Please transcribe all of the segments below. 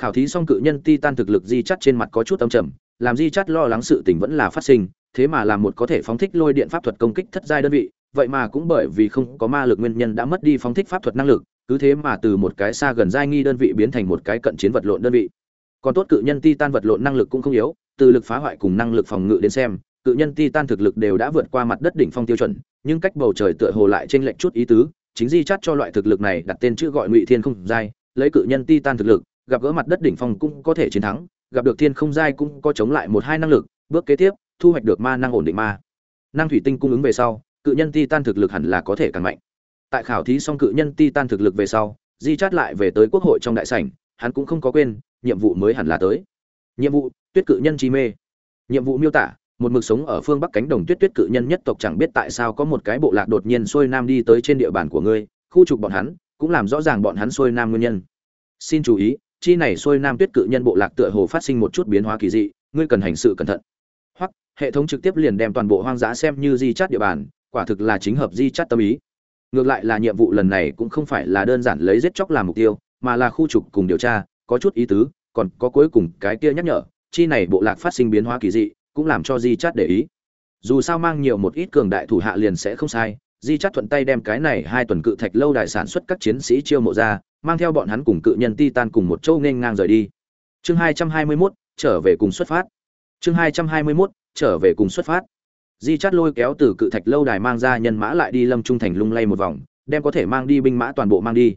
khảo thí xong cự nhân titan thực lực di chắt trên mặt có chút âm trầm, làm di chắt lo lắng sự tình vẫn là phát sinh, thế mà làm một có thể phóng thích lôi điện pháp thuật công kích thất giai đơn vị, vậy mà cũng bởi vì không có ma lực nguyên nhân đã mất đi phóng thích pháp thuật năng lực, cứ thế mà từ một cái xa gần giai nghi đơn vị biến thành một cái cận chiến vật lộn đơn vị. Còn tốt cự nhân titan vật lộn năng lực cũng không yếu, từ lực phá hoại cùng năng lực phòng ngự đến xem, cự nhân titan thực lực đều đã vượt qua mặt đất đỉnh phong tiêu chuẩn, nhưng cách bầu trời tựa hồ lại trên lệnh chút ý tứ, chính di chắt cho loại thực lực này đặt tên chữ gọi ngụy thiên không giai, lấy cự nhân titan thực lực gặp gỡ mặt đất đỉnh phong cũng có thể chiến thắng, gặp được thiên không giai cũng có chống lại một hai năng lực, bước kế tiếp, thu hoạch được ma năng ổn định ma. Năng thủy tinh cung ứng về sau, cự nhân titan thực lực hẳn là có thể càng mạnh. Tại khảo thí xong cự nhân titan thực lực về sau, di chát lại về tới quốc hội trong đại sảnh, hắn cũng không có quên, nhiệm vụ mới hẳn là tới. Nhiệm vụ, tuyết cự nhân chi mê. Nhiệm vụ miêu tả, một mực sống ở phương bắc cánh đồng tuyết tuyết cự nhân nhất tộc chẳng biết tại sao có một cái bộ lạc đột nhiên xuôi nam đi tới trên địa bàn của ngươi, khu trục bọn hắn, cũng làm rõ ràng bọn hắn xuôi nam nguyên nhân. Xin chú ý chi này xuôi nam tuyết cự nhân bộ lạc tựa hồ phát sinh một chút biến hóa kỳ dị, ngươi cần hành sự cẩn thận. Hoặc, hệ thống trực tiếp liền đem toàn bộ hoang dã xem như di chát địa bàn, quả thực là chính hợp di chát tâm ý. Ngược lại là nhiệm vụ lần này cũng không phải là đơn giản lấy giết chóc làm mục tiêu, mà là khu trục cùng điều tra, có chút ý tứ, còn có cuối cùng cái kia nhắc nhở, chi này bộ lạc phát sinh biến hóa kỳ dị, cũng làm cho di chát để ý. Dù sao mang nhiều một ít cường đại thủ hạ liền sẽ không sai, di chát thuận tay đem cái này hai tuần cự thạch lâu đài sản xuất các chiến sĩ chiêu mộ ra mang theo bọn hắn cùng cự nhân titan cùng một châu nên ngang rời đi. Chương 221, trở về cùng xuất phát. Chương 221, trở về cùng xuất phát. Di chát lôi kéo từ cự thạch lâu đài mang ra nhân mã lại đi lâm trung thành lung lay một vòng đem có thể mang đi binh mã toàn bộ mang đi.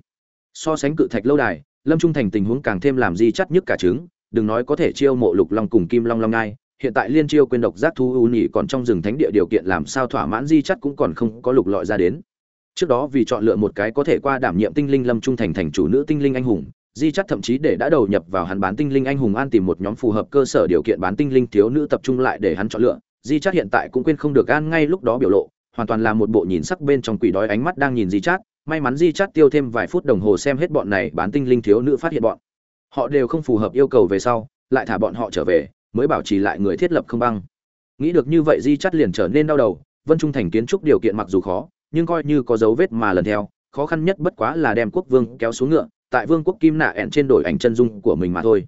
So sánh cự thạch lâu đài lâm trung thành tình huống càng thêm làm di Chát nhức cả trứng đừng nói có thể chiêu mộ lục long cùng kim long long ngai hiện tại liên chiêu quyền độc giác thu u nhị còn trong rừng thánh địa điều kiện làm sao thỏa mãn di Chát cũng còn không có lục lọi ra đến trước đó vì chọn lựa một cái có thể qua đảm nhiệm tinh linh lâm trung thành thành chủ nữ tinh linh anh hùng, di chắc thậm chí để đã đầu nhập vào hắn bán tinh linh anh hùng an tìm một nhóm phù hợp cơ sở điều kiện bán tinh linh thiếu nữ tập trung lại để hắn chọn lựa. Di chắc hiện tại cũng quên không được an ngay lúc đó biểu lộ, hoàn toàn là một bộ nhìn sắc bên trong quỷ đói ánh mắt đang nhìn di chắc may mắn di chắc tiêu thêm vài phút đồng hồ xem hết bọn này bán tinh linh thiếu nữ phát hiện bọn. Họ đều không phù hợp yêu cầu về sau, lại thả bọn họ trở về, mới bảo trì lại người thiết lập không băng. Nghĩ được như vậy di chắc liền trở nên đau đầu, vân trung thành kiến trúc điều kiện mặc dù khó nhưng coi như có dấu vết mà lần theo, khó khăn nhất bất quá là đem quốc vương kéo xuống ngựa, tại vương quốc kim nạ ẹn trên đổi ảnh chân dung của mình mà thôi.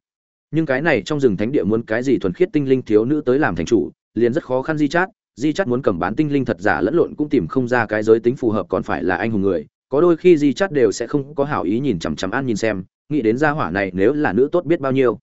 Nhưng cái này trong rừng thánh địa muốn cái gì thuần khiết tinh linh thiếu nữ tới làm thành chủ, liền rất khó khăn di chát. Di chát muốn cầm bán tinh linh thật giả lẫn lộn cũng tìm không ra cái giới tính phù hợp còn phải là anh hùng người. Có đôi khi di chát đều sẽ không có hảo ý nhìn chằm chằm an nhìn xem, nghĩ đến gia hỏa này nếu là nữ tốt biết bao nhiêu.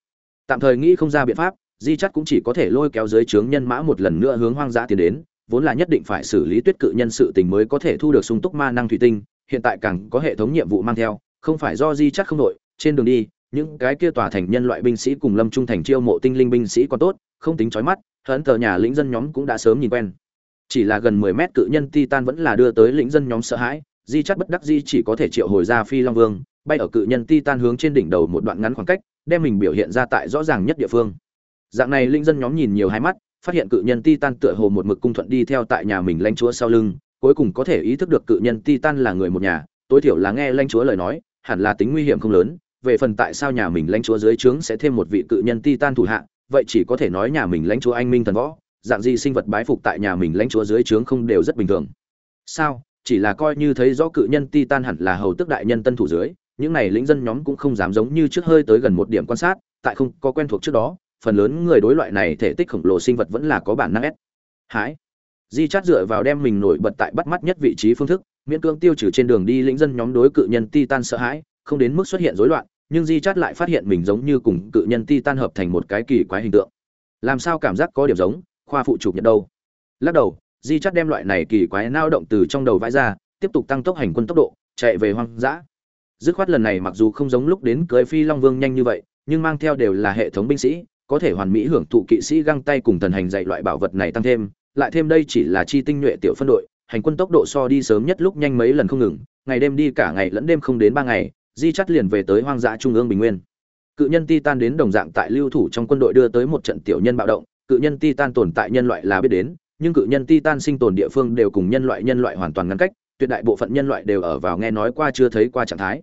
Tạm thời nghĩ không ra biện pháp, di chát cũng chỉ có thể lôi kéo dưới trướng nhân mã một lần nữa hướng hoang dã tiến đến vốn là nhất định phải xử lý tuyết cự nhân sự tình mới có thể thu được sung túc ma năng thủy tinh, hiện tại càng có hệ thống nhiệm vụ mang theo, không phải do di chắc không đội, trên đường đi, những cái kia tòa thành nhân loại binh sĩ cùng lâm trung thành chiêu mộ tinh linh binh sĩ còn tốt, không tính chói mắt hấn tờ nhà lĩnh dân nhóm cũng đã sớm nhìn quen. Chỉ là gần mười mét cự nhân titan vẫn là đưa tới lĩnh dân nhóm sợ hãi, di chắc bất đắc di chỉ có thể triệu hồi ra phi long vương, bay ở cự nhân titan hướng trên đỉnh đầu một đoạn ngắn khoảng cách, đem mình biểu hiện ra tại rõ ràng nhất địa phương. Dạng này linh dân nhóm nhìn nhiều hai mắt phát hiện cự nhân titan tựa hồ một mực cung thuận đi theo tại nhà mình lãnh chúa sau lưng, cuối cùng có thể ý thức được cự nhân titan là người một nhà. Tối thiểu là nghe lãnh chúa lời nói, hẳn là tính nguy hiểm không lớn. Về phần tại sao nhà mình lãnh chúa dưới trướng sẽ thêm một vị cự nhân titan thủ hạ, vậy chỉ có thể nói nhà mình lãnh chúa anh minh thần võ, dạng gì sinh vật bái phục tại nhà mình lãnh chúa dưới trướng không đều rất bình thường. Sao? Chỉ là coi như thấy rõ cự nhân titan hẳn là hầu tức đại nhân tân thủ dưới, những này lĩnh dân nhóm cũng không dám giống như trước hơi tới gần một điểm quan sát, tại không có quen thuộc trước đó phần lớn người đối loại này thể tích khổng lồ sinh vật vẫn là có bản năng ép. Hãi. di chát dựa vào đem mình nổi bật tại bắt mắt nhất vị trí phương thức, miễn cưỡng tiêu trừ trên đường đi lĩnh dân nhóm đối cự nhân titan sợ hãi, không đến mức xuất hiện rối loạn, nhưng di chát lại phát hiện mình giống như cùng cự nhân titan hợp thành một cái kỳ quái hình tượng. Làm sao cảm giác có điểm giống, khoa phụ chụp nhận đâu? Lắc đầu, di chát đem loại này kỳ quái nao động từ trong đầu vãi ra, tiếp tục tăng tốc hành quân tốc độ, chạy về hoang dã. Dứt khoát lần này mặc dù không giống lúc đến cưới phi long vương nhanh như vậy, nhưng mang theo đều là hệ thống binh sĩ có thể hoàn mỹ hưởng thụ kỵ sĩ găng tay cùng thần hành dạy loại bảo vật này tăng thêm, lại thêm đây chỉ là chi tinh nhuệ tiểu phân đội, hành quân tốc độ so đi sớm nhất lúc nhanh mấy lần không ngừng, ngày đêm đi cả ngày lẫn đêm không đến ba ngày, di chắt liền về tới hoang dã trung ương bình nguyên. Cự nhân titan đến đồng dạng tại lưu thủ trong quân đội đưa tới một trận tiểu nhân bạo động, cự nhân titan tồn tại nhân loại là biết đến, nhưng cự nhân titan sinh tồn địa phương đều cùng nhân loại nhân loại hoàn toàn ngăn cách, tuyệt đại bộ phận nhân loại đều ở vào nghe nói qua chưa thấy qua trạng thái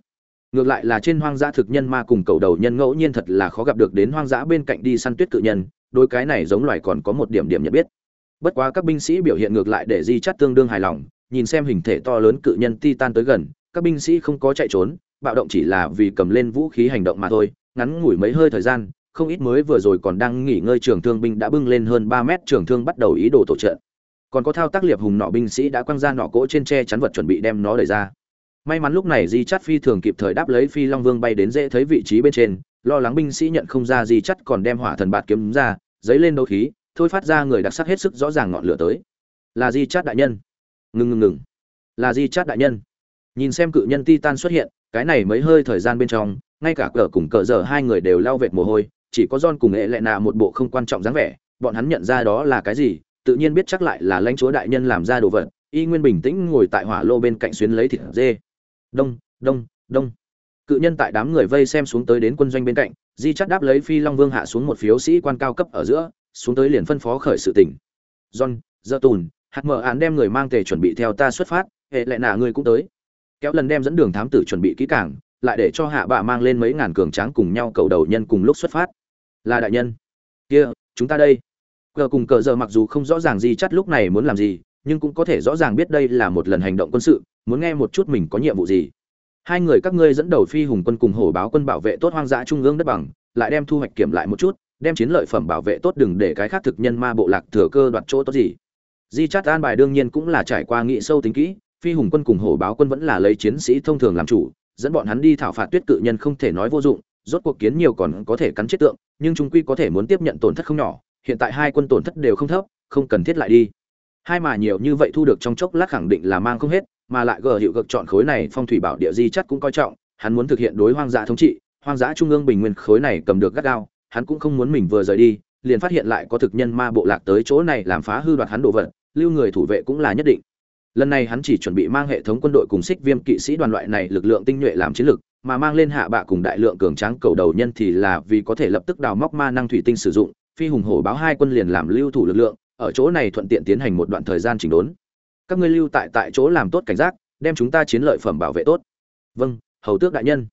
ngược lại là trên hoang dã thực nhân ma cùng cầu đầu nhân ngẫu nhiên thật là khó gặp được đến hoang dã bên cạnh đi săn tuyết cự nhân, đôi cái này giống loài còn có một điểm điểm nhận biết bất quá các binh sĩ biểu hiện ngược lại để di chắt tương đương hài lòng, nhìn xem hình thể to lớn cự nhân titan tới gần, các binh sĩ không có chạy trốn, bạo động chỉ là vì cầm lên vũ khí hành động mà thôi, ngắn ngủi mấy hơi thời gian, không ít mới vừa rồi còn đang nghỉ ngơi trường thương binh đã bưng lên hơn ba mét trường thương bắt đầu ý đồ tổ trợ. còn có thao tác liệp hùng nọ binh sĩ đã quăng ra nọ cỗ trên tre chắn vật chuẩn bị đem nó đẩy ra may mắn lúc này di chắt phi thường kịp thời đáp lấy phi long vương bay đến dễ thấy vị trí bên trên, lo lắng binh sĩ nhận không ra di chắt còn đem hỏa thần bạt kiếm ra, giấy lên đấu khí, thôi phát ra người đặc sắc hết sức rõ ràng ngọn lửa tới. Là di chát đại nhân. Ngừng ngừng ngừng. Là di chát đại nhân. Nhìn xem cự nhân titan xuất hiện, cái này mấy hơi thời gian bên trong, ngay cả cờ cùng cờ giờ hai người đều lao vệt mồ hôi, chỉ có John cùng nghệ lệ nạ một bộ không quan trọng dáng vẻ, bọn hắn nhận ra đó là cái gì, tự nhiên biết chắc lại là lãnh chúa đại nhân làm ra đồ vật, y nguyên bình tĩnh ngồi tại hỏa lô bên cạnh xuyến lấy thịt dê đông đông đông. Cự nhân tại đám người vây xem xuống tới đến quân doanh bên cạnh, di chắt đáp lấy phi long vương hạ xuống một phiếu sĩ quan cao cấp ở giữa, xuống tới liền phân phó khởi sự tỉnh john, dơ tùn, hạt mở án đem người mang tề chuẩn bị theo ta xuất phát, hệ lệ nạ người cũng tới. Kéo lần đem dẫn đường thám tử chuẩn bị kỹ càng, lại để cho hạ bạ mang lên mấy ngàn cường tráng cùng nhau cầu đầu nhân cùng lúc xuất phát. Là đại nhân. Kia, chúng ta đây. Cờ cùng cờ giờ mặc dù không rõ ràng gì chắt lúc này muốn làm gì, nhưng cũng có thể rõ ràng biết đây là một lần hành động quân sự muốn nghe một chút mình có nhiệm vụ gì. Hai người các ngươi dẫn đầu phi hùng quân cùng hổ báo quân bảo vệ tốt hoang dã trung ương đất bằng, lại đem thu hoạch kiểm lại một chút, đem chiến lợi phẩm bảo vệ tốt đừng để cái khác thực nhân ma bộ lạc thừa cơ đoạt chỗ tốt gì. Di chát an bài đương nhiên cũng là trải qua nghị sâu tính kỹ, phi hùng quân cùng hổ báo quân vẫn là lấy chiến sĩ thông thường làm chủ, dẫn bọn hắn đi thảo phạt tuyết cự nhân không thể nói vô dụng, rốt cuộc kiến nhiều còn có thể cắn chết tượng, nhưng chúng quy có thể muốn tiếp nhận tổn thất không nhỏ, hiện tại hai quân tổn thất đều không thấp, không cần thiết lại đi. Hai mà nhiều như vậy thu được trong chốc lát khẳng định là mang không hết mà lại gờ hiệu cực chọn khối này phong thủy bảo địa di chắc cũng coi trọng, hắn muốn thực hiện đối hoang dã thống trị, hoang dã trung ương bình nguyên khối này cầm được gắt gao, hắn cũng không muốn mình vừa rời đi, liền phát hiện lại có thực nhân ma bộ lạc tới chỗ này làm phá hư đoạt hắn đồ vật, lưu người thủ vệ cũng là nhất định. Lần này hắn chỉ chuẩn bị mang hệ thống quân đội cùng xích viêm kỵ sĩ đoàn loại này lực lượng tinh nhuệ làm chiến lược, mà mang lên hạ bạ cùng đại lượng cường tráng cầu đầu nhân thì là vì có thể lập tức đào móc ma năng thủy tinh sử dụng, phi hùng hổ báo hai quân liền làm lưu thủ lực lượng, ở chỗ này thuận tiện tiến hành một đoạn thời gian chỉnh đốn các ngươi lưu tại tại chỗ làm tốt cảnh giác, đem chúng ta chiến lợi phẩm bảo vệ tốt. Vâng hầu tước đại nhân.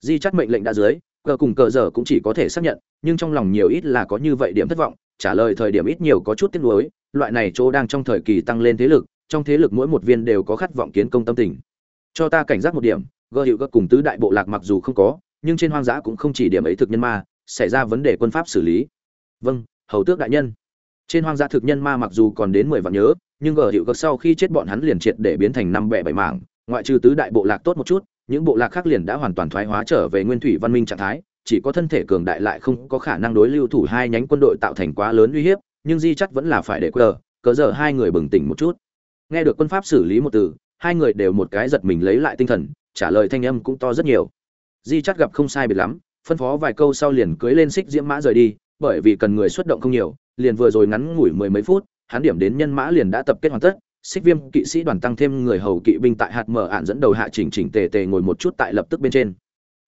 Di chắt mệnh lệnh đã dưới, cờ cùng cờ giờ cũng chỉ có thể xác nhận, nhưng trong lòng nhiều ít là có như vậy điểm thất vọng, trả lời thời điểm ít nhiều có chút tiếc nuối, loại này chỗ đang trong thời kỳ tăng lên thế lực, trong thế lực mỗi một viên đều có khát vọng kiến công tâm tình. Cho ta cảnh giác một điểm, gờ hiệu các cùng tứ đại bộ lạc mặc dù không có, nhưng trên hoang dã cũng không chỉ điểm ấy thực nhân ma, xảy ra vấn đề quân pháp xử lý. Vâng hầu tước đại nhân trên hoang dã thực nhân ma mặc dù còn đến mười vạn nhớ, nhưng gờ hiệu các sau khi chết bọn hắn liền triệt để biến thành năm bẻ bảy mảng. Ngoại trừ tứ đại bộ lạc tốt một chút, những bộ lạc khác liền đã hoàn toàn thoái hóa trở về nguyên thủy văn minh trạng thái. Chỉ có thân thể cường đại lại không có khả năng đối lưu thủ hai nhánh quân đội tạo thành quá lớn uy hiếp, nhưng di chắc vẫn là phải để cờ cờ giờ hai người bừng tỉnh một chút. Nghe được quân pháp xử lý một từ, hai người đều một cái giật mình lấy lại tinh thần, trả lời thanh âm cũng to rất nhiều. Di chắc gặp không sai biệt lắm, phân phó vài câu sau liền cưới lên xích diễm mã rời đi, bởi vì cần người xuất động không nhiều liền vừa rồi ngắn ngủi mười mấy phút hắn điểm đến nhân mã liền đã tập kết hoàn tất xích viêm kỵ sĩ đoàn tăng thêm người hầu kỵ binh tại hạt mở ạn dẫn đầu hạ chỉnh chỉnh tề tề ngồi một chút tại lập tức bên trên.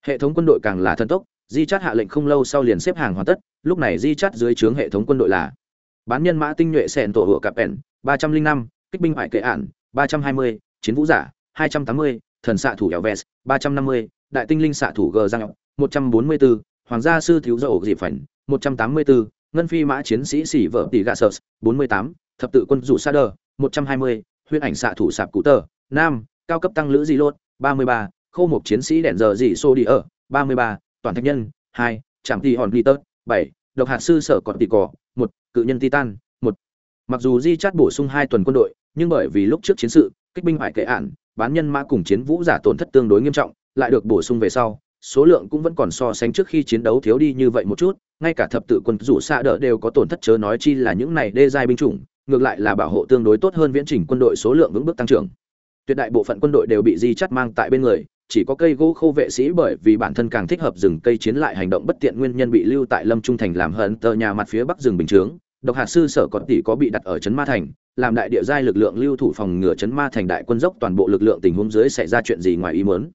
Hệ thống quân đội càng là thần tốc di chát hạ lệnh không lâu sau liền xếp hàng hoàn tất lúc này di chát dưới trướng hệ thống quân đội là bán nhân mã tinh nhuệ sẹn tổ hựa cặp ẻn ba trăm linh năm kích binh hoại kệ ạn ba trăm hai mươi chiến vũ giả hai trăm tám mươi thần xạ thủ Elves, 350, đại tinh linh xạ thủ G Giang, 144, hoàng gia sư thiếu dậu dịp phảnh, 184, ngân phi mã chiến sĩ xỉ vợ tỷ gạ sợ, 48, thập tự quân dụ sa đờ, 120, huyết ảnh xạ thủ sạp cụ tờ, nam, cao cấp tăng lữ di lốt, 33, khô mục chiến sĩ đèn giờ dị xô đi ở, 33, toàn thạch nhân, 2, trạm tỷ hòn tớt, 7, độc hạt sư sở còn tỷ cỏ, 1, cự nhân titan, 1. Mặc dù di chát bổ sung hai tuần quân đội, nhưng bởi vì lúc trước chiến sự, kích binh hoại kệ ản, bán nhân mã cùng chiến vũ giả tổn thất tương đối nghiêm trọng, lại được bổ sung về sau, số lượng cũng vẫn còn so sánh trước khi chiến đấu thiếu đi như vậy một chút, ngay cả thập tự quân rủ xa đỡ đều có tổn thất chớ nói chi là những này đê giai binh chủng, ngược lại là bảo hộ tương đối tốt hơn viễn chỉnh quân đội số lượng vững bước tăng trưởng. Tuyệt đại bộ phận quân đội đều bị di chắt mang tại bên người, chỉ có cây gỗ khô vệ sĩ bởi vì bản thân càng thích hợp rừng cây chiến lại hành động bất tiện nguyên nhân bị lưu tại Lâm Trung thành làm hận tờ nhà mặt phía bắc rừng bình chướng. Độc hạt sư sở còn tỷ có bị đặt ở trấn Ma thành, làm đại địa giai lực lượng lưu thủ phòng ngừa trấn ma thành đại quân dốc toàn bộ lực lượng tình huống dưới xảy ra chuyện gì ngoài ý muốn.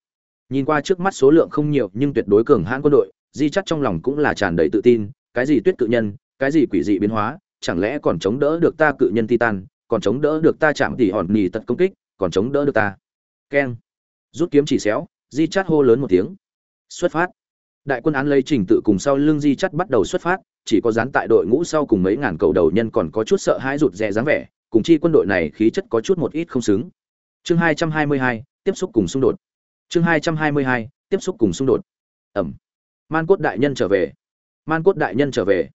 Nhìn qua trước mắt số lượng không nhiều nhưng tuyệt đối cường hãn quân đội, Di chắc trong lòng cũng là tràn đầy tự tin, cái gì tuyết cự nhân, cái gì quỷ dị biến hóa, chẳng lẽ còn chống đỡ được ta cự nhân titan, còn chống đỡ được ta chạm tỉ hòn nỉ tật công kích, còn chống đỡ được ta. Keng. Rút kiếm chỉ xéo, Di chát hô lớn một tiếng. Xuất phát. Đại quân án lấy trình tự cùng sau lưng Di chát bắt đầu xuất phát, chỉ có dán tại đội ngũ sau cùng mấy ngàn cầu đầu nhân còn có chút sợ hãi rụt rè dáng vẻ, cùng chi quân đội này khí chất có chút một ít không xứng. Chương 222, tiếp xúc cùng xung đột. Chương 222, tiếp xúc cùng xung đột. Ẩm. man cốt đại nhân trở về man cốt đại nhân trở về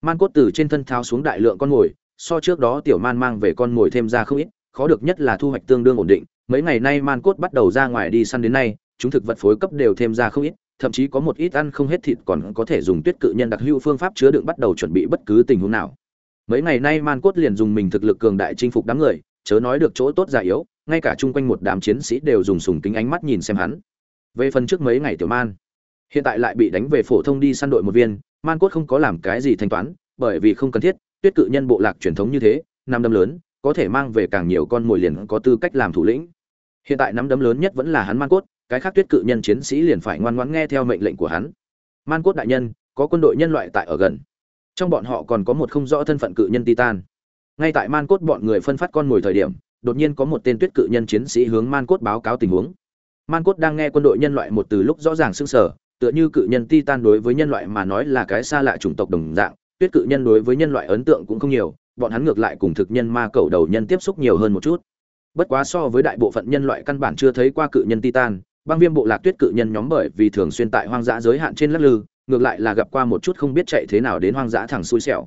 man cốt từ trên thân tháo xuống đại lượng con mồi so trước đó tiểu man mang về con mồi thêm ra không ít khó được nhất là thu hoạch tương đương ổn định mấy ngày nay man cốt bắt đầu ra ngoài đi săn đến nay chúng thực vật phối cấp đều thêm ra không ít thậm chí có một ít ăn không hết thịt còn có thể dùng tuyết cự nhân đặc hữu phương pháp chứa đựng bắt đầu chuẩn bị bất cứ tình huống nào mấy ngày nay man cốt liền dùng mình thực lực cường đại chinh phục đám người chớ nói được chỗ tốt già yếu ngay cả chung quanh một đám chiến sĩ đều dùng sùng kính ánh mắt nhìn xem hắn. Về phần trước mấy ngày tiểu man, hiện tại lại bị đánh về phổ thông đi săn đội một viên, man cốt không có làm cái gì thanh toán, bởi vì không cần thiết, tuyết cự nhân bộ lạc truyền thống như thế, năm đấm lớn, có thể mang về càng nhiều con mồi liền có tư cách làm thủ lĩnh. Hiện tại nắm đấm lớn nhất vẫn là hắn man cốt, cái khác tuyết cự nhân chiến sĩ liền phải ngoan ngoãn nghe theo mệnh lệnh của hắn. Man cốt đại nhân, có quân đội nhân loại tại ở gần. Trong bọn họ còn có một không rõ thân phận cự nhân titan. Ngay tại man cốt bọn người phân phát con mồi thời điểm đột nhiên có một tên tuyết cự nhân chiến sĩ hướng man cốt báo cáo tình huống. Man cốt đang nghe quân đội nhân loại một từ lúc rõ ràng sưng sở tựa như cự nhân titan đối với nhân loại mà nói là cái xa lạ chủng tộc đồng dạng, tuyết cự nhân đối với nhân loại ấn tượng cũng không nhiều, bọn hắn ngược lại cùng thực nhân ma cầu đầu nhân tiếp xúc nhiều hơn một chút. Bất quá so với đại bộ phận nhân loại căn bản chưa thấy qua cự nhân titan, băng viêm bộ lạc tuyết cự nhân nhóm bởi vì thường xuyên tại hoang dã giới hạn trên lắc lư, ngược lại là gặp qua một chút không biết chạy thế nào đến hoang dã thẳng xui xẻo.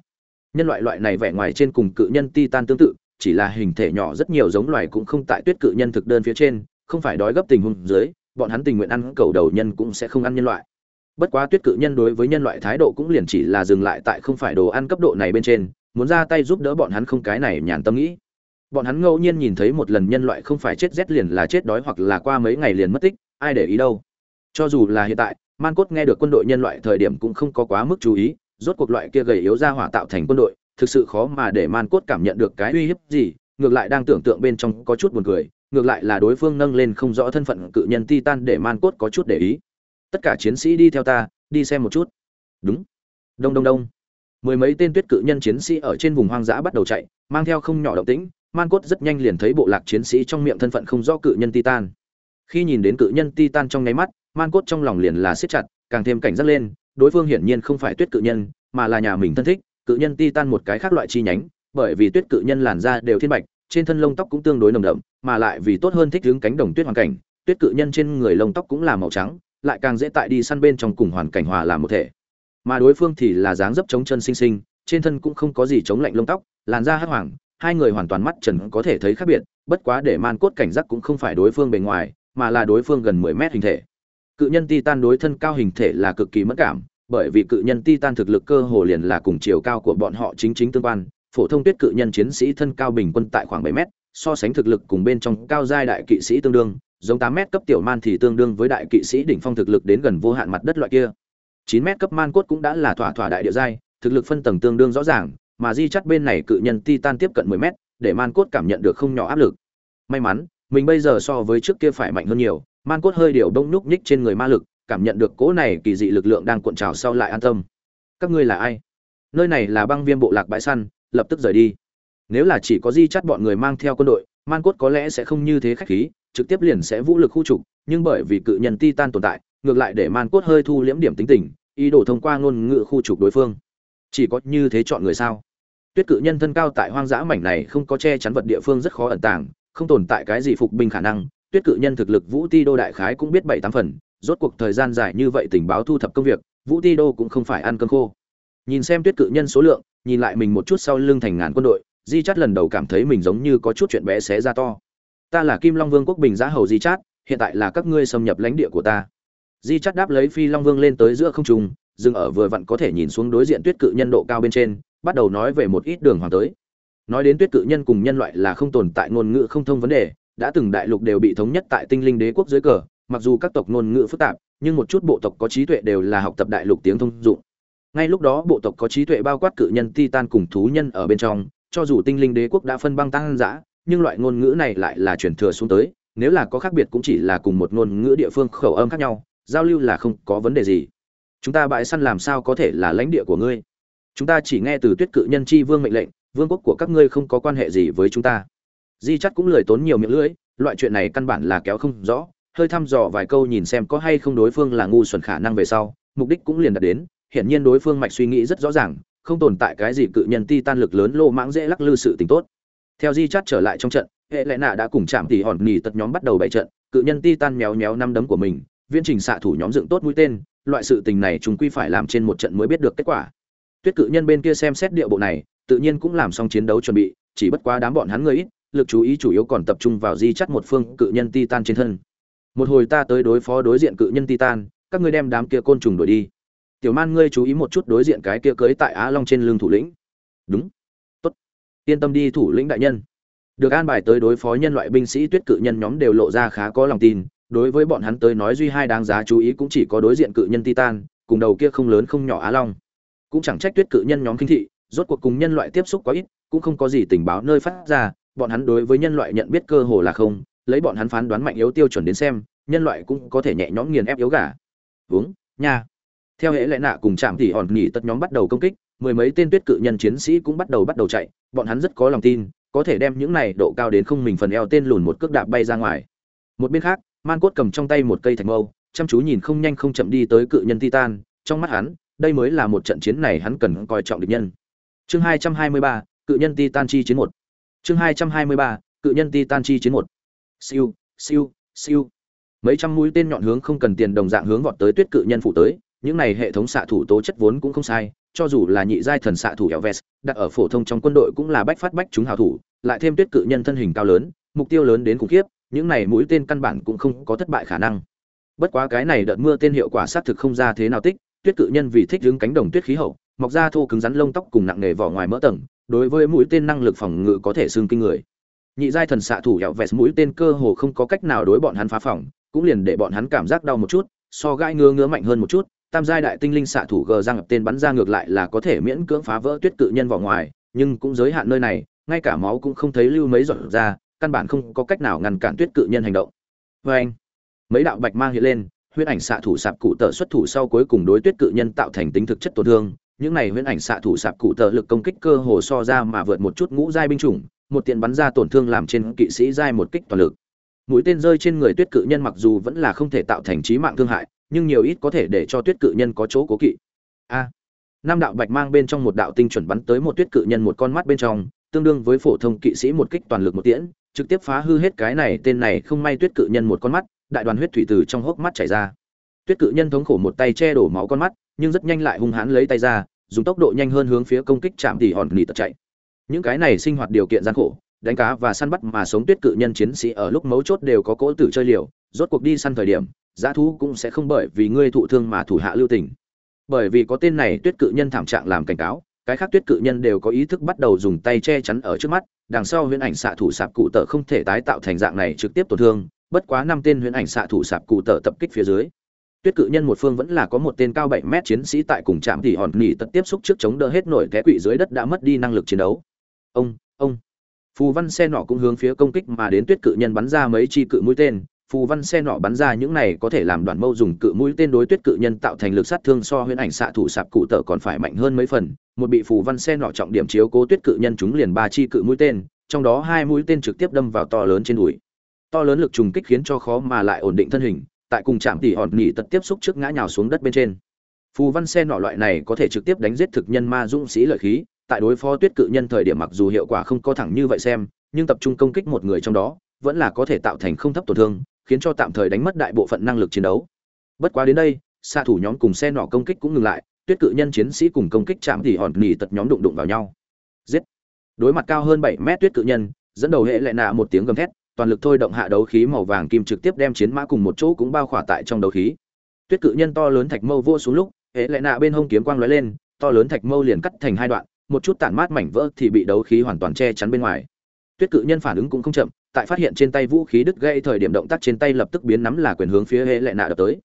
Nhân loại loại này vẻ ngoài trên cùng cự nhân titan tương tự chỉ là hình thể nhỏ rất nhiều giống loài cũng không tại tuyết cự nhân thực đơn phía trên, không phải đói gấp tình huống dưới, bọn hắn tình nguyện ăn cầu đầu nhân cũng sẽ không ăn nhân loại. Bất quá tuyết cự nhân đối với nhân loại thái độ cũng liền chỉ là dừng lại tại không phải đồ ăn cấp độ này bên trên, muốn ra tay giúp đỡ bọn hắn không cái này nhàn tâm nghĩ. Bọn hắn ngẫu nhiên nhìn thấy một lần nhân loại không phải chết rét liền là chết đói hoặc là qua mấy ngày liền mất tích, ai để ý đâu. Cho dù là hiện tại, man cốt nghe được quân đội nhân loại thời điểm cũng không có quá mức chú ý, rốt cuộc loại kia gầy yếu ra hỏa tạo thành quân đội thực sự khó mà để man cốt cảm nhận được cái uy hiếp gì, ngược lại đang tưởng tượng bên trong có chút buồn cười, ngược lại là đối phương nâng lên không rõ thân phận cự nhân titan để man cốt có chút để ý. Tất cả chiến sĩ đi theo ta, đi xem một chút. Đúng. Đông đông đông. Mười mấy tên tuyết cự nhân chiến sĩ ở trên vùng hoang dã bắt đầu chạy, mang theo không nhỏ động tĩnh, man cốt rất nhanh liền thấy bộ lạc chiến sĩ trong miệng thân phận không rõ cự nhân titan. Khi nhìn đến cự nhân titan trong nháy mắt, man cốt trong lòng liền là siết chặt, càng thêm cảnh giác lên, đối phương hiển nhiên không phải tuyết cự nhân, mà là nhà mình thân thích cự nhân titan một cái khác loại chi nhánh, bởi vì tuyết cự nhân làn da đều thiên bạch, trên thân lông tóc cũng tương đối nồng đậm, mà lại vì tốt hơn thích ứng cánh đồng tuyết hoàn cảnh, tuyết cự nhân trên người lông tóc cũng là màu trắng, lại càng dễ tại đi săn bên trong cùng hoàn cảnh hòa làm một thể. Mà đối phương thì là dáng dấp chống chân xinh xinh, trên thân cũng không có gì chống lạnh lông tóc, làn da hắc hoàng, hai người hoàn toàn mắt trần có thể thấy khác biệt, bất quá để man cốt cảnh giác cũng không phải đối phương bề ngoài, mà là đối phương gần 10 mét hình thể. Cự nhân titan đối thân cao hình thể là cực kỳ mất cảm bởi vì cự nhân titan thực lực cơ hồ liền là cùng chiều cao của bọn họ chính chính tương quan. Phổ thông tuyết cự nhân chiến sĩ thân cao bình quân tại khoảng 7 mét, so sánh thực lực cùng bên trong cao giai đại kỵ sĩ tương đương, giống 8 mét cấp tiểu man thì tương đương với đại kỵ sĩ đỉnh phong thực lực đến gần vô hạn mặt đất loại kia. 9 mét cấp man cốt cũng đã là thỏa thỏa đại địa giai, thực lực phân tầng tương đương rõ ràng, mà di chắt bên này cự nhân titan tiếp cận 10 mét, để man cốt cảm nhận được không nhỏ áp lực. May mắn, mình bây giờ so với trước kia phải mạnh hơn nhiều, man cốt hơi điều đông nhúc nhích trên người ma lực cảm nhận được cỗ này kỳ dị lực lượng đang cuộn trào sau lại an tâm. Các ngươi là ai? Nơi này là băng viêm bộ lạc bãi săn, lập tức rời đi. Nếu là chỉ có di chắt bọn người mang theo quân đội, man cốt có lẽ sẽ không như thế khách khí, trực tiếp liền sẽ vũ lực khu trục, nhưng bởi vì cự nhân titan tồn tại, ngược lại để man cốt hơi thu liễm điểm tính tình, ý đồ thông qua ngôn ngữ khu trục đối phương. Chỉ có như thế chọn người sao? Tuyết cự nhân thân cao tại hoang dã mảnh này không có che chắn vật địa phương rất khó ẩn tàng, không tồn tại cái gì phục binh khả năng, tuyết cự nhân thực lực vũ ti đô đại khái cũng biết bảy tám phần rốt cuộc thời gian dài như vậy tình báo thu thập công việc, vũ ti đô cũng không phải ăn cơm khô. Nhìn xem tuyết cự nhân số lượng, nhìn lại mình một chút sau lưng thành ngàn quân đội, di chát lần đầu cảm thấy mình giống như có chút chuyện bé xé ra to. Ta là kim long vương quốc bình giá hầu di chát, hiện tại là các ngươi xâm nhập lãnh địa của ta. Di chát đáp lấy phi long vương lên tới giữa không trung, dừng ở vừa vặn có thể nhìn xuống đối diện tuyết cự nhân độ cao bên trên, bắt đầu nói về một ít đường hoàng tới. Nói đến tuyết cự nhân cùng nhân loại là không tồn tại ngôn ngữ không thông vấn đề, đã từng đại lục đều bị thống nhất tại tinh linh đế quốc dưới cờ mặc dù các tộc ngôn ngữ phức tạp, nhưng một chút bộ tộc có trí tuệ đều là học tập đại lục tiếng thông dụng. Ngay lúc đó, bộ tộc có trí tuệ bao quát cự nhân titan cùng thú nhân ở bên trong, cho dù tinh linh đế quốc đã phân băng tăng giã nhưng loại ngôn ngữ này lại là truyền thừa xuống tới, nếu là có khác biệt cũng chỉ là cùng một ngôn ngữ địa phương khẩu âm khác nhau, giao lưu là không có vấn đề gì. Chúng ta bãi săn làm sao có thể là lãnh địa của ngươi? Chúng ta chỉ nghe từ tuyết cự nhân chi vương mệnh lệnh, vương quốc của các ngươi không có quan hệ gì với chúng ta. Di chắt cũng lười tốn nhiều miệng lưỡi, loại chuyện này căn bản là kéo không rõ hơi thăm dò vài câu nhìn xem có hay không đối phương là ngu xuẩn khả năng về sau, mục đích cũng liền đạt đến, hiển nhiên đối phương mạch suy nghĩ rất rõ ràng, không tồn tại cái gì cự nhân ti tan lực lớn lô mãng dễ lắc lư sự tình tốt. Theo di chắt trở lại trong trận, hệ lệ nạ đã cùng chạm tỉ hòn nỉ tật nhóm bắt đầu bày trận, cự nhân ti tan méo méo năm đấm của mình, viên trình xạ thủ nhóm dựng tốt mũi tên, loại sự tình này chúng quy phải làm trên một trận mới biết được kết quả. Tuyết cự nhân bên kia xem xét địa bộ này, tự nhiên cũng làm xong chiến đấu chuẩn bị, chỉ bất quá đám bọn hắn người ít, lực chú ý chủ yếu còn tập trung vào di chắt một phương cự nhân titan trên thân một hồi ta tới đối phó đối diện cự nhân titan, các ngươi đem đám kia côn trùng đuổi đi. Tiểu man, ngươi chú ý một chút đối diện cái kia cưới tại á long trên lưng thủ lĩnh. Đúng. Tốt. Yên tâm đi thủ lĩnh đại nhân. Được an bài tới đối phó nhân loại binh sĩ tuyết cự nhân nhóm đều lộ ra khá có lòng tin. Đối với bọn hắn tới nói duy hai đáng giá chú ý cũng chỉ có đối diện cự nhân titan, cùng đầu kia không lớn không nhỏ á long. Cũng chẳng trách tuyết cự nhân nhóm kinh thị, rốt cuộc cùng nhân loại tiếp xúc quá ít, cũng không có gì tình báo nơi phát ra. Bọn hắn đối với nhân loại nhận biết cơ hồ là không lấy bọn hắn phán đoán mạnh yếu tiêu chuẩn đến xem, nhân loại cũng có thể nhẹ nhõm nghiền ép yếu gà. Vướng, nha. Theo hệ lệ nạ cùng chạm thì hòn nhỉ tất nhóm bắt đầu công kích, mười mấy tên tuyết cự nhân chiến sĩ cũng bắt đầu bắt đầu chạy, bọn hắn rất có lòng tin, có thể đem những này độ cao đến không mình phần eo tên lùn một cước đạp bay ra ngoài. Một bên khác, man cốt cầm trong tay một cây thạch mâu, chăm chú nhìn không nhanh không chậm đi tới cự nhân titan, trong mắt hắn, đây mới là một trận chiến này hắn cần coi trọng địch nhân. Chương hai trăm hai mươi ba, cự nhân titan chi chiến một. Chương hai trăm hai mươi ba, cự nhân titan chi chiến một siêu siêu siêu mấy trăm mũi tên nhọn hướng không cần tiền đồng dạng hướng vọt tới tuyết cự nhân phụ tới những này hệ thống xạ thủ tố chất vốn cũng không sai cho dù là nhị giai thần xạ thủ Elves, đặt ở phổ thông trong quân đội cũng là bách phát bách chúng hào thủ, lại thêm tuyết cự nhân thân hình cao lớn, mục tiêu lớn đến khủng khiếp, những này mũi tên căn bản cũng không có thất bại khả năng. Bất quá cái này đợt mưa tên hiệu quả sát thực không ra thế nào tích, tuyết cự nhân vì thích ứng cánh đồng tuyết khí hậu, mọc ra thô cứng rắn lông tóc cùng nặng nề vỏ ngoài mỡ tầng, đối với mũi tên năng lực phòng ngự có thể xương kinh người. Nhị giai thần xạ thủ Elves mũi tên cơ hồ không có cách nào đối bọn hắn phá phòng, cũng liền để bọn hắn cảm giác đau một chút, so gãi ngứa ngứa mạnh hơn một chút, tam giai đại tinh linh xạ thủ gờ răng tên bắn ra ngược lại là có thể miễn cưỡng phá vỡ tuyết cự nhân vào ngoài nhưng cũng giới hạn nơi này ngay cả máu cũng không thấy lưu mấy giọt ra căn bản không có cách nào ngăn cản tuyết cự nhân hành động. Vê anh mấy đạo bạch mang hiện lên huyễn ảnh xạ thủ sạp cụ tờ xuất thủ sau cuối cùng đối tuyết cự nhân tạo thành tính thực chất tổn thương những này huyễn ảnh xạ thủ sạp cụ tờ lực công kích cơ hồ so ra mà vượt một chút ngũ giai binh chủng một tiện bắn ra tổn thương làm trên kỵ sĩ giai một kích toàn lực. Mũi tên rơi trên người tuyết cự nhân mặc dù vẫn là không thể tạo thành trí mạng thương hại nhưng nhiều ít có thể để cho tuyết cự nhân có chỗ cố kỵ. A. À, năm đạo bạch mang bên trong một đạo tinh chuẩn bắn tới một tuyết cự nhân một con mắt bên trong tương đương với phổ thông kỵ sĩ một kích toàn lực một tiễn trực tiếp phá hư hết cái này tên này không may tuyết cự nhân một con mắt đại đoàn huyết thủy từ trong hốc mắt chảy ra. Tuyết cự nhân thống khổ một tay che đổ máu con mắt nhưng rất nhanh lại hung hãn lấy tay ra dùng tốc độ nhanh hơn hướng phía công kích chạm tỉ hòn nỉ tật chạy những cái này sinh hoạt điều kiện gian khổ, đánh cá và săn bắt mà sống tuyết cự nhân chiến sĩ ở lúc mấu chốt đều có cỗ tử chơi liều, rốt cuộc đi săn thời điểm giá thú cũng sẽ không bởi vì ngươi thụ thương mà thủ hạ lưu tình. Bởi vì có tên này tuyết cự nhân thảm trạng làm cảnh cáo, cái khác tuyết cự nhân đều có ý thức bắt đầu dùng tay che chắn ở trước mắt, đằng sau huyễn ảnh xạ thủ sạp cụ tợ không thể tái tạo thành dạng này trực tiếp tổn thương, bất quá năm tên huyễn ảnh xạ thủ sạp cụ tợ tập kích phía dưới. Tuyết cự nhân một phương vẫn là có một tên cao bảy mét chiến sĩ tại cùng trạm thì hòn nghỉ tật tiếp xúc trước chống đỡ hết nổi té quỵ dưới đất đã mất đi năng lực chiến đấu ông ông. Phù văn xe nọ cũng hướng phía công kích mà đến tuyết cự nhân bắn ra mấy chi cự mũi tên. Phù văn xe nọ bắn ra những này có thể làm đoàn mâu dùng cự mũi tên đối tuyết cự nhân tạo thành lực sát thương so huyễn ảnh xạ thủ sạp cụ tở còn phải mạnh hơn mấy phần. Một bị phù văn xe nọ trọng điểm chiếu cố tuyết cự nhân chúng liền ba chi cự mũi tên, trong đó hai mũi tên trực tiếp đâm vào to lớn trên đùi. To lớn lực trùng kích khiến cho khó mà lại ổn định thân hình, tại cùng chạm tỉ hòn nỉ tật tiếp xúc trước ngã nhào xuống đất bên trên. Phù văn xe nọ loại này có thể trực tiếp đánh giết thực nhân ma dũng sĩ lợi khí tại đối phó tuyết cự nhân thời điểm mặc dù hiệu quả không có thẳng như vậy xem, nhưng tập trung công kích một người trong đó, vẫn là có thể tạo thành không thấp tổn thương, khiến cho tạm thời đánh mất đại bộ phận năng lực chiến đấu. Bất quá đến đây xạ thủ nhóm cùng xe nỏ công kích cũng ngừng lại, tuyết cự nhân chiến sĩ cùng công kích chạm thì hòn nỉ tật nhóm đụng đụng vào nhau. Giết! Đối mặt cao hơn bảy mét tuyết cự nhân, dẫn đầu hệ lại nạ một tiếng gầm thét, toàn lực thôi động hạ đấu khí màu vàng kim trực tiếp đem chiến mã cùng một chỗ cũng bao khỏa tại trong đấu khí. Tuyết cự nhân to lớn thạch mâu vô xuống lúc, hệ lại nạ bên hông kiếm quang lóe lên, to lớn thạch mâu liền cắt thành hai đoạn một chút tản mát mảnh vỡ thì bị đấu khí hoàn toàn che chắn bên ngoài. Tuyết cự nhân phản ứng cũng không chậm, tại phát hiện trên tay vũ khí đứt gãy thời điểm động tác trên tay lập tức biến nắm là quyền hướng phía hệ lệ nạ đập tới.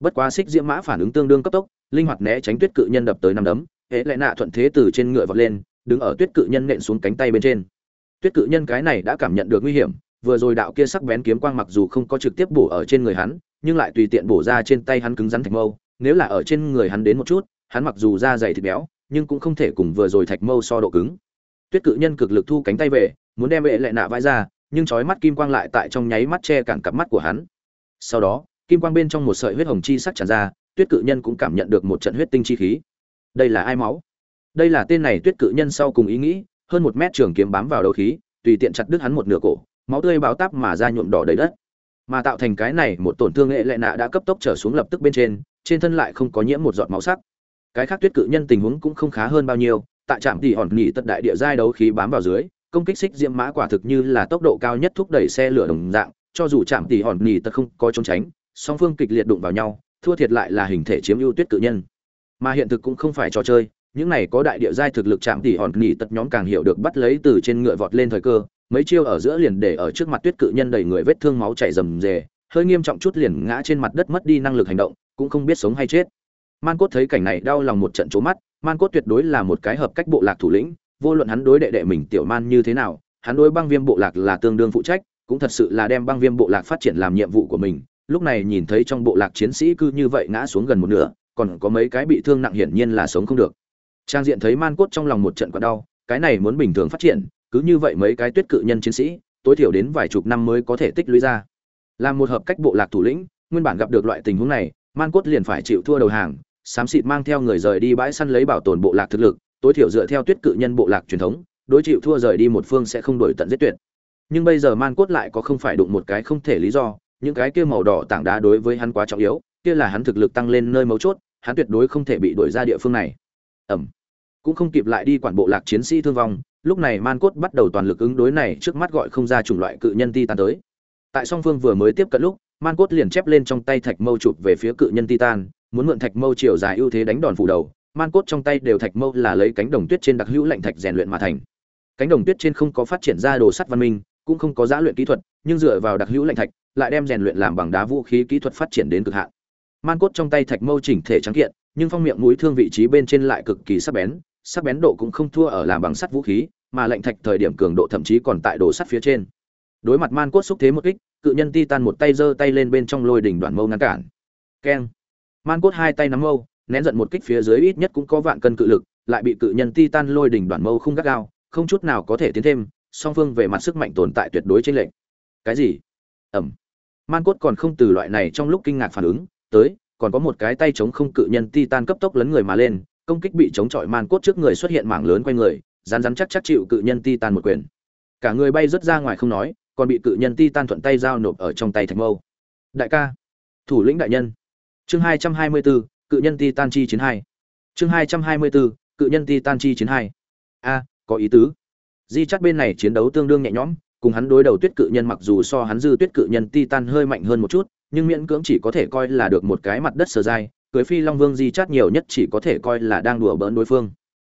Bất quá xích diễm mã phản ứng tương đương cấp tốc, linh hoạt né tránh tuyết cự nhân đập tới năm đấm, hệ lệ nạ thuận thế từ trên ngựa vọt lên, đứng ở tuyết cự nhân nện xuống cánh tay bên trên. Tuyết cự nhân cái này đã cảm nhận được nguy hiểm, vừa rồi đạo kia sắc bén kiếm quang mặc dù không có trực tiếp bổ ở trên người hắn, nhưng lại tùy tiện bổ ra trên tay hắn cứng rắn thành mâu, nếu là ở trên người hắn đến một chút, hắn mặc dù da dày thịt béo nhưng cũng không thể cùng vừa rồi thạch mâu so độ cứng tuyết cự nhân cực lực thu cánh tay về muốn đem vệ lệ nạ vai ra nhưng chói mắt kim quang lại tại trong nháy mắt che cản cặp mắt của hắn. Sau đó, kim quang bên trong một sợi huyết hồng chi sắc tràn ra, Tuyết Cự Nhân cũng cảm nhận được một trận huyết tinh chi khí. Đây là ai máu? Đây là tên này Tuyết Cự Nhân sau cùng ý nghĩ, hơn một mét trường kiếm bám vào đầu khí, tùy tiện chặt đứt hắn một nửa cổ, máu tươi báo táp mà ra nhuộm đỏ đầy đất. mà tạo thành cái này một tổn thương hệ lệ nạ đã cấp tốc trở xuống lập tức bên trên trên thân lại không có nhiễm một giọt máu sắc cái khác tuyết cự nhân tình huống cũng không khá hơn bao nhiêu, tại trạm thì hòn nghỉ tật đại địa giai đấu khí bám vào dưới, công kích xích diễm mã quả thực như là tốc độ cao nhất thúc đẩy xe lửa đồng dạng, cho dù chạm tỉ hòn nghỉ tật không có trốn tránh, song phương kịch liệt đụng vào nhau, thua thiệt lại là hình thể chiếm ưu tuyết cự nhân. Mà hiện thực cũng không phải trò chơi, những này có đại địa giai thực lực chạm tỉ hòn nghỉ tật nhóm càng hiểu được bắt lấy từ trên ngựa vọt lên thời cơ, mấy chiêu ở giữa liền để ở trước mặt tuyết cự nhân đầy người vết thương máu chảy rầm rề, hơi nghiêm trọng chút liền ngã trên mặt đất mất đi năng lực hành động, cũng không biết sống hay chết man cốt thấy cảnh này đau lòng một trận trố mắt, man cốt tuyệt đối là một cái hợp cách bộ lạc thủ lĩnh, vô luận hắn đối đệ đệ mình tiểu man như thế nào, hắn đối băng viêm bộ lạc là tương đương phụ trách, cũng thật sự là đem băng viêm bộ lạc phát triển làm nhiệm vụ của mình. Lúc này nhìn thấy trong bộ lạc chiến sĩ cứ như vậy ngã xuống gần một nửa, còn có mấy cái bị thương nặng hiển nhiên là sống không được. Trang diện thấy man cốt trong lòng một trận quặn đau, cái này muốn bình thường phát triển, cứ như vậy mấy cái tuyết cự nhân chiến sĩ, tối thiểu đến vài chục năm mới có thể tích lũy ra. Làm một hợp cách bộ lạc thủ lĩnh, nguyên bản gặp được loại tình huống này, man cốt liền phải chịu thua đầu hàng xám xịt mang theo người rời đi bãi săn lấy bảo tồn bộ lạc thực lực, tối thiểu dựa theo tuyết cự nhân bộ lạc truyền thống, đối chịu thua rời đi một phương sẽ không đổi tận giết tuyệt. Nhưng bây giờ man cốt lại có không phải đụng một cái không thể lý do, những cái kia màu đỏ tảng đá đối với hắn quá trọng yếu, kia là hắn thực lực tăng lên nơi mấu chốt, hắn tuyệt đối không thể bị đuổi ra địa phương này. Ẩm. Cũng không kịp lại đi quản bộ lạc chiến sĩ thương vong, lúc này man cốt bắt đầu toàn lực ứng đối này trước mắt gọi không ra chủng loại cự nhân titan tới. Tại song phương vừa mới tiếp cận lúc, man cốt liền chép lên trong tay thạch mâu chụp về phía cự nhân titan muốn mượn thạch mâu chiều dài ưu thế đánh đòn phủ đầu, man cốt trong tay đều thạch mâu là lấy cánh đồng tuyết trên đặc hữu lạnh thạch rèn luyện mà thành. Cánh đồng tuyết trên không có phát triển ra đồ sắt văn minh, cũng không có giá luyện kỹ thuật, nhưng dựa vào đặc hữu lạnh thạch, lại đem rèn luyện làm bằng đá vũ khí kỹ thuật phát triển đến cực hạn. Man cốt trong tay thạch mâu chỉnh thể trắng kiện, nhưng phong miệng mũi thương vị trí bên trên lại cực kỳ sắc bén sắc bén độ cũng không thua ở làm bằng sắt vũ khí, mà lạnh thạch thời điểm cường độ thậm chí còn tại đồ sắt phía trên. Đối mặt man cốt xúc thế một kích, cự nhân titan một tay giơ tay lên bên trong lôi đỉnh đoạn mâu ngăn cản. Keng man cốt hai tay nắm mâu, nén giận một kích phía dưới ít nhất cũng có vạn cân cự lực, lại bị cự nhân titan lôi đỉnh đoạn mâu không gắt gao, không chút nào có thể tiến thêm, song phương về mặt sức mạnh tồn tại tuyệt đối trên lệnh cái gì? Ẩm. Man cốt còn không từ loại này trong lúc kinh ngạc phản ứng, tới, còn có một cái tay chống không cự nhân titan cấp tốc lấn người mà lên, công kích bị chống chọi man cốt trước người xuất hiện mảng lớn quanh người, rán rán chắc chắc chịu cự nhân titan một quyền. Cả người bay rớt ra ngoài không nói, còn bị cự nhân titan thuận tay giao nộp ở trong tay thạch mâu. Đại ca, thủ lĩnh đại nhân chương hai trăm hai mươi bốn cự nhân titan chi chiến hai. Chương hai trăm hai mươi bốn cự nhân titan chi chiến hai. A, có ý tứ. Di chắt bên này chiến đấu tương đương nhẹ nhõm, cùng hắn đối đầu tuyết cự nhân mặc dù so hắn dư tuyết cự nhân titan hơi mạnh hơn một chút, nhưng miễn cưỡng chỉ có thể coi là được một cái mặt đất sờ dai, cưới phi long vương di chắt nhiều nhất chỉ có thể coi là đang đùa bỡn đối phương.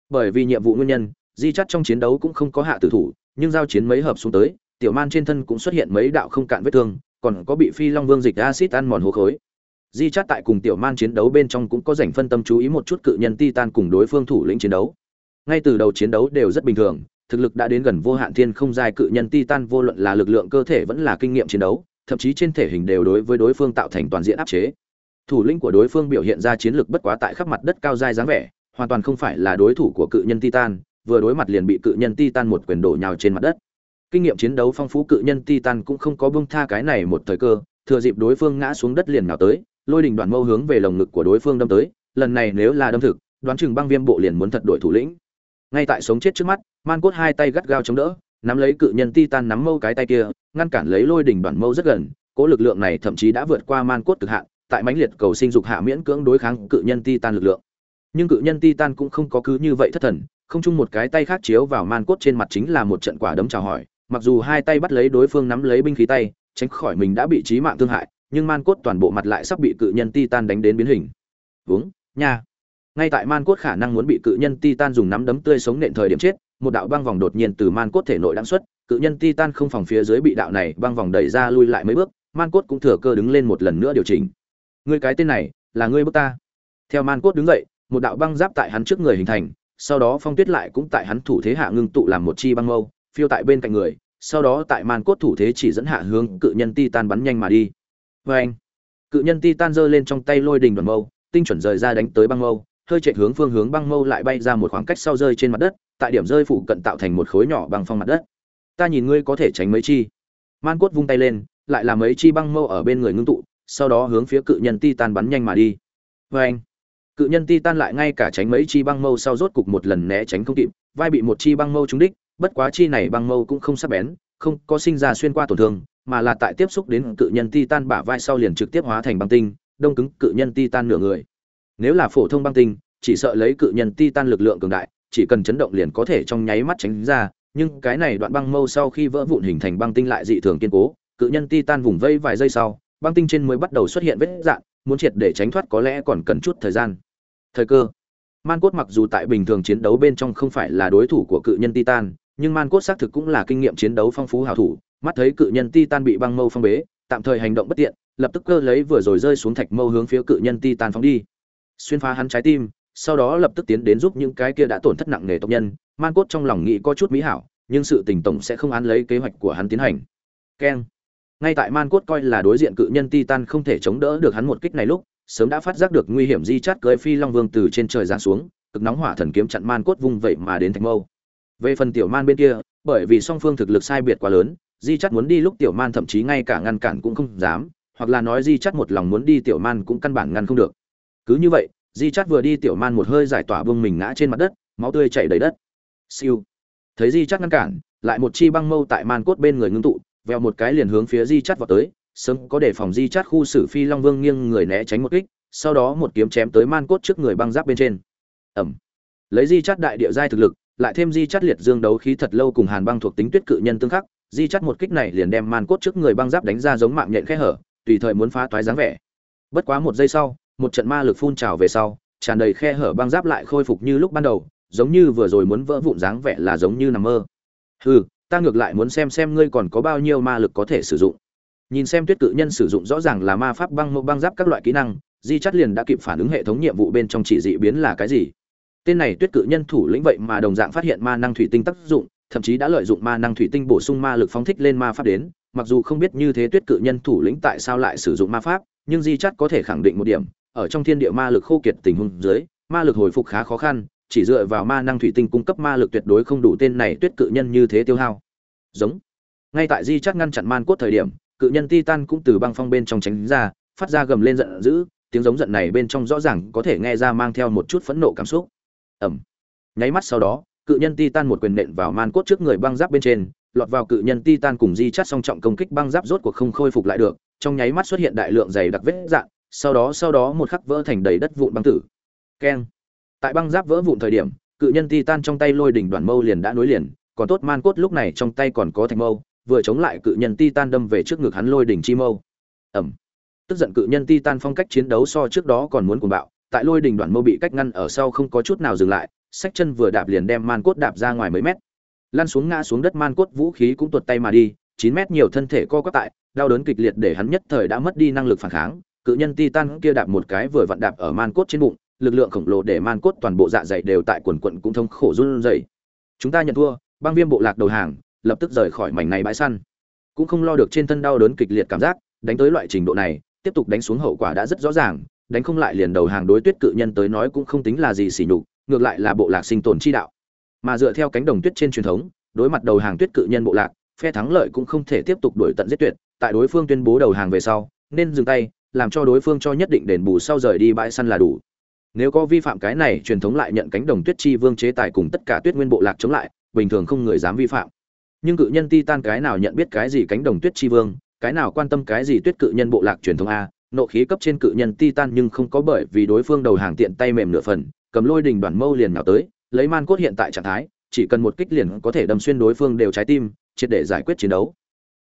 Bởi vì nhiệm vụ nguyên nhân, di chắt trong chiến đấu cũng không có hạ tử thủ, nhưng giao chiến mấy hợp xuống tới, tiểu man trên thân cũng xuất hiện mấy đạo không cạn vết thương, còn có bị phi long vương dịch acid ăn mòn hố khối di Chát tại cùng tiểu man chiến đấu bên trong cũng có dành phân tâm chú ý một chút cự nhân titan cùng đối phương thủ lĩnh chiến đấu. Ngay từ đầu chiến đấu đều rất bình thường, thực lực đã đến gần vô hạn thiên không giai cự nhân titan vô luận là lực lượng cơ thể vẫn là kinh nghiệm chiến đấu, thậm chí trên thể hình đều đối với đối phương tạo thành toàn diện áp chế. Thủ lĩnh của đối phương biểu hiện ra chiến lược bất quá tại khắp mặt đất cao giai dáng vẻ, hoàn toàn không phải là đối thủ của cự nhân titan, vừa đối mặt liền bị cự nhân titan một quyền đổ nhào trên mặt đất. Kinh nghiệm chiến đấu phong phú cự nhân titan cũng không có buông tha cái này một thời cơ, thừa dịp đối phương ngã xuống đất liền nào tới lôi đình đoàn mâu hướng về lồng ngực của đối phương đâm tới, lần này nếu là đâm thực, đoán chừng băng viêm bộ liền muốn thật đổi thủ lĩnh. Ngay tại sống chết trước mắt, man cốt hai tay gắt gao chống đỡ, nắm lấy cự nhân titan nắm mâu cái tay kia, ngăn cản lấy lôi đỉnh đoàn mâu rất gần, cố lực lượng này thậm chí đã vượt qua man cốt cực hạn, tại mãnh liệt cầu sinh dục hạ miễn cưỡng đối kháng cự nhân titan lực lượng. Nhưng cự nhân titan cũng không có cứ như vậy thất thần, không chung một cái tay khác chiếu vào man cốt trên mặt chính là một trận quả đấm chào hỏi, mặc dù hai tay bắt lấy đối phương nắm lấy binh khí tay, tránh khỏi mình đã bị trí mạng thương hại nhưng man cốt toàn bộ mặt lại sắp bị cự nhân titan đánh đến biến hình. Vướng, nha. Ngay tại man cốt khả năng muốn bị cự nhân titan dùng nắm đấm tươi sống nện thời điểm chết, một đạo băng vòng đột nhiên từ man cốt thể nội đáng xuất, cự nhân titan không phòng phía dưới bị đạo này băng vòng đẩy ra lui lại mấy bước, man cốt cũng thừa cơ đứng lên một lần nữa điều chỉnh. Ngươi cái tên này, là ngươi bước ta. Theo man cốt đứng dậy, một đạo băng giáp tại hắn trước người hình thành, sau đó phong tuyết lại cũng tại hắn thủ thế hạ ngưng tụ làm một chi băng mâu, phiêu tại bên cạnh người, sau đó tại man cốt thủ thế chỉ dẫn hạ hướng cự nhân titan bắn nhanh mà đi vê anh. Cự nhân titan giơ lên trong tay lôi đình đoàn mâu, tinh chuẩn rời ra đánh tới băng mâu, hơi chạy hướng phương hướng băng mâu lại bay ra một khoảng cách sau rơi trên mặt đất, tại điểm rơi phụ cận tạo thành một khối nhỏ bằng phong mặt đất. Ta nhìn ngươi có thể tránh mấy chi? Man cốt vung tay lên, lại là mấy chi băng mâu ở bên người ngưng tụ, sau đó hướng phía cự nhân titan bắn nhanh mà đi. Vê anh. Cự nhân titan lại ngay cả tránh mấy chi băng mâu sau rốt cục một lần né tránh không kịp, vai bị một chi băng mâu trúng đích, bất quá chi này băng mâu cũng không sắc bén, không có sinh ra xuyên qua tổn thương mà là tại tiếp xúc đến cự nhân titan bả vai sau liền trực tiếp hóa thành băng tinh, đông cứng cự nhân titan nửa người. Nếu là phổ thông băng tinh, chỉ sợ lấy cự nhân titan lực lượng cường đại, chỉ cần chấn động liền có thể trong nháy mắt tránh ra, nhưng cái này đoạn băng mâu sau khi vỡ vụn hình thành băng tinh lại dị thường kiên cố, cự nhân titan vùng vây vài giây sau, băng tinh trên mới bắt đầu xuất hiện vết rạn, muốn triệt để tránh thoát có lẽ còn cần chút thời gian. Thời cơ. Man cốt mặc dù tại bình thường chiến đấu bên trong không phải là đối thủ của cự nhân titan, nhưng man cốt xác thực cũng là kinh nghiệm chiến đấu phong phú hảo thủ mắt thấy cự nhân titan bị băng mâu phong bế, tạm thời hành động bất tiện, lập tức cơ lấy vừa rồi rơi xuống thạch mâu hướng phía cự nhân titan phóng đi. Xuyên phá hắn trái tim, sau đó lập tức tiến đến giúp những cái kia đã tổn thất nặng nề tộc nhân. Man cốt trong lòng nghĩ có chút mỹ hảo, nhưng sự tình tổng sẽ không án lấy kế hoạch của hắn tiến hành. Keng. Ngay tại man cốt coi là đối diện cự nhân titan không thể chống đỡ được hắn một kích này lúc, sớm đã phát giác được nguy hiểm di chát cưới phi long vương từ trên trời giáng xuống, cực nóng hỏa thần kiếm chặn man cốt vung vậy mà đến thạch mâu. Về phần tiểu man bên kia, bởi vì song phương thực lực sai biệt quá lớn di chắt muốn đi lúc tiểu man thậm chí ngay cả ngăn cản cũng không dám, hoặc là nói di chắt một lòng muốn đi tiểu man cũng căn bản ngăn không được. Cứ như vậy, di chắt vừa đi tiểu man một hơi giải tỏa vương mình ngã trên mặt đất, máu tươi chảy đầy đất. Siêu. Thấy di chắt ngăn cản, lại một chi băng mâu tại man cốt bên người ngưng tụ veo một cái liền hướng phía di chắt vào tới, sớm có đề phòng di chắt khu xử phi long vương nghiêng người né tránh một kích, sau đó một kiếm chém tới man cốt trước người băng giáp bên trên. Ẩm lấy di chắt đại địa giai thực lực, lại thêm di chắt liệt dương đấu khí thật lâu cùng hàn băng thuộc tính tuyết cự nhân tương khắc di chắt một kích này liền đem man cốt trước người băng giáp đánh ra giống mạng nhện khe hở, tùy thời muốn phá toái dáng vẻ. Bất quá một giây sau, một trận ma lực phun trào về sau, tràn đầy khe hở băng giáp lại khôi phục như lúc ban đầu, giống như vừa rồi muốn vỡ vụn dáng vẻ là giống như nằm mơ. Hừ, ta ngược lại muốn xem xem ngươi còn có bao nhiêu ma lực có thể sử dụng. Nhìn xem tuyết cự nhân sử dụng rõ ràng là ma pháp băng mộ băng giáp các loại kỹ năng, di chắt liền đã kịp phản ứng hệ thống nhiệm vụ bên trong chỉ dị biến là cái gì. Tên này tuyết cự nhân thủ lĩnh vậy mà đồng dạng phát hiện ma năng thủy tinh tác dụng thậm chí đã lợi dụng ma năng thủy tinh bổ sung ma lực phóng thích lên ma pháp đến, mặc dù không biết như thế tuyết cự nhân thủ lĩnh tại sao lại sử dụng ma pháp, nhưng di chắt có thể khẳng định một điểm, ở trong thiên địa ma lực khô kiệt tình huống dưới, ma lực hồi phục khá khó khăn, chỉ dựa vào ma năng thủy tinh cung cấp ma lực tuyệt đối không đủ tên này tuyết cự nhân như thế tiêu hao. Giống. Ngay tại di chắt ngăn chặn man cốt thời điểm, cự nhân titan cũng từ băng phong bên trong tránh ra, phát ra gầm lên giận dữ, tiếng giống giận này bên trong rõ ràng có thể nghe ra mang theo một chút phẫn nộ cảm xúc. Ẩm nháy mắt sau đó cự nhân titan một quyền nện vào man cốt trước người băng giáp bên trên, lọt vào cự nhân titan cùng di chắt song trọng công kích băng giáp rốt cuộc không khôi phục lại được, trong nháy mắt xuất hiện đại lượng dày đặc vết dạn sau đó sau đó một khắc vỡ thành đầy đất vụn băng tử. Keng. Tại băng giáp vỡ vụn thời điểm, cự nhân titan trong tay lôi đỉnh đoàn mâu liền đã nối liền, còn tốt man cốt lúc này trong tay còn có thành mâu, vừa chống lại cự nhân titan đâm về trước ngực hắn lôi đỉnh chi mâu. Ẩm tức giận cự nhân titan phong cách chiến đấu so trước đó còn muốn cuồng bạo, tại lôi đỉnh đoạn mâu bị cách ngăn ở sau không có chút nào dừng lại sách chân vừa đạp liền đem man cốt đạp ra ngoài mấy mét. Lăn xuống ngã xuống đất man cốt vũ khí cũng tuột tay mà đi, chín mét nhiều thân thể co quắp tại, đau đớn kịch liệt để hắn nhất thời đã mất đi năng lực phản kháng. Cự nhân titan kia đạp một cái vừa vặn đạp ở man cốt trên bụng, lực lượng khổng lồ để man cốt toàn bộ dạ dày đều tại quần quận cũng thông khổ run rẩy. Chúng ta nhận thua, băng viêm bộ lạc đầu hàng, lập tức rời khỏi mảnh này bãi săn. Cũng không lo được trên thân đau đớn kịch liệt cảm giác, đánh tới loại trình độ này, tiếp tục đánh xuống hậu quả đã rất rõ ràng, đánh không lại liền đầu hàng đối tuyết cự nhân tới nói cũng không tính là gì xỉ nhục ngược lại là bộ lạc sinh tồn chi đạo. Mà dựa theo cánh đồng tuyết trên truyền thống, đối mặt đầu hàng tuyết cự nhân bộ lạc, phe thắng lợi cũng không thể tiếp tục đuổi tận giết tuyệt. Tại đối phương tuyên bố đầu hàng về sau, nên dừng tay, làm cho đối phương cho nhất định đền bù sau rời đi bãi săn là đủ. Nếu có vi phạm cái này, truyền thống lại nhận cánh đồng tuyết chi vương chế tài cùng tất cả tuyết nguyên bộ lạc chống lại, bình thường không người dám vi phạm. Nhưng cự nhân titan cái nào nhận biết cái gì cánh đồng tuyết chi vương, cái nào quan tâm cái gì tuyết cự nhân bộ lạc truyền thống a, nộ khí cấp trên cự nhân titan nhưng không có bởi vì đối phương đầu hàng tiện tay mềm nửa phần cầm lôi đình đoàn mâu liền nào tới, lấy man cốt hiện tại trạng thái, chỉ cần một kích liền có thể đâm xuyên đối phương đều trái tim, triệt để giải quyết chiến đấu.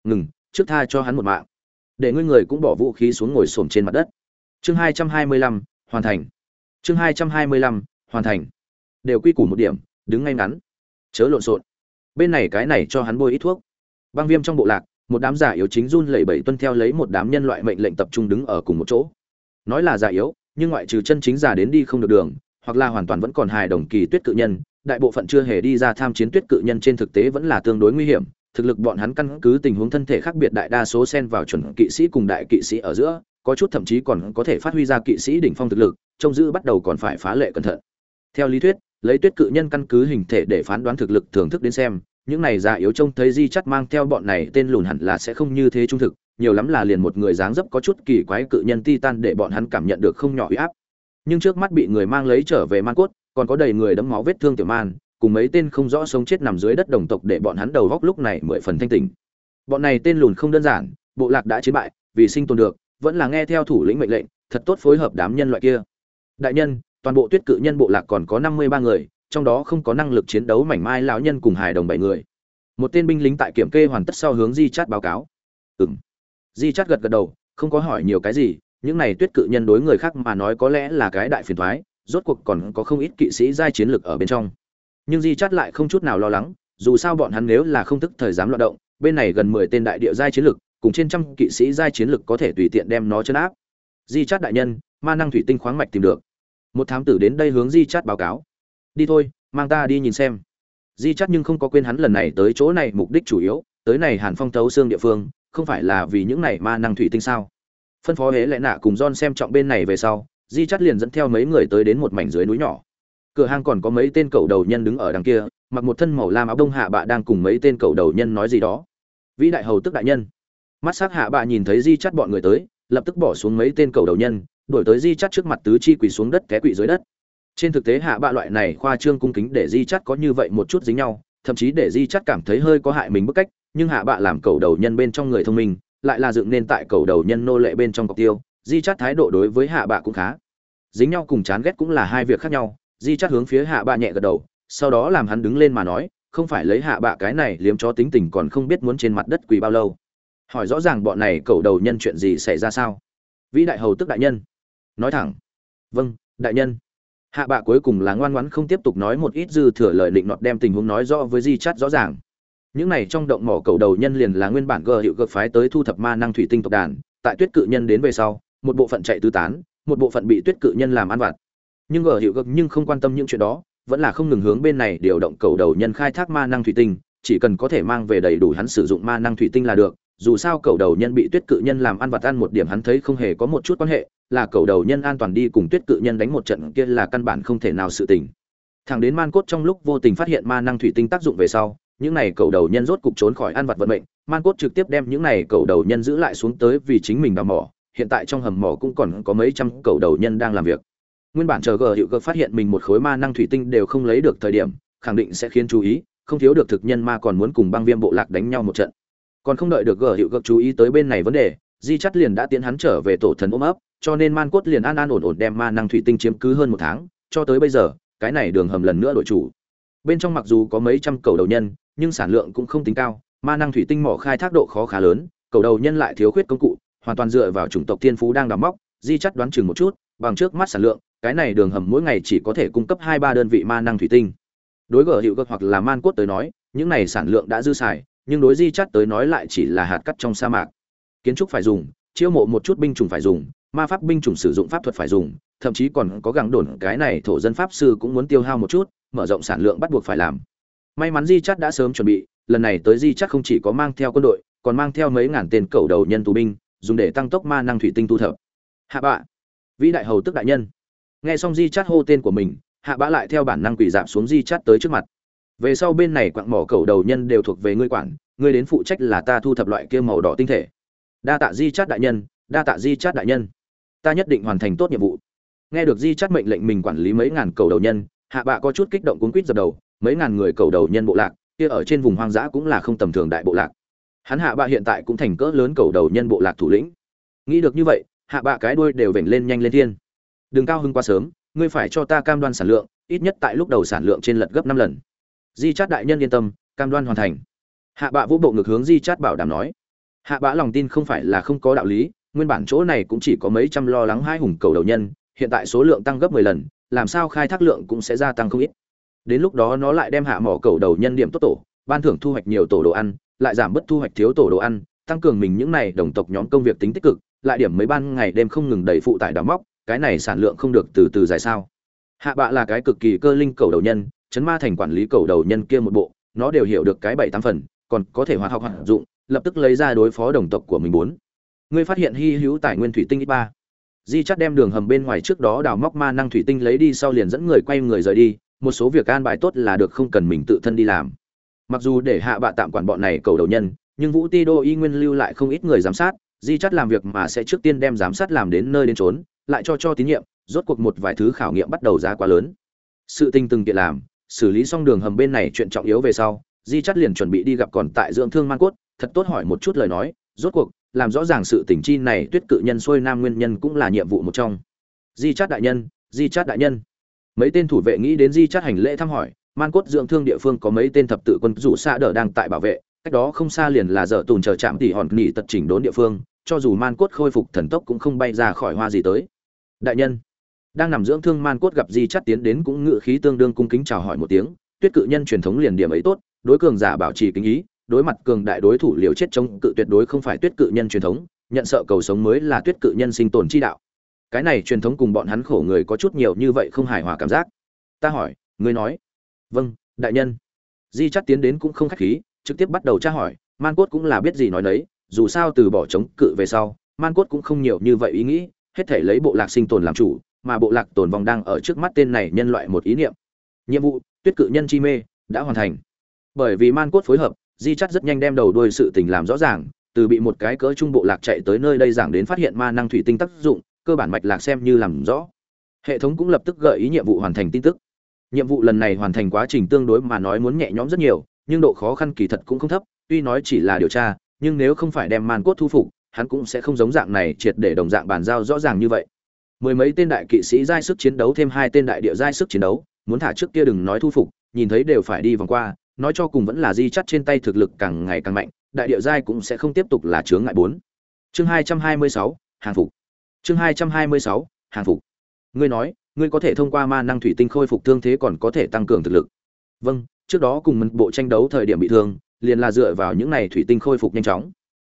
Ngừng, trước tha cho hắn một mạng. Để ngươi người cũng bỏ vũ khí xuống ngồi xổm trên mặt đất. Chương hai trăm hai mươi lăm, hoàn thành. Chương hai trăm hai mươi lăm, hoàn thành. Đều quy củ một điểm, đứng ngay ngắn. Chớ lộn xộn. Bên này cái này cho hắn bôi ít thuốc. Băng viêm trong bộ lạc, một đám giả yếu chính run lẩy bẩy tuân theo lấy một đám nhân loại mệnh lệnh tập trung đứng ở cùng một chỗ. Nói là giả yếu, nhưng ngoại trừ chân chính giả đến đi không được đường hoặc là hoàn toàn vẫn còn hài đồng kỳ tuyết cự nhân, đại bộ phận chưa hề đi ra tham chiến tuyết cự nhân trên thực tế vẫn là tương đối nguy hiểm. Thực lực bọn hắn căn cứ tình huống thân thể khác biệt đại đa số xen vào chuẩn kỵ sĩ cùng đại kỵ sĩ ở giữa, có chút thậm chí còn có thể phát huy ra kỵ sĩ đỉnh phong thực lực, trông giữ bắt đầu còn phải phá lệ cẩn thận. Theo lý thuyết, lấy tuyết cự nhân căn cứ hình thể để phán đoán thực lực thưởng thức đến xem, những này già yếu trông thấy di chắt mang theo bọn này tên lùn hẳn là sẽ không như thế trung thực, nhiều lắm là liền một người dáng dấp có chút kỳ quái cự nhân titan để bọn hắn cảm nhận được không nhỏ uy áp nhưng trước mắt bị người mang lấy trở về man cốt, còn có đầy người đấm máu vết thương tiểu man, cùng mấy tên không rõ sống chết nằm dưới đất đồng tộc để bọn hắn đầu góc lúc này mười phần thanh tình bọn này tên lùn không đơn giản, bộ lạc đã chiến bại, vì sinh tồn được, vẫn là nghe theo thủ lĩnh mệnh lệnh, thật tốt phối hợp đám nhân loại kia. Đại nhân, toàn bộ tuyết cự nhân bộ lạc còn có năm mươi ba người, trong đó không có năng lực chiến đấu mảnh mai lão nhân cùng hài đồng bảy người. Một tên binh lính tại kiểm kê hoàn tất sau hướng di chát báo cáo. Ừng di chát gật gật đầu, không có hỏi nhiều cái gì những này tuyết cự nhân đối người khác mà nói có lẽ là cái đại phiền thoái, rốt cuộc còn có không ít kỵ sĩ giai chiến lực ở bên trong. Nhưng di chát lại không chút nào lo lắng, dù sao bọn hắn nếu là không thức thời dám loạt động, bên này gần mười tên đại địa giai chiến lực, cùng trên trăm kỵ sĩ giai chiến lực có thể tùy tiện đem nó chấn áp. Di chát đại nhân, ma năng thủy tinh khoáng mạch tìm được. Một thám tử đến đây hướng di chát báo cáo. Đi thôi, mang ta đi nhìn xem. Di chát nhưng không có quên hắn lần này tới chỗ này mục đích chủ yếu, tới này hàn phong thấu xương địa phương, không phải là vì những này ma năng thủy tinh sao? Phân phó hễ lẽ nạ cùng john xem trọng bên này về sau, di chắt liền dẫn theo mấy người tới đến một mảnh dưới núi nhỏ. Cửa hàng còn có mấy tên cầu đầu nhân đứng ở đằng kia, mặc một thân màu lam áo đông hạ bạ đang cùng mấy tên cầu đầu nhân nói gì đó. Vĩ đại hầu tức đại nhân. Mắt s c hạ bạ nhìn thấy di chắt bọn người tới, lập tức bỏ xuống mấy tên cầu đầu nhân đổi tới di chắt trước mặt tứ chi quỳ xuống đất té quỵ dưới đất. Trên thực tế hạ bạ loại này khoa trương cung kính để di chắt có như vậy một chút dính nhau, thậm chí để di chắt cảm thấy hơi có hại mình bức cách, nhưng hạ bạ làm cầu đầu nhân bên trong người thông minh lại là dựng nên tại cầu đầu nhân nô lệ bên trong cọc tiêu, di chắt thái độ đối với hạ bạ cũng khá. Dính nhau cùng chán ghét cũng là hai việc khác nhau, di chắt hướng phía hạ bạ nhẹ gật đầu, sau đó làm hắn đứng lên mà nói, không phải lấy hạ bạ cái này liếm cho tính tình còn không biết muốn trên mặt đất quỳ bao lâu. Hỏi rõ ràng bọn này cầu đầu nhân chuyện gì xảy ra sao? Vĩ đại hầu tức đại nhân. Nói thẳng. Vâng đại nhân. Hạ bạ cuối cùng là ngoan ngoãn không tiếp tục nói một ít dư thừa lời định nọt đem tình huống nói rõ với di chắt rõ ràng những này trong động mỏ cầu đầu nhân liền là nguyên bản gờ hiệu gợp phái tới thu thập ma năng thủy tinh tộc đàn, tại tuyết cự nhân đến về sau, một bộ phận chạy tứ tán, một bộ phận bị tuyết cự nhân làm ăn vặt. Nhưng gờ hiệu gợp nhưng không quan tâm những chuyện đó, vẫn là không ngừng hướng bên này điều động cầu đầu nhân khai thác ma năng thủy tinh, chỉ cần có thể mang về đầy đủ hắn sử dụng ma năng thủy tinh là được. Dù sao cầu đầu nhân bị tuyết cự nhân làm ăn vặt ăn một điểm hắn thấy không hề có một chút quan hệ, là cầu đầu nhân an toàn đi cùng tuyết cự nhân đánh một trận kia là căn bản không thể nào sự tình. Thẳng đến man cốt trong lúc vô tình phát hiện ma năng thủy tinh tác dụng về sau những này cầu đầu nhân rốt cục trốn khỏi ăn vặt vận mệnh, man cốt trực tiếp đem những này cầu đầu nhân giữ lại xuống tới vì chính mình đào mỏ, hiện tại trong hầm mỏ cũng còn có mấy trăm cầu đầu nhân đang làm việc. Nguyên bản chờ gờ hiệu cơ phát hiện mình một khối ma năng thủy tinh đều không lấy được thời điểm, khẳng định sẽ khiến chú ý, không thiếu được thực nhân ma còn muốn cùng băng viêm bộ lạc đánh nhau một trận. Còn không đợi được gờ hiệu cơ chú ý tới bên này vấn đề, di chắt liền đã tiến hắn trở về tổ thần ôm ấp, cho nên man cốt liền an an ổn ổn đem ma năng thủy tinh chiếm cứ hơn một tháng, cho tới bây giờ, cái này đường hầm lần nữa đổi chủ. Bên trong mặc dù có mấy trăm cầu đầu nhân nhưng sản lượng cũng không tính cao, ma năng thủy tinh mỏ khai thác độ khó khá lớn, cầu đầu nhân lại thiếu khuyết công cụ, hoàn toàn dựa vào chủng tộc thiên phú đang đào móc, di chắt đoán chừng một chút, bằng trước mắt sản lượng, cái này đường hầm mỗi ngày chỉ có thể cung cấp hai ba đơn vị ma năng thủy tinh. Đối gở hiệu cực hoặc là man cốt tới nói, những này sản lượng đã dư xài, nhưng đối di chắt tới nói lại chỉ là hạt cắt trong sa mạc. Kiến trúc phải dùng, chiêu mộ một chút binh chủng phải dùng, ma pháp binh chủng sử dụng pháp thuật phải dùng, thậm chí còn có gắng đồn cái này thổ dân pháp sư cũng muốn tiêu hao một chút, mở rộng sản lượng bắt buộc phải làm may mắn di chắt đã sớm chuẩn bị, lần này tới di chắt không chỉ có mang theo quân đội, còn mang theo mấy ngàn tên cầu đầu nhân tù binh, dùng để tăng tốc ma năng thủy tinh thu thập. Hạ bạ, vĩ đại hầu tức đại nhân. Nghe xong di chắt hô tên của mình, hạ bạ lại theo bản năng quỷ giảm xuống di chắt tới trước mặt. Về sau bên này quặng mỏ cầu đầu nhân đều thuộc về ngươi quản, ngươi đến phụ trách là ta thu thập loại kia màu đỏ tinh thể. Đa tạ di chắt đại nhân, đa tạ di chắt đại nhân. Ta nhất định hoàn thành tốt nhiệm vụ. Nghe được di chắt mệnh lệnh mình quản lý mấy ngàn cầu đầu nhân, hạ bạ có chút kích động cuốn quýt dập đầu mấy ngàn người cầu đầu nhân bộ lạc, kia ở trên vùng hoang dã cũng là không tầm thường đại bộ lạc. Hắn hạ bạ hiện tại cũng thành cỡ lớn cầu đầu nhân bộ lạc thủ lĩnh. Nghĩ được như vậy, hạ bạ cái đuôi đều vểnh lên nhanh lên thiên. Đừng cao hưng quá sớm, ngươi phải cho ta cam đoan sản lượng, ít nhất tại lúc đầu sản lượng trên lật gấp năm lần. Di chát đại nhân yên tâm, cam đoan hoàn thành. Hạ bạ vũ bộ ngược hướng di chát bảo đảm nói. Hạ bạ lòng tin không phải là không có đạo lý, nguyên bản chỗ này cũng chỉ có mấy trăm lo lắng hai hùng cầu đầu nhân, hiện tại số lượng tăng gấp mười lần, làm sao khai thác lượng cũng sẽ gia tăng không ít đến lúc đó nó lại đem hạ mỏ cầu đầu nhân điểm tốt tổ, ban thưởng thu hoạch nhiều tổ đồ ăn, lại giảm bớt thu hoạch thiếu tổ đồ ăn, tăng cường mình những này đồng tộc nhóm công việc tính tích cực, lại điểm mấy ban ngày đêm không ngừng đẩy phụ tải đóng móc, cái này sản lượng không được từ từ dài sao. Hạ bạ là cái cực kỳ cơ linh cầu đầu nhân, chấn ma thành quản lý cầu đầu nhân kia một bộ, nó đều hiểu được cái bảy tám phần, còn có thể hoạt học hoạt dụng, lập tức lấy ra đối phó đồng tộc của mình muốn ngươi phát hiện hy hữu tài nguyên thủy tinh ít ba. Di chắt đem đường hầm bên ngoài trước đó đào móc ma năng thủy tinh lấy đi sau liền dẫn người quay người rời đi một số việc an bài tốt là được không cần mình tự thân đi làm. Mặc dù để hạ bạ tạm quản bọn này cầu đầu nhân, nhưng vũ ti đô y nguyên lưu lại không ít người giám sát, di chắt làm việc mà sẽ trước tiên đem giám sát làm đến nơi đến trốn lại cho cho tín nhiệm, rốt cuộc một vài thứ khảo nghiệm bắt đầu ra quá lớn. Sự tinh từng kiện làm, xử lý xong đường hầm bên này chuyện trọng yếu về sau, di chắt liền chuẩn bị đi gặp còn tại dưỡng thương man cốt, thật tốt hỏi một chút lời nói, rốt cuộc, làm rõ ràng sự tình chi này, tuyết cự nhân xuôi nam nguyên nhân cũng là nhiệm vụ một trong. Di chát đại nhân, di chát đại nhân mấy tên thủ vệ nghĩ đến di chát hành lễ thăm hỏi, man cốt dưỡng thương địa phương có mấy tên thập tự quân rủ xa đỡ đang tại bảo vệ, cách đó không xa liền là dở tùn chờ chạm tỉ hòn nghỉ tật chỉnh đốn địa phương, cho dù man cốt khôi phục thần tốc cũng không bay ra khỏi hoa gì tới. Đại nhân, đang nằm dưỡng thương man cốt gặp di chắt tiến đến cũng ngự khí tương đương cung kính chào hỏi một tiếng, tuyết cự nhân truyền thống liền điểm ấy tốt, đối cường giả bảo trì kính ý, đối mặt cường đại đối thủ liều chết chống cự tuyệt đối không phải tuyết cự nhân truyền thống, nhận sợ cầu sống mới là tuyết cự nhân sinh tồn chi đạo cái này truyền thống cùng bọn hắn khổ người có chút nhiều như vậy không hài hòa cảm giác. Ta hỏi, ngươi nói. Vâng đại nhân. Di chắt tiến đến cũng không khách khí, trực tiếp bắt đầu tra hỏi, man cốt cũng là biết gì nói nấy, dù sao từ bỏ chống cự về sau, man cốt cũng không nhiều như vậy ý nghĩ, hết thể lấy bộ lạc sinh tồn làm chủ, mà bộ lạc tồn vong đang ở trước mắt tên này nhân loại một ý niệm. Nhiệm vụ, tuyết cự nhân chi mê, đã hoàn thành. Bởi vì man cốt phối hợp, di chắt rất nhanh đem đầu đuôi sự tình làm rõ ràng, từ bị một cái cỡ trung bộ lạc chạy tới nơi đây giảng đến phát hiện ma năng thủy tinh tác dụng cơ bản mạch lạc xem như làm rõ. Hệ thống cũng lập tức gợi ý nhiệm vụ hoàn thành tin tức. Nhiệm vụ lần này hoàn thành quá trình tương đối mà nói muốn nhẹ nhõm rất nhiều, nhưng độ khó khăn kỳ thật cũng không thấp, tuy nói chỉ là điều tra, nhưng nếu không phải đem man cốt thu phục, hắn cũng sẽ không giống dạng này triệt để đồng dạng bàn giao rõ ràng như vậy. Mười mấy tên đại kỵ sĩ giai sức chiến đấu thêm hai tên đại địa giai sức chiến đấu, muốn thả trước kia đừng nói thu phục, nhìn thấy đều phải đi vòng qua, nói cho cùng vẫn là di chắt trên tay thực lực càng ngày càng mạnh, đại địa giai cũng sẽ không tiếp tục là chướng ngại bốn. Chương hai trăm hai mươi sáu, hàng phục chương hai trăm hai mươi sáu, hàng phục. Ngươi nói, ngươi có thể thông qua ma năng thủy tinh khôi phục thương thế còn có thể tăng cường thực lực. Vâng trước đó cùng mật bộ tranh đấu thời điểm bị thương, liền là dựa vào những này thủy tinh khôi phục nhanh chóng.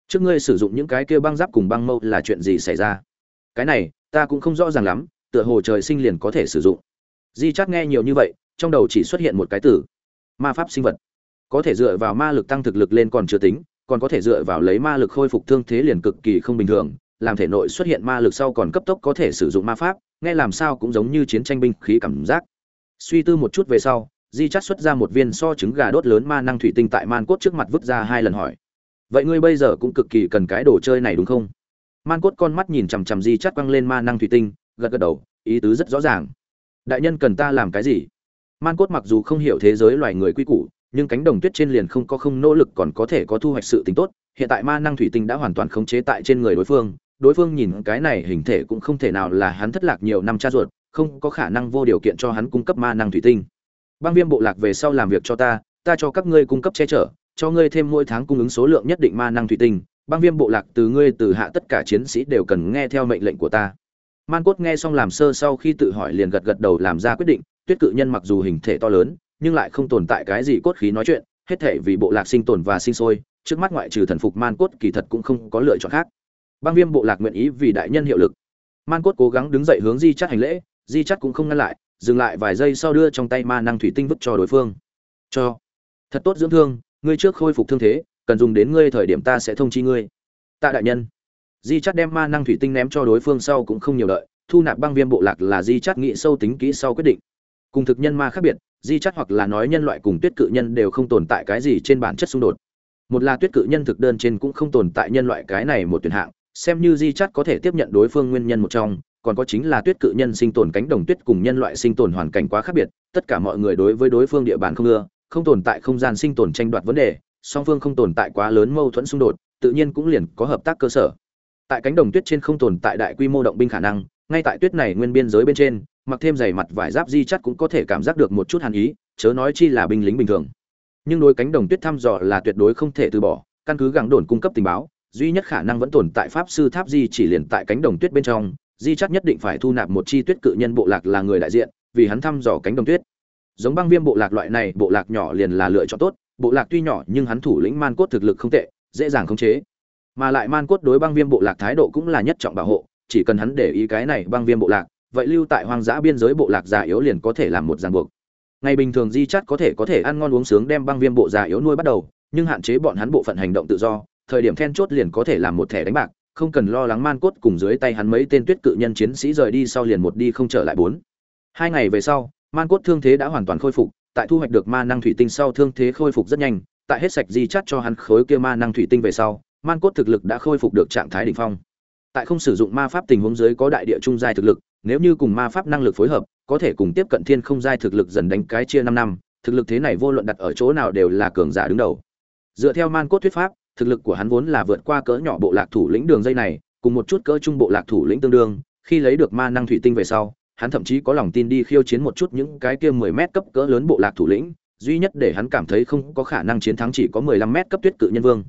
Trước ngươi sử dụng những cái kia băng giáp cùng băng mâu là chuyện gì xảy ra? Cái này, ta cũng không rõ ràng lắm, tựa hồ trời sinh liền có thể sử dụng. Di chắc nghe nhiều như vậy, trong đầu chỉ xuất hiện một cái từ. Ma pháp sinh vật. Có thể dựa vào ma lực tăng thực lực lên còn chưa tính, còn có thể dựa vào lấy ma lực khôi phục thương thế liền cực kỳ không bình thường làm thể nội xuất hiện ma lực sau còn cấp tốc có thể sử dụng ma pháp, nghe làm sao cũng giống như chiến tranh binh khí cảm giác. Suy tư một chút về sau, di chắt xuất ra một viên so trứng gà đốt lớn ma năng thủy tinh tại man cốt trước mặt vứt ra hai lần hỏi. Vậy ngươi bây giờ cũng cực kỳ cần cái đồ chơi này đúng không? Man cốt con mắt nhìn chằm chằm di chắt quăng lên ma năng thủy tinh, gật gật đầu, ý tứ rất rõ ràng. Đại nhân cần ta làm cái gì? Man cốt mặc dù không hiểu thế giới loài người quy củ, nhưng cánh đồng tuyết trên liền không có không nỗ lực còn có thể có thu hoạch sự tính tốt. Hiện tại ma năng thủy tinh đã hoàn toàn khống chế tại trên người đối phương đối phương nhìn cái này hình thể cũng không thể nào là hắn thất lạc nhiều năm cha ruột, không có khả năng vô điều kiện cho hắn cung cấp ma năng thủy tinh. Băng viêm bộ lạc về sau làm việc cho ta ta cho các ngươi cung cấp che chở, cho ngươi thêm mỗi tháng cung ứng số lượng nhất định ma năng thủy tinh. Băng viêm bộ lạc từ ngươi từ hạ tất cả chiến sĩ đều cần nghe theo mệnh lệnh của ta. Man cốt nghe xong làm sơ sau khi tự hỏi liền gật gật đầu làm ra quyết định, tuyết cự nhân mặc dù hình thể to lớn, nhưng lại không tồn tại cái gì cốt khí nói chuyện, hết thể vì bộ lạc sinh tồn và sinh sôi, trước mắt ngoại trừ thần phục man cốt kỳ thật cũng không có lựa chọn khác băng viêm bộ lạc nguyện ý vì đại nhân hiệu lực. Man cốt cố gắng đứng dậy hướng di chắt hành lễ, di chắt cũng không ngăn lại, dừng lại vài giây sau đưa trong tay ma năng thủy tinh vứt cho đối phương. Cho. Thật tốt dưỡng thương, ngươi trước khôi phục thương thế, cần dùng đến ngươi thời điểm ta sẽ thông chi ngươi. Tạ đại nhân. Di chắt đem ma năng thủy tinh ném cho đối phương sau cũng không nhiều đợi, thu nạp băng viêm bộ lạc là di chắt nghĩ sâu tính kỹ sau quyết định. Cùng thực nhân ma khác biệt, di chắt hoặc là nói nhân loại cùng tuyết cự nhân đều không tồn tại cái gì trên bản chất xung đột. Một là tuyết cự nhân thực đơn trên cũng không tồn tại nhân loại cái này một tuyển hạng xem như di chắt có thể tiếp nhận đối phương nguyên nhân một trong, còn có chính là tuyết cự nhân sinh tồn cánh đồng tuyết cùng nhân loại sinh tồn hoàn cảnh quá khác biệt, tất cả mọi người đối với đối phương địa bàn không ưa, không tồn tại không gian sinh tồn tranh đoạt vấn đề, song phương không tồn tại quá lớn mâu thuẫn xung đột, tự nhiên cũng liền có hợp tác cơ sở. Tại cánh đồng tuyết trên không tồn tại đại quy mô động binh khả năng, ngay tại tuyết này nguyên biên giới bên trên, mặc thêm giày mặt vải giáp di chắt cũng có thể cảm giác được một chút hàn ý, chớ nói chi là binh lính bình thường. Nhưng đối cánh đồng tuyết thăm dò là tuyệt đối không thể từ bỏ, căn cứ gắng đồn cung cấp tình báo duy nhất khả năng vẫn tồn tại pháp sư tháp di chỉ liền tại cánh đồng tuyết bên trong, di chắc nhất định phải thu nạp một chi tuyết cự nhân bộ lạc là người đại diện, vì hắn thăm dò cánh đồng tuyết. Giống băng viêm bộ lạc loại này, bộ lạc nhỏ liền là lựa chọn tốt, bộ lạc tuy nhỏ nhưng hắn thủ lĩnh man cốt thực lực không tệ, dễ dàng khống chế. Mà lại man cốt đối băng viêm bộ lạc thái độ cũng là nhất trọng bảo hộ, chỉ cần hắn để ý cái này băng viêm bộ lạc, vậy lưu tại hoang dã biên giới bộ lạc già yếu liền có thể làm một ràng buộc. Ngày bình thường di chắt có thể có thể ăn ngon uống sướng đem băng viêm bộ già yếu nuôi bắt đầu, nhưng hạn chế bọn hắn bộ phận hành động tự do thời điểm then chốt liền có thể làm một thẻ đánh bạc, không cần lo lắng man cốt cùng dưới tay hắn mấy tên tuyết cự nhân chiến sĩ rời đi sau liền một đi không trở lại bốn. Hai ngày về sau, man cốt thương thế đã hoàn toàn khôi phục, tại thu hoạch được ma năng thủy tinh sau thương thế khôi phục rất nhanh, tại hết sạch di chắt cho hắn khối kia ma năng thủy tinh về sau, man cốt thực lực đã khôi phục được trạng thái đỉnh phong. Tại không sử dụng ma pháp tình huống dưới có đại địa trung giai thực lực, nếu như cùng ma pháp năng lực phối hợp, có thể cùng tiếp cận thiên không giai thực lực dần đánh cái chia năm năm, thực lực thế này vô luận đặt ở chỗ nào đều là cường giả đứng đầu. Dựa theo man cốt thuyết pháp thực lực của hắn vốn là vượt qua cỡ nhỏ bộ lạc thủ lĩnh đường dây này, cùng một chút cỡ trung bộ lạc thủ lĩnh tương đương, khi lấy được ma năng thủy tinh về sau, hắn thậm chí có lòng tin đi khiêu chiến một chút những cái kia 10 mét cấp cỡ lớn bộ lạc thủ lĩnh, duy nhất để hắn cảm thấy không có khả năng chiến thắng chỉ có 15 mét cấp tuyết cự nhân vương.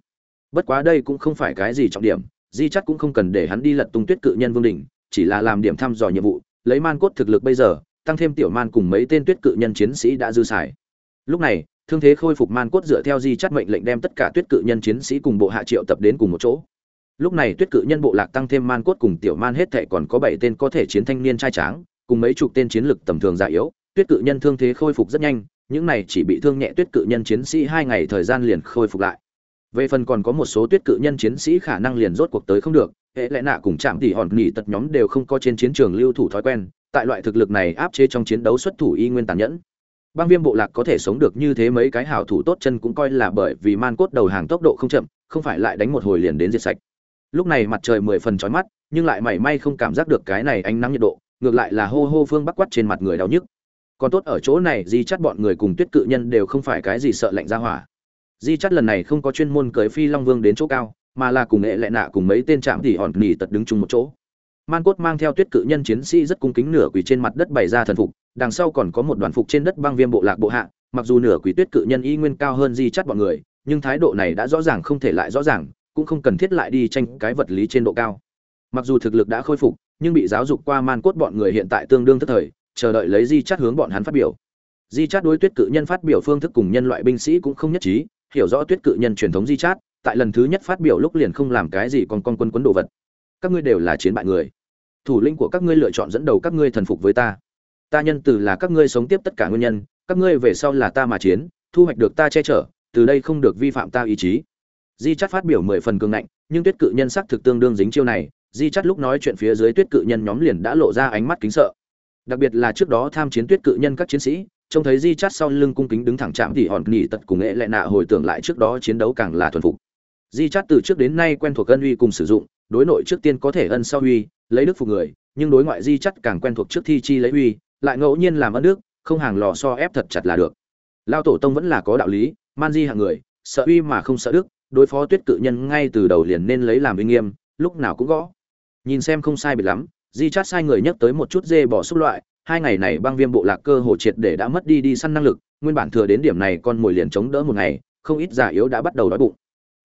Bất quá đây cũng không phải cái gì trọng điểm, di chắc cũng không cần để hắn đi lật tung tuyết cự nhân vương đỉnh, chỉ là làm điểm thăm dò nhiệm vụ, lấy man cốt thực lực bây giờ, tăng thêm tiểu man cùng mấy tên tuyết cự nhân chiến sĩ đã dư xài. Lúc này thương thế khôi phục man cốt dựa theo di chắt mệnh lệnh đem tất cả tuyết cự nhân chiến sĩ cùng bộ hạ triệu tập đến cùng một chỗ. Lúc này tuyết cự nhân bộ lạc tăng thêm man cốt cùng tiểu man hết thệ còn có bảy tên có thể chiến thanh niên trai tráng, cùng mấy chục tên chiến lực tầm thường già yếu. Tuyết cự nhân thương thế khôi phục rất nhanh, những này chỉ bị thương nhẹ tuyết cự nhân chiến sĩ hai ngày thời gian liền khôi phục lại. Về phần còn có một số tuyết cự nhân chiến sĩ khả năng liền rốt cuộc tới không được, hệ lẽ nạ cùng chạm tỉ hòn nghỉ tật nhóm đều không có trên chiến trường lưu thủ thói quen, tại loại thực lực này áp chế trong chiến đấu xuất thủ y nguyên tàn nhẫn băng viêm bộ lạc có thể sống được như thế mấy cái hảo thủ tốt chân cũng coi là bởi vì man cốt đầu hàng tốc độ không chậm, không phải lại đánh một hồi liền đến diệt sạch. Lúc này mặt trời mười phần trói mắt, nhưng lại mảy may không cảm giác được cái này ánh nắng nhiệt độ, ngược lại là hô hô phương bắc quát trên mặt người đau nhức. Còn tốt ở chỗ này, di chắt bọn người cùng tuyết cự nhân đều không phải cái gì sợ lạnh ra hỏa. Di chắt lần này không có chuyên môn cưới phi long vương đến chỗ cao, mà là cùng nghệ lệ nạ cùng mấy tên trạm thì hòn nỉ tật đứng chung một chỗ man cốt mang theo tuyết cự nhân chiến sĩ rất cung kính nửa quỳ trên mặt đất bày ra thần phục, đằng sau còn có một đoàn phục trên đất băng viêm bộ lạc bộ hạ, mặc dù nửa quỷ tuyết cự nhân y nguyên cao hơn di chắt bọn người, nhưng thái độ này đã rõ ràng không thể lại rõ ràng, cũng không cần thiết lại đi tranh cái vật lý trên độ cao. Mặc dù thực lực đã khôi phục, nhưng bị giáo dục qua man cốt bọn người hiện tại tương đương tức thời, chờ đợi lấy di chắt hướng bọn hắn phát biểu. Di chát đối tuyết cự nhân phát biểu phương thức cùng nhân loại binh sĩ cũng không nhất trí, hiểu rõ tuyết cự nhân truyền thống di chát tại lần thứ nhất phát biểu lúc liền không làm cái gì còn con quân quấn đồ vật. Các ngươi đều là chiến bại người thủ lĩnh của các ngươi lựa chọn dẫn đầu các ngươi thần phục với ta. Ta nhân từ là các ngươi sống tiếp tất cả nguyên nhân, các ngươi về sau là ta mà chiến, thu hoạch được ta che chở, từ đây không được vi phạm ta ý chí. Di chắt phát biểu mười phần cường ngạnh, nhưng tuyết cự nhân sắc thực tương đương dính chiêu này, di chắt lúc nói chuyện phía dưới tuyết cự nhân nhóm liền đã lộ ra ánh mắt kính sợ. Đặc biệt là trước đó tham chiến tuyết cự nhân các chiến sĩ, trông thấy di chắt sau lưng cung kính đứng thẳng chạm thì hòn nghỉ tật cùng nghệ lệ nạ hồi tưởng lại trước đó chiến đấu càng là thuần phục di chát từ trước đến nay quen thuộc ân uy cùng sử dụng, đối nội trước tiên có thể ân sau uy, lấy đức phục người, nhưng đối ngoại di chắt càng quen thuộc trước thi chi lấy uy, lại ngẫu nhiên làm ân đức, không hàng lò so ép thật chặt là được. Lao tổ tông vẫn là có đạo lý, man di hạng người, sợ uy mà không sợ đức, đối phó tuyết cự nhân ngay từ đầu liền nên lấy làm uy nghiêm, lúc nào cũng gõ. Nhìn xem không sai biệt lắm, di chát sai người nhắc tới một chút dê bỏ xúc loại, hai ngày này băng viêm bộ lạc cơ hồ triệt để đã mất đi đi săn năng lực, nguyên bản thừa đến điểm này con mồi liền chống đỡ một ngày, không ít già yếu đã bắt đầu đói bụng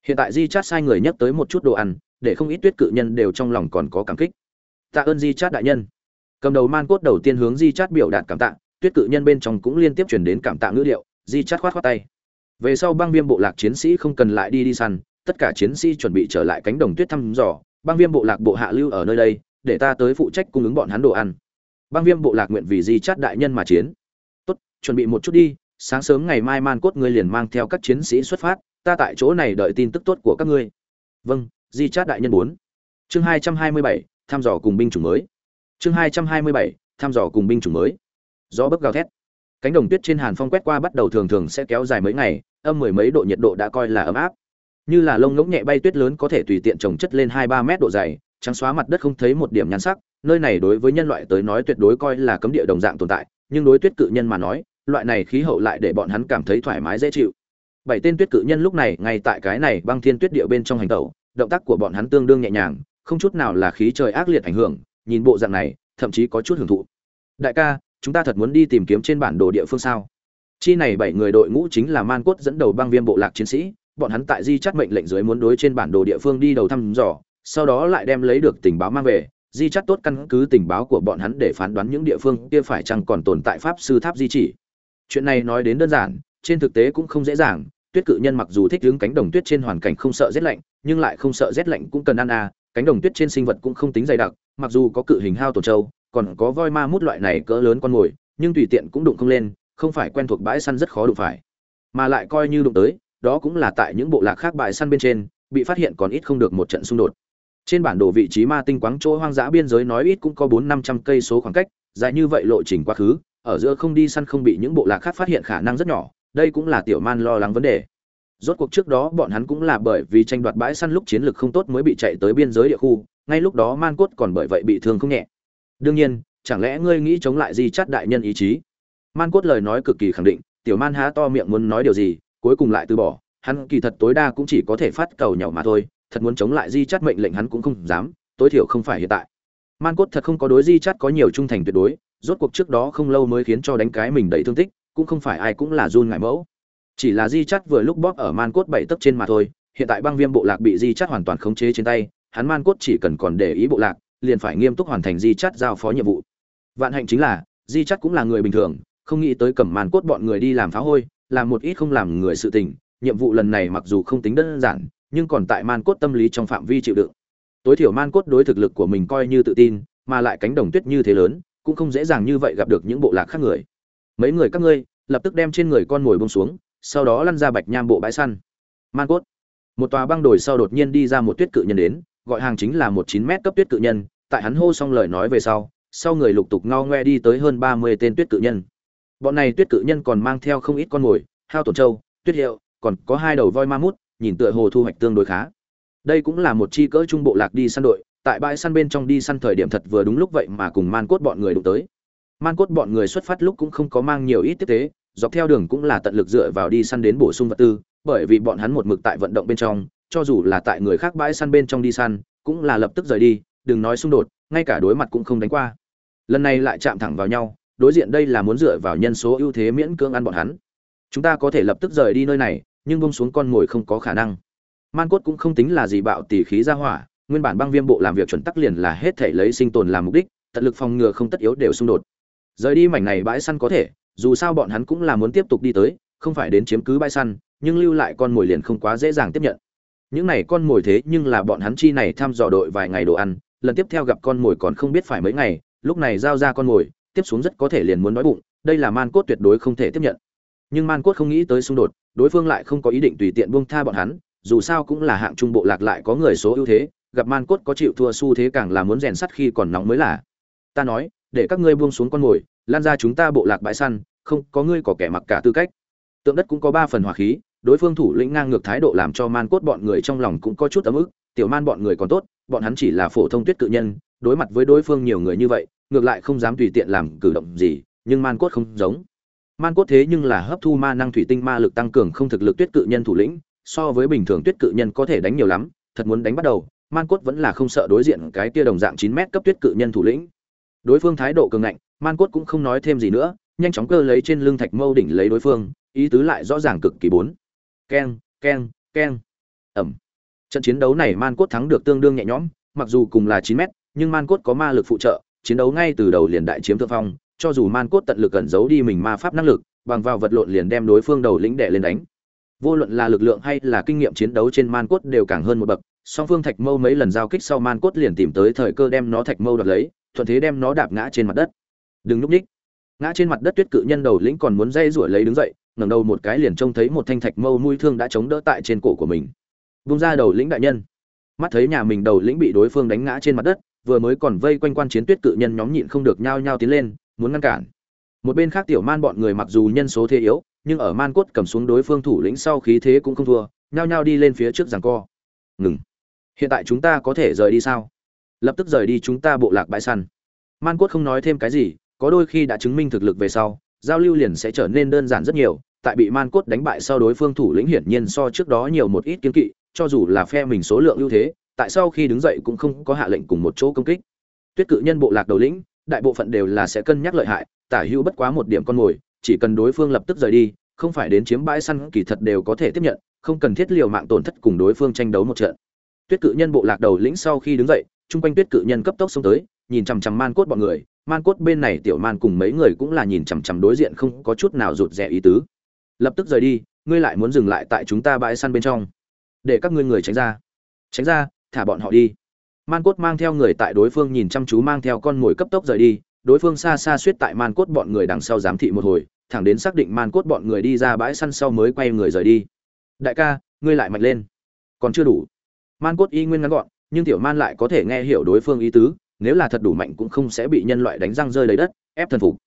hiện tại di chát sai người nhắc tới một chút đồ ăn, để không ít tuyết cự nhân đều trong lòng còn có cảm kích. Tạ ơn di chát đại nhân. Cầm đầu man cốt đầu tiên hướng di chát biểu đạt cảm tạ, tuyết cự nhân bên trong cũng liên tiếp chuyển đến cảm tạ ngữ điệu di chát khoát khoát tay. Về sau băng viêm bộ lạc chiến sĩ không cần lại đi đi săn, tất cả chiến sĩ chuẩn bị trở lại cánh đồng tuyết thăm dò, băng viêm bộ lạc bộ hạ lưu ở nơi đây, để ta tới phụ trách cung ứng bọn hắn đồ ăn. Băng viêm bộ lạc nguyện vì di chát đại nhân mà chiến. Tốt, chuẩn bị một chút đi, sáng sớm ngày mai man cốt ngươi liền mang theo các chiến sĩ xuất phát ta tại chỗ này đợi tin tức tốt của các ngươi. Vâng di chát đại nhân bốn. Chương hai trăm hai mươi bảy, thăm dò cùng binh chủng mới. Chương hai trăm hai mươi bảy, thăm dò cùng binh chủng mới. Gió bấc gào thét. Cánh đồng tuyết trên hàn phong quét qua bắt đầu thường thường sẽ kéo dài mấy ngày, âm mười mấy độ nhiệt độ đã coi là ấm áp. Như là lông ngỗng nhẹ bay tuyết lớn có thể tùy tiện trồng chất lên hai ba mét độ dày, trắng xóa mặt đất không thấy một điểm nhan sắc, nơi này đối với nhân loại tới nói tuyệt đối coi là cấm địa đồng dạng tồn tại, nhưng đối tuyết cự nhân mà nói, loại này khí hậu lại để bọn hắn cảm thấy thoải mái dễ chịu bảy tên tuyết cự nhân lúc này ngay tại cái này băng thiên tuyết địa bên trong hành tẩu, động tác của bọn hắn tương đương nhẹ nhàng, không chút nào là khí trời ác liệt ảnh hưởng, nhìn bộ dạng này, thậm chí có chút hưởng thụ. Đại ca, chúng ta thật muốn đi tìm kiếm trên bản đồ địa phương sao? Chi này bảy người đội ngũ chính là man cốt dẫn đầu băng viêm bộ lạc chiến sĩ, bọn hắn tại di chắt mệnh lệnh dưới muốn đối trên bản đồ địa phương đi đầu thăm dò, sau đó lại đem lấy được tình báo mang về, di chắt tốt căn cứ tình báo của bọn hắn để phán đoán những địa phương kia phải chăng còn tồn tại pháp sư tháp di chỉ. Chuyện này nói đến đơn giản trên thực tế cũng không dễ dàng, tuyết cự nhân mặc dù thích đứng cánh đồng tuyết trên hoàn cảnh không sợ rét lạnh, nhưng lại không sợ rét lạnh cũng cần ăn à cánh đồng tuyết trên sinh vật cũng không tính dày đặc, mặc dù có cự hình hao tổ châu còn có voi ma mút loại này cỡ lớn con mồi, nhưng tùy tiện cũng đụng không lên, không phải quen thuộc bãi săn rất khó đụng phải. Mà lại coi như đụng tới, đó cũng là tại những bộ lạc khác bãi săn bên trên, bị phát hiện còn ít không được một trận xung đột. Trên bản đồ vị trí ma tinh quáng chỗ hoang dã biên giới nói ít cũng có bốn năm trăm cây số khoảng cách, dài như vậy lộ trình quá khứ, ở giữa không đi săn không bị những bộ lạc khác phát hiện khả năng rất nhỏ đây cũng là tiểu man lo lắng vấn đề. Rốt cuộc trước đó bọn hắn cũng là bởi vì tranh đoạt bãi săn lúc chiến lược không tốt mới bị chạy tới biên giới địa khu, ngay lúc đó man cốt còn bởi vậy bị thương không nhẹ. Đương nhiên, chẳng lẽ ngươi nghĩ chống lại di chắt đại nhân ý chí? Man cốt lời nói cực kỳ khẳng định, tiểu man há to miệng muốn nói điều gì, cuối cùng lại từ bỏ, hắn kỳ thật tối đa cũng chỉ có thể phát cầu nhỏ mà thôi, thật muốn chống lại di chắt mệnh lệnh hắn cũng không dám, tối thiểu không phải hiện tại. Man cốt thật không có đối di chắt có nhiều trung thành tuyệt đối, rốt cuộc trước đó không lâu mới khiến cho đánh cái mình đầy thương tích cũng không phải ai cũng là run ngại mẫu. Chỉ là di chắt vừa lúc bóp ở man cốt bảy tấc trên mà thôi, hiện tại băng viêm bộ lạc bị di chắt hoàn toàn khống chế trên tay, hắn man cốt chỉ cần còn để ý bộ lạc, liền phải nghiêm túc hoàn thành di chắt giao phó nhiệm vụ. Vạn hạnh chính là, di chắt cũng là người bình thường, không nghĩ tới cầm man cốt bọn người đi làm phá hôi, làm một ít không làm người sự tình, nhiệm vụ lần này mặc dù không tính đơn giản, nhưng còn tại man cốt tâm lý trong phạm vi chịu đựng. Tối thiểu man cốt đối thực lực của mình coi như tự tin, mà lại cánh đồng tuyết như thế lớn, cũng không dễ dàng như vậy gặp được những bộ lạc khác người mấy người các ngươi, lập tức đem trên người con mồi bông xuống, sau đó lăn ra bạch nham bộ bãi săn. Man cốt. Một tòa băng đồi sau đột nhiên đi ra một tuyết cự nhân đến, gọi hàng chính là một chín mét cấp tuyết cự nhân, tại hắn hô xong lời nói về sau sau người lục tục ngao ngoe đi tới hơn ba mươi tên tuyết cự nhân. Bọn này tuyết cự nhân còn mang theo không ít con mồi, hao tổn trâu, tuyết hiệu, còn có hai đầu voi ma mút, nhìn tựa hồ thu hoạch tương đối khá. Đây cũng là một chi cỡ trung bộ lạc đi săn đội, tại bãi săn bên trong đi săn thời điểm thật vừa đúng lúc vậy mà cùng man cốt bọn người đụng tới man cốt bọn người xuất phát lúc cũng không có mang nhiều ít tiếp tế, dọc theo đường cũng là tận lực dựa vào đi săn đến bổ sung vật tư, bởi vì bọn hắn một mực tại vận động bên trong, cho dù là tại người khác bãi săn bên trong đi săn, cũng là lập tức rời đi, đừng nói xung đột, ngay cả đối mặt cũng không đánh qua. Lần này lại chạm thẳng vào nhau, đối diện đây là muốn dựa vào nhân số ưu thế miễn cưỡng ăn bọn hắn. Chúng ta có thể lập tức rời đi nơi này, nhưng bông xuống con mồi không có khả năng. Man cốt cũng không tính là gì bạo tỉ khí ra hỏa, nguyên bản băng viêm bộ làm việc chuẩn tắc liền là hết thể lấy sinh tồn làm mục đích, tận lực phòng ngừa không tất yếu đều xung đột rời đi mảnh này bãi săn có thể, dù sao bọn hắn cũng là muốn tiếp tục đi tới, không phải đến chiếm cứ bãi săn, nhưng lưu lại con mồi liền không quá dễ dàng tiếp nhận. Những này con mồi thế nhưng là bọn hắn chi này thăm dò đội vài ngày đồ ăn, lần tiếp theo gặp con mồi còn không biết phải mấy ngày, lúc này giao ra con mồi, tiếp xuống rất có thể liền muốn đói bụng, đây là man cốt tuyệt đối không thể tiếp nhận. Nhưng man cốt không nghĩ tới xung đột, đối phương lại không có ý định tùy tiện buông tha bọn hắn, dù sao cũng là hạng trung bộ lạc lại có người số ưu thế, gặp man cốt có chịu thua xu thế càng là muốn rèn sắt khi còn nóng mới là. Ta nói, để các ngươi buông xuống con mồi lan ra chúng ta bộ lạc bãi săn, không có ngươi có kẻ mặc cả tư cách. Tượng đất cũng có ba phần hỏa khí, đối phương thủ lĩnh ngang ngược thái độ làm cho man cốt bọn người trong lòng cũng có chút ấm ức, tiểu man bọn người còn tốt, bọn hắn chỉ là phổ thông tuyết cự nhân, đối mặt với đối phương nhiều người như vậy, ngược lại không dám tùy tiện làm cử động gì, nhưng man cốt không giống. Man cốt thế nhưng là hấp thu ma năng thủy tinh ma lực tăng cường không thực lực tuyết cự nhân thủ lĩnh, so với bình thường tuyết cự nhân có thể đánh nhiều lắm, thật muốn đánh bắt đầu, man cốt vẫn là không sợ đối diện cái tia đồng dạng chín mét cấp tuyết cự nhân thủ lĩnh. Đối phương thái độ cường ngạnh man cốt cũng không nói thêm gì nữa, nhanh chóng cơ lấy trên lưng thạch mâu đỉnh lấy đối phương, ý tứ lại rõ ràng cực kỳ bốn. Keng keng keng. Ẩm. Trận chiến đấu này man cốt thắng được tương đương nhẹ nhõm, mặc dù cùng là chín mét, nhưng man cốt có ma lực phụ trợ, chiến đấu ngay từ đầu liền đại chiếm thượng phong, cho dù man cốt tận lực cẩn giấu đi mình ma pháp năng lực, bằng vào vật lộn liền đem đối phương đầu lĩnh đè lên đánh. Vô luận là lực lượng hay là kinh nghiệm chiến đấu trên man cốt đều càng hơn một bậc, song phương thạch mâu mấy lần giao kích sau man cốt liền tìm tới thời cơ đem nó thạch mâu đoạt lấy, thuận thế đem nó đạp ngã trên mặt đất đừng núp ních ngã trên mặt đất tuyết cự nhân đầu lĩnh còn muốn dây rủi lấy đứng dậy, ngẩng đầu một cái liền trông thấy một thanh thạch mâu mũi thương đã chống đỡ tại trên cổ của mình. Vung ra đầu lĩnh đại nhân. Mắt thấy nhà mình đầu lĩnh bị đối phương đánh ngã trên mặt đất, vừa mới còn vây quanh quan chiến tuyết cự nhân nhóm nhịn không được nhao nhao tiến lên, muốn ngăn cản. Một bên khác tiểu man bọn người mặc dù nhân số thế yếu, nhưng ở man cốt cầm xuống đối phương thủ lĩnh sau khí thế cũng không thua, nhao nhao đi lên phía trước giằng co. Ngừng. Hiện tại chúng ta có thể rời đi sao? Lập tức rời đi chúng ta bộ lạc bãi săn. Man cốt không nói thêm cái gì có đôi khi đã chứng minh thực lực về sau, giao lưu liền sẽ trở nên đơn giản rất nhiều, tại bị man cốt đánh bại sau đối phương thủ lĩnh hiển nhiên so trước đó nhiều một ít kiến kỵ, cho dù là phe mình số lượng ưu thế, tại sau khi đứng dậy cũng không có hạ lệnh cùng một chỗ công kích. Tuyết cự nhân bộ lạc đầu lĩnh, đại bộ phận đều là sẽ cân nhắc lợi hại, tả hữu bất quá một điểm con mồi, chỉ cần đối phương lập tức rời đi, không phải đến chiếm bãi săn kỳ thật đều có thể tiếp nhận, không cần thiết liều mạng tổn thất cùng đối phương tranh đấu một trận. Tuyết cự nhân bộ lạc đầu lĩnh sau khi đứng dậy, chung quanh tuyết cự nhân cấp tốc xông tới, nhìn chằm chằm man cốt bọn người man cốt bên này tiểu man cùng mấy người cũng là nhìn chằm chằm đối diện không có chút nào rụt rè ý tứ. Lập tức rời đi, ngươi lại muốn dừng lại tại chúng ta bãi săn bên trong. Để các ngươi người tránh ra. Tránh ra, thả bọn họ đi. Man cốt mang theo người tại đối phương nhìn chăm chú mang theo con mồi cấp tốc rời đi. Đối phương xa xa suýt tại man cốt bọn người đằng sau giám thị một hồi, thẳng đến xác định man cốt bọn người đi ra bãi săn sau mới quay người rời đi. Đại ca, ngươi lại mạnh lên. Còn chưa đủ. Man cốt y nguyên ngắn gọn, nhưng tiểu man lại có thể nghe hiểu đối phương ý tứ nếu là thật đủ mạnh cũng không sẽ bị nhân loại đánh răng rơi lấy đất, ép thần phục.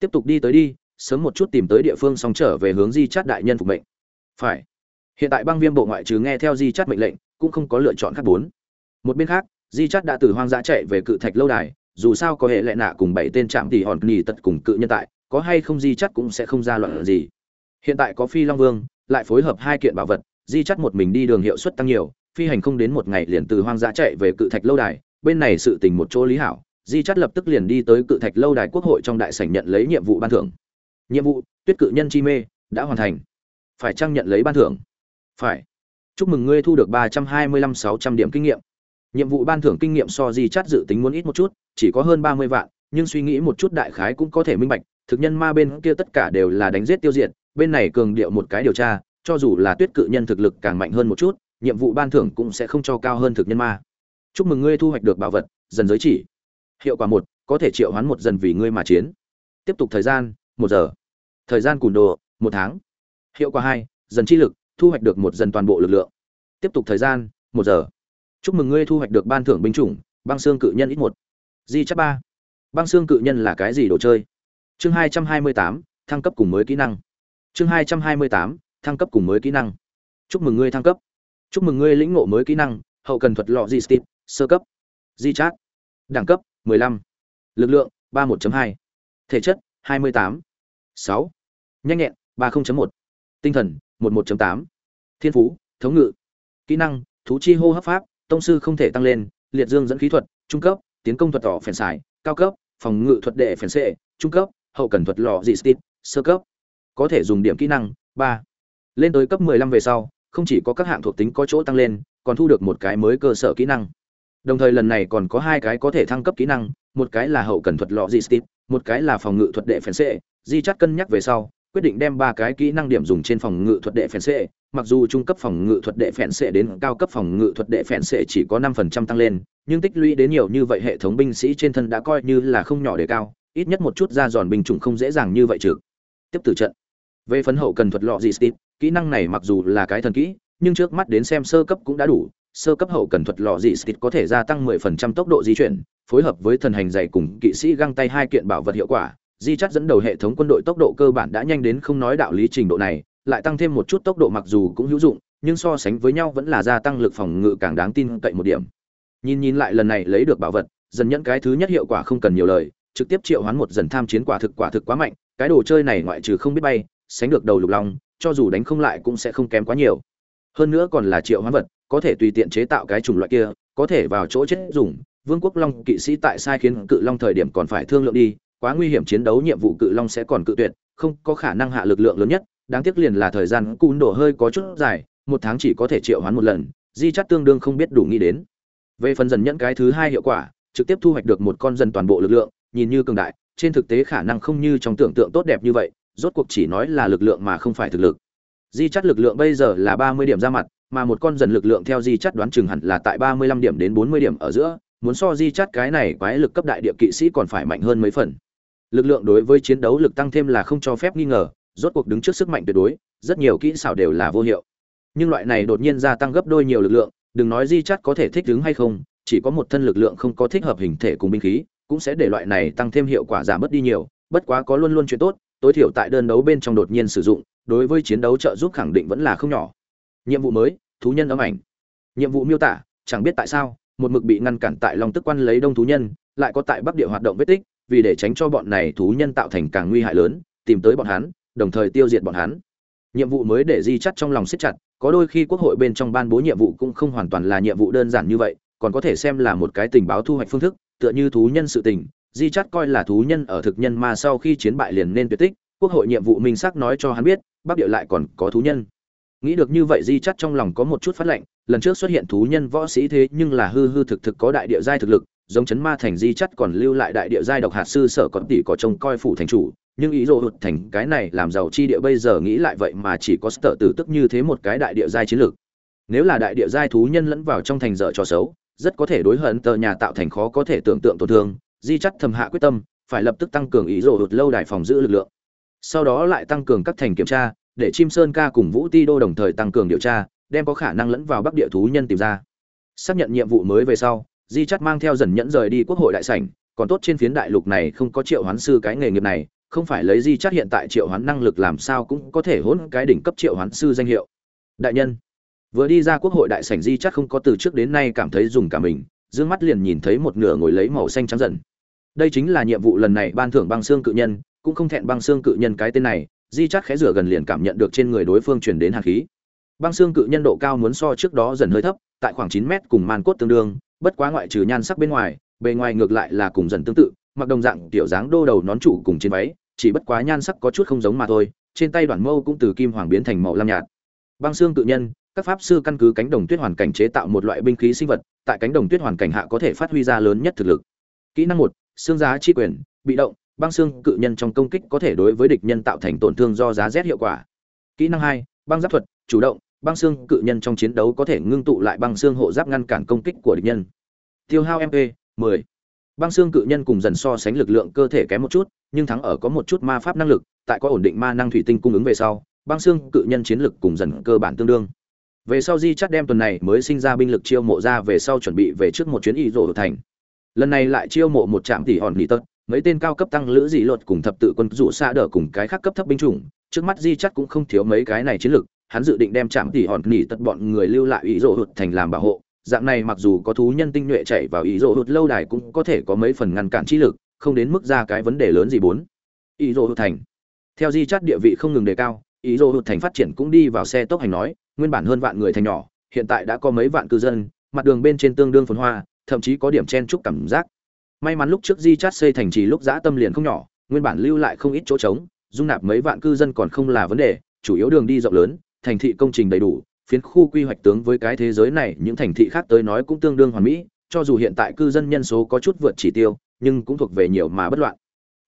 Tiếp tục đi tới đi, sớm một chút tìm tới địa phương xong trở về hướng di chát đại nhân phục mệnh. Phải. Hiện tại băng viêm bộ ngoại trừ nghe theo di chát mệnh lệnh, cũng không có lựa chọn khác bốn. Một bên khác, di chát đã từ hoang dã chạy về cự thạch lâu đài, dù sao có hệ lệ nạ cùng bảy tên trạm thì hòn nghỉ tật cùng cự nhân tại, có hay không di chắt cũng sẽ không ra loạn gì. Hiện tại có phi long vương, lại phối hợp hai kiện bảo vật, di chắt một mình đi đường hiệu suất tăng nhiều, phi hành không đến một ngày liền từ hoang dã chạy về cự thạch lâu đài bên này sự tình một chỗ lý hảo, di chắt lập tức liền đi tới cự thạch lâu đài quốc hội trong đại sảnh nhận lấy nhiệm vụ ban thưởng. Nhiệm vụ, tuyết cự nhân chi mê, đã hoàn thành. Phải trang nhận lấy ban thưởng? Phải. Chúc mừng ngươi thu được ba trăm hai mươi lăm sáu trăm điểm kinh nghiệm. Nhiệm vụ ban thưởng kinh nghiệm so di chắt dự tính muốn ít một chút, chỉ có hơn ba mươi vạn, nhưng suy nghĩ một chút đại khái cũng có thể minh bạch, thực nhân ma bên kia tất cả đều là đánh giết tiêu diệt, bên này cường điệu một cái điều tra, cho dù là tuyết cự nhân thực lực càng mạnh hơn một chút, nhiệm vụ ban thưởng cũng sẽ không cho cao hơn thực nhân ma chúc mừng ngươi thu hoạch được bảo vật, dần giới chỉ. Hiệu quả một, có thể triệu hoán một dần vì ngươi mà chiến. Tiếp tục thời gian, một giờ. Thời gian cùn đồ, một tháng. Hiệu quả hai, dần chi lực, thu hoạch được một dần toàn bộ lực lượng. Tiếp tục thời gian, một giờ. Chúc mừng ngươi thu hoạch được ban thưởng binh chủng, băng xương cự nhân ít một. Di chắc ba. Băng xương cự nhân là cái gì đồ chơi? Chương hai trăm hai mươi tám, thăng cấp cùng mới kỹ năng. Chương hai trăm hai mươi tám, thăng cấp cùng mới kỹ năng. Chúc mừng ngươi thăng cấp. Chúc mừng ngươi lĩnh ngộ mới kỹ năng, hậu cần thuật lọ di stip sơ cấp di chát, đẳng cấp 15. lực lượng 31.2. thể chất 28. 6. nhanh nhẹn 30.1. tinh thần 11.8. thiên phú, thống ngự, kỹ năng, thú chi hô hấp pháp, tông sư không thể tăng lên, liệt dương dẫn khí thuật, trung cấp, tiến công thuật tỏ phèn xài, cao cấp, phòng ngự thuật đệ phèn xệ, trung cấp, hậu cần thuật lò dị stit sơ cấp có thể dùng điểm kỹ năng 3. lên tới cấp 15 về sau, không chỉ có các hạng thuộc tính có chỗ tăng lên, còn thu được một cái mới cơ sở kỹ năng đồng thời lần này còn có hai cái có thể thăng cấp kỹ năng, một cái là hậu cần thuật lọ di steve, một cái là phòng ngự thuật đệ phèn xệ di chắt cân nhắc về sau, quyết định đem ba cái kỹ năng điểm dùng trên phòng ngự thuật đệ phèn xệ mặc dù trung cấp phòng ngự thuật đệ phèn xệ đến cao cấp phòng ngự thuật đệ phèn xệ chỉ có năm phần trăm tăng lên, nhưng tích lũy đến nhiều như vậy hệ thống binh sĩ trên thân đã coi như là không nhỏ để cao, ít nhất một chút ra giòn binh chủng không dễ dàng như vậy trực tiếp từ trận. Về phấn hậu cần thuật lọ gì steve, kỹ năng này mặc dù là cái thần kỹ, nhưng trước mắt đến xem sơ cấp cũng đã đủ sơ cấp hậu cần thuật lò dị stit có thể gia tăng 10% tốc độ di chuyển, phối hợp với thần hành dày cùng kỵ sĩ găng tay hai kiện bảo vật hiệu quả, di chắt dẫn đầu hệ thống quân đội tốc độ cơ bản đã nhanh đến không nói đạo lý trình độ này, lại tăng thêm một chút tốc độ mặc dù cũng hữu dụng, nhưng so sánh với nhau vẫn là gia tăng lực phòng ngự càng đáng tin cậy một điểm. Nhìn nhìn lại lần này lấy được bảo vật, dần nhận cái thứ nhất hiệu quả không cần nhiều lời, trực tiếp triệu hoán một dần tham chiến quả thực quả thực quá mạnh, cái đồ chơi này ngoại trừ không biết bay, sánh được đầu lục long, cho dù đánh không lại cũng sẽ không kém quá nhiều. Hơn nữa còn là triệu hoán vật, có thể tùy tiện chế tạo cái chủng loại kia, có thể vào chỗ chết dùng. Vương quốc long kỵ sĩ tại sai khiến cự long thời điểm còn phải thương lượng đi, quá nguy hiểm chiến đấu nhiệm vụ cự long sẽ còn cự tuyệt, không có khả năng hạ lực lượng lớn nhất. Đáng tiếc liền là thời gian cún đổ hơi có chút dài, một tháng chỉ có thể triệu hoán một lần, di chắt tương đương không biết đủ nghĩ đến. Về phần dần nhẫn cái thứ hai hiệu quả, trực tiếp thu hoạch được một con dần toàn bộ lực lượng, nhìn như cường đại, trên thực tế khả năng không như trong tưởng tượng tốt đẹp như vậy, rốt cuộc chỉ nói là lực lượng mà không phải thực lực. Di chắt lực lượng bây giờ là ba mươi điểm ra mặt mà một con dần lực lượng theo di chắt đoán chừng hẳn là tại ba mươi lăm điểm đến bốn mươi điểm ở giữa, muốn so di chắt cái này quái lực cấp đại địa kỵ sĩ còn phải mạnh hơn mấy phần. Lực lượng đối với chiến đấu lực tăng thêm là không cho phép nghi ngờ, rốt cuộc đứng trước sức mạnh tuyệt đối, rất nhiều kỹ xảo đều là vô hiệu. Nhưng loại này đột nhiên gia tăng gấp đôi nhiều lực lượng, đừng nói di chắt có thể thích ứng hay không, chỉ có một thân lực lượng không có thích hợp hình thể cùng binh khí, cũng sẽ để loại này tăng thêm hiệu quả giảm mất đi nhiều, bất quá có luôn luôn chuyện tốt, tối thiểu tại đơn đấu bên trong đột nhiên sử dụng, đối với chiến đấu trợ giúp khẳng định vẫn là không nhỏ. Nhiệm vụ mới thú nhân âm ảnh. Nhiệm vụ miêu tả, chẳng biết tại sao, một mực bị ngăn cản tại long tức quan lấy đông thú nhân, lại có tại bắc địa hoạt động vết tích, vì để tránh cho bọn này thú nhân tạo thành càng nguy hại lớn, tìm tới bọn hắn, đồng thời tiêu diệt bọn hắn. Nhiệm vụ mới để di chắt trong lòng siết chặt, có đôi khi quốc hội bên trong ban bố nhiệm vụ cũng không hoàn toàn là nhiệm vụ đơn giản như vậy, còn có thể xem là một cái tình báo thu hoạch phương thức, tựa như thú nhân sự tình, di chắt coi là thú nhân ở thực nhân mà sau khi chiến bại liền nên tuyệt tích, quốc hội nhiệm vụ minh xác nói cho hắn biết, bắc địa lại còn có thú nhân nghĩ được như vậy di chắt trong lòng có một chút phát lệnh, lần trước xuất hiện thú nhân võ sĩ thế nhưng là hư hư thực thực có đại địa giai thực lực, giống chấn ma thành di chắt còn lưu lại đại địa giai độc hạt sư sở còn tỷ có trông coi phủ thành chủ, nhưng ý dỗ hụt thành cái này làm giàu chi địa bây giờ nghĩ lại vậy mà chỉ có sở tử tức như thế một cái đại địa giai chiến lược. Nếu là đại địa giai thú nhân lẫn vào trong thành dở trò xấu, rất có thể đối hận tờ nhà tạo thành khó có thể tưởng tượng tổn thương, di chắt thầm hạ quyết tâm, phải lập tức tăng cường ý dỗ hụt lâu đài phòng giữ lực lượng. Sau đó lại tăng cường các thành kiểm tra để chim sơn ca cùng vũ ti đô đồng thời tăng cường điều tra, đem có khả năng lẫn vào bắc địa thú nhân tìm ra. Xác nhận nhiệm vụ mới về sau, di chắt mang theo dần nhẫn rời đi quốc hội đại sảnh, còn tốt trên phiến đại lục này không có triệu hoán sư cái nghề nghiệp này, không phải lấy di chắt hiện tại triệu hoán năng lực làm sao cũng có thể hỗn cái đỉnh cấp triệu hoán sư danh hiệu. Đại nhân, vừa đi ra quốc hội đại sảnh, di chắt không có từ trước đến nay cảm thấy dùng cả mình, dương mắt liền nhìn thấy một nửa ngồi lấy màu xanh trắng dần. Đây chính là nhiệm vụ lần này ban thưởng băng xương cự nhân, cũng không thẹn băng xương cự nhân cái tên này di chát khẽ rửa gần liền cảm nhận được trên người đối phương truyền đến hàn khí. Băng xương cự nhân độ cao muốn so trước đó dần hơi thấp, tại khoảng chín mét cùng man cốt tương đương, bất quá ngoại trừ nhan sắc bên ngoài, bề ngoài ngược lại là cùng dần tương tự, mặc đồng dạng tiểu dáng đô đầu nón trụ cùng trên váy, chỉ bất quá nhan sắc có chút không giống mà thôi, trên tay đoạn mâu cũng từ kim hoàng biến thành màu lam nhạt. Băng xương cự nhân, các pháp sư căn cứ cánh đồng tuyết hoàn cảnh chế tạo một loại binh khí sinh vật, tại cánh đồng tuyết hoàn cảnh hạ có thể phát huy ra lớn nhất thực lực. Kỹ năng một, xương giá chi quyền, bị động băng xương cự nhân trong công kích có thể đối với địch nhân tạo thành tổn thương do giá rét hiệu quả. Kỹ năng hai, băng giáp thuật, chủ động, băng xương cự nhân trong chiến đấu có thể ngưng tụ lại băng xương hộ giáp ngăn cản công kích của địch nhân. Tiêu hao mp 10. băng xương cự nhân cùng dần so sánh lực lượng cơ thể kém một chút, nhưng thắng ở có một chút ma pháp năng lực, tại có ổn định ma năng thủy tinh cung ứng về sau, băng xương cự nhân chiến lực cùng dần cơ bản tương đương. Về sau di chắt đem tuần này mới sinh ra binh lực chiêu mộ ra về sau chuẩn bị về trước một chuyến y rổ thành. Lần này lại chiêu mộ một trạm tỷ hòn nghỉ tật mấy tên cao cấp tăng lữ dị luật cùng thập tự quân dụ xa đỡ cùng cái khác cấp thấp binh chủng, trước mắt di chắc cũng không thiếu mấy cái này chiến lực, hắn dự định đem chạm tỉ hòn nỉ tất bọn người lưu lại ý rổ hụt thành làm bảo hộ. Dạng này mặc dù có thú nhân tinh nhuệ chạy vào ý rổ hụt lâu đài cũng có thể có mấy phần ngăn cản trí lực, không đến mức ra cái vấn đề lớn gì bốn. Ý rổ hụt thành. Theo di chắt địa vị không ngừng đề cao, ý rổ hụt thành phát triển cũng đi vào xe tốc hành nói, nguyên bản hơn vạn người thành nhỏ, hiện tại đã có mấy vạn cư dân, mặt đường bên trên tương đương phồn hoa, thậm chí có điểm chen trúc cảm giác may mắn lúc trước di chát xây thành trì lúc dã tâm liền không nhỏ, nguyên bản lưu lại không ít chỗ trống, dung nạp mấy vạn cư dân còn không là vấn đề, chủ yếu đường đi rộng lớn, thành thị công trình đầy đủ, phiến khu quy hoạch tướng với cái thế giới này, những thành thị khác tới nói cũng tương đương hoàn mỹ, cho dù hiện tại cư dân nhân số có chút vượt chỉ tiêu, nhưng cũng thuộc về nhiều mà bất loạn.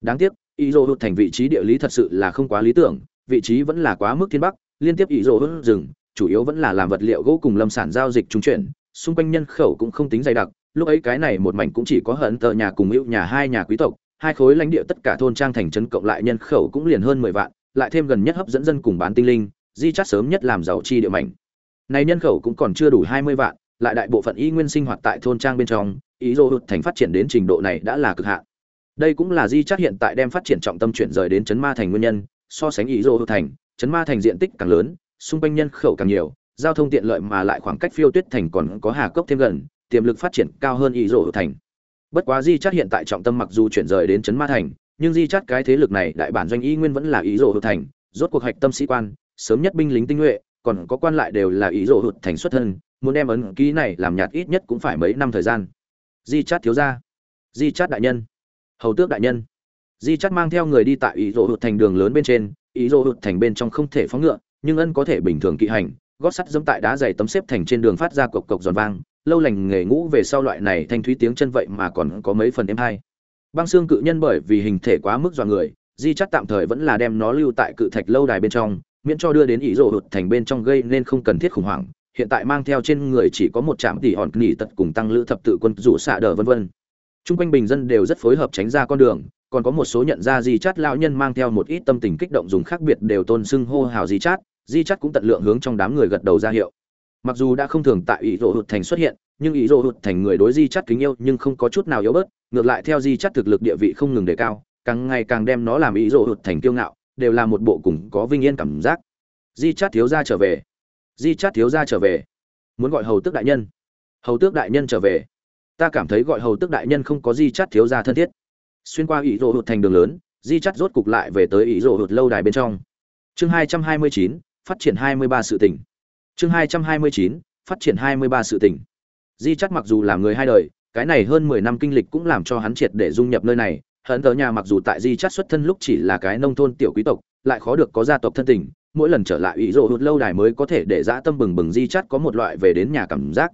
Đáng tiếc, ý dỗ hụt thành vị trí địa lý thật sự là không quá lý tưởng, vị trí vẫn là quá mức thiên bắc, liên tiếp ý dỗ hụt rừng chủ yếu vẫn là làm vật liệu gỗ cùng lâm sản giao dịch trung chuyển, xung quanh nhân khẩu cũng không tính dày đặc lúc ấy cái này một mảnh cũng chỉ có hận tờ nhà cùng hữu nhà hai nhà quý tộc, hai khối lãnh địa tất cả thôn trang thành trấn cộng lại nhân khẩu cũng liền hơn mười vạn, lại thêm gần nhất hấp dẫn dân cùng bán tinh linh, di chắt sớm nhất làm giàu chi địa mảnh. Này nhân khẩu cũng còn chưa đủ hai mươi vạn, lại đại bộ phận y nguyên sinh hoạt tại thôn trang bên trong, ý dô hụt thành phát triển đến trình độ này đã là cực hạn. Đây cũng là di chắt hiện tại đem phát triển trọng tâm chuyển rời đến trấn ma thành nguyên nhân, so sánh ý dô hụt thành, trấn ma thành diện tích càng lớn, xung quanh nhân khẩu càng nhiều, giao thông tiện lợi mà lại khoảng cách phiêu tuyết thành còn có hà cốc thêm gần tiềm lực phát triển cao hơn ý rỗ thành. Bất quá di chắt hiện tại trọng tâm mặc dù chuyển rời đến trấn ma thành, nhưng di chắt cái thế lực này đại bản doanh y nguyên vẫn là ý rỗ hụt thành, rốt cuộc hạch tâm sĩ quan, sớm nhất binh lính tinh nhuệ, còn có quan lại đều là ý rỗ hụt thành xuất thân, muốn đem ấn ký này làm nhạt ít nhất cũng phải mấy năm thời gian. Di chát thiếu gia. Di chát đại nhân. Hầu tước đại nhân. Di chát mang theo người đi tại ý rỗ hụt thành đường lớn bên trên ý rỗ hụt thành bên trong không thể phóng ngựa, nhưng ân có thể bình thường kỵ hành, gót sắt dẫm tại đá dày tấm xếp thành trên đường phát ra cộc cộc giòn vang lâu lành nghề ngũ về sau loại này thanh thúy tiếng chân vậy mà còn có mấy phần êm hay. Băng xương cự nhân bởi vì hình thể quá mức dọa người, di chắt tạm thời vẫn là đem nó lưu tại cự thạch lâu đài bên trong, miễn cho đưa đến ý rộ hụt thành bên trong gây nên không cần thiết khủng hoảng. Hiện tại mang theo trên người chỉ có một trạm tỷ hòn nghỉ tật cùng tăng lữ thập tự quân rủ xạ đờ vân vân. Chung quanh bình dân đều rất phối hợp tránh ra con đường, còn có một số nhận ra di chát lão nhân mang theo một ít tâm tình kích động dùng khác biệt đều tôn xưng hô hào di chát di chát cũng tận lượng hướng trong đám người gật đầu ra hiệu mặc dù đã không thường tại ý rộ hụt thành xuất hiện, nhưng ý rộ hụt thành người đối di chắt kính yêu nhưng không có chút nào yếu bớt, ngược lại theo di chắt thực lực địa vị không ngừng đề cao, càng ngày càng đem nó làm ý rộ hụt thành kiêu ngạo, đều là một bộ cùng có vinh yên cảm giác. Di chắt thiếu gia trở về. Di chắt thiếu gia trở về. Muốn gọi hầu tước đại nhân. Hầu tước đại nhân trở về. Ta cảm thấy gọi hầu tước đại nhân không có di chắt thiếu gia thân thiết. Xuyên qua ý rộ hụt thành đường lớn, di chắt rốt cục lại về tới ý rộ hụt lâu đài bên trong. Chương hai trăm hai mươi chín, phát triển hai mươi ba sự tỉnh chương hai trăm hai mươi chín, phát triển hai mươi ba sự tỉnh di chắc mặc dù là người hai đời, cái này hơn mười năm kinh lịch cũng làm cho hắn triệt để dung nhập nơi này. Hận tờ nhà mặc dù tại di chắc xuất thân lúc chỉ là cái nông thôn tiểu quý tộc, lại khó được có gia tộc thân tình, mỗi lần trở lại ủy rộ hụt lâu đài mới có thể để dã tâm bừng bừng di chát có một loại về đến nhà cảm giác.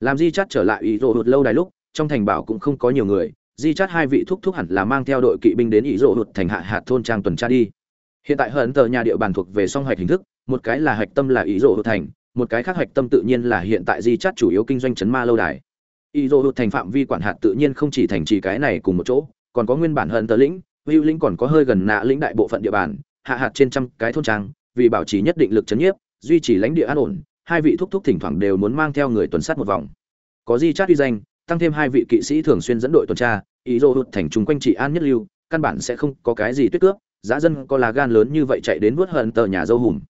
Làm di chát trở lại ủy rộ hụt lâu đài lúc, trong thành bảo cũng không có nhiều người, di chát hai vị thúc thúc hẳn là mang theo đội kỵ binh đến ủy rộ hụt thành hạ hạt thôn trang tuần tra đi hiện tại hận tờ nhà địa bàn thuộc về song Hạch hình thức, một cái là hạch tâm là ý rộ hữu thành, một cái khác hạch tâm tự nhiên là hiện tại di chát chủ yếu kinh doanh chấn ma lâu đài. Ý rộ hữu thành phạm vi quản hạt tự nhiên không chỉ thành trì cái này cùng một chỗ, còn có nguyên bản hận tờ lĩnh hữu lĩnh còn có hơi gần nạ lĩnh đại bộ phận địa bàn, hạ hạt trên trăm cái thôn trang, vì bảo trì nhất định lực chấn nhiếp, duy trì lãnh địa an ổn, hai vị thúc thúc thỉnh thoảng đều muốn mang theo người tuần sát một vòng. Có di chát uy danh, tăng thêm hai vị kỵ sĩ thường xuyên dẫn đội tuần tra, ý dô hụt thành trung quanh trị an nhất lưu, căn bản sẽ không có cái gì tuyết cướp giá dân có là gan lớn như vậy chạy đến vớt hận tờ nhà dâu hùm.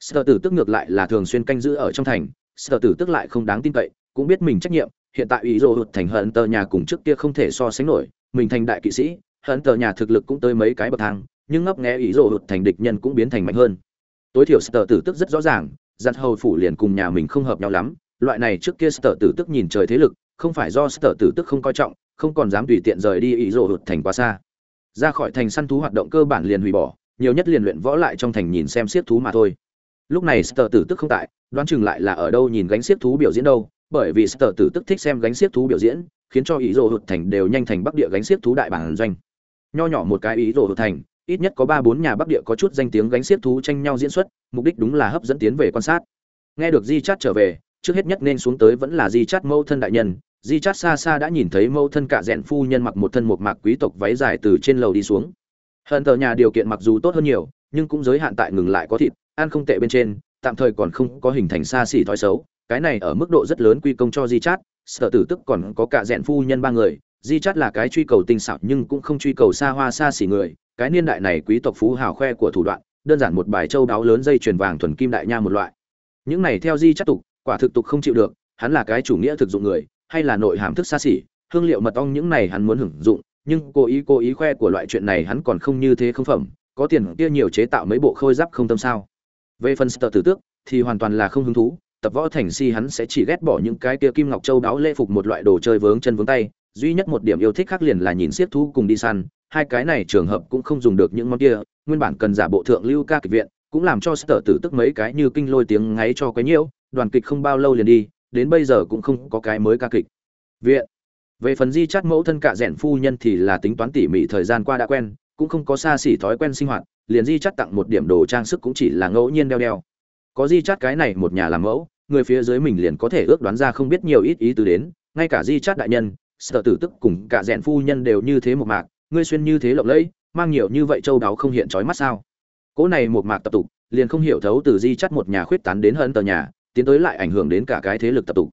Sợ tử tức ngược lại là thường xuyên canh giữ ở trong thành. Sợ tử tức lại không đáng tin cậy, cũng biết mình trách nhiệm. Hiện tại ý dỗ hụt thành hận tờ nhà cùng trước kia không thể so sánh nổi. Mình thành đại kỵ sĩ, hận tờ nhà thực lực cũng tới mấy cái bậc thang, nhưng ngấp nghé ý dỗ hụt thành địch nhân cũng biến thành mạnh hơn. Tối thiểu sợ tử tức rất rõ ràng, giặt hầu phủ liền cùng nhà mình không hợp nhau lắm. Loại này trước kia sợ tử tức nhìn trời thế lực, không phải do sợ tử tức không coi trọng, không còn dám tùy tiện rời đi ý dỗ hụt thành quá xa ra khỏi thành săn thú hoạt động cơ bản liền hủy bỏ, nhiều nhất liền luyện võ lại trong thành nhìn xem siết thú mà thôi. Lúc này sở tử tức không tại, đoán chừng lại là ở đâu nhìn gánh siết thú biểu diễn đâu, bởi vì sở tử tức thích xem gánh siết thú biểu diễn, khiến cho ý rồ hụt thành đều nhanh thành bắc địa gánh siết thú đại bản doanh. Nho nhỏ một cái ý rồ hụt thành, ít nhất có ba bốn nhà bắc địa có chút danh tiếng gánh xiếc thú tranh nhau diễn xuất, mục đích đúng là hấp dẫn tiến về quan sát. Nghe được di chát trở về, trước hết nhất nên xuống tới vẫn là di chát mâu thân đại nhân di chát xa xa đã nhìn thấy mẫu thân cả rẽn phu nhân mặc một thân một mạc quý tộc váy dài từ trên lầu đi xuống. Hận tờ nhà điều kiện mặc dù tốt hơn nhiều, nhưng cũng giới hạn tại ngừng lại có thịt, ăn không tệ bên trên, tạm thời còn không có hình thành xa xỉ thói xấu. Cái này ở mức độ rất lớn quy công cho di chát sở tử tức còn có cả rẽn phu nhân ba người. Di chát là cái truy cầu tinh xảo nhưng cũng không truy cầu xa hoa xa xỉ người. Cái niên đại này quý tộc phú hào khoe của thủ đoạn, đơn giản một bài châu đáo lớn dây chuyền vàng thuần kim đại nha một loại. Những này theo di Chát tục, quả thực tục không chịu được, hắn là cái chủ nghĩa thực dụng người hay là nội hàm thức xa xỉ, hương liệu mật ong những này hắn muốn hưởng dụng, nhưng cố ý cố ý khoe của loại chuyện này hắn còn không như thế không phẩm, có tiền kia nhiều chế tạo mấy bộ khôi giáp không tâm sao. Về phần sợ tử tước, thì hoàn toàn là không hứng thú, tập võ thành si hắn sẽ chỉ ghét bỏ những cái kia kim ngọc châu đáo lễ phục một loại đồ chơi vướng chân vướng tay, duy nhất một điểm yêu thích khác liền là nhìn siết thú cùng đi săn, hai cái này trường hợp cũng không dùng được những món kia, nguyên bản cần giả bộ thượng lưu ca kịch viện, cũng làm cho sở tử tức mấy cái như kinh lôi tiếng ngáy cho quấy nhiễu, đoàn kịch không bao lâu liền đi đến bây giờ cũng không có cái mới ca kịch. Viện. Về phần di chắt mẫu thân cạ rẽn phu nhân thì là tính toán tỉ mỉ thời gian qua đã quen, cũng không có xa xỉ thói quen sinh hoạt, liền di chắt tặng một điểm đồ trang sức cũng chỉ là ngẫu nhiên đeo đeo. Có di chắt cái này một nhà làm mẫu, người phía dưới mình liền có thể ước đoán ra không biết nhiều ít ý tứ đến, ngay cả di chắt đại nhân, sợ tử tức cùng cả rẽn phu nhân đều như thế một mạc, ngươi xuyên như thế lộng lẫy, mang nhiều như vậy châu đáo không hiện trói mắt sao? Cỗ này một mạc tập tục, liền không hiểu thấu từ di chắt một nhà khuyết tán đến hơn tờ nhà tiến tới lại ảnh hưởng đến cả cái thế lực tập tục.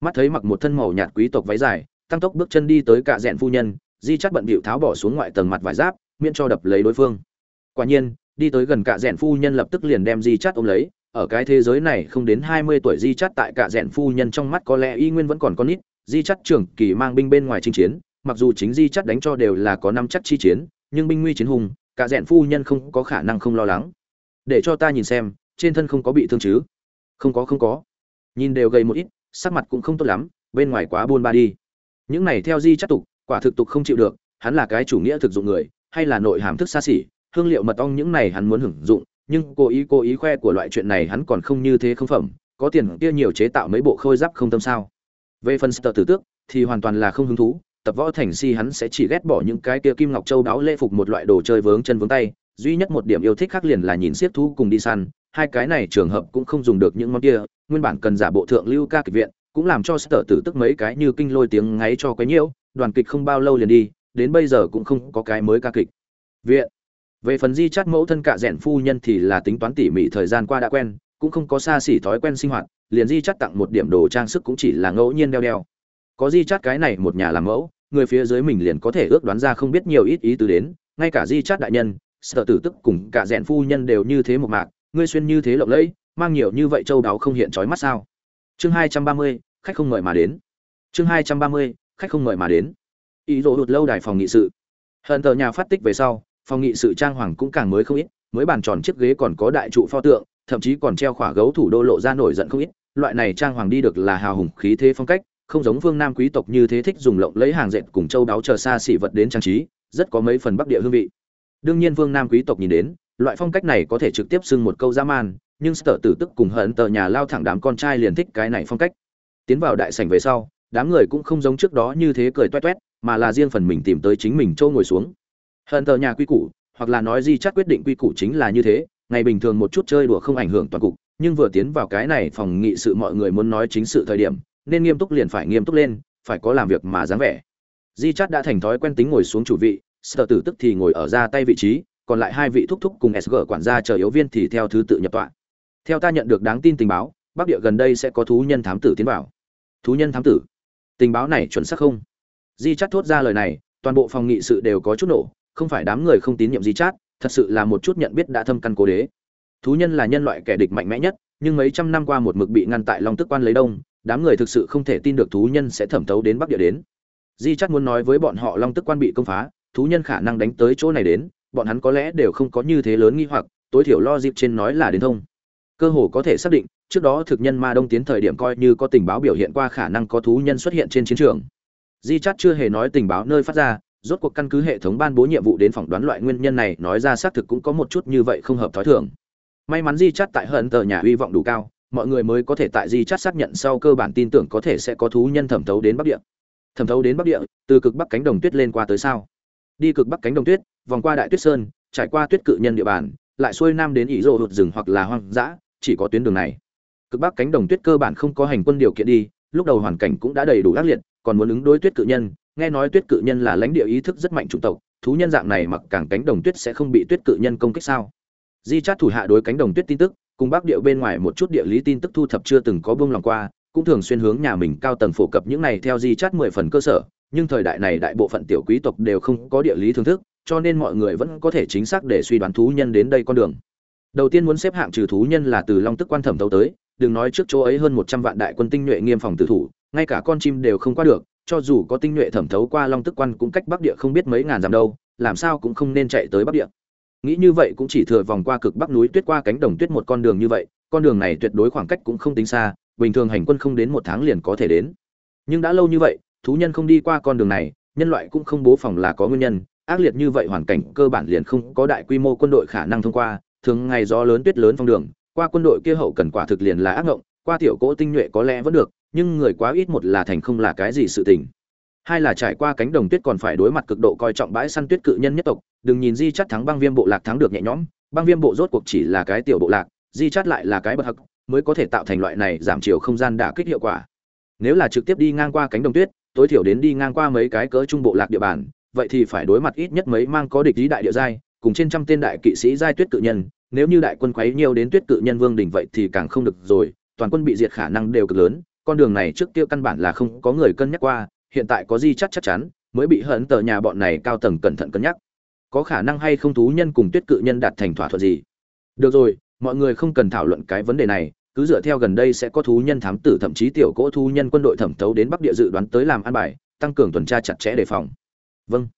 Mắt thấy mặc một thân màu nhạt quý tộc váy dài, tăng tốc bước chân đi tới cả rẽn phu nhân, di chắt bận bịu tháo bỏ xuống ngoại tầng mặt vải giáp, miễn cho đập lấy đối phương. Quả nhiên, đi tới gần cả rẽn phu nhân lập tức liền đem di chắt ôm lấy, ở cái thế giới này không đến hai mươi tuổi di chắt tại cả rẽn phu nhân trong mắt có lẽ y nguyên vẫn còn con nít, di chắt trưởng kỳ mang binh bên ngoài chinh chiến, mặc dù chính di chắt đánh cho đều là có năm chắc chi chiến, nhưng binh nguy chiến hùng, cả rẽn phu nhân không có khả năng không lo lắng. Để cho ta nhìn xem, trên thân không có bị thương chứ? Không có không có. Nhìn đều gầy một ít, sắc mặt cũng không tốt lắm, bên ngoài quá buôn ba đi. Những này theo di chắc tục, quả thực tục không chịu được, hắn là cái chủ nghĩa thực dụng người, hay là nội hàm thức xa xỉ, hương liệu mật ong những này hắn muốn hưởng dụng, nhưng cố ý cố ý khoe của loại chuyện này hắn còn không như thế không phẩm, có tiền kia nhiều chế tạo mấy bộ khôi giáp không tâm sao. Về phần sợ tử tước, thì hoàn toàn là không hứng thú, tập võ thành si hắn sẽ chỉ ghét bỏ những cái kia kim ngọc châu đáo lễ phục một loại đồ chơi vướng chân vướng tay, duy nhất một điểm yêu thích khác liền là nhìn siết thú cùng đi săn hai cái này trường hợp cũng không dùng được những món kia, nguyên bản cần giả bộ thượng lưu ca kịch viện, cũng làm cho sở tử tức mấy cái như kinh lôi tiếng ngáy cho quấy nhiễu, đoàn kịch không bao lâu liền đi, đến bây giờ cũng không có cái mới ca kịch. Viện. Về phần di chát mẫu thân cạ rẽn phu nhân thì là tính toán tỉ mỉ thời gian qua đã quen, cũng không có xa xỉ thói quen sinh hoạt, liền di chát tặng một điểm đồ trang sức cũng chỉ là ngẫu nhiên đeo đeo. Có di chát cái này một nhà làm mẫu, người phía dưới mình liền có thể ước đoán ra không biết nhiều ít ý tứ đến, ngay cả di chát đại nhân sở tử tức cùng cả rẽn phu nhân đều như thế một mạc ngươi xuyên như thế lộng lẫy, mang nhiều như vậy châu đáo không hiện trói mắt sao? Chương hai trăm ba mươi, khách không mời mà đến. Chương hai trăm ba mươi, khách không mời mà đến. Ý đồ hụt lâu đài phòng nghị sự. Hận tờ nhà phát tích về sau, phòng nghị sự trang hoàng cũng càng mới không ít, mới bàn tròn chiếc ghế còn có đại trụ pho tượng, thậm chí còn treo khỏa gấu thủ đô lộ ra nổi giận không ít. Loại này trang hoàng đi được là hào hùng khí thế phong cách, không giống phương nam quý tộc như thế thích dùng lộng lấy hàng dệt cùng châu đáo chờ xa xỉ vật đến trang trí, rất có mấy phần bắc địa hương vị. Đương nhiên phương nam quý tộc nhìn đến loại phong cách này có thể trực tiếp xưng một câu dã man, nhưng sở tử tức cùng hận tờ nhà lao thẳng đám con trai liền thích cái này phong cách. Tiến vào đại sảnh về sau, đám người cũng không giống trước đó như thế cười toét toét, mà là riêng phần mình tìm tới chính mình châu ngồi xuống. Hận tờ nhà quy củ, hoặc là nói Di chắc quyết định quy củ chính là như thế, ngày bình thường một chút chơi đùa không ảnh hưởng toàn cục, nhưng vừa tiến vào cái này phòng nghị sự mọi người muốn nói chính sự thời điểm, nên nghiêm túc liền phải nghiêm túc lên, phải có làm việc mà dáng vẻ. Di chắt đã thành thói quen tính ngồi xuống chủ vị, sở tử tức thì ngồi ở ra tay vị trí còn lại hai vị thúc thúc cùng sg quản gia chờ yếu viên thì theo thứ tự nhập tọa. Theo ta nhận được đáng tin tình báo, bắc địa gần đây sẽ có thú nhân thám tử tiến vào. Thú nhân thám tử? Tình báo này chuẩn xác không? Di chắt thốt ra lời này, toàn bộ phòng nghị sự đều có chút nổ, không phải đám người không tín nhiệm di chát, thật sự là một chút nhận biết đã thâm căn cố đế. Thú nhân là nhân loại kẻ địch mạnh mẽ nhất, nhưng mấy trăm năm qua một mực bị ngăn tại long tức quan lấy đông, đám người thực sự không thể tin được thú nhân sẽ thẩm thấu đến bắc địa đến. Di chắc muốn nói với bọn họ long tức quan bị công phá, thú nhân khả năng đánh tới chỗ này đến bọn hắn có lẽ đều không có như thế lớn nghi hoặc, tối thiểu lo dịp trên nói là đến thông. Cơ hồ có thể xác định, trước đó thực nhân ma đông tiến thời điểm coi như có tình báo biểu hiện qua khả năng có thú nhân xuất hiện trên chiến trường. Di chát chưa hề nói tình báo nơi phát ra, rốt cuộc căn cứ hệ thống ban bố nhiệm vụ đến phỏng đoán loại nguyên nhân này, nói ra xác thực cũng có một chút như vậy không hợp thói thường. May mắn di chát tại hận tờ nhà hy vọng đủ cao, mọi người mới có thể tại di chát xác nhận sau cơ bản tin tưởng có thể sẽ có thú nhân thẩm thấu đến bắc địa. Thẩm thấu đến bắc địa, từ cực bắc cánh đồng tuyết lên qua tới sao? Đi cực bắc cánh đồng tuyết vòng qua đại tuyết sơn, trải qua tuyết cự nhân địa bàn, lại xuôi nam đến ỷ rô hụt rừng hoặc là hoang dã, chỉ có tuyến đường này. Cực bắc cánh đồng tuyết cơ bản không có hành quân điều kiện đi, lúc đầu hoàn cảnh cũng đã đầy đủ ác liệt, còn muốn ứng đối tuyết cự nhân, nghe nói tuyết cự nhân là lãnh địa ý thức rất mạnh chủng tộc, thú nhân dạng này mặc càng cánh đồng tuyết sẽ không bị tuyết cự nhân công kích sao? Di chát thủ hạ đối cánh đồng tuyết tin tức, cùng bắc địa bên ngoài một chút địa lý tin tức thu thập chưa từng có bông lòng qua, cũng thường xuyên hướng nhà mình cao tầng phổ cập những này theo di chát mười phần cơ sở, nhưng thời đại này đại bộ phận tiểu quý tộc đều không có địa lý thưởng thức cho nên mọi người vẫn có thể chính xác để suy đoán thú nhân đến đây con đường. Đầu tiên muốn xếp hạng trừ thú nhân là từ long tức quan thẩm thấu tới, đừng nói trước chỗ ấy hơn một trăm vạn đại quân tinh nhuệ nghiêm phòng tử thủ, ngay cả con chim đều không qua được, cho dù có tinh nhuệ thẩm thấu qua long tức quan cũng cách bắc địa không biết mấy ngàn dặm đâu, làm sao cũng không nên chạy tới bắc địa. Nghĩ như vậy cũng chỉ thừa vòng qua cực bắc núi tuyết qua cánh đồng tuyết một con đường như vậy, con đường này tuyệt đối khoảng cách cũng không tính xa, bình thường hành quân không đến một tháng liền có thể đến. Nhưng đã lâu như vậy, thú nhân không đi qua con đường này, nhân loại cũng không bố phòng là có nguyên nhân ác liệt như vậy hoàn cảnh cơ bản liền không có đại quy mô quân đội khả năng thông qua thường ngày gió lớn tuyết lớn phong đường qua quân đội kia hậu cần quả thực liền là ác ngộng qua tiểu cỗ tinh nhuệ có lẽ vẫn được nhưng người quá ít một là thành không là cái gì sự tình. Hai là trải qua cánh đồng tuyết còn phải đối mặt cực độ coi trọng bãi săn tuyết cự nhân nhất tộc đừng nhìn di chắt thắng băng viêm bộ lạc thắng được nhẹ nhõm băng viêm bộ rốt cuộc chỉ là cái tiểu bộ lạc di chắt lại là cái bậc hậc, mới có thể tạo thành loại này giảm chiều không gian đả kích hiệu quả. Nếu là trực tiếp đi ngang qua cánh đồng tuyết tối thiểu đến đi ngang qua mấy cái cỡ trung bộ lạc địa bàn vậy thì phải đối mặt ít nhất mấy mang có địch lý đại địa giai, cùng trên trăm tên đại kỵ sĩ giai tuyết cự nhân. Nếu như đại quân quấy nhiều đến tuyết cự nhân vương đỉnh vậy thì càng không được rồi, toàn quân bị diệt khả năng đều cực lớn. Con đường này trước kia căn bản là không có người cân nhắc qua, hiện tại có di chắc chắc chắn, mới bị hận tờ nhà bọn này cao tầng cẩn thận cân nhắc. Có khả năng hay không thú nhân cùng tuyết cự nhân đạt thành thỏa thuận gì? Được rồi, mọi người không cần thảo luận cái vấn đề này, cứ dựa theo gần đây sẽ có thú nhân thám tử thậm chí tiểu cỗ thú nhân quân đội thẩm thấu đến bắc địa dự đoán tới làm an bài, tăng cường tuần tra chặt chẽ đề phòng vâng.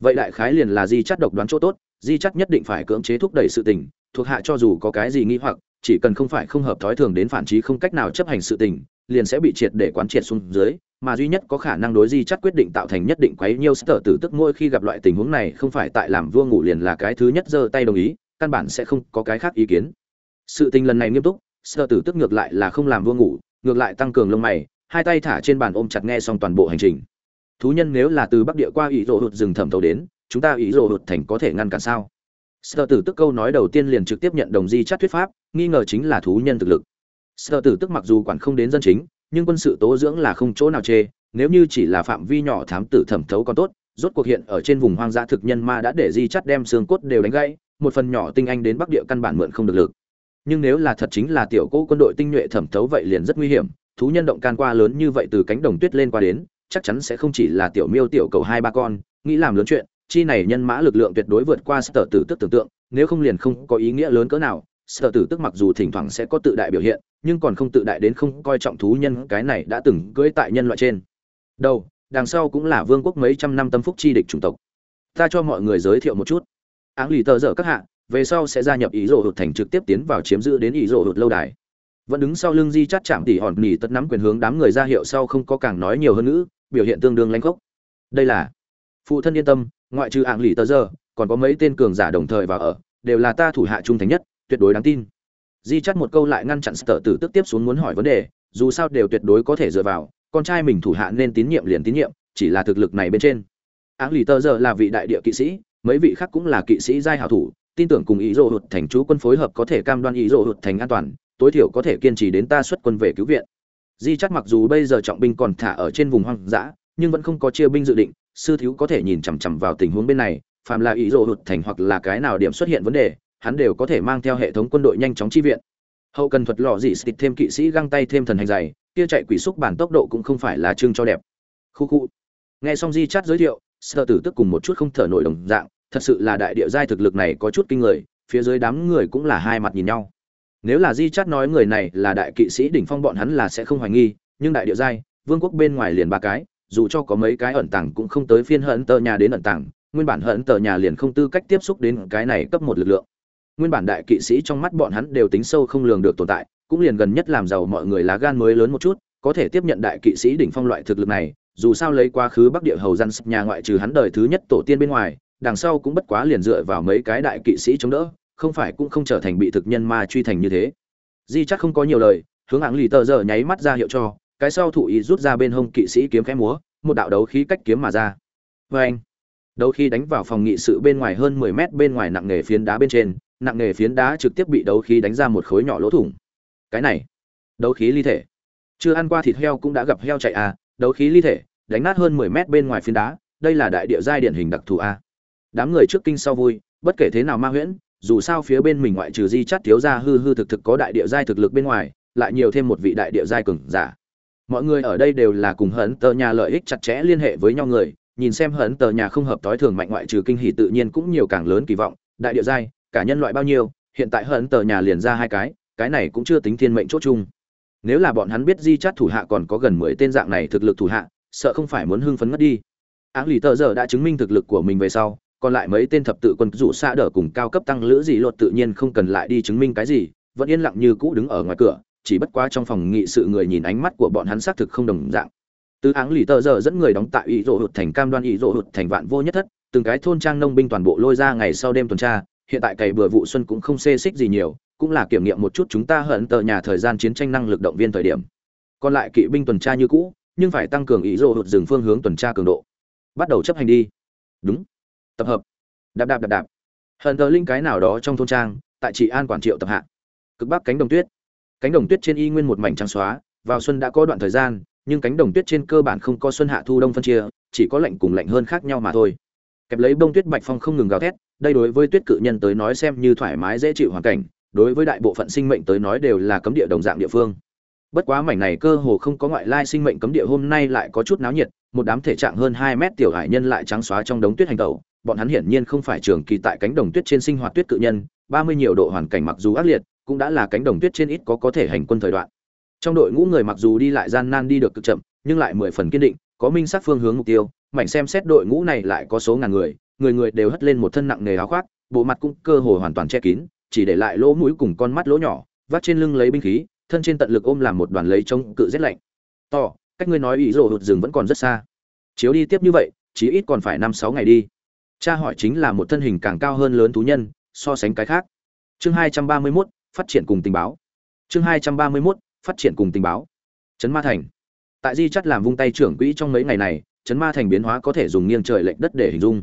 Vậy đại khái liền là di chắt độc đoán chỗ tốt, di chắt nhất định phải cưỡng chế thúc đẩy sự tình, thuộc hạ cho dù có cái gì nghi hoặc, chỉ cần không phải không hợp thói thường đến phản trí không cách nào chấp hành sự tình, liền sẽ bị triệt để quán triệt xuống dưới, mà duy nhất có khả năng đối di chắt quyết định tạo thành nhất định quấy nhiêu sở tử tức mỗi khi gặp loại tình huống này không phải tại làm vua ngủ liền là cái thứ nhất giơ tay đồng ý, căn bản sẽ không có cái khác ý kiến. Sự tình lần này nghiêm túc, sở tử tức ngược lại là không làm vua ngủ, ngược lại tăng cường lông mày, hai tay thả trên bàn ôm chặt nghe xong toàn bộ hành trình thú nhân nếu là từ bắc địa qua ý rộ hụt rừng thẩm thấu đến, chúng ta ý rộ hụt thành có thể ngăn cản sao? Sở tử tức câu nói đầu tiên liền trực tiếp nhận đồng di chắt thuyết pháp, nghi ngờ chính là thú nhân thực lực. Sở tử tức mặc dù quản không đến dân chính, nhưng quân sự tố dưỡng là không chỗ nào chê, nếu như chỉ là phạm vi nhỏ thám tử thẩm thấu còn tốt, rốt cuộc hiện ở trên vùng hoang dã thực nhân ma đã để di chắt đem xương cốt đều đánh gãy, một phần nhỏ tinh anh đến bắc địa căn bản mượn không được lực. Nhưng nếu là thật chính là tiểu cỗ quân đội tinh nhuệ thẩm thấu vậy liền rất nguy hiểm, thú nhân động can qua lớn như vậy từ cánh đồng tuyết lên qua đến chắc chắn sẽ không chỉ là tiểu miêu tiểu cầu hai ba con, nghĩ làm lớn chuyện, chi này nhân mã lực lượng tuyệt đối vượt qua sở tử tức tưởng tượng, nếu không liền không có ý nghĩa lớn cỡ nào, sở tử tức mặc dù thỉnh thoảng sẽ có tự đại biểu hiện, nhưng còn không tự đại đến không coi trọng thú nhân, cái này đã từng cưỡi tại nhân loại trên. Đầu, đằng sau cũng là vương quốc mấy trăm năm tâm phúc chi địch chủng tộc. Ta cho mọi người giới thiệu một chút. Áng lì tờ dở các hạ, về sau sẽ gia nhập ý rộ hụt thành trực tiếp tiến vào chiếm giữ đến ý rộ hụt lâu đài. Vẫn đứng sau lưng di chắt chạm tỉ hòn nỉ tất nắm quyền hướng đám người ra hiệu sau không có càng nói nhiều hơn nữa biểu hiện tương đương lãnh khốc. đây là, phụ thân yên tâm, ngoại trừ ạng lì tờ giờ, còn có mấy tên cường giả đồng thời và ở, đều là ta thủ hạ trung thành nhất, tuyệt đối đáng tin. Di chắt một câu lại ngăn chặn sở tử tức tiếp xuống muốn hỏi vấn đề, dù sao đều tuyệt đối có thể dựa vào, con trai mình thủ hạ nên tín nhiệm liền tín nhiệm, chỉ là thực lực này bên trên. Áng lì Tơ giờ là vị đại địa kỵ sĩ, mấy vị khác cũng là kỵ sĩ giai hảo thủ, tin tưởng cùng ý rộ hụt thành chú quân phối hợp có thể cam đoan ý rộ hụt thành an toàn, tối thiểu có thể kiên trì đến ta xuất quân về cứu viện di chắc mặc dù bây giờ trọng binh còn thả ở trên vùng hoang dã, nhưng vẫn không có chia binh dự định, sư thiếu có thể nhìn chằm chằm vào tình huống bên này, phàm là ý rộ hụt thành hoặc là cái nào điểm xuất hiện vấn đề, hắn đều có thể mang theo hệ thống quân đội nhanh chóng chi viện. Hậu cần thuật lò dị xịt thêm kỵ sĩ găng tay thêm thần hành dày kia chạy quỷ xúc bản tốc độ cũng không phải là chương cho đẹp. Khu khu. Nghe xong di chát giới thiệu sơ tử tức cùng một chút không thở nổi đồng dạng, thật sự là đại địa giai thực lực này có chút kinh người, phía dưới đám người cũng là hai mặt nhìn nhau nếu là di chát nói người này là đại kỵ sĩ đỉnh phong bọn hắn là sẽ không hoài nghi, nhưng đại địa giai, vương quốc bên ngoài liền ba cái, dù cho có mấy cái ẩn tàng cũng không tới phiên hận tờ nhà đến ẩn tàng, nguyên bản hận tờ nhà liền không tư cách tiếp xúc đến cái này cấp một lực lượng. Nguyên bản đại kỵ sĩ trong mắt bọn hắn đều tính sâu không lường được tồn tại, cũng liền gần nhất làm giàu mọi người lá gan mới lớn một chút, có thể tiếp nhận đại kỵ sĩ đỉnh phong loại thực lực này, dù sao lấy quá khứ bắc địa hầu dân nhà ngoại trừ hắn đời thứ nhất tổ tiên bên ngoài, đằng sau cũng bất quá liền dựa vào mấy cái đại kỵ sĩ chống đỡ không phải cũng không trở thành bị thực nhân ma truy thành như thế. Di chắc không có nhiều lời, hướng hạng lì tờ giờ nháy mắt ra hiệu cho, cái sau thủ ý rút ra bên hông kỵ sĩ kiếm khẽ múa, một đạo đấu khí cách kiếm mà ra. Vê anh đấu khí đánh vào phòng nghị sự bên ngoài hơn mười mét bên ngoài nặng nghề phiến đá bên trên, nặng nghề phiến đá trực tiếp bị đấu khí đánh ra một khối nhỏ lỗ thủng. Cái này, đấu khí ly thể. Chưa ăn qua thịt heo cũng đã gặp heo chạy à đấu khí ly thể, đánh nát hơn mười mét bên ngoài phiến đá, đây là đại địa giai điển hình đặc thù a. Đám người trước kinh sau vui, bất kể thế nào ma huyễn dù sao phía bên mình ngoại trừ di chắt thiếu ra hư hư thực thực có đại địa giai thực lực bên ngoài, lại nhiều thêm một vị đại địa giai cường giả. Mọi người ở đây đều là cùng hấn tờ nhà lợi ích chặt chẽ liên hệ với nhau người, nhìn xem hấn tờ nhà không hợp tối thường mạnh ngoại trừ kinh hỷ tự nhiên cũng nhiều càng lớn kỳ vọng, đại địa giai, cả nhân loại bao nhiêu, hiện tại hấn tờ nhà liền ra hai cái cái này cũng chưa tính thiên mệnh chốt chung. Nếu là bọn hắn biết di chắt thủ hạ còn có gần mười tên dạng này thực lực thủ hạ, sợ không phải muốn hưng phấn ngất đi. Áng lì tờ giờ đã chứng minh thực lực của mình về sau còn lại mấy tên thập tự quân rủ xa đỡ cùng cao cấp tăng lữ gì luật tự nhiên không cần lại đi chứng minh cái gì, vẫn yên lặng như cũ đứng ở ngoài cửa, chỉ bất quá trong phòng nghị sự người nhìn ánh mắt của bọn hắn xác thực không đồng dạng. Tứ áng lì tờ giờ dẫn người đóng tại ý rộ hụt thành cam đoan ý rộ hụt thành vạn vô nhất thất, từng cái thôn trang nông binh toàn bộ lôi ra ngày sau đêm tuần tra, hiện tại cày bừa vụ xuân cũng không xê xích gì nhiều, cũng là kiểm nghiệm một chút chúng ta hận tờ nhà thời gian chiến tranh năng lực động viên thời điểm. Còn lại kỵ binh tuần tra như cũ, nhưng phải tăng cường ý rộ hụt dừng phương hướng tuần tra cường độ. Bắt đầu chấp hành đi. Đúng tập hợp. Đạp đạp đạp đạp. Hận thờ linh cái nào đó trong thôn trang, tại trị an quản triệu tập hạ. Cực bắc cánh đồng tuyết. Cánh đồng tuyết trên y nguyên một mảnh trắng xóa, vào xuân đã có đoạn thời gian, nhưng cánh đồng tuyết trên cơ bản không có xuân hạ thu đông phân chia, chỉ có lạnh cùng lạnh hơn khác nhau mà thôi. Kẹp lấy bông tuyết bạch phong không ngừng gào thét, đây đối với tuyết cự nhân tới nói xem như thoải mái dễ chịu hoàn cảnh, đối với đại bộ phận sinh mệnh tới nói đều là cấm địa đồng dạng địa phương. Bất quá mảnh này cơ hồ không có ngoại lai sinh mệnh cấm địa hôm nay lại có chút náo nhiệt, một đám thể trạng hơn hai mét tiểu hải nhân lại trắng xóa trong đống tuyết hành tẩu bọn hắn hiển nhiên không phải trường kỳ tại cánh đồng tuyết trên sinh hoạt tuyết cự nhân, ba mươi nhiều độ hoàn cảnh mặc dù ác liệt, cũng đã là cánh đồng tuyết trên ít có có thể hành quân thời đoạn. Trong đội ngũ người mặc dù đi lại gian nan đi được cực chậm, nhưng lại mười phần kiên định, có minh sát phương hướng mục tiêu, mảnh xem xét đội ngũ này lại có số ngàn người người người đều hất lên một thân nặng nề áo khoác, bộ mặt cũng cơ hồ hoàn toàn che kín, chỉ để lại lỗ mũi cùng con mắt lỗ nhỏ vắt trên lưng lấy binh khí, thân trên tận lực ôm làm một đoàn lấy chống cự rét lạnh. To, cách ngươi nói ý rồ hụt rừng vẫn còn rất xa. Chiếu đi tiếp như vậy, chí ít còn phải năm sáu ngày đi cha hỏi chính là một thân hình càng cao hơn lớn thú nhân so sánh cái khác. Chương 231, phát triển cùng tình báo. Chương 231, phát triển cùng tình báo. Trấn ma thành. Tại di chắt làm vung tay trưởng quỹ trong mấy ngày này trấn ma thành biến hóa có thể dùng nghiêng trời lệch đất để hình dung.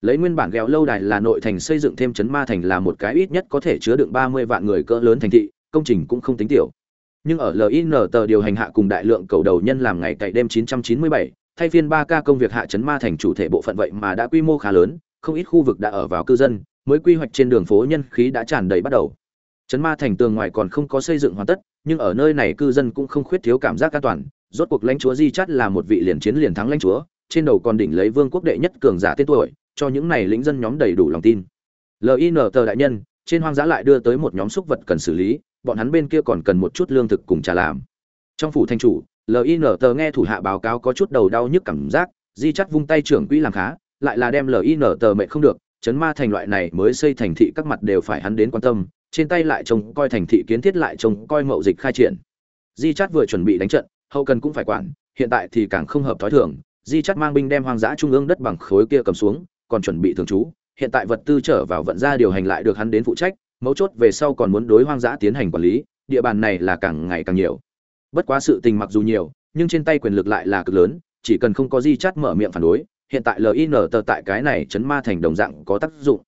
Lấy nguyên bản ghẹo lâu đài là nội thành xây dựng thêm trấn ma thành là một cái ít nhất có thể chứa đựng ba mươi vạn người cỡ lớn thành thị công trình cũng không tính tiểu. Nhưng ở lin tờ điều hành hạ cùng đại lượng cầu đầu nhân làm ngày cày đêm 997, thay phiên 3 ca công việc hạ trấn ma thành chủ thể bộ phận vậy mà đã quy mô khá lớn, không ít khu vực đã ở vào cư dân, mới quy hoạch trên đường phố nhân khí đã tràn đầy bắt đầu. Trấn ma thành tường ngoài còn không có xây dựng hoàn tất, nhưng ở nơi này cư dân cũng không khuyết thiếu cảm giác an toàn, rốt cuộc lãnh chúa di Chát là một vị liền chiến liền thắng lãnh chúa, trên đầu còn đỉnh lấy vương quốc đệ nhất cường giả tên tuổi, cho những này lính dân nhóm đầy đủ lòng tin. Lin tờ đại nhân, trên hoang dã lại đưa tới một nhóm xúc vật cần xử lý, bọn hắn bên kia còn cần một chút lương thực cùng trà làm. Trong phủ thanh chủ lin tờ nghe thủ hạ báo cáo có chút đầu đau nhức cảm giác, di chắt vung tay trưởng quỹ làm khá, lại là đem lin tờ mệnh không được, chấn ma thành loại này mới xây thành thị các mặt đều phải hắn đến quan tâm, trên tay lại trông coi thành thị kiến thiết lại trông coi mậu dịch khai triển. Di chắt vừa chuẩn bị đánh trận, hậu cần cũng phải quản, hiện tại thì càng không hợp thói thường, di chắt mang binh đem hoang dã trung ương đất bằng khối kia cầm xuống, còn chuẩn bị thường trú, hiện tại vật tư trở vào vận ra điều hành lại được hắn đến phụ trách, mấu chốt về sau còn muốn đối hoang dã tiến hành quản lý, địa bàn này là càng ngày càng nhiều bất quá sự tình mặc dù nhiều, nhưng trên tay quyền lực lại là cực lớn, chỉ cần không có di chát mở miệng phản đối, hiện tại lin tờ tại cái này chấn ma thành đồng dạng có tác dụng.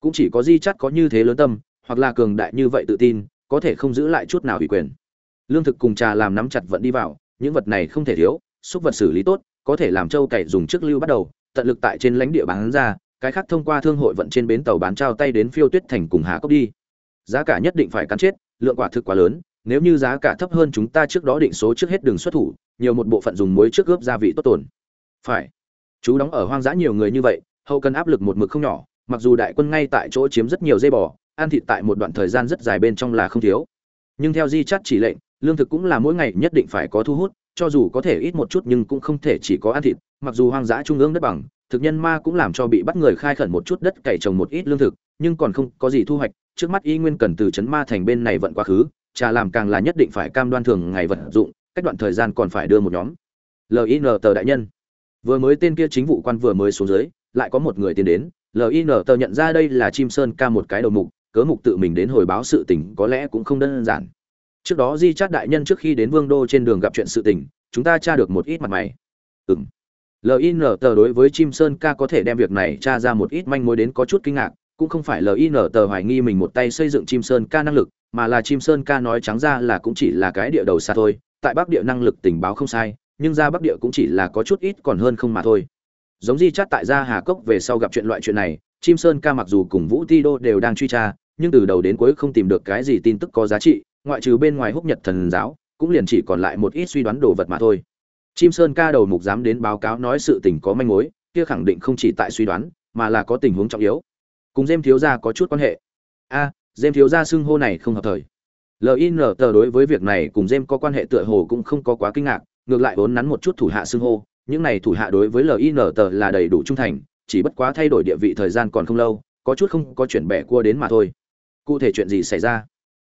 Cũng chỉ có di chát có như thế lớn tâm, hoặc là cường đại như vậy tự tin, có thể không giữ lại chút nào ủy quyền. Lương thực cùng trà làm nắm chặt vận đi vào, những vật này không thể thiếu, xúc vật xử lý tốt, có thể làm châu cày dùng trước lưu bắt đầu, tận lực tại trên lãnh địa bán ra, cái khác thông qua thương hội vận trên bến tàu bán trao tay đến phiêu tuyết thành cùng hà cốc đi. Giá cả nhất định phải cắn chết, lượng quả thực quá lớn nếu như giá cả thấp hơn chúng ta trước đó định số trước hết đường xuất thủ, nhiều một bộ phận dùng muối trước ướp gia vị tốt tổn phải. Chú đóng ở hoang dã nhiều người như vậy, hậu cần áp lực một mực không nhỏ, mặc dù đại quân ngay tại chỗ chiếm rất nhiều dây bò, ăn thịt tại một đoạn thời gian rất dài bên trong là không thiếu. Nhưng theo di chắt chỉ lệnh, lương thực cũng là mỗi ngày nhất định phải có thu hút, cho dù có thể ít một chút nhưng cũng không thể chỉ có ăn thịt, mặc dù hoang dã trung ương đất bằng, thực nhân ma cũng làm cho bị bắt người khai khẩn một chút đất cày trồng một ít lương thực, nhưng còn không có gì thu hoạch, trước mắt y nguyên cần từ trấn ma thành bên này vận quá khứ trà làm càng là nhất định phải cam đoan thường ngày vật dụng, cách đoạn thời gian còn phải đưa một nhóm. Lin tờ đại nhân. Vừa mới tên kia chính vụ quan vừa mới xuống dưới, lại có một người tiến đến. Lin tờ nhận ra đây là chim sơn ca một cái đầu mục, cớ mục tự mình đến hồi báo sự tình có lẽ cũng không đơn giản. Trước đó di chát đại nhân trước khi đến vương đô trên đường gặp chuyện sự tình, chúng ta tra được một ít mặt mày. Ừng lin tờ đối với chim sơn ca có thể đem việc này tra ra một ít manh mối đến có chút kinh ngạc, cũng không phải lin tờ hoài nghi mình một tay xây dựng chim sơn ca năng lực mà là chim sơn ca nói trắng ra là cũng chỉ là cái địa đầu xa thôi tại bắc địa năng lực tình báo không sai nhưng ra bắc địa cũng chỉ là có chút ít còn hơn không mà thôi. Giống di chát tại gia hà cốc về sau gặp chuyện loại chuyện này chim sơn ca mặc dù cùng vũ ti đô đều đang truy tra nhưng từ đầu đến cuối không tìm được cái gì tin tức có giá trị ngoại trừ bên ngoài húc nhật thần giáo cũng liền chỉ còn lại một ít suy đoán đồ vật mà thôi. Chim sơn ca đầu mục dám đến báo cáo nói sự tình có manh mối kia khẳng định không chỉ tại suy đoán mà là có tình huống trọng yếu. Cùng dêm thiếu gia có chút quan hệ. A à, dêm thiếu gia xưng hô này không hợp thời. Lin tờ đối với việc này cùng dêm có quan hệ tựa hồ cũng không có quá kinh ngạc, ngược lại vốn nắn một chút thủ hạ xưng hô, những này thủ hạ đối với lin tờ là đầy đủ trung thành, chỉ bất quá thay đổi địa vị thời gian còn không lâu, có chút không có chuyển bẻ cua đến mà thôi. Cụ thể chuyện gì xảy ra?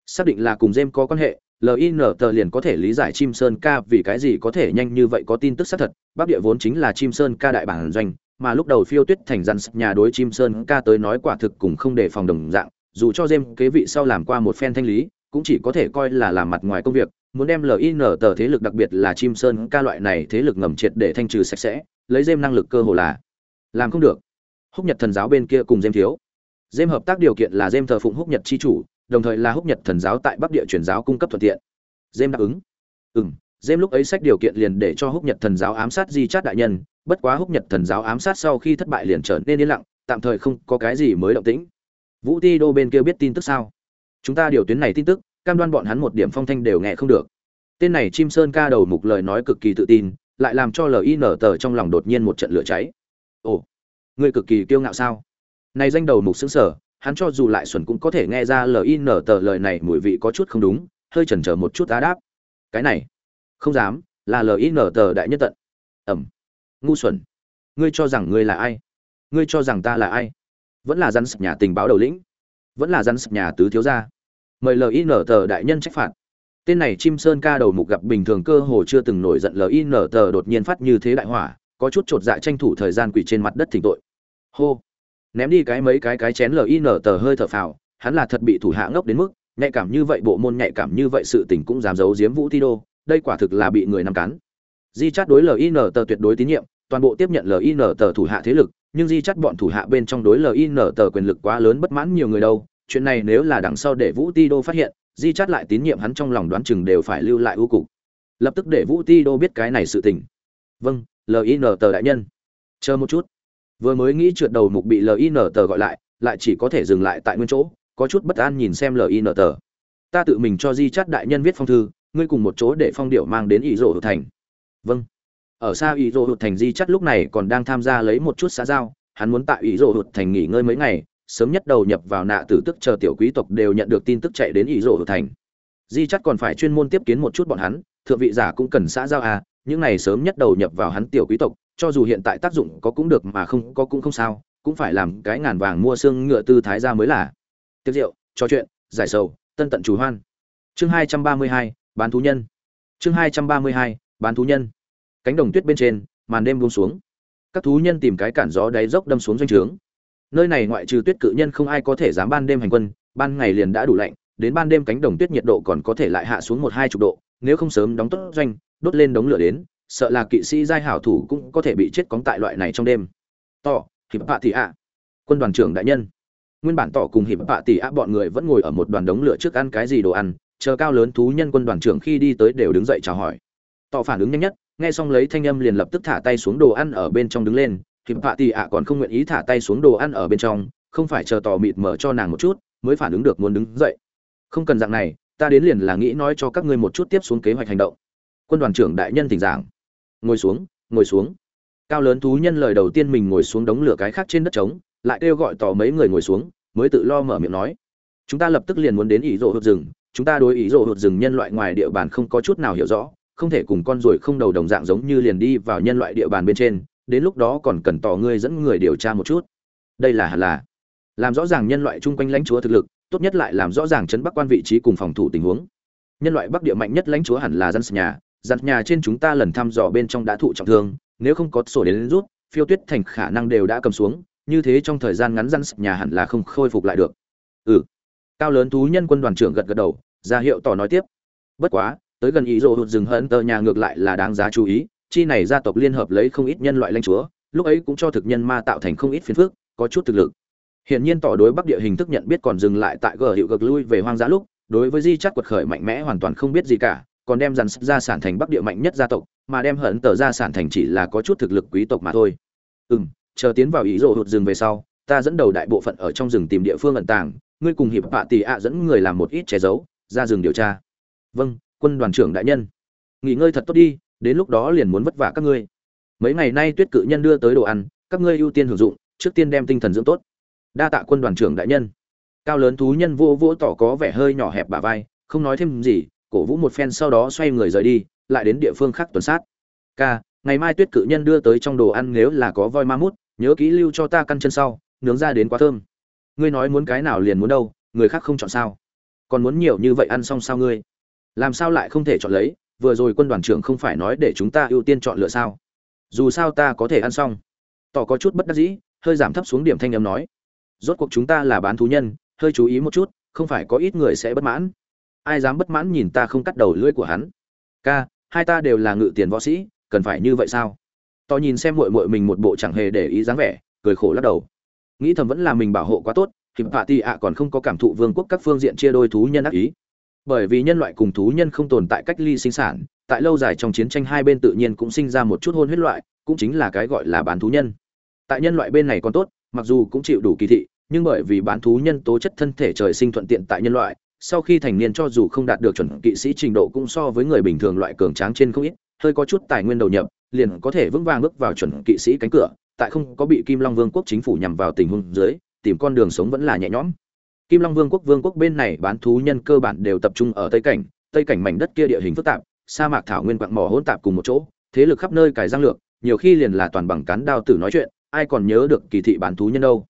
Xác định là cùng dêm có quan hệ lin tờ liền có thể lý giải chim sơn ca vì cái gì có thể nhanh như vậy có tin tức xác thật, bắc địa vốn chính là chim sơn ca đại bản doanh, mà lúc đầu phiêu tuyết thành răn nhà đối chim sơn ca tới nói quả thực cùng không để phòng đồng dạng dù cho jem kế vị sau làm qua một phen thanh lý, cũng chỉ có thể coi là làm mặt ngoài công việc, muốn đem lin tờ thế lực đặc biệt là chim sơn ca loại này thế lực ngầm triệt để thanh trừ sạch sẽ, lấy jem năng lực cơ hồ là làm không được. Húc nhật thần giáo bên kia cùng jem thiếu. Jem hợp tác điều kiện là jem thờ phụng húc nhật chi chủ, đồng thời là húc nhật thần giáo tại bắc địa truyền giáo cung cấp thuận tiện. Jem đáp ứng. Ừm jem lúc ấy sách điều kiện liền để cho húc nhật thần giáo ám sát di chát đại nhân, bất quá húc nhật thần giáo ám sát sau khi thất bại liền trở nên yên lặng, tạm thời không có cái gì mới động tĩnh vũ ti đô bên kia biết tin tức sao? Chúng ta điều tuyến này tin tức, cam đoan bọn hắn một điểm phong thanh đều nghe không được. Tên này chim sơn ca đầu mục lời nói cực kỳ tự tin, lại làm cho lin tờ trong lòng đột nhiên một trận lửa cháy. Ồ ngươi cực kỳ kiêu ngạo sao? Này danh đầu mục xứng sở hắn cho dù lại xuẩn cũng có thể nghe ra lin tờ lời này mùi vị có chút không đúng, hơi chần chờ một chút á đáp. Cái này, không dám, là lin tờ đại nhất tận. Ẩm, ngu xuẩn. Ngươi cho rằng ngươi là ai? Ngươi cho rằng ta là ai? Vẫn là rắn sập nhà tình báo đầu lĩnh, vẫn là rắn sập nhà tứ thiếu gia. Mời lin tờ đại nhân trách phạt. Tên này chim sơn ca đầu mục gặp bình thường cơ hồ chưa từng nổi giận lin tờ đột nhiên phát như thế đại hỏa, có chút chột dạ tranh thủ thời gian quỷ trên mặt đất thỉnh tội. Hô. Ném đi cái mấy cái cái chén lin tờ hơi thở phào, hắn là thật bị thủ hạ ngốc đến mức, nhạy cảm như vậy bộ môn nhạy cảm như vậy sự tình cũng dám giấu giếm vũ ti đô, đây quả thực là bị người nằm cắn. Di chát đối lin tờ tuyệt đối tín nhiệm, toàn bộ tiếp nhận lin tờ thủ hạ thế lực nhưng di chắt bọn thủ hạ bên trong đối lin tờ quyền lực quá lớn bất mãn nhiều người đâu, chuyện này nếu là đằng sau để vũ ti đô phát hiện, di chắt lại tín nhiệm hắn trong lòng đoán chừng đều phải lưu lại ưu cục. Lập tức để vũ ti đô biết cái này sự tình. Vâng lin tờ đại nhân. Chờ một chút. Vừa mới nghĩ trượt đầu mục bị lin tờ gọi lại lại chỉ có thể dừng lại tại nguyên chỗ, có chút bất an nhìn xem lin tờ. Ta tự mình cho di chắt đại nhân viết phong thư, ngươi cùng một chỗ để phong điệu mang đến ý rộ thành. Vâng ở xa ý rộ hụt thành di chắt lúc này còn đang tham gia lấy một chút xã giao, hắn muốn tại ý rộ hụt thành nghỉ ngơi mấy ngày, sớm nhất đầu nhập vào nạ tử tức chờ tiểu quý tộc đều nhận được tin tức chạy đến ý rộ hụt thành. Di chắt còn phải chuyên môn tiếp kiến một chút bọn hắn, thượng vị giả cũng cần xã giao à những này sớm nhất đầu nhập vào hắn tiểu quý tộc, cho dù hiện tại tác dụng có cũng được mà không có cũng không sao, cũng phải làm cái ngàn vàng mua xương ngựa tư thái ra mới là. Tiệc rượu, trò chuyện, giải sầu, tân tận chủ hoan. Chương hai trăm ba mươi hai, bán thú nhân. Chương hai trăm ba mươi hai, bán thú nhân cánh đồng tuyết bên trên, màn đêm buông xuống. Các thú nhân tìm cái cản gió đáy dốc đâm xuống doanh trướng. Nơi này ngoại trừ tuyết cự nhân không ai có thể dám ban đêm hành quân, ban ngày liền đã đủ lạnh, đến ban đêm cánh đồng tuyết nhiệt độ còn có thể lại hạ xuống một hai chục độ, nếu không sớm đóng tốt doanh, đốt lên đống lửa đến, sợ là kỵ sĩ giai hảo thủ cũng có thể bị chết cóng tại loại này trong đêm. To hiệp bạ thị ạ. Quân đoàn trưởng đại nhân. Nguyên bản tỏ cùng hiệp bạ tỷ ạ bọn người vẫn ngồi ở một đoàn đống lửa trước ăn cái gì đồ ăn, chờ cao lớn thú nhân quân đoàn trưởng khi đi tới đều đứng dậy chào hỏi. Tỏ phản ứng nhanh nhất nghe xong lấy thanh âm liền lập tức thả tay xuống đồ ăn ở bên trong đứng lên hiệp bạ tì ạ còn không nguyện ý thả tay xuống đồ ăn ở bên trong, không phải chờ tò mịt mở cho nàng một chút, mới phản ứng được muốn đứng dậy. Không cần dạng này, ta đến liền là nghĩ nói cho các ngươi một chút tiếp xuống kế hoạch hành động. Quân đoàn trưởng đại nhân thỉnh giảng. Ngồi xuống ngồi xuống. Cao lớn thú nhân lời đầu tiên mình ngồi xuống đống lửa cái khác trên đất trống, lại kêu gọi tỏ mấy người ngồi xuống, mới tự lo mở miệng nói. Chúng ta lập tức liền muốn đến ý rộ hụt rừng, chúng ta đối ý rộ hụt rừng nhân loại ngoài địa bàn không có chút nào hiểu rõ không thể cùng con ruồi không đầu đồng dạng giống như liền đi vào nhân loại địa bàn bên trên đến lúc đó còn cần tỏ ngươi dẫn người điều tra một chút. Đây là hẳn là làm rõ ràng nhân loại chung quanh lãnh chúa thực lực tốt nhất lại làm rõ ràng chấn bắc quan vị trí cùng phòng thủ tình huống. Nhân loại bắc địa mạnh nhất lãnh chúa hẳn là dân nhà dặn nhà trên chúng ta lần thăm dò bên trong đã thụ trọng thương nếu không có sổ đến, đến rút phiêu tuyết thành khả năng đều đã cầm xuống như thế trong thời gian ngắn dân nhà hẳn là không khôi phục lại được. Ừ. Cao lớn thú nhân quân đoàn trưởng gật gật đầu ra hiệu tỏ nói tiếp. Bất quá tới gần ý rộ hụt rừng hận tờ nhà ngược lại là đáng giá chú ý, chi này gia tộc liên hợp lấy không ít nhân loại lanh chúa, lúc ấy cũng cho thực nhân ma tạo thành không ít phiền phức, có chút thực lực. Hiện nhiên tỏ đối bắc địa hình thức nhận biết còn dừng lại tại gờ hiệu gực lui về hoang dã lúc, đối với di chắc quật khởi mạnh mẽ hoàn toàn không biết gì cả, còn đem dàn gia sản thành bắc địa mạnh nhất gia tộc, mà đem hận tờ gia sản thành chỉ là có chút thực lực quý tộc mà thôi. Ừ m chờ tiến vào ý rộ hụt rừng về sau, ta dẫn đầu đại bộ phận ở trong rừng tìm địa phương ẩn tàng, ngươi cùng hiệp bạ tỷ ạ dẫn người làm một ít che giấu, ra rừng điều tra. Vâng quân đoàn trưởng đại nhân. Nghỉ ngơi thật tốt đi, đến lúc đó liền muốn vất vả các ngươi. Mấy ngày nay tuyết cự nhân đưa tới đồ ăn, các ngươi ưu tiên hưởng dụng, trước tiên đem tinh thần dưỡng tốt. Đa tạ quân đoàn trưởng đại nhân. Cao lớn thú nhân vô vỗ tỏ có vẻ hơi nhỏ hẹp bả vai, không nói thêm gì, cổ vũ một phen sau đó xoay người rời đi, lại đến địa phương khác tuần sát. Ca, ngày mai tuyết cự nhân đưa tới trong đồ ăn nếu là có voi ma mút, nhớ kỹ lưu cho ta căn chân sau, nướng ra đến quá thơm. Ngươi nói muốn cái nào liền muốn đâu, người khác không chọn sao? Còn muốn nhiều như vậy ăn xong sao ngươi? Làm sao lại không thể chọn lấy, vừa rồi quân đoàn trưởng không phải nói để chúng ta ưu tiên chọn lựa sao? Dù sao ta có thể ăn xong. Tỏ có chút bất đắc dĩ, hơi giảm thấp xuống điểm thanh âm nói. Rốt cuộc chúng ta là bán thú nhân, hơi chú ý một chút, không phải có ít người sẽ bất mãn. Ai dám bất mãn nhìn ta không cắt đầu lưỡi của hắn? Ca, hai ta đều là ngự tiền võ sĩ, cần phải như vậy sao? Tỏ nhìn xem muội muội mình một bộ chẳng hề để ý dáng vẻ, cười khổ lắc đầu. Nghĩ thầm vẫn là mình bảo hộ quá tốt hiệp hạ tì ạ còn không có cảm thụ vương quốc các phương diện chia đôi thú nhân ác ý bởi vì nhân loại cùng thú nhân không tồn tại cách ly sinh sản, tại lâu dài trong chiến tranh hai bên tự nhiên cũng sinh ra một chút hôn huyết loại, cũng chính là cái gọi là bán thú nhân. Tại nhân loại bên này còn tốt, mặc dù cũng chịu đủ kỳ thị, nhưng bởi vì bán thú nhân tố chất thân thể trời sinh thuận tiện tại nhân loại, sau khi thành niên cho dù không đạt được chuẩn kỵ sĩ trình độ cũng so với người bình thường loại cường tráng trên không ít, hơi có chút tài nguyên đầu nhập, liền có thể vững vàng bước vào chuẩn kỵ sĩ cánh cửa, tại không có bị kim long vương quốc chính phủ nhằm vào tình huống dưới, tìm con đường sống vẫn là nhẹ nhõm kim long vương quốc vương quốc bên này bán thú nhân cơ bản đều tập trung ở tây cảnh. Tây cảnh mảnh đất kia địa hình phức tạp, sa mạc thảo nguyên quặng mỏ hỗn tạp cùng một chỗ, thế lực khắp nơi cải giang lược, nhiều khi liền là toàn bằng cán đao tử nói chuyện, ai còn nhớ được kỳ thị bán thú nhân đâu.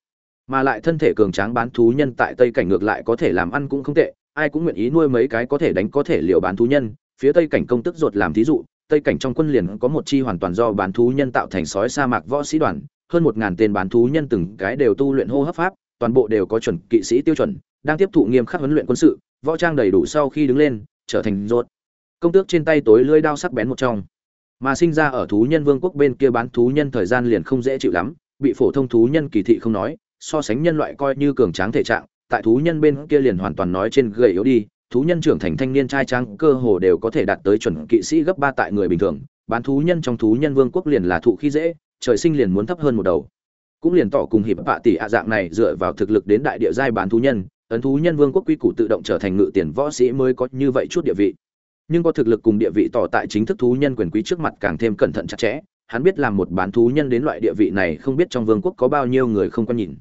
Mà lại thân thể cường tráng bán thú nhân tại tây cảnh ngược lại có thể làm ăn cũng không tệ, ai cũng nguyện ý nuôi mấy cái có thể đánh có thể liệu bán thú nhân. Phía tây cảnh công tức ruột làm thí dụ, tây cảnh trong quân liền có một chi hoàn toàn do bán thú nhân tạo thành sói sa mạc võ sĩ đoàn, hơn một ngàn tên bán thú nhân từng cái đều tu luyện hô hấp pháp toàn bộ đều có chuẩn kỵ sĩ tiêu chuẩn, đang tiếp thụ nghiêm khắc huấn luyện quân sự, võ trang đầy đủ sau khi đứng lên, trở thành rốt công tước trên tay tối lưỡi đao sắc bén một trong. Mà sinh ra ở thú nhân vương quốc bên kia bán thú nhân thời gian liền không dễ chịu lắm, bị phổ thông thú nhân kỳ thị không nói, so sánh nhân loại coi như cường tráng thể trạng, tại thú nhân bên kia liền hoàn toàn nói trên gầy yếu đi, thú nhân trưởng thành thanh niên trai trắng cơ hồ đều có thể đạt tới chuẩn kỵ sĩ gấp ba tại người bình thường, bán thú nhân trong thú nhân vương quốc liền là thụ khi dễ, trời sinh liền muốn thấp hơn một đầu cũng liền tỏ cùng hiệp bạ tỷ ạ dạng này dựa vào thực lực đến đại địa giai bán thú nhân, ấn thú nhân vương quốc quy củ tự động trở thành ngự tiền võ sĩ mới có như vậy chút địa vị. Nhưng có thực lực cùng địa vị tỏ tại chính thức thú nhân quyền quý trước mặt càng thêm cẩn thận chặt chẽ, hắn biết làm một bán thú nhân đến loại địa vị này không biết trong vương quốc có bao nhiêu người không có nhìn.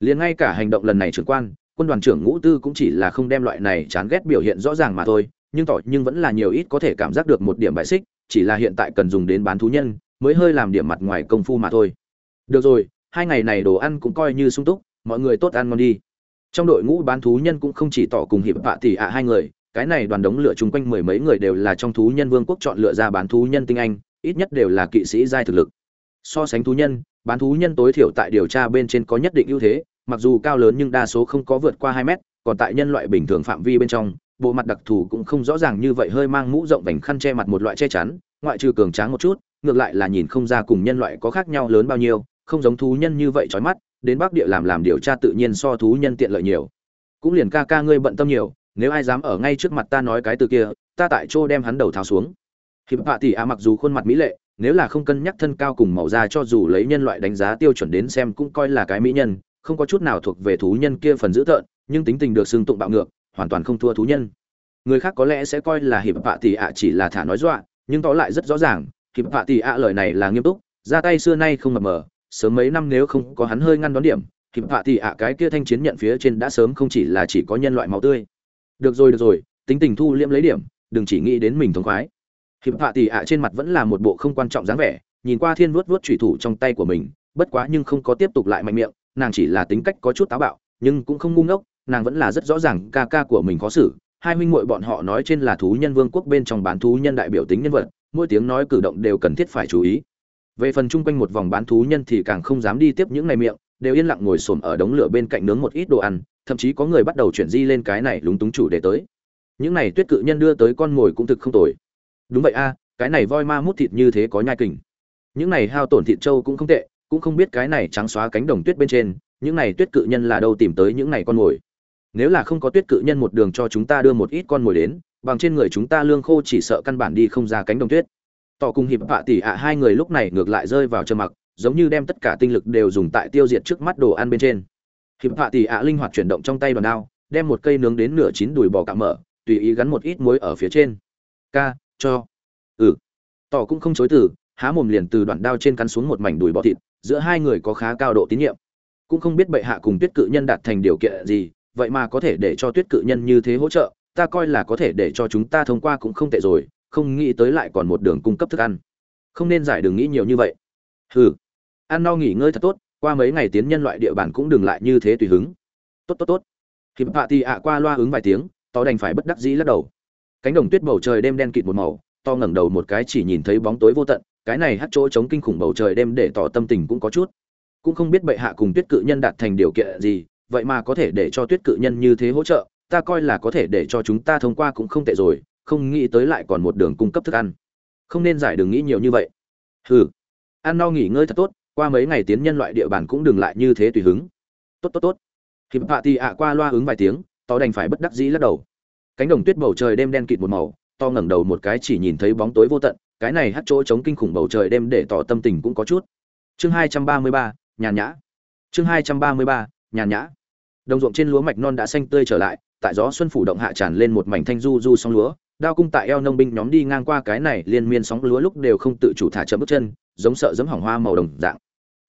Liền ngay cả hành động lần này trưởng quan, quân đoàn trưởng ngũ tư cũng chỉ là không đem loại này chán ghét biểu hiện rõ ràng mà thôi, nhưng tỏ nhưng vẫn là nhiều ít có thể cảm giác được một điểm bại xích, chỉ là hiện tại cần dùng đến bán thú nhân, mới hơi làm điểm mặt ngoài công phu mà thôi. Được rồi hai ngày này đồ ăn cũng coi như sung túc, mọi người tốt ăn ngon đi. Trong đội ngũ bán thú nhân cũng không chỉ tỏ cùng hiệp vạ tỷ ạ hai người, cái này đoàn đống lửa chung quanh mười mấy người đều là trong thú nhân vương quốc chọn lựa ra bán thú nhân tinh anh, ít nhất đều là kỵ sĩ giai thực lực. So sánh thú nhân, bán thú nhân tối thiểu tại điều tra bên trên có nhất định ưu thế, mặc dù cao lớn nhưng đa số không có vượt qua hai mét, còn tại nhân loại bình thường phạm vi bên trong, bộ mặt đặc thù cũng không rõ ràng như vậy hơi mang mũ rộng vành khăn che mặt một loại che chắn, ngoại trừ cường tráng một chút, ngược lại là nhìn không ra cùng nhân loại có khác nhau lớn bao nhiêu không giống thú nhân như vậy chói mắt, đến bắc địa làm làm điều tra tự nhiên so thú nhân tiện lợi nhiều. Cũng liền ca ca ngươi bận tâm nhiều, nếu ai dám ở ngay trước mặt ta nói cái từ kia, ta tại chỗ đem hắn đầu tháo xuống. Hiệp Phạ tỷ a mặc dù khuôn mặt mỹ lệ, nếu là không cân nhắc thân cao cùng màu da cho dù lấy nhân loại đánh giá tiêu chuẩn đến xem cũng coi là cái mỹ nhân, không có chút nào thuộc về thú nhân kia phần dữ tợn, nhưng tính tình được xưng tụng bạo ngược, hoàn toàn không thua thú nhân. Người khác có lẽ sẽ coi là hiệp Phạ tỷ a chỉ là thả nói dọa, nhưng tỏ lại rất rõ ràng, hiệp Phạ tỷ a lời này là nghiêm túc, ra tay xưa nay không mập mờ sớm mấy năm nếu không có hắn hơi ngăn đón điểm hiệp hạ thì a cái kia thanh chiến nhận phía trên đã sớm không chỉ là chỉ có nhân loại máu tươi. Được rồi được rồi, tính tình thu liễm lấy điểm, đừng chỉ nghĩ đến mình thống khoái. Hiệp họa thì ạ trên mặt vẫn là một bộ không quan trọng dáng vẻ, nhìn qua thiên vuốt vuốt thủy thủ trong tay của mình, bất quá nhưng không có tiếp tục lại mạnh miệng, nàng chỉ là tính cách có chút táo bạo, nhưng cũng không ngu ngốc, nàng vẫn là rất rõ ràng ca ca của mình khó xử. Hai huynh muội bọn họ nói trên là thú nhân vương quốc bên trong bán thú nhân đại biểu tính nhân vật, mỗi tiếng nói cử động đều cần thiết phải chú ý về phần chung quanh một vòng bán thú nhân thì càng không dám đi tiếp những ngày miệng, đều yên lặng ngồi xổm ở đống lửa bên cạnh nướng một ít đồ ăn, thậm chí có người bắt đầu chuyển di lên cái này lúng túng chủ để tới. Những này tuyết cự nhân đưa tới con mồi cũng thực không tồi. Đúng vậy a, cái này voi ma mút thịt như thế có nhai kình. Những này hao tổn thịt trâu cũng không tệ, cũng không biết cái này trắng xóa cánh đồng tuyết bên trên, những này tuyết cự nhân là đâu tìm tới những này con mồi. Nếu là không có tuyết cự nhân một đường cho chúng ta đưa một ít con mồi đến, bằng trên người chúng ta lương khô chỉ sợ căn bản đi không ra cánh đồng tuyết tỏ cùng hiệp vạ tỷ ạ, hai người lúc này ngược lại rơi vào trầm mặc, giống như đem tất cả tinh lực đều dùng tại tiêu diệt trước mắt đồ ăn bên trên. Hiệp vạ tỷ ạ linh hoạt chuyển động trong tay đòn đao, đem một cây nướng đến nửa chín đùi bò cạm mở, tùy ý gắn một ít muối ở phía trên. Ca, cho. Ừ. Tỏ cũng không chối từ, há mồm liền từ đoạn đao trên cắn xuống một mảnh đùi bò thịt, giữa hai người có khá cao độ tín nhiệm. Cũng không biết bệ hạ cùng tuyết cự nhân đạt thành điều kiện gì, vậy mà có thể để cho tuyết cự nhân như thế hỗ trợ, ta coi là có thể để cho chúng ta thông qua cũng không tệ rồi không nghĩ tới lại còn một đường cung cấp thức ăn. Không nên giải đường nghĩ nhiều như vậy. Hừ. Ăn no nghỉ ngơi thật tốt, qua mấy ngày tiến nhân loại địa bàn cũng đừng lại như thế tùy hứng. Tốt tốt tốt. Hiệp hạ tì ạ qua loa ứng vài tiếng to đành phải bất đắc dĩ lắc đầu. Cánh đồng tuyết bầu trời đêm đen kịt một màu, to ngẩng đầu một cái chỉ nhìn thấy bóng tối vô tận, cái này hắt chỗ chống kinh khủng bầu trời đêm để tỏ tâm tình cũng có chút. Cũng không biết bệ hạ cùng tuyết cự nhân đạt thành điều kiện gì, vậy mà có thể để cho tuyết cự nhân như thế hỗ trợ, ta coi là có thể để cho chúng ta thông qua cũng không tệ rồi không nghĩ tới lại còn một đường cung cấp thức ăn. Không nên giải đừng nghĩ nhiều như vậy. Hừ. Ăn no nghỉ ngơi thật tốt, qua mấy ngày tiến nhân loại địa bàn cũng đừng lại như thế tùy hứng. Tốt tốt tốt. Hiệp hạ tì ạ qua loa ứng vài tiếng to đành phải bất đắc dĩ lắc đầu. Cánh đồng tuyết bầu trời đêm đen kịt một màu, to ngẩng đầu một cái chỉ nhìn thấy bóng tối vô tận, cái này hắt chỗ chống kinh khủng bầu trời đêm để tỏ tâm tình cũng có chút. Chương hai trăm ba mươi ba, nhàn nhã. Chương hai trăm ba mươi ba, nhàn nhã. Đồng ruộng trên lúa mạch non đã xanh tươi trở lại, tại gió xuân phủ động hạ tràn lên một mảnh thanh du du song lúa đao cung tại eo nông binh nhóm đi ngang qua cái này liên miên sóng lúa lúc đều không tự chủ thả chậm bước chân, giống sợ giấm hỏng hoa màu đồng dạng.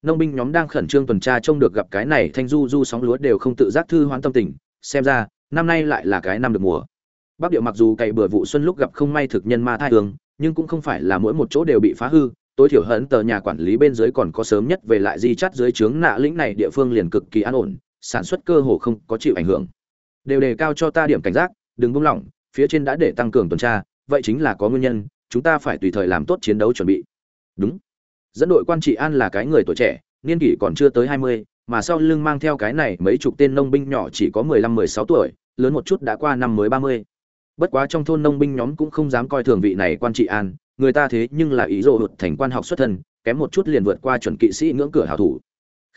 Nông binh nhóm đang khẩn trương tuần tra trông được gặp cái này thanh du du sóng lúa đều không tự giác thư hoán tâm tình, xem ra, năm nay lại là cái năm được mùa. Bắc điệu mặc dù cày bừa vụ xuân lúc gặp không may thực nhân ma thai thường nhưng cũng không phải là mỗi một chỗ đều bị phá hư, tối thiểu hận tờ nhà quản lý bên dưới còn có sớm nhất về lại di chắt dưới trướng nạ lĩnh này địa phương liền cực kỳ an ổn, sản xuất cơ hồ không có chịu ảnh hưởng. Đều đề cao cho ta điểm cảnh giác, đừng buông lỏng phía trên đã để tăng cường tuần tra, vậy chính là có nguyên nhân, chúng ta phải tùy thời làm tốt chiến đấu chuẩn bị. Đúng. Dẫn đội quan trị an là cái người tuổi trẻ, niên kỷ còn chưa tới hai mươi, mà sau lưng mang theo cái này mấy chục tên nông binh nhỏ chỉ có mười lăm, mười sáu tuổi, lớn một chút đã qua năm mới ba mươi. Bất quá trong thôn nông binh nhóm cũng không dám coi thường vị này quan trị an, người ta thế nhưng là ý rộ hụt thành quan học xuất thân, kém một chút liền vượt qua chuẩn kỵ sĩ ngưỡng cửa hảo thủ.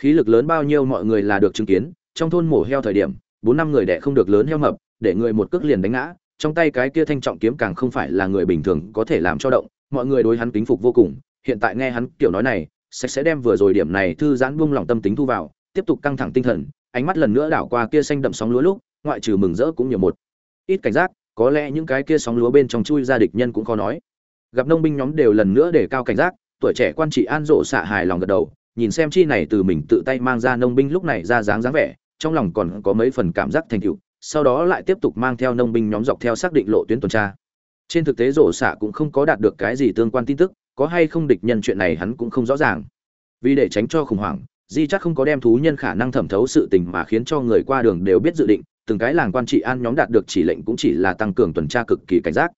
Khí lực lớn bao nhiêu mọi người là được chứng kiến, trong thôn mổ heo thời điểm, bốn năm người đẻ không được lớn heo mập, để người một cước liền đánh ngã trong tay cái kia thanh trọng kiếm càng không phải là người bình thường có thể làm cho động, mọi người đối hắn kính phục vô cùng, hiện tại nghe hắn kiểu nói này sẽ sẽ đem vừa rồi điểm này thư giãn buông lòng tâm tính thu vào, tiếp tục căng thẳng tinh thần, ánh mắt lần nữa đảo qua kia xanh đậm sóng lúa lúc, ngoại trừ mừng rỡ cũng nhiều một. Ít cảnh giác, có lẽ những cái kia sóng lúa bên trong chui ra địch nhân cũng khó nói. Gặp nông binh nhóm đều lần nữa để cao cảnh giác, tuổi trẻ quan trị an rộ xạ hài lòng gật đầu, nhìn xem chi này từ mình tự tay mang ra nông binh lúc này ra dáng dáng vẻ, trong lòng còn có mấy phần cảm giác thành tựu sau đó lại tiếp tục mang theo nông binh nhóm dọc theo xác định lộ tuyến tuần tra. Trên thực tế rổ xạ cũng không có đạt được cái gì tương quan tin tức, có hay không địch nhân chuyện này hắn cũng không rõ ràng. Vì để tránh cho khủng hoảng, di chắc không có đem thú nhân khả năng thẩm thấu sự tình mà khiến cho người qua đường đều biết dự định, từng cái làng quan trị an nhóm đạt được chỉ lệnh cũng chỉ là tăng cường tuần tra cực kỳ cảnh giác.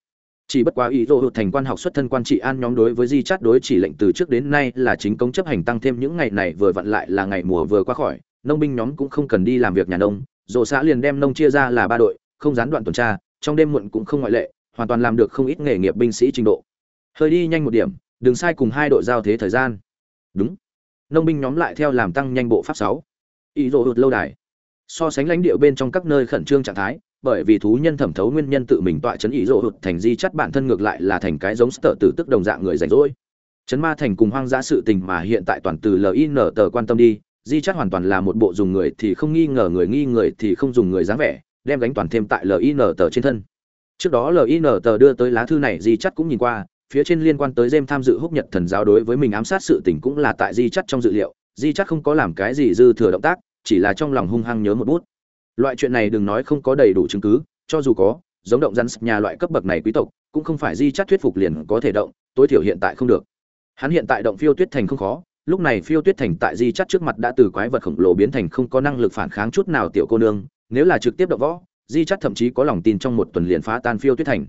Chỉ bất quá ý đồ hụt thành quan học xuất thân quan trị an nhóm đối với di chát đối chỉ lệnh từ trước đến nay là chính công chấp hành tăng thêm những ngày này vừa vặn lại là ngày mùa vừa qua khỏi, nông binh nhóm cũng không cần đi làm việc nhà nông rộ xã liền đem nông chia ra là ba đội, không gián đoạn tuần tra, trong đêm muộn cũng không ngoại lệ, hoàn toàn làm được không ít nghề nghiệp binh sĩ trình độ. Hơi đi nhanh một điểm, đừng sai cùng hai đội giao thế thời gian. Đúng. Nông binh nhóm lại theo làm tăng nhanh bộ pháp sáu. Ý rộ hụt lâu đài. So sánh lãnh địa bên trong các nơi khẩn trương trạng thái, bởi vì thú nhân thẩm thấu nguyên nhân tự mình tọa chấn ý rộ hụt thành di chắt bản thân ngược lại là thành cái giống sở tử tức đồng dạng người rảnh rỗi. Chấn ma thành cùng hoang dã sự tình mà hiện tại toàn từ lin tờ quan tâm đi di chắt hoàn toàn là một bộ dùng người thì không nghi ngờ, người nghi người thì không dùng người dáng vẻ, đem gánh toàn thêm tại lin tờ trên thân. Trước đó lin tờ đưa tới lá thư này, di chắt cũng nhìn qua, phía trên liên quan tới jem tham dự húc nhật thần giáo đối với mình ám sát sự tình cũng là tại di chắt trong dự liệu, di chắt không có làm cái gì dư thừa động tác, chỉ là trong lòng hung hăng nhớ một bút. Loại chuyện này đừng nói không có đầy đủ chứng cứ, cho dù có, giống động rắn nhà loại cấp bậc này quý tộc, cũng không phải di chắt thuyết phục liền có thể động, tối thiểu hiện tại không được. Hắn hiện tại động phiêu tuyết thành không khó lúc này phiêu tuyết thành tại di chắt trước mặt đã từ quái vật khổng lồ biến thành không có năng lực phản kháng chút nào tiểu cô nương, nếu là trực tiếp đập võ, di chắt thậm chí có lòng tin trong một tuần liền phá tan phiêu tuyết thành.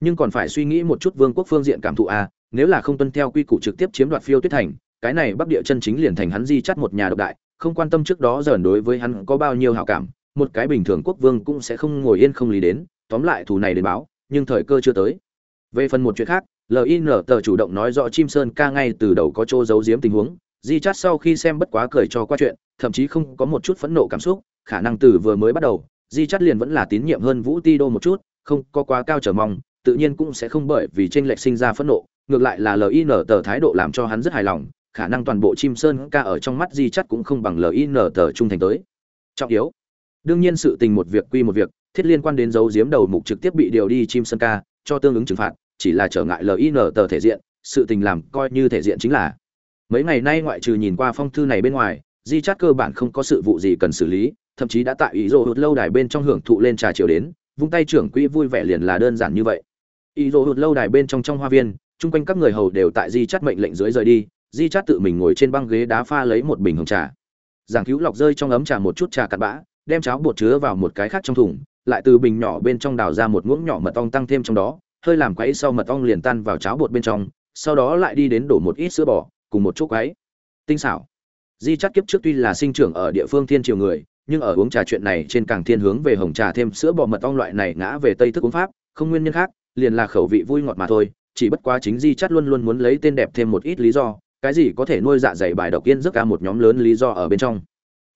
Nhưng còn phải suy nghĩ một chút vương quốc phương diện cảm thụ a nếu là không tuân theo quy củ trực tiếp chiếm đoạt phiêu tuyết thành, cái này bắc địa chân chính liền thành hắn di chắt một nhà độc đại, không quan tâm trước đó dởn đối với hắn có bao nhiêu hảo cảm, một cái bình thường quốc vương cũng sẽ không ngồi yên không lý đến, tóm lại thù này đến báo, nhưng thời cơ chưa tới. Về phần một chuyện khác lin tờ chủ động nói rõ chim sơn ca ngay từ đầu có chỗ giấu giếm tình huống, di chát sau khi xem bất quá cười cho qua chuyện, thậm chí không có một chút phẫn nộ cảm xúc, khả năng từ vừa mới bắt đầu, di chát liền vẫn là tín nhiệm hơn vũ ti đô một chút, không có quá cao trở mong, tự nhiên cũng sẽ không bởi vì tranh lệch sinh ra phẫn nộ, ngược lại là lin tờ thái độ làm cho hắn rất hài lòng, khả năng toàn bộ chim sơn ca ở trong mắt di chắt cũng không bằng lin tờ trung thành tới. Trọng yếu. Đương nhiên sự tình một việc quy một việc, thiết liên quan đến dấu giếm đầu mục trực tiếp bị điều đi chim sơn ca, cho tương ứng trừng phạt chỉ là trở ngại lin tờ thể diện, sự tình làm coi như thể diện chính là. Mấy ngày nay ngoại trừ nhìn qua phong thư này bên ngoài, di chát cơ bản không có sự vụ gì cần xử lý, thậm chí đã tại ý rô hụt lâu đài bên trong hưởng thụ lên trà chiều đến, vung tay trưởng quỹ vui vẻ liền là đơn giản như vậy. Ý rô hụt lâu đài bên trong trong hoa viên, chung quanh các người hầu đều tại di chát mệnh lệnh dưới rời đi, di chát tự mình ngồi trên băng ghế đá pha lấy một bình hồng trà. Giảng cứu lọc rơi trong ấm trà một chút trà cặn bã, đem cháo bột chứa vào một cái khác trong thùng, lại từ bình nhỏ bên trong đào ra một muỗng nhỏ mật ong tăng thêm trong đó hơi làm quấy sau mật ong liền tan vào cháo bột bên trong, sau đó lại đi đến đổ một ít sữa bò, cùng một chút quấy. Tinh xảo. Di chắt kiếp trước tuy là sinh trưởng ở địa phương thiên triều người, nhưng ở uống trà chuyện này trên càng thiên hướng về hồng trà thêm sữa bò mật ong loại này ngã về tây thức uống pháp, không nguyên nhân khác, liền là khẩu vị vui ngọt mà thôi, chỉ bất quá chính di chắt luôn luôn muốn lấy tên đẹp thêm một ít lý do, cái gì có thể nuôi dạ dày bài độc yên giấc ca một nhóm lớn lý do ở bên trong.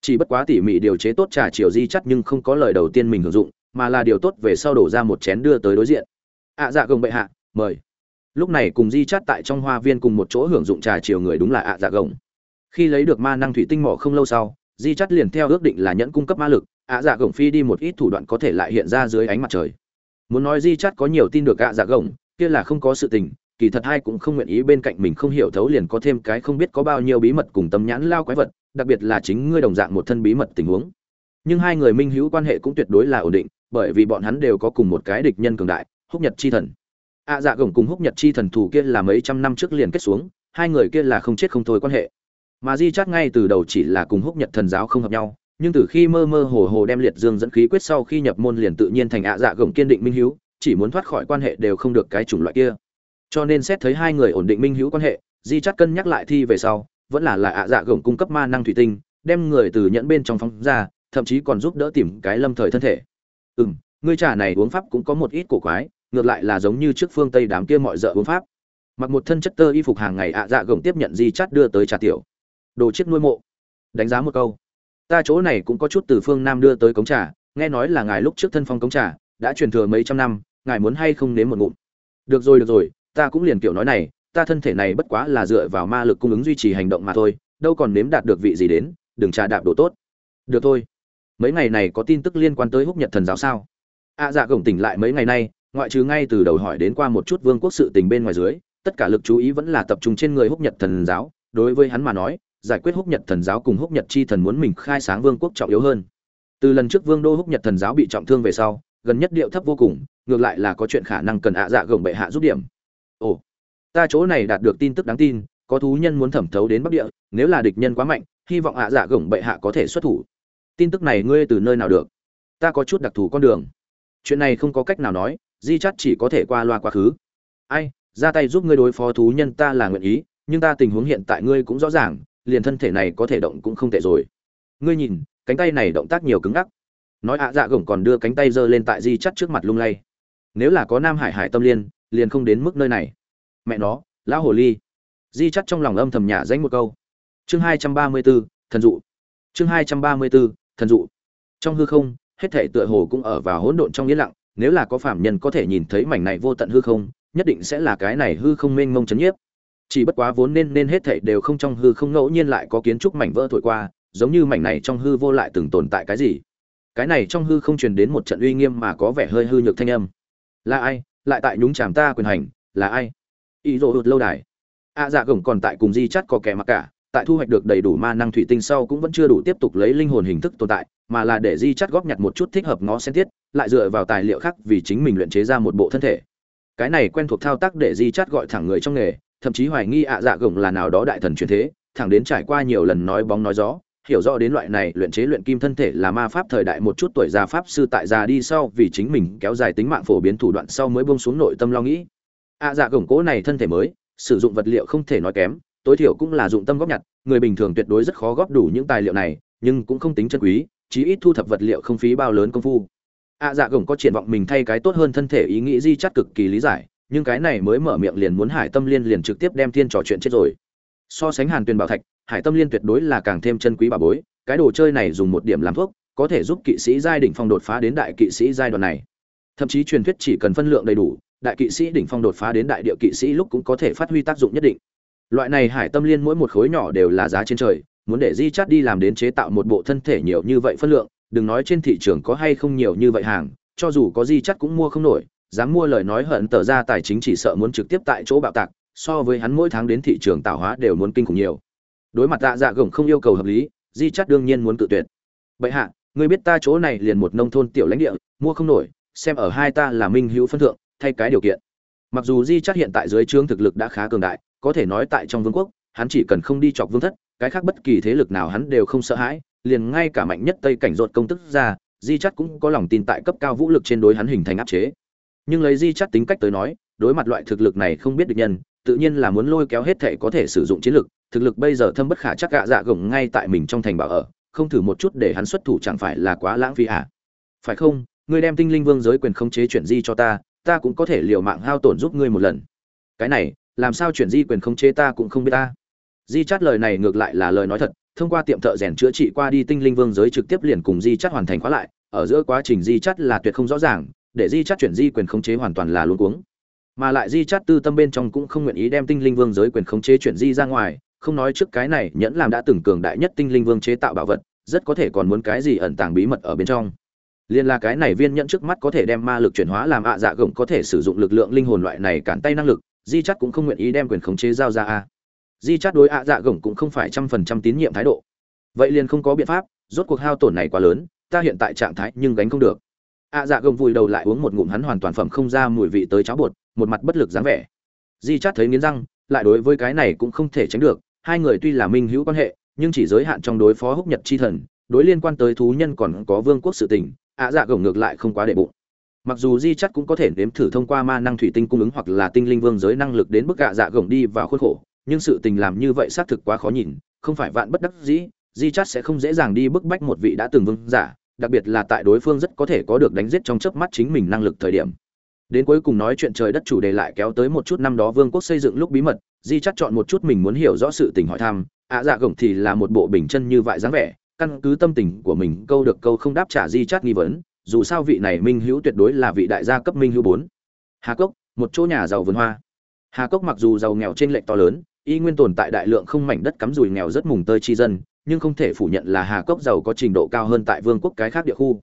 Chỉ bất quá tỉ mỉ điều chế tốt trà chiều di chắt nhưng không có lời đầu tiên mình hưởng dụng, mà là điều tốt về sau đổ ra một chén đưa tới đối diện ạ à, dạ gồng bệ hạ mời. Lúc này cùng di chát tại trong hoa viên cùng một chỗ hưởng dụng trà chiều người đúng là ạ à dạ gồng. Khi lấy được ma năng thủy tinh mỏ không lâu sau di chắt liền theo ước định là nhẫn cung cấp ma lực ạ à dạ gồng phi đi một ít thủ đoạn có thể lại hiện ra dưới ánh mặt trời. Muốn nói di chắt có nhiều tin được ạ dạ gồng kia là không có sự tình kỳ thật hai cũng không nguyện ý bên cạnh mình không hiểu thấu liền có thêm cái không biết có bao nhiêu bí mật cùng tâm nhãn lao quái vật đặc biệt là chính ngươi đồng dạng một thân bí mật tình huống. Nhưng hai người minh hữu quan hệ cũng tuyệt đối là ổn định bởi vì bọn hắn đều có cùng một cái địch nhân cường đại húc nhật chi thần. Ạ à, dạ gồng cùng húc nhật chi thần thủ kia là mấy trăm năm trước liền kết xuống hai người kia là không chết không thôi quan hệ. Mà di chát ngay từ đầu chỉ là cùng húc nhật thần giáo không hợp nhau nhưng từ khi mơ mơ hồ hồ đem liệt dương dẫn khí quyết sau khi nhập môn liền tự nhiên thành ạ dạ gồng kiên định minh hữu chỉ muốn thoát khỏi quan hệ đều không được cái chủng loại kia. Cho nên xét thấy hai người ổn định minh hữu quan hệ di chắt cân nhắc lại thi về sau vẫn là là ạ dạ gồng cung cấp ma năng thủy tinh đem người từ nhẫn bên trong phóng ra thậm chí còn giúp đỡ tìm cái lâm thời thân thể. Ừ m ngươi trà này uống pháp cũng có một ít cổ quái ngược lại là giống như trước phương tây đám kia mọi d ợ uống pháp. Mặc một thân chất tơ y phục hàng ngày ạ dạ gồng tiếp nhận di chắt đưa tới trà tiểu. Đồ chiếc nuôi mộ. Đánh giá một câu. Ta chỗ này cũng có chút từ phương nam đưa tới cống trà nghe nói là ngài lúc trước thân phong cống trà đã truyền thừa mấy trăm năm ngài muốn hay không nếm một ngụm? Được rồi được rồi ta cũng liền kiểu nói này ta thân thể này bất quá là dựa vào ma lực cung ứng duy trì hành động mà thôi đâu còn nếm đạt được vị gì đến đừng trà đạp đồ tốt. Được thôi. Mấy ngày này có tin tức liên quan tới húc nhật thần giáo sao? A à, dạ gồng tỉnh lại mấy ngày nay ngoại trừ ngay từ đầu hỏi đến qua một chút vương quốc sự tình bên ngoài dưới, tất cả lực chú ý vẫn là tập trung trên người húc nhật thần giáo. Đối với hắn mà nói, giải quyết húc nhật thần giáo cùng húc nhật chi thần muốn mình khai sáng vương quốc trọng yếu hơn. Từ lần trước vương đô húc nhật thần giáo bị trọng thương về sau, gần nhất điệu thấp vô cùng, ngược lại là có chuyện khả năng cần ạ dạ gồng bệ hạ giúp điểm. Ồ, ta chỗ này đạt được tin tức đáng tin, có thú nhân muốn thẩm thấu đến bắc địa, nếu là địch nhân quá mạnh, hy vọng ạ dạ gồng bệ hạ có thể xuất thủ. Tin tức này ngươi từ nơi nào được? Ta có chút đặc thù con đường. Chuyện này không có cách nào nói di chắt chỉ có thể qua loa quá khứ. Ai, ra tay giúp ngươi đối phó thú nhân ta là nguyện ý, nhưng ta tình huống hiện tại ngươi cũng rõ ràng, liền thân thể này có thể động cũng không tệ rồi. Ngươi nhìn, cánh tay này động tác nhiều cứng ngắc. Nói ạ dạ gồng còn đưa cánh tay giơ lên tại di chắt trước mặt lung lay. Nếu là có nam hải hải tâm liên, liền không đến mức nơi này. Mẹ nó, lão hồ ly. Di chắt trong lòng âm thầm nhả danh một câu. Chương hai trăm ba mươi b ố thần dụ. Chương hai trăm ba mươi b ố thần dụ. Trong hư không, hết thể tựa hồ cũng ở vào hỗn độn trong yên lặng nếu là có phạm nhân có thể nhìn thấy mảnh này vô tận hư không, nhất định sẽ là cái này hư không mênh mông chấn nhiếp. Chỉ bất quá vốn nên nên hết thảy đều không trong hư không, ngẫu nhiên lại có kiến trúc mảnh vỡ thổi qua, giống như mảnh này trong hư vô lại từng tồn tại cái gì. Cái này trong hư không truyền đến một trận uy nghiêm mà có vẻ hơi hư nhược thanh âm. Là ai? Lại tại nhúng chàm ta quyền hành, là ai? Ý rồ hụt lâu đài. A dạ gồng còn tại cùng di chắt có kẻ mặc cả, tại thu hoạch được đầy đủ ma năng thủy tinh sau cũng vẫn chưa đủ tiếp tục lấy linh hồn hình thức tồn tại mà là để di chắt góp nhặt một chút thích hợp ngó sen tiết lại dựa vào tài liệu khác vì chính mình luyện chế ra một bộ thân thể. Cái này quen thuộc thao tác để di chắt gọi thẳng người trong nghề, thậm chí hoài nghi ạ dạ gồng là nào đó đại thần truyền thế, thẳng đến trải qua nhiều lần nói bóng nói gió, hiểu rõ đến loại này luyện chế luyện kim thân thể là ma pháp thời đại một chút tuổi già pháp sư tại già đi sau vì chính mình kéo dài tính mạng phổ biến thủ đoạn sau mới buông xuống nội tâm lo nghĩ. Ạ dạ gồng cố này thân thể mới, sử dụng vật liệu không thể nói kém, tối thiểu cũng là dụng tâm góp nhặt, người bình thường tuyệt đối rất khó góp đủ những tài liệu này nhưng cũng không tính chân quý, chí ít thu thập vật liệu không phí bao lớn công phu. Ạ dạ gồng có triển vọng mình thay cái tốt hơn thân thể ý nghĩ di chắt cực kỳ lý giải, nhưng cái này mới mở miệng liền muốn hải tâm liên liền trực tiếp đem thiên trò chuyện chết rồi. So sánh hàn tuyền bảo thạch, hải tâm liên tuyệt đối là càng thêm chân quý bà bối, cái đồ chơi này dùng một điểm làm thuốc, có thể giúp kỵ sĩ giai đỉnh phong đột phá đến đại kỵ sĩ giai đoạn này. Thậm chí truyền thuyết chỉ cần phân lượng đầy đủ, đại kỵ sĩ đỉnh phong đột phá đến đại địa kỵ sĩ lúc cũng có thể phát huy tác dụng nhất định. Loại này hải tâm liên mỗi một khối nhỏ đều là giá trên trời muốn để di chát đi làm đến chế tạo một bộ thân thể nhiều như vậy phân lượng, đừng nói trên thị trường có hay không nhiều như vậy hàng, cho dù có di chát cũng mua không nổi, dám mua lời nói hận tờ ra tài chính chỉ sợ muốn trực tiếp tại chỗ bạo tạc, so với hắn mỗi tháng đến thị trường tạo hóa đều muốn kinh khủng nhiều. Đối mặt dạ dạ gồng không yêu cầu hợp lý, di chát đương nhiên muốn cự tuyệt. Bệ hạ người biết ta chỗ này liền một nông thôn tiểu lãnh địa, mua không nổi, xem ở hai ta là minh hữu phân thượng, thay cái điều kiện. Mặc dù di chát hiện tại dưới trướng thực lực đã khá cường đại, có thể nói tại trong vương quốc, hắn chỉ cần không đi chọc vương thất cái khác bất kỳ thế lực nào hắn đều không sợ hãi, liền ngay cả mạnh nhất tây cảnh rốt công tức ra, di Chát cũng có lòng tin tại cấp cao vũ lực trên đối hắn hình thành áp chế. Nhưng lấy di Chát tính cách tới nói, đối mặt loại thực lực này không biết được nhân, tự nhiên là muốn lôi kéo hết thể có thể sử dụng chiến lực, thực lực bây giờ thâm bất khả chắc gạ dạ gồng ngay tại mình trong thành bảo ở, không thử một chút để hắn xuất thủ chẳng phải là quá lãng phí à? Phải không? Ngươi đem tinh linh vương giới quyền khống chế chuyển di cho ta ta cũng có thể liều mạng hao tổn giúp ngươi một lần. Cái này, làm sao chuyển di quyền khống chế ta cũng không biết ta? Di chát lời này ngược lại là lời nói thật, thông qua tiệm thợ rèn chữa trị qua đi tinh linh vương giới trực tiếp liền cùng di chát hoàn thành khóa lại, ở giữa quá trình di chát là tuyệt không rõ ràng, để di chát chuyển di quyền khống chế hoàn toàn là luôn cuống. Mà lại di chát tư tâm bên trong cũng không nguyện ý đem tinh linh vương giới quyền khống chế chuyển di ra ngoài, không nói trước cái này, nhẫn làm đã từng cường đại nhất tinh linh vương chế tạo bảo vật, rất có thể còn muốn cái gì ẩn tàng bí mật ở bên trong. Liên là cái này viên nhẫn trước mắt có thể đem ma lực chuyển hóa làm ạ dạ gồng có thể sử dụng lực lượng linh hồn loại này cản tay năng lực, di chắt cũng không nguyện ý đem quyền khống chế giao ra a di chát đối ạ dạ gồng cũng không phải trăm phần trăm tín nhiệm thái độ. Vậy liền không có biện pháp, rốt cuộc hao tổn này quá lớn, ta hiện tại trạng thái nhưng gánh không được. Ạ dạ gồng vùi đầu lại uống một ngụm hắn hoàn toàn phẩm không ra mùi vị tới cháo bột, một mặt bất lực dáng vẻ. Di chát thấy nghiến răng, lại đối với cái này cũng không thể tránh được, hai người tuy là minh hữu quan hệ, nhưng chỉ giới hạn trong đối phó húc nhật chi thần, đối liên quan tới thú nhân còn có vương quốc sự tình, ạ dạ gồng ngược lại không quá để bụng. Mặc dù di chắt cũng có thể nếm thử thông qua ma năng thủy tinh cung ứng hoặc là tinh linh vương giới năng lực đến bức gạ dạ gồng đi vào khuôn khổ nhưng sự tình làm như vậy xác thực quá khó nhìn, không phải vạn bất đắc dĩ, di chát sẽ không dễ dàng đi bức bách một vị đã từng vương giả, đặc biệt là tại đối phương rất có thể có được đánh giết trong chớp mắt chính mình năng lực thời điểm. Đến cuối cùng nói chuyện trời đất chủ đề lại kéo tới một chút năm đó vương quốc xây dựng lúc bí mật, di chắt chọn một chút mình muốn hiểu rõ sự tình hỏi thăm, ạ dạ gồng thì là một bộ bình chân như vậy dáng vẻ, căn cứ tâm tình của mình, câu được câu không đáp trả di chắt nghi vấn, dù sao vị này minh hữu tuyệt đối là vị đại gia cấp minh hữu bốn. Hà cốc, một chỗ nhà giàu vườn hoa. Hà cốc mặc dù giàu nghèo trên lệnh to lớn y nguyên tồn tại đại lượng không mảnh đất cắm rủi nghèo rất mùng tơi chi dân nhưng không thể phủ nhận là hà cốc giàu có trình độ cao hơn tại vương quốc cái khác địa khu.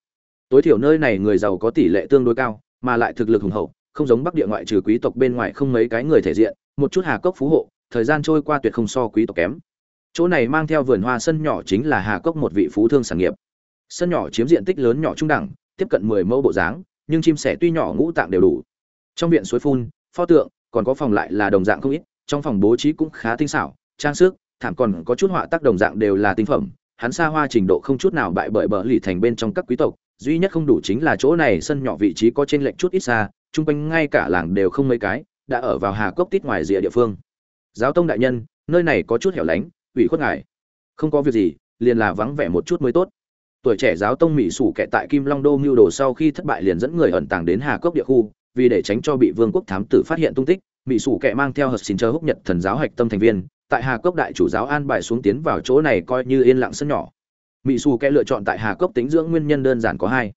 Tối thiểu nơi này người giàu có tỷ lệ tương đối cao mà lại thực lực hùng hậu không giống bắc địa ngoại trừ quý tộc bên ngoài không mấy cái người thể diện một chút hà cốc phú hộ thời gian trôi qua tuyệt không so quý tộc kém. Chỗ này mang theo vườn hoa sân nhỏ chính là hà cốc một vị phú thương sản nghiệp. Sân nhỏ chiếm diện tích lớn nhỏ trung đẳng tiếp cận 10 mẫu bộ dáng, nhưng chim sẻ tuy nhỏ ngũ tạng đều đủ. Trong viện suối phun, pho tượng, còn có phòng lại là đồng dạng không ít, trong phòng bố trí cũng khá tinh xảo, trang sức, thảm còn có chút họa tác đồng dạng đều là tinh phẩm, hắn xa hoa trình độ không chút nào bại bởi bờ lì thành bên trong các quý tộc, duy nhất không đủ chính là chỗ này sân nhỏ vị trí có trên lệch chút ít xa, trung quanh ngay cả làng đều không mấy cái, đã ở vào Hà Cốc tít ngoài rìa địa phương. Giáo tông đại nhân, nơi này có chút hẻo lánh, ủy khuất ngài. Không có việc gì, liền là vắng vẻ một chút mới tốt tuổi trẻ giáo tông mỹ sủ kẻ tại kim long đô mưu đồ sau khi thất bại liền dẫn người ẩn tàng đến hà cốc địa khu vì để tránh cho bị vương quốc thám tử phát hiện tung tích mỹ sủ kẻ mang theo hợp xin chờ húc nhật thần giáo hạch tâm thành viên, tại hà cốc đại chủ giáo an bài xuống tiến vào chỗ này coi như yên lặng sân nhỏ. Mỹ sủ kẻ lựa chọn tại hà cốc tính dưỡng nguyên nhân đơn giản có hai.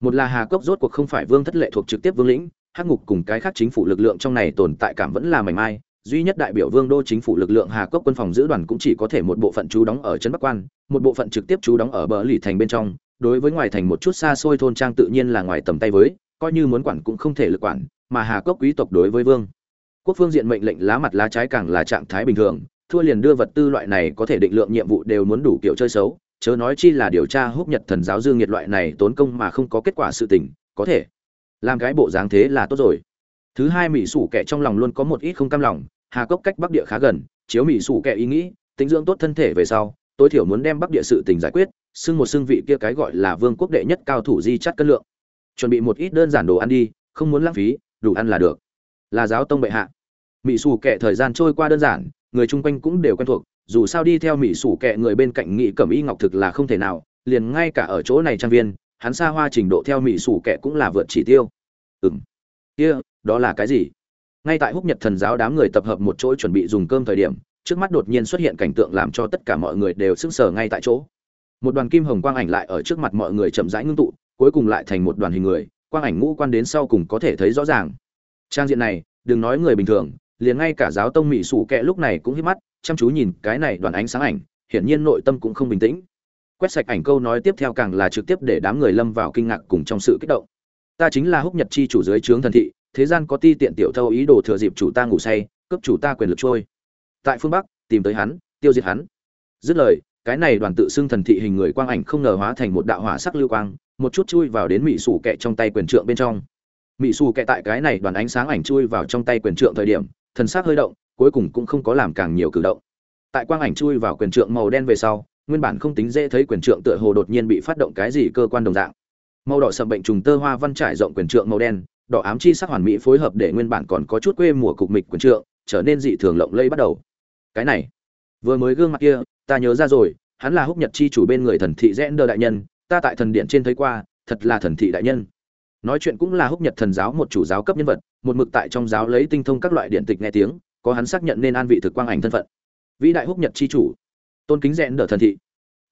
Một là hà cốc rốt cuộc không phải vương thất lệ thuộc trực tiếp vương lĩnh, hắc ngục cùng cái khác chính phủ lực lượng trong này tồn tại cảm vẫn là mảnh mai, duy nhất đại biểu vương đô chính phủ lực lượng hà cốc quân phòng giữ đoàn cũng chỉ có thể một bộ phận trú đóng ở trấn bắc quan, một bộ phận trực tiếp trú đóng ở bờ lì thành bên trong, đối với ngoài thành một chút xa xôi thôn trang tự nhiên là ngoài tầm tay với, coi như muốn quản cũng không thể lực quản, mà hà cốc quý tộc đối với vương quốc phương diện mệnh lệnh lá mặt lá trái càng là trạng thái bình thường, thua liền đưa vật tư loại này có thể định lượng nhiệm vụ đều muốn đủ kiểu chơi xấu, chớ nói chi là điều tra húc nhật thần giáo dương nhiệt loại này tốn công mà không có kết quả sự tình, có thể. Làm cái bộ dáng thế là tốt rồi. Thứ hai mỹ sủ kẻ trong lòng luôn có một ít không cam lòng, hà cốc cách bắc địa khá gần, chiếu mỹ sủ kẻ ý nghĩ, tính dưỡng tốt thân thể về sau, tối thiểu muốn đem bắc địa sự tình giải quyết, xưng một xưng vị kia cái gọi là vương quốc đệ nhất cao thủ di chắt cân lượng. Chuẩn bị một ít đơn giản đồ ăn đi, không muốn lãng phí, đủ ăn là được là giáo tông bệ hạ. Mỹ xù kệ thời gian trôi qua đơn giản, người chung quanh cũng đều quen thuộc, dù sao đi theo mỹ xù kệ người bên cạnh nghị cẩm y ngọc thực là không thể nào, liền ngay cả ở chỗ này trang viên, hắn xa hoa trình độ theo mỹ xù kệ cũng là vượt chỉ tiêu. Ừng kia, đó là cái gì? Ngay tại húc nhật thần giáo đám người tập hợp một chỗ chuẩn bị dùng cơm thời điểm, trước mắt đột nhiên xuất hiện cảnh tượng làm cho tất cả mọi người đều sững sờ ngay tại chỗ. Một đoàn kim hồng quang ảnh lại ở trước mặt mọi người chậm rãi ngưng tụ, cuối cùng lại thành một đoàn hình người, quang ảnh ngũ quan đến sau cùng có thể thấy rõ ràng trang diện này, đừng nói người bình thường, liền ngay cả giáo tông mỹ sủ kệ lúc này cũng hít mắt, chăm chú nhìn cái này đoàn ánh sáng ảnh, hiển nhiên nội tâm cũng không bình tĩnh. Quét sạch ảnh câu nói tiếp theo càng là trực tiếp để đám người lâm vào kinh ngạc cùng trong sự kích động. Ta chính là húc nhật chi chủ dưới trướng thần thị, thế gian có ti tiện tiểu thâu ý đồ thừa dịp chủ ta ngủ say, cướp chủ ta quyền lực trôi. Tại phương bắc, tìm tới hắn, tiêu diệt hắn. Dứt lời, cái này đoàn tự xưng thần thị hình người quang ảnh không ngờ hóa thành một đạo hỏa sắc lưu quang, một chút chui vào đến mỹ sủ kẹ trong tay quyền trượng bên trong mỹ xù kẹ tại cái này đoàn ánh sáng ảnh chui vào trong tay quyền trượng thời điểm, thần sắc hơi động, cuối cùng cũng không có làm càng nhiều cử động. Tại quang ảnh chui vào quyền trượng màu đen về sau, nguyên bản không tính dễ thấy quyền trượng tựa hồ đột nhiên bị phát động cái gì cơ quan đồng dạng. Màu đỏ sầm bệnh trùng tơ hoa văn trải rộng quyền trượng màu đen, đỏ ám chi sắc hoàn mỹ phối hợp để nguyên bản còn có chút quê mùa cục mịch quyền trượng, trở nên dị thường lộng lây bắt đầu. Cái này, vừa mới gương mặt kia, ta nhớ ra rồi, hắn là húc nhật chi chủ bên người thần thị rẽ đơ đại nhân, ta tại thần điện trên thấy qua, thật là thần thị đại nhân nói chuyện cũng là húc nhật thần giáo một chủ giáo cấp nhân vật, một mực tại trong giáo lấy tinh thông các loại điện tịch nghe tiếng, có hắn xác nhận nên an vị thực quang ảnh thân phận. Vĩ đại húc nhật chi chủ, tôn kính rẽn đỡ thần thị.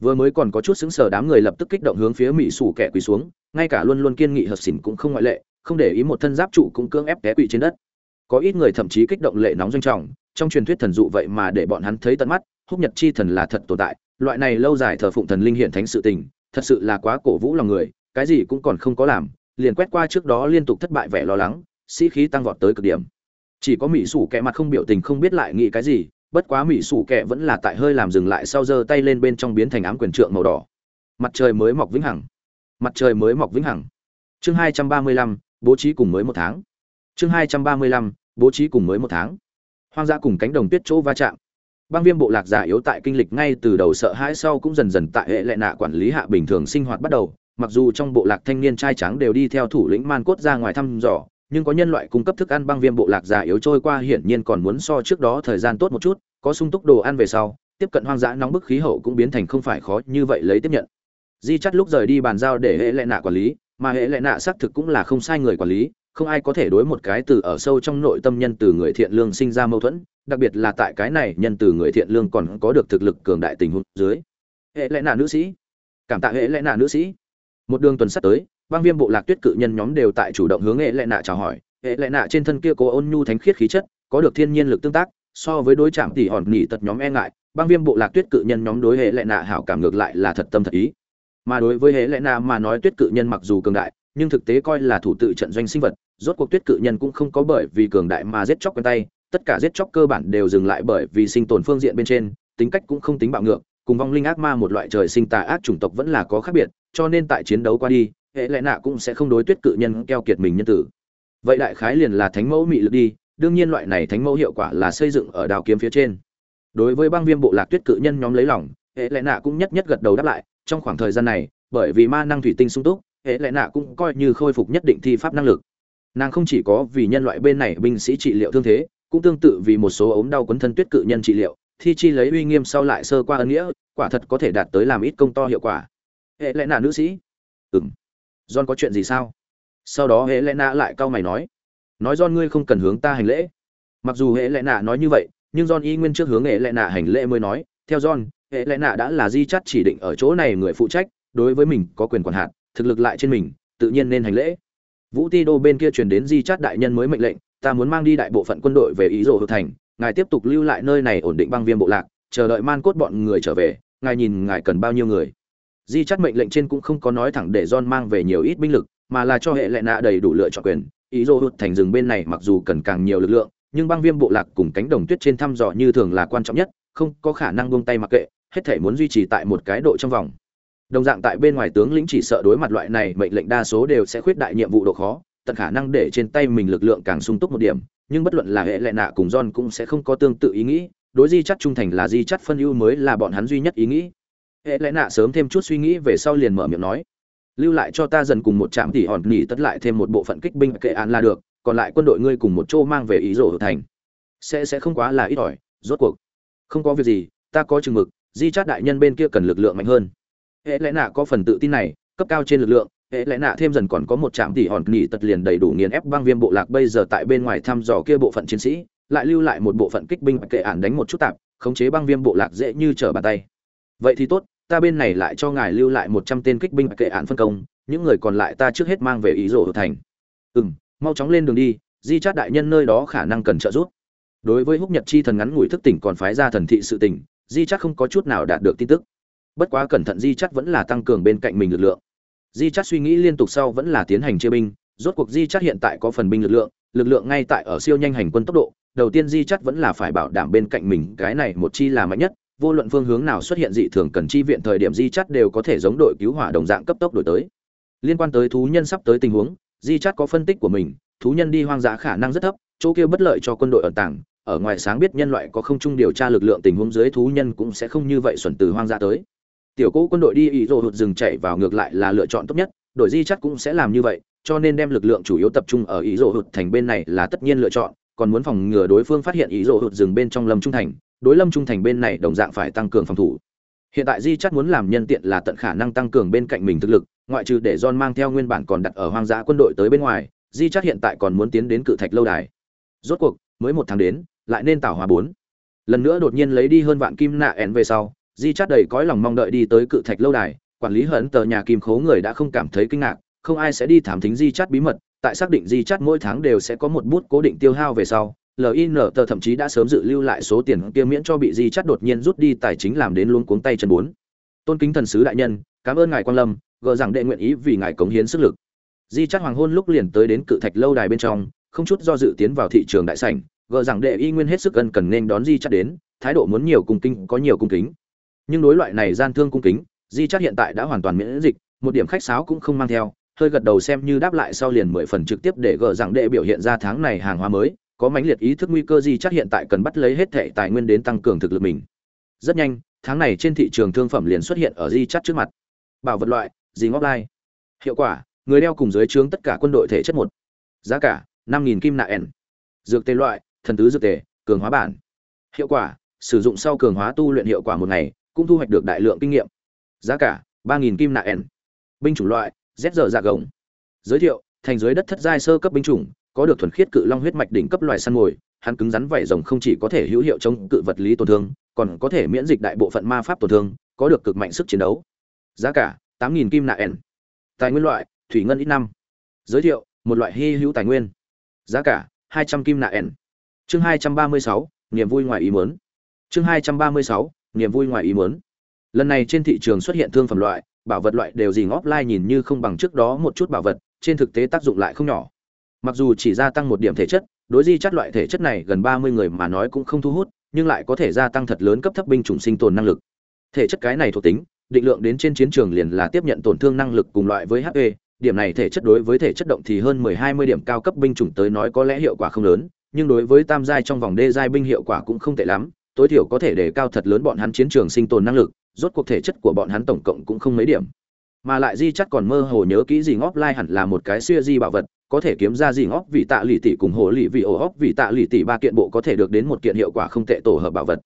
Vừa mới còn có chút xứng sở đám người lập tức kích động hướng phía mỹ sủ kẻ quỳ xuống, ngay cả luôn luôn kiên nghị hợp xỉn cũng không ngoại lệ, không để ý một thân giáp trụ cũng cưỡng ép té quỳ trên đất. Có ít người thậm chí kích động lệ nóng doanh trọng, trong truyền thuyết thần dụ vậy mà để bọn hắn thấy tận mắt, húc nhật chi thần là thật tồn tại, loại này lâu dài thờ phụng thần linh hiện thánh sự tình, thật sự là quá cổ vũ lòng người, cái gì cũng còn không có làm liền quét qua trước đó liên tục thất bại vẻ lo lắng, sĩ khí tăng vọt tới cực điểm. Chỉ có mỹ sủ kẹ mặt không biểu tình không biết lại nghĩ cái gì, bất quá mỹ sủ kẹ vẫn là tại hơi làm dừng lại sau giơ tay lên bên trong biến thành ám quyền trượng màu đỏ. Mặt trời mới mọc vĩnh hằng. Mặt trời mới mọc vĩnh hằng. Chương hai trăm ba mươi lăm, bố trí cùng mới một tháng. Chương hai trăm ba mươi lăm, bố trí cùng mới một tháng. Hoang dã cùng cánh đồng tuyết chỗ va chạm. Băng viêm bộ lạc giả yếu tại kinh lịch ngay từ đầu sợ hãi sau cũng dần dần tại hệ lệ nạ quản lý hạ bình thường sinh hoạt bắt đầu mặc dù trong bộ lạc thanh niên trai trắng đều đi theo thủ lĩnh man cốt ra ngoài thăm dò, nhưng có nhân loại cung cấp thức ăn băng viêm bộ lạc già yếu trôi qua hiển nhiên còn muốn so trước đó thời gian tốt một chút, có sung túc đồ ăn về sau, tiếp cận hoang dã nóng bức khí hậu cũng biến thành không phải khó như vậy lấy tiếp nhận. Di chắt lúc rời đi bàn giao để hệ lệ nạ quản lý, mà hệ lệ nạ xác thực cũng là không sai người quản lý, không ai có thể đối một cái từ ở sâu trong nội tâm nhân từ người thiện lương sinh ra mâu thuẫn, đặc biệt là tại cái này nhân từ người thiện lương còn có được thực lực cường đại tình huống dưới. Hệ lệ nạ nữ sĩ. Cảm tạ hệ lệ nạ nữ sĩ một đường tuần sắt tới băng viêm bộ lạc tuyết cự nhân nhóm đều tại chủ động hướng hệ lệ nạ chào hỏi. Hệ lệ nạ trên thân kia cố ôn nhu thánh khiết khí chất, có được thiên nhiên lực tương tác, so với đối chạm tỉ hòn nỉ tật nhóm e ngại băng viêm bộ lạc tuyết cự nhân nhóm đối hệ lệ nạ hảo cảm ngược lại là thật tâm thật ý. Mà đối với hệ lệ nạ mà nói tuyết cự nhân mặc dù cường đại, nhưng thực tế coi là thủ tự trận doanh sinh vật, rốt cuộc tuyết cự nhân cũng không có bởi vì cường đại mà giết chóc quen tay, tất cả giết chóc cơ bản đều dừng lại bởi vì sinh tồn phương diện bên trên, tính cách cũng không tính bạo ngược, cùng vong linh ác ma một loại trời sinh tà ác chủng tộc vẫn là có khác biệt cho nên tại chiến đấu qua đi, hệ lệ nạ cũng sẽ không đối tuyết cự nhân keo kiệt mình nhân tử. Vậy đại khái liền là thánh mẫu mị lực đi, đương nhiên loại này thánh mẫu hiệu quả là xây dựng ở đào kiếm phía trên. Đối với băng viêm bộ lạc tuyết cự nhân nhóm lấy lòng, hệ lệ nạ cũng nhất nhất gật đầu đáp lại, trong khoảng thời gian này, bởi vì ma năng thủy tinh sung túc, hệ lệ nạ cũng coi như khôi phục nhất định thi pháp năng lực. Nàng không chỉ có vì nhân loại bên này binh sĩ trị liệu thương thế, cũng tương tự vì một số ốm đau quấn thân tuyết cự nhân trị liệu, thi chi lấy uy nghiêm sau lại sơ qua ân nghĩa, quả thật có thể đạt tới làm ít công to hiệu quả hệ lẽ nạ nữ sĩ. Ừng john có chuyện gì sao? Sau đó hệ lẽ nạ lại cau mày nói. Nói john ngươi không cần hướng ta hành lễ. Mặc dù hệ lẽ nạ nói như vậy, nhưng john y nguyên trước hướng hệ lẽ nạ hành lễ mới nói, theo john, hệ lẽ nạ đã là di chắt chỉ định ở chỗ này người phụ trách, đối với mình có quyền quản hạt, thực lực lại trên mình, tự nhiên nên hành lễ. Vũ ti đô bên kia truyền đến di chắt đại nhân mới mệnh lệnh, ta muốn mang đi đại bộ phận quân đội về ý rồ hợp thành, ngài tiếp tục lưu lại nơi này ổn định băng viêm bộ lạc, chờ đợi man cốt bọn người trở về, ngài nhìn ngài cần bao nhiêu người di chắt mệnh lệnh trên cũng không có nói thẳng để john mang về nhiều ít binh lực, mà là cho hệ lệ nạ đầy đủ lựa chọn quyền. Ý dô hụt thành rừng bên này mặc dù cần càng nhiều lực lượng, nhưng băng viêm bộ lạc cùng cánh đồng tuyết trên thăm dò như thường là quan trọng nhất, không có khả năng buông tay mặc kệ, hết thể muốn duy trì tại một cái độ trong vòng. Đồng dạng tại bên ngoài tướng lĩnh chỉ sợ đối mặt loại này mệnh lệnh đa số đều sẽ khuyết đại nhiệm vụ độ khó, tận khả năng để trên tay mình lực lượng càng sung túc một điểm, nhưng bất luận là hệ lệ nạ cùng john cũng sẽ không có tương tự ý nghĩ, đối di chắt trung thành là di chắt phân ưu mới là bọn hắn duy nhất ý nghĩ hệ lẽ nạ sớm thêm chút suy nghĩ về sau liền mở miệng nói. Lưu lại cho ta dần cùng một trạm tỉ hòn nỉ tất lại thêm một bộ phận kích binh kệ án là được, còn lại quân đội ngươi cùng một chỗ mang về ý rổ thành. Sẽ sẽ không quá là ít ỏi, rốt cuộc. Không có việc gì, ta có chừng mực, di chát đại nhân bên kia cần lực lượng mạnh hơn. Hệ lẽ nạ có phần tự tin này, cấp cao trên lực lượng, hệ lẽ nạ thêm dần còn có một trạm tỉ hòn nỉ tật liền đầy đủ nghiền ép băng viêm bộ lạc bây giờ tại bên ngoài thăm dò kia bộ phận chiến sĩ, lại lưu lại một bộ phận kích binh kệ ản đánh một chút tạp, khống chế băng viêm bộ lạc dễ như trở bàn tay. Vậy thì tốt ta bên này lại cho ngài lưu lại một trăm tên kích binh kệ án phân công những người còn lại ta trước hết mang về ý rổ thành. Ừm, mau chóng lên đường đi di chát đại nhân nơi đó khả năng cần trợ giúp. Đối với húc nhật chi thần ngắn ngủi thức tỉnh còn phái ra thần thị sự tỉnh di chát không có chút nào đạt được tin tức. Bất quá cẩn thận di chát vẫn là tăng cường bên cạnh mình lực lượng. Di chát suy nghĩ liên tục sau vẫn là tiến hành chia binh rốt cuộc di chát hiện tại có phần binh lực lượng lực lượng ngay tại ở siêu nhanh hành quân tốc độ đầu tiên di chát vẫn là phải bảo đảm bên cạnh mình cái này một chi là mạnh nhất vô luận phương hướng nào xuất hiện dị thường cần chi viện thời điểm di chắt đều có thể giống đội cứu hỏa đồng dạng cấp tốc đổi tới. Liên quan tới thú nhân sắp tới tình huống, di chắt có phân tích của mình, thú nhân đi hoang dã khả năng rất thấp, chỗ kia bất lợi cho quân đội ẩn tàng, ở ngoài sáng biết nhân loại có không chung điều tra lực lượng tình huống dưới thú nhân cũng sẽ không như vậy xuẩn từ hoang dã tới. Tiểu cũ quân đội đi ý rồ hụt rừng chạy vào ngược lại là lựa chọn tốt nhất, đội di chắc cũng sẽ làm như vậy, cho nên đem lực lượng chủ yếu tập trung ở ý rồ hụt thành bên này là tất nhiên lựa chọn, còn muốn phòng ngừa đối phương phát hiện ý rồ hụt rừng bên trong lâm trung thành đối lâm trung thành bên này đồng dạng phải tăng cường phòng thủ. Hiện tại di chắc muốn làm nhân tiện là tận khả năng tăng cường bên cạnh mình thực lực, ngoại trừ để john mang theo nguyên bản còn đặt ở hoang dã quân đội tới bên ngoài, di chắc hiện tại còn muốn tiến đến cự thạch lâu đài. Rốt cuộc, mới một tháng đến, lại nên tảo hòa bốn. Lần nữa đột nhiên lấy đi hơn vạn kim nạ ẻn về sau, di chát đầy cõi lòng mong đợi đi tới cự thạch lâu đài, quản lý hận tờ nhà kim khố người đã không cảm thấy kinh ngạc, không ai sẽ đi thám thính di chát bí mật, tại xác định di chát mỗi tháng đều sẽ có một bút cố định tiêu hao về sau lin tờ thậm chí đã sớm dự lưu lại số tiền kia miễn cho bị di chát đột nhiên rút đi tài chính làm đến luống cuống tay chân bốn. Tôn kính thần sứ đại nhân, cảm ơn ngài quan lâm, gờ rằng đệ nguyện ý vì ngài cống hiến sức lực. Di chát hoàng hôn lúc liền tới đến cự thạch lâu đài bên trong, không chút do dự tiến vào thị trường đại sảnh, gờ rằng đệ y nguyên hết sức ân cần nên đón di chát đến, thái độ muốn nhiều cung kính, có nhiều cung kính. Nhưng đối loại này gian thương cung kính, di chát hiện tại đã hoàn toàn miễn dịch, một điểm khách sáo cũng không mang theo, hơi gật đầu xem như đáp lại sau liền mười phần trực tiếp để gờ rằng đệ biểu hiện ra tháng này hàng hóa mới có mãnh liệt ý thức nguy cơ di chắc hiện tại cần bắt lấy hết thệ tài nguyên đến tăng cường thực lực mình. Rất nhanh, tháng này trên thị trường thương phẩm liền xuất hiện ở di chắc trước mặt. Bảo vật loại, gì ngóc lai? Hiệu quả, người đeo cùng dưới trướng tất cả quân đội thể chất một. Giá cả, năm nghìn kim nạ n dược tê loại, thần tứ dược tề, cường hóa bản. Hiệu quả, sử dụng sau cường hóa tu luyện hiệu quả một ngày, cũng thu hoạch được đại lượng kinh nghiệm. Giá cả, ba nghìn kim nạ n binh chủng loại, z giờ dạ gồng. Giới thiệu, thành dưới đất thất giai sơ cấp binh chủng có được thuần khiết cự long huyết mạch đỉnh cấp loài săn mồi, hắn cứng rắn vảy rồng không chỉ có thể hữu hiệu chống cự vật lý tổn thương, còn có thể miễn dịch đại bộ phận ma pháp tổn thương, có được cực mạnh sức chiến đấu. Giá cả, tám nghìn kim nạ n tài nguyên loại, thủy ngân ít năm. Giới thiệu, một loại hy hữu tài nguyên. Giá cả, hai trăm kim nạ n chương hai trăm ba mươi sáu, niềm vui ngoài ý muốn. Chương hai trăm ba mươi sáu, niềm vui ngoài ý muốn. Lần này trên thị trường xuất hiện thương phẩm loại, bảo vật loại đều gì offline nhìn như không bằng trước đó một chút bảo vật, trên thực tế tác dụng lại không nhỏ mặc dù chỉ gia tăng một điểm thể chất, đối di chất loại thể chất này gần ba mươi người mà nói cũng không thu hút, nhưng lại có thể gia tăng thật lớn cấp thấp binh chủng sinh tồn năng lực. Thể chất cái này thuộc tính, định lượng đến trên chiến trường liền là tiếp nhận tổn thương năng lực cùng loại với hp điểm này thể chất đối với thể chất động thì hơn mười hai mươi điểm cao cấp binh chủng tới nói có lẽ hiệu quả không lớn, nhưng đối với tam giai trong vòng đê giai binh hiệu quả cũng không tệ lắm, tối thiểu có thể đề cao thật lớn bọn hắn chiến trường sinh tồn năng lực, rốt cuộc thể chất của bọn hắn tổng cộng cũng không mấy điểm. Mà lại di chắc còn mơ hồ nhớ kỹ gì ngóp lai hẳn là một cái xuya di bảo vật có thể kiếm ra gì ngóc vì tạ lì tỷ cùng hồ lì vì ổ óc vì tạ lì tỷ ba kiện bộ có thể được đến một kiện hiệu quả không tệ tổ hợp bảo vật.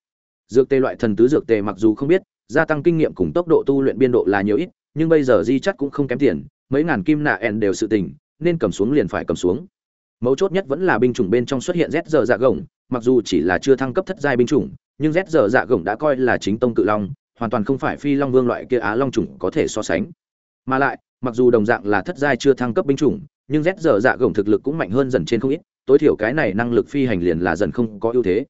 Dược tê loại thần tứ dược tê mặc dù không biết, gia tăng kinh nghiệm cùng tốc độ tu luyện biên độ là nhiều ít, nhưng bây giờ di chắc cũng không kém tiền, mấy ngàn kim nạ ẻn đều sự tình, nên cầm xuống liền phải cầm xuống. Mấu chốt nhất vẫn là binh chủng bên trong xuất hiện z giờ dạ gồng, mặc dù chỉ là chưa thăng cấp thất giai binh chủng, nhưng z giờ dạ gồng đã coi là chính tông cự long, hoàn toàn không phải phi long vương loại kia á long chủng có thể so sánh. Mà lại, mặc dù đồng dạng là thất giai chưa thăng cấp binh chủng nhưng z giờ dạ gồng thực lực cũng mạnh hơn dần trên không ít, tối thiểu cái này năng lực phi hành liền là dần không có ưu thế.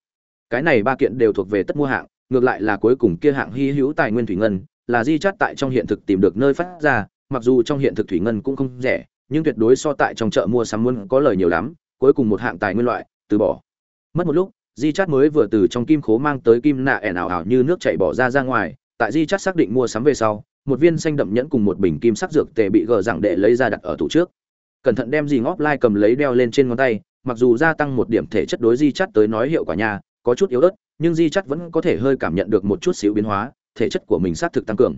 Cái này ba kiện đều thuộc về tất mua hạng, ngược lại là cuối cùng kia hạng hy hữu tài nguyên thủy ngân, là di chát tại trong hiện thực tìm được nơi phát ra, mặc dù trong hiện thực thủy ngân cũng không rẻ, nhưng tuyệt đối so tại trong chợ mua sắm muốn có lời nhiều lắm, cuối cùng một hạng tài nguyên loại, từ bỏ. Mất một lúc, di chát mới vừa từ trong kim khố mang tới kim nạ ẻn ảo ảo như nước chảy bỏ ra ra ngoài, tại di chát xác định mua sắm về sau, một viên xanh đậm nhẫn cùng một bình kim sắc dược tề bị gờ giảng đệ lấy ra đặt ở tủ trước cẩn thận đem gì ngóp lai cầm lấy đeo lên trên ngón tay, mặc dù gia tăng một điểm thể chất đối di chắt tới nói hiệu quả nhà có chút yếu ớt, nhưng di chắt vẫn có thể hơi cảm nhận được một chút xíu biến hóa, thể chất của mình xác thực tăng cường.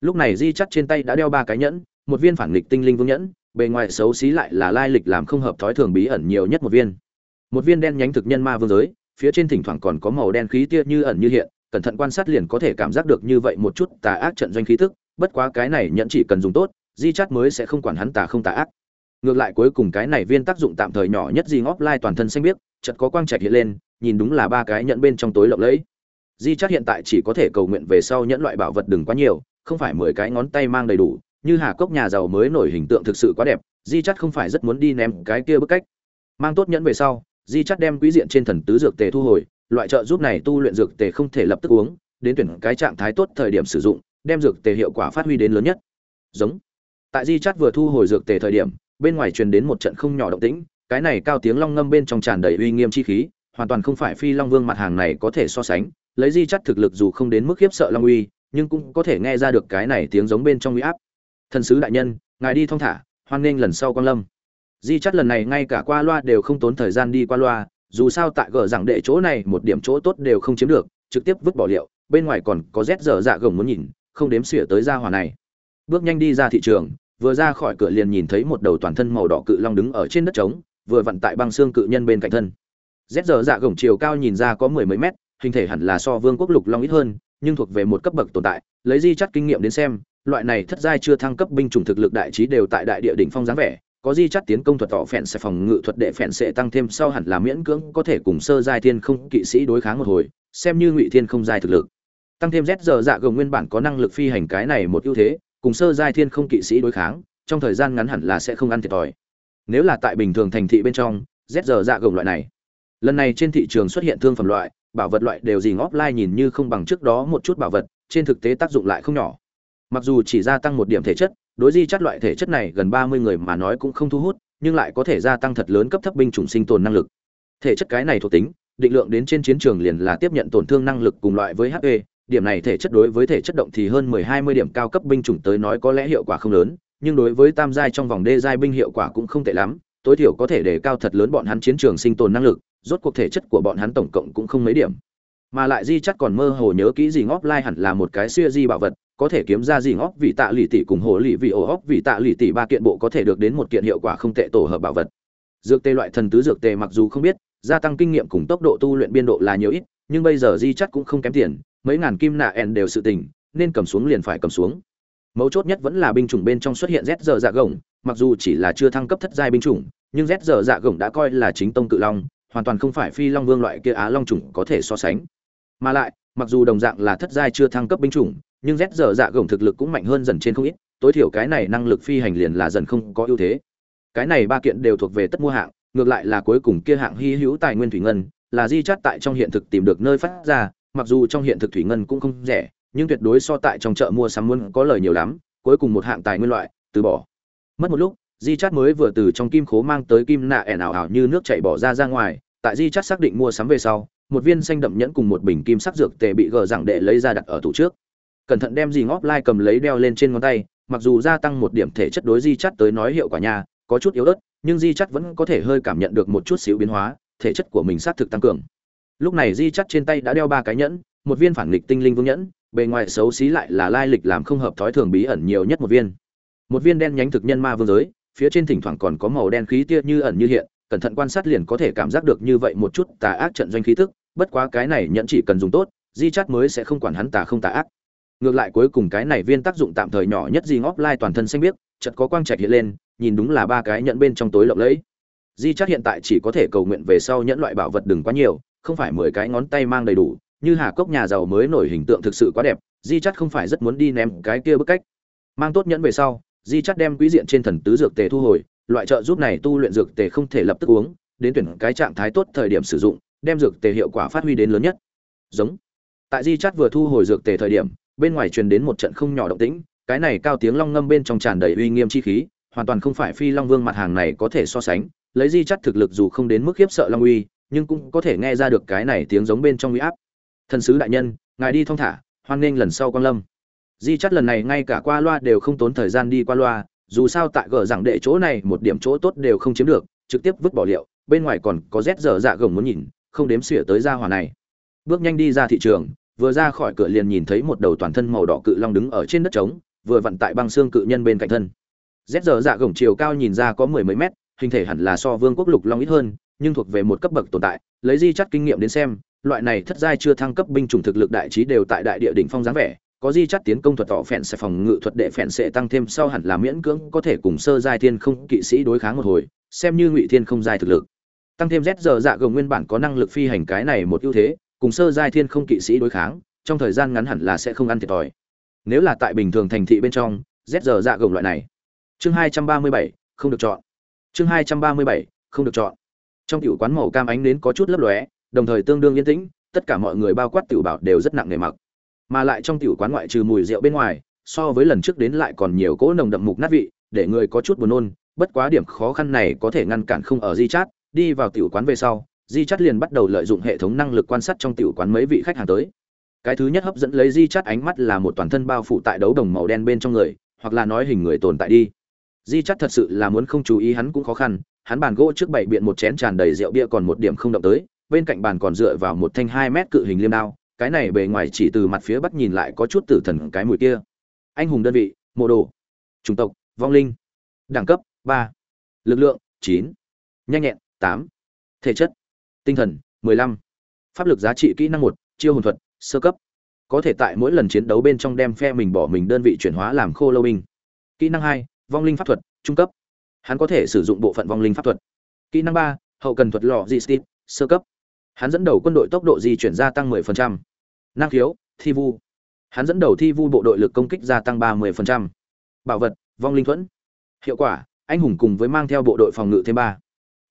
Lúc này di chắt trên tay đã đeo ba cái nhẫn, một viên phản nghịch tinh linh vương nhẫn, bề ngoài xấu xí lại là lai lịch làm không hợp thói thường bí ẩn nhiều nhất một viên. Một viên đen nhánh thực nhân ma vương giới, phía trên thỉnh thoảng còn có màu đen khí tia như ẩn như hiện, cẩn thận quan sát liền có thể cảm giác được như vậy một chút tà ác trận doanh khí tức, bất quá cái này nhẫn chỉ cần dùng tốt, di chắt mới sẽ không quản hắn tà không tà ác ngược lại cuối cùng cái này viên tác dụng tạm thời nhỏ nhất di ngóc lai toàn thân xanh biếc chật có quang trạch hiện lên, nhìn đúng là ba cái nhẫn bên trong tối lộng lẫy. Di chắc hiện tại chỉ có thể cầu nguyện về sau nhẫn loại bảo vật đừng quá nhiều, không phải mười cái ngón tay mang đầy đủ, như hà cốc nhà giàu mới nổi hình tượng thực sự quá đẹp, di chắc không phải rất muốn đi ném cái kia bức cách. Mang tốt nhẫn về sau, di chắc đem quý diện trên thần tứ dược tề thu hồi, loại trợ giúp này tu luyện dược tề không thể lập tức uống, đến tuyển cái trạng thái tốt thời điểm sử dụng, đem dược tề hiệu quả phát huy đến lớn nhất. Giống. Tại di chắt vừa thu hồi dược tề thời điểm bên ngoài truyền đến một trận không nhỏ động tĩnh, cái này cao tiếng long ngâm bên trong tràn đầy uy nghiêm chi khí, hoàn toàn không phải phi long vương mặt hàng này có thể so sánh, lấy di chắt thực lực dù không đến mức khiếp sợ long uy, nhưng cũng có thể nghe ra được cái này tiếng giống bên trong uy áp. Thần sứ đại nhân, ngài đi thong thả, hoan nghênh lần sau quang lâm. Di chắt lần này ngay cả qua loa đều không tốn thời gian đi qua loa, dù sao tại gở rằng đệ chỗ này một điểm chỗ tốt đều không chiếm được, trực tiếp vứt bỏ liệu, bên ngoài còn có rét dở dạ gồng muốn nhìn, không đếm xỉa tới ra hòa này. Bước nhanh đi ra thị trường vừa ra khỏi cửa liền nhìn thấy một đầu toàn thân màu đỏ cự long đứng ở trên đất trống, vừa vặn tại băng xương cự nhân bên cạnh thân. Rét giờ dạ gồng chiều cao nhìn ra có mười mấy mét, hình thể hẳn là so vương quốc lục long ít hơn, nhưng thuộc về một cấp bậc tồn tại, lấy di chắt kinh nghiệm đến xem, loại này thất giai chưa thăng cấp binh chủng thực lực đại trí đều tại đại địa đỉnh phong dáng vẻ, có di chắt tiến công thuật tỏ phèn sẽ phòng ngự thuật đệ phèn sẽ tăng thêm sau hẳn là miễn cưỡng có thể cùng sơ giai thiên không kỵ sĩ đối kháng một hồi, xem như ngụy thiên không giai thực lực. Tăng thêm rét giờ dạ gồng nguyên bản có năng lực phi hành cái này một ưu thế cùng sơ giai thiên không kỵ sĩ đối kháng, trong thời gian ngắn hẳn là sẽ không ăn thiệt thòi. Nếu là tại bình thường thành thị bên trong, z giờ dạ gồng loại này. Lần này trên thị trường xuất hiện thương phẩm loại, bảo vật loại đều gì ngóp lai nhìn như không bằng trước đó một chút bảo vật, trên thực tế tác dụng lại không nhỏ. Mặc dù chỉ gia tăng một điểm thể chất, đối di chắt loại thể chất này gần ba mươi người mà nói cũng không thu hút, nhưng lại có thể gia tăng thật lớn cấp thấp binh chủng sinh tồn năng lực. Thể chất cái này thuộc tính, định lượng đến trên chiến trường liền là tiếp nhận tổn thương năng lực cùng loại với hp điểm này thể chất đối với thể chất động thì hơn mười hai mươi điểm cao cấp binh chủng tới nói có lẽ hiệu quả không lớn, nhưng đối với tam giai trong vòng đê giai binh hiệu quả cũng không tệ lắm, tối thiểu có thể để cao thật lớn bọn hắn chiến trường sinh tồn năng lực, rốt cuộc thể chất của bọn hắn tổng cộng cũng không mấy điểm. Mà lại di chắc còn mơ hồ nhớ kỹ gì ngóc lai hẳn là một cái xưa di bảo vật, có thể kiếm ra gì ngóc vị tạ lì tỷ cùng hồ lì vị ổ óc vị tạ lì tỷ ba kiện bộ có thể được đến một kiện hiệu quả không tệ tổ hợp bảo vật. Dược tê loại thần tứ dược tê mặc dù không biết, gia tăng kinh nghiệm cùng tốc độ tu luyện biên độ là nhiều ít nhưng bây giờ di chắc cũng không kém tiền, mấy ngàn kim nạ ẻn đều sự tình, nên cầm xuống liền phải cầm xuống. Mấu chốt nhất vẫn là binh chủng bên trong xuất hiện z giờ dạ gồng, mặc dù chỉ là chưa thăng cấp thất giai binh chủng, nhưng z giờ dạ gồng đã coi là chính tông cự long, hoàn toàn không phải phi long vương loại kia á long chủng có thể so sánh. Mà lại, mặc dù đồng dạng là thất giai chưa thăng cấp binh chủng, nhưng z giờ dạ gồng thực lực cũng mạnh hơn dần trên không ít, tối thiểu cái này năng lực phi hành liền là dần không có ưu thế. Cái này ba kiện đều thuộc về tất mua hạng, ngược lại là cuối cùng kia hạng hy hữu tài nguyên thủy ngân là di chắt tại trong hiện thực tìm được nơi phát ra, mặc dù trong hiện thực thủy ngân cũng không rẻ, nhưng tuyệt đối so tại trong chợ mua sắm muốn có lời nhiều lắm, cuối cùng một hạng tài nguyên loại, từ bỏ. Mất một lúc, di chắt mới vừa từ trong kim khố mang tới kim nạ ẻn ảo ảo như nước chảy bỏ ra ra ngoài, tại di chắt xác định mua sắm về sau, một viên xanh đậm nhẫn cùng một bình kim sắc dược tề bị gờ dạng để lấy ra đặt ở tủ trước. Cẩn thận đem gì ngóp lai cầm lấy đeo lên trên ngón tay, mặc dù gia tăng một điểm thể chất đối di chắt tới nói hiệu quả nhà có chút yếu ớt, nhưng di chắt vẫn có thể hơi cảm nhận được một chút xíu biến hóa thể chất của mình xác thực tăng cường. Lúc này di chắt trên tay đã đeo ba cái nhẫn, một viên phản nghịch tinh linh vương nhẫn, bề ngoài xấu xí lại là lai lịch làm không hợp thói thường bí ẩn nhiều nhất một viên. Một viên đen nhánh thực nhân ma vương giới, phía trên thỉnh thoảng còn có màu đen khí tia như ẩn như hiện, cẩn thận quan sát liền có thể cảm giác được như vậy một chút tà ác trận doanh khí tức, bất quá cái này nhẫn chỉ cần dùng tốt, di chắt mới sẽ không quản hắn tà không tà ác. Ngược lại cuối cùng cái này viên tác dụng tạm thời nhỏ nhất di ngóp lai toàn thân xanh biếc chật có quang trạch hiện lên, nhìn đúng là ba cái nhẫn bên trong tối lộng lẫy di chắc hiện tại chỉ có thể cầu nguyện về sau nhẫn loại bảo vật đừng quá nhiều, không phải mười cái ngón tay mang đầy đủ, như hà cốc nhà giàu mới nổi hình tượng thực sự quá đẹp, di chắc không phải rất muốn đi ném cái kia bức cách. Mang tốt nhẫn về sau, di chắc đem quý diện trên thần tứ dược tề thu hồi, loại trợ giúp này tu luyện dược tề không thể lập tức uống, đến tuyển cái trạng thái tốt thời điểm sử dụng, đem dược tề hiệu quả phát huy đến lớn nhất. Giống. Tại di chắt vừa thu hồi dược tề thời điểm, bên ngoài truyền đến một trận không nhỏ động tĩnh, cái này cao tiếng long ngâm bên trong tràn đầy uy nghiêm chi khí, hoàn toàn không phải phi long vương mặt hàng này có thể so sánh lấy di chắt thực lực dù không đến mức khiếp sợ long uy, nhưng cũng có thể nghe ra được cái này tiếng giống bên trong uy áp. Thần sứ đại nhân, ngài đi thong thả, hoan nghênh lần sau quan lâm. Di chắt lần này ngay cả qua loa đều không tốn thời gian đi qua loa, dù sao tại gờ rằng đệ chỗ này một điểm chỗ tốt đều không chiếm được, trực tiếp vứt bỏ liệu, bên ngoài còn có rét dở dạ gồng muốn nhìn, không đếm xỉa tới ra hòa này. Bước nhanh đi ra thị trường, vừa ra khỏi cửa liền nhìn thấy một đầu toàn thân màu đỏ cự long đứng ở trên đất trống, vừa vận tại băng xương cự nhân bên cạnh thân. Rét dở dạ gồng chiều cao nhìn ra có mười mấy mét hình thể hẳn là so vương quốc lục long ít hơn, nhưng thuộc về một cấp bậc tồn tại, lấy di chắt kinh nghiệm đến xem, loại này thất giai chưa thăng cấp binh chủng thực lực đại trí đều tại đại địa đỉnh phong dáng vẻ, có di chắt tiến công thuật tỏ phèn sẽ phòng ngự thuật đệ phèn sẽ tăng thêm sau hẳn là miễn cưỡng có thể cùng sơ giai thiên không kỵ sĩ đối kháng một hồi, xem như ngụy thiên không giai thực lực. Tăng thêm z giờ dạ gồng nguyên bản có năng lực phi hành cái này một ưu thế, cùng sơ giai thiên không kỵ sĩ đối kháng, trong thời gian ngắn hẳn là sẽ không ăn thiệt thòi. Nếu là tại bình thường thành thị bên trong, z giờ dạ gồng loại này, chương hai trăm ba mươi bảy, không được chọn chương hai trăm ba mươi bảy, không được chọn. Trong tiểu quán màu cam ánh đến có chút lấp lóe, đồng thời tương đương yên tĩnh, tất cả mọi người bao quát tiểu bảo đều rất nặng nề mặc. Mà lại trong tiểu quán ngoại trừ mùi rượu bên ngoài, so với lần trước đến lại còn nhiều cỗ nồng đậm mục nát vị, để người có chút buồn nôn, bất quá điểm khó khăn này có thể ngăn cản không ở di chát. Đi vào tiểu quán về sau, di chát liền bắt đầu lợi dụng hệ thống năng lực quan sát trong tiểu quán mấy vị khách hàng tới. Cái thứ nhất hấp dẫn lấy di chát ánh mắt là một toàn thân bao phủ tại đấu đồng màu đen bên trong người, hoặc là nói hình người tồn tại đi di chắc thật sự là muốn không chú ý hắn cũng khó khăn, hắn bàn gỗ trước bảy biện một chén tràn đầy rượu bia còn một điểm không động tới, bên cạnh bàn còn dựa vào một thanh hai mét cự hình liêm đao, cái này bề ngoài chỉ từ mặt phía bắc nhìn lại có chút tử thần cái mùi kia. Anh hùng đơn vị, mộ đồ, chủng tộc, vong linh, đẳng cấp ba, lực lượng chín, nhanh nhẹn tám, thể chất, tinh thần mười lăm, pháp lực giá trị kỹ năng một, chiêu hồn thuật, sơ cấp. Có thể tại mỗi lần chiến đấu bên trong đem phe mình bỏ mình đơn vị chuyển hóa làm khô lâu binh. Kỹ năng hai vong linh pháp thuật, trung cấp. Hắn có thể sử dụng bộ phận vong linh pháp thuật. Kỹ năng ba, hậu cần thuật lò di stip sơ cấp. Hắn dẫn đầu quân đội tốc độ di chuyển gia tăng 10%. năng khiếu, thi vu. Hắn dẫn đầu thi vu bộ đội lực công kích gia tăng 30%. bảo vật, vong linh thuẫn. Hiệu quả, anh hùng cùng với mang theo bộ đội phòng ngự thêm ba.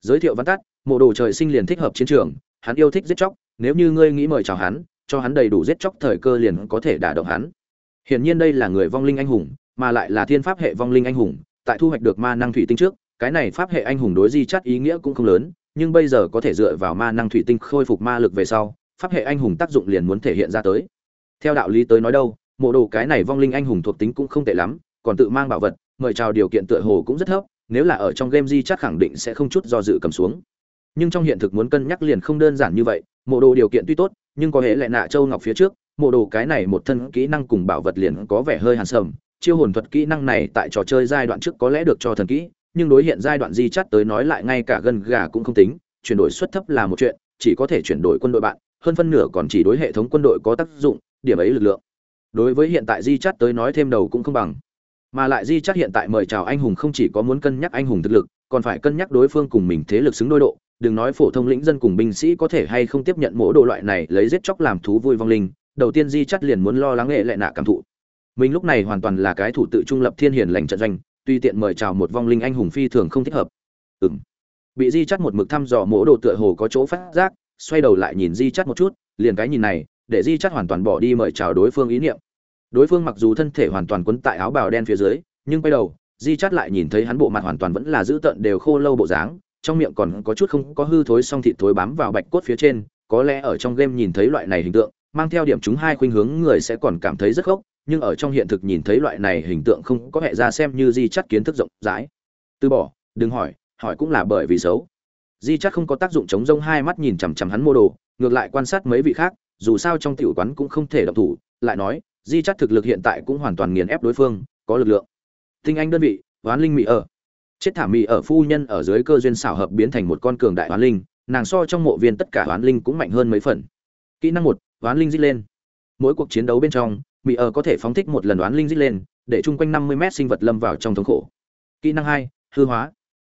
Giới thiệu văn tắt, mộ đồ trời sinh liền thích hợp chiến trường. Hắn yêu thích giết chóc, nếu như ngươi nghĩ mời chào hắn, cho hắn đầy đủ giết chóc thời cơ liền có thể đả động hắn. Hiển nhiên đây là người vong linh anh hùng mà lại là thiên pháp hệ vong linh anh hùng, tại thu hoạch được ma năng thủy tinh trước, cái này pháp hệ anh hùng đối di chắt ý nghĩa cũng không lớn, nhưng bây giờ có thể dựa vào ma năng thủy tinh khôi phục ma lực về sau, pháp hệ anh hùng tác dụng liền muốn thể hiện ra tới. Theo đạo lý tới nói đâu, mộ đồ cái này vong linh anh hùng thuộc tính cũng không tệ lắm, còn tự mang bảo vật, mời chào điều kiện tựa hồ cũng rất thấp, nếu là ở trong game di chắc khẳng định sẽ không chút do dự cầm xuống. Nhưng trong hiện thực muốn cân nhắc liền không đơn giản như vậy, mộ đồ điều kiện tuy tốt, nhưng có hệ lại nạ châu ngọc phía trước, mộ đồ cái này một thân kỹ năng cùng bảo vật liền có vẻ hơi hàn sầm chiêu hồn thuật kỹ năng này tại trò chơi giai đoạn trước có lẽ được cho thần kỹ, nhưng đối hiện giai đoạn di chắt tới nói lại ngay cả gần gà cũng không tính, chuyển đổi suất thấp là một chuyện, chỉ có thể chuyển đổi quân đội bạn, hơn phân nửa còn chỉ đối hệ thống quân đội có tác dụng, điểm ấy lực lượng. Đối với hiện tại di chắt tới nói thêm đầu cũng không bằng. Mà lại di chắt hiện tại mời chào anh hùng không chỉ có muốn cân nhắc anh hùng thực lực, còn phải cân nhắc đối phương cùng mình thế lực xứng đôi độ. Đừng nói phổ thông lĩnh dân cùng binh sĩ có thể hay không tiếp nhận mỗi độ loại này lấy giết chóc làm thú vui vong linh, đầu tiên di chắt liền muốn lo lắng nghệ lại nạ cảm thụ mình lúc này hoàn toàn là cái thủ tự trung lập thiên hiền lành trận doanh, tuy tiện mời chào một vong linh anh hùng phi thường không thích hợp. Ừng bị di chắt một mực thăm dò mỗ đồ tựa hồ có chỗ phát giác, xoay đầu lại nhìn di chắt một chút, liền cái nhìn này, để di chắt hoàn toàn bỏ đi mời chào đối phương ý niệm. Đối phương mặc dù thân thể hoàn toàn quấn tại áo bào đen phía dưới, nhưng quay đầu, di chắt lại nhìn thấy hắn bộ mặt hoàn toàn vẫn là giữ tận đều khô lâu bộ dáng, trong miệng còn có chút không có hư thối song thịt thối bám vào bạch cốt phía trên, có lẽ ở trong game nhìn thấy loại này hình tượng, mang theo điểm chúng hai khuynh hướng người sẽ còn cảm thấy rất khốc nhưng ở trong hiện thực nhìn thấy loại này hình tượng không có hệ ra xem như di chắt kiến thức rộng rãi. Từ bỏ, đừng hỏi hỏi cũng là bởi vì xấu. Di chắt không có tác dụng chống rông hai mắt nhìn chằm chằm hắn mô đồ, ngược lại quan sát mấy vị khác, dù sao trong tiểu quán cũng không thể động thủ, lại nói, di chắt thực lực hiện tại cũng hoàn toàn nghiền ép đối phương, có lực lượng. Tinh anh đơn vị oán linh mỹ ở. Chết thả mỹ ở phu nhân ở dưới cơ duyên xảo hợp biến thành một con cường đại oán linh, nàng so trong mộ viên tất cả oán linh cũng mạnh hơn mấy phần. Kỹ năng một oán linh dít lên. Mỗi cuộc chiến đấu bên trong mỹ ở có thể phóng thích một lần đoán linh dít lên, để chung quanh năm mươi mét sinh vật lâm vào trong thống khổ. Kỹ năng hai, hư hóa.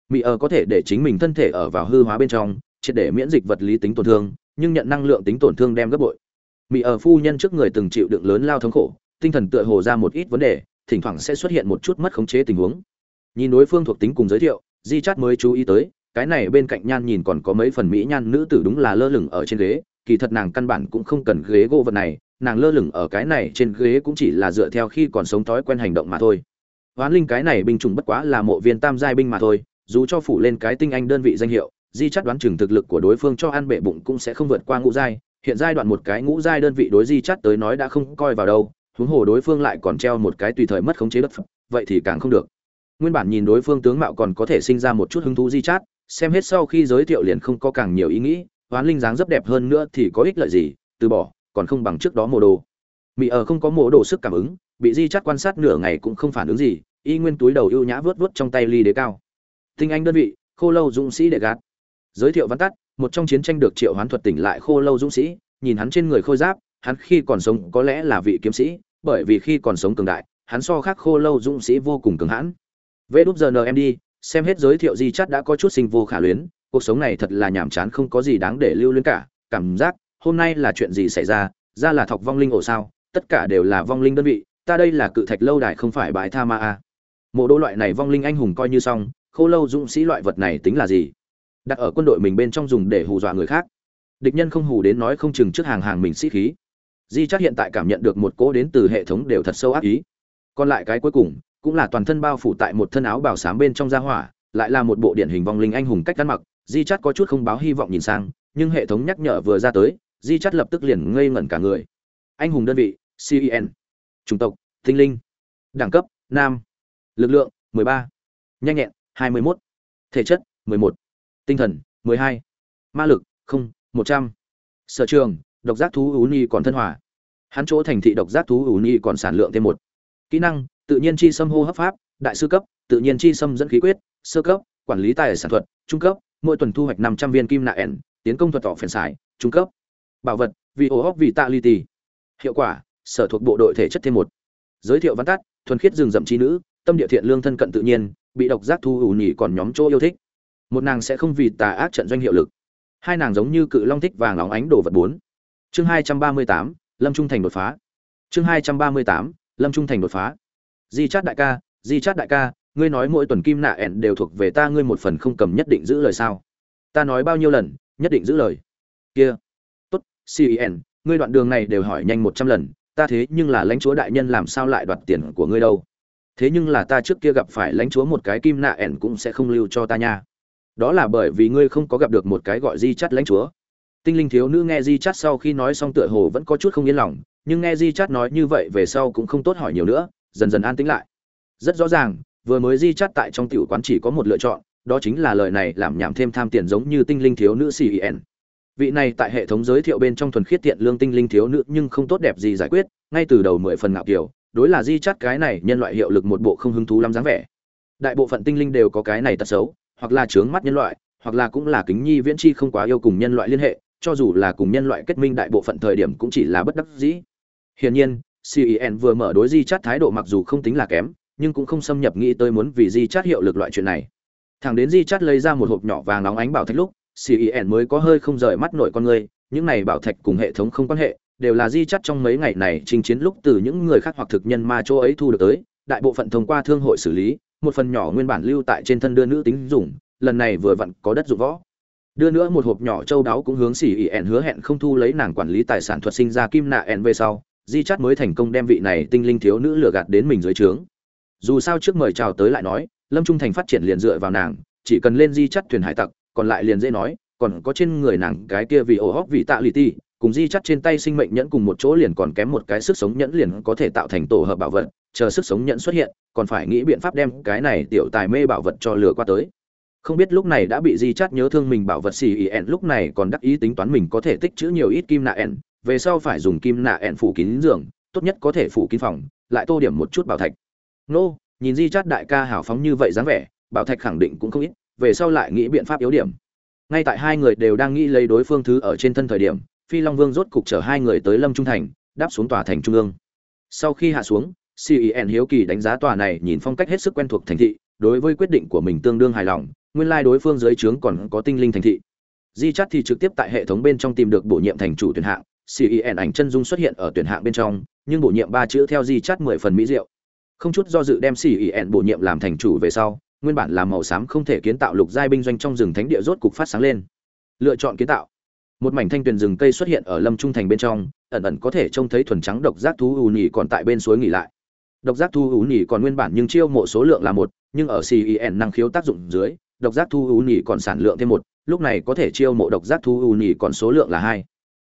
Mỹ ở có thể để chính mình thân thể ở vào hư hóa bên trong, triệt để miễn dịch vật lý tính tổn thương, nhưng nhận năng lượng tính tổn thương đem gấp bội. Mỹ ở phu nhân trước người từng chịu đựng lớn lao thống khổ, tinh thần tựa hồ ra một ít vấn đề, thỉnh thoảng sẽ xuất hiện một chút mất khống chế tình huống. Nhìn đối phương thuộc tính cùng giới thiệu, di chát mới chú ý tới, cái này bên cạnh nhan nhìn còn có mấy phần mỹ nhan nữ tử đúng là lơ lửng ở trên ghế, kỳ thật nàng căn bản cũng không cần ghế gỗ vật này nàng lơ lửng ở cái này trên ghế cũng chỉ là dựa theo khi còn sống thói quen hành động mà thôi. Hoán linh cái này binh chủng bất quá là mộ viên tam giai binh mà thôi, dù cho phủ lên cái tinh anh đơn vị danh hiệu, di chắt đoán chừng thực lực của đối phương cho ăn bệ bụng cũng sẽ không vượt qua ngũ giai. Hiện giai đoạn một cái ngũ giai đơn vị đối di chắt tới nói đã không coi vào đâu, huống hồ đối phương lại còn treo một cái tùy thời mất khống chế đất phẩm vậy thì càng không được. Nguyên bản nhìn đối phương tướng mạo còn có thể sinh ra một chút hứng thú di chát xem hết sau khi giới thiệu liền không có càng nhiều ý nghĩ, hoán linh dáng rất đẹp hơn nữa thì có ích lợi gì, từ bỏ còn không bằng trước đó mồ đồ. Mỹ ở ờ không có mồ đồ sức cảm ứng, bị di chắt quan sát nửa ngày cũng không phản ứng gì, y nguyên túi đầu ưu nhã vớt vớt trong tay ly đế cao. Tinh anh đơn vị, khô lâu dũng sĩ đệ gạt. Giới thiệu văn tắt, một trong chiến tranh được triệu hoán thuật tỉnh lại khô lâu dũng sĩ, nhìn hắn trên người khôi giáp, hắn khi còn sống có lẽ là vị kiếm sĩ, bởi vì khi còn sống cường đại, hắn so khác khô lâu dũng sĩ vô cùng cường hãn. Vê đúp giờ nm đi xem hết giới thiệu di chắt đã có chút sinh vô khả luyến, cuộc sống này thật là nhàm chán không có gì đáng để lưu luyến cả, cảm giác hôm nay là chuyện gì xảy ra? Ra là thọc vong linh ổ sao? Tất cả đều là vong linh đơn vị. Ta đây là cự thạch lâu đài không phải bãi tha ma a mộ đô loại này vong linh anh hùng coi như xong, khô lâu dũng sĩ loại vật này tính là gì? Đặt ở quân đội mình bên trong dùng để hù dọa người khác. Địch nhân không hù đến nói không chừng trước hàng hàng mình sĩ khí. Di chắc hiện tại cảm nhận được một cỗ đến từ hệ thống đều thật sâu ác ý. Còn lại cái cuối cùng, cũng là toàn thân bao phủ tại một thân áo bào xám bên trong gia hỏa, lại là một bộ điển hình vong linh anh hùng cách ăn mặc. Di chắc có chút không báo hy vọng nhìn sang, nhưng hệ thống nhắc nhở vừa ra tới di chắt lập tức liền ngây ngẩn cả người anh hùng đơn vị cen chủng tộc, tinh linh đẳng cấp, nam lực lượng 13. nhanh nhẹn 21. thể chất 11. tinh thần 12. ma lực, không 100. sở trường, độc giác thú ú ni còn thân hòa hắn chỗ thành thị độc giác thú ú ni còn sản lượng thêm một kỹ năng, tự nhiên chi xâm hô hấp pháp, đại sư cấp, tự nhiên chi xâm dẫn khí quyết, sơ cấp, quản lý tài sản thuật, trung cấp, mỗi tuần thu hoạch năm trăm viên kim nạ ẻn, tiến công thuật tỏ phèn xài, trung cấp bảo vật, vì ô hóc vì tạ ly tì. Hiệu quả, sở thuộc bộ đội thể chất thêm một. Giới thiệu văn tắt, thuần khiết rừng rậm trí nữ, tâm địa thiện lương thân cận tự nhiên, bị độc giác thu ủ nhỉ còn nhóm chỗ yêu thích. Một nàng sẽ không vì tà ác trận doanh hiệu lực. Hai nàng giống như cự long thích vàng óng ánh đồ vật bốn. Chương hai trăm ba mươi tám, lâm trung thành đột phá. Chương hai trăm ba mươi tám, lâm trung thành đột phá. Di chát đại ca, di chát đại ca, ngươi nói mỗi tuần kim nạ ẻn đều thuộc về ta, ngươi một phần không cầm nhất định giữ lời sao? Ta nói bao nhiêu lần, nhất định giữ lời. Kia cen ngươi đoạn đường này đều hỏi nhanh một trăm lần, ta thế nhưng là lãnh chúa đại nhân làm sao lại đoạt tiền của ngươi đâu? Thế nhưng là ta trước kia gặp phải lãnh chúa một cái kim nạ ẻn cũng sẽ không lưu cho ta nha. Đó là bởi vì ngươi không có gặp được một cái gọi di chắt lãnh chúa. Tinh linh thiếu nữ nghe di chắt sau khi nói xong tựa hồ vẫn có chút không yên lòng, nhưng nghe di chắt nói như vậy về sau cũng không tốt hỏi nhiều nữa, dần dần an tĩnh lại. Rất rõ ràng, vừa mới di chắt tại trong tiểu quán chỉ có một lựa chọn, đó chính là lời này làm nhảm thêm tham tiền giống như tinh linh thiếu nữ cen vị này tại hệ thống giới thiệu bên trong thuần khiết tiện lương tinh linh thiếu nữ nhưng không tốt đẹp gì giải quyết, ngay từ đầu mười phần ngạo kiểu, đối là di chắt cái này nhân loại hiệu lực một bộ không hứng thú lắm dáng vẻ. Đại bộ phận tinh linh đều có cái này tật xấu, hoặc là trướng mắt nhân loại, hoặc là cũng là kính nhi viễn chi không quá yêu cùng nhân loại liên hệ, cho dù là cùng nhân loại kết minh đại bộ phận thời điểm cũng chỉ là bất đắc dĩ. Hiển nhiên cen vừa mở đối di chắt thái độ mặc dù không tính là kém, nhưng cũng không xâm nhập nghĩ tới muốn vì di chắt hiệu lực loại chuyện này. Thằng đến di chắt lấy ra một hộp nhỏ vàng nóng ánh bảo thạch lúc cen mới có hơi không rời mắt nội con người, những này bảo thạch cùng hệ thống không quan hệ, đều là di chắt trong mấy ngày này chinh chiến lúc từ những người khác hoặc thực nhân ma chỗ ấy thu được tới, đại bộ phận thông qua thương hội xử lý, một phần nhỏ nguyên bản lưu tại trên thân đưa nữ tính dùng, lần này vừa vặn có đất dụng võ. Đưa nữa một hộp nhỏ châu đáo cũng hướng xỉ ỉ ẻn hứa hẹn không thu lấy nàng quản lý tài sản thuật sinh ra kim nạ ẻn về sau, di chắt mới thành công đem vị này tinh linh thiếu nữ lừa gạt đến mình dưới trướng. Dù sao trước mời chào tới lại nói, lâm trung thành phát triển liền dựa vào nàng, chỉ cần lên di chắt thuyền hải tặc còn lại liền dễ nói, còn có trên người nàng cái kia vì ổ hóc vì tạ lì ti cùng di chắt trên tay sinh mệnh nhẫn cùng một chỗ liền còn kém một cái sức sống nhẫn liền có thể tạo thành tổ hợp bảo vật, chờ sức sống nhẫn xuất hiện, còn phải nghĩ biện pháp đem cái này tiểu tài mê bảo vật cho lừa qua tới. Không biết lúc này đã bị di chắt nhớ thương mình bảo vật xì ỉ ẹn lúc này còn đắc ý tính toán mình có thể tích chữ nhiều ít kim nạ ẹn, về sau phải dùng kim nạ ẹn phủ kín giường, tốt nhất có thể phủ kín phòng, lại tô điểm một chút bảo thạch. Nô, nhìn di chắt đại ca hào phóng như vậy dáng vẻ, bảo thạch khẳng định cũng không ít về sau lại nghĩ biện pháp yếu điểm. Ngay tại hai người đều đang nghĩ lấy đối phương thứ ở trên thân thời điểm, phi long vương rốt cục chở hai người tới lâm trung thành, đáp xuống tòa thành trung ương. Sau khi hạ xuống cen hiếu kỳ đánh giá tòa này nhìn phong cách hết sức quen thuộc thành thị, đối với quyết định của mình tương đương hài lòng, nguyên lai đối phương dưới trướng còn có tinh linh thành thị. Di chắt thì trực tiếp tại hệ thống bên trong tìm được bổ nhiệm thành chủ tuyển hạng cen ảnh chân dung xuất hiện ở tuyển hạng bên trong, nhưng bổ nhiệm ba chữ theo di chắt mười phần mỹ diệu. Không chút do dự đem cen bổ nhiệm làm thành chủ về sau nguyên bản là màu xám không thể kiến tạo lục giai binh doanh trong rừng thánh địa rốt cục phát sáng lên. Lựa chọn kiến tạo. Một mảnh thanh tuyền rừng cây xuất hiện ở lâm trung thành bên trong, ẩn ẩn có thể trông thấy thuần trắng độc giác thú ù nhỉ còn tại bên suối nghỉ lại. Độc giác thú ù nhỉ còn nguyên bản nhưng chiêu mộ số lượng là một, nhưng ở cen năng khiếu tác dụng dưới, độc giác thú ù nhỉ còn sản lượng thêm một, lúc này có thể chiêu mộ độc giác thú ù nhỉ còn số lượng là hai.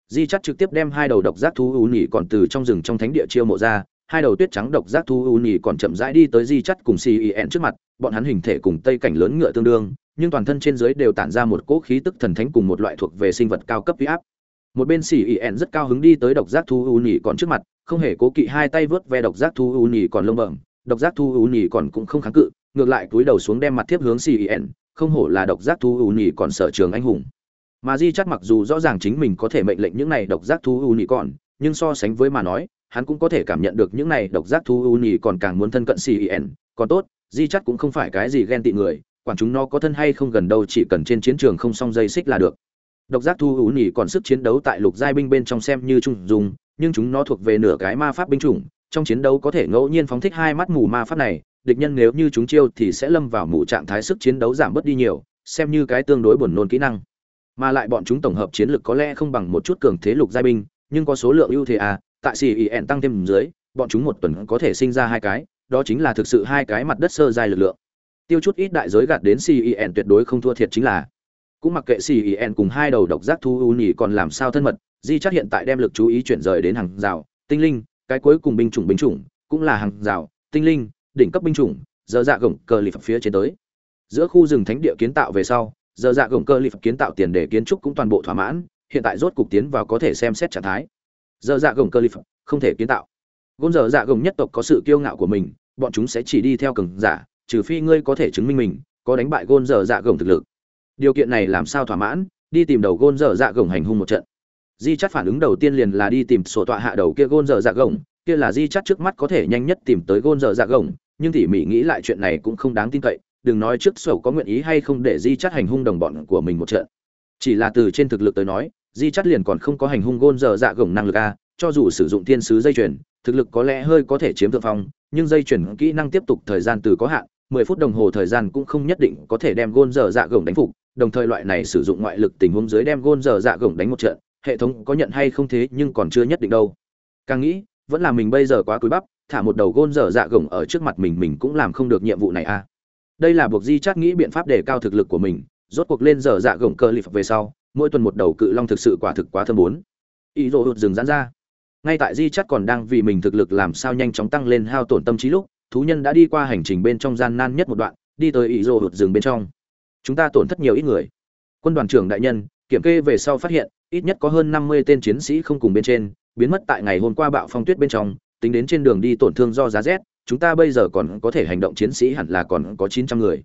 Di chắc trực tiếp đem hai đầu độc giác thú ù nhỉ còn từ trong rừng trong thánh địa chiêu mộ ra hai đầu tuyết trắng độc giác thu u nhì còn chậm rãi đi tới di chắt cùng cen trước mặt, bọn hắn hình thể cùng tây cảnh lớn ngựa tương đương, nhưng toàn thân trên dưới đều tản ra một cỗ khí tức thần thánh cùng một loại thuộc về sinh vật cao cấp huy áp. Một bên cen rất cao hứng đi tới độc giác thu u nhì còn trước mặt, không hề cố kỵ hai tay vớt ve độc giác thu u nhì còn lông bẩm, độc giác thu u nhì còn cũng không kháng cự, ngược lại cúi đầu xuống đem mặt tiếp hướng cen không hổ là độc giác thu u nhì còn sở trường anh hùng. Mà di chắt mặc dù rõ ràng chính mình có thể mệnh lệnh những này độc giác thu u nhì còn, nhưng so sánh với mà nói hắn cũng có thể cảm nhận được những này độc giác thu u nhì còn càng muốn thân cận cen còn tốt, di chắc cũng không phải cái gì ghen tị người, quản chúng nó có thân hay không gần đâu chỉ cần trên chiến trường không xong dây xích là được. Độc giác thu u nhì còn sức chiến đấu tại lục giai binh bên trong xem như trung dùng nhưng chúng nó thuộc về nửa cái ma pháp binh chủng, trong chiến đấu có thể ngẫu nhiên phóng thích hai mắt mù ma pháp này, địch nhân nếu như chúng chiêu thì sẽ lâm vào mù trạng thái sức chiến đấu giảm bớt đi nhiều, xem như cái tương đối buồn nôn kỹ năng. Mà lại bọn chúng tổng hợp chiến lực có lẽ không bằng một chút cường thế lục giai binh, nhưng có số lượng ưu thế à tại cen tăng thêm dưới, bọn chúng một tuần có thể sinh ra hai cái, đó chính là thực sự hai cái mặt đất sơ dài lực lượng. Tiêu chút ít đại giới gạt đến cen tuyệt đối không thua thiệt chính là. Cũng mặc kệ cen cùng hai đầu độc giác thu u nhỉ còn làm sao thân mật, di chắc hiện tại đem lực chú ý chuyển rời đến hàng rào, tinh linh, cái cuối cùng binh chủng binh chủng, cũng là hàng rào, tinh linh, đỉnh cấp binh chủng, giờ dạ gồng cờ lip phía trên tới. Giữa khu rừng thánh địa kiến tạo về sau, giờ dạ gồng cơ lip kiến tạo tiền để kiến trúc cũng toàn bộ thỏa mãn, hiện tại rốt cục tiến vào có thể xem xét trạng thái giờ dạ gồng cơ lip không thể kiến tạo. Gôn giờ dạ gồng nhất tộc có sự kiêu ngạo của mình, bọn chúng sẽ chỉ đi theo cường giả, trừ phi ngươi có thể chứng minh mình, có đánh bại gôn dơ dạ gồng thực lực. Điều kiện này làm sao thỏa mãn? Đi tìm đầu gôn dơ dạ gồng hành hung một trận. Di chắt phản ứng đầu tiên liền là đi tìm sổ tọa hạ đầu kia gôn dơ dạ gồng, kia là di chắt trước mắt có thể nhanh nhất tìm tới gôn dơ dạ gồng, nhưng tỉ mỉ nghĩ lại chuyện này cũng không đáng tin cậy, đừng nói trước sổ có nguyện ý hay không để di chắt hành hung đồng bọn của mình một trận. Chỉ là từ trên thực lực tới nói di chắt liền còn không có hành hung gôn dở dạ gồng năng lực a cho dù sử dụng thiên sứ dây chuyền thực lực có lẽ hơi có thể chiếm thượng phong nhưng dây chuyển kỹ năng tiếp tục thời gian từ có hạn 10 phút đồng hồ thời gian cũng không nhất định có thể đem gôn giờ dạ gồng đánh phục, đồng thời loại này sử dụng ngoại lực tình huống dưới đem gôn giờ dạ gồng đánh một trận, hệ thống có nhận hay không thế nhưng còn chưa nhất định đâu. Càng nghĩ, vẫn là mình bây giờ quá cúi bắp, thả một đầu gôn dở dạ gồng ở trước mặt mình mình cũng làm không được nhiệm vụ này a. À. Đây là buộc Di Chắc nghĩ biện pháp để cao thực lực của mình, rốt cuộc lên dở dạ gồng cơ lịp về sau, mỗi tuần một đầu cự long thực sự quả thực quá thơm bốn. Ý đồ hụt dừng dán ra. Ngay tại Di chắt còn đang vì mình thực lực làm sao nhanh chóng tăng lên hao tổn tâm trí lúc, thú nhân đã đi qua hành trình bên trong gian nan nhất một đoạn đi tới ý rô hụt rừng bên trong chúng ta tổn thất nhiều ít người quân đoàn trưởng đại nhân kiểm kê về sau phát hiện ít nhất có hơn năm mươi tên chiến sĩ không cùng bên trên biến mất tại ngày hôm qua bạo phong tuyết bên trong tính đến trên đường đi tổn thương do giá rét chúng ta bây giờ còn có thể hành động chiến sĩ hẳn là còn có chín trăm người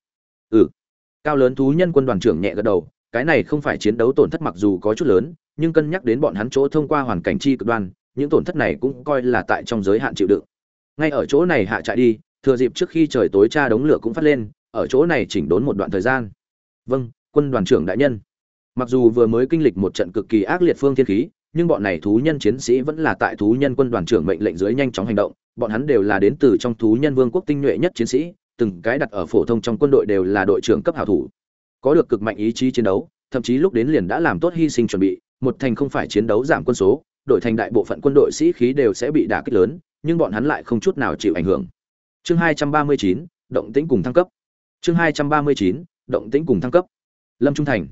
ừ cao lớn thú nhân quân đoàn trưởng nhẹ gật đầu cái này không phải chiến đấu tổn thất mặc dù có chút lớn, nhưng cân nhắc đến bọn hắn chỗ thông qua hoàn cảnh chi cực đoan, những tổn thất này cũng coi là tại trong giới hạn chịu đựng. Ngay ở chỗ này hạ trại đi, thừa dịp trước khi trời tối cha đống lửa cũng phát lên, ở chỗ này chỉnh đốn một đoạn thời gian. Vâng quân đoàn trưởng đại nhân. Mặc dù vừa mới kinh lịch một trận cực kỳ ác liệt phương thiên khí, nhưng bọn này thú nhân chiến sĩ vẫn là tại thú nhân quân đoàn trưởng mệnh lệnh dưới nhanh chóng hành động. Bọn hắn đều là đến từ trong thú nhân vương quốc tinh nhuệ nhất chiến sĩ, từng cái đặt ở phổ thông trong quân đội đều là đội trưởng cấp hảo thủ có được cực mạnh ý chí chiến đấu thậm chí lúc đến liền đã làm tốt hy sinh chuẩn bị một thành không phải chiến đấu giảm quân số đội thành đại bộ phận quân đội sĩ khí đều sẽ bị đả kích lớn nhưng bọn hắn lại không chút nào chịu ảnh hưởng. Chương 239, động tĩnh cùng thăng cấp. Chương 239, động tĩnh cùng thăng cấp. Lâm Trung Thành.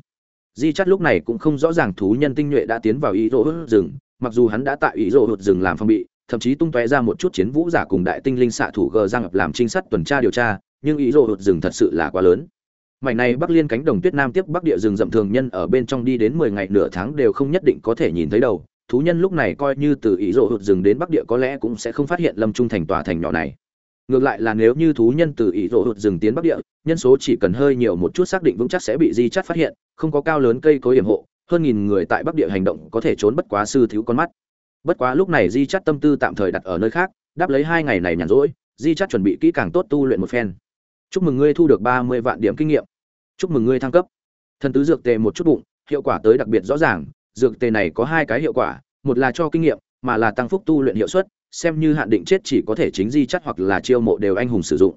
Di Chát lúc này cũng không rõ ràng thú nhân tinh nhuệ đã tiến vào ý rỗ hút rừng, mặc dù hắn đã tại ý rỗ hút rừng làm phòng bị, thậm chí tung tóe ra một chút chiến vũ giả cùng đại tinh linh xạ thủ gờ răng làm trinh sát tuần tra điều tra, nhưng ý rỗ hút rừng thật sự là quá lớn. Mảnh này Bắc Liên cánh đồng tuyết nam tiếp Bắc địa rừng rậm thường nhân ở bên trong đi đến 10 ngày nửa tháng đều không nhất định có thể nhìn thấy đầu, thú nhân lúc này coi như từ ý rộ hụt rừng đến bắc địa có lẽ cũng sẽ không phát hiện lâm trung thành tòa thành nhỏ này. Ngược lại là nếu như thú nhân từ ý rộ hụt rừng tiến bắc địa nhân số chỉ cần hơi nhiều một chút xác định vững chắc sẽ bị di chắt phát hiện không có cao lớn cây cối hiểm hộ hơn nghìn người tại bắc địa hành động có thể trốn bất quá sư thiếu con mắt. Bất quá lúc này di chắt tâm tư tạm thời đặt ở nơi khác đáp lấy hai ngày này nhàn rỗi di chắt chuẩn bị kỹ càng tốt tu luyện một phen chúc mừng ngươi thu được ba mươi vạn điểm kinh nghiệm. Chúc mừng ngươi thăng cấp. Thần tứ dược tề một chút bụng, hiệu quả tới đặc biệt rõ ràng. Dược tề này có hai cái hiệu quả, một là cho kinh nghiệm, mà là tăng phúc tu luyện hiệu suất, xem như hạn định chết chỉ có thể chính di chất hoặc là chiêu mộ đều anh hùng sử dụng.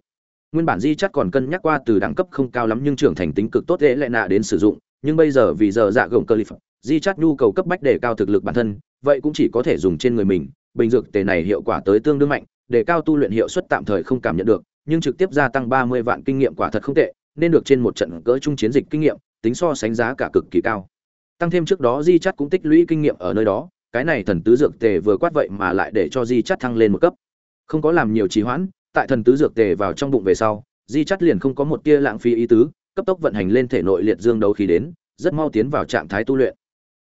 Nguyên bản di chất còn cân nhắc qua từ đẳng cấp không cao lắm nhưng trưởng thành tính cực tốt dễ lại nạ đến sử dụng, nhưng bây giờ vì giờ dạ gồng cơ lip di chất nhu cầu cấp bách để cao thực lực bản thân, vậy cũng chỉ có thể dùng trên người mình. Bình dược tề này hiệu quả tới tương đương mạnh, để cao tu luyện hiệu suất tạm thời không cảm nhận được nhưng trực tiếp gia tăng ba mươi vạn kinh nghiệm quả thật không tệ, nên được trên một trận cỡ chung chiến dịch kinh nghiệm, tính so sánh giá cả cực kỳ cao. Tăng thêm trước đó di Chát cũng tích lũy kinh nghiệm ở nơi đó, cái này thần tứ dược tề vừa quát vậy mà lại để cho di Chát thăng lên một cấp. Không có làm nhiều trì hoãn, tại thần tứ dược tề vào trong bụng về sau, di Chát liền không có một tia lãng phí ý tứ, cấp tốc vận hành lên thể nội liệt dương đấu khí đến, rất mau tiến vào trạng thái tu luyện.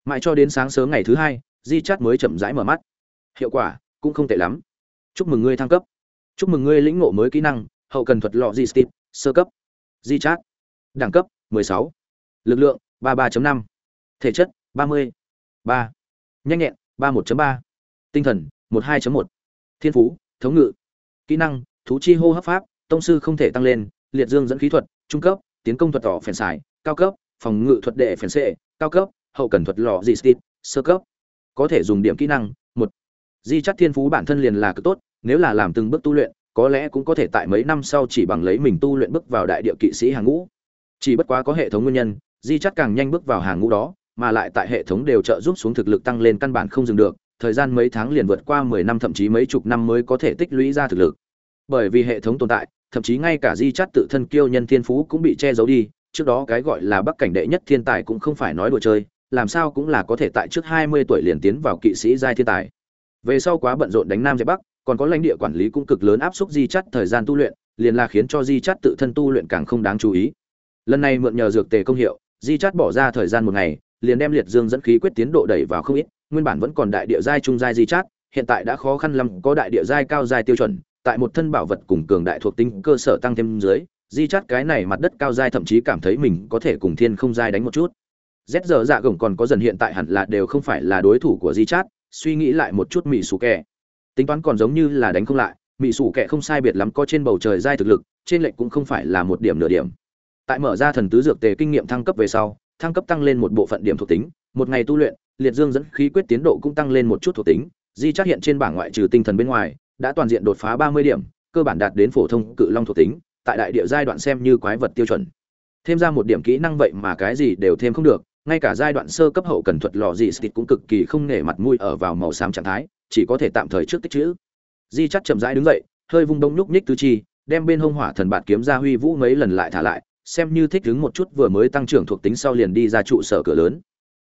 Mãi cho đến sáng sớm ngày thứ hai, di chát mới chậm rãi mở mắt. Hiệu quả cũng không tệ lắm. Chúc mừng ngươi thăng cấp. Chúc mừng ngươi lĩnh ngộ mới kỹ năng hậu cần thuật lọ di steve sơ cấp di chát đẳng cấp 16. lực lượng 33.5. thể chất 30. 3. nhanh nhẹn 31.3. tinh thần 12.1. thiên phú, thống ngự kỹ năng, thú chi hô hấp pháp, tông sư không thể tăng lên, liệt dương dẫn khí thuật, trung cấp, tiến công thuật tỏ phèn xài, cao cấp, phòng ngự thuật đệ phèn xệ, cao cấp, hậu cần thuật lọ di steve sơ cấp có thể dùng điểm kỹ năng, một di chắc thiên phú bản thân liền là cực tốt, nếu là làm từng bước tu luyện có lẽ cũng có thể tại mấy năm sau chỉ bằng lấy mình tu luyện bước vào đại địa kỵ sĩ hàng ngũ. Chỉ bất quá có hệ thống nguyên nhân, di chắt càng nhanh bước vào hàng ngũ đó, mà lại tại hệ thống đều trợ giúp xuống thực lực tăng lên căn bản không dừng được, thời gian mấy tháng liền vượt qua mười năm, thậm chí mấy chục năm mới có thể tích lũy ra thực lực. Bởi vì hệ thống tồn tại, thậm chí ngay cả di chắt tự thân kiêu nhân thiên phú cũng bị che giấu đi, trước đó cái gọi là bắc cảnh đệ nhất thiên tài cũng không phải nói đùa chơi, làm sao cũng là có thể tại trước hai mươi tuổi liền tiến vào kỵ sĩ giai thiên tài. Về sau quá bận rộn đánh nam giải bắc còn có lãnh địa quản lý cũng cực lớn áp suất di chắt thời gian tu luyện, liền là khiến cho di chắt tự thân tu luyện càng không đáng chú ý. Lần này mượn nhờ dược tề công hiệu, di chắt bỏ ra thời gian một ngày, liền đem liệt dương dẫn khí quyết tiến độ đẩy vào không ít, nguyên bản vẫn còn đại địa giai trung giai di chát hiện tại đã khó khăn lắm, có đại địa giai cao giai tiêu chuẩn, tại một thân bảo vật cùng cường đại thuộc tính cơ sở tăng thêm dưới, di chát cái này mặt đất cao giai thậm chí cảm thấy mình có thể cùng thiên không giai đánh một chút. Rét giờ dạ gồng còn có dần hiện tại hẳn là đều không phải là đối thủ của di chát suy nghĩ lại một chút mỹ sủ kẹ tính toán còn giống như là đánh không lại mỹ sủ kệ không sai biệt lắm có trên bầu trời giai thực lực, trên lệnh cũng không phải là một điểm nửa điểm. Tại mở ra thần tứ dược tề kinh nghiệm thăng cấp về sau, thăng cấp tăng lên một bộ phận điểm thuộc tính, một ngày tu luyện, liệt dương dẫn khí quyết tiến độ cũng tăng lên một chút thuộc tính, di chắc hiện trên bảng ngoại trừ tinh thần bên ngoài, đã toàn diện đột phá ba mươi điểm, cơ bản đạt đến phổ thông cự long thuộc tính, tại đại địa giai đoạn xem như quái vật tiêu chuẩn. Thêm ra một điểm kỹ năng vậy mà cái gì đều thêm không được, ngay cả giai đoạn sơ cấp hậu cần thuật lò dị stick cũng cực kỳ không nể mặt mũi ở vào màu xám trạng thái chỉ có thể tạm thời trước tích chữ. Di chắc chậm rãi đứng dậy, hơi vung đông nhúc nhích tứ chi, đem bên hông hỏa thần bạt kiếm ra huy vũ mấy lần lại thả lại, xem như thích đứng một chút vừa mới tăng trưởng thuộc tính sau liền đi ra trụ sở cửa lớn.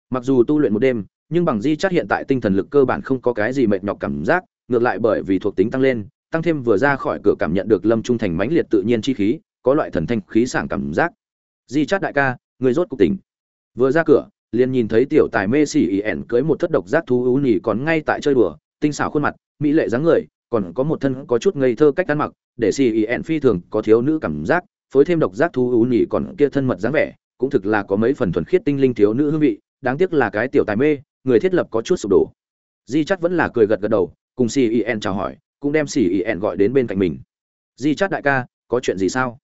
Mặc dù tu luyện một đêm, nhưng bằng di chắc hiện tại tinh thần lực cơ bản không có cái gì mệt nhọc cảm giác, ngược lại bởi vì thuộc tính tăng lên, tăng thêm vừa ra khỏi cửa cảm nhận được lâm trung thành mãnh liệt tự nhiên chi khí, có loại thần thanh khí sảng cảm giác. Di chát đại ca, người rốt cục tỉnh. Vừa ra cửa, liền nhìn thấy tiểu tài mê xỉ ỉ ẻn cưới một thất độc giác thú ú nhì còn ngay tại chơi đùa tinh xảo khuôn mặt, mỹ lệ dáng người, còn có một thân có chút ngây thơ cách ăn mặc, để xì ỉ ẹn phi thường có thiếu nữ cảm giác, phối thêm độc giác thu ú nhị còn kia thân mật dáng vẻ, cũng thực là có mấy phần thuần khiết tinh linh thiếu nữ hương vị, đáng tiếc là cái tiểu tài mê, người thiết lập có chút sụp đổ. Di chắc vẫn là cười gật gật đầu, cùng xì ỉ ẹn chào hỏi, cũng đem xì ỉ ẹn gọi đến bên cạnh mình. Di chắc đại ca, có chuyện gì sao?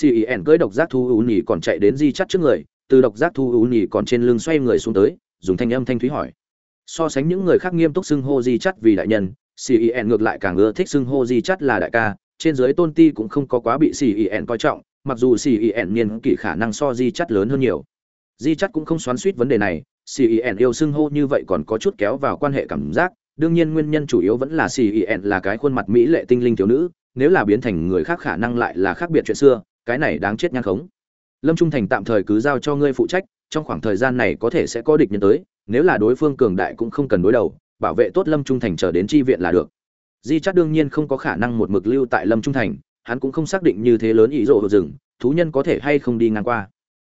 Cen cưỡi độc giác thu ú nhị còn chạy đến di chắt trước người, từ độc giác thu ú nhị còn trên lưng xoay người xuống tới, dùng thanh âm thanh thúy hỏi so sánh những người khác nghiêm túc xưng hô di chắt vì đại nhân cen ngược lại càng ưa thích xưng hô di chắt là đại ca, trên dưới tôn ti cũng không có quá bị cen coi trọng, mặc dù cen niên kỷ khả năng so di chắt lớn hơn nhiều. Di chắt cũng không xoắn suýt vấn đề này cen yêu xưng hô như vậy còn có chút kéo vào quan hệ cảm giác, đương nhiên nguyên nhân chủ yếu vẫn là cen là cái khuôn mặt mỹ lệ tinh linh thiếu nữ, nếu là biến thành người khác khả năng lại là khác biệt chuyện xưa, cái này đáng chết nhang khống. Lâm trung thành tạm thời cứ giao cho ngươi phụ trách, trong khoảng thời gian này có thể sẽ có địch nhân tới nếu là đối phương cường đại cũng không cần đối đầu, bảo vệ tốt lâm trung thành chờ đến tri viện là được. Di chắc đương nhiên không có khả năng một mực lưu tại lâm trung thành, hắn cũng không xác định như thế lớn ý rộ rừng, thú nhân có thể hay không đi ngang qua.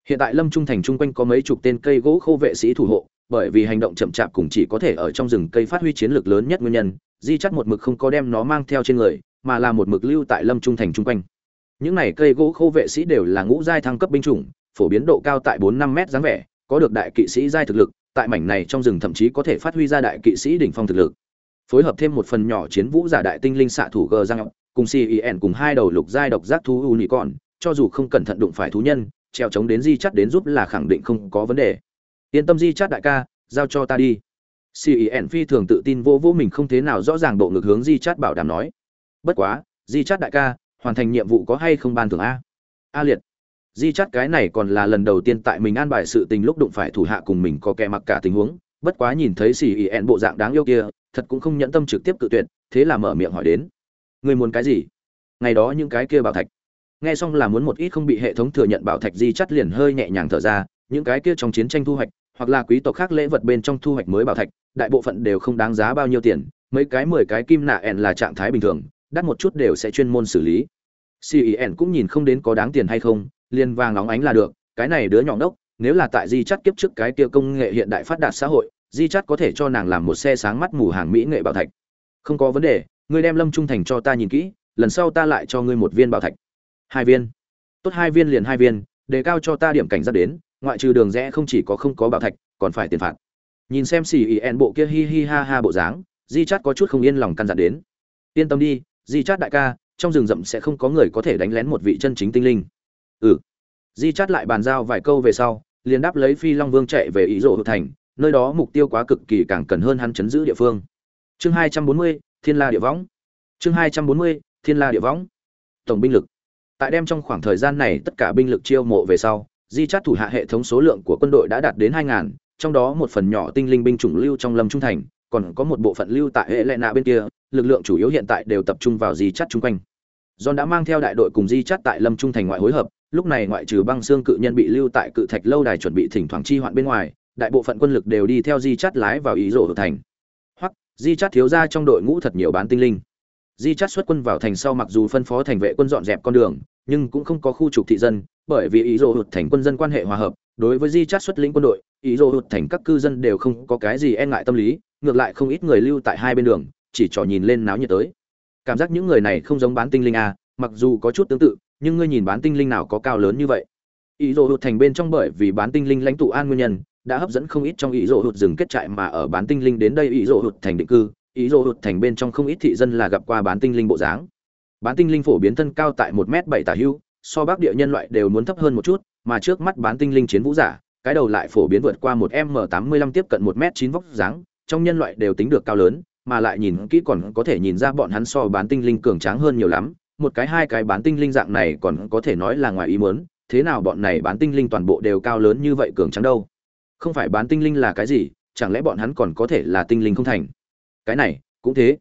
Hiện tại lâm trung thành chung quanh có mấy chục tên cây gỗ khô vệ sĩ thủ hộ, bởi vì hành động chậm chạp cùng chỉ có thể ở trong rừng cây phát huy chiến lược lớn nhất nguyên nhân, di chắc một mực không có đem nó mang theo trên người, mà là một mực lưu tại lâm trung thành chung quanh. Những này cây gỗ khô vệ sĩ đều là ngũ giai thăng cấp binh chủng, phổ biến độ cao tại bốn năm mét dáng vẻ, có được đại kỵ sĩ giai thực lực tại mảnh này trong rừng thậm chí có thể phát huy ra đại kỵ sĩ đỉnh phong thực lực. Phối hợp thêm một phần nhỏ chiến vũ giả đại tinh linh xạ thủ gờ răng cùng cen cùng hai đầu lục giai độc giác thú u nhị còn cho dù không cẩn thận đụng phải thú nhân, treo chống đến di chắt đến giúp là khẳng định không có vấn đề. Yên tâm di chắt đại ca, giao cho ta đi. Cen phi thường tự tin vô vô mình không thế nào rõ ràng độ ngược hướng di chắt bảo đảm nói. Bất quá, di chắt đại ca, hoàn thành nhiệm vụ có hay không ban thưởng a? A liệt di chắt cái này còn là lần đầu tiên tại mình an bài sự tình lúc đụng phải thủ hạ cùng mình có kẻ mặc cả tình huống, bất quá nhìn thấy xì ỉ ẹn bộ dạng đáng yêu kia, thật cũng không nhẫn tâm trực tiếp cự tuyệt, thế là mở miệng hỏi đến. Người muốn cái gì? Ngày đó những cái kia bảo thạch. Nghe xong là muốn một ít không bị hệ thống thừa nhận bảo thạch di chắt liền hơi nhẹ nhàng thở ra, những cái kia trong chiến tranh thu hoạch, hoặc là quý tộc khác lễ vật bên trong thu hoạch mới bảo thạch, đại bộ phận đều không đáng giá bao nhiêu tiền, mấy cái mười cái kim nạ ẹn là trạng thái bình thường, đắt một chút đều sẽ chuyên môn xử lý. Cen cũng nhìn không đến có đáng tiền hay không liền vàng óng ánh là được, cái này đứa nhỏ đốc nếu là tại di chắt kiếp trước cái kia công nghệ hiện đại phát đạt xã hội, di chắt có thể cho nàng làm một xe sáng mắt mù hàng mỹ nghệ bảo thạch. Không có vấn đề, ngươi đem lâm trung thành cho ta nhìn kỹ, lần sau ta lại cho ngươi một viên bảo thạch. Hai viên. Tốt hai viên liền hai viên, đề cao cho ta điểm cảnh giác đến, ngoại trừ đường rẽ không chỉ có không có bảo thạch, còn phải tiền phạt. Nhìn xem xì en ẹn bộ kia hi hi ha ha bộ dáng, di chắt có chút không yên lòng căn dặn đến. Yên tâm đi, di chắt đại ca, trong rừng rậm sẽ không có người có thể đánh lén một vị chân chính tinh linh ừ. Di chắt lại bàn giao vài câu về sau, liền đáp lấy phi long vương chạy về ý rộ thành, nơi đó mục tiêu quá cực kỳ càng cần hơn hắn chấn giữ địa phương. Chương hai trăm bốn mươi, thiên la địa võng. Chương hai trăm bốn mươi, thiên la địa võng. Tổng binh lực. Tại đem trong khoảng thời gian này tất cả binh lực chiêu mộ về sau, di chắt thủ hạ hệ thống số lượng của quân đội đã đạt đến hai ngàn, trong đó một phần nhỏ tinh linh binh chủng lưu trong lâm trung thành, còn có một bộ phận lưu tại hệ lệ nạ bên kia, lực lượng chủ yếu hiện tại đều tập trung vào di chắt chung quanh. John đã mang theo đại đội cùng di chắt tại lâm trung thành ngoại hối hợp lúc này ngoại trừ băng xương cự nhân bị lưu tại cự thạch lâu đài chuẩn bị thỉnh thoảng chi hoạn bên ngoài, đại bộ phận quân lực đều đi theo di chắt lái vào ý rổ thành. Hoặc, di chắt thiếu ra trong đội ngũ thật nhiều bán tinh linh. Di chắt xuất quân vào thành sau mặc dù phân phó thành vệ quân dọn dẹp con đường, nhưng cũng không có khu trục thị dân, bởi vì ý rổ hụt thành quân dân quan hệ hòa hợp, đối với di chắt xuất lĩnh quân đội, ý rổ hụt thành các cư dân đều không có cái gì e ngại tâm lý, ngược lại không ít người lưu tại hai bên đường, chỉ trò nhìn lên náo nhiệt tới. Cảm giác những người này không giống bán tinh linh à mặc dù có chút tương tự nhưng ngươi nhìn bán tinh linh nào có cao lớn như vậy? Ý rổ hụt thành bên trong bởi vì bán tinh linh lãnh tụ an nguyên nhân, đã hấp dẫn không ít trong ý rổ hụt rừng kết trại mà ở bán tinh linh đến đây ý rổ hụt thành định cư. Ý rổ hụt thành bên trong không ít thị dân là gặp qua bán tinh linh bộ dáng. Bán tinh linh phổ biến thân cao tại một m bảy tả hưu, so bắc địa nhân loại đều muốn thấp hơn một chút, mà trước mắt bán tinh linh chiến vũ giả, cái đầu lại phổ biến vượt qua một m tám mươi lăm tiếp cận một m chín vóc dáng, trong nhân loại đều tính được cao lớn, mà lại nhìn kỹ còn có thể nhìn ra bọn hắn so bán tinh linh cường tráng hơn nhiều lắm một cái hai cái bán tinh linh dạng này còn có thể nói là ngoài ý muốn, thế nào bọn này bán tinh linh toàn bộ đều cao lớn như vậy cường trắng đâu? Không phải bán tinh linh là cái gì, chẳng lẽ bọn hắn còn có thể là tinh linh không thành? Cái này, cũng thế.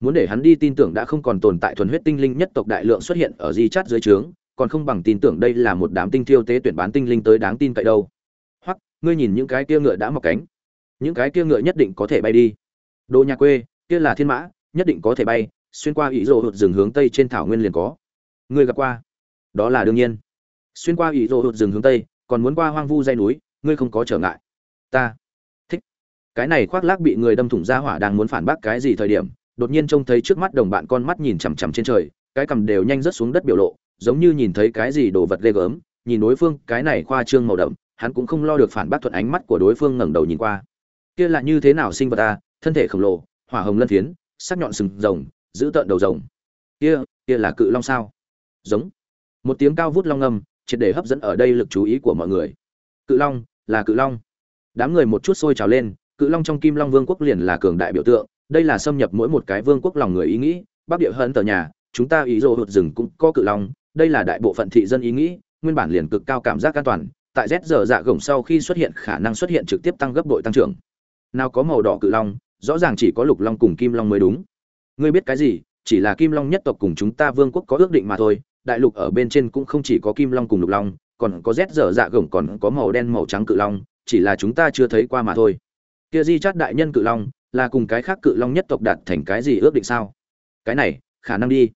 Muốn để hắn đi tin tưởng đã không còn tồn tại thuần huyết tinh linh nhất tộc đại lượng xuất hiện ở di chát dưới trướng, còn không bằng tin tưởng đây là một đám tinh thiêu tế tuyển bán tinh linh tới đáng tin cậy đâu. Hoặc, ngươi nhìn những cái kia ngựa đã mọc cánh. Những cái kia ngựa nhất định có thể bay đi. Đồ nhà quê, kia là thiên mã, nhất định có thể bay xuyên qua ý rộ hụt rừng hướng tây trên thảo nguyên liền có. Ngươi gặp qua? Đó là đương nhiên. Xuyên qua ý rộ hụt rừng hướng tây, còn muốn qua hoang vu dây núi, ngươi không có trở ngại. Ta thích. Cái này khoác lác bị người đâm thủng ra hỏa đang muốn phản bác cái gì thời điểm, đột nhiên trông thấy trước mắt đồng bạn con mắt nhìn chằm chằm trên trời, cái cầm đều nhanh rớt xuống đất biểu lộ, giống như nhìn thấy cái gì đồ vật ghê gớm, nhìn đối phương, cái này khoa trương màu đậm, hắn cũng không lo được phản bác thuận ánh mắt của đối phương ngẩng đầu nhìn qua. Kia là như thế nào sinh vật ta thân thể khổng lồ, hỏa hồng lân phiến, sắc nhọn sừng rồng giữ tợn đầu rồng. Kia kia là cự long sao? Giống. Một tiếng cao vút long ngâm, triệt để hấp dẫn ở đây lực chú ý của mọi người. Cự long, là cự long. Đám người một chút sôi trào lên, cự long trong kim long vương quốc liền là cường đại biểu tượng, đây là xâm nhập mỗi một cái vương quốc lòng người ý nghĩ. Bắc địa hận tờ nhà, chúng ta ý dỗ hụt rừng cũng có cự long, đây là đại bộ phận thị dân ý nghĩ, nguyên bản liền cực cao cảm giác an toàn, tại rét giờ dạ gồng sau khi xuất hiện khả năng xuất hiện trực tiếp tăng gấp đội tăng trưởng. Nào có màu đỏ cự long, rõ ràng chỉ có lục long cùng kim long mới đúng ngươi biết cái gì, chỉ là kim long nhất tộc cùng chúng ta vương quốc có ước định mà thôi, đại lục ở bên trên cũng không chỉ có kim long cùng lục long, còn có rét dở dạ gồng, còn có màu đen màu trắng cự long, chỉ là chúng ta chưa thấy qua mà thôi. Kia di chát đại nhân cự long, là cùng cái khác cự long nhất tộc đạt thành cái gì ước định sao? Cái này, khả năng đi.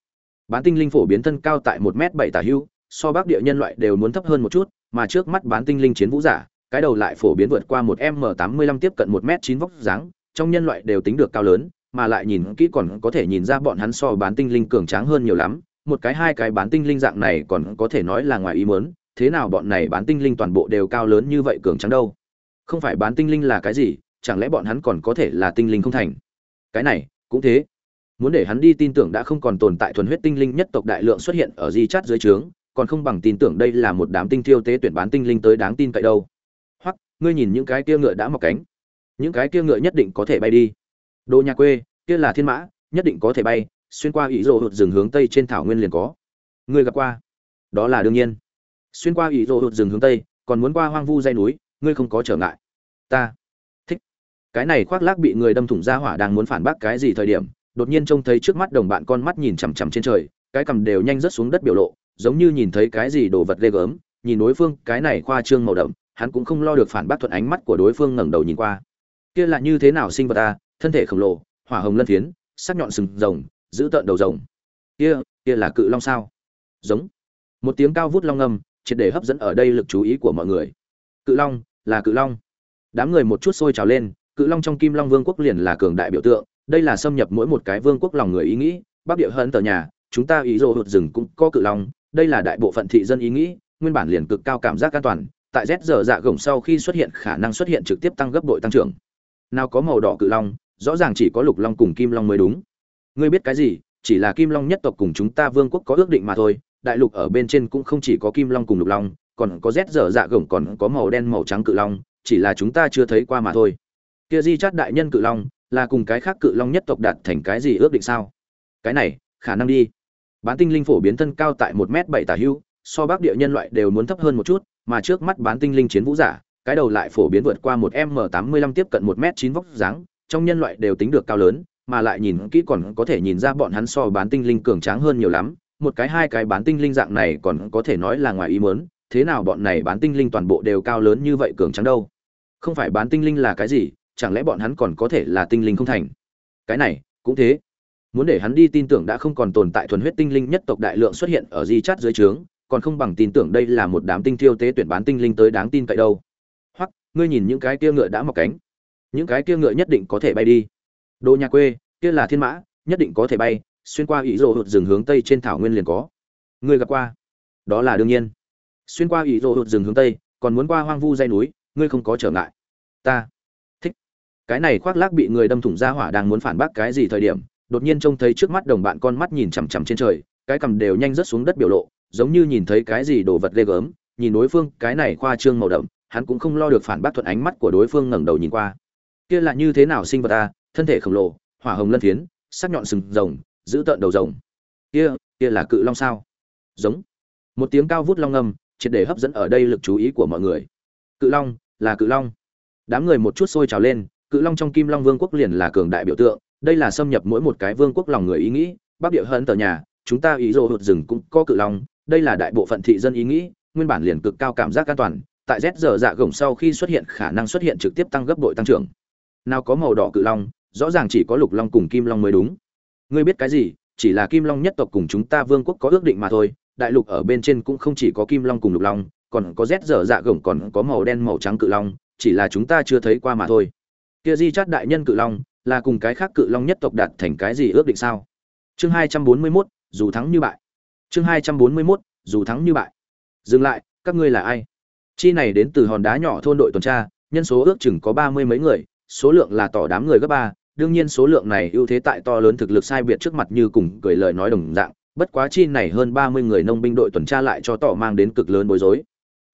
Bán tinh linh phổ biến thân cao tại một m bảy tả hưu, so bác địa nhân loại đều muốn thấp hơn một chút, mà trước mắt bán tinh linh chiến vũ giả, cái đầu lại phổ biến vượt qua một m tám mươi lăm tiếp cận một m chín vóc dáng, trong nhân loại đều tính được cao lớn mà lại nhìn kỹ còn có thể nhìn ra bọn hắn so bán tinh linh cường tráng hơn nhiều lắm. Một cái hai cái bán tinh linh dạng này còn có thể nói là ngoài ý muốn, thế nào bọn này bán tinh linh toàn bộ đều cao lớn như vậy cường tráng đâu? Không phải bán tinh linh là cái gì, chẳng lẽ bọn hắn còn có thể là tinh linh không thành? Cái này, cũng thế. Muốn để hắn đi tin tưởng đã không còn tồn tại thuần huyết tinh linh nhất tộc đại lượng xuất hiện ở di chát dưới trướng, còn không bằng tin tưởng đây là một đám tinh thiêu tế tuyển bán tinh linh tới đáng tin cậy đâu. Hoặc, ngươi nhìn những cái kia ngựa đã mọc cánh. Những cái kia ngựa nhất định có thể bay đi đồ nhà quê, kia là thiên mã, nhất định có thể bay, xuyên qua ý rộ hụt rừng hướng tây trên thảo nguyên liền có. Ngươi gặp qua? Đó là đương nhiên. Xuyên qua ý rộ hụt rừng hướng tây, còn muốn qua hoang vu dây núi, ngươi không có trở ngại. Ta thích. Cái này khoác lác bị người đâm thủng ra hỏa đang muốn phản bác cái gì thời điểm, đột nhiên trông thấy trước mắt đồng bạn con mắt nhìn chằm chằm trên trời, cái cầm đều nhanh rớt xuống đất biểu lộ, giống như nhìn thấy cái gì đồ vật ghê gớm, nhìn đối phương, cái này khoa trương màu đậm, hắn cũng không lo được phản bác thuận ánh mắt của đối phương ngẩng đầu nhìn qua. Kia là như thế nào sinh vật ta thân thể khổng lồ, hỏa hồng lân phiến, sắc nhọn sừng rồng, giữ tợn đầu rồng. Kia kia là cự long sao? Giống. Một tiếng cao vút long ngâm triệt để hấp dẫn ở đây lực chú ý của mọi người. Cự long, là cự long. Đám người một chút sôi trào lên, cự long trong kim long vương quốc liền là cường đại biểu tượng, đây là xâm nhập mỗi một cái vương quốc lòng người ý nghĩ. Bắc địa hơn tờ nhà, chúng ta ý rồ hụt rừng cũng có cự long, đây là đại bộ phận thị dân ý nghĩ, nguyên bản liền cực cao cảm giác an toàn, tại z giờ dạ gồng sau khi xuất hiện khả năng xuất hiện trực tiếp tăng gấp bội tăng trưởng. Nào có màu đỏ cự long rõ ràng chỉ có lục long cùng kim long mới đúng. Ngươi biết cái gì? Chỉ là kim long nhất tộc cùng chúng ta vương quốc có ước định mà thôi. Đại lục ở bên trên cũng không chỉ có kim long cùng lục long, còn có rét dở dạ gồng, còn có màu đen, màu trắng cự long, chỉ là chúng ta chưa thấy qua mà thôi. Kia di chát đại nhân cự long, là cùng cái khác cự long nhất tộc đạt thành cái gì ước định sao? Cái này, khả năng đi. Bán tinh linh phổ biến thân cao tại một m bảy tả hưu, so bắc địa nhân loại đều muốn thấp hơn một chút, mà trước mắt bán tinh linh chiến vũ giả, cái đầu lại phổ biến vượt qua một m tám mươi lăm tiếp cận một m chín vóc dáng trong nhân loại đều tính được cao lớn, mà lại nhìn kỹ còn có thể nhìn ra bọn hắn so bán tinh linh cường tráng hơn nhiều lắm, một cái hai cái bán tinh linh dạng này còn có thể nói là ngoài ý muốn, thế nào bọn này bán tinh linh toàn bộ đều cao lớn như vậy cường tráng đâu? Không phải bán tinh linh là cái gì, chẳng lẽ bọn hắn còn có thể là tinh linh không thành? Cái này, cũng thế. Muốn để hắn đi tin tưởng đã không còn tồn tại thuần huyết tinh linh nhất tộc đại lượng xuất hiện ở di chát dưới trướng, còn không bằng tin tưởng đây là một đám tinh thiêu tế tuyển bán tinh linh tới đáng tin cậy đâu. Hoặc ngươi nhìn những cái kia ngựa đã mọc cánh những cái kia ngựa nhất định có thể bay đi. Đồ nhà quê, kia là thiên mã, nhất định có thể bay, xuyên qua ý rô hụt rừng hướng tây trên thảo nguyên liền có. Ngươi gặp qua? Đó là đương nhiên. Xuyên qua ý rô hụt rừng hướng tây, còn muốn qua hoang vu dây núi, ngươi không có trở ngại. Ta thích. Cái này khoác lác bị người đâm thủng ra hỏa đang muốn phản bác cái gì thời điểm, đột nhiên trông thấy trước mắt đồng bạn con mắt nhìn chằm chằm trên trời, cái cầm đều nhanh rớt xuống đất biểu lộ, giống như nhìn thấy cái gì đồ vật ghê gớm, nhìn đối phương, cái này khoa trương màu đậm, hắn cũng không lo được phản bác thuận ánh mắt của đối phương ngẩng đầu nhìn qua kia là như thế nào sinh vật ta? Thân thể khổng lồ, hỏa hồng lân phiến, sắc nhọn sừng rồng, giữ tợn đầu rồng. Kia kia là cự long sao? Giống. Một tiếng cao vút long ngâm, triệt để hấp dẫn ở đây lực chú ý của mọi người. Cự long, là cự long. Đám người một chút sôi trào lên, cự long trong kim long vương quốc liền là cường đại biểu tượng. Đây là xâm nhập mỗi một cái vương quốc lòng người ý nghĩ. Bắc địa hơn tờ nhà, chúng ta ý rồ hụt rừng cũng có cự long. Đây là đại bộ phận thị dân ý nghĩ, nguyên bản liền cực cao cảm giác an toàn. Tại z giờ dạ gồng sau khi xuất hiện, khả năng xuất hiện trực tiếp tăng gấp đội tăng trưởng nào có màu đỏ cự long rõ ràng chỉ có lục long cùng kim long mới đúng. Ngươi biết cái gì chỉ là kim long nhất tộc cùng chúng ta vương quốc có ước định mà thôi đại lục ở bên trên cũng không chỉ có kim long cùng lục long còn có rét dở dạ gồng còn có màu đen màu trắng cự long chỉ là chúng ta chưa thấy qua mà thôi. Kia di chát đại nhân cự long là cùng cái khác cự long nhất tộc đạt thành cái gì ước định sao? Chương hai trăm bốn mươi 241, dù thắng như bại. Chương hai trăm bốn mươi 241, dù thắng như bại. Dừng lại các ngươi là ai? Chi này đến từ hòn đá nhỏ thôn đội tuần tra nhân số ước chừng có ba mươi mấy người số lượng là tỏ đám người gấp ba, đương nhiên số lượng này ưu thế tại to lớn thực lực sai biệt trước mặt như cùng cười lời nói đồng dạng, bất quá chi này hơn ba mươi người nông binh đội tuần tra lại cho tỏ mang đến cực lớn bối rối.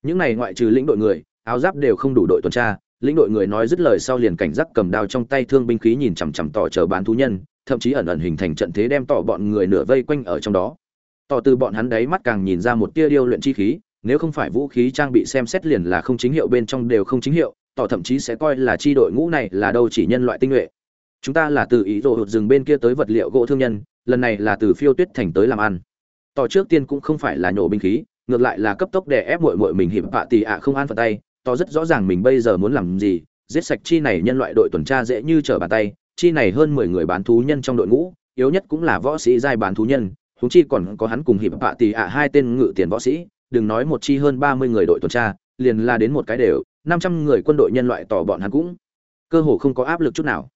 Những này ngoại trừ lĩnh đội người, áo giáp đều không đủ đội tuần tra, lĩnh đội người nói dứt lời sau liền cảnh giác cầm đao trong tay thương binh khí nhìn chằm chằm tỏ chờ bán thú nhân, thậm chí ẩn ẩn hình thành trận thế đem tỏ bọn người nửa vây quanh ở trong đó. Tỏ từ bọn hắn đấy mắt càng nhìn ra một tia điêu luyện chi khí, nếu không phải vũ khí trang bị xem xét liền là không chính hiệu bên trong đều không chính hiệu tỏ thậm chí sẽ coi là chi đội ngũ này là đâu chỉ nhân loại tinh nhuệ. Chúng ta là từ ý đồ hụt rừng bên kia tới vật liệu gỗ thương nhân, lần này là từ phiêu tuyết thành tới làm ăn. Tỏ trước tiên cũng không phải là nhổ binh khí, ngược lại là cấp tốc để ép muội muội mình hiểm bạ tì ạ không an phận tay, tỏ rất rõ ràng mình bây giờ muốn làm gì, giết sạch chi này nhân loại đội tuần tra dễ như trở bàn tay, chi này hơn mười người bán thú nhân trong đội ngũ, yếu nhất cũng là võ sĩ giai bán thú nhân húng chi còn có hắn cùng hiệp bạ tì ạ hai tên ngự tiền võ sĩ, đừng nói một chi hơn ba mươi người đội tuần tra, liền là đến một cái đều năm trăm người quân đội nhân loại tỏ bọn hắn cũng cơ hồ không có áp lực chút nào.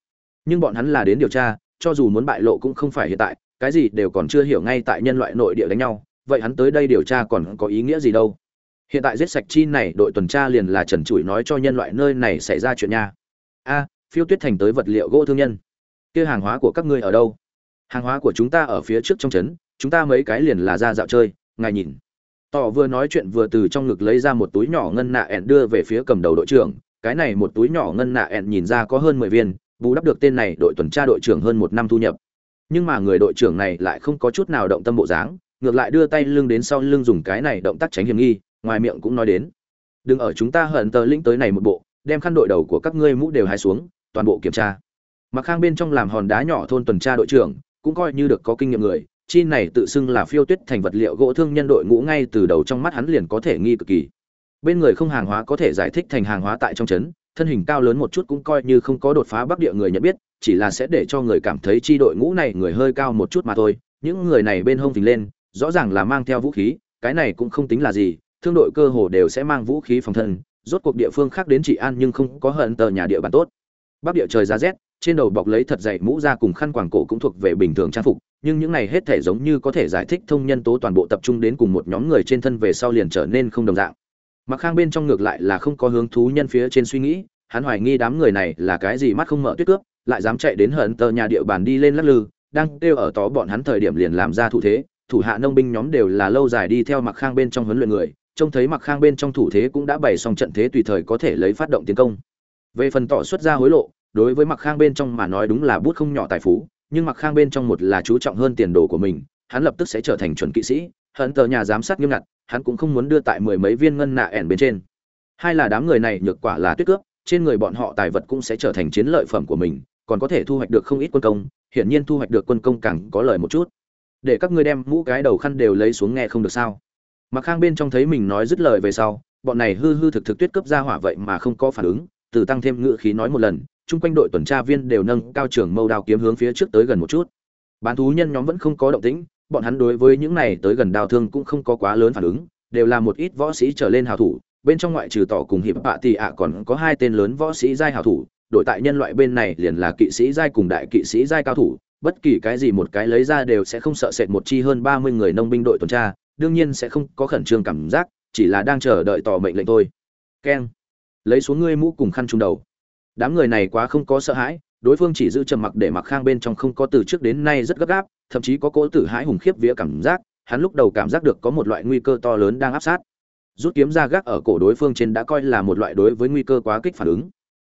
Nhưng bọn hắn là đến điều tra, cho dù muốn bại lộ cũng không phải hiện tại, cái gì đều còn chưa hiểu ngay tại nhân loại nội địa đánh nhau, vậy hắn tới đây điều tra còn có ý nghĩa gì đâu? Hiện tại giết sạch chi này, đội tuần tra liền là trần trụi nói cho nhân loại nơi này xảy ra chuyện nha. A, phiêu tuyết thành tới vật liệu gỗ thương nhân. Kia hàng hóa của các ngươi ở đâu? Hàng hóa của chúng ta ở phía trước trong trấn, chúng ta mấy cái liền là ra dạo chơi, ngài nhìn tỏ vừa nói chuyện vừa từ trong ngực lấy ra một túi nhỏ ngân nạ ẹn đưa về phía cầm đầu đội trưởng. Cái này một túi nhỏ ngân nạ ẹn nhìn ra có hơn mười viên, bù đắp được tên này đội tuần tra đội trưởng hơn một năm thu nhập. Nhưng mà người đội trưởng này lại không có chút nào động tâm bộ dáng, ngược lại đưa tay lưng đến sau lưng dùng cái này động tác tránh hiểm nghi, ngoài miệng cũng nói đến. Đừng ở chúng ta hận tờ lĩnh tới này một bộ, đem khăn đội đầu của các ngươi mũ đều hai xuống, toàn bộ kiểm tra. Mặc khang bên trong làm hòn đá nhỏ thôn tuần tra đội trưởng, cũng coi như được có kinh nghiệm người chi này tự xưng là phiêu tuyết thành vật liệu gỗ thương nhân đội ngũ ngay từ đầu trong mắt hắn liền có thể nghi cực kỳ. Bên người không hàng hóa có thể giải thích thành hàng hóa tại trong trấn, thân hình cao lớn một chút cũng coi như không có đột phá bắc địa người nhận biết, chỉ là sẽ để cho người cảm thấy chi đội ngũ này người hơi cao một chút mà thôi. Những người này bên hông phình lên, rõ ràng là mang theo vũ khí, cái này cũng không tính là gì, thương đội cơ hồ đều sẽ mang vũ khí phòng thân, rốt cuộc địa phương khác đến trị an nhưng không có hận tờ nhà địa bàn tốt. Bắc địa trời giá rét, trên đầu bọc lấy thật dày mũ ra cùng khăn quàng cổ cũng thuộc về bình thường trang phục nhưng những này hết thể giống như có thể giải thích thông nhân tố toàn bộ tập trung đến cùng một nhóm người trên thân về sau liền trở nên không đồng dạng. Mặc khang bên trong ngược lại là không có hướng thú nhân phía trên suy nghĩ, hắn hoài nghi đám người này là cái gì mắt không mở tuyết cướp, lại dám chạy đến hận tờ nhà địa bàn đi lên lắc lư, đang kêu ở tó bọn hắn thời điểm liền làm ra thủ thế, thủ hạ nông binh nhóm đều là lâu dài đi theo mặc khang bên trong huấn luyện người, trông thấy mặc khang bên trong thủ thế cũng đã bày xong trận thế tùy thời có thể lấy phát động tiến công. Về phần tỏ xuất ra hối lộ, đối với mặc khang bên trong mà nói đúng là bút không nhỏ tài phú nhưng mặc khang bên trong một là chú trọng hơn tiền đồ của mình, hắn lập tức sẽ trở thành chuẩn kỵ sĩ hận tờ nhà giám sát nghiêm ngặt, hắn cũng không muốn đưa tại mười mấy viên ngân nạ ẻn bên trên. Hai là đám người này nhược quả là tuyết cướp, trên người bọn họ tài vật cũng sẽ trở thành chiến lợi phẩm của mình, còn có thể thu hoạch được không ít quân công, hiển nhiên thu hoạch được quân công càng có lợi một chút. Để các ngươi đem mũ cái đầu khăn đều lấy xuống nghe không được sao? Mặc khang bên trong thấy mình nói dứt lời về sau, bọn này hư hư thực thực tuyết cướp ra hỏa vậy mà không có phản ứng, từ tăng thêm ngựa khí nói một lần chung quanh đội tuần tra viên đều nâng cao trường mâu đao kiếm hướng phía trước tới gần một chút. Bán thú nhân nhóm vẫn không có động tĩnh, bọn hắn đối với những này tới gần đào thương cũng không có quá lớn phản ứng, đều là một ít võ sĩ trở lên hào thủ, bên trong ngoại trừ tỏ cùng hiệp bạ thì ạ còn có hai tên lớn võ sĩ giai hào thủ, đội tại nhân loại bên này liền là kỵ sĩ giai cùng đại kỵ sĩ giai cao thủ, bất kỳ cái gì một cái lấy ra đều sẽ không sợ sệt một chi hơn ba mươi người nông binh đội tuần tra, đương nhiên sẽ không có khẩn trương cảm giác, chỉ là đang chờ đợi tỏ mệnh lệnh thôi. Keng, lấy xuống ngươi mũ cùng khăn trung đầu đám người này quá không có sợ hãi, đối phương chỉ giữ trầm mặc để mặc khang bên trong không có từ trước đến nay rất gấp gáp, thậm chí có cỗ tử hãi hùng khiếp vía cảm giác, hắn lúc đầu cảm giác được có một loại nguy cơ to lớn đang áp sát. Rút kiếm ra gác ở cổ đối phương trên đã coi là một loại đối với nguy cơ quá kích phản ứng.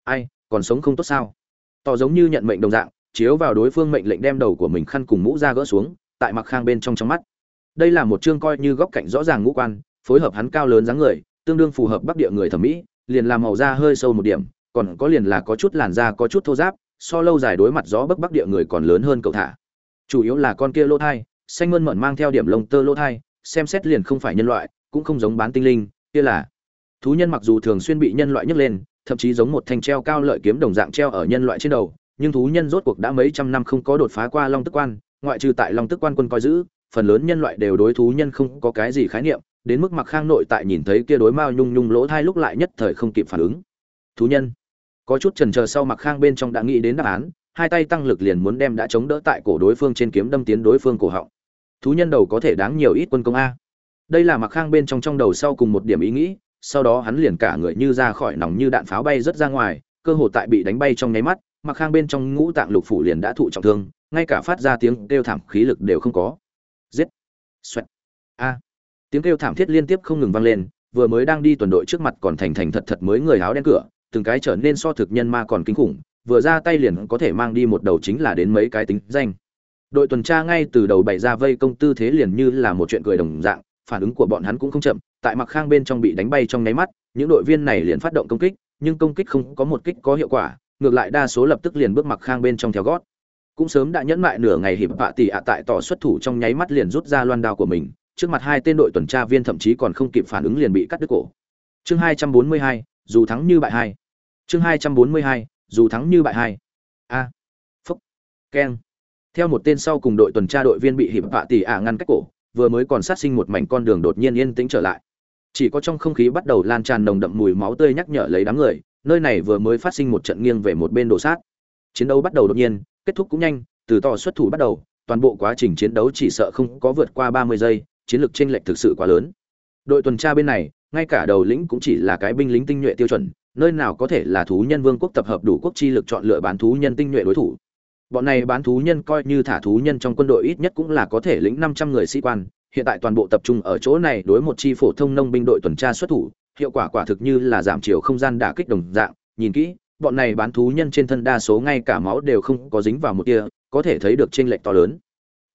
Ai, còn sống không tốt sao? Tỏ giống như nhận mệnh đồng dạng, chiếu vào đối phương mệnh lệnh đem đầu của mình khăn cùng mũ ra gỡ xuống, tại mặc khang bên trong trong mắt. Đây là một chương coi như góc cạnh rõ ràng ngũ quan, phối hợp hắn cao lớn dáng người, tương đương phù hợp bắc địa người thẩm mỹ, liền làm màu da hơi sâu một điểm còn có liền là có chút làn da có chút thô giáp, so lâu dài đối mặt gió bấc bắc địa người còn lớn hơn cậu thả. Chủ yếu là con kia lỗ thai, xanh mơn mận mang theo điểm lông tơ lỗ thai, xem xét liền không phải nhân loại, cũng không giống bán tinh linh, kia là thú nhân mặc dù thường xuyên bị nhân loại nhấc lên, thậm chí giống một thanh treo cao lợi kiếm đồng dạng treo ở nhân loại trên đầu, nhưng thú nhân rốt cuộc đã mấy trăm năm không có đột phá qua long tức quan, ngoại trừ tại long tức quan quân coi giữ, phần lớn nhân loại đều đối thú nhân không có cái gì khái niệm, đến mức mặc khang nội tại nhìn thấy kia đối mao nhung nhung lỗ thai lúc lại nhất thời không kịp phản ứng. Thú nhân có chút chần chờ sau mặc khang bên trong đã nghĩ đến đáp án, hai tay tăng lực liền muốn đem đã chống đỡ tại cổ đối phương trên kiếm đâm tiến đối phương cổ họng. Thú nhân đầu có thể đáng nhiều ít quân công a. Đây là mặc khang bên trong trong đầu sau cùng một điểm ý nghĩ, sau đó hắn liền cả người như ra khỏi nòng như đạn pháo bay rất ra ngoài, cơ hồ tại bị đánh bay trong nháy mắt mặc khang bên trong ngũ tạng lục phủ liền đã thụ trọng thương, ngay cả phát ra tiếng kêu thảm khí lực đều không có. Giết! Xoẹt! A! Tiếng kêu thảm thiết liên tiếp không ngừng vang lên, vừa mới đang đi tuần đội trước mặt còn thành thành thật thật mới người áo đen cửa từng cái trở nên so thực nhân ma còn kinh khủng, vừa ra tay liền có thể mang đi một đầu chính là đến mấy cái tính danh. Đội tuần tra ngay từ đầu bày ra vây công tư thế liền như là một chuyện cười đồng dạng, phản ứng của bọn hắn cũng không chậm, tại mặc khang bên trong bị đánh bay trong nháy mắt, những đội viên này liền phát động công kích, nhưng công kích không có một kích có hiệu quả, ngược lại đa số lập tức liền bước mặc khang bên trong theo gót. Cũng sớm đã nhẫn mại nửa ngày hiệp vạ tỷ ạ tại tỏ xuất thủ trong nháy mắt liền rút ra loan đao của mình, trước mặt hai tên đội tuần tra viên thậm chí còn không kịp phản ứng liền bị cắt đứt cổ. Chương hai trăm bốn mươi hai, dù thắng như bại hai chương hai trăm bốn mươi hai, dù thắng như bại hai. A. Phúc. Keng. Theo một tên sau cùng đội tuần tra đội viên bị hiệp vạ tỷ ạ ngăn cách cổ, vừa mới còn sát sinh một mảnh con đường đột nhiên yên tĩnh trở lại. Chỉ có trong không khí bắt đầu lan tràn nồng đậm mùi máu tươi nhắc nhở lấy đám người, nơi này vừa mới phát sinh một trận nghiêng về một bên đổ sát. Chiến đấu bắt đầu đột nhiên, kết thúc cũng nhanh, từ to xuất thủ bắt đầu, toàn bộ quá trình chiến đấu chỉ sợ không có vượt qua ba mươi giây, chiến lược chênh lệch thực sự quá lớn. Đội tuần tra bên này, ngay cả đầu lĩnh cũng chỉ là cái binh lính tinh nhuệ tiêu chuẩn nơi nào có thể là thú nhân vương quốc tập hợp đủ quốc chi lực chọn lựa bán thú nhân tinh nhuệ đối thủ. Bọn này bán thú nhân coi như thả thú nhân trong quân đội ít nhất cũng là có thể lĩnh năm trăm người sĩ quan. Hiện tại toàn bộ tập trung ở chỗ này đối một chi phổ thông nông binh đội tuần tra xuất thủ, hiệu quả quả thực như là giảm chiều không gian đả kích đồng dạng. Nhìn kỹ, bọn này bán thú nhân trên thân đa số ngay cả máu đều không có dính vào một tia có thể thấy được chênh lệch to lớn.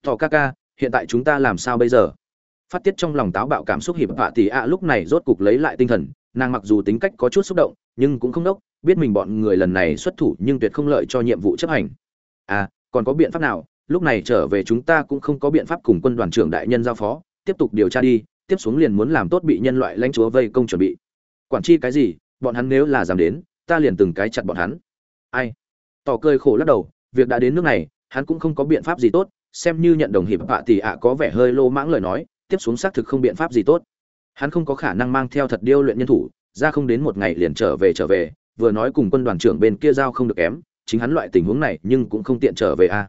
Tỏ ca ca, hiện tại chúng ta làm sao bây giờ? Phát tiết trong lòng táo bạo cảm xúc hiệp họa tỷ ạ lúc này rốt cục lấy lại tinh thần, nàng mặc dù tính cách có chút xúc động nhưng cũng không đốc, biết mình bọn người lần này xuất thủ nhưng tuyệt không lợi cho nhiệm vụ chấp hành. À còn có biện pháp nào? Lúc này trở về chúng ta cũng không có biện pháp cùng quân đoàn trưởng đại nhân giao phó, tiếp tục điều tra đi, tiếp xuống liền muốn làm tốt bị nhân loại lãnh chúa vây công chuẩn bị. Quản chi cái gì? Bọn hắn nếu là dám đến, ta liền từng cái chặt bọn hắn. Ai? Tỏ cười khổ lắc đầu, việc đã đến nước này, hắn cũng không có biện pháp gì tốt, xem như nhận đồng hiệp hạ thì ạ có vẻ hơi lô mãng lời nói, tiếp xuống xác thực không biện pháp gì tốt. Hắn không có khả năng mang theo thật điêu luyện nhân thủ ra không đến một ngày liền trở về trở về, vừa nói cùng quân đoàn trưởng bên kia giao không được kém, chính hắn loại tình huống này nhưng cũng không tiện trở về a.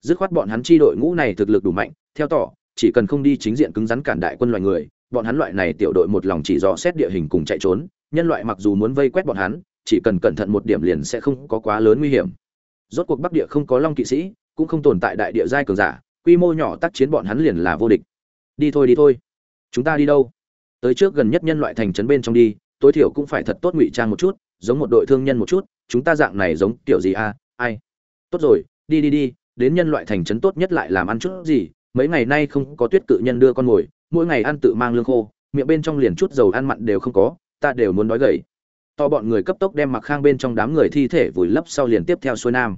Dứt khoát bọn hắn chi đội ngũ này thực lực đủ mạnh, theo tỏ, chỉ cần không đi chính diện cứng rắn cản đại quân loại người, bọn hắn loại này tiểu đội một lòng chỉ dò xét địa hình cùng chạy trốn, nhân loại mặc dù muốn vây quét bọn hắn, chỉ cần cẩn thận một điểm liền sẽ không có quá lớn nguy hiểm. Rốt cuộc bắc địa không có long kỵ sĩ, cũng không tồn tại đại địa giai cường giả, quy mô nhỏ tác chiến bọn hắn liền là vô địch. Đi thôi đi thôi. Chúng ta đi đâu? Tới trước gần nhất nhân loại thành trấn bên trong đi tối thiểu cũng phải thật tốt ngụy trang một chút, giống một đội thương nhân một chút, chúng ta dạng này giống kiểu gì à ai. Tốt rồi, đi đi đi, đến nhân loại thành trấn tốt nhất lại làm ăn chút gì, mấy ngày nay không có tuyết cự nhân đưa con mồi, mỗi ngày ăn tự mang lương khô, miệng bên trong liền chút dầu ăn mặn đều không có, ta đều muốn đói gầy. To bọn người cấp tốc đem mặc khang bên trong đám người thi thể vùi lấp sau liền tiếp theo xuôi nam.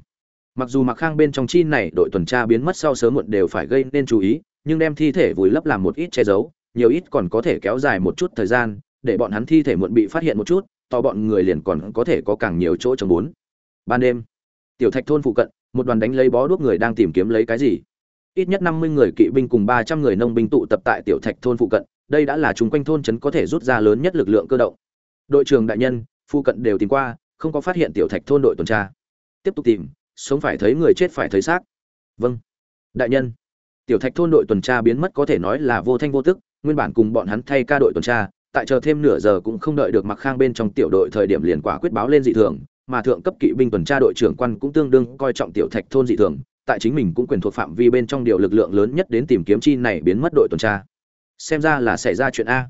Mặc dù mặc khang bên trong chi này đội tuần tra biến mất sau sớm muộn đều phải gây nên chú ý, nhưng đem thi thể vùi lấp làm một ít che giấu, nhiều ít còn có thể kéo dài một chút thời gian để bọn hắn thi thể muộn bị phát hiện một chút, to bọn người liền còn có thể có càng nhiều chỗ trồng bốn. Ban đêm, tiểu thạch thôn phụ cận, một đoàn đánh lấy bó đuốc người đang tìm kiếm lấy cái gì? Ít nhất năm mươi người kỵ binh cùng ba trăm người nông binh tụ tập tại tiểu thạch thôn phụ cận, đây đã là chúng quanh thôn trấn có thể rút ra lớn nhất lực lượng cơ động. Đội trưởng đại nhân, phụ cận đều tìm qua, không có phát hiện tiểu thạch thôn đội tuần tra. Tiếp tục tìm, sống phải thấy người chết phải thấy xác. Vâng. Đại nhân, tiểu thạch thôn đội tuần tra biến mất có thể nói là vô thanh vô tức, nguyên bản cùng bọn hắn thay ca đội tuần tra tại chờ thêm nửa giờ cũng không đợi được mặc khang bên trong tiểu đội thời điểm liền quả quyết báo lên dị thường, mà thượng cấp kỵ binh tuần tra đội trưởng quan cũng tương đương coi trọng tiểu thạch thôn dị thường, tại chính mình cũng quyền thuộc phạm vi bên trong điều lực lượng lớn nhất đến tìm kiếm chi này biến mất đội tuần tra. Xem ra là xảy ra chuyện a.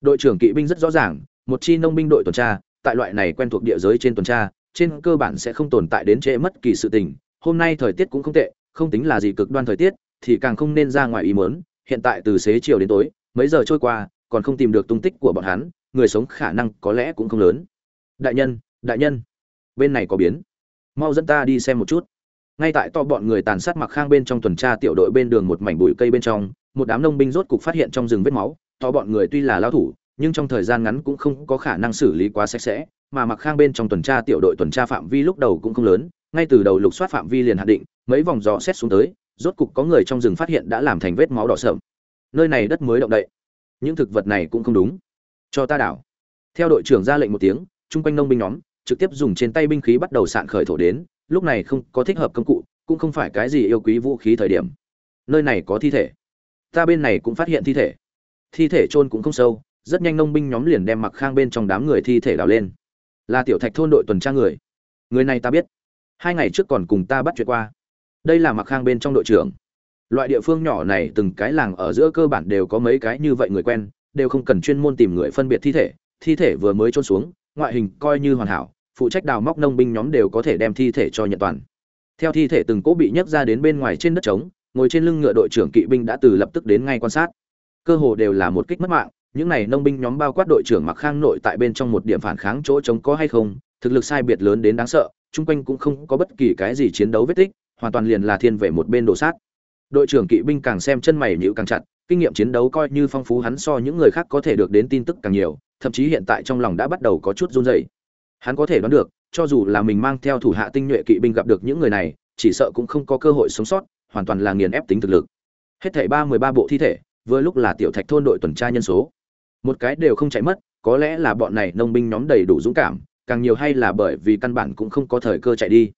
Đội trưởng kỵ binh rất rõ ràng, một chi nông binh đội tuần tra, tại loại này quen thuộc địa giới trên tuần tra, trên cơ bản sẽ không tồn tại đến trễ mất kỳ sự tình, hôm nay thời tiết cũng không tệ, không tính là gì cực đoan thời tiết, thì càng không nên ra ngoài ý mớn hiện tại từ xế chiều đến tối, mấy giờ trôi qua còn không tìm được tung tích của bọn hắn, người sống khả năng có lẽ cũng không lớn. Đại nhân đại nhân, bên này có biến. Mau dẫn ta đi xem một chút. Ngay tại to bọn người tàn sát mặc khang bên trong tuần tra tiểu đội bên đường một mảnh bụi cây bên trong, một đám nông binh rốt cục phát hiện trong rừng vết máu. To bọn người tuy là lao thủ, nhưng trong thời gian ngắn cũng không có khả năng xử lý quá sạch sẽ, mà mặc khang bên trong tuần tra tiểu đội tuần tra phạm vi lúc đầu cũng không lớn. Ngay từ đầu lục soát phạm vi liền hạn định, mấy vòng dò xét xuống tới, rốt cục có người trong rừng phát hiện đã làm thành vết máu đỏ sợm nơi này đất mới động đậy những thực vật này cũng không đúng. Cho ta đảo. Theo đội trưởng ra lệnh một tiếng, chung quanh nông binh nhóm, trực tiếp dùng trên tay binh khí bắt đầu sạn khởi thổ đến, lúc này không có thích hợp công cụ, cũng không phải cái gì yêu quý vũ khí thời điểm. Nơi này có thi thể. Ta bên này cũng phát hiện thi thể. Thi thể chôn cũng không sâu, rất nhanh nông binh nhóm liền đem mặc khang bên trong đám người thi thể đào lên. Là tiểu thạch thôn đội tuần tra người. Người này ta biết. Hai ngày trước còn cùng ta bắt chuyện qua. Đây là mặc khang bên trong đội trưởng loại địa phương nhỏ này từng cái làng ở giữa cơ bản đều có mấy cái như vậy người quen, đều không cần chuyên môn tìm người phân biệt thi thể thi thể vừa mới trôn xuống, ngoại hình coi như hoàn hảo, phụ trách đào móc nông binh nhóm đều có thể đem thi thể cho nhận toàn. Theo thi thể từng cỗ bị nhấc ra đến bên ngoài trên đất trống, ngồi trên lưng ngựa đội trưởng kỵ binh đã từ lập tức đến ngay quan sát. Cơ hồ đều là một kích mất mạng, những này nông binh nhóm bao quát đội trưởng mặc khang nội tại bên trong một điểm phản kháng chỗ trống có hay không, thực lực sai biệt lớn đến đáng sợ, chung quanh cũng không có bất kỳ cái gì chiến đấu vết tích, hoàn toàn liền là thiên về một bên đồ sát đội trưởng kỵ binh càng xem chân mày nhíu càng chặt, kinh nghiệm chiến đấu coi như phong phú hắn so những người khác có thể được đến tin tức càng nhiều, thậm chí hiện tại trong lòng đã bắt đầu có chút run rẩy. Hắn có thể đoán được, cho dù là mình mang theo thủ hạ tinh nhuệ kỵ binh gặp được những người này, chỉ sợ cũng không có cơ hội sống sót, hoàn toàn là nghiền ép tính thực lực. Hết thảy ba mười ba bộ thi thể, vừa lúc là tiểu thạch thôn đội tuần tra nhân số. Một cái đều không chạy mất, có lẽ là bọn này nông binh nhóm đầy đủ dũng cảm, càng nhiều hay là bởi vì căn bản cũng không có thời cơ chạy đi.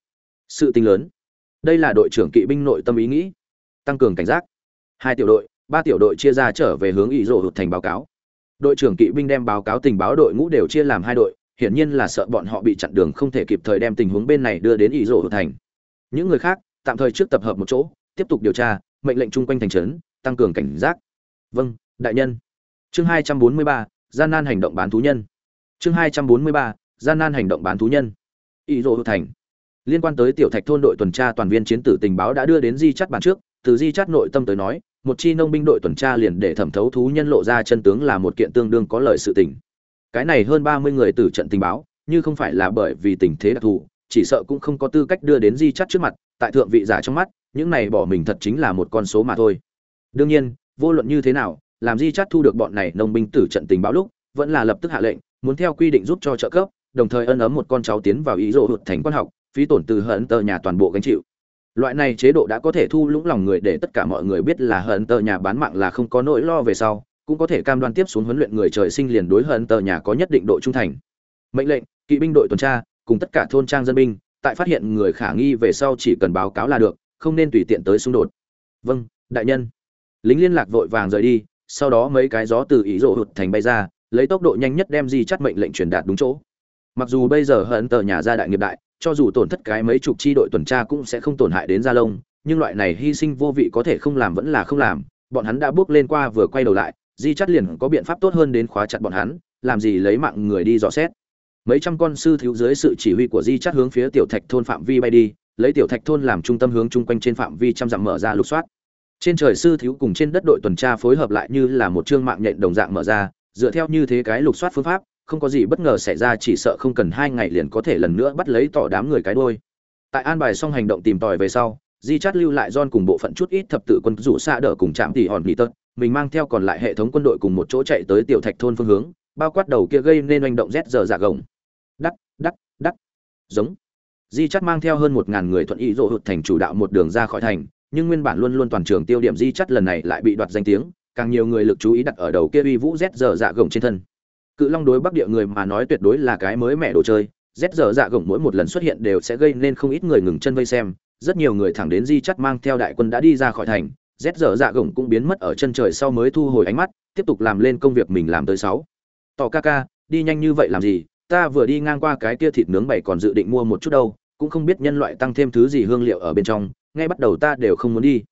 Sự tình lớn. Đây là đội trưởng kỵ binh nội tâm ý nghĩ tăng cường cảnh giác. Hai tiểu đội, ba tiểu đội chia ra trở về hướng ý rộ hụt thành báo cáo. Đội trưởng kỵ binh đem báo cáo tình báo đội ngũ đều chia làm hai đội, hiển nhiên là sợ bọn họ bị chặn đường không thể kịp thời đem tình huống bên này đưa đến ý rộ hụt thành. Những người khác, tạm thời trước tập hợp một chỗ, tiếp tục điều tra, mệnh lệnh chung quanh thành trấn, tăng cường cảnh giác. Vâng đại nhân. Chương hai trăm bốn mươi ba, gian nan hành động bán thú nhân. Chương hai trăm bốn mươi ba, gian nan hành động bán thú nhân. Ý rộ hụt thành. Liên quan tới tiểu thạch thôn đội tuần tra toàn viên chiến tử tình báo đã đưa đến di chắt bản trước từ di chát nội tâm tới nói, một chi nông binh đội tuần tra liền để thẩm thấu thú nhân lộ ra chân tướng là một kiện tương đương có lợi sự tình. Cái này hơn ba mươi người tử trận tình báo, như không phải là bởi vì tình thế đặc thù, chỉ sợ cũng không có tư cách đưa đến di chắt trước mặt, tại thượng vị giả trong mắt, những này bỏ mình thật chính là một con số mà thôi. Đương nhiên, vô luận như thế nào, làm di chắt thu được bọn này nông binh tử trận tình báo lúc, vẫn là lập tức hạ lệnh, muốn theo quy định giúp cho trợ cấp, đồng thời ân ấm một con cháu tiến vào ý rộ hụt thành quan học, phí tổn từ hận tờ nhà toàn bộ gánh chịu loại này chế độ đã có thể thu lũng lòng người để tất cả mọi người biết là hận tờ nhà bán mạng là không có nỗi lo về sau, cũng có thể cam đoan tiếp xuống huấn luyện người trời sinh liền đối hận tờ nhà có nhất định độ trung thành. Mệnh lệnh, kỵ binh đội tuần tra, cùng tất cả thôn trang dân binh, tại phát hiện người khả nghi về sau chỉ cần báo cáo là được, không nên tùy tiện tới xung đột. Vâng đại nhân. Lính liên lạc vội vàng rời đi, sau đó mấy cái gió từ ý rộ hụt thành bay ra, lấy tốc độ nhanh nhất đem di chắt mệnh lệnh truyền đạt đúng chỗ. Mặc dù bây giờ hận tờ nhà gia đại nghiệp đại cho dù tổn thất cái mấy chục chi đội tuần tra cũng sẽ không tổn hại đến gia lông nhưng loại này hy sinh vô vị có thể không làm vẫn là không làm, bọn hắn đã bước lên qua vừa quay đầu lại, di chắt liền có biện pháp tốt hơn đến khóa chặt bọn hắn, làm gì lấy mạng người đi dò xét. Mấy trăm con sư thiếu dưới sự chỉ huy của di chắt hướng phía tiểu thạch thôn phạm vi bay đi, lấy tiểu thạch thôn làm trung tâm hướng chung quanh trên phạm vi trăm dặm mở ra lục soát. Trên trời sư thiếu cùng trên đất đội tuần tra phối hợp lại như là một chương mạng nhện đồng dạng mở ra, dựa theo như thế cái lục soát phương pháp không có gì bất ngờ xảy ra, chỉ sợ không cần hai ngày liền có thể lần nữa bắt lấy tỏ đám người cái đôi tại an bài xong hành động tìm tòi về sau, di chát lưu lại don cùng bộ phận chút ít thập tự quân rủ xa đỡ cùng chạm tỉ hòn bị tớt mình mang theo còn lại hệ thống quân đội cùng một chỗ chạy tới tiểu thạch thôn phương hướng, bao quát đầu kia gây nên oanh động rét giờ dạ gồng. Đắc đắc đắc. Giống. Di chắt mang theo hơn một ngàn người thuận ý rộ hụt thành chủ đạo một đường ra khỏi thành, nhưng nguyên bản luôn luôn toàn trường tiêu điểm di chắt lần này lại bị đoạt danh tiếng, càng nhiều người lực chú ý đặt ở đầu kia uy vũ rét giờ dạ gồng trên thân cự long đối bắc địa người mà nói tuyệt đối là cái mới mẻ đồ chơi rét giờ dạ gồng mỗi một lần xuất hiện đều sẽ gây nên không ít người ngừng chân vây xem, rất nhiều người thẳng đến di chắt mang theo đại quân đã đi ra khỏi thành rét giờ dạ gồng cũng biến mất ở chân trời sau mới thu hồi ánh mắt, tiếp tục làm lên công việc mình làm tới sáu. Tỏ ca ca, đi nhanh như vậy làm gì? Ta vừa đi ngang qua cái kia thịt nướng bày còn dự định mua một chút đâu, cũng không biết nhân loại tăng thêm thứ gì hương liệu ở bên trong, ngay bắt đầu ta đều không muốn đi.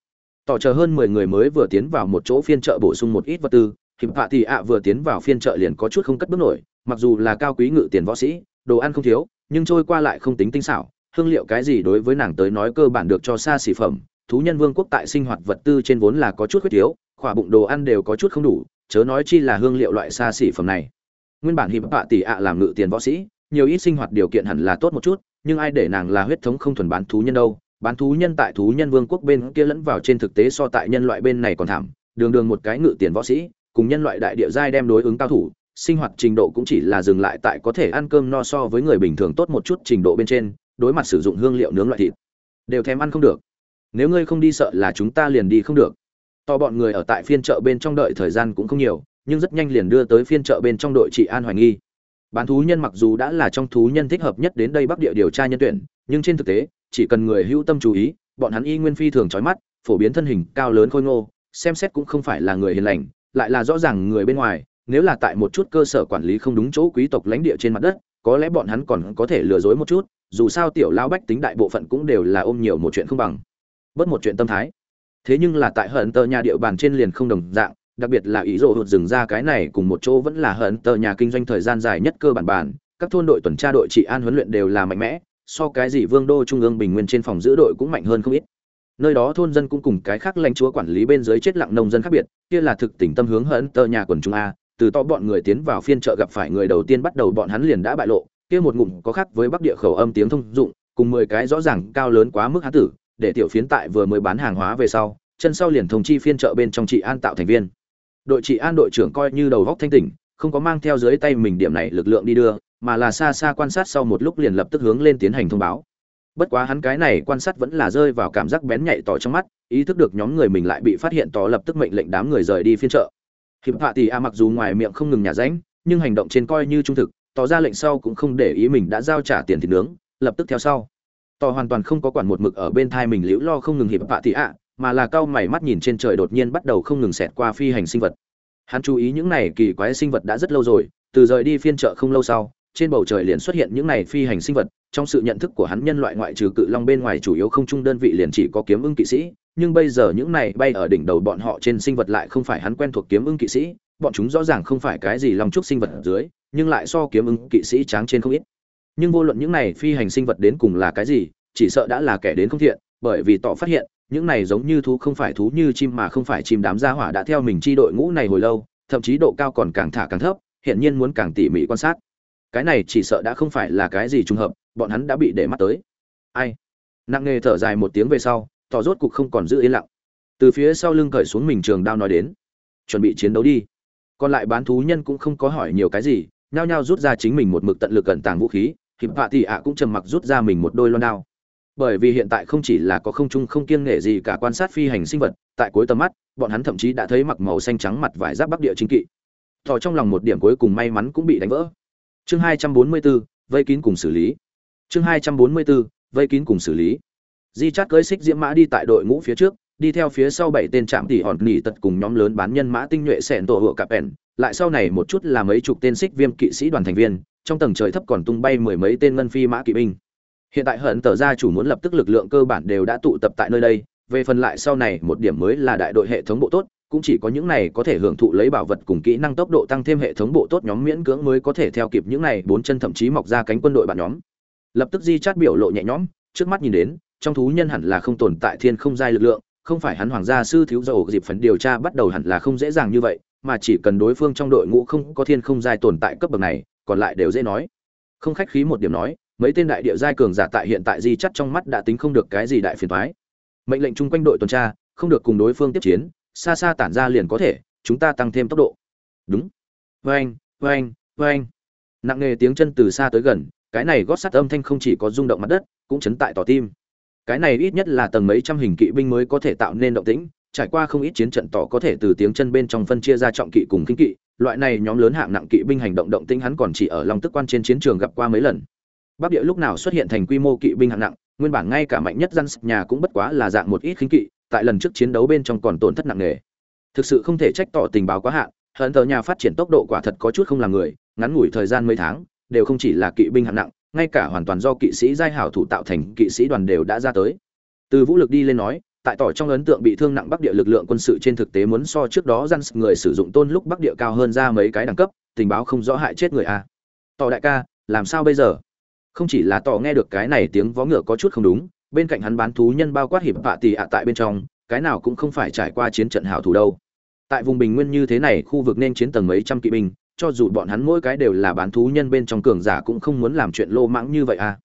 Tỏ chờ hơn mười người mới vừa tiến vào một chỗ phiên chợ bổ sung một ít vật tư hiệp hạ thì ạ vừa tiến vào phiên chợ liền có chút không cất bước nổi, mặc dù là cao quý ngự tiền võ sĩ, đồ ăn không thiếu, nhưng trôi qua lại không tính tinh xảo, hương liệu cái gì đối với nàng tới nói cơ bản được cho xa xỉ phẩm, thú nhân vương quốc tại sinh hoạt vật tư trên vốn là có chút khuyết thiếu khỏa bụng đồ ăn đều có chút không đủ, chớ nói chi là hương liệu loại xa xỉ phẩm này. Nguyên bản hiệp hạ tỷ ạ làm ngự tiền võ sĩ, nhiều ít sinh hoạt điều kiện hẳn là tốt một chút, nhưng ai để nàng là huyết thống không thuần bán thú nhân đâu, bán thú nhân tại thú nhân vương quốc bên kia lẫn vào trên thực tế so tại nhân loại bên này còn thảm, đường đường một cái ngự tiền võ sĩ cùng nhân loại đại địa giai đem đối ứng cao thủ, sinh hoạt trình độ cũng chỉ là dừng lại tại có thể ăn cơm no so với người bình thường tốt một chút trình độ bên trên, đối mặt sử dụng hương liệu nướng loại thịt, đều thèm ăn không được. Nếu ngươi không đi sợ là chúng ta liền đi không được. To bọn người ở tại phiên chợ bên trong đợi thời gian cũng không nhiều, nhưng rất nhanh liền đưa tới phiên chợ bên trong đội trị an hoài nghi. Bán thú nhân mặc dù đã là trong thú nhân thích hợp nhất đến đây bắc địa điều tra nhân tuyển, nhưng trên thực tế, chỉ cần người hữu tâm chú ý, bọn hắn y nguyên phi thường trói mắt, phổ biến thân hình cao lớn khôi ngô, xem xét cũng không phải là người hiền lành lại là rõ ràng người bên ngoài, nếu là tại một chút cơ sở quản lý không đúng chỗ quý tộc lãnh địa trên mặt đất, có lẽ bọn hắn còn có thể lừa dối một chút, dù sao tiểu lao bách tính đại bộ phận cũng đều là ôm nhiều một chuyện không bằng. Bớt một chuyện tâm thái. Thế nhưng là tại hận tờ nhà địa bàn trên liền không đồng dạng, đặc biệt là ý rộ hụt dừng ra cái này cùng một chỗ vẫn là hận tờ nhà kinh doanh thời gian dài nhất cơ bản bản, các thôn đội tuần tra đội trị an huấn luyện đều là mạnh mẽ, so cái gì vương đô trung ương bình nguyên trên phòng giữ đội cũng mạnh hơn không ít nơi đó thôn dân cũng cùng cái khác lãnh chúa quản lý bên dưới chết lặng nông dân khác biệt, kia là thực tình tâm hướng hận tờ nhà quần chúng a, từ to bọn người tiến vào phiên chợ gặp phải người đầu tiên bắt đầu bọn hắn liền đã bại lộ, kia một ngụm có khác với bắc địa khẩu âm tiếng thông dụng, cùng mười cái rõ ràng cao lớn quá mức há tử, để tiểu phiến tại vừa mới bán hàng hóa về sau, chân sau liền thông chi phiên chợ bên trong trị an tạo thành viên. Đội trị an đội trưởng coi như đầu góc thanh tỉnh, không có mang theo dưới tay mình điểm này lực lượng đi đưa, mà là xa xa quan sát sau một lúc liền lập tức hướng lên tiến hành thông báo bất quá hắn cái này quan sát vẫn là rơi vào cảm giác bén nhạy tỏ trong mắt, ý thức được nhóm người mình lại bị phát hiện tỏ lập tức mệnh lệnh đám người rời đi phiên chợ. Hiệp hạ tỷ a mặc dù ngoài miệng không ngừng nhà ránh, nhưng hành động trên coi như trung thực, tỏ ra lệnh sau cũng không để ý mình đã giao trả tiền thịt nướng, lập tức theo sau. Tỏ hoàn toàn không có quản một mực ở bên thai mình liễu lo không ngừng hiệp hạ tỷ a, mà là cao mày mắt nhìn trên trời đột nhiên bắt đầu không ngừng xẹt qua phi hành sinh vật. Hắn chú ý những này kỳ quái sinh vật đã rất lâu rồi, từ rời đi phiên chợ không lâu sau, trên bầu trời liền xuất hiện những này phi hành sinh vật trong sự nhận thức của hắn nhân loại ngoại trừ cự long bên ngoài chủ yếu không chung đơn vị liền chỉ có kiếm ưng kỵ sĩ, nhưng bây giờ những này bay ở đỉnh đầu bọn họ trên sinh vật lại không phải hắn quen thuộc kiếm ưng kỵ sĩ, bọn chúng rõ ràng không phải cái gì long trúc sinh vật ở dưới, nhưng lại so kiếm ưng kỵ sĩ tráng trên không ít. Nhưng vô luận những này phi hành sinh vật đến cùng là cái gì, chỉ sợ đã là kẻ đến không thiện, bởi vì tỏ phát hiện, những này giống như thú không phải thú như chim mà không phải chim đám gia hỏa đã theo mình chi đội ngũ này hồi lâu, thậm chí độ cao còn càng thả càng thấp hiện nhiên muốn càng tỉ mỉ quan sát. Cái này chỉ sợ đã không phải là cái gì trùng hợp bọn hắn đã bị để mắt tới. Ai? Nặng nề thở dài một tiếng về sau tỏ rốt cục không còn giữ yên lặng. Từ phía sau lưng cởi xuống mình trường đao nói đến, chuẩn bị chiến đấu đi. Còn lại bán thú nhân cũng không có hỏi nhiều cái gì, nhao nhao rút ra chính mình một mực tận lực cẩn tàng vũ khí, hiệp hạ thì ạ cũng trầm mặc rút ra mình một đôi loan đao. Bởi vì hiện tại không chỉ là có không trung không kiêng nghệ gì cả quan sát phi hành sinh vật, tại cuối tầm mắt, bọn hắn thậm chí đã thấy mặc màu xanh trắng mặt vải giáp bắc địa chính kỵ. Thò trong lòng một điểm cuối cùng may mắn cũng bị đánh vỡ. Chương hai trăm bốn mươi bốn vây kín cùng xử lý chương hai trăm bốn mươi 244, vây kín cùng xử lý. Di chát cưới xích diễm mã đi tại đội ngũ phía trước đi theo phía sau bảy tên trạm tỷ hòn nỉ tật cùng nhóm lớn bán nhân mã tinh nhuệ sẹn tổ hựa cặp ẻn. Lại sau này một chút là mấy chục tên xích viêm kỵ sĩ đoàn thành viên trong tầng trời thấp còn tung bay mười mấy tên ngân phi mã kỵ binh. Hiện tại hận tờ gia chủ muốn lập tức lực lượng cơ bản đều đã tụ tập tại nơi đây về phần lại sau này một điểm mới là đại đội hệ thống bộ tốt cũng chỉ có những này có thể hưởng thụ lấy bảo vật cùng kỹ năng tốc độ tăng thêm hệ thống bộ tốt nhóm miễn cưỡng mới có thể theo kịp những này bốn chân thậm chí mọc ra cánh quân đội bạn nhóm lập tức di chát biểu lộ nhẹ nhõm, trước mắt nhìn đến, trong thú nhân hẳn là không tồn tại thiên không giai lực lượng, không phải hắn hoàng gia sư thiếu dầu dịp phấn điều tra bắt đầu hẳn là không dễ dàng như vậy, mà chỉ cần đối phương trong đội ngũ không có thiên không giai tồn tại cấp bậc này, còn lại đều dễ nói. Không khách khí một điểm nói, mấy tên đại địa giai cường giả tại hiện tại di chắt trong mắt đã tính không được cái gì đại phiền toái. Mệnh lệnh chung quanh đội tuần tra, không được cùng đối phương tiếp chiến, xa xa tản ra liền có thể, chúng ta tăng thêm tốc độ. Đúng. Vâng vâng vâng nặng nề tiếng chân từ xa tới gần cái này gót sắt âm thanh không chỉ có rung động mặt đất, cũng chấn tại tỏ tim. Cái này ít nhất là tầng mấy trăm hình kỵ binh mới có thể tạo nên động tĩnh, trải qua không ít chiến trận tỏ có thể từ tiếng chân bên trong phân chia ra trọng kỵ cùng kinh kỵ, loại này nhóm lớn hạng nặng kỵ binh hành động động tĩnh hắn còn chỉ ở long tức quan trên chiến trường gặp qua mấy lần. Bắc địa lúc nào xuất hiện thành quy mô kỵ binh hạng nặng, nguyên bản ngay cả mạnh nhất dân nhà cũng bất quá là dạng một ít khinh kỵ, tại lần trước chiến đấu bên trong còn tổn thất nặng nề. Thực sự không thể trách tỏ tình báo quá hạn, hận tờ nhà phát triển tốc độ quả thật có chút không làm người, ngắn ngủi thời gian mấy tháng đều không chỉ là kỵ binh hạng nặng, ngay cả hoàn toàn do kỵ sĩ giai hảo thủ tạo thành kỵ sĩ đoàn đều đã ra tới. Từ vũ lực đi lên nói, tại tỏ trong ấn tượng bị thương nặng bắc địa lực lượng quân sự trên thực tế muốn so trước đó răn người sử dụng tôn lúc bắc địa cao hơn ra mấy cái đẳng cấp, tình báo không rõ hại chết người a. Tỏ đại ca, làm sao bây giờ? Không chỉ là tỏ nghe được cái này tiếng vó ngựa có chút không đúng, bên cạnh hắn bán thú nhân bao quát hiệp vạ tì ạ tại bên trong, cái nào cũng không phải trải qua chiến trận hảo thủ đâu. Tại vùng bình nguyên như thế này, khu vực nên chiến tầng mấy trăm kỵ binh cho dù bọn hắn mỗi cái đều là bán thú nhân bên trong cường giả cũng không muốn làm chuyện lô mãng như vậy à.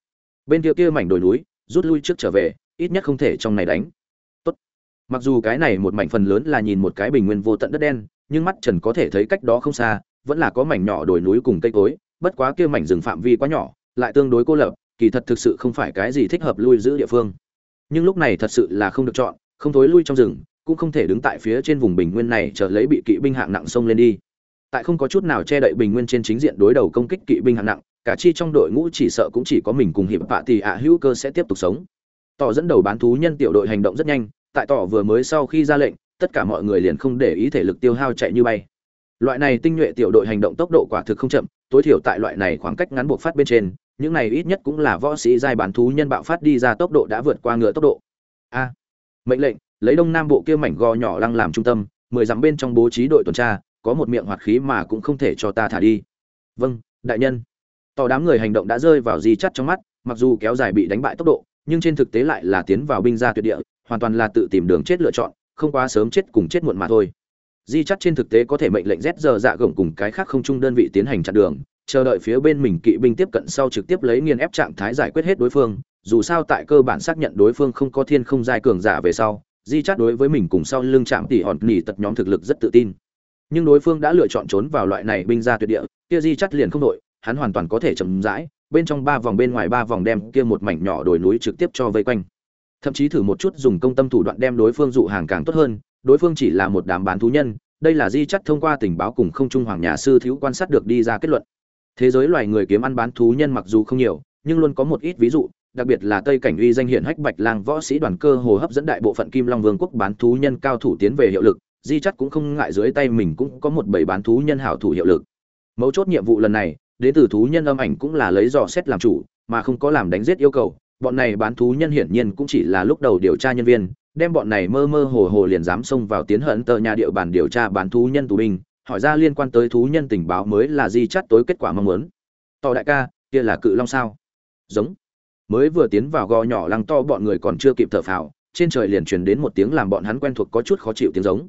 Bên kia kia mảnh đồi núi, rút lui trước trở về, ít nhất không thể trong này đánh. Tốt. mặc dù cái này một mảnh phần lớn là nhìn một cái bình nguyên vô tận đất đen, nhưng mắt trần có thể thấy cách đó không xa, vẫn là có mảnh nhỏ đồi núi cùng cây cối, bất quá kia mảnh rừng phạm vi quá nhỏ, lại tương đối cô lập, kỳ thật thực sự không phải cái gì thích hợp lui giữ địa phương. Nhưng lúc này thật sự là không được chọn, không thối lui trong rừng, cũng không thể đứng tại phía trên vùng bình nguyên này chờ lấy bị kỵ binh hạng nặng xông lên đi tại không có chút nào che đậy bình nguyên trên chính diện đối đầu công kích kỵ binh hạng nặng, cả chi trong đội ngũ chỉ sợ cũng chỉ có mình cùng hiệp bạ thì ạ hữu cơ sẽ tiếp tục sống. Tỏ dẫn đầu bán thú nhân tiểu đội hành động rất nhanh, tại tỏ vừa mới sau khi ra lệnh, tất cả mọi người liền không để ý thể lực tiêu hao chạy như bay. Loại này tinh nhuệ tiểu đội hành động tốc độ quả thực không chậm, tối thiểu tại loại này khoảng cách ngắn buộc phát bên trên, những này ít nhất cũng là võ sĩ giai bán thú nhân bạo phát đi ra tốc độ đã vượt qua ngựa tốc độ. A, mệnh lệnh, lấy đông nam bộ kia mảnh gò nhỏ lăng làm trung tâm, mười dặm bên trong bố trí đội tuần tra có một miệng hoạt khí mà cũng không thể cho ta thả đi. Vâng đại nhân. Tỏ đám người hành động đã rơi vào di chắt trong mắt, mặc dù kéo dài bị đánh bại tốc độ, nhưng trên thực tế lại là tiến vào binh gia tuyệt địa, hoàn toàn là tự tìm đường chết lựa chọn, không quá sớm chết cùng chết muộn mà thôi. Di chắt trên thực tế có thể mệnh lệnh rét giờ dạ gồng cùng cái khác không chung đơn vị tiến hành chặn đường, chờ đợi phía bên mình kỵ binh tiếp cận sau trực tiếp lấy nghiền ép trạng thái giải quyết hết đối phương, dù sao tại cơ bản xác nhận đối phương không có thiên không giai cường giả về sau, di chắt đối với mình cùng sau lưng chạm tỉ hòn nỉ tật nhóm thực lực rất tự tin nhưng đối phương đã lựa chọn trốn vào loại này binh ra tuyệt địa, kia di chắt liền không đội, hắn hoàn toàn có thể chậm rãi, bên trong ba vòng bên ngoài ba vòng đem kia một mảnh nhỏ đồi núi trực tiếp cho vây quanh. Thậm chí thử một chút dùng công tâm thủ đoạn đem đối phương dụ hàng càng tốt hơn, đối phương chỉ là một đám bán thú nhân, đây là di chắt thông qua tình báo cùng không trung hoàng nhà sư thiếu quan sát được đi ra kết luận. Thế giới loài người kiếm ăn bán thú nhân mặc dù không nhiều, nhưng luôn có một ít ví dụ, đặc biệt là tây cảnh uy danh hiển hách bạch lang võ sĩ đoàn cơ hồ hấp dẫn đại bộ phận kim long vương quốc bán thú nhân cao thủ tiến về hiệu lực di chắt cũng không ngại dưới tay mình cũng có một bảy bán thú nhân hảo thủ hiệu lực. Mấu chốt nhiệm vụ lần này, đến từ thú nhân âm ảnh cũng là lấy dò xét làm chủ, mà không có làm đánh giết yêu cầu. Bọn này bán thú nhân hiển nhiên cũng chỉ là lúc đầu điều tra nhân viên, đem bọn này mơ mơ hồ hồ liền dám xông vào tiến hận tờ nhà địa bàn điều tra bán thú nhân tù binh, hỏi ra liên quan tới thú nhân tình báo mới là di chắt tối kết quả mong muốn. To đại ca, kia là cự long sao? Giống. Mới vừa tiến vào gò nhỏ lăng to, bọn người còn chưa kịp thở phào, trên trời liền truyền đến một tiếng làm bọn hắn quen thuộc có chút khó chịu tiếng giống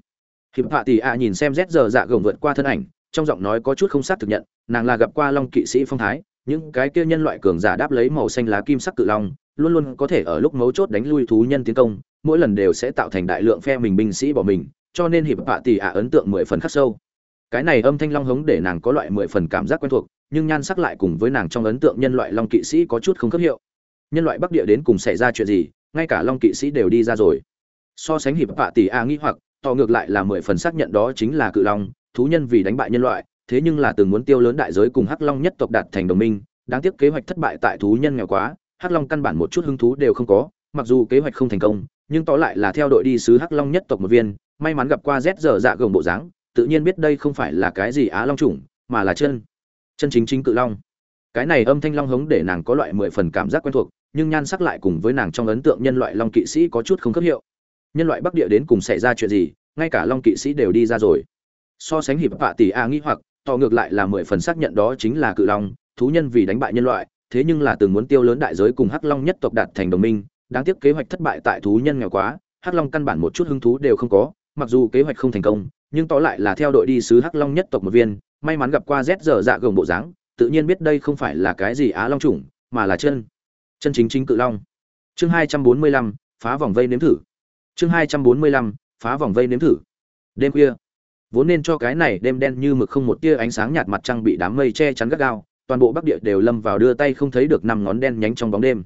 hiệp họa tỷ ạ nhìn xem rét giờ dạ gồng vượt qua thân ảnh, trong giọng nói có chút không xác thực nhận, nàng là gặp qua long kỵ sĩ phong thái, những cái kia nhân loại cường giả đáp lấy màu xanh lá kim sắc cự long, luôn luôn có thể ở lúc mấu chốt đánh lui thú nhân tiến công, mỗi lần đều sẽ tạo thành đại lượng phe mình binh sĩ bỏ mình, cho nên hiệp họa tỷ ạ ấn tượng mười phần khắc sâu. Cái này âm thanh long hống để nàng có loại mười phần cảm giác quen thuộc, nhưng nhan sắc lại cùng với nàng trong ấn tượng nhân loại long kỵ sĩ có chút không khớp hiệu. Nhân loại bắc địa đến cùng xảy ra chuyện gì, ngay cả long kỵ sĩ đều đi ra rồi. So sánh hiệp họa tỷ a nghĩ hoặc tỏ ngược lại là mười phần xác nhận đó chính là cự long, thú nhân vì đánh bại nhân loại, thế nhưng là từng muốn tiêu lớn đại giới cùng hắc long nhất tộc đạt thành đồng minh, đáng tiếc kế hoạch thất bại tại thú nhân nghèo quá, hắc long căn bản một chút hứng thú đều không có, mặc dù kế hoạch không thành công, nhưng tỏ lại là theo đội đi sứ hắc long nhất tộc một viên, may mắn gặp qua rét dở dạ gồng bộ dáng, tự nhiên biết đây không phải là cái gì á long chủng, mà là chân chân chính chính cự long. Cái này âm thanh long hống để nàng có loại mười phần cảm giác quen thuộc, nhưng nhan sắc lại cùng với nàng trong ấn tượng nhân loại long kỵ sĩ có chút không khớp hiệu nhân loại bắc địa đến cùng xảy ra chuyện gì, ngay cả long kỵ sĩ đều đi ra rồi. So sánh hiệp vạ tỷ a nghĩ hoặc tỏ ngược lại là mười phần xác nhận đó chính là cự long, thú nhân vì đánh bại nhân loại, thế nhưng là từng muốn tiêu lớn đại giới cùng hắc long nhất tộc đạt thành đồng minh, đáng tiếc kế hoạch thất bại tại thú nhân nghèo quá, hắc long căn bản một chút hứng thú đều không có, mặc dù kế hoạch không thành công, nhưng tỏ lại là theo đội đi sứ hắc long nhất tộc một viên, may mắn gặp qua rét giờ dạ gồng bộ dáng, tự nhiên biết đây không phải là cái gì á long chủng, mà là chân. Chân chính chính cự long. Chương hai trăm bốn mươi lăm, phá vòng vây nếm thử chương hai trăm bốn mươi lăm, phá vòng vây nếm thử. Đêm khuya, vốn nên cho cái này đêm đen như mực không một tia ánh sáng nhạt mặt trăng bị đám mây che chắn gắt gao, toàn bộ bắc địa đều lâm vào đưa tay không thấy được năm ngón đen nhánh trong bóng đêm.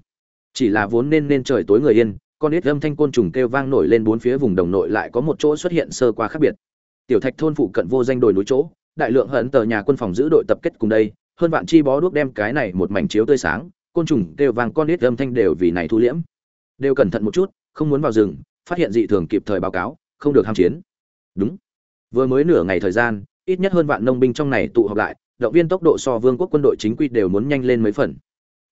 Chỉ là vốn nên nên trời tối người yên, con ít âm thanh côn trùng kêu vang nổi lên bốn phía vùng đồng nội lại có một chỗ xuất hiện sơ qua khác biệt. Tiểu thạch thôn phụ cận vô danh đồi núi chỗ, đại lượng hận tờ nhà quân phòng giữ đội tập kết cùng đây, hơn vạn chi bó đuốc đem cái này một mảnh chiếu tươi sáng, côn trùng kêu vang con ít âm thanh đều vì này thu liễm. Đều cẩn thận một chút, không muốn vào rừng phát hiện dị thường kịp thời báo cáo, không được ham chiến. Đúng. Vừa mới nửa ngày thời gian, ít nhất hơn vạn nông binh trong này tụ họp lại, động viên tốc độ so vương quốc quân đội chính quy đều muốn nhanh lên mấy phần.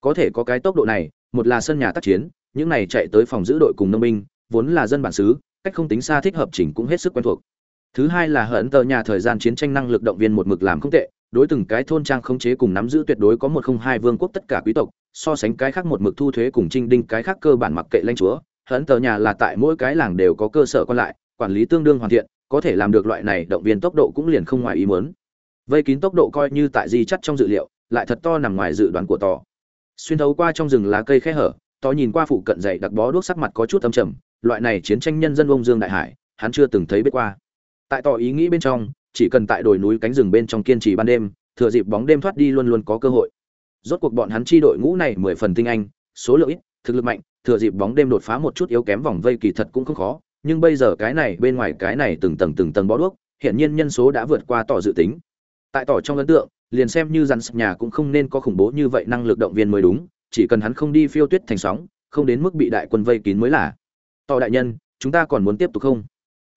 Có thể có cái tốc độ này, một là sân nhà tác chiến, những này chạy tới phòng giữ đội cùng nông binh, vốn là dân bản xứ, cách không tính xa thích hợp chỉnh cũng hết sức quen thuộc. Thứ hai là hận tờ nhà thời gian chiến tranh năng lực động viên một mực làm không tệ, đối từng cái thôn trang khống chế cùng nắm giữ tuyệt đối có một không hai vương quốc tất cả quý tộc, so sánh cái khác một mực thu thuế cùng trinh đinh cái khác cơ bản mặc kệ lãnh chúa hận tờ nhà là tại mỗi cái làng đều có cơ sở còn lại, quản lý tương đương hoàn thiện, có thể làm được loại này động viên tốc độ cũng liền không ngoài ý muốn. Vây kín tốc độ coi như tại di chắt trong dự liệu, lại thật to nằm ngoài dự đoán của tò. Xuyên thấu qua trong rừng lá cây khe hở, tò nhìn qua phụ cận dậy đặc bó đuốc sắc mặt có chút âm trầm, loại này chiến tranh nhân dân ông dương đại hải, hắn chưa từng thấy biết qua. Tại tò ý nghĩ bên trong, chỉ cần tại đồi núi cánh rừng bên trong kiên trì ban đêm, thừa dịp bóng đêm thoát đi luôn luôn có cơ hội. Rốt cuộc bọn hắn chi đội ngũ này mười phần tinh anh, số lượng ít, thực lực mạnh thừa dịp bóng đêm đột phá một chút yếu kém vòng vây kỳ thật cũng không khó, nhưng bây giờ cái này, bên ngoài cái này từng tầng từng tầng bó đuốc hiện nhiên nhân số đã vượt qua tỏ dự tính. Tại tỏ trong ấn tượng, liền xem như rắn sập nhà cũng không nên có khủng bố như vậy năng lực động viên mới đúng, chỉ cần hắn không đi phiêu tuyết thành sóng, không đến mức bị đại quân vây kín mới là. Tỏ đại nhân, chúng ta còn muốn tiếp tục không?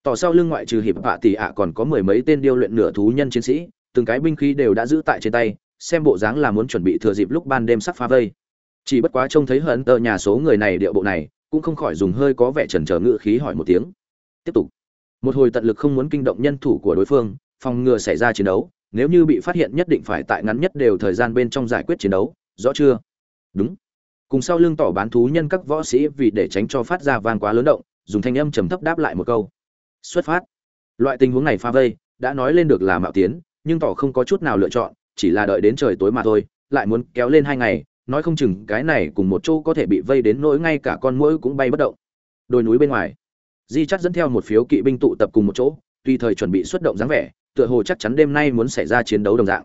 Tỏ sau lưng ngoại trừ hiệp vạ tỷ ạ còn có mười mấy tên điêu luyện nửa thú nhân chiến sĩ, từng cái binh khí đều đã giữ tại trên tay, xem bộ dáng là muốn chuẩn bị thừa dịp lúc ban đêm sắp phá vây chỉ bất quá trông thấy hận tờ nhà số người này điệu bộ này, cũng không khỏi dùng hơi có vẻ chần trờ ngự khí hỏi một tiếng. Tiếp tục. Một hồi tận lực không muốn kinh động nhân thủ của đối phương, phòng ngừa xảy ra chiến đấu, nếu như bị phát hiện nhất định phải tại ngắn nhất đều thời gian bên trong giải quyết chiến đấu, rõ chưa? Đúng. Cùng sau lưng tỏ bán thú nhân các võ sĩ vì để tránh cho phát ra vang quá lớn động, dùng thanh âm trầm thấp đáp lại một câu. Xuất phát. Loại tình huống này pha vây, đã nói lên được là mạo tiến, nhưng tỏ không có chút nào lựa chọn, chỉ là đợi đến trời tối mà thôi, lại muốn kéo lên hai ngày nói không chừng cái này cùng một chỗ có thể bị vây đến nỗi ngay cả con mũi cũng bay bất động. Đồi núi bên ngoài, di chắc dẫn theo một phiếu kỵ binh tụ tập cùng một chỗ, tùy thời chuẩn bị xuất động dáng vẻ, tựa hồ chắc chắn đêm nay muốn xảy ra chiến đấu đồng dạng.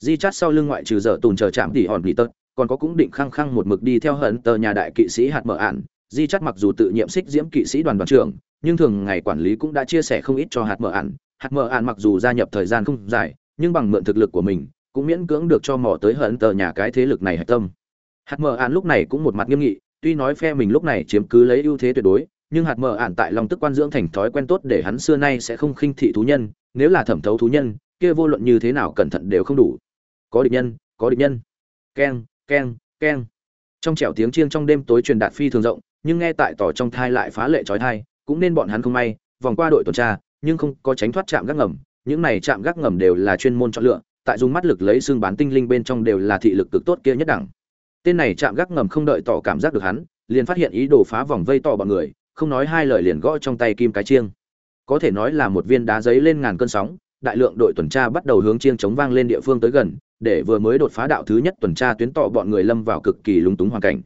Di chắt sau lưng ngoại trừ dở tùn chờ chạm tỉ hòn bị tật còn có cũng định khăng khăng một mực đi theo hận tờ nhà đại kỵ sĩ hạt mở ạn. Di chắt mặc dù tự nhiệm xích diễm kỵ sĩ đoàn đoàn trưởng, nhưng thường ngày quản lý cũng đã chia sẻ không ít cho hạt mở ạn. Hạt mở ạn mặc dù gia nhập thời gian không dài, nhưng bằng mượn thực lực của mình cũng miễn cưỡng được cho mỏ tới hận tờ nhà cái thế lực này hạch tâm. Hạt mờ ạn lúc này cũng một mặt nghiêm nghị, tuy nói phe mình lúc này chiếm cứ lấy ưu thế tuyệt đối, nhưng hạt mờ ạn tại lòng tức quan dưỡng thành thói quen tốt để hắn xưa nay sẽ không khinh thị thú nhân, nếu là thẩm thấu thú nhân, kia vô luận như thế nào cẩn thận đều không đủ. Có địch nhân, có địch nhân. Keng keng keng. Trong trẻo tiếng chiêng trong đêm tối truyền đạt phi thường rộng, nhưng nghe tại tỏ trong thai lại phá lệ trói thai, cũng nên bọn hắn không may, vòng qua đội tuần tra, nhưng không có tránh thoát chạm gác ngầm, những này chạm gác ngầm đều là chuyên môn chọn lựa tại dùng mắt lực lấy xương bán tinh linh bên trong đều là thị lực cực tốt kia nhất đẳng. Tên này chạm gác ngầm không đợi tỏ cảm giác được hắn, liền phát hiện ý đồ phá vòng vây tỏ bọn người, không nói hai lời liền gõ trong tay kim cái chiêng. Có thể nói là một viên đá giấy lên ngàn cơn sóng, đại lượng đội tuần tra bắt đầu hướng chiêng chống vang lên địa phương tới gần, để vừa mới đột phá đạo thứ nhất tuần tra tuyến tọ bọn người lâm vào cực kỳ lúng túng hoàn cảnh.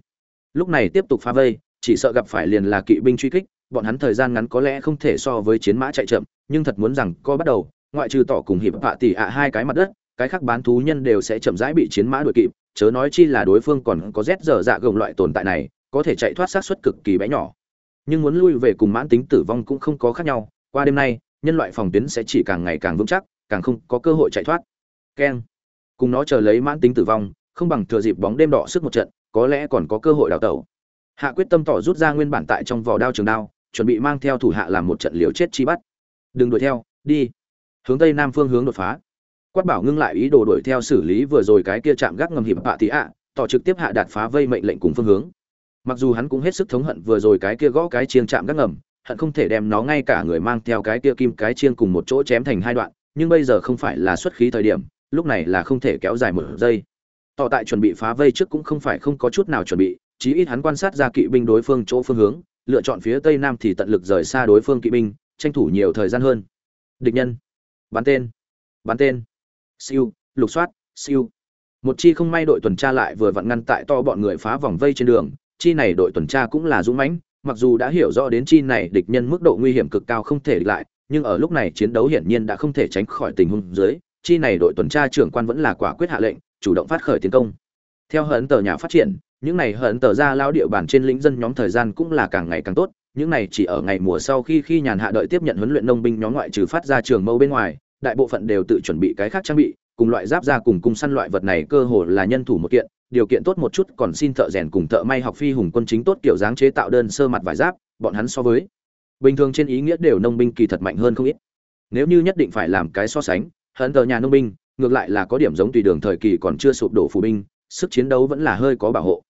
Lúc này tiếp tục phá vây, chỉ sợ gặp phải liền là kỵ binh truy kích, bọn hắn thời gian ngắn có lẽ không thể so với chiến mã chạy chậm, nhưng thật muốn rằng co bắt đầu, ngoại trừ tỏ cùng hiệp vạ tỷ ạ hai cái mặt đất cái khác bán thú nhân đều sẽ chậm rãi bị chiến mã đuổi kịp, chớ nói chi là đối phương còn có rét dở dạ gồng loại tồn tại này, có thể chạy thoát sát suất cực kỳ bé nhỏ. Nhưng muốn lui về cùng mãn tính tử vong cũng không có khác nhau, qua đêm nay, nhân loại phòng tuyến sẽ chỉ càng ngày càng vững chắc, càng không có cơ hội chạy thoát. Keng. Cùng nó chờ lấy mãn tính tử vong, không bằng thừa dịp bóng đêm đỏ sức một trận, có lẽ còn có cơ hội đào tẩu. Hạ quyết tâm tỏ rút ra nguyên bản tại trong vỏ đao trường đao, chuẩn bị mang theo thủ hạ làm một trận liều chết chi bắt. Đừng đuổi theo, đi. Hướng tây nam phương hướng đột phá quát bảo ngưng lại ý đồ đuổi theo xử lý vừa rồi cái kia chạm gác ngầm hiểm bạ tí ạ, tỏ trực tiếp hạ đạt phá vây mệnh lệnh cùng phương hướng. Mặc dù hắn cũng hết sức thống hận vừa rồi cái kia gõ cái chiêng chạm gác ngầm, hận không thể đem nó ngay cả người mang theo cái kia kim cái chiêng cùng một chỗ chém thành hai đoạn, nhưng bây giờ không phải là xuất khí thời điểm, lúc này là không thể kéo dài một giây. Tỏ tại chuẩn bị phá vây trước cũng không phải không có chút nào chuẩn bị, chí ít hắn quan sát ra kỵ binh đối phương chỗ phương hướng, lựa chọn phía tây nam thì tận lực rời xa đối phương kỵ binh, tranh thủ nhiều thời gian hơn. Địch nhân. Bắn tên. Bắn tên siêu, lục soát, siêu. Một chi không may đội tuần tra lại vừa vặn ngăn tại to bọn người phá vòng vây trên đường. Chi này đội tuần tra cũng là dũng mãnh, mặc dù đã hiểu rõ đến chi này địch nhân mức độ nguy hiểm cực cao không thể địch lại, nhưng ở lúc này chiến đấu hiển nhiên đã không thể tránh khỏi tình huống dưới, chi này đội tuần tra trưởng quan vẫn là quả quyết hạ lệnh, chủ động phát khởi tiến công. Theo hận tờ nhà phát triển, những này hận tờ ra lao địa bàn trên lĩnh dân nhóm thời gian cũng là càng ngày càng tốt, những này chỉ ở ngày mùa sau khi khi nhàn hạ đợi tiếp nhận huấn luyện nông binh nhóm ngoại trừ phát ra trường mâu bên ngoài đại bộ phận đều tự chuẩn bị cái khác trang bị, cùng loại giáp ra cùng cung săn loại vật này cơ hồ là nhân thủ một kiện, điều kiện tốt một chút còn xin thợ rèn cùng thợ may học phi hùng quân chính tốt kiểu dáng chế tạo đơn sơ mặt vải giáp, bọn hắn so với bình thường trên ý nghĩa đều nông binh kỳ thật mạnh hơn không ít. Nếu như nhất định phải làm cái so sánh hận tờ nhà nông binh, ngược lại là có điểm giống tùy đường thời kỳ còn chưa sụp đổ phù binh, sức chiến đấu vẫn là hơi có bảo hộ.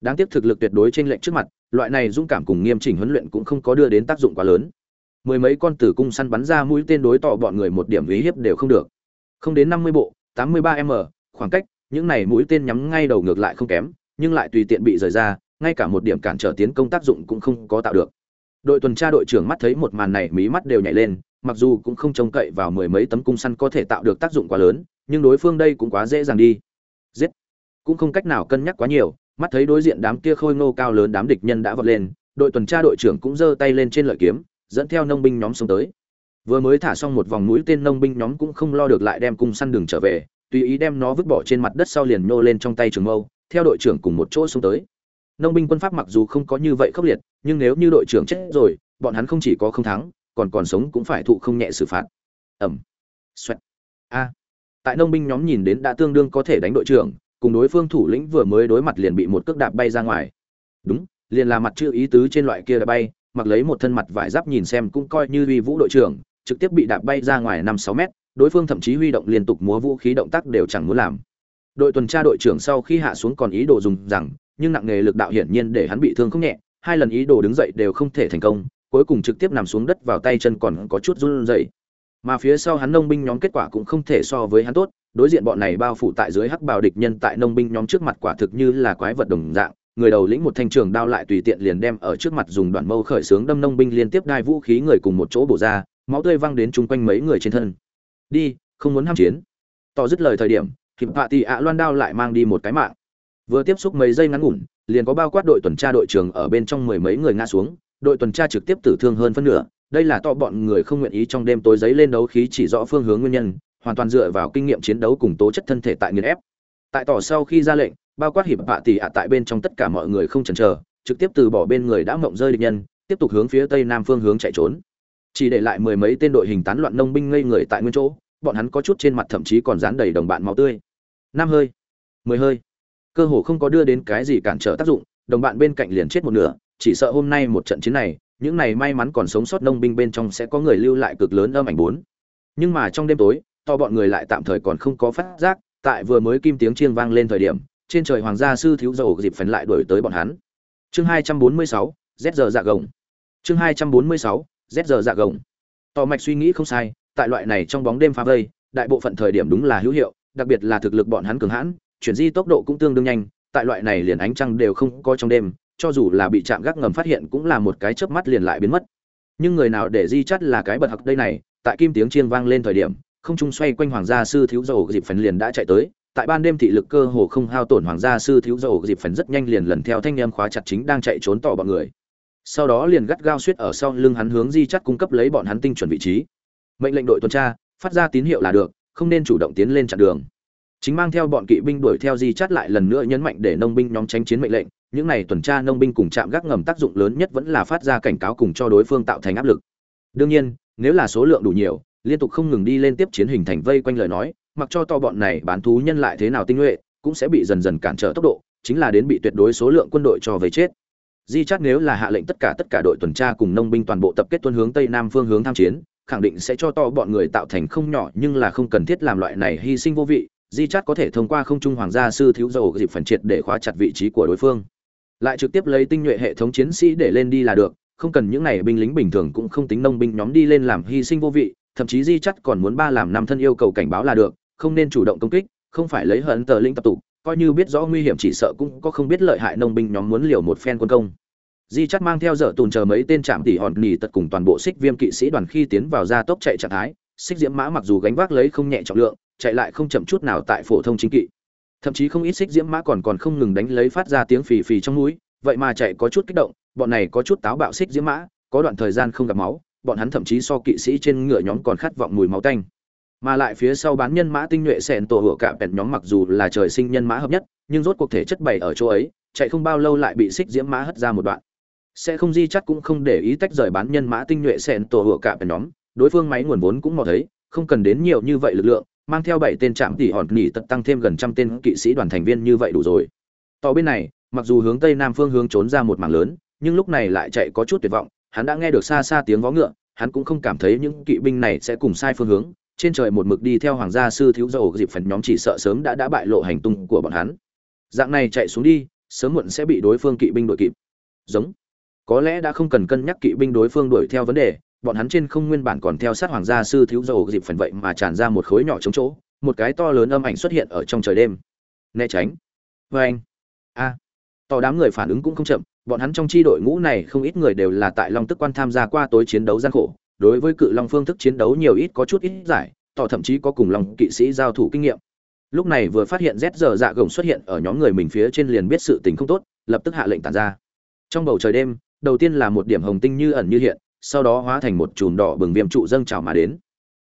Đáng tiếc thực lực tuyệt đối trên lệnh trước mặt, loại này dũng cảm cùng nghiêm chỉnh huấn luyện cũng không có đưa đến tác dụng quá lớn mười mấy con tử cung săn bắn ra mũi tên đối tọ bọn người một điểm uy hiếp đều không được. Không đến năm mươi bộ, tám mươi ba m, khoảng cách, những này mũi tên nhắm ngay đầu ngược lại không kém, nhưng lại tùy tiện bị rời ra, ngay cả một điểm cản trở tiến công tác dụng cũng không có tạo được. Đội tuần tra đội trưởng mắt thấy một màn này, mí mắt đều nhảy lên, mặc dù cũng không trông cậy vào mười mấy tấm cung săn có thể tạo được tác dụng quá lớn, nhưng đối phương đây cũng quá dễ dàng đi. Giết! Cũng không cách nào cân nhắc quá nhiều, mắt thấy đối diện đám kia khôi ngô cao lớn đám địch nhân đã vọt lên, đội tuần tra đội trưởng cũng giơ tay lên trên lợi kiếm dẫn theo nông binh nhóm xuống tới. Vừa mới thả xong một vòng mũi tên nông binh nhóm cũng không lo được lại đem cung săn đường trở về, tùy ý đem nó vứt bỏ trên mặt đất sau liền nô lên trong tay trường mâu, theo đội trưởng cùng một chỗ xuống tới. Nông binh quân pháp mặc dù không có như vậy khốc liệt, nhưng nếu như đội trưởng chết rồi, bọn hắn không chỉ có không thắng, còn còn sống cũng phải thụ không nhẹ xử phạt. Ẩm. Xoẹt. A. Tại nông binh nhóm nhìn đến đã tương đương có thể đánh đội trưởng, cùng đối phương thủ lĩnh vừa mới đối mặt liền bị một cước đạp bay ra ngoài. Đúng, liền là mặt chữ ý tứ trên loại kia đã bay mặc lấy một thân mặt vải giáp nhìn xem cũng coi như uy vũ đội trưởng, trực tiếp bị đạp bay ra ngoài năm sáu mét, đối phương thậm chí huy động liên tục múa vũ khí động tác đều chẳng muốn làm. Đội tuần tra đội trưởng sau khi hạ xuống còn ý đồ dùng rằng, nhưng nặng nghề lực đạo hiển nhiên để hắn bị thương không nhẹ, hai lần ý đồ đứng dậy đều không thể thành công, cuối cùng trực tiếp nằm xuống đất vào tay chân còn có chút run rẩy. Mà phía sau hắn nông binh nhóm kết quả cũng không thể so với hắn tốt, đối diện bọn này bao phủ tại dưới hắc bào địch nhân tại nông binh nhóm trước mặt quả thực như là quái vật đồng dạng người đầu lĩnh một thanh trường đao lại tùy tiện liền đem ở trước mặt dùng đoạn mâu khởi sướng đâm nông binh liên tiếp đai vũ khí người cùng một chỗ bổ ra, máu tươi văng đến chung quanh mấy người trên thân. Đi, không muốn ham chiến. Tỏ dứt lời thời điểm kịp hạ Tỷ ạ loan đao lại mang đi một cái mạng. Vừa tiếp xúc mấy giây ngắn ngủn, liền có bao quát đội tuần tra đội trưởng ở bên trong mười mấy người ngã xuống, đội tuần tra trực tiếp tử thương hơn phân nửa. Đây là to bọn người không nguyện ý trong đêm tối giấy lên đấu khí chỉ rõ phương hướng nguyên nhân, hoàn toàn dựa vào kinh nghiệm chiến đấu cùng tố chất thân thể tại nghiền ép. Tại tỏ sau khi ra lệnh bao quát hiệp bạ tỷ ạ tại bên trong tất cả mọi người không chần chờ, trực tiếp từ bỏ bên người đã mộng rơi địch nhân, tiếp tục hướng phía tây nam phương hướng chạy trốn. Chỉ để lại mười mấy tên đội hình tán loạn nông binh ngây người tại nguyên chỗ, bọn hắn có chút trên mặt thậm chí còn dán đầy đồng bạn máu tươi. Năm hơi, mười hơi. Cơ hồ không có đưa đến cái gì cản trở tác dụng, đồng bạn bên cạnh liền chết một nửa, chỉ sợ hôm nay một trận chiến này, những này may mắn còn sống sót nông binh bên trong sẽ có người lưu lại cực lớn âm ảnh bốn. Nhưng mà trong đêm tối, to bọn người lại tạm thời còn không có phát giác, tại vừa mới kim tiếng chiêng vang lên thời điểm trên trời hoàng gia sư thiếu dầu dịp phấn lại đuổi tới bọn hắn. Chương hai trăm bốn mươi sáu, z giờ dạ gồng. Chương hai trăm bốn mươi sáu, z giờ dạ gồng. Tò mạch suy nghĩ không sai, tại loại này trong bóng đêm phá vây, đại bộ phận thời điểm đúng là hữu hiệu, đặc biệt là thực lực bọn hắn cường hãn, chuyển di tốc độ cũng tương đương nhanh, tại loại này liền ánh trăng đều không có trong đêm, cho dù là bị chạm gác ngầm phát hiện cũng là một cái chớp mắt liền lại biến mất. Nhưng người nào để di chắt là cái bật học đây này, tại kim tiếng chiên vang lên thời điểm, không trung xoay quanh hoàng gia sư thiếu dầu dịp phần liền đã chạy tới tại ban đêm thị lực cơ hồ không hao tổn hoàng gia sư thiếu dầu dịp phần rất nhanh liền lần theo thanh em khóa chặt chính đang chạy trốn tỏ bọn người. Sau đó liền gắt gao suýt ở sau lưng hắn hướng di chắt cung cấp lấy bọn hắn tinh chuẩn vị trí. Mệnh lệnh đội tuần tra, phát ra tín hiệu là được, không nên chủ động tiến lên chặn đường. Chính mang theo bọn kỵ binh đuổi theo di chắt lại lần nữa nhấn mạnh để nông binh nhóm tránh chiến mệnh lệnh, những này tuần tra nông binh cùng chạm gác ngầm tác dụng lớn nhất vẫn là phát ra cảnh cáo cùng cho đối phương tạo thành áp lực. Đương nhiên, nếu là số lượng đủ nhiều, liên tục không ngừng đi lên tiếp chiến hình thành vây quanh lời nói mặc cho to bọn này bán thú nhân lại thế nào tinh nhuệ, cũng sẽ bị dần dần cản trở tốc độ, chính là đến bị tuyệt đối số lượng quân đội cho về chết. Di chắc nếu là hạ lệnh tất cả tất cả đội tuần tra cùng nông binh toàn bộ tập kết tuân hướng tây nam phương hướng tham chiến, khẳng định sẽ cho to bọn người tạo thành không nhỏ nhưng là không cần thiết làm loại này hy sinh vô vị. Di chắc có thể thông qua không trung hoàng gia sư thiếu dầu dịp phần triệt để khóa chặt vị trí của đối phương. Lại trực tiếp lấy tinh nhuệ hệ thống chiến sĩ để lên đi là được, không cần những này binh lính bình thường cũng không tính nông binh nhóm đi lên làm hy sinh vô vị, thậm chí di chắc còn muốn ba làm năm thân yêu cầu cảnh báo là được không nên chủ động công kích, không phải lấy hận tờ linh tập tụ coi như biết rõ nguy hiểm chỉ sợ cũng có không biết lợi hại nông binh nhóm muốn liều một phen quân công. Di chắc mang theo dở tùn chờ mấy tên trạm tỉ hòn nỉ tật cùng toàn bộ xích viêm kỵ sĩ đoàn khi tiến vào ra tốc chạy trạng thái xích diễm mã mặc dù gánh vác lấy không nhẹ trọng lượng, chạy lại không chậm chút nào tại phổ thông chính kỵ. Thậm chí không ít xích diễm mã còn còn không ngừng đánh lấy phát ra tiếng phì phì trong núi, vậy mà chạy có chút kích động, bọn này có chút táo bạo xích diễm mã, có đoạn thời gian không gặp máu, bọn hắn thậm chí so kỵ sĩ trên ngựa nhóm còn khát vọng mùi máu tanh mà lại phía sau bán nhân mã tinh nhuệ sẹn tổ hựa cả bẹn nhóm mặc dù là trời sinh nhân mã hợp nhất, nhưng rốt cuộc thể chất bày ở chỗ ấy, chạy không bao lâu lại bị xích diễm mã hất ra một đoạn. Sẽ không di chắc cũng không để ý tách rời bán nhân mã tinh nhuệ sẹn tổ hựa cả bẹn nhóm, đối phương máy nguồn vốn cũng mò thấy, không cần đến nhiều như vậy lực lượng, mang theo bảy tên trạm tỷ hòn nỉ tật tăng thêm gần trăm tên kỵ sĩ đoàn thành viên như vậy đủ rồi. To bên này, mặc dù hướng tây nam phương hướng trốn ra một mảng lớn, nhưng lúc này lại chạy có chút tuyệt vọng, hắn đã nghe được xa xa tiếng vó ngựa, hắn cũng không cảm thấy những kỵ binh này sẽ cùng sai phương hướng trên trời một mực đi theo hoàng gia sư thiếu dầu dịp phần nhóm chỉ sợ sớm đã đã bại lộ hành tung của bọn hắn. Dạng này chạy xuống đi, sớm muộn sẽ bị đối phương kỵ binh đuổi kịp. Giống. Có lẽ đã không cần cân nhắc kỵ binh đối phương đuổi theo vấn đề, bọn hắn trên không nguyên bản còn theo sát hoàng gia sư thiếu dầu dịp phần vậy mà tràn ra một khối nhỏ chống chỗ, một cái to lớn âm ảnh xuất hiện ở trong trời đêm. Né tránh. Vê anh a. To đám người phản ứng cũng không chậm, bọn hắn trong chi đội ngũ này không ít người đều là tại long tức quan tham gia qua tối chiến đấu gian khổ đối với cự long phương thức chiến đấu nhiều ít có chút ít giải, tỏ thậm chí có cùng lòng kỵ sĩ giao thủ kinh nghiệm. Lúc này vừa phát hiện z giờ dạ gồng xuất hiện ở nhóm người mình phía trên liền biết sự tình không tốt, lập tức hạ lệnh tàn ra. Trong bầu trời đêm, đầu tiên là một điểm hồng tinh như ẩn như hiện, sau đó hóa thành một chùm đỏ bừng viêm trụ dâng trào mà đến.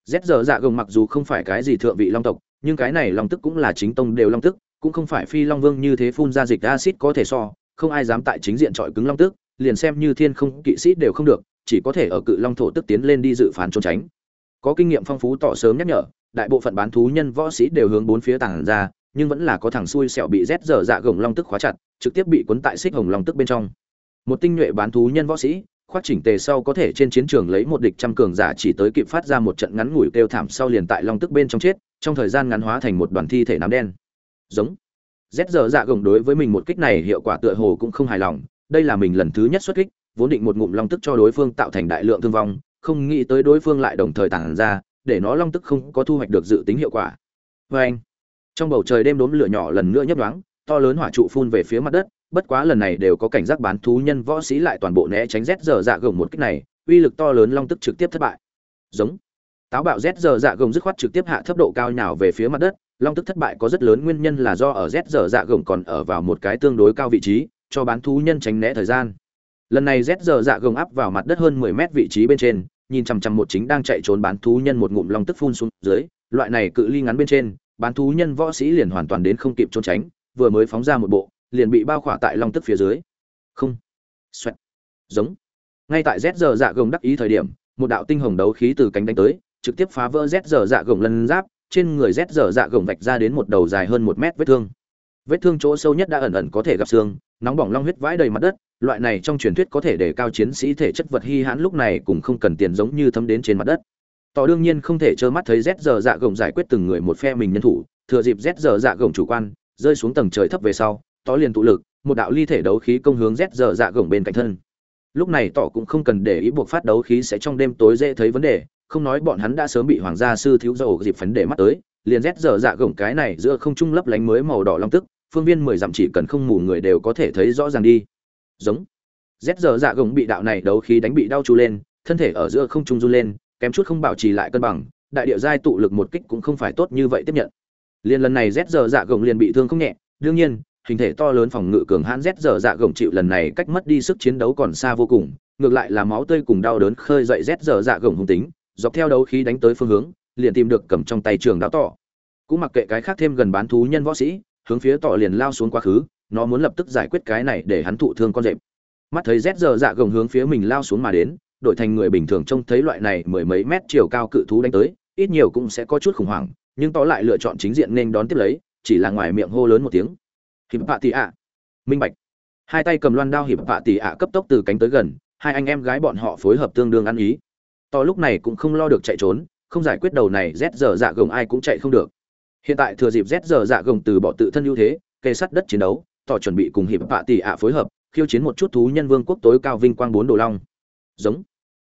Z giờ dạ gồng mặc dù không phải cái gì thượng vị long tộc, nhưng cái này long tức cũng là chính tông đều long tức, cũng không phải phi long vương như thế phun ra dịch acid có thể so, không ai dám tại chính diện trọi cứng long tức, liền xem như thiên không kỵ sĩ đều không được chỉ có thể ở cự long thổ tức tiến lên đi dự phán trốn tránh. Có kinh nghiệm phong phú tỏ sớm nhắc nhở, đại bộ phận bán thú nhân võ sĩ đều hướng bốn phía tàng ra, nhưng vẫn là có thằng xui xẻo bị rét dở dạ gồng long tức khóa chặt, trực tiếp bị cuốn tại xích hồng long tức bên trong. Một tinh nhuệ bán thú nhân võ sĩ, khoác chỉnh tề sau có thể trên chiến trường lấy một địch trăm cường giả chỉ tới kịp phát ra một trận ngắn ngủi kêu thảm sau liền tại long tức bên trong chết, trong thời gian ngắn hóa thành một đoàn thi thể nám đen. Giống. Rét dở dạ gồng đối với mình một kích này hiệu quả tựa hồ cũng không hài lòng, đây là mình lần thứ nhất xuất kích vốn định một ngụm long tức cho đối phương tạo thành đại lượng thương vong, không nghĩ tới đối phương lại đồng thời tàng ra, để nó long tức không có thu hoạch được dự tính hiệu quả. Vê anh, trong bầu trời đêm đốm lửa nhỏ lần nữa nhấp đoáng to lớn hỏa trụ phun về phía mặt đất, bất quá lần này đều có cảnh giác bán thú nhân võ sĩ lại toàn bộ né tránh rét giờ dạ gồng một kích này, uy lực to lớn long tức trực tiếp thất bại. Giống. Táo bạo rét giờ dạ gồng dứt khoát trực tiếp hạ thấp độ cao nhào về phía mặt đất, long tức thất bại có rất lớn nguyên nhân là do ở rét giờ dạ gồng còn ở vào một cái tương đối cao vị trí, cho bán thú nhân tránh né thời gian lần này rét giờ dạ gồng áp vào mặt đất hơn 10 mét vị trí bên trên, nhìn chằm chằm một chính đang chạy trốn bán thú nhân một ngụm long tức phun xuống dưới, loại này cự ly ngắn bên trên, bán thú nhân võ sĩ liền hoàn toàn đến không kịp trốn tránh, vừa mới phóng ra một bộ, liền bị bao khỏa tại long tức phía dưới. Không. Xoẹt. Giống. Ngay tại rét giờ dạ gồng đắc ý thời điểm, một đạo tinh hồng đấu khí từ cánh đánh tới, trực tiếp phá vỡ rét giờ dạ gồng lân giáp, trên người rét giờ dạ gồng vạch ra đến một đầu dài hơn một mét vết thương. Vết thương chỗ sâu nhất đã ẩn ẩn có thể gặp xương, nóng bỏng long huyết vãi đầy mặt đất loại này trong truyền thuyết có thể để cao chiến sĩ thể chất vật hy hãn lúc này cũng không cần tiền giống như thấm đến trên mặt đất. Tỏ đương nhiên không thể trơ mắt thấy rét giờ dạ gồng giải quyết từng người một phe mình nhân thủ, thừa dịp rét giờ dạ gồng chủ quan, rơi xuống tầng trời thấp về sau tỏ liền tụ lực, một đạo ly thể đấu khí công hướng rét giờ dạ gồng bên cạnh thân. Lúc này tỏ cũng không cần để ý buộc phát đấu khí sẽ trong đêm tối dễ thấy vấn đề, không nói bọn hắn đã sớm bị hoàng gia sư thiếu dầu dịp phấn để mắt tới, liền rét giờ dạ gồng cái này giữa không trung lấp lánh mới màu đỏ long tức, phương viên mười dặm chỉ cần không mù người đều có thể thấy rõ ràng đi giống. Rét giờ dạ gồng bị đạo này đấu khí đánh bị đau chú lên, thân thể ở giữa không trung run lên, kém chút không bảo trì lại cân bằng, đại địa giai tụ lực một kích cũng không phải tốt như vậy tiếp nhận. Liền lần này rét giờ dạ gồng liền bị thương không nhẹ, đương nhiên, hình thể to lớn phòng ngự cường hãn rét giờ dạ gồng chịu lần này cách mất đi sức chiến đấu còn xa vô cùng, ngược lại là máu tươi cùng đau đớn khơi dậy rét giờ dạ gồng hung tính, dọc theo đấu khí đánh tới phương hướng, liền tìm được cầm trong tay trường đáo tỏ cũng mặc kệ cái khác thêm gần bán thú nhân võ sĩ, hướng phía tỏ liền lao xuống quá khứ nó muốn lập tức giải quyết cái này để hắn thụ thương con rệp. Mắt thấy rét giờ dạ gồng hướng phía mình lao xuống mà đến, đổi thành người bình thường trông thấy loại này mười mấy mét chiều cao cự thú đánh tới, ít nhiều cũng sẽ có chút khủng hoảng, nhưng tỏ lại lựa chọn chính diện nên đón tiếp lấy, chỉ là ngoài miệng hô lớn một tiếng. Hiệp phạ tị ạ. Minh bạch. Hai tay cầm loan đao hiệp phạ tị ạ cấp tốc từ cánh tới gần, hai anh em gái bọn họ phối hợp tương đương ăn ý. To lúc này cũng không lo được chạy trốn, không giải quyết đầu này rét giờ dạ gồng ai cũng chạy không được. Hiện tại thừa dịp rét giờ dạ gồng từ bỏ tự thân ưu thế kê sắt đất chiến đấu tỏ chuẩn bị cùng hiệp vạ tỷ ạ phối hợp, khiêu chiến một chút thú nhân vương quốc tối cao vinh quang bốn đồ long. Giống.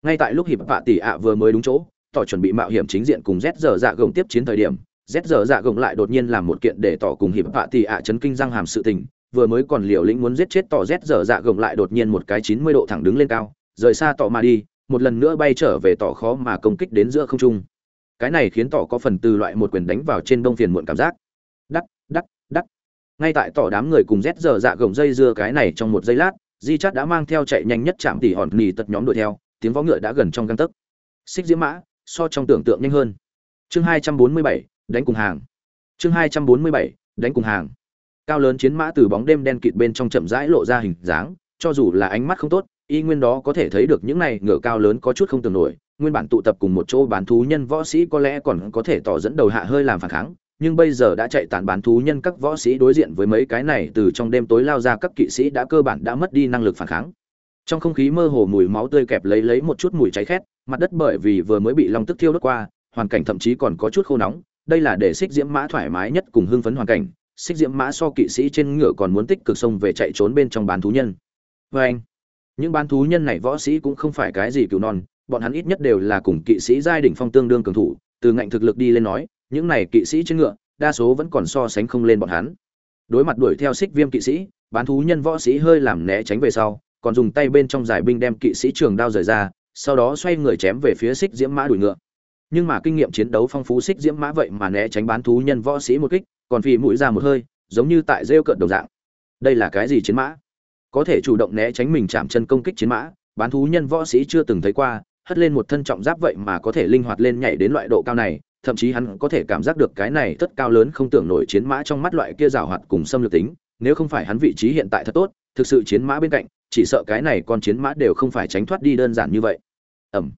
Ngay tại lúc hiệp vạ tỷ ạ vừa mới đúng chỗ, tỏ chuẩn bị mạo hiểm chính diện cùng z giờ dạ gồng tiếp chiến thời điểm, z giờ dạ gồng lại đột nhiên làm một kiện để tỏ cùng hiệp vạ tỷ ạ chấn kinh răng hàm sự tình, vừa mới còn liều lĩnh muốn giết chết tỏ z giờ dạ gồng lại đột nhiên một cái chín mươi độ thẳng đứng lên cao, rời xa tỏ mà đi, một lần nữa bay trở về tỏ khó mà công kích đến giữa không trung. Cái này khiến tỏ có phần từ loại một quyền đánh vào trên đông phiền muộn cảm giác ngay tại tỏ đám người cùng rét giờ dạ gồng dây dưa cái này trong một giây lát, di chắt đã mang theo chạy nhanh nhất chạm tỉ hòn nỉ tật nhóm đuổi theo, tiếng vó ngựa đã gần trong găng tấc. Xích diễm mã, so trong tưởng tượng nhanh hơn. Chương hai trăm bốn mươi bảy, đánh cùng hàng. Chương hai trăm bốn mươi bảy, đánh cùng hàng. Cao lớn chiến mã từ bóng đêm đen kịt bên trong chậm rãi lộ ra hình dáng, cho dù là ánh mắt không tốt, y nguyên đó có thể thấy được những này ngựa cao lớn có chút không tưởng nổi, nguyên bản tụ tập cùng một chỗ bán thú nhân võ sĩ có lẽ còn có thể tỏ dẫn đầu hạ hơi làm phản kháng nhưng bây giờ đã chạy tàn bán thú nhân các võ sĩ đối diện với mấy cái này từ trong đêm tối lao ra các kỵ sĩ đã cơ bản đã mất đi năng lực phản kháng. Trong không khí mơ hồ mùi máu tươi kẹp lấy lấy một chút mùi cháy khét, mặt đất bởi vì vừa mới bị long tức thiêu đốt qua, hoàn cảnh thậm chí còn có chút khô nóng, đây là để xích diễm mã thoải mái nhất cùng hưng phấn hoàn cảnh, xích diễm mã so kỵ sĩ trên ngựa còn muốn tích cực xông về chạy trốn bên trong bán thú nhân. Vê anh, những bán thú nhân này võ sĩ cũng không phải cái gì cứu non, bọn hắn ít nhất đều là cùng kỵ sĩ giai đỉnh phong tương đương cường thủ, từ ngạnh thực lực đi lên nói những này kỵ sĩ trên ngựa, đa số vẫn còn so sánh không lên bọn hắn. Đối mặt đuổi theo xích viêm kỵ sĩ, bán thú nhân võ sĩ hơi làm né tránh về sau, còn dùng tay bên trong giải binh đem kỵ sĩ trường đao rời ra, sau đó xoay người chém về phía xích diễm mã đuổi ngựa. Nhưng mà kinh nghiệm chiến đấu phong phú xích diễm mã vậy mà né tránh bán thú nhân võ sĩ một kích, còn phì mũi ra một hơi, giống như tại rêu cợt đồng dạng. Đây là cái gì chiến mã? Có thể chủ động né tránh mình chạm chân công kích chiến mã, bán thú nhân võ sĩ chưa từng thấy qua, hất lên một thân trọng giáp vậy mà có thể linh hoạt lên nhảy đến loại độ cao này thậm chí hắn có thể cảm giác được cái này tất cao lớn không tưởng nổi chiến mã trong mắt loại kia rào hoạt cùng xâm lược tính, nếu không phải hắn vị trí hiện tại thật tốt, thực sự chiến mã bên cạnh, chỉ sợ cái này con chiến mã đều không phải tránh thoát đi đơn giản như vậy. Ẩm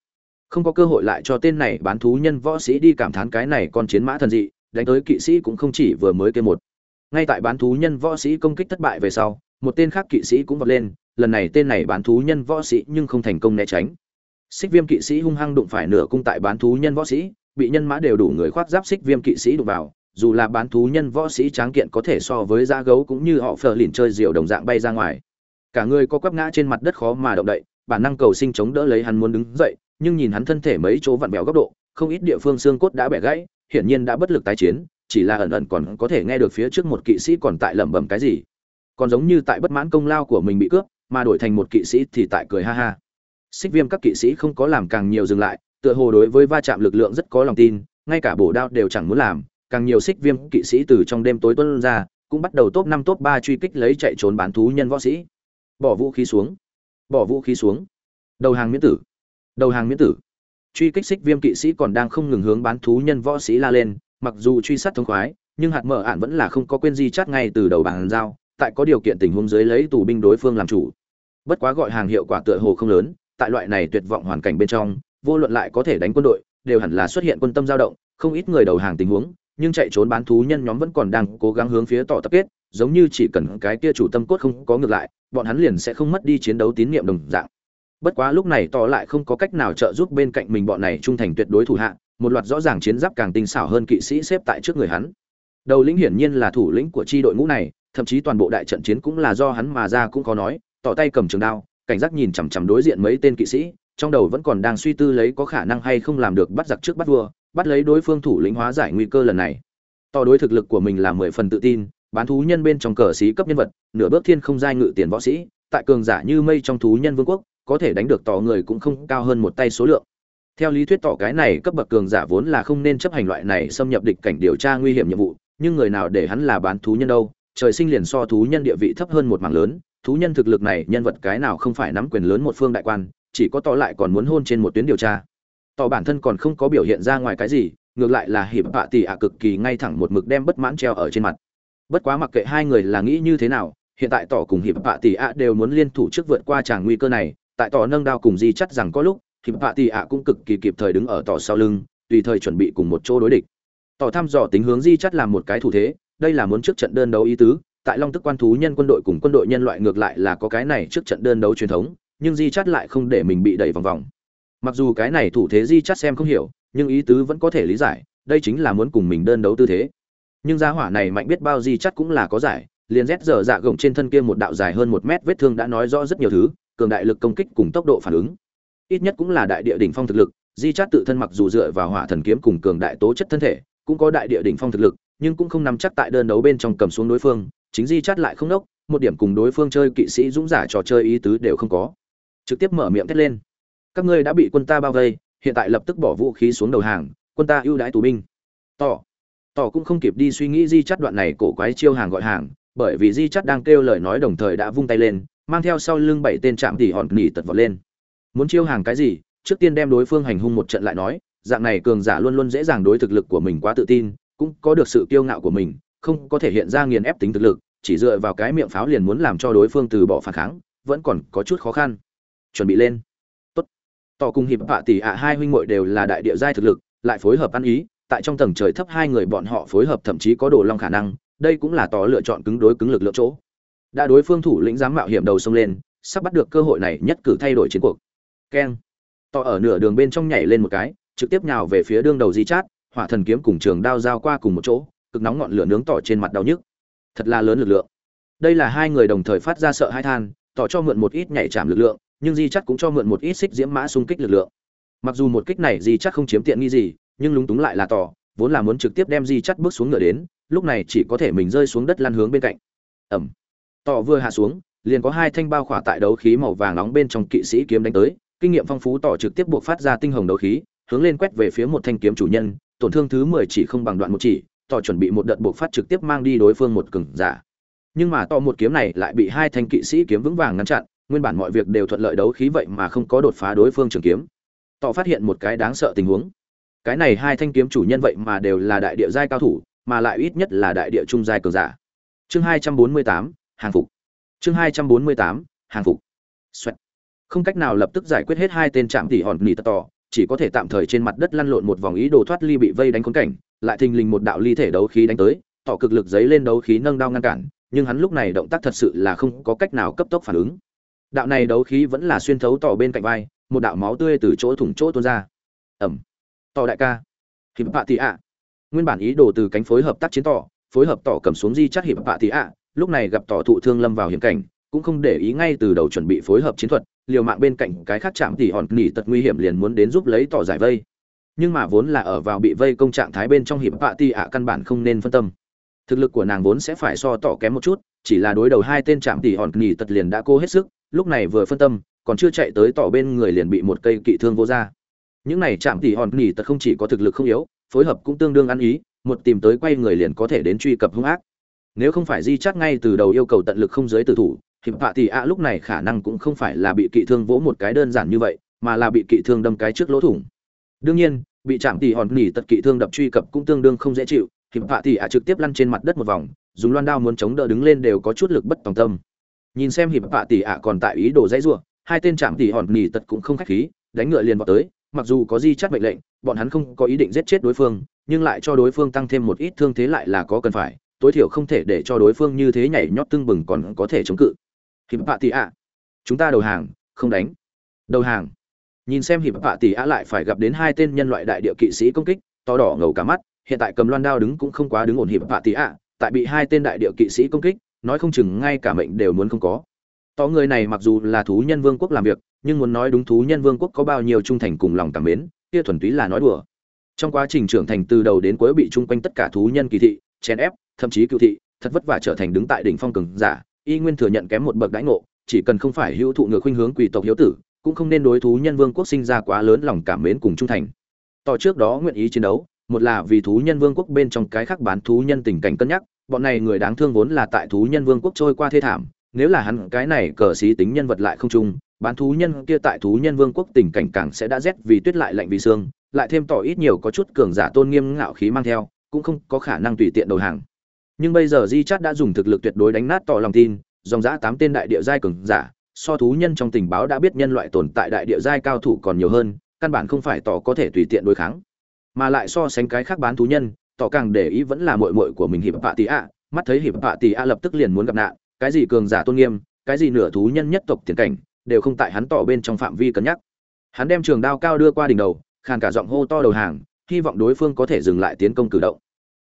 không có cơ hội lại cho tên này bán thú nhân võ sĩ đi cảm thán cái này con chiến mã thần dị, đánh tới kỵ sĩ cũng không chỉ vừa mới kê một. Ngay tại bán thú nhân võ sĩ công kích thất bại về sau, một tên khác kỵ sĩ cũng vọt lên, lần này tên này bán thú nhân võ sĩ nhưng không thành công né tránh. Xích viêm kỵ sĩ hung hăng đụng phải nửa cung tại bán thú nhân võ sĩ bị nhân mã đều đủ người khoác giáp xích viêm kỵ sĩ đụng vào, dù là bán thú nhân võ sĩ tráng kiện có thể so với da gấu cũng như họ phờ lìn chơi diều đồng dạng bay ra ngoài. Cả người có quắp ngã trên mặt đất khó mà động đậy, bản năng cầu sinh chống đỡ lấy hắn muốn đứng dậy, nhưng nhìn hắn thân thể mấy chỗ vặn vẹo góc độ, không ít địa phương xương cốt đã bẻ gãy, hiển nhiên đã bất lực tái chiến, chỉ là ẩn ẩn còn có thể nghe được phía trước một kỵ sĩ còn tại lẩm bẩm cái gì. Còn giống như tại bất mãn công lao của mình bị cướp, mà đổi thành một kỵ sĩ thì tại cười ha ha. Xích viêm các kỵ sĩ không có làm càng nhiều dừng lại tựa hồ đối với va chạm lực lượng rất có lòng tin, ngay cả bổ đao đều chẳng muốn làm, càng nhiều xích viêm kỵ sĩ từ trong đêm tối tuân ra, cũng bắt đầu top năm, top ba truy kích lấy chạy trốn bán thú nhân võ sĩ. Bỏ vũ khí xuống. Bỏ vũ khí xuống. Đầu hàng miễn tử. Đầu hàng miễn tử. Truy kích xích viêm kỵ sĩ còn đang không ngừng hướng bán thú nhân võ sĩ la lên, mặc dù truy sát thông khoái, nhưng hạt mở ạn vẫn là không có quên di chắc ngay từ đầu bàn giao, tại có điều kiện tình huống dưới lấy tù binh đối phương làm chủ. Bất quá gọi hàng hiệu quả tựa hồ không lớn, tại loại này tuyệt vọng hoàn cảnh bên trong vô luận lại có thể đánh quân đội, đều hẳn là xuất hiện quân tâm dao động, không ít người đầu hàng tình huống, nhưng chạy trốn bán thú nhân nhóm vẫn còn đang cố gắng hướng phía tỏ tập kết, giống như chỉ cần cái kia chủ tâm cốt không có ngược lại, bọn hắn liền sẽ không mất đi chiến đấu tín nhiệm đồng dạng. Bất quá lúc này tỏ lại không có cách nào trợ giúp bên cạnh mình bọn này trung thành tuyệt đối thủ hạ, một loạt rõ ràng chiến giáp càng tinh xảo hơn kỵ sĩ xếp tại trước người hắn. Đầu lĩnh hiển nhiên là thủ lĩnh của chi đội ngũ này, thậm chí toàn bộ đại trận chiến cũng là do hắn mà ra cũng có nói, tỏ tay cầm trường đao, cảnh giác nhìn chằm chằm đối diện mấy tên kỵ sĩ trong đầu vẫn còn đang suy tư lấy có khả năng hay không làm được bắt giặc trước bắt vua, bắt lấy đối phương thủ lĩnh hóa giải nguy cơ lần này. To đối thực lực của mình là mười phần tự tin, bán thú nhân bên trong cờ sĩ cấp nhân vật, nửa bước thiên không giai ngự tiền võ sĩ, tại cường giả như mây trong thú nhân vương quốc, có thể đánh được tỏ người cũng không cao hơn một tay số lượng. Theo lý thuyết tỏ cái này cấp bậc cường giả vốn là không nên chấp hành loại này xâm nhập địch cảnh điều tra nguy hiểm nhiệm vụ, nhưng người nào để hắn là bán thú nhân đâu, trời sinh liền so thú nhân địa vị thấp hơn một mảng lớn, thú nhân thực lực này nhân vật cái nào không phải nắm quyền lớn một phương đại quan chỉ có tỏ lại còn muốn hôn trên một tuyến điều tra. Tỏ bản thân còn không có biểu hiện ra ngoài cái gì, ngược lại là hiệp bạ tỷ ạ cực kỳ ngay thẳng một mực đem bất mãn treo ở trên mặt. Bất quá mặc kệ hai người là nghĩ như thế nào, hiện tại tỏ cùng hiệp bạ tỷ ạ đều muốn liên thủ trước vượt qua tràng nguy cơ này, tại tỏ nâng đao cùng di chắt rằng có lúc, hiệp bạ tỷ ạ cũng cực kỳ kịp thời đứng ở tỏ sau lưng, tùy thời chuẩn bị cùng một chỗ đối địch. Tỏ thăm dò tính hướng di chắt làm một cái thủ thế, đây là muốn trước trận đơn đấu ý tứ, tại long tức quan thú nhân quân đội cùng quân đội nhân loại ngược lại là có cái này trước trận đơn đấu truyền thống nhưng di chắt lại không để mình bị đẩy vòng vòng. Mặc dù cái này thủ thế di chắt xem không hiểu, nhưng ý tứ vẫn có thể lý giải, đây chính là muốn cùng mình đơn đấu tư thế. Nhưng gia hỏa này mạnh biết bao di chắt cũng là có giải, liền rét dở dạ gồng trên thân kia một đạo dài hơn một mét vết thương đã nói rõ rất nhiều thứ, cường đại lực công kích cùng tốc độ phản ứng. Ít nhất cũng là đại địa đỉnh phong thực lực, di chát tự thân mặc dù dựa vào hỏa thần kiếm cùng cường đại tố chất thân thể, cũng có đại địa đỉnh phong thực lực, nhưng cũng không nắm chắc tại đơn đấu bên trong cầm xuống đối phương, chính di chát lại không đốc, một điểm cùng đối phương chơi kỵ sĩ dũng giả trò chơi ý tứ đều không có trực tiếp mở miệng thét lên. Các ngươi đã bị quân ta bao vây, hiện tại lập tức bỏ vũ khí xuống đầu hàng, quân ta ưu đãi tù binh. Tỏ. Tỏ cũng không kịp đi suy nghĩ di chắt đoạn này cổ quái chiêu hàng gọi hàng, bởi vì di chắt đang kêu lời nói đồng thời đã vung tay lên, mang theo sau lưng bảy tên trạm tỉ hòn nỉ tật vọt lên. Muốn chiêu hàng cái gì? Trước tiên đem đối phương hành hung một trận lại nói, dạng này cường giả luôn luôn dễ dàng đối thực lực của mình quá tự tin, cũng có được sự kiêu ngạo của mình, không có thể hiện ra nghiền ép tính thực lực, chỉ dựa vào cái miệng pháo liền muốn làm cho đối phương từ bỏ phản kháng, vẫn còn có chút khó khăn chuẩn bị lên. Tốt. Tỏ cùng hiệp họa tỷ ạ hai huynh muội đều là đại địa giai thực lực, lại phối hợp ăn ý, tại trong tầng trời thấp hai người bọn họ phối hợp thậm chí có đồ long khả năng, đây cũng là tỏ lựa chọn cứng đối cứng lực lượng chỗ. Đã đối phương thủ lĩnh dám mạo hiểm đầu sông lên, sắp bắt được cơ hội này nhất cử thay đổi chiến cuộc. Keng. Tỏ ở nửa đường bên trong nhảy lên một cái, trực tiếp nhào về phía đương đầu di chát, hỏa thần kiếm cùng trường đao giao qua cùng một chỗ, cực nóng ngọn lửa nướng tỏ trên mặt đau nhức. Thật là lớn lực lượng. Đây là hai người đồng thời phát ra sợ hai than, tỏ cho mượn một ít nhảy chạm lực lượng nhưng di chắc cũng cho mượn một ít xích diễm mã xung kích lực lượng. Mặc dù một kích này di chắc không chiếm tiện nghi gì, nhưng lúng túng lại là tỏ vốn là muốn trực tiếp đem di chắc bước xuống ngựa đến, lúc này chỉ có thể mình rơi xuống đất lăn hướng bên cạnh. Ẩm. Tỏ vừa hạ xuống, liền có hai thanh bao khỏa tại đấu khí màu vàng nóng bên trong kỵ sĩ kiếm đánh tới, kinh nghiệm phong phú tỏ trực tiếp buộc phát ra tinh hồng đấu khí, hướng lên quét về phía một thanh kiếm chủ nhân, tổn thương thứ mười chỉ không bằng đoạn một chỉ, tỏ chuẩn bị một đợt buộc phát trực tiếp mang đi đối phương một cừng giả. Nhưng mà tỏ một kiếm này lại bị hai thanh kỵ sĩ kiếm vững vàng ngăn chặn nguyên bản mọi việc đều thuận lợi đấu khí vậy mà không có đột phá đối phương trường kiếm. Tỏ phát hiện một cái đáng sợ tình huống. Cái này hai thanh kiếm chủ nhân vậy mà đều là đại địa giai cao thủ, mà lại ít nhất là đại địa trung giai cường giả. Chương hai trăm bốn mươi tám, hàng phục. Chương hai trăm bốn mươi tám, hàng phục. Xoẹt. không cách nào lập tức giải quyết hết hai tên trạm tỉ hòn nỉ tật tỏ chỉ có thể tạm thời trên mặt đất lăn lộn một vòng ý đồ thoát ly bị vây đánh khốn cảnh, lại thình lình một đạo ly thể đấu khí đánh tới tỏ cực lực giấy lên đấu khí nâng đao ngăn cản, nhưng hắn lúc này động tác thật sự là không có cách nào cấp tốc phản ứng đạo này đấu khí vẫn là xuyên thấu tỏ bên cạnh vai, một đạo máu tươi từ chỗ thủng chỗ tuôn ra. Ẩm. Tỏ đại ca. Hiệp bạ tị ạ. Nguyên bản ý đồ từ cánh phối hợp tác chiến tỏ, phối hợp tỏ cầm xuống di chắt hiệp bạ tị ạ, lúc này gặp tỏ thụ thương lâm vào hiểm cảnh, cũng không để ý ngay từ đầu chuẩn bị phối hợp chiến thuật, liều mạng bên cạnh cái khác chạm tỉ hòn nỉ tật nguy hiểm liền muốn đến giúp lấy tỏ giải vây. Nhưng mà vốn là ở vào bị vây công trạng thái bên trong hiệp bạ tị ạ căn bản không nên phân tâm. Thực lực của nàng vốn sẽ phải so tỏ kém một chút, chỉ là đối đầu hai tên chạm tỉ hòn nỉ tật liền đã cố hết sức lúc này vừa phân tâm, còn chưa chạy tới tỏ bên người liền bị một cây kỵ thương vô ra. Những này chạm tỉ hòn nỉ tật không chỉ có thực lực không yếu, phối hợp cũng tương đương ăn ý, một tìm tới quay người liền có thể đến truy cập hung ác. Nếu không phải di chắc ngay từ đầu yêu cầu tận lực không giới tử thủ hiệp họa thì ạ lúc này khả năng cũng không phải là bị kỵ thương vỗ một cái đơn giản như vậy, mà là bị kỵ thương đâm cái trước lỗ thủng. Đương nhiên, bị chạm tỉ hòn nỉ tật kỵ thương đập truy cập cũng tương đương không dễ chịu hiệp họa thì ạ trực tiếp lăn trên mặt đất một vòng, dùng loan đao muốn chống đỡ đứng lên đều có chút lực bất tòng tâm nhìn xem hiệp bạ tỷ ạ còn tại ý đồ dãy rủa, hai tên trạm tỷ hòn nỉ tật cũng không khách khí, đánh ngựa liền vào tới. Mặc dù có di chắt mệnh lệnh, bọn hắn không có ý định giết chết đối phương, nhưng lại cho đối phương tăng thêm một ít thương thế lại là có cần phải, tối thiểu không thể để cho đối phương như thế nhảy nhót tưng bừng còn có thể chống cự. Hiệp bạ tỷ ạ, chúng ta đầu hàng, không đánh. Đầu hàng. Nhìn xem hiệp bạ tỷ ạ lại phải gặp đến hai tên nhân loại đại địa kỵ sĩ công kích, to đỏ ngầu cả mắt, hiện tại cầm loan đao đứng cũng không quá đứng ổn hiệp bạ tỷ ạ, tại bị hai tên đại địa kỵ sĩ công kích nói không chừng ngay cả mệnh đều muốn không có. Tỏ người này mặc dù là thú nhân vương quốc làm việc, nhưng muốn nói đúng thú nhân vương quốc có bao nhiêu trung thành cùng lòng cảm mến, kia thuần túy là nói đùa. Trong quá trình trưởng thành từ đầu đến cuối bị chung quanh tất cả thú nhân kỳ thị, chèn ép, thậm chí cựu thị, thật vất vả trở thành đứng tại đỉnh phong cường giả, y nguyên thừa nhận kém một bậc đãi ngộ, chỉ cần không phải hữu thụ ngược khuynh hướng quỷ tộc hiếu tử, cũng không nên đối thú nhân vương quốc sinh ra quá lớn lòng cảm mến cùng trung thành. Tỏ trước đó nguyện ý chiến đấu một là vì thú nhân vương quốc bên trong cái khác bán thú nhân tình cảnh cân nhắc, bọn này người đáng thương vốn là tại thú nhân vương quốc trôi qua thê thảm, nếu là hắn cái này cờ xí tính nhân vật lại không chung, bán thú nhân kia tại thú nhân vương quốc tình cảnh càng sẽ đã rét vì tuyết lại lạnh vì xương lại thêm tỏ ít nhiều có chút cường giả tôn nghiêm ngạo khí mang theo, cũng không có khả năng tùy tiện đầu hàng. Nhưng bây giờ di chát đã dùng thực lực tuyệt đối đánh nát tỏ lòng tin, dòng dã tám tên đại địa giai cường giả, so thú nhân trong tình báo đã biết nhân loại tồn tại đại địa giai cao thủ còn nhiều hơn, căn bản không phải tỏ có thể tùy tiện đối kháng mà lại so sánh cái khác bán thú nhân, tỏ càng để ý vẫn là muội muội của mình hiệp bạ tỷ ạ mắt thấy hiệp bạ tỷ ạ lập tức liền muốn gặp nạn, cái gì cường giả tôn nghiêm, cái gì nửa thú nhân nhất tộc tiền cảnh, đều không tại hắn tỏ bên trong phạm vi cân nhắc. Hắn đem trường đao cao đưa qua đỉnh đầu, khàn cả giọng hô to đầu hàng, hy vọng đối phương có thể dừng lại tiến công cử động.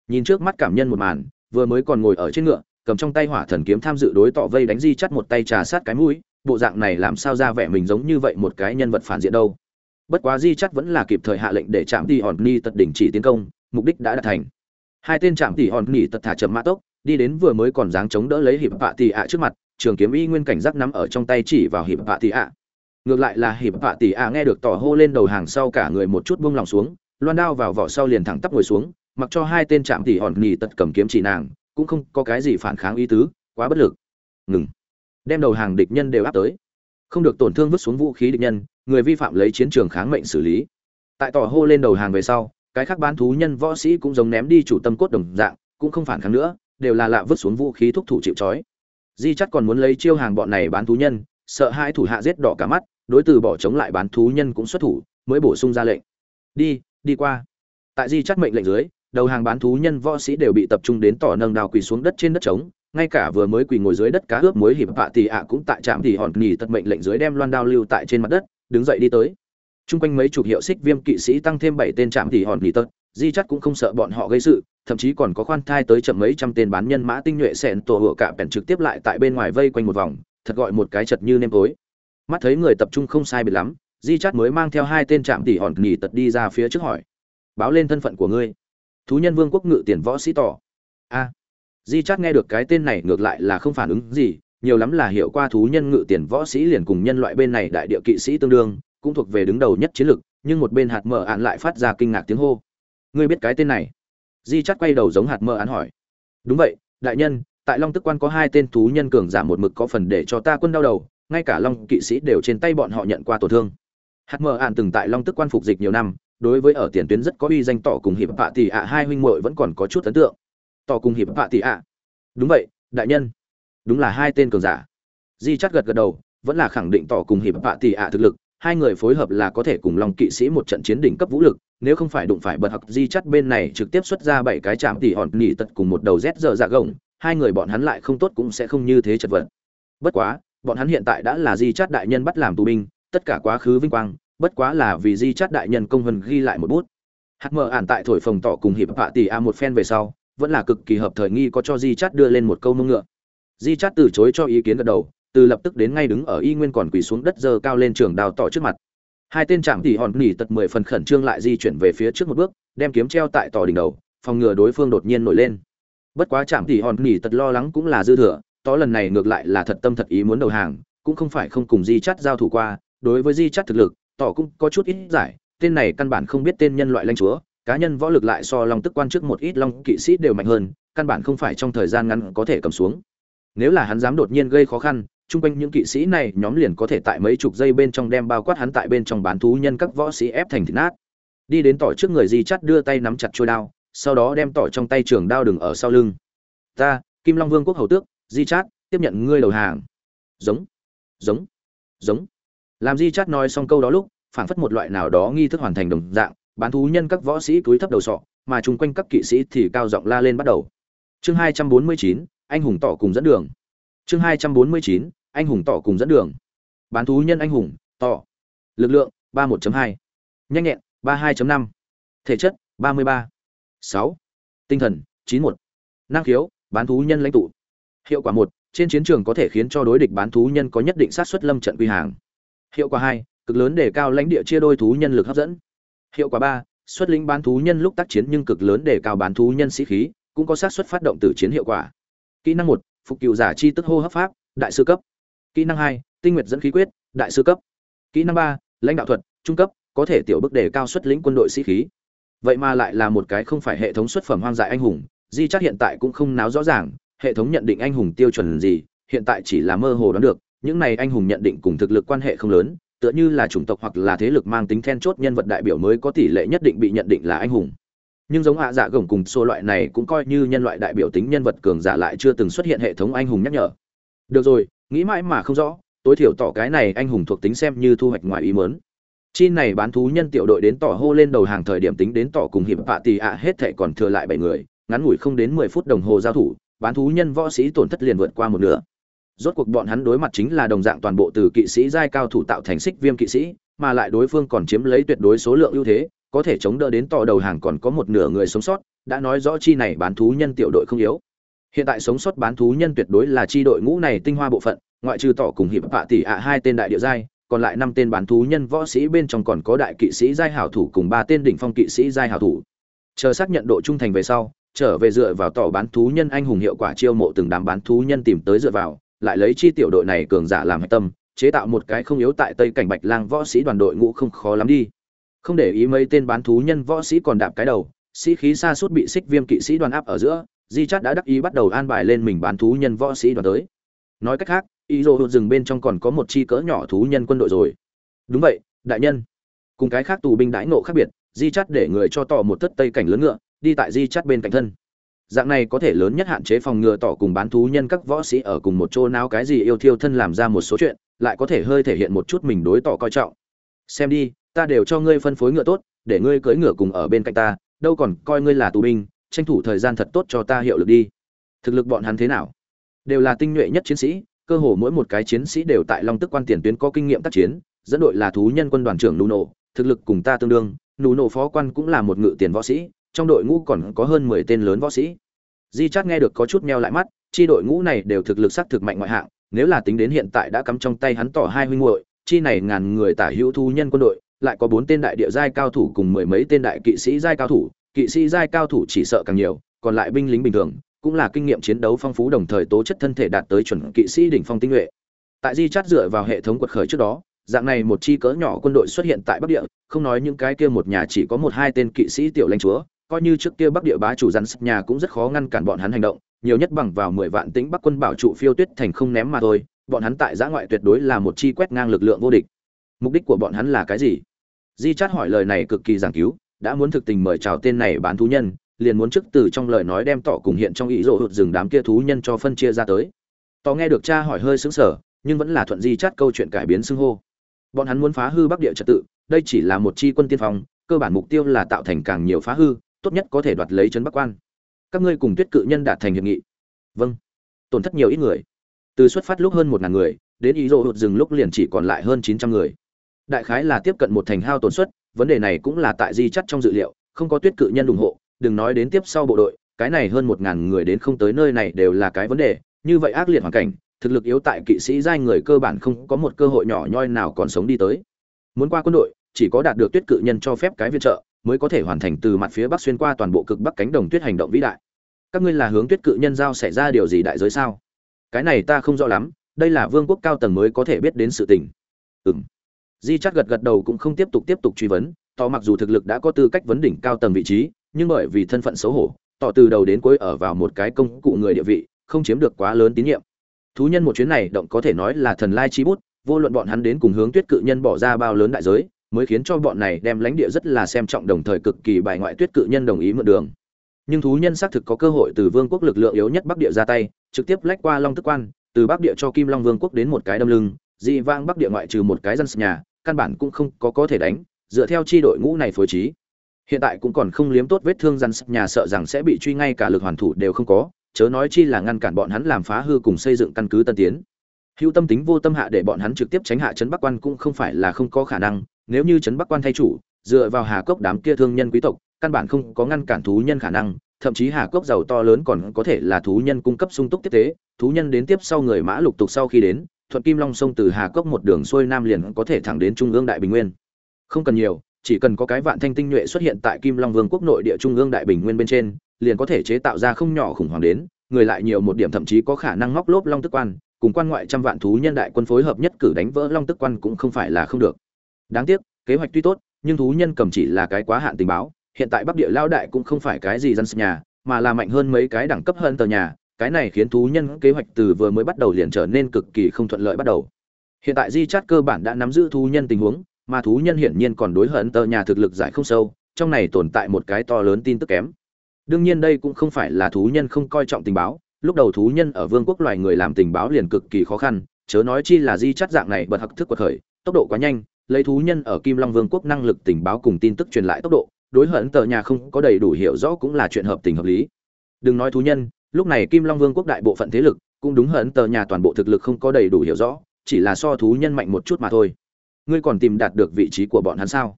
Nhìn trước mắt cảm nhân một màn, vừa mới còn ngồi ở trên ngựa, cầm trong tay hỏa thần kiếm tham dự đối tọ vây đánh di chắt một tay trà sát cái mũi, bộ dạng này làm sao ra vẻ mình giống như vậy một cái nhân vật phản diện đâu bất quá di chắt vẫn là kịp thời hạ lệnh để chạm tỷ hòn ni tật đỉnh chỉ tiến công, mục đích đã đạt thành. Hai tên chạm tỉ hòn ni tật thả chậm mã tốc, đi đến vừa mới còn dáng chống đỡ lấy hiệp vạ tỉ ạ trước mặt, trường kiếm y nguyên cảnh giác nắm ở trong tay chỉ vào hiệp vạ tỉ ạ. Ngược lại là hiệp vạ tỉ ạ nghe được tỏ hô lên đầu hàng sau cả người một chút buông lòng xuống, loan đao vào vỏ sau liền thẳng tắp ngồi xuống, mặc cho hai tên chạm tỉ hòn ni tật cầm kiếm chỉ nàng, cũng không có cái gì phản kháng ý tứ, quá bất lực. Ngừng. Đem đầu hàng địch nhân đều áp tới không được tổn thương vứt xuống vũ khí địch nhân, người vi phạm lấy chiến trường kháng mệnh xử lý. Tại tỏ hô lên đầu hàng về sau, cái khác bán thú nhân võ sĩ cũng giống ném đi chủ tâm cốt đồng dạng, cũng không phản kháng nữa, đều là lạ vứt xuống vũ khí thúc thủ chịu trói. Di chắc còn muốn lấy chiêu hàng bọn này bán thú nhân, sợ hai thủ hạ giết đỏ cả mắt, đối từ bỏ chống lại bán thú nhân cũng xuất thủ, mới bổ sung ra lệnh. Đi đi qua. Tại di chắc mệnh lệnh dưới, đầu hàng bán thú nhân võ sĩ đều bị tập trung đến tỏ nâng đào quỳ xuống đất trên đất trống ngay cả vừa mới quỳ ngồi dưới đất cá ướp muối hiệp vạ tỷ ạ cũng tại trạm thì hòn nghỉ tật mệnh lệnh dưới đem loan đao lưu tại trên mặt đất, đứng dậy đi tới. Chung quanh mấy chục hiệu xích viêm kỵ sĩ tăng thêm bảy tên trạm thì hòn nghỉ tật, di chắc cũng không sợ bọn họ gây sự, thậm chí còn có khoan thai tới chậm mấy trăm tên bán nhân mã tinh nhuệ xẹn tổ hựa cả bèn trực tiếp lại tại bên ngoài vây quanh một vòng, thật gọi một cái chật như nêm tối. Mắt thấy người tập trung không sai biệt lắm, di chắt mới mang theo hai tên trạm tỉ hòn nghỉ tật đi ra phía trước hỏi. Báo lên thân phận của ngươi. Thú nhân vương quốc ngự tiền võ sĩ tỏ. A di chát nghe được cái tên này ngược lại là không phản ứng gì, nhiều lắm là hiểu qua thú nhân ngự tiền võ sĩ liền cùng nhân loại bên này đại địa kỵ sĩ tương đương, cũng thuộc về đứng đầu nhất chiến lực, nhưng một bên hạt mờ ạn lại phát ra kinh ngạc tiếng hô. Ngươi biết cái tên này? Di chát quay đầu giống hạt mờ ạn hỏi. Đúng vậy, đại nhân, tại long tức quan có hai tên thú nhân cường giả một mực có phần để cho ta quân đau đầu, ngay cả long kỵ sĩ đều trên tay bọn họ nhận qua tổn thương. Hạt mờ ạn từng tại long tức quan phục dịch nhiều năm, đối với ở tiền tuyến rất có uy danh tỏ cùng hiệp hạ tỷ ạ hai huynh muội vẫn còn có chút ấn tượng tỏ cùng hiệp vạ tỷ ạ. Đúng vậy, đại nhân. Đúng là hai tên cường giả. Di chắt gật gật đầu, vẫn là khẳng định tỏ cùng hiệp vạ tỷ ạ thực lực. Hai người phối hợp là có thể cùng long kỵ sĩ một trận chiến đỉnh cấp vũ lực, nếu không phải đụng phải bật học, di chắt bên này trực tiếp xuất ra bảy cái chạm tỉ hòn nỉ tật cùng một đầu rét dở dạ gồng. Hai người bọn hắn lại không tốt cũng sẽ không như thế chật vật. Bất quá, bọn hắn hiện tại đã là di chắt đại nhân bắt làm tù binh, tất cả quá khứ vinh quang, bất quá là vì di chắt đại nhân công hân ghi lại một bút. Hạt mờ ản tại thổi phồng tỏ cùng hiệp hạ tỷ a một phen về sau vẫn là cực kỳ hợp thời nghi có cho di chát đưa lên một câu mông ngựa. Di chát từ chối cho ý kiến gật đầu, từ lập tức đến ngay đứng ở y nguyên còn quỳ xuống đất giờ cao lên trường đào tỏ trước mặt. Hai tên trạm tỉ hòn nỉ tật mười phần khẩn trương lại di chuyển về phía trước một bước, đem kiếm treo tại tỏ đỉnh đầu, phòng ngừa đối phương đột nhiên nổi lên. Bất quá trạm tỉ hòn nỉ tật lo lắng cũng là dư thừa, tỏ lần này ngược lại là thật tâm thật ý muốn đầu hàng, cũng không phải không cùng di chắt giao thủ qua, đối với di chắt thực lực, tỏ cũng có chút ít giải, tên này căn bản không biết tên nhân loại lanh chúa cá nhân võ lực lại so long tức quan trước một ít long kỵ sĩ đều mạnh hơn, căn bản không phải trong thời gian ngắn có thể cầm xuống. Nếu là hắn dám đột nhiên gây khó khăn, chung quanh những kỵ sĩ này nhóm liền có thể tại mấy chục giây bên trong đem bao quát hắn tại bên trong bán thú nhân các võ sĩ ép thành thịt nát. Đi đến tỏi trước người di chắt đưa tay nắm chặt trôi đao, sau đó đem tỏi trong tay trường đao đừng ở sau lưng. Ta, kim long vương quốc hầu tước, di chát, tiếp nhận ngươi đầu hàng. Giống giống giống. Làm di chát nói xong câu đó lúc, phảng phất một loại nào đó nghi thức hoàn thành đồng dạng bán thú nhân các võ sĩ cúi thấp đầu sọ, mà chung quanh các kỵ sĩ thì cao giọng la lên bắt đầu. Chương hai trăm bốn mươi chín, anh hùng tỏ cùng dẫn đường. Chương hai trăm bốn mươi chín, anh hùng tỏ cùng dẫn đường. Bán thú nhân anh hùng, tỏ. Lực lượng, ba một hai. Nhanh nhẹn, ba hai năm. Thể chất, ba mươi ba. Sáu. Tinh thần, chín một. Năng khiếu, bán thú nhân lãnh tụ. Hiệu quả một, trên chiến trường có thể khiến cho đối địch bán thú nhân có nhất định sát xuất lâm trận quy hàng. Hiệu quả hai, cực lớn để cao lãnh địa chia đôi thú nhân lực hấp dẫn hiệu quả ba, xuất lĩnh bán thú nhân lúc tác chiến nhưng cực lớn để cao bán thú nhân sĩ khí, cũng có xác suất phát động tử chiến hiệu quả. Kỹ năng một, phục cựu giả chi tức hô hấp pháp, đại sư cấp. Kỹ năng hai, tinh nguyệt dẫn khí quyết, đại sư cấp. Kỹ năng ba, lãnh đạo thuật, trung cấp, có thể tiểu bức đề cao xuất lĩnh quân đội sĩ khí. Vậy mà lại là một cái không phải hệ thống xuất phẩm hoang dại anh hùng, di chắc hiện tại cũng không náo rõ ràng, hệ thống nhận định anh hùng tiêu chuẩn gì, hiện tại chỉ là mơ hồ đoán được, những này anh hùng nhận định cùng thực lực quan hệ không lớn tựa như là chủng tộc hoặc là thế lực mang tính then chốt nhân vật đại biểu mới có tỷ lệ nhất định bị nhận định là anh hùng. Nhưng giống hạ dạ gồng cùng số loại này cũng coi như nhân loại đại biểu tính nhân vật cường giả lại chưa từng xuất hiện hệ thống anh hùng nhắc nhở. Được rồi, nghĩ mãi mà không rõ, tối thiểu tỏ cái này anh hùng thuộc tính xem như thu hoạch ngoài ý mớn chi này bán thú nhân tiểu đội đến tỏ hô lên đầu hàng thời điểm tính đến tỏ cùng hiệp bạ tì ạ, hết thệ còn thừa lại bảy người, ngắn ngủi không đến mười phút đồng hồ giao thủ, bán thú nhân võ sĩ tổn thất liền vượt qua một nửa rốt cuộc bọn hắn đối mặt chính là đồng dạng toàn bộ từ kỵ sĩ giai cao thủ tạo thành xích viêm kỵ sĩ, mà lại đối phương còn chiếm lấy tuyệt đối số lượng ưu thế, có thể chống đỡ đến tò đầu hàng còn có một nửa người sống sót, đã nói rõ chi này bán thú nhân tiểu đội không yếu. Hiện tại sống sót bán thú nhân tuyệt đối là chi đội ngũ này tinh hoa bộ phận, ngoại trừ tỏ cùng hiệp hạ tỷ ạ hai tên đại địa giai, còn lại năm tên bán thú nhân võ sĩ bên trong còn có đại kỵ sĩ giai hảo thủ cùng ba tên đỉnh phong kỵ sĩ giai hảo thủ. Chờ xác nhận độ trung thành về sau, trở về dựa vào tỏ bán thú nhân anh hùng hiệu quả chiêu mộ từng đám bán thú nhân tìm tới dựa vào lại lấy chi tiểu đội này cường giả làm hạch tâm, chế tạo một cái không yếu tại tây cảnh bạch lang võ sĩ đoàn đội ngũ không khó lắm đi. Không để ý mấy tên bán thú nhân võ sĩ còn đạp cái đầu, sĩ khí xa suốt bị xích viêm kỵ sĩ đoàn áp ở giữa, di chát đã đắc ý bắt đầu an bài lên mình bán thú nhân võ sĩ đoàn tới. Nói cách khác ý rồ hụt rừng bên trong còn có một chi cỡ nhỏ thú nhân quân đội rồi. Đúng vậy, đại nhân. Cùng cái khác tù binh đãi nộ khác biệt, di chát để người cho tỏ một tất tây cảnh lớn ngựa, đi tại di chát bên cạnh thân dạng này có thể lớn nhất hạn chế phòng ngừa tỏ cùng bán thú nhân các võ sĩ ở cùng một chỗ nào cái gì yêu thiêu thân làm ra một số chuyện, lại có thể hơi thể hiện một chút mình đối tỏ coi trọng. Xem đi, ta đều cho ngươi phân phối ngựa tốt, để ngươi cưỡi ngựa cùng ở bên cạnh ta, đâu còn coi ngươi là tù binh, tranh thủ thời gian thật tốt cho ta hiệu lực đi. Thực lực bọn hắn thế nào? Đều là tinh nhuệ nhất chiến sĩ, cơ hồ mỗi một cái chiến sĩ đều tại long tức quan tiền tuyến có kinh nghiệm tác chiến, dẫn đội là thú nhân quân đoàn trưởng nuno thực lực cùng ta tương đương nuno phó quan cũng là một ngự tiền võ sĩ trong đội ngũ còn có hơn mười tên lớn võ sĩ. Di chát nghe được có chút meo lại mắt, chi đội ngũ này đều thực lực sắc thực mạnh ngoại hạng, nếu là tính đến hiện tại đã cắm trong tay hắn tỏ hai huynh muội, chi này ngàn người tả hữu thu nhân quân đội, lại có bốn tên đại địa giai cao thủ cùng mười mấy tên đại kỵ sĩ giai cao thủ, kỵ sĩ giai cao thủ chỉ sợ càng nhiều, còn lại binh lính bình thường, cũng là kinh nghiệm chiến đấu phong phú đồng thời tố chất thân thể đạt tới chuẩn kỵ sĩ đỉnh phong tinh nhuệ. Tại di chát dựa vào hệ thống quật khởi trước đó, dạng này một chi cỡ nhỏ quân đội xuất hiện tại bắc địa, không nói những cái kia một nhà chỉ có một hai tên kỵ sĩ tiểu lãnh chúa coi như trước kia bắc địa bá chủ rắn nhà cũng rất khó ngăn cản bọn hắn hành động, nhiều nhất bằng vào mười vạn tính bắc quân bảo trụ phiêu tuyết thành không ném mà thôi, bọn hắn tại giã ngoại tuyệt đối là một chi quét ngang lực lượng vô địch. Mục đích của bọn hắn là cái gì? Di chát hỏi lời này cực kỳ giảng cứu, đã muốn thực tình mời chào tên này bán thú nhân, liền muốn trước từ trong lời nói đem tỏ cùng hiện trong ý rộ hụt rừng đám kia thú nhân cho phân chia ra tới. Tỏ nghe được cha hỏi hơi xứng sở nhưng vẫn là thuận di chát câu chuyện cải biến xưng hô. Bọn hắn muốn phá hư bắc địa trật tự, đây chỉ là một chi quân tiên phong, cơ bản mục tiêu là tạo thành càng nhiều phá hư tốt nhất có thể đoạt lấy trấn bắc quan. Các ngươi cùng tuyết cự nhân đạt thành hiệp nghị. Vâng. Tổn thất nhiều ít người. Từ xuất phát lúc hơn một ngàn người, đến ý rộ hụt rừng lúc liền chỉ còn lại hơn chín trăm người. Đại khái là tiếp cận một thành hao tổn suất, vấn đề này cũng là tại di chắt trong dự liệu, không có tuyết cự nhân ủng hộ, đừng nói đến tiếp sau bộ đội, cái này hơn một ngàn người đến không tới nơi này đều là cái vấn đề, như vậy ác liệt hoàn cảnh, thực lực yếu tại kỵ sĩ giai người cơ bản không có một cơ hội nhỏ nhoi nào còn sống đi tới. Muốn qua quân đội, chỉ có đạt được tuyết cự nhân cho phép cái viện trợ mới có thể hoàn thành từ mặt phía bắc xuyên qua toàn bộ cực bắc cánh đồng tuyết hành động vĩ đại. Các ngươi là hướng tuyết cự nhân giao xảy ra điều gì đại giới sao? Cái này ta không rõ lắm, đây là vương quốc cao tầng mới có thể biết đến sự tình. Ừ m di chắc gật gật đầu cũng không tiếp tục tiếp tục truy vấn, tỏ mặc dù thực lực đã có tư cách vấn đỉnh cao tầng vị trí, nhưng bởi vì thân phận xấu hổ, tỏ từ đầu đến cuối ở vào một cái công cụ người địa vị, không chiếm được quá lớn tín nhiệm. Thú nhân một chuyến này, động có thể nói là thần lai chi bút, vô luận bọn hắn đến cùng hướng tuyết cự nhân bỏ ra bao lớn đại giới mới khiến cho bọn này đem lãnh địa rất là xem trọng đồng thời cực kỳ bài ngoại tuyết cự nhân đồng ý mượn đường. Nhưng thú nhân xác thực có cơ hội từ vương quốc lực lượng yếu nhất bắc địa ra tay, trực tiếp lách qua long tức quan, từ bắc địa cho kim long vương quốc đến một cái đâm lưng, dị vang bắc địa ngoại trừ một cái dân nhà, căn bản cũng không có có thể đánh, dựa theo chi đội ngũ này phối trí. Hiện tại cũng còn không liếm tốt vết thương dân nhà sợ rằng sẽ bị truy ngay cả lực hoàn thủ đều không có, chớ nói chi là ngăn cản bọn hắn làm phá hư cùng xây dựng căn cứ tân tiến. Hữu tâm tính vô tâm hạ để bọn hắn trực tiếp tránh hạ trấn bắc quan cũng không phải là không có khả năng nếu như trấn bắc quan thay chủ, dựa vào hà cốc đám kia thương nhân quý tộc, căn bản không có ngăn cản thú nhân khả năng, thậm chí hà cốc giàu to lớn còn có thể là thú nhân cung cấp sung túc tiếp tế, thú nhân đến tiếp sau người mã lục tục sau khi đến, thuận kim long sông từ hà cốc một đường xuôi nam liền có thể thẳng đến trung ương đại bình nguyên. Không cần nhiều, chỉ cần có cái vạn thanh tinh nhuệ xuất hiện tại kim long vương quốc nội địa trung ương đại bình nguyên bên trên, liền có thể chế tạo ra không nhỏ khủng hoảng đến, người lại nhiều một điểm thậm chí có khả năng móc lốp long tức quan, cùng quan ngoại trăm vạn thú nhân đại quân phối hợp nhất cử đánh vỡ long tức quan cũng không phải là không được đáng tiếc, kế hoạch tuy tốt, nhưng thú nhân cầm chỉ là cái quá hạn tình báo, hiện tại bắc địa lao đại cũng không phải cái gì dân nhà, mà là mạnh hơn mấy cái đẳng cấp hơn tờ nhà, cái này khiến thú nhân kế hoạch từ vừa mới bắt đầu liền trở nên cực kỳ không thuận lợi bắt đầu. Hiện tại di chát cơ bản đã nắm giữ thú nhân tình huống, mà thú nhân hiển nhiên còn đối hận tờ nhà thực lực giải không sâu, trong này tồn tại một cái to lớn tin tức kém. Đương nhiên đây cũng không phải là thú nhân không coi trọng tình báo, lúc đầu thú nhân ở vương quốc loài người làm tình báo liền cực kỳ khó khăn, chớ nói chi là di chắt dạng này bật hặc thức quật khởi, tốc độ quá nhanh lấy thú nhân ở kim long vương quốc năng lực tình báo cùng tin tức truyền lại tốc độ, đối hận tờ nhà không có đầy đủ hiểu rõ cũng là chuyện hợp tình hợp lý. Đừng nói thú nhân, lúc này kim long vương quốc đại bộ phận thế lực cũng đúng hận tờ nhà toàn bộ thực lực không có đầy đủ hiểu rõ, chỉ là so thú nhân mạnh một chút mà thôi. Ngươi còn tìm đạt được vị trí của bọn hắn sao?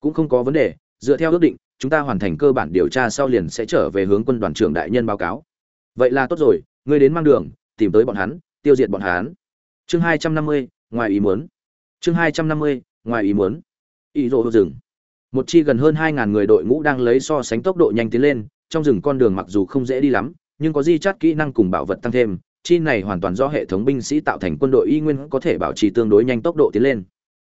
Cũng không có vấn đề, dựa theo ước định, chúng ta hoàn thành cơ bản điều tra sau liền sẽ trở về hướng quân đoàn trưởng đại nhân báo cáo. Vậy là tốt rồi, ngươi đến mang đường, tìm tới bọn hắn, tiêu diệt bọn hắn. Chương hai trăm năm mươi, ngoài ý muốn. Chương hai trăm năm mươi ngoài ý muốn. Ý rộ rừng. Một chi gần hơn hai ngàn người đội ngũ đang lấy so sánh tốc độ nhanh tiến lên, trong rừng con đường mặc dù không dễ đi lắm, nhưng có di chất kỹ năng cùng bảo vật tăng thêm, chi này hoàn toàn do hệ thống binh sĩ tạo thành quân đội y nguyên có thể bảo trì tương đối nhanh tốc độ tiến lên.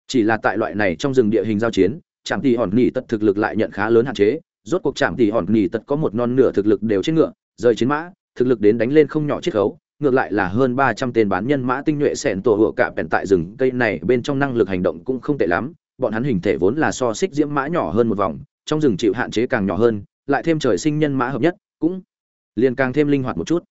Chỉ là tại loại này trong rừng địa hình giao chiến, trạm tỷ hòn nghỉ tật thực lực lại nhận khá lớn hạn chế, rốt cuộc trạm tỷ hòn nghỉ tật có một non nửa thực lực đều trên ngựa, rời chiến mã, thực lực đến đánh lên không nhỏ chiết khấu ngược lại là hơn ba trăm tên bán nhân mã tinh nhuệ xẻn tổ hựa cả bèn tại rừng cây này bên trong năng lực hành động cũng không tệ lắm. Bọn hắn hình thể vốn là so xích diễm mã nhỏ hơn một vòng, trong rừng chịu hạn chế càng nhỏ hơn, lại thêm trời sinh nhân mã hợp nhất, cũng liền càng thêm linh hoạt một chút.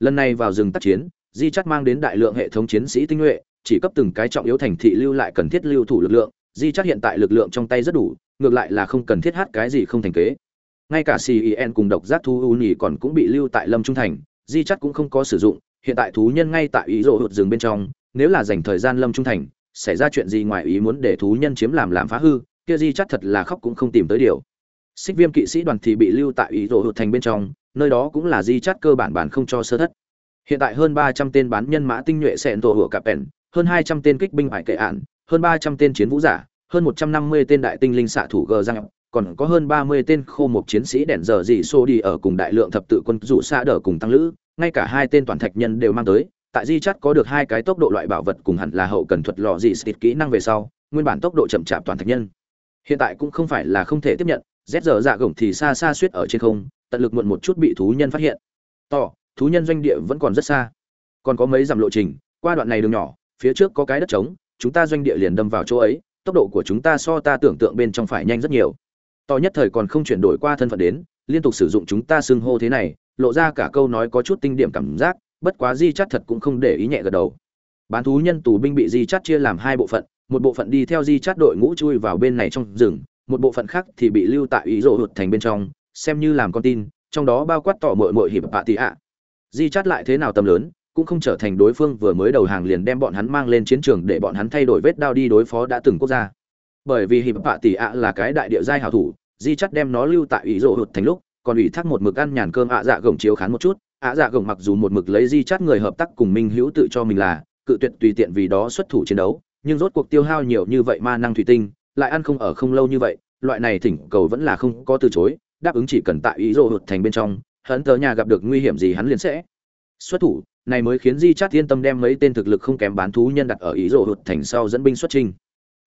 Lần này vào rừng tác chiến, di chắt mang đến đại lượng hệ thống chiến sĩ tinh nhuệ, chỉ cấp từng cái trọng yếu thành thị lưu lại cần thiết lưu thủ lực lượng. Di chắt hiện tại lực lượng trong tay rất đủ, ngược lại là không cần thiết hát cái gì không thành kế. Ngay cả cen cùng độc giác thu u nhì còn cũng bị lưu tại lâm trung thành, di chắt cũng không có sử dụng hiện tại thú nhân ngay tại ý rộ hụt rừng bên trong, nếu là dành thời gian lâm trung thành, xảy ra chuyện gì ngoài ý muốn để thú nhân chiếm làm làm phá hư, kia di chắt thật là khóc cũng không tìm tới điều. Xích viêm kỵ sĩ đoàn thì bị lưu tại ý rộ hụt thành bên trong, nơi đó cũng là di chắt cơ bản bản không cho sơ thất. Hiện tại hơn ba trăm tên bán nhân mã tinh nhuệ sẹn tổ hựa cạp pèn hơn hai trăm tên kích binh hải kệ ạn, hơn ba trăm tên chiến vũ giả, hơn một trăm năm mươi tên đại tinh linh xạ thủ gờ răng, còn có hơn ba mươi tên khô mục chiến sĩ đèn giờ dị xô đi ở cùng đại lượng thập tự quân rủ xa đỡ cùng tăng lữ ngay cả hai tên toàn thạch nhân đều mang tới, tại di chắt có được hai cái tốc độ loại bảo vật cùng hẳn là hậu cần thuật lò dị xịt kỹ năng về sau, nguyên bản tốc độ chậm chạp toàn thạch nhân. Hiện tại cũng không phải là không thể tiếp nhận rét giờ dạ gồng thì xa xa suýt ở trên không, tận lực muộn một chút bị thú nhân phát hiện. To, thú nhân doanh địa vẫn còn rất xa. Còn có mấy dặm lộ trình, qua đoạn này đường nhỏ, phía trước có cái đất trống, chúng ta doanh địa liền đâm vào chỗ ấy, tốc độ của chúng ta so ta tưởng tượng bên trong phải nhanh rất nhiều. To nhất thời còn không chuyển đổi qua thân phận đến, liên tục sử dụng chúng ta xưng hô thế này lộ ra cả câu nói có chút tinh điểm cảm giác, bất quá di chắt thật cũng không để ý nhẹ gật đầu. Bán thú nhân tù binh bị di chắt chia làm hai bộ phận, một bộ phận đi theo di chắt đội ngũ chui vào bên này trong rừng, một bộ phận khác thì bị lưu tại ý rộ hụt thành bên trong, xem như làm con tin, trong đó bao quát tỏ mội mội hiệp bạ tị ạ. Di chắt lại thế nào tầm lớn, cũng không trở thành đối phương vừa mới đầu hàng liền đem bọn hắn mang lên chiến trường để bọn hắn thay đổi vết đao đi đối phó đã từng quốc gia. Bởi vì hiệp bạ tị ạ là cái đại địa giai hảo thủ, di chắt đem nó lưu tại ý rộ hụt thành lúc còn ủy thác một mực ăn nhàn cơm ạ dạ gồng chiếu khán một chút. ạ dạ gồng mặc dù một mực lấy di chát người hợp tác cùng minh hữu tự cho mình là, cự tuyệt tùy tiện vì đó xuất thủ chiến đấu, nhưng rốt cuộc tiêu hao nhiều như vậy ma năng thủy tinh, lại ăn không ở không lâu như vậy, loại này thỉnh cầu vẫn là không có từ chối, đáp ứng chỉ cần tại ý rộ hụt thành bên trong, hắn tớ nhà gặp được nguy hiểm gì hắn liền sẽ xuất thủ. Này mới khiến di chát yên tâm đem mấy tên thực lực không kém bán thú nhân đặt ở ý rộ hụt thành sau dẫn binh xuất trình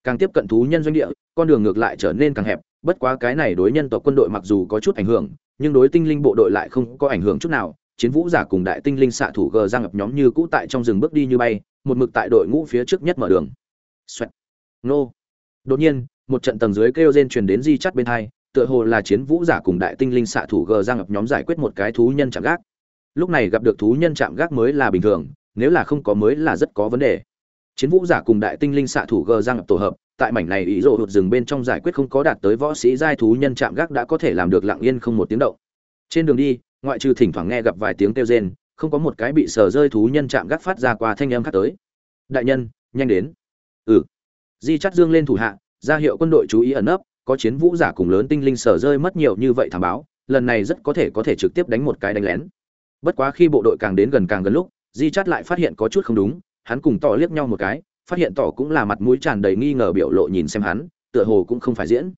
càng tiếp cận thú nhân doanh địa, con đường ngược lại trở nên càng hẹp, bất quá cái này đối nhân tộc quân đội mặc dù có chút ảnh hưởng nhưng đối tinh linh bộ đội lại không có ảnh hưởng chút nào, chiến vũ giả cùng đại tinh linh xạ thủ gờ ra ngập nhóm như cũ tại trong rừng bước đi như bay, một mực tại đội ngũ phía trước nhất mở đường. Xoẹt. nô. Đột nhiên, một trận tầng dưới kêu rên truyền đến di chắt bên hai, tựa hồ là chiến vũ giả cùng đại tinh linh xạ thủ gờ ra ngập nhóm giải quyết một cái thú nhân chạm gác. Lúc này gặp được thú nhân chạm gác mới là bình thường, nếu là không có mới là rất có vấn đề. Chiến vũ giả cùng đại tinh linh xạ thủ gờ ra ngập tổ hợp tại mảnh này ý rộ hụt rừng bên trong giải quyết không có đạt tới võ sĩ giai thú nhân chạm gác đã có thể làm được lặng yên không một tiếng động. Trên đường đi, ngoại trừ thỉnh thoảng nghe gặp vài tiếng kêu rên, không có một cái bị sờ rơi thú nhân chạm gác phát ra qua thanh âm khác tới. Đại nhân, nhanh đến. Ừ. Di chắt dương lên thủ hạ, ra hiệu quân đội chú ý ẩn ấp. có chiến vũ giả cùng lớn tinh linh sờ rơi mất nhiều như vậy thảm báo, lần này rất có thể có thể trực tiếp đánh một cái đánh lén. Bất quá khi bộ đội càng đến gần càng gần lúc, di chắt lại phát hiện có chút không đúng, hắn cùng tỏ liếc nhau một cái phát hiện tỏ cũng là mặt mũi tràn đầy nghi ngờ biểu lộ nhìn xem hắn, tựa hồ cũng không phải diễn.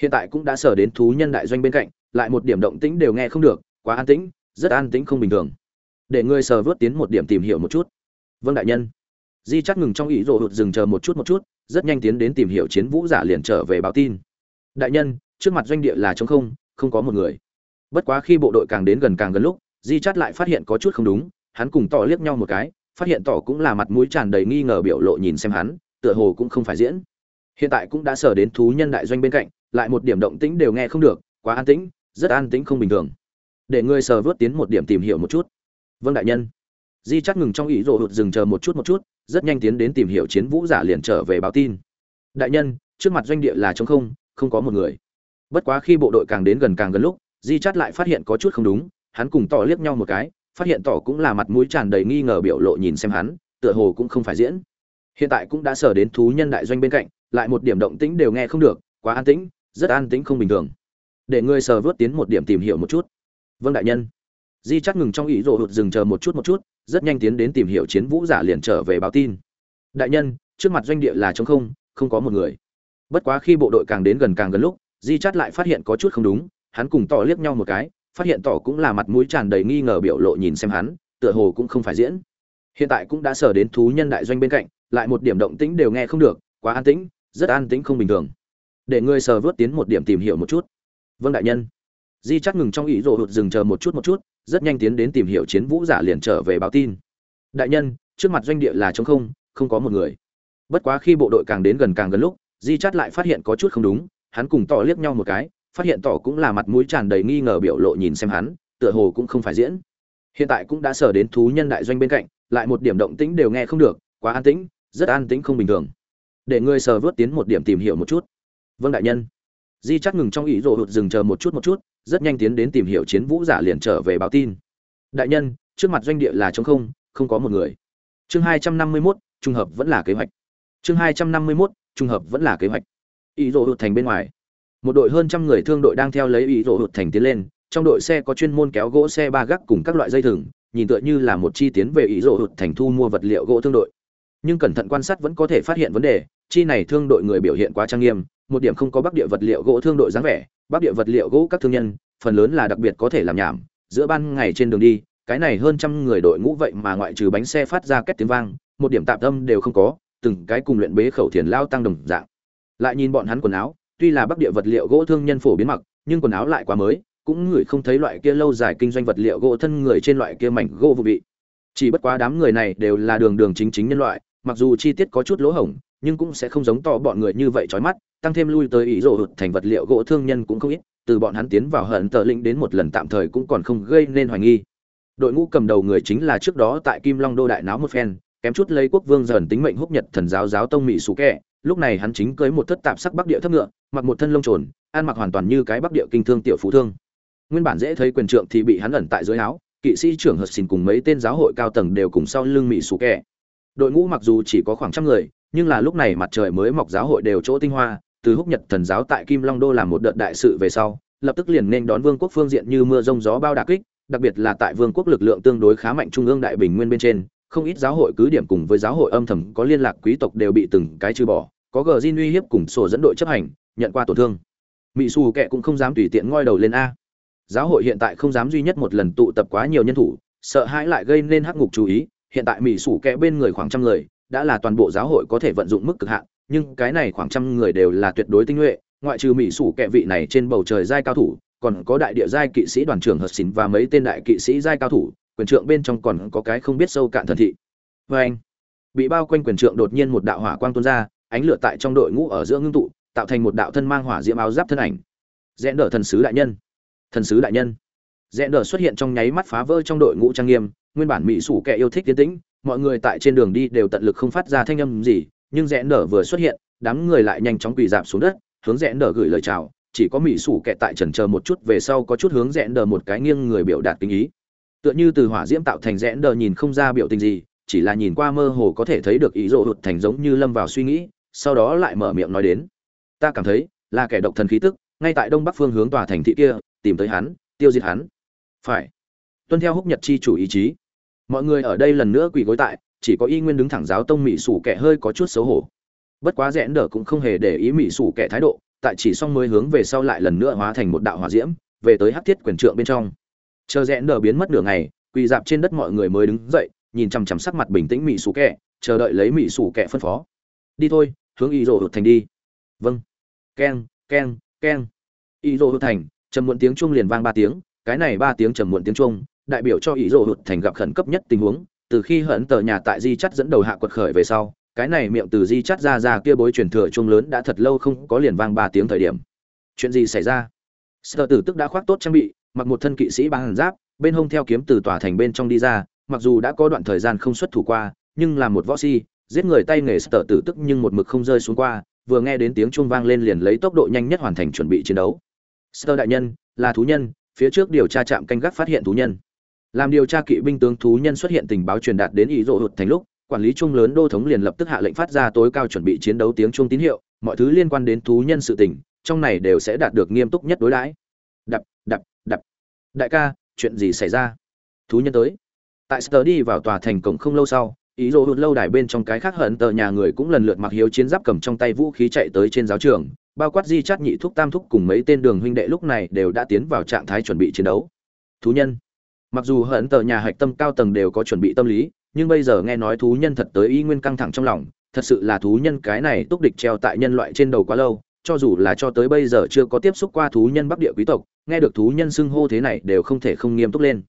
Hiện tại cũng đã sở đến thú nhân đại doanh bên cạnh, lại một điểm động tĩnh đều nghe không được, quá an tĩnh, rất an tĩnh không bình thường. Để ngươi sờ vớt tiến một điểm tìm hiểu một chút. Vâng đại nhân. Di chắc ngừng trong ý rộ hụt dừng chờ một chút một chút, rất nhanh tiến đến tìm hiểu chiến vũ giả liền trở về báo tin. Đại nhân, trước mặt doanh địa là trống không không có một người. Bất quá khi bộ đội càng đến gần càng gần lúc, di chắt lại phát hiện có chút không đúng, hắn cùng tỏ liếc nhau một cái phát hiện tỏ cũng là mặt mũi tràn đầy nghi ngờ biểu lộ nhìn xem hắn, tựa hồ cũng không phải diễn. Hiện tại cũng đã sở đến thú nhân đại doanh bên cạnh, lại một điểm động tĩnh đều nghe không được, quá an tĩnh, rất an tĩnh không bình thường. Để ngươi sờ vớt tiến một điểm tìm hiểu một chút. Vâng đại nhân. Di chắc ngừng trong ý rộ hụt dừng chờ một chút một chút, rất nhanh tiến đến tìm hiểu chiến vũ giả liền trở về báo tin. Đại nhân, trước mặt doanh địa là trống không không có một người. Bất quá khi bộ đội càng đến gần càng gần lúc, di chắt lại phát hiện có chút không đúng, hắn cùng tỏ liếc nhau một cái phát hiện tỏ cũng là mặt mũi tràn đầy nghi ngờ biểu lộ nhìn xem hắn, tựa hồ cũng không phải diễn. Hiện tại cũng đã sở đến thú nhân đại doanh bên cạnh, lại một điểm động tĩnh đều nghe không được, quá an tĩnh, rất an tĩnh không bình thường. Để ngươi sờ vớt tiến một điểm tìm hiểu một chút. Vâng đại nhân. Di chắc ngừng trong ý rộ hụt dừng chờ một chút một chút, rất nhanh tiến đến tìm hiểu chiến vũ giả liền trở về báo tin. Đại nhân, trước mặt doanh địa là trống không không có một người. Bất quá khi bộ đội càng đến gần càng gần lúc, di chắt lại phát hiện có chút không đúng, hắn cùng tỏ liếc nhau một cái phát hiện tỏ cũng là mặt mũi tràn đầy nghi ngờ biểu lộ nhìn xem hắn, tựa hồ cũng không phải diễn. Hiện tại cũng đã sở đến thú nhân đại doanh bên cạnh, lại một điểm động tĩnh đều nghe không được, quá an tĩnh, rất an tĩnh không bình thường. Để ngươi sờ vớt tiến một điểm tìm hiểu một chút. Vâng đại nhân. Di chắc ngừng trong ý rộ hụt dừng chờ một chút một chút, rất nhanh tiến đến tìm hiểu chiến vũ giả liền trở về báo tin. Đại nhân, trước mặt doanh địa là trống không không có một người. Bất quá khi bộ đội càng đến gần càng gần lúc, di chắt lại phát hiện có chút không đúng, hắn cùng tỏ liếc nhau một cái phát hiện tỏ cũng là mặt mũi tràn đầy nghi ngờ biểu lộ nhìn xem hắn, tựa hồ cũng không phải diễn. Hiện tại cũng đã sở đến thú nhân đại doanh bên cạnh, lại một điểm động tĩnh đều nghe không được, quá an tĩnh, rất an tĩnh không bình thường. Để ngươi sờ vớt tiến một điểm tìm hiểu một chút. Vâng đại nhân. Di chắc ngừng trong ý rộ hụt dừng chờ một chút một chút, rất nhanh tiến đến tìm hiểu chiến vũ giả liền trở về báo tin. Đại nhân, trước mặt doanh địa là trống không không có một người. Chương hai trăm năm mươi mốt, trùng hợp vẫn là kế hoạch. Chương hai trăm năm mươi mốt, trùng hợp vẫn là kế hoạch. Ý rộ hụt thành bên ngoài một đội hơn trăm người thương đội đang theo lấy ý rộ hụt thành tiến lên, trong đội xe có chuyên môn kéo gỗ xe ba gác cùng các loại dây thừng, nhìn tựa như là một chi tiến về ý rộ hụt thành thu mua vật liệu gỗ thương đội. Nhưng cẩn thận quan sát vẫn có thể phát hiện vấn đề, chi này thương đội người biểu hiện quá trang nghiêm, một điểm không có bắc địa vật liệu gỗ thương đội dáng vẻ, bắc địa vật liệu gỗ các thương nhân, phần lớn là đặc biệt có thể làm nhảm, giữa ban ngày trên đường đi, cái này hơn trăm người đội ngũ vậy mà ngoại trừ bánh xe phát ra két tiếng vang, một điểm tạm tâm đều không có, từng cái cùng luyện bế khẩu thiền lao tăng đồng dạng. Lại nhìn bọn hắn quần áo tuy là bắc địa vật liệu gỗ thương nhân phổ biến mặc, nhưng quần áo lại quá mới, cũng ngửi không thấy loại kia lâu dài kinh doanh vật liệu gỗ thân người trên loại kia mảnh gỗ vụ vị. Chỉ bất quá đám người này đều là đường đường chính chính nhân loại, mặc dù chi tiết có chút lỗ hổng, nhưng cũng sẽ không giống to bọn người như vậy trói mắt, tăng thêm lui tới ý rộ hụt thành vật liệu gỗ thương nhân cũng không ít, từ bọn hắn tiến vào hận tờ lĩnh đến một lần tạm thời cũng còn không gây nên hoài nghi. Đội ngũ cầm đầu người chính là trước đó tại kim long đô đại náo một phen, kém chút lấy quốc vương dần tính mệnh húc nhật thần giáo giáo tông mỹ sú kẹ lúc này hắn chính cưới một thất tạp sắc bắc địa thấp ngựa, mặc một thân lông trồn, ăn mặc hoàn toàn như cái bắc địa kinh thương tiểu phú thương. Nguyên bản dễ thấy quyền trượng thì bị hắn ẩn tại dưới áo, kỵ sĩ trưởng hợp xin cùng mấy tên giáo hội cao tầng đều cùng sau lưng mỹ sủ kẻ. Đội ngũ mặc dù chỉ có khoảng trăm người, nhưng là lúc này mặt trời mới mọc giáo hội đều chỗ tinh hoa, từ húc nhật thần giáo tại kim long đô làm một đợt đại sự về sau, lập tức liền nên đón vương quốc phương diện như mưa rông gió bao đà kích, đặc biệt là tại vương quốc lực lượng tương đối khá mạnh trung ương đại bình nguyên bên trên, không ít giáo hội cứ điểm cùng với giáo hội âm thầm có liên lạc quý tộc đều bị từng cái trừ bỏ có gờ Jin uy hiếp cùng sổ dẫn đội chấp hành, nhận qua tổn thương. Mỹ xù kệ cũng không dám tùy tiện ngoi đầu lên a. Giáo hội hiện tại không dám duy nhất một lần tụ tập quá nhiều nhân thủ, sợ hãi lại gây nên hắc ngục chú ý. Hiện tại mỹ sủ kệ bên người khoảng trăm người, đã là toàn bộ giáo hội có thể vận dụng mức cực hạn, nhưng cái này khoảng trăm người đều là tuyệt đối tinh nhuệ. Ngoại trừ mỹ sủ kẹ vị này trên bầu trời giai cao thủ, còn có đại địa giai kỵ sĩ đoàn trưởng hợp xín và mấy tên đại kỵ sĩ giai cao thủ, quyền trượng bên trong còn có cái không biết sâu cạn thần thị. Vê anh bị bao quanh quyền trượng đột nhiên một đạo hỏa quang tuôn ra ánh lửa tại trong đội ngũ ở giữa ngưng tụ, tạo thành một đạo thân mang hỏa diễm áo giáp thân ảnh. Rẽ đỡ thần sứ đại nhân. Thần sứ đại nhân. Rẽ đỡ xuất hiện trong nháy mắt phá vỡ trong đội ngũ trang nghiêm, nguyên bản mỹ sủ kẻ yêu thích tiến tĩnh, mọi người tại trên đường đi đều tận lực không phát ra thanh âm gì, nhưng rẽ nở vừa xuất hiện, đám người lại nhanh chóng quỳ dạp xuống đất, hướng rẽ nở gửi lời chào, chỉ có mỹ sủ kẹ tại trần chờ một chút về sau có chút hướng rẽ nở một cái nghiêng người biểu đạt tình ý. Tựa như từ hỏa diễm tạo thành rẽ nở nhìn không ra biểu tình gì, chỉ là nhìn qua mơ hồ có thể thấy được ý rộ hụt thành giống như lâm vào suy nghĩ sau đó lại mở miệng nói đến. Ta cảm thấy, là kẻ độc thần khí tức, ngay tại đông bắc phương hướng tòa thành thị kia, tìm tới hắn, tiêu diệt hắn. Phải. Tuân theo húc nhật chi chủ ý chí. Mọi người ở đây lần nữa quỳ gối tại, chỉ có y nguyên đứng thẳng giáo tông mỹ sủ kẻ hơi có chút xấu hổ. Bất quá rẽn đờ cũng không hề để ý mỹ sủ kẻ thái độ, tại chỉ xong mới hướng về sau lại lần nữa hóa thành một đạo hỏa diễm, về tới hát thiết quyền trượng bên trong. Chờ rẽn đờ biến mất nửa ngày, quỳ dạp trên đất mọi người mới đứng dậy, nhìn chằm chằm sắc mặt bình tĩnh mỹ sủ kẻ, chờ đợi lấy mỹ sủ kẻ phân phó. Đi thôi hướng y rộ hụt thành đi. Vâng. Keng keng keng. Y rộ hụt thành, trầm muộn tiếng chuông liền vang ba tiếng. Cái này ba tiếng trầm muộn tiếng chuông, đại biểu cho y rồ hụt thành gặp khẩn cấp nhất tình huống. Từ khi hận tờ nhà tại di chắt dẫn đầu hạ quật khởi về sau, cái này miệng từ di chắt ra ra kia bối truyền thừa chuông lớn đã thật lâu không có liền vang ba tiếng thời điểm. Chuyện gì xảy ra? Sợ tử tức đã khoác tốt trang bị, mặc một thân kỵ sĩ bằng giáp, bên hông theo kiếm từ tòa thành bên trong đi ra, mặc dù đã có đoạn thời gian không xuất thủ qua, nhưng là một võ si giết người tay nghề sở tử tức nhưng một mực không rơi xuống qua, vừa nghe đến tiếng chuông vang lên liền lấy tốc độ nhanh nhất hoàn thành chuẩn bị chiến đấu. Sơ đại nhân, là thú nhân, phía trước điều tra trạm canh gác phát hiện thú nhân. Làm điều tra kỵ binh tướng thú nhân xuất hiện tình báo truyền đạt đến ý rộ hụt thành lúc, quản lý trung lớn đô thống liền lập tức hạ lệnh phát ra tối cao chuẩn bị chiến đấu tiếng chuông tín hiệu, mọi thứ liên quan đến thú nhân sự tình, trong này đều sẽ đạt được nghiêm túc nhất đối đãi. Đập đập đập. Đại ca, chuyện gì xảy ra? Thú nhân tới. Tại sờ đi vào tòa thành cổng không lâu sau ý dỗ hụt lâu đài bên trong cái khác hận tờ nhà người cũng lần lượt mặc hiếu chiến giáp cầm trong tay vũ khí chạy tới trên giáo trường, bao quát di chát nhị thúc tam thúc cùng mấy tên đường huynh đệ lúc này đều đã tiến vào trạng thái chuẩn bị chiến đấu. Thú nhân. Mặc dù hận tờ nhà hạch tâm cao tầng đều có chuẩn bị tâm lý, nhưng bây giờ nghe nói thú nhân thật tới y nguyên căng thẳng trong lòng, thật sự là thú nhân cái này túc địch treo tại nhân loại trên đầu quá lâu, cho dù là cho tới bây giờ chưa có tiếp xúc qua thú nhân bắc địa quý tộc, nghe được thú nhân xưng hô thế này đều không thể không nghiêm túc lên.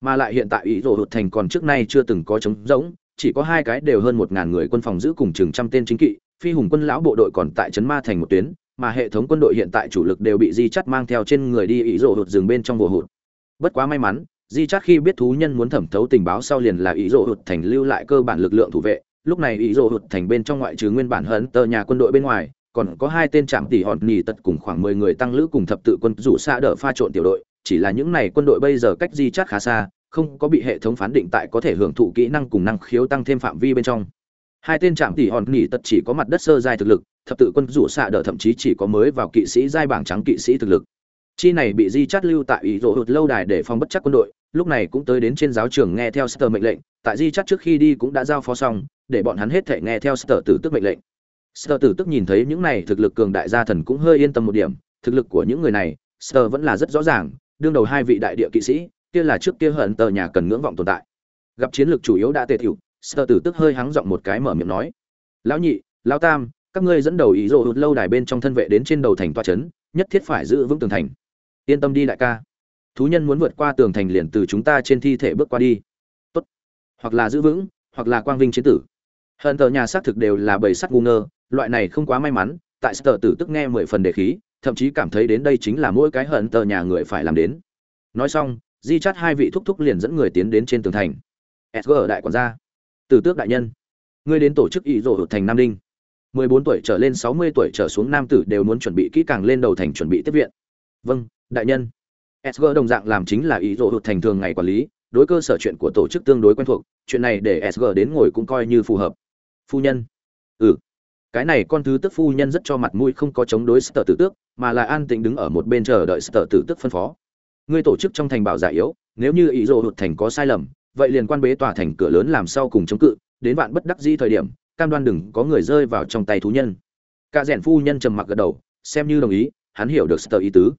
Mà lại hiện tại ý rổ hụt thành còn trước nay chưa từng có trống rỗng chỉ có hai cái đều hơn một ngàn người quân phòng giữ cùng chừng trăm tên chính kỵ, phi hùng quân lão bộ đội còn tại trấn ma thành một tuyến, mà hệ thống quân đội hiện tại chủ lực đều bị di chắt mang theo trên người đi ý rổ hụt rừng bên trong vùa hụt. Bất quá may mắn, di chắt khi biết thú nhân muốn thẩm thấu tình báo sau liền là ý rổ hụt thành lưu lại cơ bản lực lượng thủ vệ, lúc này ý rổ hụt thành bên trong ngoại trừ nguyên bản hấn tờ nhà quân đội bên ngoài, còn có hai tên trạm tỷ hòn nỉ tật cùng khoảng mười người tăng lữ cùng thập tự quân rủ xa đỡ pha trộn tiểu đội, chỉ là những này quân đội bây giờ cách di chắt khá xa không có bị hệ thống phán định tại có thể hưởng thụ kỹ năng cùng năng khiếu tăng thêm phạm vi bên trong. Hai tên trạm tỷ hòn nghỉ tật chỉ có mặt đất sơ giai thực lực, thập tự quân rủ xạ đỡ thậm chí chỉ có mới vào kỵ sĩ giai bảng trắng kỵ sĩ thực lực. Chi này bị di chắt lưu tại ý rỗ hụt lâu đài để phòng bất chắc quân đội, lúc này cũng tới đến trên giáo trường nghe theo sơ mệnh lệnh, tại di chắt trước khi đi cũng đã giao phó xong, để bọn hắn hết thể nghe theo sơ tử tức mệnh lệnh. Sơ tử tức nhìn thấy những này thực lực cường đại gia thần cũng hơi yên tâm một điểm, thực lực của những người này sơ vẫn là rất rõ ràng, đương đầu hai vị đại địa kỵ sĩ kia là trước kia hận tờ nhà cần ngưỡng vọng tồn tại. Gặp chiến lược chủ yếu đã tề thiểu sơ tử tức hơi hắng giọng một cái mở miệng nói. Lão nhị, lão tam, các ngươi dẫn đầu ý rộ hụt lâu đài bên trong thân vệ đến trên đầu thành toa trấn nhất thiết phải giữ vững tường thành. Yên tâm đi đại ca. Thú nhân muốn vượt qua tường thành liền từ chúng ta trên thi thể bước qua đi. Tốt. Hoặc là giữ vững, hoặc là quang vinh chiến tử. Hận tờ nhà xác thực đều là bầy sắt ngu ngơ, loại này không quá may mắn, tại sở tử tức nghe mười phần đề khí, thậm chí cảm thấy đến đây chính là mỗi cái hận tờ nhà người phải làm đến. Nói xong di chắt hai vị thúc thúc liền dẫn người tiến đến trên tường thành. Sg đại quản gia. Tử tước đại nhân. Ngươi đến tổ chức ý rổ thành nam đinh. 14 tuổi trở lên 60 tuổi trở xuống nam tử đều muốn chuẩn bị kỹ càng lên đầu thành chuẩn bị tiếp viện. Vâng đại nhân. Sg đồng dạng làm chính là ý rổ thành thường ngày quản lý, đối cơ sở chuyện của tổ chức tương đối quen thuộc, chuyện này để sg đến ngồi cũng coi như phù hợp. Phu nhân. Ừ. Cái này con thứ tức phu nhân rất cho mặt mũi không có chống đối sở tử tước, mà là an tĩnh đứng ở một bên chờ đợi sở tử tước phân phó ngươi tổ chức trong thành bảo giả yếu, nếu như ý dỗ hụt thành có sai lầm, vậy liền quan bế tòa thành cửa lớn làm sau cùng chống cự, đến vạn bất đắc di thời điểm, cam đoan đừng có người rơi vào trong tay thú nhân. Cả rèn phu nhân trầm mặc gật đầu, xem như đồng ý, hắn hiểu được sợ ý tứ.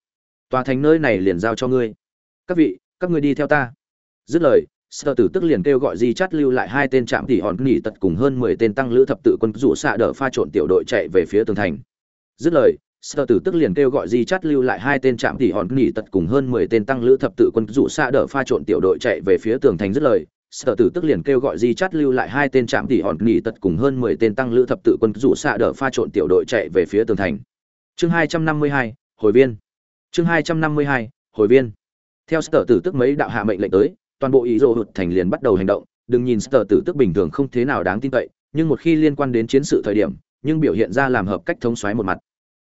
Tòa thành nơi này liền giao cho ngươi. Các vị, các ngươi đi theo ta. Dứt lời sợ tử tức liền kêu gọi di chắt lưu lại hai tên trạm tỉ hòn nghỉ tật cùng hơn mười tên tăng lữ thập tự quân rủ xạ đỡ pha trộn tiểu đội chạy về phía tường thành. Dứt lời sở tử tức liền kêu gọi di chắt lưu lại hai tên trạm tỉ hòn nghỉ tật cùng hơn mười tên tăng lữ thập tự quân rủ xa đỡ pha trộn tiểu đội chạy về phía tường thành dứt lời. Sở tử tức liền kêu gọi di chắt lưu lại hai tên trạm tỉ hòn nghỉ tật cùng hơn mười tên tăng lữ thập tự quân rủ xa đỡ pha trộn tiểu đội chạy về phía tường thành. Chương hai trăm năm mươi hai, hồi viên. Chương hai trăm năm mươi hai, hồi viên. Theo sở tử tức mấy đạo hạ mệnh lệnh tới, toàn bộ ý rồ hụt thành liền bắt đầu hành động. Đừng nhìn sở tử tức bình thường không thế nào đáng tin cậy, nhưng một khi liên quan đến chiến sự thời điểm, nhưng biểu hiện ra làm hợp cách thống xoáy một mặt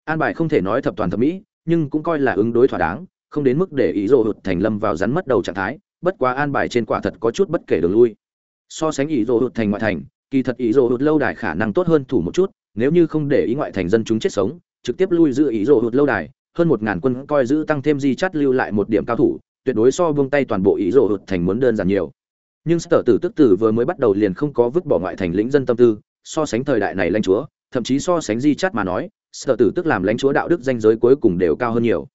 an bài không thể nói thập toàn thập mỹ, nhưng cũng coi là ứng đối thỏa đáng, không đến mức để ý rồ hụt thành lâm vào rắn mất đầu trạng thái, bất quá an bài trên quả thật có chút bất kể đường lui. So sánh ý rồ hụt thành ngoại thành, kỳ thật ý rồ hụt lâu đài khả năng tốt hơn thủ một chút, nếu như không để ý ngoại thành dân chúng chết sống, trực tiếp lui giữ ý rồ hụt lâu đài, hơn một ngàn quân coi giữ tăng thêm di chắt lưu lại một điểm cao thủ, tuyệt đối so buông tay toàn bộ ý rồ hụt thành muốn đơn giản nhiều. Nhưng sở tử tức tử vừa mới bắt đầu liền không có vứt bỏ ngoại thành lĩnh dân tâm tư, so sánh thời đại này lãnh chúa, thậm chí so sánh di chắt mà nói sở tử tức làm lãnh chúa đạo đức danh giới cuối cùng đều cao hơn nhiều.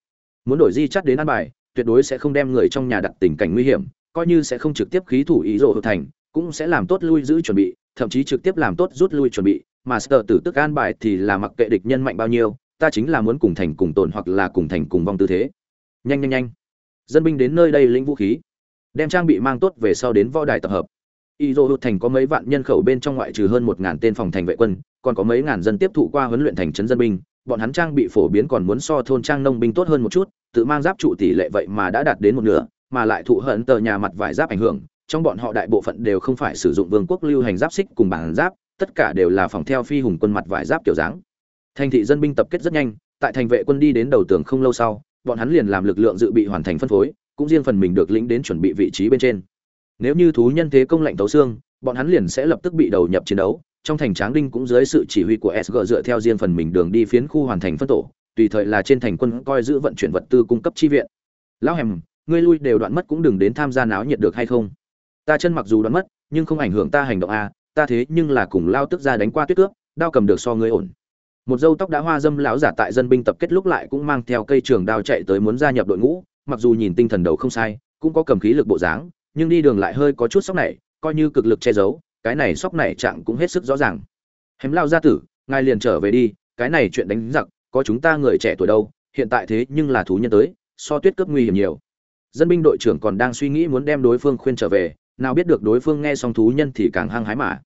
Muốn đổi di chắt đến an bài, tuyệt đối sẽ không đem người trong nhà đặt tình cảnh nguy hiểm, coi như sẽ không trực tiếp khí thủ ý rộ hợp thành, cũng sẽ làm tốt lui giữ chuẩn bị, thậm chí trực tiếp làm tốt rút lui chuẩn bị, mà sở tử tức an bài thì là mặc kệ địch nhân mạnh bao nhiêu, ta chính là muốn cùng thành cùng tồn hoặc là cùng thành cùng vong tư thế. Nhanh nhanh nhanh. Dân binh đến nơi đây lĩnh vũ khí. Đem trang bị mang tốt về sau đến võ đài tập hợp. Y dô hụt thành có mấy vạn nhân khẩu bên trong ngoại trừ hơn một ngàn tên phòng thành vệ quân còn có mấy ngàn dân tiếp thụ qua huấn luyện thành trấn dân binh, bọn hắn trang bị phổ biến còn muốn so thôn trang nông binh tốt hơn một chút, tự mang giáp trụ tỷ lệ vậy mà đã đạt đến một nửa, mà lại thụ hận tờ nhà mặt vải giáp ảnh hưởng, trong bọn họ đại bộ phận đều không phải sử dụng vương quốc lưu hành giáp xích cùng bản giáp, tất cả đều là phòng theo phi hùng quân mặt vải giáp kiểu dáng. Thành thị dân binh tập kết rất nhanh, tại thành vệ quân đi đến đầu tường không lâu sau, bọn hắn liền làm lực lượng dự bị hoàn thành phân phối, cũng riêng phần mình được lĩnh đến chuẩn bị vị trí bên trên. Nếu như thú nhân thế công lạnh tấu xương, bọn hắn liền sẽ lập tức bị đầu nhập chiến đấu trong thành tráng đinh cũng dưới sự chỉ huy của sg dựa theo riêng phần mình đường đi phiến khu hoàn thành phân tổ tùy thời là trên thành quân coi giữ vận chuyển vật tư cung cấp chi viện. Lão hèm ngươi lui đều đoạn mất cũng đừng đến tham gia náo nhiệt được hay không? Ta chân mặc dù đoạn mất nhưng không ảnh hưởng ta hành động a à, ta thế nhưng là cùng lao tức ra đánh qua tuyết cướp đao cầm được so ngươi ổn. Một dâu tóc đã hoa dâm lão giả tại dân binh tập kết lúc lại cũng mang theo cây trường đao chạy tới muốn gia nhập đội ngũ mặc dù nhìn tinh thần đầu không sai cũng có cầm khí lực bộ dáng nhưng đi đường lại hơi có chút sốc này coi như cực lực che giấu cái này sóc này trạng cũng hết sức rõ ràng. Hém lao gia tử, ngài liền trở về đi, cái này chuyện đánh giặc, có chúng ta người trẻ tuổi đâu, hiện tại thế nhưng là thú nhân tới, so tuyết cướp nguy hiểm nhiều. Dân binh đội trưởng còn đang suy nghĩ muốn đem đối phương khuyên trở về, nào biết được đối phương nghe xong thú nhân thì càng hăng hái mà.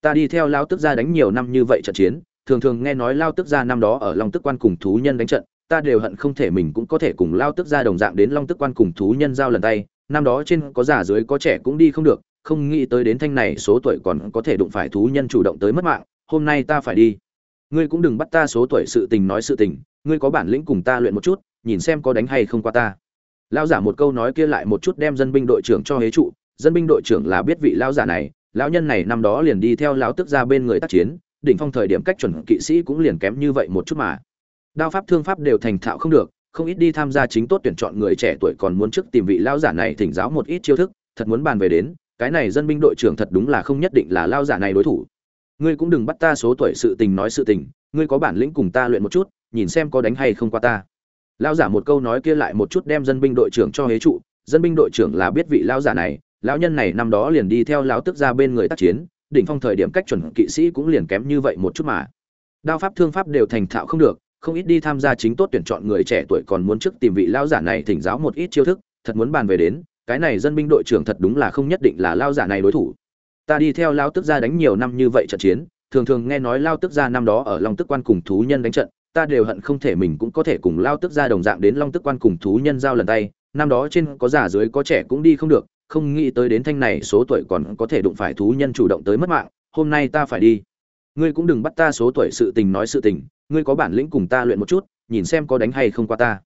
Ta đi theo lao tức gia đánh nhiều năm như vậy trận chiến, thường thường nghe nói lao tức gia năm đó ở long tức quan cùng thú nhân đánh trận, ta đều hận không thể mình cũng có thể cùng lao tức gia đồng dạng đến long tức quan cùng thú nhân giao lần tay, năm đó trên có già dưới có trẻ cũng đi không được không nghĩ tới đến thanh này số tuổi còn có thể đụng phải thú nhân chủ động tới mất mạng, hôm nay ta phải đi. Ngươi cũng đừng bắt ta số tuổi sự tình nói sự tình, ngươi có bản lĩnh cùng ta luyện một chút, nhìn xem có đánh hay không qua ta. Lao giả một câu nói kia lại một chút đem dân binh đội trưởng cho hế trụ, dân binh đội trưởng là biết vị lao giả này, lão nhân này năm đó liền đi theo lão tức ra bên người tác chiến, đỉnh phong thời điểm cách chuẩn kỵ sĩ cũng liền kém như vậy một chút mà. Đao pháp thương pháp đều thành thạo không được, không ít đi tham gia chính tốt tuyển chọn người trẻ tuổi còn muốn trước tìm vị lao giả này thỉnh giáo một ít chiêu thức, thật muốn bàn về đến cái này dân binh đội trưởng thật đúng là không nhất định là lao giả này đối thủ. Ngươi cũng đừng bắt ta số tuổi sự tình nói sự tình, ngươi có bản lĩnh cùng ta luyện một chút, nhìn xem có đánh hay không qua ta. Lao giả một câu nói kia lại một chút đem dân binh đội trưởng cho hế trụ, dân binh đội trưởng là biết vị lao giả này, lão nhân này năm đó liền đi theo lão tức ra bên người tác chiến, đỉnh phong thời điểm cách chuẩn kỵ sĩ cũng liền kém như vậy một chút mà. Đao pháp thương pháp đều thành thạo không được, không ít đi tham gia chính tốt tuyển chọn người trẻ tuổi còn muốn trước tìm vị lao giả này thỉnh giáo một ít chiêu thức, thật muốn bàn về đến cái này dân binh đội trưởng thật đúng là không nhất định là lao giả này đối thủ. Ta đi theo lao tức gia đánh nhiều năm như vậy trận chiến, thường thường nghe nói lao tức gia năm đó ở long tức quan cùng thú nhân đánh trận, ta đều hận không thể mình cũng có thể cùng lao tức gia đồng dạng đến long tức quan cùng thú nhân giao lần tay, năm đó trên có già dưới có trẻ cũng đi không được, không nghĩ tới đến thanh này số tuổi còn có thể đụng phải thú nhân chủ động tới mất mạng, hôm nay ta phải đi. Ngươi cũng đừng bắt ta số tuổi sự tình nói sự tình, ngươi có bản lĩnh cùng ta luyện một chút, nhìn xem có đánh hay không qua ta.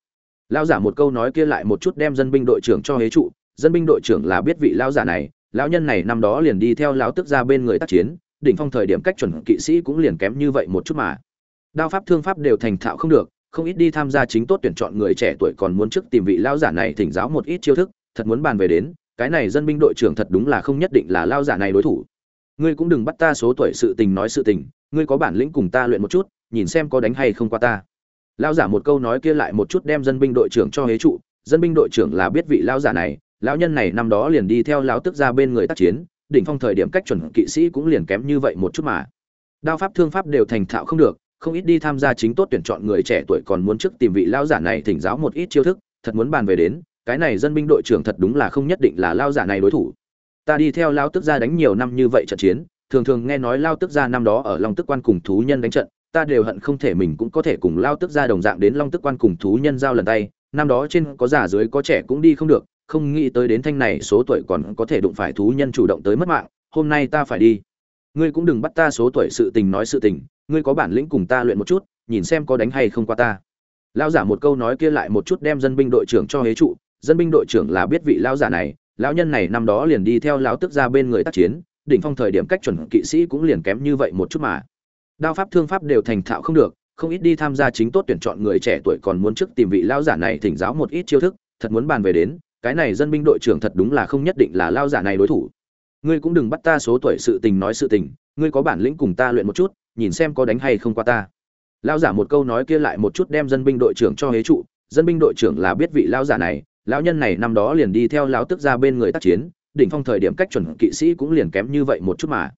Lao giả một câu nói kia lại một chút đem dân binh đội trưởng cho hế trụ dân binh đội trưởng là biết vị lão giả này, lão nhân này năm đó liền đi theo lão tức ra bên người tác chiến, đỉnh phong thời điểm cách chuẩn kỵ sĩ cũng liền kém như vậy một chút mà. Đao pháp thương pháp đều thành thạo không được, không ít đi tham gia chính tốt tuyển chọn người trẻ tuổi còn muốn trước tìm vị lão giả này thỉnh giáo một ít chiêu thức, thật muốn bàn về đến, cái này dân binh đội trưởng thật đúng là không nhất định là lao giả này đối thủ. Ngươi cũng đừng bắt ta số tuổi sự tình nói sự tình, ngươi có bản lĩnh cùng ta luyện một chút, nhìn xem có đánh hay không qua ta. Lao giả một câu nói kia lại một chút đem dân binh đội trưởng cho hế trụ, dân binh đội trưởng là biết vị lao giả này lão nhân này năm đó liền đi theo lão tức ra bên người tác chiến, đỉnh phong thời điểm cách chuẩn kỵ sĩ cũng liền kém như vậy một chút mà. Đao pháp thương pháp đều thành thạo không được, không ít đi tham gia chính tốt tuyển chọn người trẻ tuổi còn muốn trước tìm vị lao giả này thỉnh giáo một ít chiêu thức, thật muốn bàn về đến, cái này dân binh đội trưởng thật đúng là không nhất định là lao giả này đối thủ. Ta đi theo lao tức gia đánh nhiều năm như vậy trận chiến, thường thường nghe nói lao tức gia năm đó ở long tức quan cùng thú nhân đánh trận, ta đều hận không thể mình cũng có thể cùng lao tức gia đồng dạng đến long tức quan cùng thú nhân giao lần tay, năm đó trên có già dưới có trẻ cũng đi không được không nghĩ tới đến thanh này số tuổi còn có thể đụng phải thú nhân chủ động tới mất mạng, hôm nay ta phải đi. Ngươi cũng đừng bắt ta số tuổi sự tình nói sự tình, ngươi có bản lĩnh cùng ta luyện một chút, nhìn xem có đánh hay không qua ta. Lao giả một câu nói kia lại một chút đem dân binh đội trưởng cho hế trụ, dân binh đội trưởng là biết vị lao giả này, lão nhân này năm đó liền đi theo lão tức ra bên người tác chiến, đỉnh phong thời điểm cách chuẩn kỵ sĩ cũng liền kém như vậy một chút mà. Đao pháp thương pháp đều thành thạo không được, không ít đi tham gia chính tốt tuyển chọn người trẻ tuổi còn muốn trước tìm vị lao giả này thỉnh giáo một ít chiêu thức, thật muốn bàn về đến cái này dân binh đội trưởng thật đúng là không nhất định là lao giả này đối thủ. Ngươi cũng đừng bắt ta số tuổi sự tình nói sự tình, ngươi có bản lĩnh cùng ta luyện một chút, nhìn xem có đánh hay không qua ta. Lao giả một câu nói kia lại một chút đem dân binh đội trưởng cho hế trụ, dân binh đội trưởng là biết vị lao giả này, lão nhân này năm đó liền đi theo lão tức ra bên người tác chiến, đỉnh phong thời điểm cách chuẩn kỵ sĩ cũng liền kém như vậy một chút mà.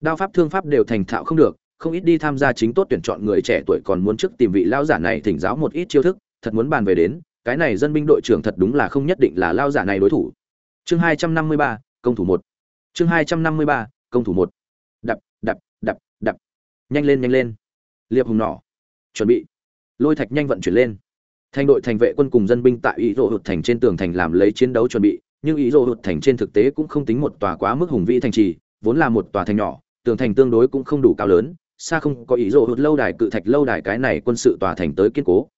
Đao pháp thương pháp đều thành thạo không được, không ít đi tham gia chính tốt tuyển chọn người trẻ tuổi còn muốn trước tìm vị lao giả này thỉnh giáo một ít chiêu thức, thật muốn bàn về đến cái này dân binh đội trưởng thật đúng là không nhất định là lao giả này đối thủ. Chương hai trăm năm mươi ba, công thủ một. Chương hai trăm năm mươi ba, công thủ một. Đập đập đập đập. Nhanh lên nhanh lên. Liệp hùng nỏ. Chuẩn bị. Lôi thạch nhanh vận chuyển lên. Thành đội thành vệ quân cùng dân binh tại ý rộ hụt thành trên tường thành làm lấy chiến đấu chuẩn bị, nhưng ý rộ hụt thành trên thực tế cũng không tính một tòa quá mức hùng vĩ thành trì, vốn là một tòa thành nhỏ, tường thành tương đối cũng không đủ cao lớn, xa không có ý rộ hụt lâu đài cự thạch, lâu đài cái này quân sự tòa thành tới kiên cố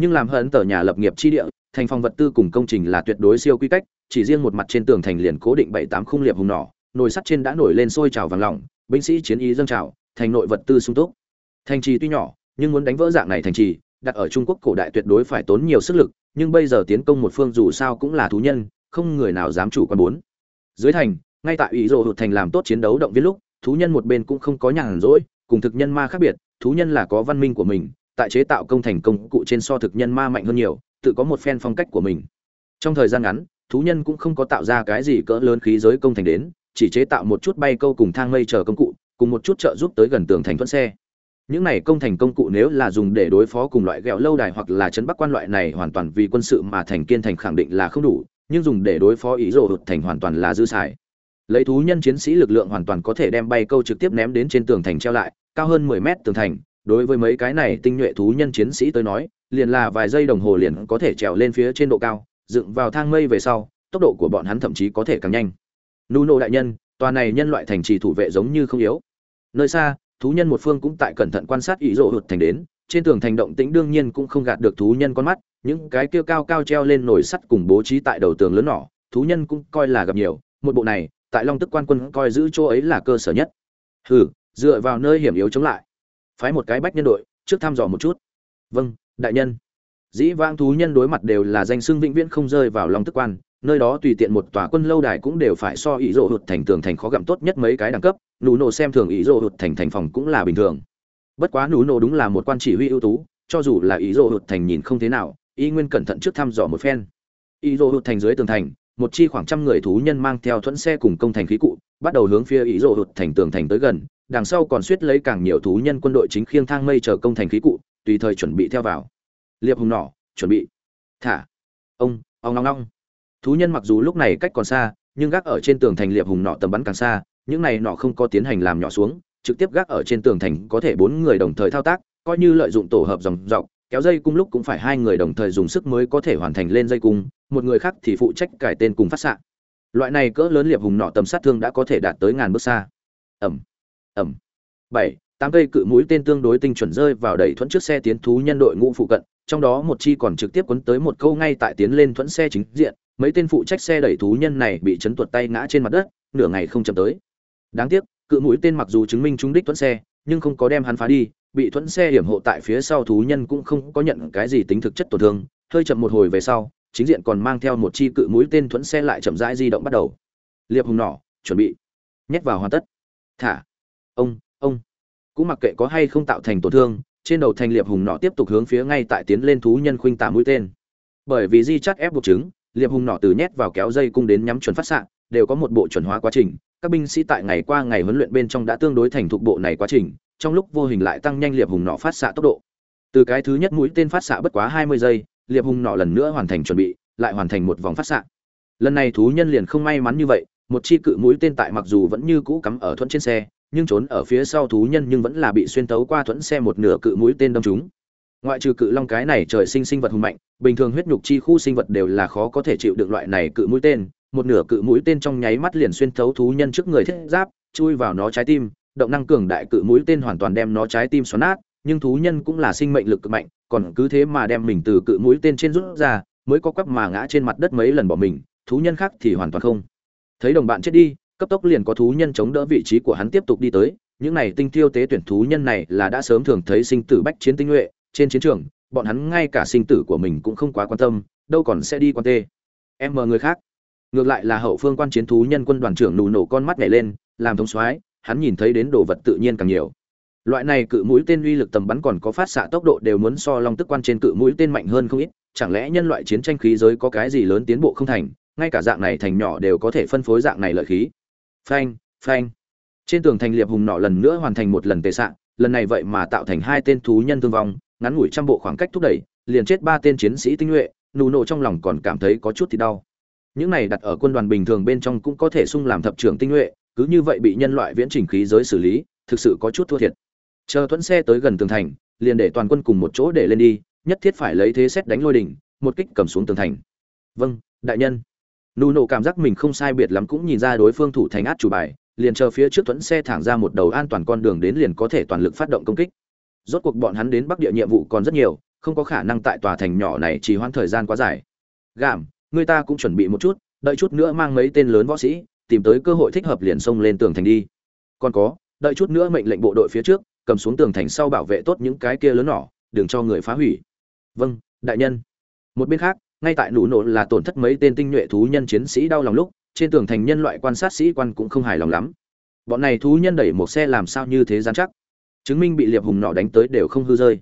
nhưng làm hận tờ nhà lập nghiệp chi địa, thành phòng vật tư cùng công trình là tuyệt đối siêu quy cách, chỉ riêng một mặt trên tường thành liền cố định bảy tám khung liệp hùng nỏ, nồi sắt trên đã nổi lên sôi trào vàng lỏng, binh sĩ chiến ý dâng trào, thành nội vật tư sung túc. Thành trì tuy nhỏ, nhưng muốn đánh vỡ dạng này thành trì, đặt ở trung quốc cổ đại tuyệt đối phải tốn nhiều sức lực, nhưng bây giờ tiến công một phương dù sao cũng là thú nhân, không người nào dám chủ quan bốn. Dưới thành, ngay tại ủy rộ hụt thành làm tốt chiến đấu động viên lúc, thú nhân một bên cũng không có nhàn rỗi, cùng thực nhân ma khác biệt, thú nhân là có văn minh của mình tại chế tạo công thành công cụ trên so thực nhân ma mạnh hơn nhiều, tự có một phen phong cách của mình. Trong thời gian ngắn, thú nhân cũng không có tạo ra cái gì cỡ lớn khí giới công thành đến, chỉ chế tạo một chút bay câu cùng thang mây chờ công cụ, cùng một chút trợ giúp tới gần tường thành thuận xe. Những này công thành công cụ nếu là dùng để đối phó cùng loại ghẹo lâu đài hoặc là chấn bắc quan loại này hoàn toàn vì quân sự mà thành kiên thành khẳng định là không đủ, nhưng dùng để đối phó ý rộ hụt thành hoàn toàn là dư xài. Lấy thú nhân chiến sĩ lực lượng hoàn toàn có thể đem bay câu trực tiếp ném đến trên tường thành treo lại, cao hơn 10 mét tường thành đối với mấy cái này tinh nhuệ thú nhân chiến sĩ tới nói, liền là vài giây đồng hồ liền có thể trèo lên phía trên độ cao, dựng vào thang mây về sau, tốc độ của bọn hắn thậm chí có thể càng nhanh. Nuno đại nhân, tòa này nhân loại thành trì thủ vệ giống như không yếu. Nơi xa, thú nhân một phương cũng tại cẩn thận quan sát ý rộ hụt thành đến, trên tường thành động tĩnh đương nhiên cũng không gạt được thú nhân con mắt, những cái kia cao cao treo lên nổi sắt cùng bố trí tại đầu tường lớn nhỏ, thú nhân cũng coi là gặp nhiều, một bộ này, tại long tức quan quân coi giữ chỗ ấy là cơ sở nhất. Hừ, dựa vào nơi hiểm yếu chống lại phái một cái bách nhân đội, trước thăm dò một chút. Vâng đại nhân. Dĩ vãng thú nhân đối mặt đều là danh xưng vĩnh viễn không rơi vào lòng tức quan, nơi đó tùy tiện một tòa quân lâu đài cũng đều phải so ý rộ hụt thành tường thành khó gặm tốt nhất mấy cái đẳng cấp, nụ nổ xem thường ý rộ hụt thành thành phòng cũng là bình thường. Bất quá nụ nổ đúng là một quan chỉ huy ưu tú, cho dù là ý rộ hụt thành nhìn không thế nào, y nguyên cẩn thận trước thăm dò một phen. Ý rộ hụt thành dưới tường thành, một chi khoảng trăm người thú nhân mang theo thuẫn xe cùng công thành khí cụ, bắt đầu hướng phía ý rộ hụt thành tường thành tới gần đằng sau còn suýt lấy càng nhiều thú nhân quân đội chính khiêng thang mây chờ công thành khí cụ, tùy thời chuẩn bị theo vào. Liệp hùng nỏ, chuẩn bị. Thả. Ông ông ngong ngong. Thú nhân mặc dù lúc này cách còn xa, nhưng gác ở trên tường thành liệp hùng nọ tầm bắn càng xa, những này nọ không có tiến hành làm nhỏ xuống, trực tiếp gác ở trên tường thành có thể bốn người đồng thời thao tác, coi như lợi dụng tổ hợp dòng dọc, kéo dây cung lúc cũng phải hai người đồng thời dùng sức mới có thể hoàn thành lên dây cung, một người khác thì phụ trách cải tên cùng phát xạ. Loại này cỡ lớn liệp hùng nọ tầm sát thương đã có thể đạt tới ngàn bước xa. Ẩm ẩm. Bảy, tám cây cự mũi tên tương đối tinh chuẩn rơi vào đẩy thuẫn trước xe tiến thú nhân đội ngũ phụ cận, trong đó một chi còn trực tiếp quấn tới một câu ngay tại tiến lên thuẫn xe chính diện, mấy tên phụ trách xe đẩy thú nhân này bị chấn tuột tay ngã trên mặt đất, nửa ngày không chậm tới. Đáng tiếc, cự mũi tên mặc dù chứng minh trúng đích thuẫn xe, nhưng không có đem hắn phá đi, bị thuẫn xe hiểm hộ tại phía sau thú nhân cũng không có nhận cái gì tính thực chất tổn thương, hơi chậm một hồi về sau, chính diện còn mang theo một chi cự mũi tên thuẫn xe lại chậm rãi di động bắt đầu. Liệp hùng nỏ, chuẩn bị. Nhét vào hoàn tất. Thả ông ông. Cũng mặc kệ có hay không tạo thành tổn thương, trên đầu thành liệp hùng nọ tiếp tục hướng phía ngay tại tiến lên thú nhân khuynh tả mũi tên. Bởi vì di chắt ép buộc chứng, liệp hùng nọ từ nhét vào kéo dây cung đến nhắm chuẩn phát xạ, đều có một bộ chuẩn hóa quá trình. Các binh sĩ tại ngày qua ngày huấn luyện bên trong đã tương đối thành thục bộ này quá trình, trong lúc vô hình lại tăng nhanh liệp hùng nọ phát xạ tốc độ. Từ cái thứ nhất mũi tên phát xạ bất quá hai mươi giây, liệp hùng nọ lần nữa hoàn thành chuẩn bị, lại hoàn thành một vòng phát xạ. Lần này thú nhân liền không may mắn như vậy, một chi cự mũi tên tại mặc dù vẫn như cũ cắm ở thuẫn trên xe nhưng trốn ở phía sau thú nhân nhưng vẫn là bị xuyên tấu qua thuẫn xe một nửa cự mũi tên đâm trúng. Ngoại trừ cự long cái này trời sinh sinh vật hùng mạnh, bình thường huyết nhục chi khu sinh vật đều là khó có thể chịu được loại này cự mũi tên. Một nửa cự mũi tên trong nháy mắt liền xuyên thấu thú nhân trước người thiết giáp, chui vào nó trái tim, động năng cường đại cự mũi tên hoàn toàn đem nó trái tim xoắn nát, nhưng thú nhân cũng là sinh mệnh lực cực mạnh, còn cứ thế mà đem mình từ cự mũi tên trên rút ra, mới có quắp mà ngã trên mặt đất mấy lần bỏ mình, thú nhân khác thì hoàn toàn không. Thấy đồng bạn chết đi cấp tốc liền có thú nhân chống đỡ vị trí của hắn tiếp tục đi tới, những này tinh thiêu tế tuyển thú nhân này là đã sớm thường thấy sinh tử bách chiến tinh nhuệ, trên chiến trường, bọn hắn ngay cả sinh tử của mình cũng không quá quan tâm, đâu còn sẽ đi quan tê. Em mờ người khác. Ngược lại là hậu phương quan chiến thú nhân quân đoàn trưởng nụ nổ con mắt nhảy lên, làm thống soái, hắn nhìn thấy đến đồ vật tự nhiên càng nhiều. Loại này cự mũi tên uy lực tầm bắn còn có phát xạ tốc độ đều muốn so long tức quan trên cự mũi tên mạnh hơn không ít, chẳng lẽ nhân loại chiến tranh khí giới có cái gì lớn tiến bộ không thành, ngay cả dạng này thành nhỏ đều có thể phân phối dạng này lợi khí? Phanh phanh. Trên tường thành liệp hùng nọ lần nữa hoàn thành một lần tệ sạn lần này vậy mà tạo thành hai tên thú nhân thương vong, ngắn ngủi trăm bộ khoảng cách thúc đẩy, liền chết ba tên chiến sĩ tinh nhuệ, nụ nộ trong lòng còn cảm thấy có chút thì đau. Những này đặt ở quân đoàn bình thường bên trong cũng có thể sung làm thập trưởng tinh nhuệ, cứ như vậy bị nhân loại viễn trình khí giới xử lý, thực sự có chút thua thiệt. Chờ thuẫn xe tới gần tường thành, liền để toàn quân cùng một chỗ để lên đi, nhất thiết phải lấy thế xét đánh lôi đỉnh, một kích cầm xuống tường thành. Vâng đại nhân nụ nổ cảm giác mình không sai biệt lắm cũng nhìn ra đối phương thủ thành át chủ bài, liền chờ phía trước thuẫn xe thẳng ra một đầu an toàn con đường đến liền có thể toàn lực phát động công kích. Rốt cuộc bọn hắn đến bắc địa nhiệm vụ còn rất nhiều, không có khả năng tại tòa thành nhỏ này trì hoãn thời gian quá dài. Gàm người ta cũng chuẩn bị một chút, đợi chút nữa mang mấy tên lớn võ sĩ, tìm tới cơ hội thích hợp liền xông lên tường thành đi. Còn có, đợi chút nữa mệnh lệnh bộ đội phía trước, cầm xuống tường thành sau bảo vệ tốt những cái kia lớn nhỏ, đừng cho người phá hủy. Vâng đại nhân. Một bên khác ngay tại nụ nổ là tổn thất mấy tên tinh nhuệ thú nhân chiến sĩ đau lòng lúc, trên tường thành nhân loại quan sát sĩ quan cũng không hài lòng lắm. Bọn này thú nhân đẩy một xe làm sao như thế gian chắc? Chứng minh bị liệp hùng nọ đánh tới đều không hư rơi.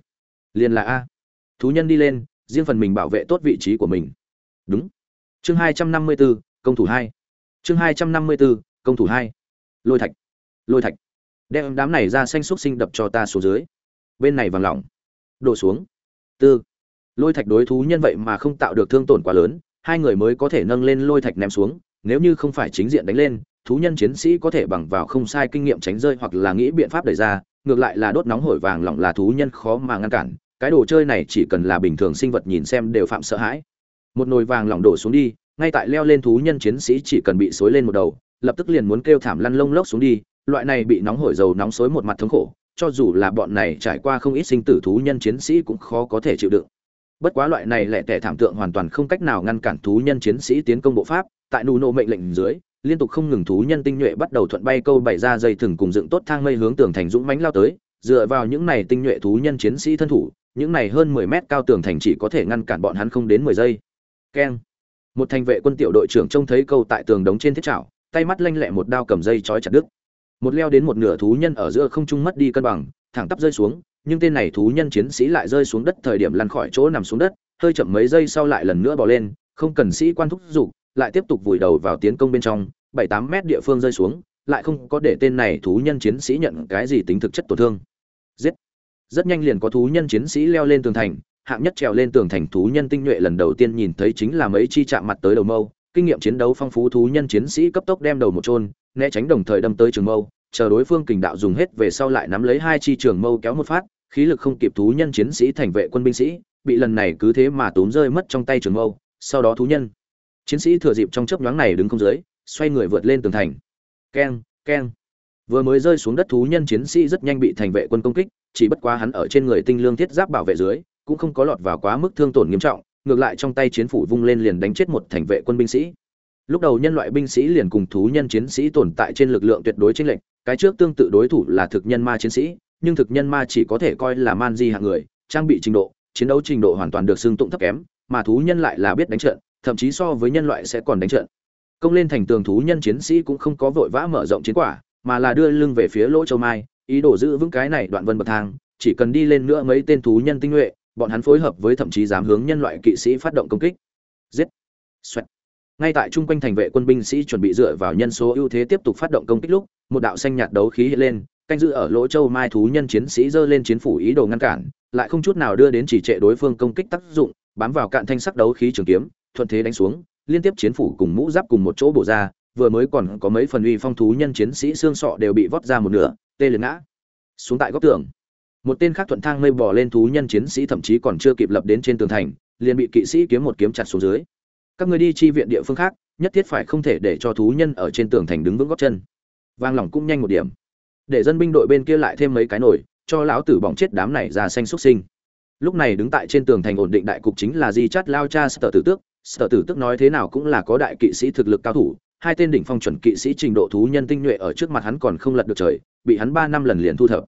Liền là a. Thú nhân đi lên, riêng phần mình bảo vệ tốt vị trí của mình. Đúng. Chương hai trăm năm mươi bốn công thủ hai. Chương hai trăm năm mươi bốn công thủ hai. Lôi thạch. Lôi thạch. Đem đám này ra xanh xúc sinh đập cho ta xuống dưới. Bên này vàng lỏng. Đổ xuống. Tư lôi thạch đối thú nhân vậy mà không tạo được thương tổn quá lớn, hai người mới có thể nâng lên lôi thạch ném xuống, nếu như không phải chính diện đánh lên, thú nhân chiến sĩ có thể bằng vào không sai kinh nghiệm tránh rơi hoặc là nghĩ biện pháp đẩy ra, ngược lại là đốt nóng hổi vàng lỏng là thú nhân khó mà ngăn cản, cái đồ chơi này chỉ cần là bình thường sinh vật nhìn xem đều phạm sợ hãi. Một nồi vàng lỏng đổ xuống đi, ngay tại leo lên thú nhân chiến sĩ chỉ cần bị xối lên một đầu, lập tức liền muốn kêu thảm lăn lông lốc xuống đi, loại này bị nóng hổi dầu nóng xối một mặt thống khổ, cho dù là bọn này trải qua không ít sinh tử thú nhân chiến sĩ cũng khó có thể chịu đựng bất quá loại này lẻ tẻ thảm tượng hoàn toàn không cách nào ngăn cản thú nhân chiến sĩ tiến công bộ pháp, tại nụ nộ mệnh lệnh dưới, liên tục không ngừng thú nhân tinh nhuệ bắt đầu thuận bay câu bày ra dây thừng cùng dựng tốt thang mây hướng tường thành dũng mãnh lao tới, dựa vào những này tinh nhuệ thú nhân chiến sĩ thân thủ, những này hơn 10 mét cao tường thành chỉ có thể ngăn cản bọn hắn không đến 10 giây. Keng. Một thành vệ quân tiểu đội trưởng trông thấy câu tại tường đống trên thiết trảo tay mắt lanh lẹ một đao cầm dây trói chặt đứt. Một leo đến một nửa thú nhân ở giữa không trung mất đi cân bằng, thẳng tắp rơi xuống nhưng tên này thú nhân chiến sĩ lại rơi xuống đất thời điểm lăn khỏi chỗ nằm xuống đất, hơi chậm mấy giây sau lại lần nữa bỏ lên, không cần sĩ quan thúc giục, lại tiếp tục vùi đầu vào tiến công bên trong, bảy tám mét địa phương rơi xuống, lại không có để tên này thú nhân chiến sĩ nhận cái gì tính thực chất tổn thương. Giết! Rất nhanh liền có thú nhân chiến sĩ leo lên tường thành, hạng nhất trèo lên tường thành thú nhân tinh nhuệ lần đầu tiên nhìn thấy chính là mấy chi chạm mặt tới đầu mâu, kinh nghiệm chiến đấu phong phú thú nhân chiến sĩ cấp tốc đem đầu một trôn né tránh đồng thời đâm tới trường mâu chờ đối phương kình đạo dùng hết về sau lại nắm lấy hai chi trường mâu kéo một phát, khí lực không kịp thú nhân chiến sĩ thành vệ quân binh sĩ, bị lần này cứ thế mà tốn rơi mất trong tay trường mâu, sau đó thú nhân. Chiến sĩ thừa dịp trong chớp nhoáng này đứng không dưới, xoay người vượt lên tường thành. Keng keng. Vừa mới rơi xuống đất thú nhân chiến sĩ rất nhanh bị thành vệ quân công kích, chỉ bất quá hắn ở trên người tinh lương thiết giáp bảo vệ dưới, cũng không có lọt vào quá mức thương tổn nghiêm trọng, ngược lại trong tay chiến phủ vung lên liền đánh chết một thành vệ quân binh sĩ. Lúc đầu nhân loại binh sĩ liền cùng thú nhân chiến sĩ tồn tại trên lực lượng tuyệt đối chênh lệch cái trước tương tự đối thủ là thực nhân ma chiến sĩ, nhưng thực nhân ma chỉ có thể coi là man di hạng người, trang bị trình độ, chiến đấu trình độ hoàn toàn được xưng tụng thấp kém, mà thú nhân lại là biết đánh trận, thậm chí so với nhân loại sẽ còn đánh trận. Công lên thành tường thú nhân chiến sĩ cũng không có vội vã mở rộng chiến quả, mà là đưa lưng về phía lỗ châu mai, ý đồ giữ vững cái này đoạn vân bậc thang, chỉ cần đi lên nữa mấy tên thú nhân tinh nhuệ, bọn hắn phối hợp với thậm chí dám hướng nhân loại kỵ sĩ phát động công kích. Giết! Xoẹt. ngay tại trung quanh thành vệ quân binh sĩ chuẩn bị dựa vào nhân số ưu thế tiếp tục phát động công kích lúc một đạo xanh nhạt đấu khí hiện lên, canh giữ ở lỗ châu mai thú nhân chiến sĩ giơ lên chiến phủ ý đồ ngăn cản, lại không chút nào đưa đến chỉ trệ đối phương công kích tác dụng, bám vào cạn thanh sắc đấu khí trường kiếm, thuận thế đánh xuống, liên tiếp chiến phủ cùng mũ giáp cùng một chỗ bổ ra, vừa mới còn có mấy phần uy phong thú nhân chiến sĩ xương sọ đều bị vót ra một nửa, tê liệt ngã. Xuống tại góc tường, một tên khác thuận thang mây bò lên thú nhân chiến sĩ thậm chí còn chưa kịp lập đến trên tường thành, liền bị kỵ sĩ kiếm một kiếm chặt xuống dưới. Các người đi chi viện địa phương khác, nhất thiết phải không thể để cho thú nhân ở trên tường thành đứng vững góc chân vang lòng cũng nhanh một điểm. Để dân binh đội bên kia lại thêm mấy cái nổi cho lão tử bỏng chết đám này ra xanh xuất sinh. Lúc này đứng tại trên tường thành ổn định đại cục chính là di chát lao cha sở tử tước. Sở tử tước nói thế nào cũng là có đại kỵ sĩ thực lực cao thủ, hai tên đỉnh phong chuẩn kỵ sĩ trình độ thú nhân tinh nhuệ ở trước mặt hắn còn không lật được trời, bị hắn ba năm lần liền thu thập.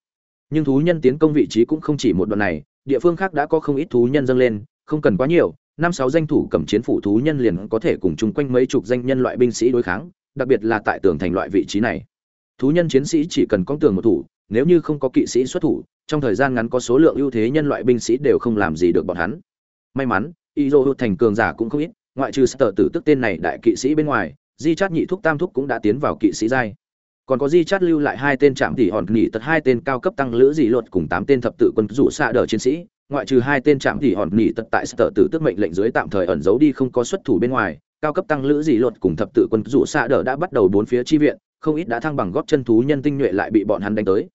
Nhưng thú nhân tiến công vị trí cũng không chỉ một đoạn này, địa phương khác đã có không ít thú nhân dâng lên, không cần quá nhiều, năm sáu danh thủ cầm chiến phủ thú nhân liền có thể cùng chung quanh mấy chục danh nhân loại binh sĩ đối kháng, đặc biệt là tại tường thành loại vị trí này thú nhân chiến sĩ chỉ cần có tường một thủ, nếu như không có kỵ sĩ xuất thủ, trong thời gian ngắn có số lượng ưu thế nhân loại binh sĩ đều không làm gì được bọn hắn. May mắn y dô thành cường giả cũng không ít, ngoại trừ sở tử tức tên này đại kỵ sĩ bên ngoài, di chát nhị thúc tam thúc cũng đã tiến vào kỵ sĩ giai. Còn có di chát lưu lại hai tên trạm tỷ hòn nghỉ tật, hai tên cao cấp tăng lữ dị luật cùng tám tên thập tự quân rủ xạ đờ chiến sĩ. Ngoại trừ hai tên trạm tỷ hòn nghỉ tật tại sở tử tức mệnh lệnh dưới tạm thời ẩn giấu đi không có xuất thủ bên ngoài, cao cấp tăng lữ dị luật cùng thập tự quân rủ xạ đờ đã bắt đầu bốn phía chi viện không ít đã thăng bằng góp chân thú nhân tinh nhuệ lại bị bọn hắn đánh tới.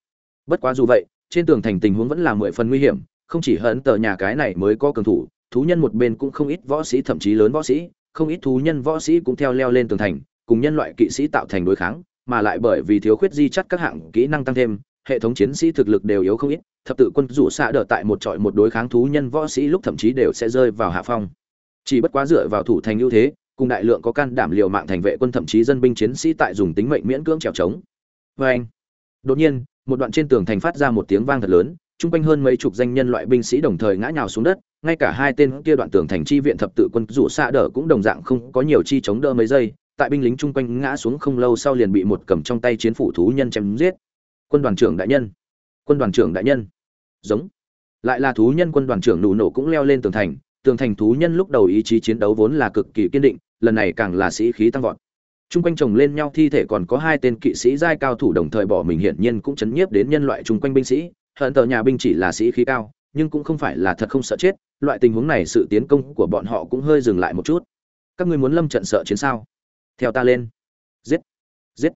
Bất quá dù vậy, trên tường thành tình huống vẫn là mười phần nguy hiểm, không chỉ hận tờ nhà cái này mới có cường thủ, thú nhân một bên cũng không ít võ sĩ, thậm chí lớn võ sĩ, không ít thú nhân võ sĩ cũng theo leo lên tường thành, cùng nhân loại kỵ sĩ tạo thành đối kháng, mà lại bởi vì thiếu khuyết di chất các hạng kỹ năng tăng thêm, hệ thống chiến sĩ thực lực đều yếu không ít, thập tự quân rủ xạ đỡ tại một trọi một đối kháng thú nhân võ sĩ lúc thậm chí đều sẽ rơi vào hạ phong. Chỉ bất quá dựa vào thủ thành ưu thế cùng đại lượng có can đảm liều mạng thành vệ quân thậm chí dân binh chiến sĩ tại dùng tính mệnh miễn cưỡng trèo trống. Vê anh, đột nhiên, một đoạn trên tường thành phát ra một tiếng vang thật lớn, chung quanh hơn mấy chục danh nhân loại binh sĩ đồng thời ngã nhào xuống đất, ngay cả hai tên kia đoạn tường thành chi viện thập tự quân rủ xạ đỡ cũng đồng dạng không có nhiều chi chống đỡ mấy giây, tại binh lính chung quanh ngã xuống không lâu sau liền bị một cầm trong tay chiến phủ thú nhân chém giết. Quân đoàn trưởng đại nhân, quân đoàn trưởng đại nhân. Giống. Lại là thú nhân quân đoàn trưởng nụ nổ cũng leo lên tường thành tường thành thú nhân lúc đầu ý chí chiến đấu vốn là cực kỳ kiên định lần này càng là sĩ khí tăng vọt. Chung quanh chồng lên nhau, thi thể còn có hai tên kỵ sĩ giai cao thủ đồng thời bỏ mình, hiển nhiên cũng chấn nhiếp đến nhân loại chung quanh binh sĩ. Hận tờ nhà binh chỉ là sĩ khí cao, nhưng cũng không phải là thật không sợ chết, loại tình huống này sự tiến công của bọn họ cũng hơi dừng lại một chút. Các ngươi muốn lâm trận sợ chiến sao? Theo ta lên. Giết. Giết.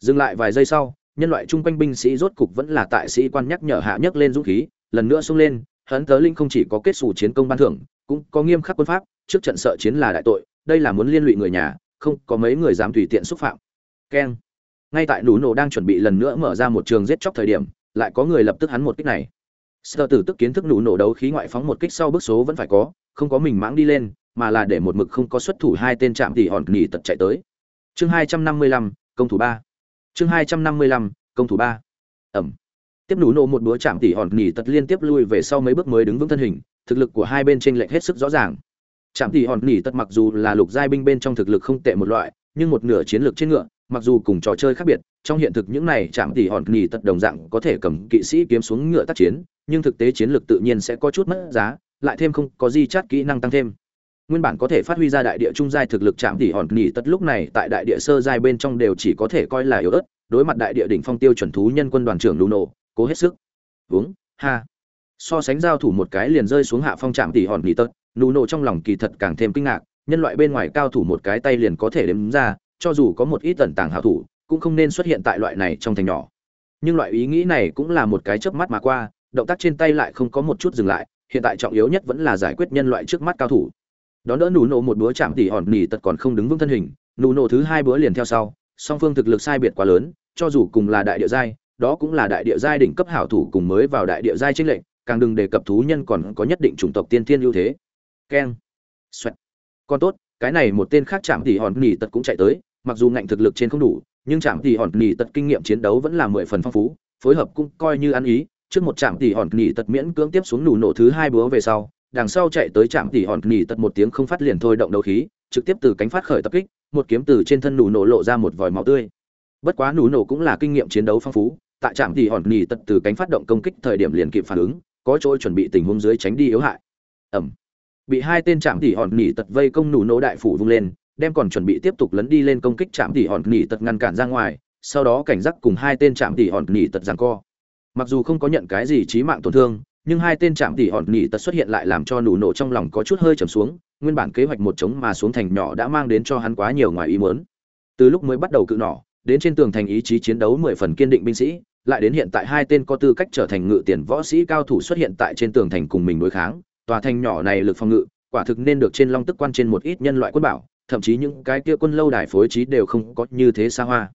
Dừng lại vài giây sau, nhân loại chung quanh binh sĩ rốt cục vẫn là tại sĩ quan nhắc nhở hạ nhấc lên dũng khí, lần nữa xông lên. Hận tớ linh không chỉ có kết xù chiến công ban thưởng, cũng có nghiêm khắc quân pháp, trước trận sợ chiến là đại tội đây là muốn liên lụy người nhà, không có mấy người dám tùy tiện xúc phạm. Keng. Ngay tại nú nổ đang chuẩn bị lần nữa mở ra một trường giết chóc thời điểm, lại có người lập tức hắn một kích này. Sơ tử tức kiến thức nụ nổ đấu khí ngoại phóng một kích sau bước số vẫn phải có, không có mình mãng đi lên, mà là để một mực không có xuất thủ hai tên chạm thì hòn nghỉ tật chạy tới. Chương hai trăm năm mươi lăm, công thủ ba. Chương hai trăm năm mươi lăm, công thủ ba. Ẩm. Tiếp nụ nổ một búa chạm tỉ hòn nghỉ tật liên tiếp lui về sau mấy bước mới đứng vững thân hình, thực lực của hai bên trên lệch hết sức rõ ràng. Trạm tỷ hòn nỉ tật mặc dù là lục giai binh bên trong thực lực không tệ một loại nhưng một nửa chiến lược trên ngựa mặc dù cùng trò chơi khác biệt trong hiện thực những này Trạm tỷ hòn nỉ tật đồng dạng có thể cầm kỵ sĩ kiếm xuống ngựa tác chiến nhưng thực tế chiến lược tự nhiên sẽ có chút mất giá lại thêm không có di chát kỹ năng tăng thêm nguyên bản có thể phát huy ra đại địa trung giai thực lực Trạm tỷ hòn nỉ tật lúc này tại đại địa sơ giai bên trong đều chỉ có thể coi là yếu ớt đối mặt đại địa đỉnh phong tiêu chuẩn thú nhân quân đoàn trưởng Luno, cố hết sức. Vúng, ha. So sánh giao thủ một cái liền rơi xuống hạ phong trạm tỷ hòn nỉ tật, Luno trong lòng kỳ thật càng thêm kinh ngạc, nhân loại bên ngoài cao thủ một cái tay liền có thể đếm ra, cho dù có một ít tẩn tàng hảo thủ, cũng không nên xuất hiện tại loại này trong thành nhỏ. Nhưng loại ý nghĩ này cũng là một cái chớp mắt mà qua, động tác trên tay lại không có một chút dừng lại, hiện tại trọng yếu nhất vẫn là giải quyết nhân loại trước mắt cao thủ. Đón đỡ nụ nổ một búa chạm tỉ hòn nỉ tật còn không đứng vững thân hình, nụ nổ thứ hai búa liền theo sau, song phương thực lực sai biệt quá lớn, cho dù cùng là đại địa giai, đó cũng là đại địa giai đỉnh cấp hảo thủ cùng mới vào đại địa giai trinh lệnh, càng đừng đề cập thú nhân còn có nhất định chủng tộc tiên thiên ưu thế. Keng. Xoẹt. Con tốt, cái này một tên khác chạm thì hòn nỉ tật cũng chạy tới, mặc dù ngạnh thực lực trên không đủ, nhưng chạm thì hòn nỉ tật kinh nghiệm chiến đấu vẫn là mười phần phong phú, phối hợp cũng coi như ăn ý, trước một chạm thì hòn nỉ tật miễn cưỡng tiếp xuống nụ nổ thứ hai búa về sau, đằng sau chạy tới chạm thì hòn nỉ tật một tiếng không phát liền thôi động đấu khí, trực tiếp từ cánh phát khởi tập kích, một kiếm từ trên thân nụ nổ lộ ra một vòi máu tươi bất quá nụ nổ cũng là kinh nghiệm chiến đấu phong phú tại trạm thì hòn nhì tật từ cánh phát động công kích thời điểm liền kịp phản ứng có chỗ chuẩn bị tình huống dưới tránh đi yếu hại ẩm bị hai tên trạm tỉ hòn nỉ tật vây công nụ nổ đại phủ vung lên đem còn chuẩn bị tiếp tục lấn đi lên công kích trạm tỉ hòn nỉ tật ngăn cản ra ngoài sau đó cảnh giác cùng hai tên trạm tỉ hòn nỉ tật giằng co. Mặc dù không có nhận cái gì chí mạng tổn thương nhưng hai tên trạm tỷ hòn nỉ tật xuất hiện lại làm cho nụ nổ trong lòng có chút hơi trầm xuống nguyên bản kế hoạch một chống mà xuống thành nhỏ đã mang đến cho hắn quá nhiều ngoài ý muốn. Từ lúc mới bắt đầu cự nỏ đến trên tường thành ý chí chiến đấu mười phần kiên định binh sĩ, lại đến hiện tại hai tên có tư cách trở thành ngự tiền võ sĩ cao thủ xuất hiện tại trên tường thành cùng mình đối kháng, tòa thành nhỏ này lực phòng ngự, quả thực nên được trên long tức quan trên một ít nhân loại quân bảo, thậm chí những cái kia quân lâu đài phối trí đều không có như thế xa hoa.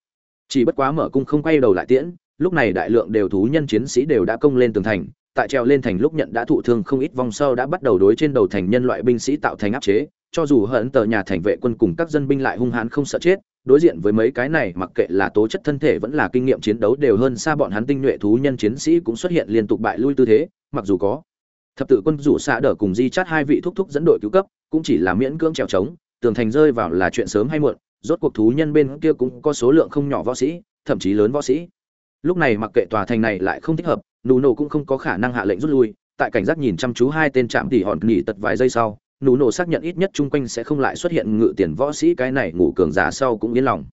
Chỉ bất quá mở cung không quay đầu lại tiễn, lúc này đại lượng đều thú nhân chiến sĩ đều đã công lên tường thành, tại treo lên thành lúc nhận đã thụ thương không ít vòng sâu đã bắt đầu đối trên đầu thành nhân loại binh sĩ tạo thành áp chế, cho dù hận tờ nhà thành vệ quân cùng các dân binh lại hung hãn không sợ chết, đối diện với mấy cái này mặc kệ là tố chất thân thể vẫn là kinh nghiệm chiến đấu đều hơn xa bọn hắn tinh nhuệ thú nhân chiến sĩ cũng xuất hiện liên tục bại lui tư thế, mặc dù có thập tự quân rủ xạ đỡ cùng di chát hai vị thúc thúc dẫn đội cứu cấp, cũng chỉ là miễn cưỡng trèo trống, tường thành rơi vào là chuyện sớm hay muộn, rốt cuộc thú nhân bên kia cũng có số lượng không nhỏ võ sĩ, thậm chí lớn võ sĩ. Lúc này mặc kệ tòa thành này lại không thích hợp, Nụ Nổ cũng không có khả năng hạ lệnh rút lui, tại cảnh giác nhìn chăm chú hai tên chạm tỉ hòn nghỉ tật vài giây sau, nụ nổ xác nhận ít nhất chung quanh sẽ không lại xuất hiện ngự tiền võ sĩ cái này ngủ cường giả sau cũng yên lòng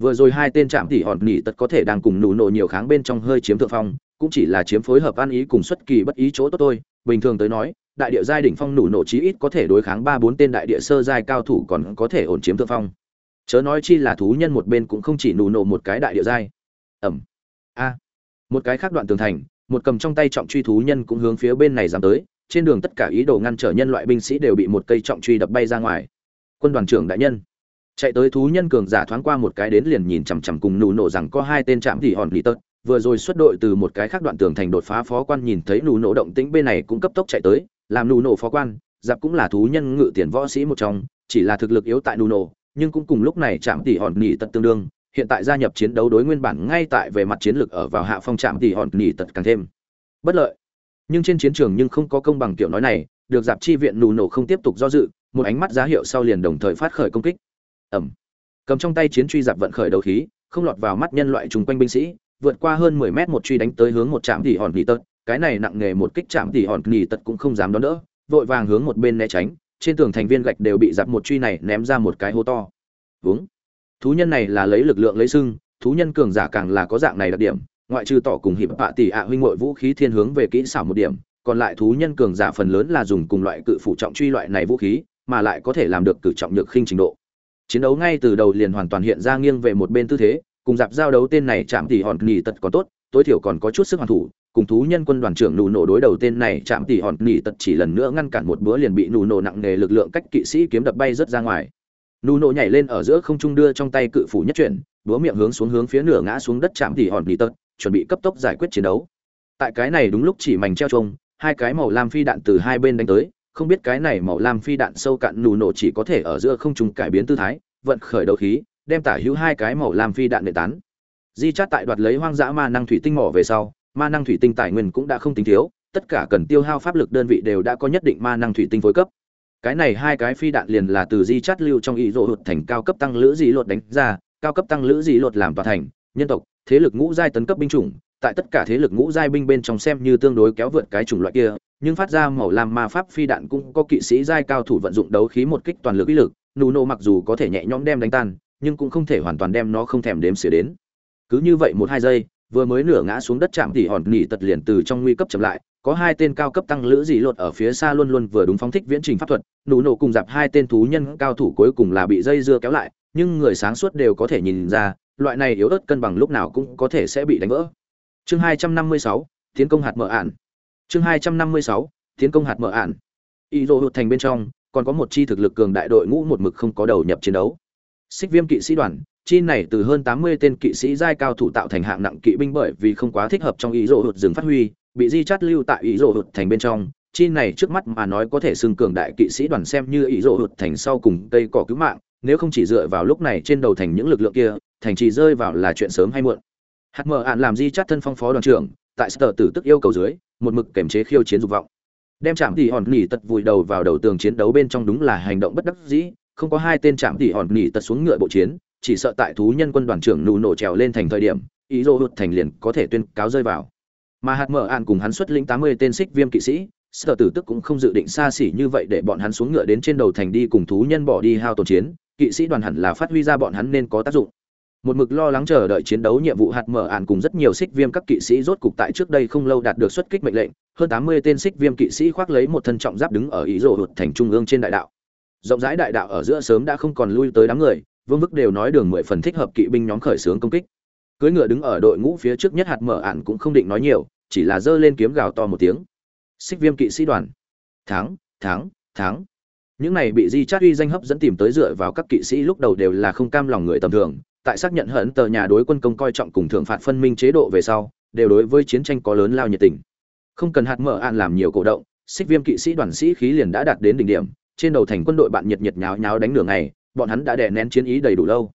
vừa rồi hai tên chạm tỉ hòn nghỉ tật có thể đang cùng nụ nổ nhiều kháng bên trong hơi chiếm thượng phong cũng chỉ là chiếm phối hợp ăn ý cùng xuất kỳ bất ý chỗ tốt thôi bình thường tới nói, đại địa giai đỉnh phong nụ nổ chí ít có thể đối kháng ba bốn tên đại địa sơ giai cao thủ còn có thể ổn chiếm thượng phong. Chớ nói chi là thú nhân một bên cũng không chỉ nụ nổ một cái đại địa giai. Ẩm. A. Một cái khác đoạn tường thành, một cầm trong tay trọng truy thú nhân cũng hướng phía bên này dám tới, trên đường tất cả ý đồ ngăn trở nhân loại binh sĩ đều bị một cây trọng truy đập bay ra ngoài. Quân đoàn trưởng đại nhân. Chạy tới thú nhân cường giả thoáng qua một cái đến liền nhìn chằm chằm cùng nụ nổ rằng có hai tên chạm thì hòn lì tớt vừa rồi xuất đội từ một cái khác đoạn tường thành đột phá phó quan nhìn thấy nụ nổ động tĩnh bên này cũng cấp tốc chạy tới, làm nụ nổ phó quan, giặc cũng là thú nhân ngự tiền võ sĩ một trong, chỉ là thực lực yếu tại nụ nổ, nhưng cũng cùng lúc này chạm tỷ hòn nỉ tật tương đương, hiện tại gia nhập chiến đấu đối nguyên bản ngay tại về mặt chiến lược ở vào hạ phong chạm tỷ hòn nỉ tật càng thêm bất lợi. Nhưng trên chiến trường nhưng không có công bằng kiểu nói này, được giạp chi viện nụ nổ không tiếp tục do dự, một ánh mắt giá hiệu sau liền đồng thời phát khởi công kích. Ẩm. Cầm trong tay chiến truy giạp vận khởi đầu khí, không lọt vào mắt nhân loại chung quanh binh sĩ vượt qua hơn 10 mét một truy đánh tới hướng một trạm tỷ hòn nghỉ tật. Cái này nặng nghề một kích chạm tỷ hòn nghỉ tật cũng không dám đón đỡ, vội vàng hướng một bên né tránh. Trên tường thành viên gạch đều bị dạp một truy này ném ra một cái hố to. Vướng. Thú nhân này là lấy lực lượng lấy sưng, thú nhân cường giả càng là có dạng này đặc điểm. Ngoại trừ tỏ cùng hiệp bạ tỷ ạ huynh muội vũ khí thiên hướng về kỹ xảo một điểm, còn lại thú nhân cường giả phần lớn là dùng cùng loại cự phủ trọng truy loại này vũ khí, mà lại có thể làm được cử trọng nhược khinh trình độ. Chiến đấu ngay từ đầu liền hoàn toàn hiện ra nghiêng về một bên tư thế cùng dạp giao đấu tên này chạm tỷ hòn nghỉ tật còn tốt, tối thiểu còn có chút sức hoàn thủ, cùng thú nhân quân đoàn trưởng nụ nổ đối đầu tên này chạm tỷ hòn nghỉ tật chỉ lần nữa ngăn cản một bữa liền bị nụ nổ nặng nề lực lượng cách kỵ sĩ kiếm đập bay rất ra ngoài. Nụ nổ nhảy lên ở giữa không trung đưa trong tay cự phủ nhất chuyển, búa miệng hướng xuống hướng phía nửa ngã xuống đất chạm tỷ hòn nghỉ tật, chuẩn bị cấp tốc giải quyết chiến đấu. Tại cái này đúng lúc chỉ mảnh treo trông hai cái màu lam phi đạn từ hai bên đánh tới, không biết cái này màu lam phi đạn sâu cạn nụ nổ chỉ có thể ở giữa không trung cải biến tư thái, vận khởi đấu khí đem tả hữu hai cái màu lam phi đạn nệ tán. Di chát tại đoạt lấy hoang dã ma năng thủy tinh mỏ về sau, ma năng thủy tinh tài nguyên cũng đã không tính thiếu, tất cả cần tiêu hao pháp lực đơn vị đều đã có nhất định ma năng thủy tinh phối cấp. Cái này hai cái phi đạn liền là từ di chát lưu trong ý rộ hụt thành cao cấp tăng lữ dị lột đánh ra, cao cấp tăng lữ dị lột làm tòa thành, nhân tộc, thế lực ngũ giai tấn cấp binh chủng, tại tất cả thế lực ngũ giai binh bên trong xem như tương đối kéo vượt cái chủng loại kia, nhưng phát ra màu lam ma pháp phi đạn cũng có kỵ sĩ giai cao thủ vận dụng đấu khí một kích toàn lực uy lực, nụ nộ mặc dù có thể nhẹ nhõm đem đánh tan nhưng cũng không thể hoàn toàn đem nó không thèm đếm xỉa đến cứ như vậy một hai giây, vừa mới nửa ngã xuống đất chạm tỉ hòn nỉ tật liền từ trong nguy cấp chậm lại, có hai tên cao cấp tăng lữ dị lột ở phía xa luôn luôn vừa đúng phóng thích viễn trình pháp thuật, nụ nổ cùng dạp hai tên thú nhân cao thủ cuối cùng là bị dây dưa kéo lại, nhưng người sáng suốt đều có thể nhìn ra, loại này yếu ớt cân bằng lúc nào cũng có thể sẽ bị đánh vỡ chương hai trăm năm mươi sáu, tiến công hạt mở ản. chương hai trăm năm mươi sáu, tiến công hạt mở ản. y dô hụt thành bên trong, còn có một chi thực lực cường đại đội ngũ một mực không có đầu nhập chiến đấu xích viêm kỵ sĩ đoàn, chi này từ hơn tám mươi tên kỵ sĩ giai cao thủ tạo thành hạng nặng kỵ binh bởi vì không quá thích hợp trong ý rồ hụt rừng phát huy, bị di chát lưu tại ý rồ hụt thành bên trong. Chi này trước mắt mà nói có thể xưng cường đại kỵ sĩ đoàn xem như ý rồ hụt thành sau cùng cây cỏ cứu mạng, nếu không chỉ dựa vào lúc này trên đầu thành những lực lượng kia, thành trì rơi vào là chuyện sớm hay muộn. Hạt mở án làm di chát thân phong phó đoàn trưởng, tại sở tử tức yêu cầu dưới, một mực kềm chế khiêu chiến dục vọng. Đem chạm thì hòn nỉ tật vùi đầu vào đầu tường chiến đấu bên trong đúng là hành động bất đắc dĩ không có hai tên chạm tỉ hòn nỉ tật xuống ngựa bộ chiến, chỉ sợ tại thú nhân quân đoàn trưởng nụ nổ trèo lên thành thời điểm, ý dô hụt thành liền có thể tuyên cáo rơi vào. Mà hạt mở ạn cùng hắn xuất lĩnh tám mươi tên xích viêm kỵ sĩ sở tử tức cũng không dự định xa xỉ như vậy để bọn hắn xuống ngựa đến trên đầu thành đi cùng thú nhân bỏ đi hao tổn chiến, kỵ sĩ đoàn hẳn là phát huy ra bọn hắn nên có tác dụng. Một mực lo lắng chờ đợi chiến đấu nhiệm vụ hạt mở ạn cùng rất nhiều xích viêm các kỵ sĩ rốt cục tại trước đây không lâu đạt được xuất kích mệnh lệnh, hơn tám mươi tên xích viêm kỵ sĩ khoác lấy một thân trọng giáp đứng ở ý rộ hụt thành trung ương trên đại đạo rộng rãi đại đạo ở giữa sớm đã không còn lui tới đám người, vương vức đều nói đường mười phần thích hợp kỵ binh nhóm khởi xướng công kích. Cưỡi ngựa đứng ở đội ngũ phía trước nhất hạt mở ạn cũng không định nói nhiều, chỉ là giơ lên kiếm gào to một tiếng. Xích viêm kỵ sĩ đoàn. Thắng thắng thắng. Những này bị di chát uy danh hấp dẫn tìm tới dựa vào các kỵ sĩ lúc đầu đều là không cam lòng người tầm thường, tại xác nhận hận tờ nhà đối quân công coi trọng cùng thượng phạt phân minh chế độ về sau, đều đối với chiến tranh có lớn lao nhiệt tình. Không cần hạt mở ạn làm nhiều cổ động, xích viêm kỵ sĩ đoàn sĩ khí liền đã đạt đến đỉnh điểm trên đầu thành quân đội bạn nhiệt nhiệt nháo nháo đánh nửa ngày bọn hắn đã đè nén chiến ý đầy đủ lâu.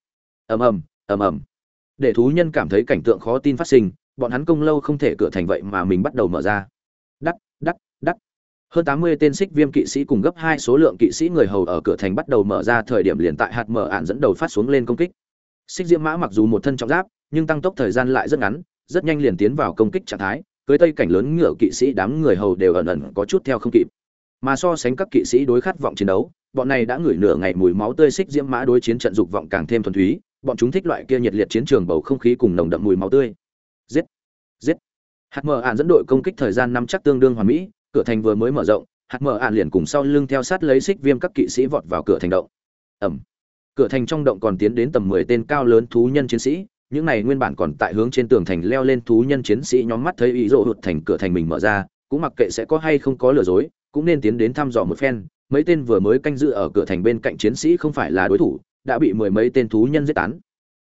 Ầm ầm ầm ầm. Để thú nhân cảm thấy cảnh tượng khó tin phát sinh bọn hắn công lâu không thể cửa thành vậy mà mình bắt đầu mở ra. Đắc, đắc, đắc. hơn tám mươi tên xích viêm kỵ sĩ cùng gấp hai số lượng kỵ sĩ người hầu ở cửa thành bắt đầu mở ra thời điểm liền tại hạt mở án dẫn đầu phát xuống lên công kích. Xích diễm mã mặc dù một thân trọng giáp nhưng tăng tốc thời gian lại rất ngắn rất nhanh liền tiến vào công kích trạng thái cưới tây cảnh lớn ngựa kỵ sĩ đám người hầu đều ẩn ẩn có chút theo không kịp mà so sánh các kỵ sĩ đối khát vọng chiến đấu, bọn này đã ngửi nửa ngày mùi máu tươi xích diễm mã đối chiến trận dục vọng càng thêm thuần túy, bọn chúng thích loại kia nhiệt liệt chiến trường bầu không khí cùng nồng đậm mùi máu tươi. Giết! Giết! Hạt mở ạn dẫn đội công kích thời gian năm chắc tương đương hoàn mỹ, cửa thành vừa mới mở rộng, hạt mở ạn liền cùng sau lưng theo sát lấy xích viêm các kỵ sĩ vọt vào cửa thành động. Ẩm! Cửa thành trong động còn tiến đến tầm mười tên cao lớn thú nhân chiến sĩ, những này nguyên bản còn tại hướng trên tường thành leo lên thú nhân chiến sĩ nhóm mắt thấy ý rộ hụt thành cửa thành mình mở ra, cũng mặc kệ sẽ có hay không có lừa dối cũng nên tiến đến thăm dò một phen, mấy tên vừa mới canh giữ ở cửa thành bên cạnh chiến sĩ không phải là đối thủ, đã bị mười mấy tên thú nhân giết tán.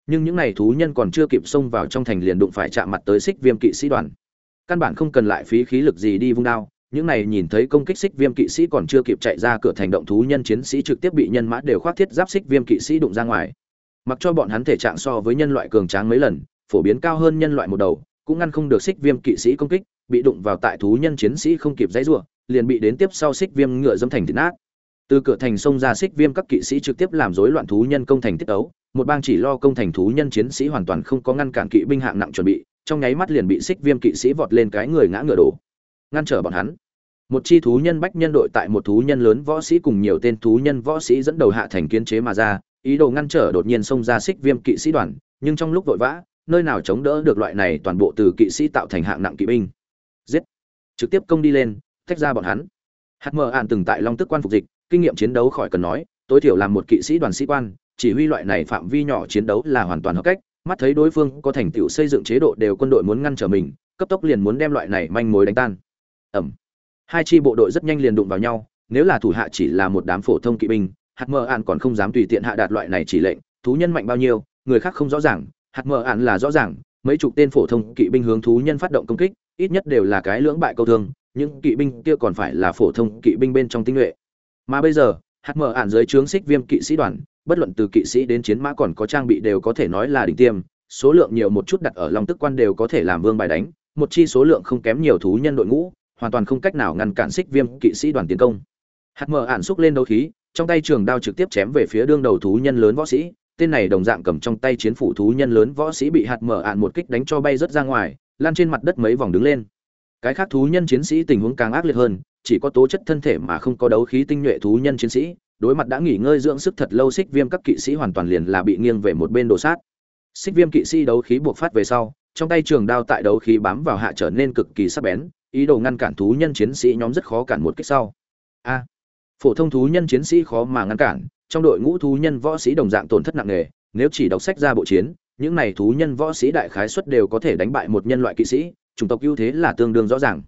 Nhưng những này thú nhân còn chưa kịp xông vào trong thành liền đụng phải chạm mặt tới xích viêm kỵ sĩ đoàn. Căn bản không cần lại phí khí lực gì đi vung đao, những này nhìn thấy công kích xích viêm kỵ sĩ còn chưa kịp chạy ra cửa thành động thú nhân chiến sĩ trực tiếp bị nhân mã đều khoác thiết giáp xích viêm kỵ sĩ đụng ra ngoài. Mặc cho bọn hắn thể trạng so với nhân loại cường tráng mấy lần, phổ biến cao hơn nhân loại một đầu, cũng ngăn không được xích viêm kỵ sĩ công kích, bị đụng vào tại thú nhân chiến sĩ không kịp dãy rủa liền bị đến tiếp sau xích viêm ngựa dâm thành thịt nát. Từ cửa thành sông ra xích viêm các kỵ sĩ trực tiếp làm rối loạn thú nhân công thành tiết ấu. Một bang chỉ lo công thành thú nhân chiến sĩ hoàn toàn không có ngăn cản kỵ binh hạng nặng chuẩn bị, trong nháy mắt liền bị xích viêm kỵ sĩ vọt lên cái người ngã ngựa đổ. Ngăn trở bọn hắn. Một chi thú nhân bách nhân đội tại một thú nhân lớn võ sĩ cùng nhiều tên thú nhân võ sĩ dẫn đầu hạ thành kiến chế mà ra, ý đồ ngăn trở đột nhiên xông ra xích viêm kỵ sĩ đoàn, nhưng trong lúc vội vã, nơi nào chống đỡ được loại này toàn bộ từ kỵ sĩ tạo thành hạng nặng kỵ binh. Giết. Trực tiếp công đi lên tách ra bọn hắn. Hạt mờ ạn từng tại long tức quan phục dịch, kinh nghiệm chiến đấu khỏi cần nói, tối thiểu làm một kỵ sĩ đoàn sĩ quan, chỉ huy loại này phạm vi nhỏ chiến đấu là hoàn toàn hợp cách, mắt thấy đối phương có thành tựu xây dựng chế độ đều quân đội muốn ngăn trở mình, cấp tốc liền muốn đem loại này manh mối đánh tan. Ẩm. Hai chi bộ đội rất nhanh liền đụng vào nhau, nếu là thủ hạ chỉ là một đám phổ thông kỵ binh, hạt mờ ạn còn không dám tùy tiện hạ đạt loại này chỉ lệnh, thú nhân mạnh bao nhiêu, người khác không rõ ràng, hạt mờ ạn là rõ ràng, mấy chục tên phổ thông kỵ binh hướng thú nhân phát động công kích, ít nhất đều là cái lưỡng bại câu thương những kỵ binh kia còn phải là phổ thông kỵ binh bên trong tinh nhuệ. Mà bây giờ, hạt mở ản dưới trướng xích viêm kỵ sĩ đoàn, bất luận từ kỵ sĩ đến chiến mã còn có trang bị đều có thể nói là đỉnh tiêm, số lượng nhiều một chút đặt ở lòng tức quan đều có thể làm vương bài đánh, một chi số lượng không kém nhiều thú nhân đội ngũ, hoàn toàn không cách nào ngăn cản xích viêm kỵ sĩ đoàn tiến công. Hạt mở ản xúc lên đấu khí, trong tay trường đao trực tiếp chém về phía đương đầu thú nhân lớn võ sĩ, tên này đồng dạng cầm trong tay chiến phủ thú nhân lớn võ sĩ bị hạt mở ạn một kích đánh cho bay rất ra ngoài lan trên mặt đất mấy vòng đứng lên cái khác thú nhân chiến sĩ tình huống càng ác liệt hơn, chỉ có tố chất thân thể mà không có đấu khí tinh nhuệ thú nhân chiến sĩ. Đối mặt đã nghỉ ngơi dưỡng sức thật lâu xích viêm các kỵ sĩ hoàn toàn liền là bị nghiêng về một bên đồ sát. Xích viêm kỵ sĩ đấu khí buộc phát về sau, trong tay trường đao tại đấu khí bám vào hạ trở nên cực kỳ sắc bén, ý đồ ngăn cản thú nhân chiến sĩ nhóm rất khó cản một kích sau. A! Phổ thông thú nhân chiến sĩ khó mà ngăn cản, trong đội ngũ thú nhân võ sĩ đồng dạng tổn thất nặng nề, nếu chỉ đọc sách ra bộ chiến, những này thú nhân võ sĩ đại khái suất đều có thể đánh bại một nhân loại kỵ sĩ chủng tộc ưu thế là tương đương rõ ràng.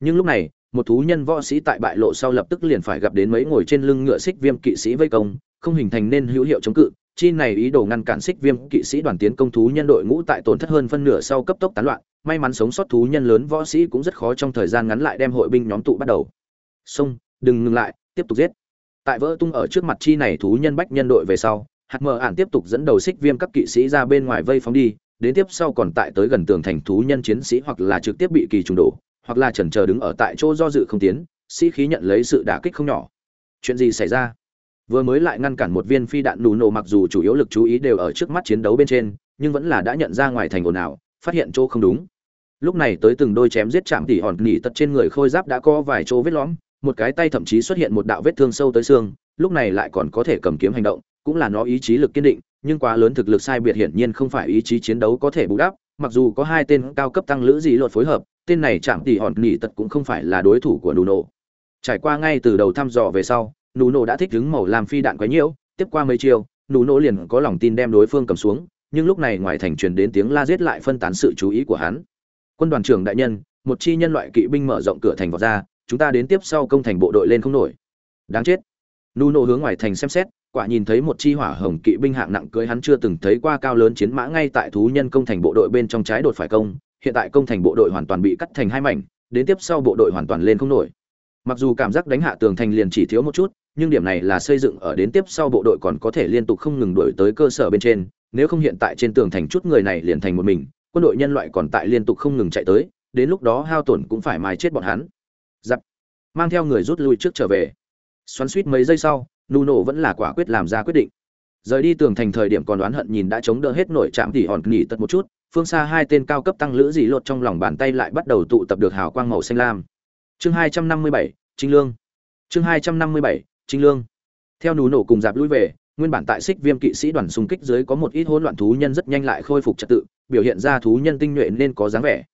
Nhưng lúc này, một thú nhân võ sĩ tại bại lộ sau lập tức liền phải gặp đến mấy ngồi trên lưng ngựa xích viêm kỵ sĩ vây công, không hình thành nên hữu hiệu chống cự, chi này ý đồ ngăn cản xích viêm kỵ sĩ đoàn tiến công thú nhân đội ngũ tại tổn thất hơn phân nửa sau cấp tốc tán loạn, may mắn sống sót thú nhân lớn võ sĩ cũng rất khó trong thời gian ngắn lại đem hội binh nhóm tụ bắt đầu. Xông đừng ngừng lại, tiếp tục giết. Tại vỡ tung ở trước mặt chi này thú nhân bách nhân đội về sau, hạt mờ ản tiếp tục dẫn đầu xích viêm các kỵ sĩ ra bên ngoài vây phóng đi đến tiếp sau còn tại tới gần tường thành thú nhân chiến sĩ hoặc là trực tiếp bị kỳ trùng đổ, hoặc là chần chờ đứng ở tại chỗ do dự không tiến, sĩ khí nhận lấy sự đả kích không nhỏ. Chuyện gì xảy ra? Vừa mới lại ngăn cản một viên phi đạn nù nổ mặc dù chủ yếu lực chú ý đều ở trước mắt chiến đấu bên trên, nhưng vẫn là đã nhận ra ngoài thành ồn ào, phát hiện chỗ không đúng. Lúc này tới từng đôi chém giết chạm tỉ hòn nỉ tật trên người khôi giáp đã có vài chỗ vết lõm, một cái tay thậm chí xuất hiện một đạo vết thương sâu tới xương, lúc này lại còn có thể cầm kiếm hành động, cũng là nó ý chí lực kiên định nhưng quá lớn thực lực sai biệt hiển nhiên không phải ý chí chiến đấu có thể bù đắp, mặc dù có hai tên cao cấp tăng lữ dị luật phối hợp, tên này chạm tỉ hòn nỉ tật cũng không phải là đối thủ của nụ trải qua ngay từ đầu thăm dò về sau, nụ đã thích đứng màu làm phi đạn quấy nhiễu, tiếp qua mấy chiều nụ liền có lòng tin đem đối phương cầm xuống, nhưng lúc này ngoài thành truyền đến tiếng la giết lại phân tán sự chú ý của hắn. Quân đoàn trưởng đại nhân, một chi nhân loại kỵ binh mở rộng cửa thành vào ra, chúng ta đến tiếp sau công thành bộ đội lên không nổi. Đáng chết. Nuno hướng ngoài thành xem xét quả nhìn thấy một chi hỏa hồng kỵ binh hạng nặng cưới hắn chưa từng thấy qua cao lớn chiến mã ngay tại thú nhân công thành bộ đội bên trong trái đột phải công, hiện tại công thành bộ đội hoàn toàn bị cắt thành hai mảnh, đến tiếp sau bộ đội hoàn toàn lên không nổi. Mặc dù cảm giác đánh hạ tường thành liền chỉ thiếu một chút, nhưng điểm này là xây dựng ở đến tiếp sau bộ đội còn có thể liên tục không ngừng đổi tới cơ sở bên trên, nếu không hiện tại trên tường thành chút người này liền thành một mình, quân đội nhân loại còn tại liên tục không ngừng chạy tới, đến lúc đó hao tổn cũng phải mài chết bọn hắn. Giặc. Mang theo người rút lui trước trở về. Xoắn suýt mấy giây sau nuno vẫn là quả quyết làm ra quyết định. Rời đi tường thành thời điểm còn đoán hận nhìn đã chống đỡ hết nổi chạm tỉ hòn nghỉ tật một chút, phương xa hai tên cao cấp tăng lữ dị lột trong lòng bàn tay lại bắt đầu tụ tập được hào quang màu xanh lam. Chương hai trăm năm mươi bảy, trinh lương. Chương hai trăm năm mươi bảy, trinh lương. Theo nụ nổ cùng dạp lui về, nguyên bản tại xích viêm kỵ sĩ đoàn xung kích dưới có một ít hỗn loạn thú nhân rất nhanh lại khôi phục trật tự, biểu hiện ra thú nhân tinh nhuệ nên có dáng vẻ.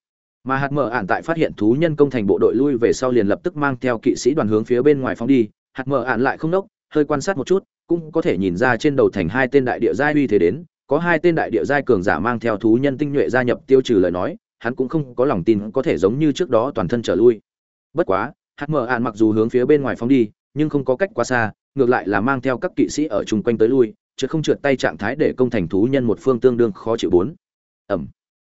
Mà hạt mở ản tại phát hiện thú nhân công thành bộ đội lui về sau liền lập tức mang theo kỵ sĩ đoàn hướng phía bên ngoài phóng đi, hạt mở ản lại không đốc hơi quan sát một chút, cũng có thể nhìn ra trên đầu thành hai tên đại địa giai uy thế đến, có hai tên đại địa giai cường giả mang theo thú nhân tinh nhuệ gia nhập tiêu trừ lời nói, hắn cũng không có lòng tin có thể giống như trước đó toàn thân trở lui. Bất quá hắn mở ạn mặc dù hướng phía bên ngoài phóng đi, nhưng không có cách quá xa, ngược lại là mang theo các kỵ sĩ ở chung quanh tới lui, chứ không trượt tay trạng thái để công thành thú nhân một phương tương đương khó chịu bốn. Ẩm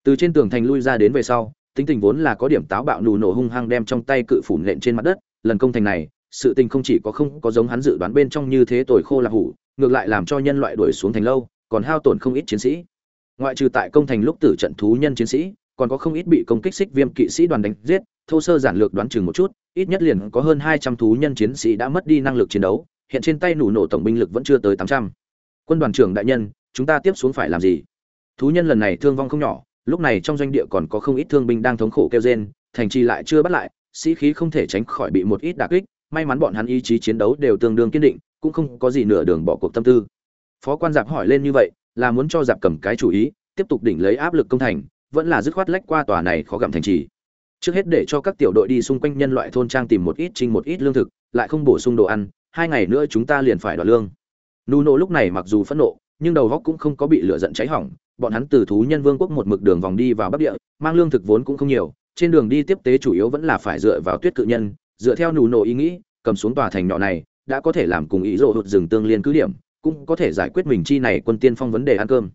từ trên tường thành lui ra đến về sau, tính tình vốn là có điểm táo bạo nù nổ hung hăng đem trong tay cự phủ nện trên mặt đất, lần công thành này sự tình không chỉ có không có giống hắn dự đoán bên trong như thế tồi khô là hủ, ngược lại làm cho nhân loại đuổi xuống thành lâu, còn hao tổn không ít chiến sĩ. Ngoại trừ tại công thành lúc tử trận thú nhân chiến sĩ, còn có không ít bị công kích xích viêm kỵ sĩ đoàn đánh giết, thô sơ giản lược đoán chừng một chút, ít nhất liền có hơn hai trăm thú nhân chiến sĩ đã mất đi năng lực chiến đấu, hiện trên tay nổ nổ tổng binh lực vẫn chưa tới tám trăm. Quân đoàn trưởng đại nhân, chúng ta tiếp xuống phải làm gì? Thú nhân lần này thương vong không nhỏ, lúc này trong doanh địa còn có không ít thương binh đang thống khổ kêu rên, thành trì lại chưa bắt lại, sĩ khí không thể tránh khỏi bị một ít đả kích may mắn bọn hắn ý chí chiến đấu đều tương đương kiên định, cũng không có gì nửa đường bỏ cuộc tâm tư. Phó quan giáp hỏi lên như vậy, là muốn cho giáp cầm cái chủ ý, tiếp tục đỉnh lấy áp lực công thành, vẫn là dứt khoát lách qua tòa này khó gặm thành trì. Trước hết để cho các tiểu đội đi xung quanh nhân loại thôn trang tìm một ít trinh một ít lương thực, lại không bổ sung đồ ăn, hai ngày nữa chúng ta liền phải đoạt lương. Nuno lúc này mặc dù phẫn nộ, nhưng đầu góc cũng không có bị lửa giận cháy hỏng, bọn hắn từ thú nhân vương quốc một mực đường vòng đi vào bắc địa, mang lương thực vốn cũng không nhiều, trên đường đi tiếp tế chủ yếu vẫn là phải dựa vào tuyết cự nhân dựa theo nụ nổ ý nghĩ, cầm xuống tòa thành nhỏ này, đã có thể làm cùng ý rộ hụt rừng tương liên cứ điểm, cũng có thể giải quyết mình chi này quân tiên phong vấn đề ăn cơm.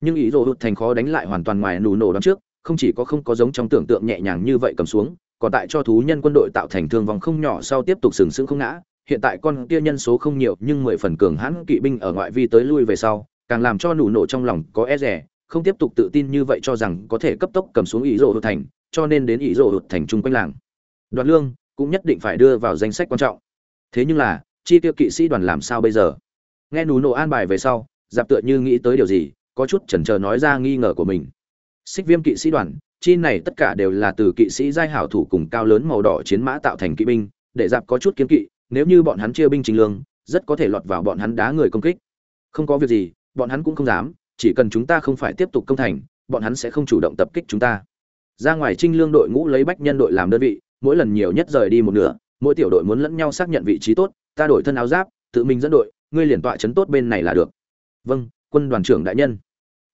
Nhưng ý rộ hụt thành khó đánh lại hoàn toàn ngoài nụ nổ đón trước, không chỉ có không có giống trong tưởng tượng nhẹ nhàng như vậy cầm xuống, còn tại cho thú nhân quân đội tạo thành thương vong không nhỏ sau tiếp tục sừng sững không ngã. Hiện tại con kia nhân số không nhiều, nhưng mười phần cường hãn kỵ binh ở ngoại vi tới lui về sau, càng làm cho nụ nổ trong lòng có e rẻ không tiếp tục tự tin như vậy cho rằng có thể cấp tốc cầm xuống ý rộ hụt thành, cho nên đến ý rộ hụt thành chung quanh làng. Đoạt lương cũng nhất định phải đưa vào danh sách quan trọng. Thế nhưng là, chi tiêu kỵ sĩ đoàn làm sao bây giờ? Nghe nú nổ an bài về sau dạp tựa như nghĩ tới điều gì, có chút chần chờ nói ra nghi ngờ của mình. Xích viêm kỵ sĩ đoàn, chi này tất cả đều là từ kỵ sĩ giai hảo thủ cùng cao lớn màu đỏ chiến mã tạo thành kỵ binh, để dạp có chút kiến kỵ, nếu như bọn hắn chia binh chính lương, rất có thể lọt vào bọn hắn đá người công kích. Không có việc gì, bọn hắn cũng không dám, chỉ cần chúng ta không phải tiếp tục công thành, bọn hắn sẽ không chủ động tập kích chúng ta. Ra ngoài trinh lương đội ngũ lấy bách nhân đội làm đơn vị mỗi lần nhiều nhất rời đi một nửa, mỗi tiểu đội muốn lẫn nhau xác nhận vị trí tốt, ta đổi thân áo giáp, tự mình dẫn đội, ngươi liền tọa chấn tốt bên này là được. Vâng quân đoàn trưởng đại nhân.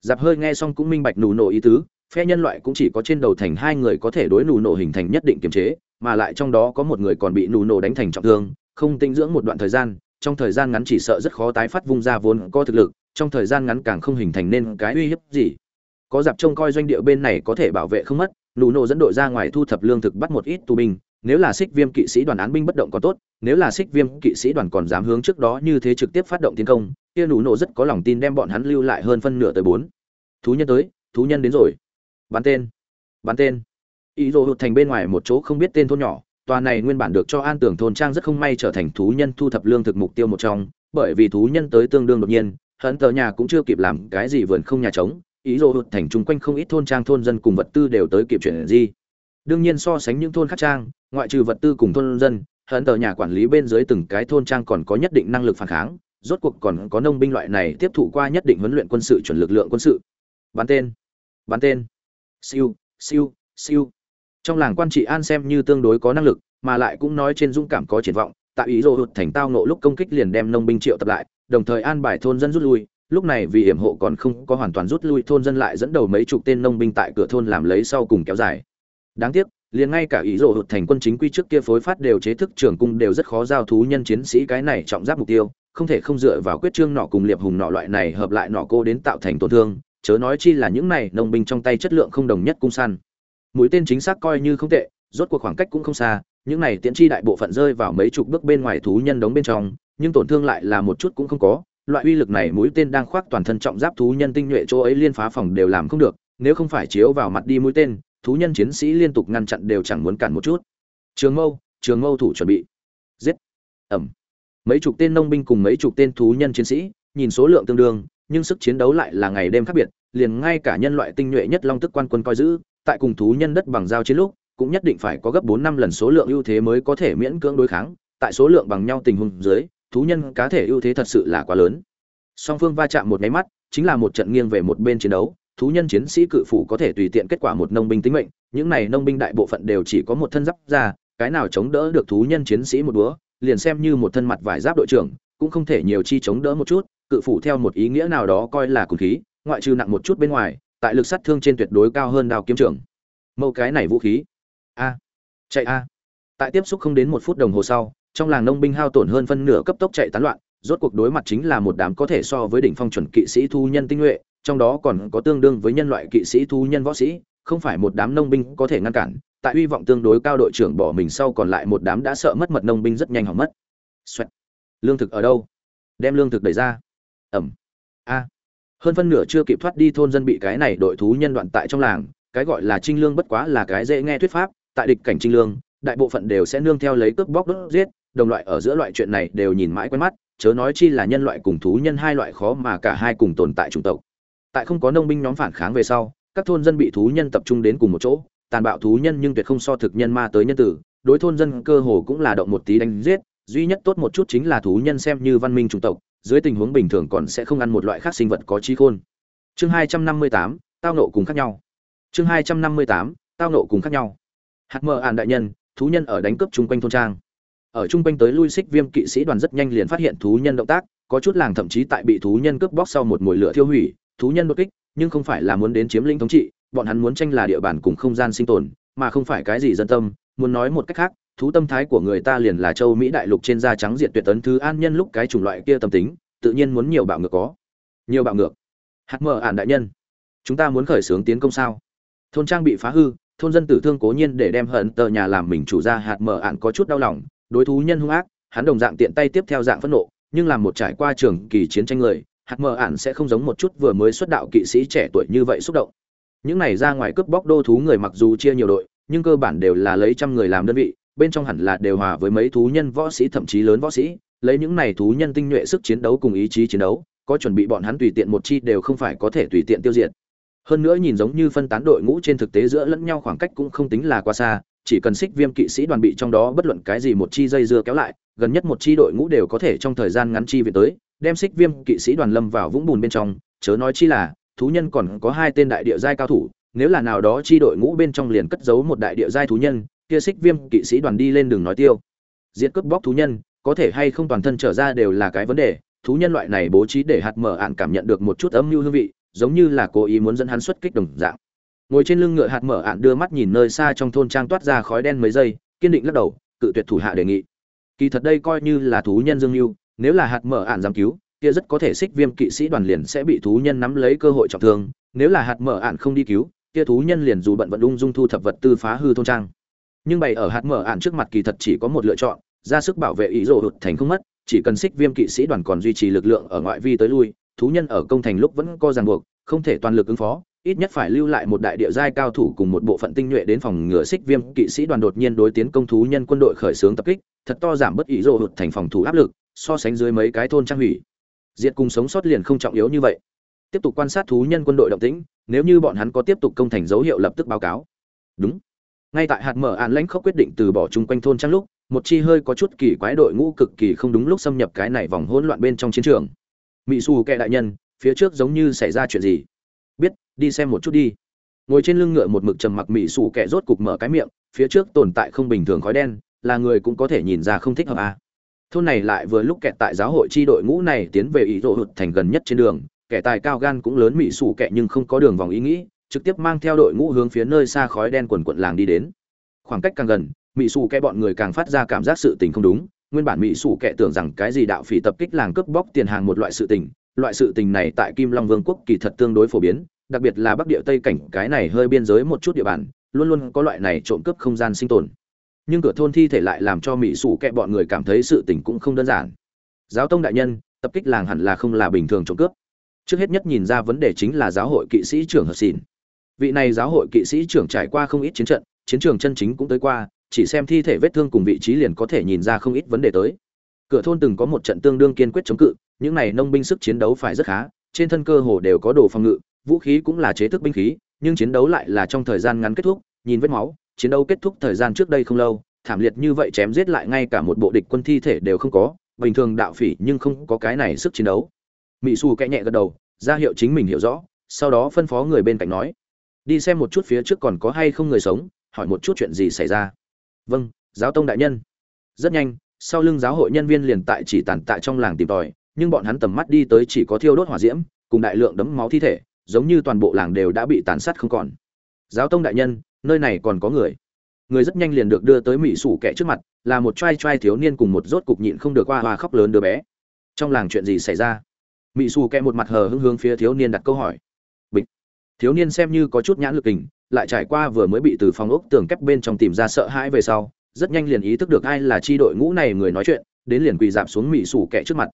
Giặc hơi nghe xong cũng minh bạch nù nổ ý tứ, phe nhân loại cũng chỉ có trên đầu thành hai người có thể đối nù nổ hình thành nhất định kiềm chế, mà lại trong đó có một người còn bị nù nổ đánh thành trọng thương, không tinh dưỡng một đoạn thời gian, trong thời gian ngắn chỉ sợ rất khó tái phát vung ra vốn có thực lực, trong thời gian ngắn càng không hình thành nên cái uy hiếp gì. Có giặc trông coi doanh địa bên này có thể bảo vệ không mất nụ nổ dẫn đội ra ngoài thu thập lương thực bắt một ít tù binh, nếu là xích viêm kỵ sĩ đoàn án binh bất động còn tốt, nếu là xích viêm kỵ sĩ đoàn còn dám hướng trước đó như thế trực tiếp phát động tiến công, kia nụ nổ rất có lòng tin đem bọn hắn lưu lại hơn phân nửa tới bốn. Thú nhân tới, thú nhân đến rồi. Bắn tên bắn tên. Ý đồ hụt thành bên ngoài một chỗ không biết tên thôn nhỏ, tòa này nguyên bản được cho an tưởng thôn trang rất không may trở thành thú nhân thu thập lương thực mục tiêu một trong, bởi vì thú nhân tới tương đương đột nhiên hận tờ nhà cũng chưa kịp làm cái gì vườn không nhà trống ý Dô hụt thành chung quanh không ít thôn trang thôn dân cùng vật tư đều tới kịp chuyển gì. Đương nhiên so sánh những thôn khác trang, ngoại trừ vật tư cùng thôn dân hận tờ nhà quản lý bên dưới từng cái thôn trang còn có nhất định năng lực phản kháng, rốt cuộc còn có nông binh loại này tiếp thụ qua nhất định huấn luyện quân sự chuẩn lực lượng quân sự. Bắn tên bắn tên. Siêu siêu siêu. Trong làng quan trị an xem như tương đối có năng lực, mà lại cũng nói trên dũng cảm có triển vọng, tại ý Dô hụt thành tao nộ lúc công kích liền đem nông binh triệu tập lại, đồng thời an bài thôn dân rút lui lúc này vì hiểm hộ còn không có hoàn toàn rút lui, thôn dân lại dẫn đầu mấy chục tên nông binh tại cửa thôn làm lấy sau cùng kéo dài. Đáng tiếc, liền ngay cả ý rộ hụt thành quân chính quy trước kia phối phát đều chế thức trường cung đều rất khó giao thú nhân chiến sĩ cái này trọng giáp mục tiêu, không thể không dựa vào quyết trương nọ cùng liệp hùng nọ loại này hợp lại nọ cô đến tạo thành tổn thương, chớ nói chi là những này nông binh trong tay chất lượng không đồng nhất cung săn. Mũi tên chính xác coi như không tệ, rốt cuộc khoảng cách cũng không xa, những này tiễn chi đại bộ phận rơi vào mấy chục bước bên ngoài thú nhân đóng bên trong, nhưng tổn thương lại là một chút cũng không có loại uy lực này mũi tên đang khoác toàn thân trọng giáp thú nhân tinh nhuệ chỗ ấy liên phá phòng đều làm không được, nếu không phải chiếu vào mặt đi mũi tên, thú nhân chiến sĩ liên tục ngăn chặn đều chẳng muốn cản một chút. Trường mâu trường mâu thủ chuẩn bị. Giết. Ẩm. Mấy chục tên nông binh cùng mấy chục tên thú nhân chiến sĩ, nhìn số lượng tương đương, nhưng sức chiến đấu lại là ngày đêm khác biệt, liền ngay cả nhân loại tinh nhuệ nhất long tức quan quân coi giữ, tại cùng thú nhân đất bằng giao chiến lúc, cũng nhất định phải có gấp bốn năm lần số lượng ưu thế mới có thể miễn cưỡng đối kháng, tại số lượng bằng nhau tình huống dưới thú nhân cá thể ưu thế thật sự là quá lớn. Song phương va chạm một máy mắt, chính là một trận nghiêng về một bên chiến đấu, thú nhân chiến sĩ cự phủ có thể tùy tiện kết quả một nông binh tính mệnh, những này nông binh đại bộ phận đều chỉ có một thân giáp ra cái nào chống đỡ được thú nhân chiến sĩ một búa, liền xem như một thân mặt vải giáp đội trưởng, cũng không thể nhiều chi chống đỡ một chút, cự phủ theo một ý nghĩa nào đó coi là cùng khí, ngoại trừ nặng một chút bên ngoài, tại lực sát thương trên tuyệt đối cao hơn đao kiếm trưởng. mâu cái này vũ khí. A. Chạy a. Tại tiếp xúc không đến một phút đồng hồ sau trong làng nông binh hao tổn hơn phân nửa cấp tốc chạy tán loạn, rốt cuộc đối mặt chính là một đám có thể so với đỉnh phong chuẩn kỵ sĩ thu nhân tinh nhuệ, trong đó còn có tương đương với nhân loại kỵ sĩ thu nhân võ sĩ, không phải một đám nông binh có thể ngăn cản, tại hy vọng tương đối cao đội trưởng bỏ mình sau còn lại một đám đã sợ mất mật nông binh rất nhanh hỏng mất. Xoẹt. lương thực ở đâu? Đem lương thực đẩy ra. Ẩm. A. Hơn phân nửa chưa kịp thoát đi thôn dân bị cái này đội thú nhân đoạn tại trong làng, cái gọi là trinh lương bất quá là cái dễ nghe thuyết pháp, tại địch cảnh trinh lương, đại bộ phận đều sẽ nương theo lấy cướp bóc đốt giết đồng loại ở giữa loại chuyện này đều nhìn mãi quen mắt, chớ nói chi là nhân loại cùng thú nhân hai loại khó mà cả hai cùng tồn tại chủng tộc. Tại không có nông binh nhóm phản kháng về sau, các thôn dân bị thú nhân tập trung đến cùng một chỗ, tàn bạo thú nhân nhưng tuyệt không so thực nhân ma tới nhân tử, đối thôn dân cơ hồ cũng là động một tí đánh giết, duy nhất tốt một chút chính là thú nhân xem như văn minh chủng tộc, dưới tình huống bình thường còn sẽ không ăn một loại khác sinh vật có trí khôn. Chương hai trăm năm mươi tám, tao nộ cùng khác nhau. Chương hai trăm năm mươi tám, tao nộ cùng khác nhau. Hạt mờ ạn đại nhân, thú nhân ở đánh cướp chung quanh thôn trang ở chung quanh tới lui xích viêm kỵ sĩ đoàn rất nhanh liền phát hiện thú nhân động tác, có chút làng thậm chí tại bị thú nhân cướp bóc sau một mồi lửa thiêu hủy, thú nhân đột kích, nhưng không phải là muốn đến chiếm lĩnh thống trị, bọn hắn muốn tranh là địa bàn cùng không gian sinh tồn, mà không phải cái gì dân tâm, muốn nói một cách khác, thú tâm thái của người ta liền là châu mỹ đại lục trên da trắng diện tuyệt tấn thứ an nhân lúc cái chủng loại kia tâm tính, tự nhiên muốn nhiều bạo ngược có. Nhiều bạo ngược. Hạt mở ản đại nhân. Chúng ta muốn khởi xướng tiến công sao? Thôn trang bị phá hư, thôn dân tử thương cố nhiên để đem hận tờ nhà làm mình chủ ra hạt mở ản có chút đau lòng đối thú nhân hung ác, hắn đồng dạng tiện tay tiếp theo dạng phẫn nộ, nhưng làm một trải qua trường kỳ chiến tranh người, hạt mờ ản sẽ không giống một chút vừa mới xuất đạo kỵ sĩ trẻ tuổi như vậy xúc động. Những này ra ngoài cướp bóc đô thú người mặc dù chia nhiều đội, nhưng cơ bản đều là lấy trăm người làm đơn vị, bên trong hẳn là đều hòa với mấy thú nhân võ sĩ thậm chí lớn võ sĩ, lấy những này thú nhân tinh nhuệ sức chiến đấu cùng ý chí chiến đấu, có chuẩn bị bọn hắn tùy tiện một chi đều không phải có thể tùy tiện tiêu diệt. Hơn nữa nhìn giống như phân tán đội ngũ trên thực tế giữa lẫn nhau khoảng cách cũng không tính là quá xa chỉ cần xích viêm kỵ sĩ đoàn bị trong đó bất luận cái gì một chi dây dưa kéo lại, gần nhất một chi đội ngũ đều có thể trong thời gian ngắn chi về tới, đem xích viêm kỵ sĩ đoàn lâm vào vũng bùn bên trong, chớ nói chi là, thú nhân còn có hai tên đại địa giai cao thủ, nếu là nào đó chi đội ngũ bên trong liền cất giấu một đại địa giai thú nhân, kia xích viêm kỵ sĩ đoàn đi lên đường nói tiêu. Diệt cướp bóc thú nhân, có thể hay không toàn thân trở ra đều là cái vấn đề, thú nhân loại này bố trí để hạt mở ạn cảm nhận được một chút âm mưu hương vị, giống như là cố ý muốn dẫn hắn xuất kích đồng dạng ngồi trên lưng ngựa hạt mở ạn đưa mắt nhìn nơi xa trong thôn trang toát ra khói đen mấy giây, kiên định lắc đầu, cự tuyệt thủ hạ đề nghị. Kỳ thật đây coi như là thú nhân dương mưu, nếu là hạt mở ạn dám cứu, kia rất có thể xích viêm kỵ sĩ đoàn liền sẽ bị thú nhân nắm lấy cơ hội trọng thương. Nếu là hạt mở ạn không đi cứu, kia thú nhân liền dù bận vận ung dung thu thập vật tư phá hư thôn trang. Nhưng bày ở hạt mở ạn trước mặt kỳ thật chỉ có một lựa chọn, ra sức bảo vệ ý rộ hụt thành không mất, chỉ cần xích viêm kỵ sĩ đoàn còn duy trì lực lượng ở ngoại vi tới lui, thú nhân ở công thành lúc vẫn có ràng buộc, không thể toàn lực ứng phó ít nhất phải lưu lại một đại địa giai cao thủ cùng một bộ phận tinh nhuệ đến phòng ngừa xích viêm kỵ sĩ đoàn đột nhiên đối tiến công thú nhân quân đội khởi xướng tập kích, thật to giảm bất ý rồ hụt thành phòng thủ áp lực, so sánh dưới mấy cái thôn trang hủy. Diệt cùng sống sót liền không trọng yếu như vậy. Tiếp tục quan sát thú nhân quân đội động tĩnh, nếu như bọn hắn có tiếp tục công thành dấu hiệu lập tức báo cáo. Đúng. Ngay tại hạt mở án lãnh khốc quyết định từ bỏ chung quanh thôn trang lúc, một chi hơi có chút kỳ quái đội ngũ cực kỳ không đúng lúc xâm nhập cái này vòng hỗn loạn bên trong chiến trường. Mỹ xù kệ đại nhân, phía trước giống như xảy ra chuyện gì? Đi xem một chút đi ngồi trên lưng ngựa một mực trầm mặc mỹ sủ kệ rốt cục mở cái miệng, phía trước tồn tại không bình thường khói đen, là người cũng có thể nhìn ra không thích hợp à. thôn này lại vừa lúc kẹt tại giáo hội chi đội ngũ này tiến về ý rộ hụt thành gần nhất trên đường, kẻ tài cao gan cũng lớn mỹ sủ kệ nhưng không có đường vòng ý nghĩ, trực tiếp mang theo đội ngũ hướng phía nơi xa khói đen quần quận làng đi đến khoảng cách càng gần mỹ sủ kệ bọn người càng phát ra cảm giác sự tình không đúng, nguyên bản mỹ sủ kệ tưởng rằng cái gì đạo phỉ tập kích làng cướp bóc tiền hàng một loại sự tình, loại sự tình này tại kim long vương quốc kỳ thật tương đối phổ biến đặc biệt là bắc địa tây cảnh, cái này hơi biên giới một chút địa bàn, luôn luôn có loại này trộm cướp không gian sinh tồn. Nhưng cửa thôn thi thể lại làm cho mỹ sủ kẹ bọn người cảm thấy sự tình cũng không đơn giản. Giáo tông đại nhân, tập kích làng hẳn là không là bình thường trộm cướp. Trước hết nhất nhìn ra vấn đề chính là giáo hội kỵ sĩ trưởng hợp xỉn vị này giáo hội kỵ sĩ trưởng trải qua không ít chiến trận, chiến trường chân chính cũng tới qua, chỉ xem thi thể vết thương cùng vị trí liền có thể nhìn ra không ít vấn đề tới. Cửa thôn từng có một trận tương đương kiên quyết chống cự, những này nông binh sức chiến đấu phải rất khá, trên thân cơ hồ đều có đồ phòng ngự vũ khí cũng là chế thức binh khí, nhưng chiến đấu lại là trong thời gian ngắn kết thúc, nhìn vết máu, chiến đấu kết thúc thời gian trước đây không lâu, thảm liệt như vậy chém giết lại ngay cả một bộ địch quân thi thể đều không có, bình thường đạo phỉ nhưng không có cái này sức chiến đấu. Mỹ xù kẽ nhẹ gật đầu, ra hiệu chính mình hiểu rõ, sau đó phân phó người bên cạnh nói, đi xem một chút phía trước còn có hay không người sống, hỏi một chút chuyện gì xảy ra. Vâng giáo tông đại nhân. Rất nhanh, sau lưng giáo hội nhân viên liền tại chỉ tàn tạ trong làng tìm tòi, nhưng bọn hắn tầm mắt đi tới chỉ có thiêu đốt hỏa diễm, cùng đại lượng đấm máu thi thể giống như toàn bộ làng đều đã bị tàn sát không còn. Giáo tông đại nhân, nơi này còn có người. Người rất nhanh liền được đưa tới mỹ sủ kẻ trước mặt, là một trai trai thiếu niên cùng một rốt cục nhịn không được qua hoa khóc lớn đứa bé. Trong làng chuyện gì xảy ra? Mỹ sủ kẻ một mặt hờ hưng hướng phía thiếu niên đặt câu hỏi. Bịch. Thiếu niên xem như có chút nhãn lực tình lại trải qua vừa mới bị từ phòng ốc tường kép bên trong tìm ra sợ hãi về sau, rất nhanh liền ý thức được ai là chi đội ngũ này người nói chuyện, đến liền quỳ dạp xuống mỹ sủ kẻ trước mặt.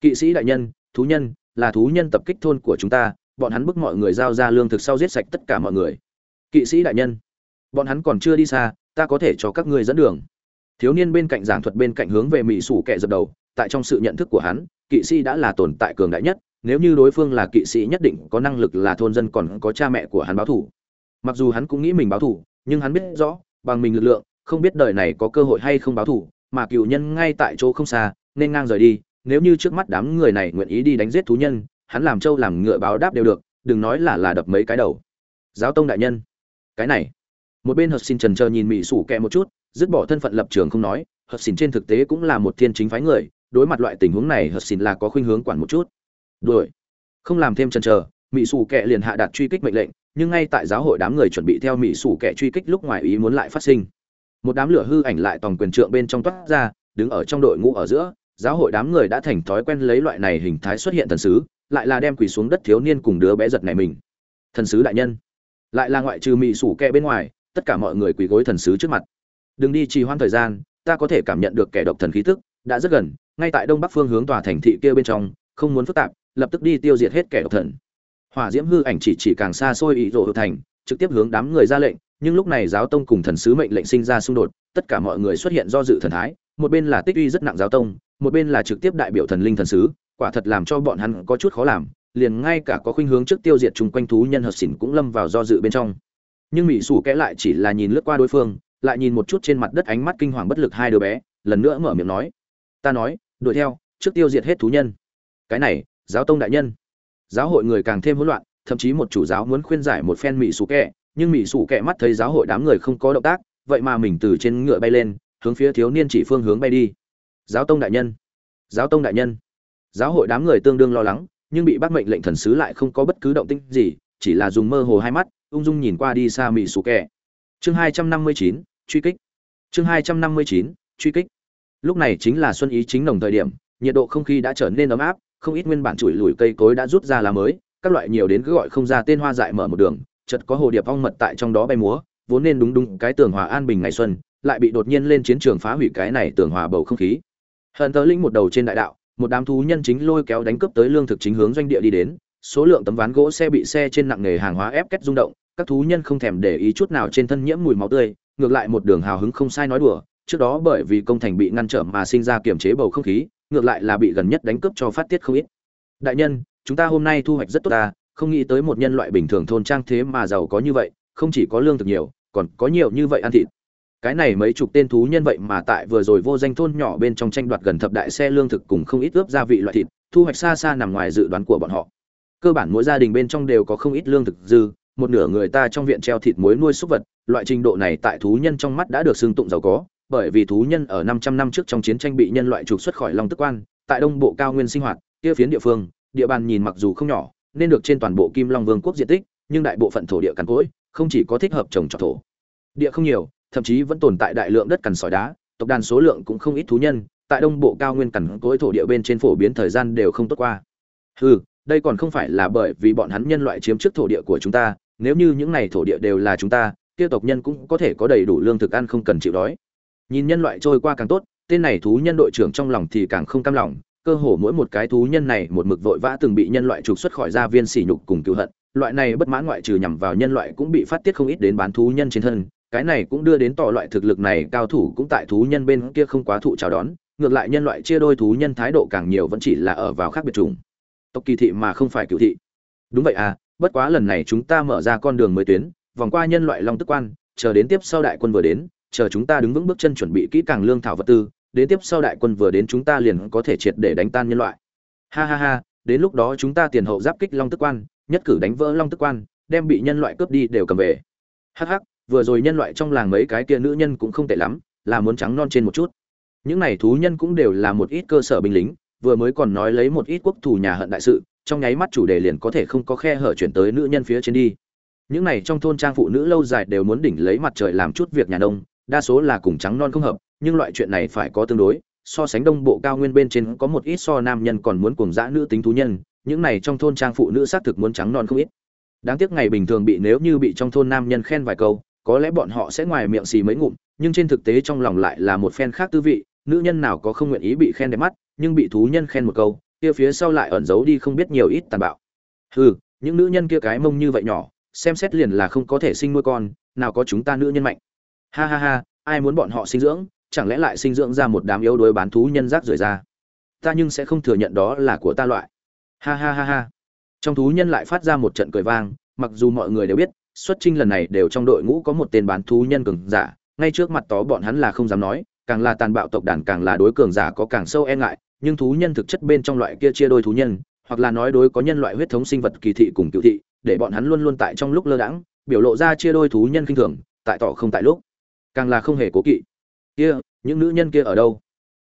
Kỵ sĩ đại nhân, thú nhân, là thú nhân tập kích thôn của chúng ta bọn hắn bức mọi người giao ra lương thực sau giết sạch tất cả mọi người. Kỵ sĩ đại nhân, bọn hắn còn chưa đi xa, ta có thể cho các ngươi dẫn đường. Thiếu niên bên cạnh giảng thuật bên cạnh hướng về mỹ sủ kẻ dập đầu, tại trong sự nhận thức của hắn, kỵ sĩ đã là tồn tại cường đại nhất, nếu như đối phương là kỵ sĩ nhất định có năng lực là thôn dân còn có cha mẹ của hắn báo thủ. Mặc dù hắn cũng nghĩ mình báo thủ, nhưng hắn biết rõ, bằng mình lực lượng, không biết đời này có cơ hội hay không báo thủ, mà cựu nhân ngay tại chỗ không xa, nên ngang rời đi, nếu như trước mắt đám người này nguyện ý đi đánh giết thú nhân hắn làm trâu làm ngựa báo đáp đều được, đừng nói là là đập mấy cái đầu. Giáo tông đại nhân, cái này. Một bên hợp xin trần chờ nhìn mỹ sủ kẹ một chút, dứt bỏ thân phận lập trường không nói hợp xin trên thực tế cũng là một thiên chính phái người, đối mặt loại tình huống này hợp xin là có khuynh hướng quản một chút. Đuổi. Không làm thêm trần chờ mỹ sủ kẹ liền hạ đạt truy kích mệnh lệnh, nhưng ngay tại giáo hội đám người chuẩn bị theo mỹ sủ kẹ truy kích lúc ngoài ý muốn lại phát sinh. Một đám lửa hư ảnh lại tòng quyền trượng bên trong toát ra, đứng ở trong đội ngũ ở giữa, giáo hội đám người đã thành thói quen lấy loại này hình thái xuất hiện thần sứ lại là đem quỳ xuống đất thiếu niên cùng đứa bé giật này mình. Thần sứ đại nhân. Lại là ngoại trừ mỹ sủ kẹ bên ngoài, tất cả mọi người quỳ gối thần sứ trước mặt. Đừng đi trì hoãn thời gian, ta có thể cảm nhận được kẻ độc thần khí tức, đã rất gần, ngay tại đông bắc phương hướng tòa thành thị kia bên trong, không muốn phức tạp, lập tức đi tiêu diệt hết kẻ độc thần. Hỏa diễm hư ảnh chỉ chỉ càng xa xôi ý rộ thành, trực tiếp hướng đám người ra lệnh, nhưng lúc này giáo tông cùng thần sứ mệnh lệnh sinh ra xung đột, tất cả mọi người xuất hiện do dự thần thái, một bên là tích uy rất nặng giáo tông, một bên là trực tiếp đại biểu thần linh thần sứ quả thật làm cho bọn hắn có chút khó làm, liền ngay cả có khuynh hướng trước tiêu diệt chung quanh thú nhân hợp xỉn cũng lâm vào do dự bên trong. Nhưng mỹ sủ kẽ lại chỉ là nhìn lướt qua đối phương, lại nhìn một chút trên mặt đất ánh mắt kinh hoàng bất lực hai đứa bé, lần nữa mở miệng nói, ta nói, đuổi theo, trước tiêu diệt hết thú nhân. Cái này, giáo tông đại nhân. Giáo hội người càng thêm hỗn loạn, thậm chí một chủ giáo muốn khuyên giải một phen mỹ sủ kẹ nhưng mỹ sủ kẹ mắt thấy giáo hội đám người không có động tác, vậy mà mình từ trên ngựa bay lên, hướng phía thiếu niên chỉ phương hướng bay đi. Giáo tông đại nhân, giáo tông đại nhân giáo hội đám người tương đương lo lắng, nhưng bị bắt mệnh lệnh thần sứ lại không có bất cứ động tĩnh gì, chỉ là dùng mơ hồ hai mắt, ung dung nhìn qua đi xa mỹ sủ kẹ chương hai trăm năm mươi chín, truy kích. Chương hai trăm năm mươi chín, truy kích. Lúc này chính là xuân ý chính nồng thời điểm, nhiệt độ không khí đã trở nên ấm áp, không ít nguyên bản chùi lùi cây cối đã rút ra lá mới, các loại nhiều đến cứ gọi không ra tên hoa dại mở một đường, chợt có hồ điệp ong mật tại trong đó bay múa, vốn nên đúng đúng cái tường hòa an bình ngày xuân, lại bị đột nhiên lên chiến trường phá hủy cái này tường hòa bầu không khí. Hận tớ linh một đầu trên đại đạo một đám thú nhân chính lôi kéo đánh cướp tới lương thực chính hướng doanh địa đi đến, số lượng tấm ván gỗ xe bị xe trên nặng nghề hàng hóa ép kết rung động, các thú nhân không thèm để ý chút nào trên thân nhiễm mùi máu tươi, ngược lại một đường hào hứng không sai nói đùa, trước đó bởi vì công thành bị ngăn trở mà sinh ra kiềm chế bầu không khí, ngược lại là bị gần nhất đánh cướp cho phát tiết không ít. Đại nhân, chúng ta hôm nay thu hoạch rất tốt ta, không nghĩ tới một nhân loại bình thường thôn trang thế mà giàu có như vậy, không chỉ có lương thực nhiều, còn có nhiều như vậy ăn thịt cái này mấy chục tên thú nhân vậy mà tại vừa rồi vô danh thôn nhỏ bên trong tranh đoạt gần thập đại xe lương thực cùng không ít ướp gia vị loại thịt thu hoạch xa xa nằm ngoài dự đoán của bọn họ cơ bản mỗi gia đình bên trong đều có không ít lương thực dư một nửa người ta trong viện treo thịt muối nuôi súc vật loại trình độ này tại thú nhân trong mắt đã được xưng tụng giàu có bởi vì thú nhân ở 500 năm trước trong chiến tranh bị nhân loại trục xuất khỏi Long Tức Quan, tại Đông Bộ cao nguyên sinh hoạt, kia phiến địa phương, địa bàn nhìn mặc dù không nhỏ, nên được trên toàn bộ Kim Long Vương quốc diện tích, nhưng đại bộ phận thổ địa cằn cỗi, không chỉ có thích hợp trồng trọt thổ. Địa không nhiều, thậm chí vẫn tồn tại đại lượng đất cằn sỏi đá, tộc đàn số lượng cũng không ít thú nhân, tại Đông Bộ cao nguyên cằn cỗi thổ địa bên trên phổ biến thời gian đều không tốt qua. Hừ, đây còn không phải là bởi vì bọn hắn nhân loại chiếm trước thổ địa của chúng ta, nếu như những này thổ địa đều là chúng ta, kia tộc nhân cũng có thể có đầy đủ lương thực ăn không cần chịu đói nhìn nhân loại trôi qua càng tốt tên này thú nhân đội trưởng trong lòng thì càng không cam lòng cơ hồ mỗi một cái thú nhân này một mực vội vã từng bị nhân loại trục xuất khỏi gia viên sỉ nhục cùng cứu hận loại này bất mãn ngoại trừ nhằm vào nhân loại cũng bị phát tiết không ít đến bán thú nhân trên thân cái này cũng đưa đến tỏ loại thực lực này, cao thủ cũng tại thú nhân bên kia không quá thụ chào đón, ngược lại nhân loại chia đôi thú nhân thái độ càng nhiều vẫn chỉ là ở vào khác biệt chủng. Tộc kỳ thị mà không phải cựu thị. Đúng vậy à bất quá lần này chúng ta mở ra con đường mới tuyến, vòng qua nhân loại long tức quan, chờ đến tiếp sau đại quân vừa đến, chờ chúng ta đứng vững bước chân chuẩn bị kỹ càng lương thảo vật tư, đến tiếp sau đại quân vừa đến chúng ta liền có thể triệt để đánh tan nhân loại. Ha ha ha, đến lúc đó chúng ta tiền hậu giáp kích long tức quan, nhất cử đánh vỡ long tức quan, đem bị nhân loại cướp đi đều cầm về. Hắc hắc vừa rồi nhân loại trong làng mấy cái kia nữ nhân cũng không tệ lắm, là muốn trắng non trên một chút. Những này thú nhân cũng đều là một ít cơ sở binh lính, vừa mới còn nói lấy một ít quốc thủ nhà hận đại sự, trong nháy mắt chủ đề liền có thể không có khe hở chuyển tới nữ nhân phía trên đi. Những này trong thôn trang phụ nữ lâu dài đều muốn đỉnh lấy mặt trời làm chút việc nhà nông, đa số là cùng trắng non không hợp, nhưng loại chuyện này phải có tương đối, so sánh đông bộ cao nguyên bên trên có một ít so nam nhân còn muốn cuồng dã nữ tính thú nhân, những này trong thôn trang phụ nữ xác thực muốn trắng non không ít. Đáng tiếc ngày bình thường bị nếu như bị trong thôn nam nhân khen vài câu có lẽ bọn họ sẽ ngoài miệng xì mấy ngụm, nhưng trên thực tế trong lòng lại là một phen khác tư vị, nữ nhân nào có không nguyện ý bị khen đẹp mắt, nhưng bị thú nhân khen một câu, kia phía sau lại ẩn giấu đi không biết nhiều ít tàn bạo. Hừ, những nữ nhân kia cái mông như vậy nhỏ, xem xét liền là không có thể sinh nuôi con, nào có chúng ta nữ nhân mạnh. Ha ha ha, ai muốn bọn họ sinh dưỡng, chẳng lẽ lại sinh dưỡng ra một đám yếu đuối bán thú nhân rác rưởi ra? Ta nhưng sẽ không thừa nhận đó là của ta loại. Ha ha ha ha. Trong thú nhân lại phát ra một trận cười vang, mặc dù mọi người đều biết xuất trinh lần này đều trong đội ngũ có một tên bán thú nhân cường giả, ngay trước mặt tó bọn hắn là không dám nói, càng là tàn bạo tộc đàn càng là đối cường giả có càng sâu e ngại, nhưng thú nhân thực chất bên trong loại kia chia đôi thú nhân, hoặc là nói đối có nhân loại huyết thống sinh vật kỳ thị cùng cựu thị, để bọn hắn luôn luôn tại trong lúc lơ đãng, biểu lộ ra chia đôi thú nhân kinh thường, tại tỏ không tại lúc. Càng là không hề cố kỵ. Kia, những nữ nhân kia ở đâu?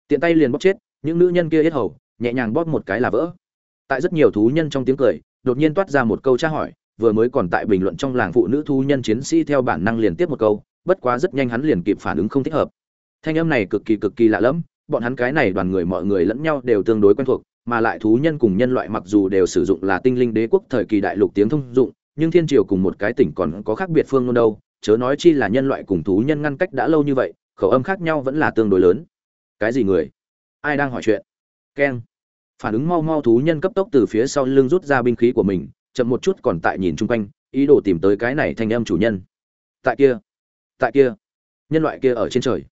Tiện tay liền bóp chết, những nữ nhân kia yết hầu, nhẹ nhàng bóp một cái là vỡ. Tại rất nhiều thú nhân trong tiếng cười, đột nhiên toát ra một câu tra hỏi vừa mới còn tại bình luận trong làng phụ nữ thú nhân chiến sĩ theo bản năng liền tiếp một câu, bất quá rất nhanh hắn liền kịp phản ứng không thích hợp. Thanh âm này cực kỳ cực kỳ lạ lẫm, bọn hắn cái này đoàn người mọi người lẫn nhau đều tương đối quen thuộc, mà lại thú nhân cùng nhân loại mặc dù đều sử dụng là tinh linh đế quốc thời kỳ đại lục tiếng thông dụng, nhưng thiên triều cùng một cái tỉnh còn có khác biệt phương luôn đâu, chớ nói chi là nhân loại cùng thú nhân ngăn cách đã lâu như vậy, khẩu âm khác nhau vẫn là tương đối lớn. Cái gì người? Ai đang hỏi chuyện? Keng. Phản ứng mau mau thú nhân cấp tốc từ phía sau lưng rút ra binh khí của mình chậm một chút còn tại nhìn chung quanh, ý đồ tìm tới cái này thanh âm chủ nhân. Tại kia tại kia, nhân loại kia ở trên trời.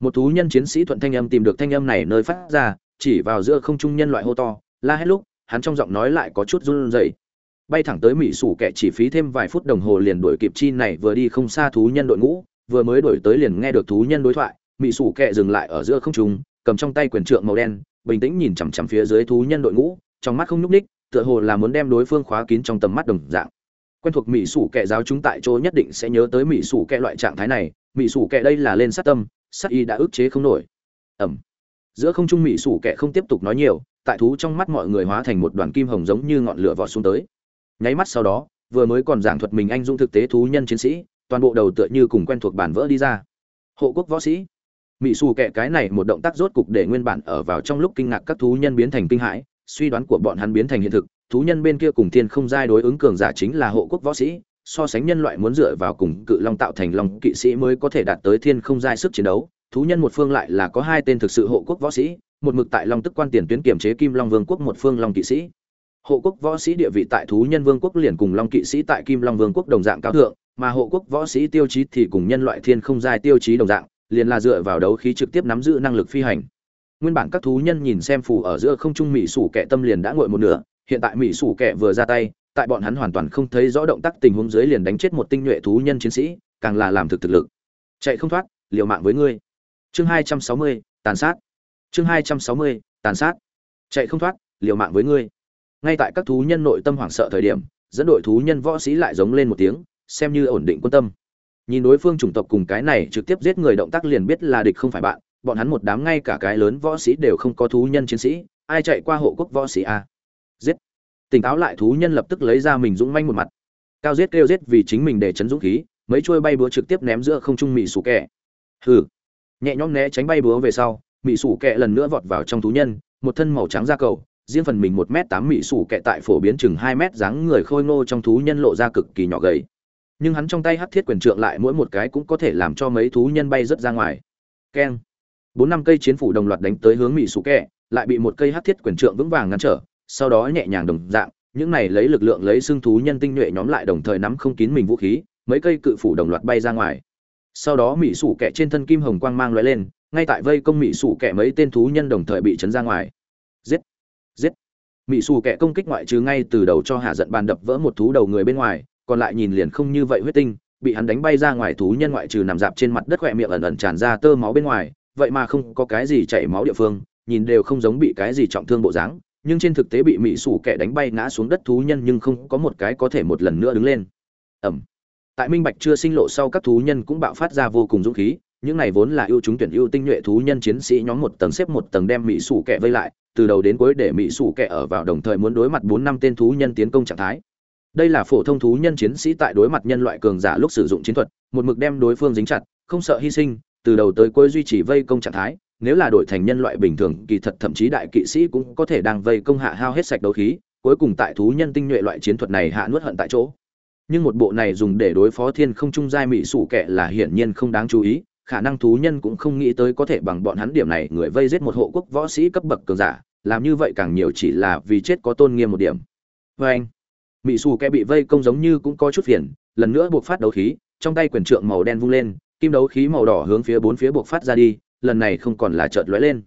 Một thú nhân chiến sĩ thuận thanh âm tìm được thanh âm này nơi phát ra, chỉ vào giữa không trung nhân loại hô to, la hết lúc, hắn trong giọng nói lại có chút run rẩy. Bay thẳng tới mỹ sủ kẻ chỉ phí thêm vài phút đồng hồ liền đuổi kịp chi này vừa đi không xa thú nhân đội ngũ, vừa mới đuổi tới liền nghe được thú nhân đối thoại, mỹ sủ kẻ dừng lại ở giữa không trung, cầm trong tay quyền trượng màu đen, bình tĩnh nhìn chằm chằm phía dưới thú nhân đội ngũ, trong mắt không nhúc ních tựa hồ là muốn đem đối phương khóa kín trong tầm mắt đồng dạng. Quen thuộc mỹ sủ kệ giáo chúng tại chỗ nhất định sẽ nhớ tới mỹ sủ kệ loại trạng thái này, mỹ sủ kệ đây là lên sát tâm, sát y đã ức chế không nổi. Ẩm. Giữa không trung mỹ sủ kệ không tiếp tục nói nhiều, tại thú trong mắt mọi người hóa thành một đoàn kim hồng giống như ngọn lửa vọt xuống tới. Nháy mắt sau đó, vừa mới còn giảng thuật mình anh dũng thực tế thú nhân chiến sĩ, toàn bộ đầu tựa như cùng quen thuộc bản vỡ đi ra. Hộ quốc võ sĩ. Mỹ xù kệ cái này một động tác rốt cục để nguyên bản ở vào trong lúc kinh ngạc các thú nhân biến thành kinh hãi suy đoán của bọn hắn biến thành hiện thực, thú nhân bên kia cùng thiên không giai đối ứng cường giả chính là hộ quốc võ sĩ, so sánh nhân loại muốn dựa vào cùng cự long tạo thành long kỵ sĩ mới có thể đạt tới thiên không giai sức chiến đấu. Thú nhân một phương lại là có hai tên thực sự hộ quốc võ sĩ, một mực tại long tức quan tiền tuyến kiểm chế kim long vương quốc một phương long kỵ sĩ. Hộ quốc võ sĩ địa vị tại thú nhân vương quốc liền cùng long kỵ sĩ tại kim long vương quốc đồng dạng cao thượng, mà hộ quốc võ sĩ tiêu chí thì cùng nhân loại thiên không giai tiêu chí đồng dạng, liền là dựa vào đấu khí trực tiếp nắm giữ năng lực phi hành nguyên bản các thú nhân nhìn xem phù ở giữa không trung mỹ sủ kẻ tâm liền đã ngội một nửa, hiện tại mỹ sủ kẻ vừa ra tay, tại bọn hắn hoàn toàn không thấy rõ động tác tình huống dưới liền đánh chết một tinh nhuệ thú nhân chiến sĩ, càng là làm thực thực lực. Chạy không thoát, liều mạng với ngươi. Chương hai trăm sáu mươi, tàn sát. Chương hai trăm sáu mươi, tàn sát. Chạy không thoát, liều mạng với ngươi. Ngay tại các thú nhân nội tâm hoảng sợ thời điểm, dẫn đội thú nhân võ sĩ lại giống lên một tiếng, xem như ổn định quân tâm. Nhìn đối phương chủng tộc cùng cái này trực tiếp giết người động tác liền biết là địch không phải bạn bọn hắn một đám ngay cả cái lớn võ sĩ đều không có thú nhân chiến sĩ, ai chạy qua hộ quốc võ sĩ a? Giết! Tỉnh táo lại thú nhân lập tức lấy ra mình dũng manh một mặt. Cao giết kêu giết vì chính mình để chấn dũng khí, mấy chuôi bay búa trực tiếp ném giữa không trung mị sủ kẹ. Hừ! Nhẹ nhõm né tránh bay búa về sau mỹ sủ kẹ lần nữa vọt vào trong thú nhân, một thân màu trắng da cầu, riêng phần mình một m tám mị sủ kẹ tại phổ biến chừng hai m dáng người khôi ngô trong thú nhân lộ ra cực kỳ nhỏ gầy. Nhưng hắn trong tay hắt thiết quyền trượng lại mỗi một cái cũng có thể làm cho mấy thú nhân bay rất ra ngoài. Keng! Bốn năm cây chiến phủ đồng loạt đánh tới hướng mỹ sủ kẹ, lại bị một cây hát thiết quyền trượng vững vàng ngăn trở, sau đó nhẹ nhàng đồng dạng, những này lấy lực lượng lấy xương thú nhân tinh nhuệ nhóm lại đồng thời nắm không kín mình vũ khí, mấy cây cự phủ đồng loạt bay ra ngoài. Sau đó mỹ sủ kẹ trên thân kim hồng quang mang lóe lên, ngay tại vây công mỹ sủ kẹ mấy tên thú nhân đồng thời bị chấn ra ngoài. Giết! Giết! Mỹ sủ kẹ công kích ngoại trừ ngay từ đầu cho hạ giận bàn đập vỡ một thú đầu người bên ngoài, còn lại nhìn liền không như vậy huyết tinh, bị hắn đánh bay ra ngoài thú nhân ngoại trừ nằm dạp trên mặt đất khỏe miệng ẩn ẩn tràn ra tơ máu bên ngoài vậy mà không có cái gì chảy máu địa phương, nhìn đều không giống bị cái gì trọng thương bộ dáng, nhưng trên thực tế bị mỹ sủ kẻ đánh bay ngã xuống đất thú nhân nhưng không có một cái có thể một lần nữa đứng lên. Ẩm. Tại minh bạch chưa sinh lộ sau các thú nhân cũng bạo phát ra vô cùng dũng khí, những này vốn là ưu chúng tuyển ưu tinh nhuệ thú nhân chiến sĩ nhóm một tầng xếp một tầng đem mỹ sủ kẻ vây lại, từ đầu đến cuối để mỹ sủ kẻ ở vào đồng thời muốn đối mặt bốn năm tên thú nhân tiến công trạng thái. Đây là phổ thông thú nhân chiến sĩ tại đối mặt nhân loại cường giả lúc sử dụng chiến thuật, một mực đem đối phương dính chặt, không sợ hy sinh từ đầu tới cuối duy trì vây công trạng thái, nếu là đổi thành nhân loại bình thường, kỳ thật thậm chí đại kỵ sĩ cũng có thể đang vây công hạ hao hết sạch đấu khí, cuối cùng tại thú nhân tinh nhuệ loại chiến thuật này hạ nuốt hận tại chỗ. Nhưng một bộ này dùng để đối phó thiên không trung giai mỹ sủ kệ là hiển nhiên không đáng chú ý, khả năng thú nhân cũng không nghĩ tới có thể bằng bọn hắn điểm này, người vây giết một hộ quốc võ sĩ cấp bậc cường giả, làm như vậy càng nhiều chỉ là vì chết có tôn nghiêm một điểm. Vê anh, mỹ sủ kẻ bị vây công giống như cũng có chút phiền, lần nữa buộc phát đấu khí, trong tay quyền trượng màu đen vung lên kim đấu khí màu đỏ hướng phía bốn phía buộc phát ra đi, lần này không còn là chợt lóe lên.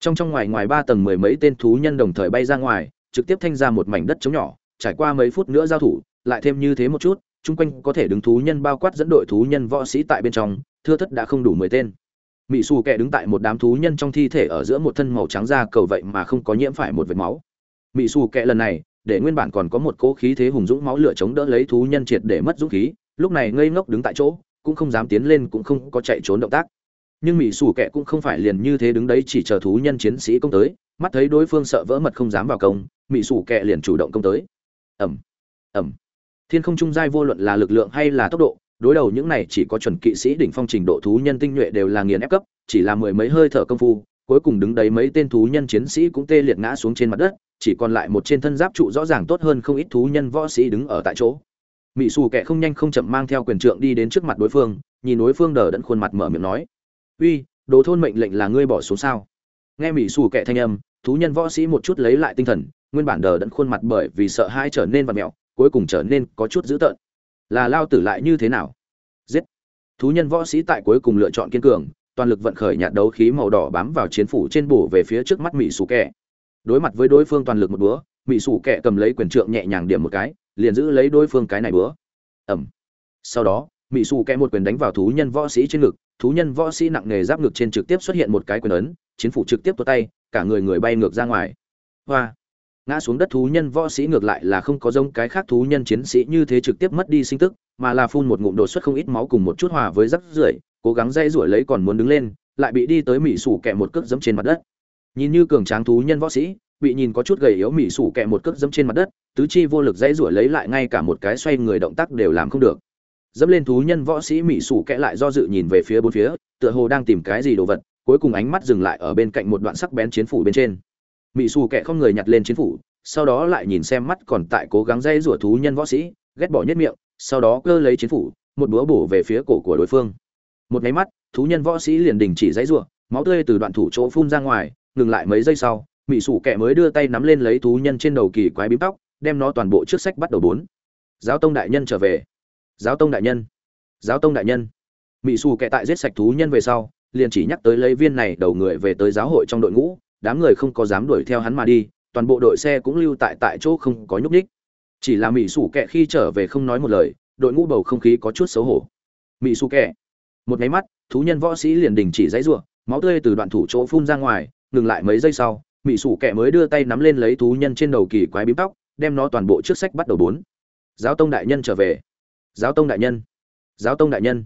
Trong trong ngoài ngoài ba tầng mười mấy tên thú nhân đồng thời bay ra ngoài, trực tiếp thanh ra một mảnh đất trống nhỏ, trải qua mấy phút nữa giao thủ, lại thêm như thế một chút, chung quanh có thể đứng thú nhân bao quát dẫn đội thú nhân võ sĩ tại bên trong, thưa thất đã không đủ mười tên. Mỹ xù kẻ đứng tại một đám thú nhân trong thi thể ở giữa một thân màu trắng da cầu vậy mà không có nhiễm phải một vệt máu. Mỹ xù kẻ lần này, để nguyên bản còn có một cỗ khí thế hùng dũng máu lửa chống đỡ lấy thú nhân triệt để mất dũng khí, lúc này ngây ngốc đứng tại chỗ cũng không dám tiến lên, cũng không có chạy trốn động tác. Nhưng mỹ xù kệ cũng không phải liền như thế đứng đấy chỉ chờ thú nhân chiến sĩ công tới, mắt thấy đối phương sợ vỡ mật không dám vào công mỹ xù kệ liền chủ động công tới. Ẩm ẩm thiên không trung giai vô luận là lực lượng hay là tốc độ, đối đầu những này chỉ có chuẩn kỵ sĩ đỉnh phong trình độ thú nhân tinh nhuệ đều là nghiền ép cấp, chỉ là mười mấy hơi thở công phu, cuối cùng đứng đấy mấy tên thú nhân chiến sĩ cũng tê liệt ngã xuống trên mặt đất, chỉ còn lại một trên thân giáp trụ rõ ràng tốt hơn không ít thú nhân võ sĩ đứng ở tại chỗ mỹ xù kẻ không nhanh không chậm mang theo quyền trượng đi đến trước mặt đối phương, nhìn đối phương đờ đẫn khuôn mặt mở miệng nói, uy, đồ thôn mệnh lệnh là ngươi bỏ xuống sao? Nghe mỹ xù kẻ thanh âm, thú nhân võ sĩ một chút lấy lại tinh thần, nguyên bản đờ đẫn khuôn mặt bởi vì sợ hãi trở nên vặt mẹo, cuối cùng trở nên có chút dữ tợn. Là lao tử lại như thế nào? Giết. Thú nhân võ sĩ tại cuối cùng lựa chọn kiên cường, toàn lực vận khởi nhạt đấu khí màu đỏ bám vào chiến phủ trên bổ về phía trước mắt mỹ xù kẹ đối mặt với đối phương toàn lực một búa mỹ sủ kẹ cầm lấy quyền trượng nhẹ nhàng điểm một cái, liền giữ lấy đối phương cái này búa ẩm. Sau đó mỹ sủ kẹ một quyền đánh vào thú nhân võ sĩ trên ngực, thú nhân võ sĩ nặng nề giáp ngực trên trực tiếp xuất hiện một cái quyền ấn, chiến phủ trực tiếp tuột tay, cả người người bay ngược ra ngoài. Hoa. Ngã xuống đất thú nhân võ sĩ ngược lại là không có giống cái khác thú nhân chiến sĩ như thế trực tiếp mất đi sinh tức, mà là phun một ngụm đột xuất không ít máu cùng một chút hòa với rắc rưởi, cố gắng dây rủi lấy còn muốn đứng lên, lại bị đi tới mỹ sủ kẹ một cước dẫm trên mặt đất. Nhìn như cường tráng thú nhân võ sĩ bị nhìn có chút gầy yếu mỹ sủ kẹ một cước dẫm trên mặt đất, tứ chi vô lực dãy rủi lấy lại ngay cả một cái xoay người động tác đều làm không được. Dẫm lên thú nhân võ sĩ mỹ sủ kẹ lại do dự nhìn về phía bốn phía, tựa hồ đang tìm cái gì đồ vật, cuối cùng ánh mắt dừng lại ở bên cạnh một đoạn sắc bén chiến phủ bên trên. Mỹ sủ kẽ không người nhặt lên chiến phủ, sau đó lại nhìn xem mắt còn tại cố gắng dây rủa thú nhân võ sĩ, ghét bỏ nhất miệng, sau đó cơ lấy chiến phủ, một búa bổ về phía cổ của đối phương. Một máy mắt, thú nhân võ sĩ liền đình chỉ dãy rủa, máu tươi từ đoạn thủ chỗ phun ra ngoài, ngừng lại mấy giây sau mỹ sủ kẻ mới đưa tay nắm lên lấy thú nhân trên đầu kỳ quái bím tóc đem nó toàn bộ trước sách bắt đầu bốn. Giáo tông đại nhân trở về. Giáo tông đại nhân. Giáo tông đại nhân. Mỹ sủ kẻ tại giết sạch thú nhân về sau liền chỉ nhắc tới lấy viên này đầu người về tới giáo hội trong đội ngũ đám người không có dám đuổi theo hắn mà đi toàn bộ đội xe cũng lưu tại tại chỗ không có nhúc nhích. Chỉ là mỹ sủ Kẻ khi trở về không nói một lời đội ngũ bầu không khí có chút xấu hổ. Mỹ sủ Kẻ, một máy mắt thú nhân võ sĩ liền đình chỉ dãy ruộng máu tươi từ đoạn thủ chỗ phun ra ngoài ngừng lại mấy giây sau mỹ sủ Kẻ mới đưa tay nắm lên lấy thú nhân trên đầu kỳ quái bím tóc, đem nó toàn bộ trước sách bắt đầu bốn. Giáo tông đại nhân trở về. Giáo tông đại nhân. Giáo tông đại nhân.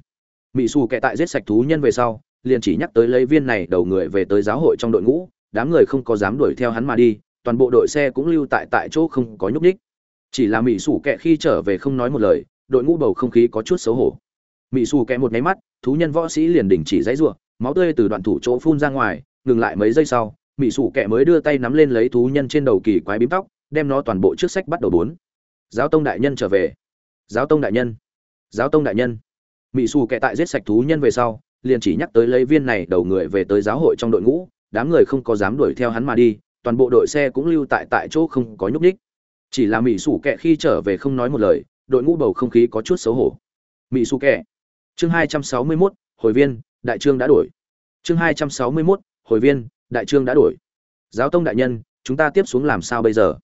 Mỹ sủ Kẻ tại giết sạch thú nhân về sau, liền chỉ nhắc tới lấy viên này đầu người về tới giáo hội trong đội ngũ, đám người không có dám đuổi theo hắn mà đi, toàn bộ đội xe cũng lưu tại tại chỗ không có nhúc nhích. Chỉ là mỹ sủ Kẻ khi trở về không nói một lời, đội ngũ bầu không khí có chút xấu hổ. Mỹ sủ Kẻ một nháy mắt, thú nhân võ sĩ liền đình chỉ dãy ruộng máu tươi từ đoạn thủ chỗ phun ra ngoài, ngừng lại mấy giây sau mỹ sủ kẻ mới đưa tay nắm lên lấy thú nhân trên đầu kỳ quái bím tóc đem nó toàn bộ trước sách bắt đầu bốn. Giáo tông đại nhân trở về. Giáo tông đại nhân. Giáo tông đại nhân. Mỹ sủ kẻ tại giết sạch thú nhân về sau liền chỉ nhắc tới lấy viên này đầu người về tới giáo hội trong đội ngũ đám người không có dám đuổi theo hắn mà đi toàn bộ đội xe cũng lưu tại tại chỗ không có nhúc nhích. Chỉ là mỹ sủ kẻ khi trở về không nói một lời đội ngũ bầu không khí có chút xấu hổ. Mỹ sủ kẻ. Chương hai trăm sáu mươi 261, hồi viên đại trương đã đổi. Chương hai trăm sáu mươi 261, hồi viên đại trương đã đổi. Giáo tông đại nhân, chúng ta tiếp xuống làm sao bây giờ?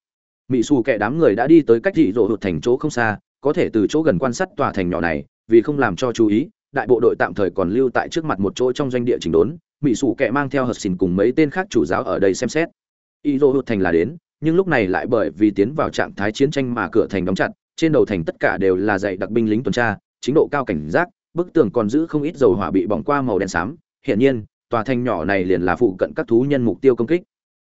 Mỹ xù kệ đám người đã đi tới cách thị rộ hụt thành chỗ không xa, có thể từ chỗ gần quan sát tòa thành nhỏ này, vì không làm cho chú ý, đại bộ đội tạm thời còn lưu tại trước mặt một chỗ trong doanh địa chỉnh đốn mỹ xù kệ mang theo hợp xìn cùng mấy tên khác chủ giáo ở đây xem xét. Y rộ hụt thành là đến, nhưng lúc này lại bởi vì tiến vào trạng thái chiến tranh mà cửa thành đóng chặt, trên đầu thành tất cả đều là dạy đặc binh lính tuần tra, chính độ cao cảnh giác, bức tường còn giữ không ít dầu hỏa bị bỏng qua màu đen xám. Hiển nhiên tòa thành nhỏ này liền là phụ cận các thú nhân mục tiêu công kích.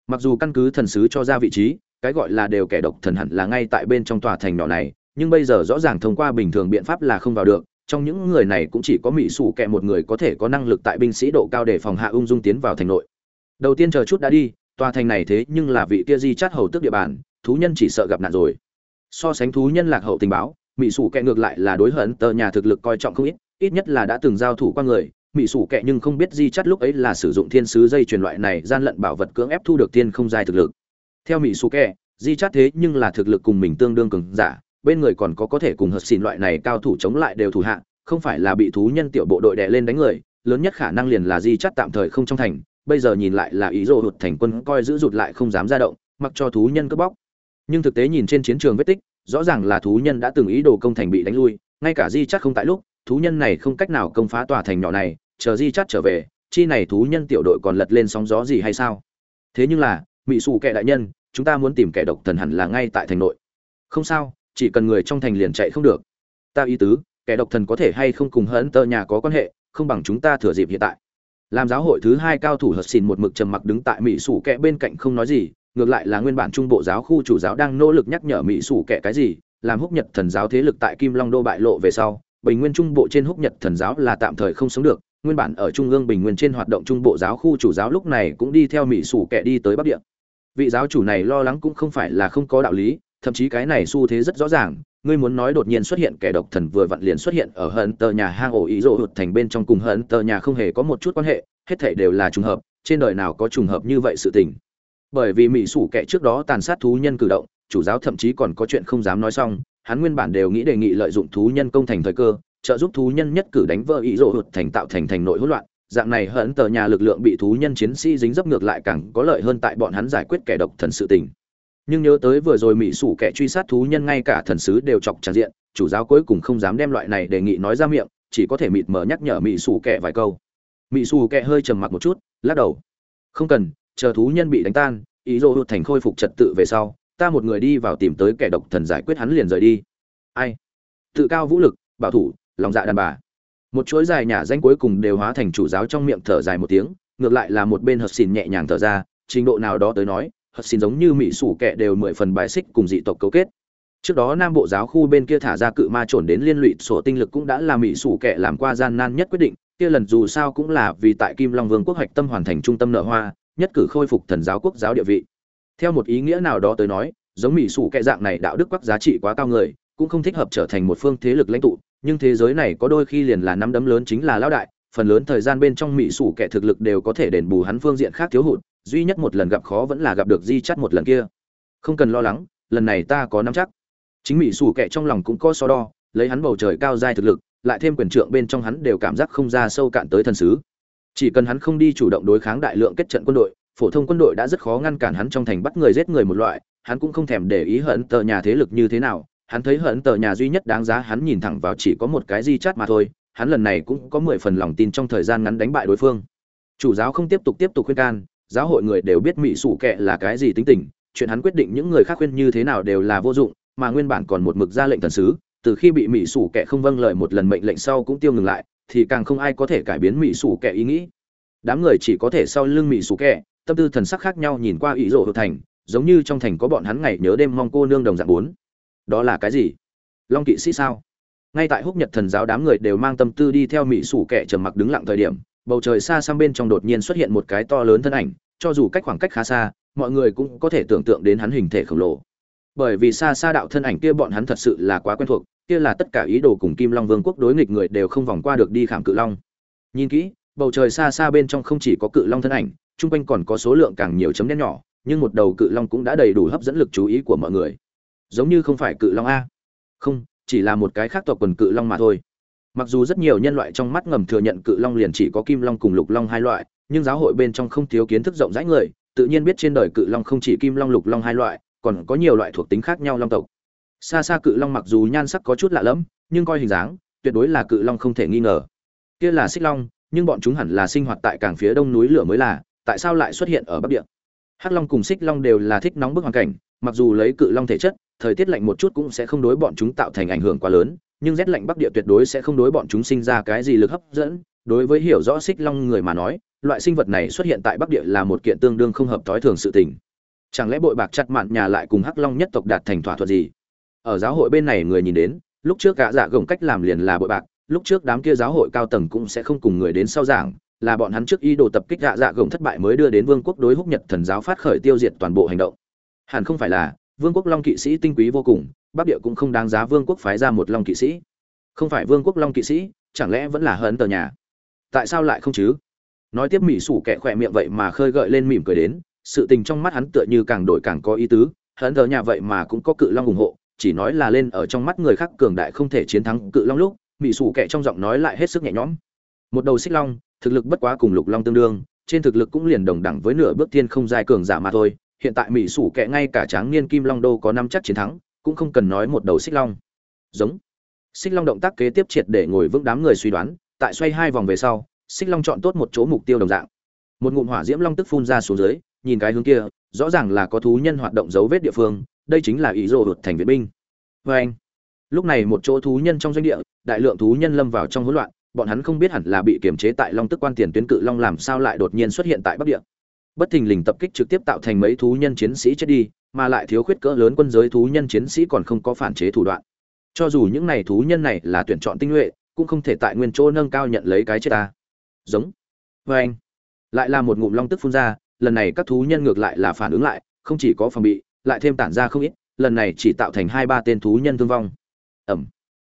Mặc dù căn cứ thần sứ cho ra vị trí, cái gọi là đều kẻ độc thần hẳn là ngay tại bên trong tòa thành nhỏ này, nhưng bây giờ rõ ràng thông qua bình thường biện pháp là không vào được, trong những người này cũng chỉ có mỹ sủ kẹ một người có thể có năng lực tại binh sĩ độ cao để phòng hạ ung dung tiến vào thành nội. Đầu tiên chờ chút đã đi, tòa thành này thế nhưng là vị kia di chát hầu tước địa bàn, thú nhân chỉ sợ gặp nạn rồi. So sánh thú nhân lạc hậu tình báo, mỹ sủ kẹ ngược lại là đối hận tờ nhà thực lực coi trọng không ít ít nhất là đã từng giao thủ qua người mỹ sủ Kệ nhưng không biết di chắt lúc ấy là sử dụng thiên sứ dây truyền loại này gian lận bảo vật cưỡng ép thu được Thiên không dài thực lực. Theo mỹ sủ Kệ, di chắt thế nhưng là thực lực cùng mình tương đương cường giả bên người còn có có thể cùng hợp xỉn loại này cao thủ chống lại đều thủ hạ không phải là bị thú nhân tiểu bộ đội đè lên đánh người lớn nhất khả năng liền là di chắt tạm thời không trong thành bây giờ nhìn lại là ý rồ hụt thành quân coi giữ rụt lại không dám ra động mặc cho thú nhân cướp bóc. Nhưng thực tế nhìn trên chiến trường vết tích rõ ràng là thú nhân đã từng ý đồ công thành bị đánh lui ngay cả di chắc không tại lúc thú nhân này không cách nào công phá tòa thành nhỏ này chờ di chắt trở về, chi này thú nhân tiểu đội còn lật lên sóng gió gì hay sao? Thế nhưng là mỹ xù kẻ đại nhân, chúng ta muốn tìm kẻ độc thần hẳn là ngay tại thành nội. Không sao, chỉ cần người trong thành liền chạy không được. Ta ý tứ, kẻ độc thần có thể hay không cùng hớn tơ nhà có quan hệ, không bằng chúng ta thừa dịp hiện tại. Làm giáo hội thứ hai cao thủ hợp xin một mực trầm mặc đứng tại mỹ sủ kẹ bên cạnh không nói gì, ngược lại là nguyên bản trung bộ giáo khu chủ giáo đang nỗ lực nhắc nhở mỹ sủ kẹ cái gì, làm húc nhật thần giáo thế lực tại kim long đô bại lộ về sau, bình nguyên trung bộ trên húc nhật thần giáo là tạm thời không sống được nguyên bản ở trung ương bình nguyên trên hoạt động trung bộ giáo khu chủ giáo lúc này cũng đi theo mỹ sủ kẹ đi tới bắc địa. Vị giáo chủ này lo lắng cũng không phải là không có đạo lý, thậm chí cái này xu thế rất rõ ràng, ngươi muốn nói đột nhiên xuất hiện kẻ độc thần vừa vặn liền xuất hiện ở hận tờ nhà hang ổ ý rộ hụt thành bên trong cùng hận tờ nhà không hề có một chút quan hệ, hết thảy đều là trùng hợp, trên đời nào có trùng hợp như vậy sự tình. Bởi vì mỹ sủ kẻ trước đó tàn sát thú nhân cử động, chủ giáo thậm chí còn có chuyện không dám nói xong, hắn nguyên bản đều nghĩ đề nghị lợi dụng thú nhân công thành thời cơ trợ giúp thú nhân nhất cử đánh vỡ ý rộ hụt thành tạo thành thành nội hỗn loạn. Dạng này hận tờ nhà lực lượng bị thú nhân chiến sĩ dính dấp ngược lại càng có lợi hơn tại bọn hắn giải quyết kẻ độc thần sự tình. Nhưng nhớ tới vừa rồi mỹ sủ kẻ truy sát thú nhân ngay cả thần sứ đều chọc tràn diện, chủ giáo cuối cùng không dám đem loại này đề nghị nói ra miệng, chỉ có thể mịt mờ nhắc nhở mỹ sủ kẻ vài câu. Mỹ sủ kẻ hơi trầm mặc một chút, lắc đầu. Không cần, chờ thú nhân bị đánh tan, ý đồ hụt thành khôi phục trật tự về sau, ta một người đi vào tìm tới kẻ độc thần giải quyết hắn liền rời đi. Ai? Tự cao vũ lực, bảo thủ lòng dạ đàn bà. Một chuỗi dài nhả danh cuối cùng đều hóa thành chủ giáo trong miệng thở dài một tiếng, ngược lại là một bên hợp xìn nhẹ nhàng thở ra, trình độ nào đó tới nói, hợp xin giống như mỹ sủ kệ đều mười phần bài xích cùng dị tộc cấu kết. Trước đó nam bộ giáo khu bên kia thả ra cự ma trồn đến liên lụy, sổ tinh lực cũng đã là mỹ sủ kệ làm qua gian nan nhất quyết định, kia lần dù sao cũng là vì tại kim long vương quốc hoạch tâm hoàn thành trung tâm nợ hoa, nhất cử khôi phục thần giáo quốc giáo địa vị. Theo một ý nghĩa nào đó tới nói, giống mỹ sủ kệ dạng này đạo đức quắc giá trị quá cao người cũng không thích hợp trở thành một phương thế lực lãnh tụ, nhưng thế giới này có đôi khi liền là năm đấm lớn chính là lão đại, phần lớn thời gian bên trong mỹ sủ kẻ thực lực đều có thể đền bù hắn phương diện khác thiếu hụt, duy nhất một lần gặp khó vẫn là gặp được di chắt một lần kia. Không cần lo lắng, lần này ta có nắm chắc. Chính mỹ sủ kẻ trong lòng cũng có so đo, lấy hắn bầu trời cao dai thực lực, lại thêm quyền trượng bên trong hắn đều cảm giác không ra sâu cạn tới thần sứ. Chỉ cần hắn không đi chủ động đối kháng đại lượng kết trận quân đội, phổ thông quân đội đã rất khó ngăn cản hắn trong thành bắt người giết người một loại, hắn cũng không thèm để ý hận tờ nhà thế lực như thế nào hắn thấy hận tờ nhà duy nhất đáng giá hắn nhìn thẳng vào chỉ có một cái di chát mà thôi, hắn lần này cũng có mười phần lòng tin trong thời gian ngắn đánh bại đối phương. Chủ giáo không tiếp tục tiếp tục khuyên can, giáo hội người đều biết mỹ sủ kệ là cái gì tính tình, chuyện hắn quyết định những người khác khuyên như thế nào đều là vô dụng, mà nguyên bản còn một mực ra lệnh thần sứ, từ khi bị mỹ sủ kệ không vâng lời một lần mệnh lệnh sau cũng tiêu ngừng lại, thì càng không ai có thể cải biến mỹ sủ kệ ý nghĩ. Đám người chỉ có thể sau lưng mỹ sủ kệ, tâm tư thần sắc khác nhau nhìn qua ý rộ hợp thành, giống như trong thành có bọn hắn ngày nhớ đêm mong cô nương đồng dạng bốn đó là cái gì? Long kỵ sĩ sao? Ngay tại húc nhật thần giáo đám người đều mang tâm tư đi theo mỹ sủ kệ trầm mặc đứng lặng thời điểm, bầu trời xa sang bên trong đột nhiên xuất hiện một cái to lớn thân ảnh, cho dù cách khoảng cách khá xa, mọi người cũng có thể tưởng tượng đến hắn hình thể khổng lồ. Bởi vì xa xa đạo thân ảnh kia bọn hắn thật sự là quá quen thuộc, kia là tất cả ý đồ cùng kim long vương quốc đối nghịch người đều không vòng qua được đi khảm cự long. Nhìn kỹ, bầu trời xa xa bên trong không chỉ có cự long thân ảnh, chung quanh còn có số lượng càng nhiều chấm đen nhỏ, nhưng một đầu cự long cũng đã đầy đủ hấp dẫn lực chú ý của mọi người giống như không phải cự long a. Không, chỉ là một cái khác tộc quần cự long mà thôi. Mặc dù rất nhiều nhân loại trong mắt ngầm thừa nhận cự long liền chỉ có kim long cùng lục long hai loại, nhưng giáo hội bên trong không thiếu kiến thức rộng rãi người, tự nhiên biết trên đời cự long không chỉ kim long lục long hai loại, còn có nhiều loại thuộc tính khác nhau long tộc. Xa xa cự long mặc dù nhan sắc có chút lạ lẫm, nhưng coi hình dáng, tuyệt đối là cự long không thể nghi ngờ. Kia là xích long, nhưng bọn chúng hẳn là sinh hoạt tại cảng phía đông núi lửa mới là, tại sao lại xuất hiện ở bắc địa? Hắc long cùng xích long đều là thích nóng bức hoàn cảnh, mặc dù lấy cự long thể chất thời tiết lạnh một chút cũng sẽ không đối bọn chúng tạo thành ảnh hưởng quá lớn, nhưng rét lạnh bắc địa tuyệt đối sẽ không đối bọn chúng sinh ra cái gì lực hấp dẫn. Đối với hiểu rõ xích long người mà nói, loại sinh vật này xuất hiện tại bắc địa là một kiện tương đương không hợp thói thường sự tình. Chẳng lẽ bội bạc chặt mạn nhà lại cùng hắc long nhất tộc đạt thành thỏa thuận gì? Ở giáo hội bên này người nhìn đến, lúc trước cả dạ gồng cách làm liền là bội bạc, lúc trước đám kia giáo hội cao tầng cũng sẽ không cùng người đến sau giảng, là bọn hắn trước ý đồ tập kích gạ dạ gồng thất bại mới đưa đến vương quốc đối húc nhật thần giáo phát khởi tiêu diệt toàn bộ hành động. Hẳn không phải là vương quốc long kỵ sĩ tinh quý vô cùng, bắc địa cũng không đáng giá vương quốc phái ra một long kỵ sĩ. Không phải vương quốc long kỵ sĩ, chẳng lẽ vẫn là hấn tờ nhà? Tại sao lại không chứ? Nói tiếp mỹ sủ kẻ khỏe miệng vậy mà khơi gợi lên mỉm cười đến, sự tình trong mắt hắn tựa như càng đổi càng có ý tứ hấn tờ nhà vậy mà cũng có cự long ủng hộ, chỉ nói là lên ở trong mắt người khác cường đại không thể chiến thắng cự long lúc, mỹ sủ kẻ trong giọng nói lại hết sức nhẹ nhõm. Một đầu xích long, thực lực bất quá cùng lục long tương đương, trên thực lực cũng liền đồng đẳng với nửa bước thiên không dài cường giả mà thôi hiện tại mỹ sủ kẹ ngay cả tráng niên kim long đô có năm chắc chiến thắng, cũng không cần nói một đầu xích long. Giống. Xích long động tác kế tiếp triệt để ngồi vững đám người suy đoán, tại xoay hai vòng về sau, xích long chọn tốt một chỗ mục tiêu đồng dạng. Một ngụm hỏa diễm long tức phun ra xuống dưới, nhìn cái hướng kia, rõ ràng là có thú nhân hoạt động dấu vết địa phương, đây chính là ý rồ đột thành viện binh. Vê anh. Lúc này một chỗ thú nhân trong doanh địa, đại lượng thú nhân lâm vào trong hỗn loạn, bọn hắn không biết hẳn là bị kiềm chế tại long tức quan tiền tuyến cự long làm sao lại đột nhiên xuất hiện tại bắc địa bất thình lình tập kích trực tiếp tạo thành mấy thú nhân chiến sĩ chết đi, mà lại thiếu khuyết cỡ lớn quân giới thú nhân chiến sĩ còn không có phản chế thủ đoạn. Cho dù những này thú nhân này là tuyển chọn tinh nhuệ, cũng không thể tại nguyên chỗ nâng cao nhận lấy cái chết ta. Giống. Vê anh. Lại là một ngụm long tức phun ra, lần này các thú nhân ngược lại là phản ứng lại, không chỉ có phòng bị, lại thêm tản ra không ít, lần này chỉ tạo thành hai ba tên thú nhân thương vong. Ẩm.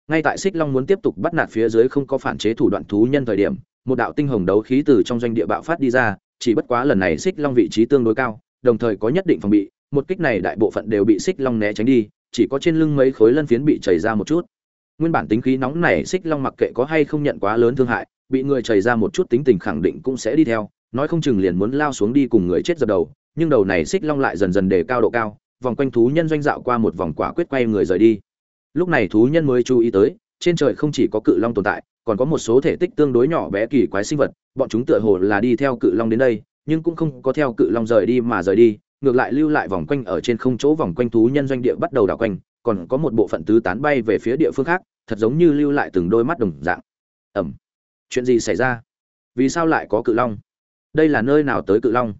Ngay tại xích long muốn tiếp tục bắt nạt phía dưới không có phản chế thủ đoạn thú nhân thời điểm, một đạo tinh hồng đấu khí từ trong doanh địa bạo phát đi ra chỉ bất quá lần này xích long vị trí tương đối cao, đồng thời có nhất định phòng bị, một kích này đại bộ phận đều bị xích long né tránh đi, chỉ có trên lưng mấy khối lân phiến bị chảy ra một chút. Nguyên bản tính khí nóng này xích long mặc kệ có hay không nhận quá lớn thương hại, bị người chảy ra một chút tính tình khẳng định cũng sẽ đi theo, nói không chừng liền muốn lao xuống đi cùng người chết dập đầu, nhưng đầu này xích long lại dần dần đề cao độ cao, vòng quanh thú nhân doanh dạo qua một vòng quả quyết quay người rời đi. Lúc này thú nhân mới chú ý tới trên trời không chỉ có cự long tồn tại, còn có một số thể tích tương đối nhỏ bé kỳ quái sinh vật, bọn chúng tựa hồ là đi theo cự long đến đây, nhưng cũng không có theo cự long rời đi mà rời đi, ngược lại lưu lại vòng quanh ở trên không chỗ vòng quanh thú nhân doanh địa bắt đầu đảo quanh, còn có một bộ phận tứ tán bay về phía địa phương khác, thật giống như lưu lại từng đôi mắt đồng dạng. Ẩm. Chuyện gì xảy ra? Vì sao lại có cự long? Đây là nơi nào tới cự long?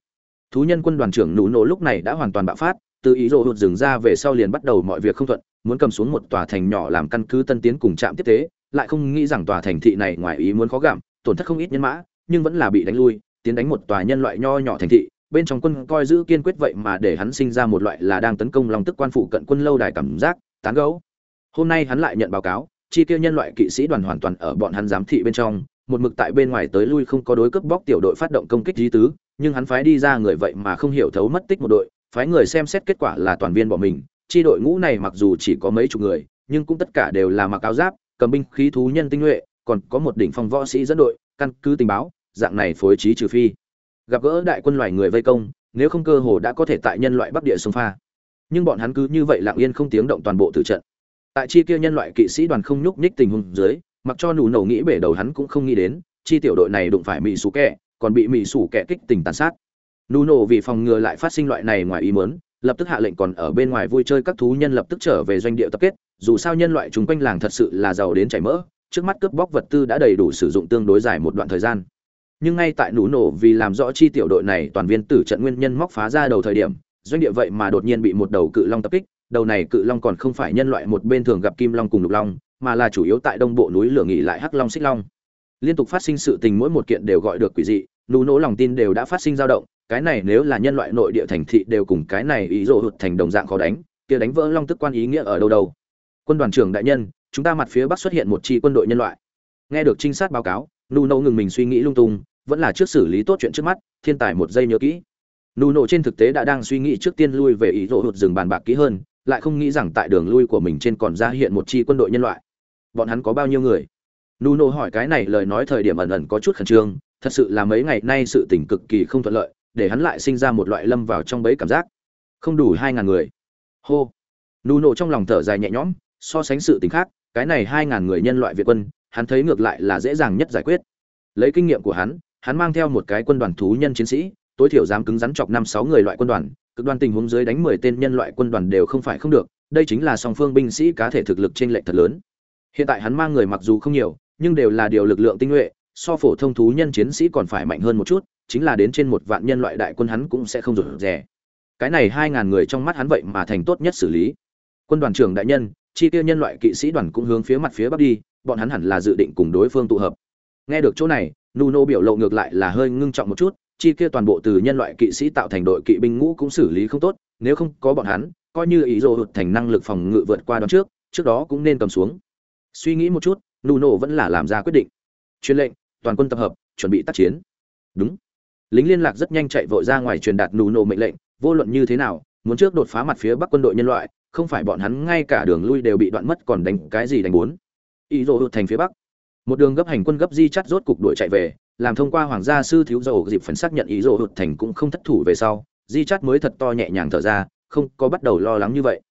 Thú nhân quân đoàn trưởng nụ nổ lúc này đã hoàn toàn bạo phát, từ ý rộ hụt dừng ra về sau liền bắt đầu mọi việc không thuận muốn cầm xuống một tòa thành nhỏ làm căn cứ tân tiến cùng trạm tiếp tế, lại không nghĩ rằng tòa thành thị này ngoài ý muốn khó gặm, tổn thất không ít nhân mã, nhưng vẫn là bị đánh lui, tiến đánh một tòa nhân loại nho nhỏ thành thị, bên trong quân coi giữ kiên quyết vậy mà để hắn sinh ra một loại là đang tấn công lòng tức quan phụ cận quân lâu đài cảm giác, tán gấu hôm nay hắn lại nhận báo cáo, chi tiêu nhân loại kỵ sĩ đoàn hoàn toàn ở bọn hắn giám thị bên trong, một mực tại bên ngoài tới lui không có đối cướp bóc tiểu đội phát động công kích trí tứ, nhưng hắn phái đi ra người vậy mà không hiểu thấu mất tích một đội, phái người xem xét kết quả là toàn viên bỏ mình chi đội ngũ này mặc dù chỉ có mấy chục người, nhưng cũng tất cả đều là mặc áo giáp, cầm binh khí thú nhân tinh nhuệ, còn có một đỉnh phong võ sĩ dẫn đội, căn cứ tình báo, dạng này phối trí trừ phi. Gặp gỡ đại quân loài người vây công, nếu không cơ hồ đã có thể tại nhân loại bắc địa sông pha. Nhưng bọn hắn cứ như vậy lặng yên không tiếng động toàn bộ tử trận. Tại chi kia nhân loại kỵ sĩ đoàn không nhúc nhích tình huống dưới, mặc cho nụ nổ nghĩ bể đầu hắn cũng không nghĩ đến, chi tiểu đội này đụng phải mỹ sủ kẹ còn bị mỹ sủ kẹ kích tình tàn sát. Nụ nổ vì phòng ngừa lại phát sinh loại này ngoài ý muốn lập tức hạ lệnh còn ở bên ngoài vui chơi các thú nhân lập tức trở về doanh địa tập kết, dù sao nhân loại chúng quanh làng thật sự là giàu đến chảy mỡ, trước mắt cướp bóc vật tư đã đầy đủ sử dụng tương đối dài một đoạn thời gian. Nhưng ngay tại nụ nổ vì làm rõ chi tiểu đội này toàn viên tử trận nguyên nhân móc phá ra đầu thời điểm, doanh địa vậy mà đột nhiên bị một đầu cự long tập kích, đầu này cự long còn không phải nhân loại một bên thường gặp kim long cùng lục long, mà là chủ yếu tại đông bộ núi lửa nghỉ lại hắc long xích long. Liên tục phát sinh sự tình mỗi một kiện đều gọi được quỷ dị, nụ nổ lòng tin đều đã phát sinh dao động cái này nếu là nhân loại nội địa thành thị đều cùng cái này ý rộ hụt thành đồng dạng khó đánh, kia đánh vỡ long tức quan ý nghĩa ở đâu đâu? Quân đoàn trưởng đại nhân, chúng ta mặt phía bắc xuất hiện một chi quân đội nhân loại. Nghe được trinh sát báo cáo, nụ nổ ngừng mình suy nghĩ lung tung, vẫn là trước xử lý tốt chuyện trước mắt, thiên tài một giây nhớ kỹ. Nụ nổ trên thực tế đã đang suy nghĩ trước tiên lui về ý rộ hụt rừng bàn bạc kỹ hơn, lại không nghĩ rằng tại đường lui của mình trên còn ra hiện một chi quân đội nhân loại. Bọn hắn có bao nhiêu người? Nụ nổ hỏi cái này lời nói thời điểm ẩn ẩn có chút khẩn trương, thật sự là mấy ngày nay sự tình cực kỳ không thuận lợi để hắn lại sinh ra một loại lâm vào trong bẫy cảm giác. Không đủ hai ngàn người. Hô. Nụ nổ trong lòng thở dài nhẹ nhõm, so sánh sự tình khác, cái này hai ngàn người nhân loại việt quân, hắn thấy ngược lại là dễ dàng nhất giải quyết. Lấy kinh nghiệm của hắn hắn mang theo một cái quân đoàn thú nhân chiến sĩ, tối thiểu dám cứng rắn chọc năm sáu người loại quân đoàn, cực đoan tình huống dưới đánh mười tên nhân loại quân đoàn đều không phải không được, đây chính là song phương binh sĩ cá thể thực lực trên lệnh thật lớn. Hiện tại hắn mang người mặc dù không nhiều, nhưng đều là điều lực lượng tinh nhuệ, so phổ thông thú nhân chiến sĩ còn phải mạnh hơn một chút chính là đến trên một vạn nhân loại đại quân hắn cũng sẽ không rụt rè. Cái này hai ngàn người trong mắt hắn vậy mà thành tốt nhất xử lý. Quân đoàn trưởng đại nhân, chi tiêu nhân loại kỵ sĩ đoàn cũng hướng phía mặt phía bắc đi, bọn hắn hẳn là dự định cùng đối phương tụ hợp. Nghe được chỗ này, nuno biểu lộ ngược lại là hơi ngưng trọng một chút, chi kia toàn bộ từ nhân loại kỵ sĩ tạo thành đội kỵ binh ngũ cũng xử lý không tốt, nếu không có bọn hắn, coi như ý đồ hụt thành năng lực phòng ngự vượt qua đón trước trước đó cũng nên cầm xuống. Suy nghĩ một chút, nuno vẫn là làm ra quyết định. Truyền lệnh, toàn quân tập hợp, chuẩn bị tác chiến. Đúng lính liên lạc rất nhanh chạy vội ra ngoài truyền đạt nuno mệnh lệnh, vô luận như thế nào, muốn trước đột phá mặt phía bắc quân đội nhân loại, không phải bọn hắn ngay cả đường lui đều bị đoạn mất còn đánh cái gì đánh bốn. Ý đồ hụt thành phía bắc. Một đường gấp hành quân gấp di chắt rốt cục đuổi chạy về, làm thông qua hoàng gia sư thiếu dầu dịp phần xác nhận ý đồ hụt thành cũng không thất thủ về sau, di chắt mới thật to nhẹ nhàng thở ra, không có bắt đầu lo lắng như vậy.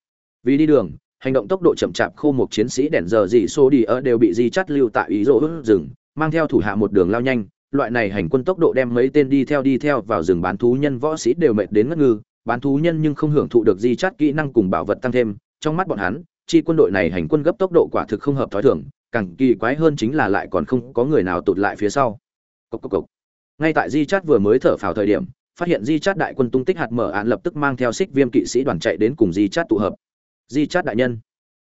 Vì đi đường, hành động tốc độ chậm chạp khô một chiến sĩ đèn giờ dị xô đi ở đều bị di chắt lưu tại ý đồ hụt rừng mang theo thủ hạ một đường lao nhanh loại này hành quân tốc độ đem mấy tên đi theo đi theo vào rừng bán thú nhân võ sĩ đều mệt đến ngất ngư, bán thú nhân nhưng không hưởng thụ được di chắt kỹ năng cùng bảo vật tăng thêm, trong mắt bọn hắn, chi quân đội này hành quân gấp tốc độ quả thực không hợp thói thường, càng kỳ quái hơn chính là lại còn không có người nào tụt lại phía sau. Cốc cốc cốc. ngay tại di chát vừa mới thở phào thời điểm, phát hiện di chát đại quân tung tích hạt mở án lập tức mang theo xích viêm kỵ sĩ đoàn chạy đến cùng di chát tụ hợp. Di chát đại nhân.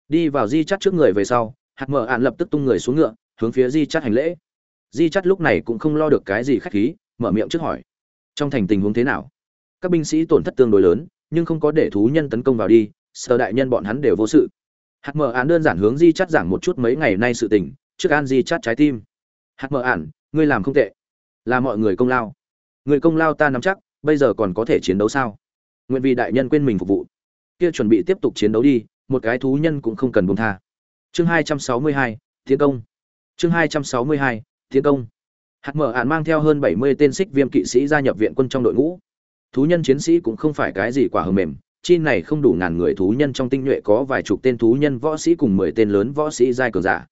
Đi vào di chát trước người về sau, hạt mở án lập tức tung người xuống ngựa, hướng phía di chát hành lễ di chắt lúc này cũng không lo được cái gì khách khí mở miệng trước hỏi. Trong thành tình huống thế nào? Các binh sĩ tổn thất tương đối lớn nhưng không có để thú nhân tấn công vào đi sở đại nhân bọn hắn đều vô sự. Hạt mở án đơn giản hướng di chắt giảng một chút mấy ngày nay sự tình trước an di chắt trái tim. Hạt mở án ngươi làm không tệ. Là mọi người công lao. Người công lao ta nắm chắc bây giờ còn có thể chiến đấu sao? Nguyện vì đại nhân quên mình phục vụ. Kia chuẩn bị tiếp tục chiến đấu đi một cái thú nhân cũng không cần buông tha. Chương 262, tiến công. Chương 262, tiến công. Hạt mở hạn mang theo hơn bảy mươi tên xích viêm kỵ sĩ gia nhập viện quân trong đội ngũ. Thú nhân chiến sĩ cũng không phải cái gì quả hờ mềm chi này không đủ ngàn người thú nhân trong tinh nhuệ có vài chục tên thú nhân võ sĩ cùng mười tên lớn võ sĩ giai cường giả.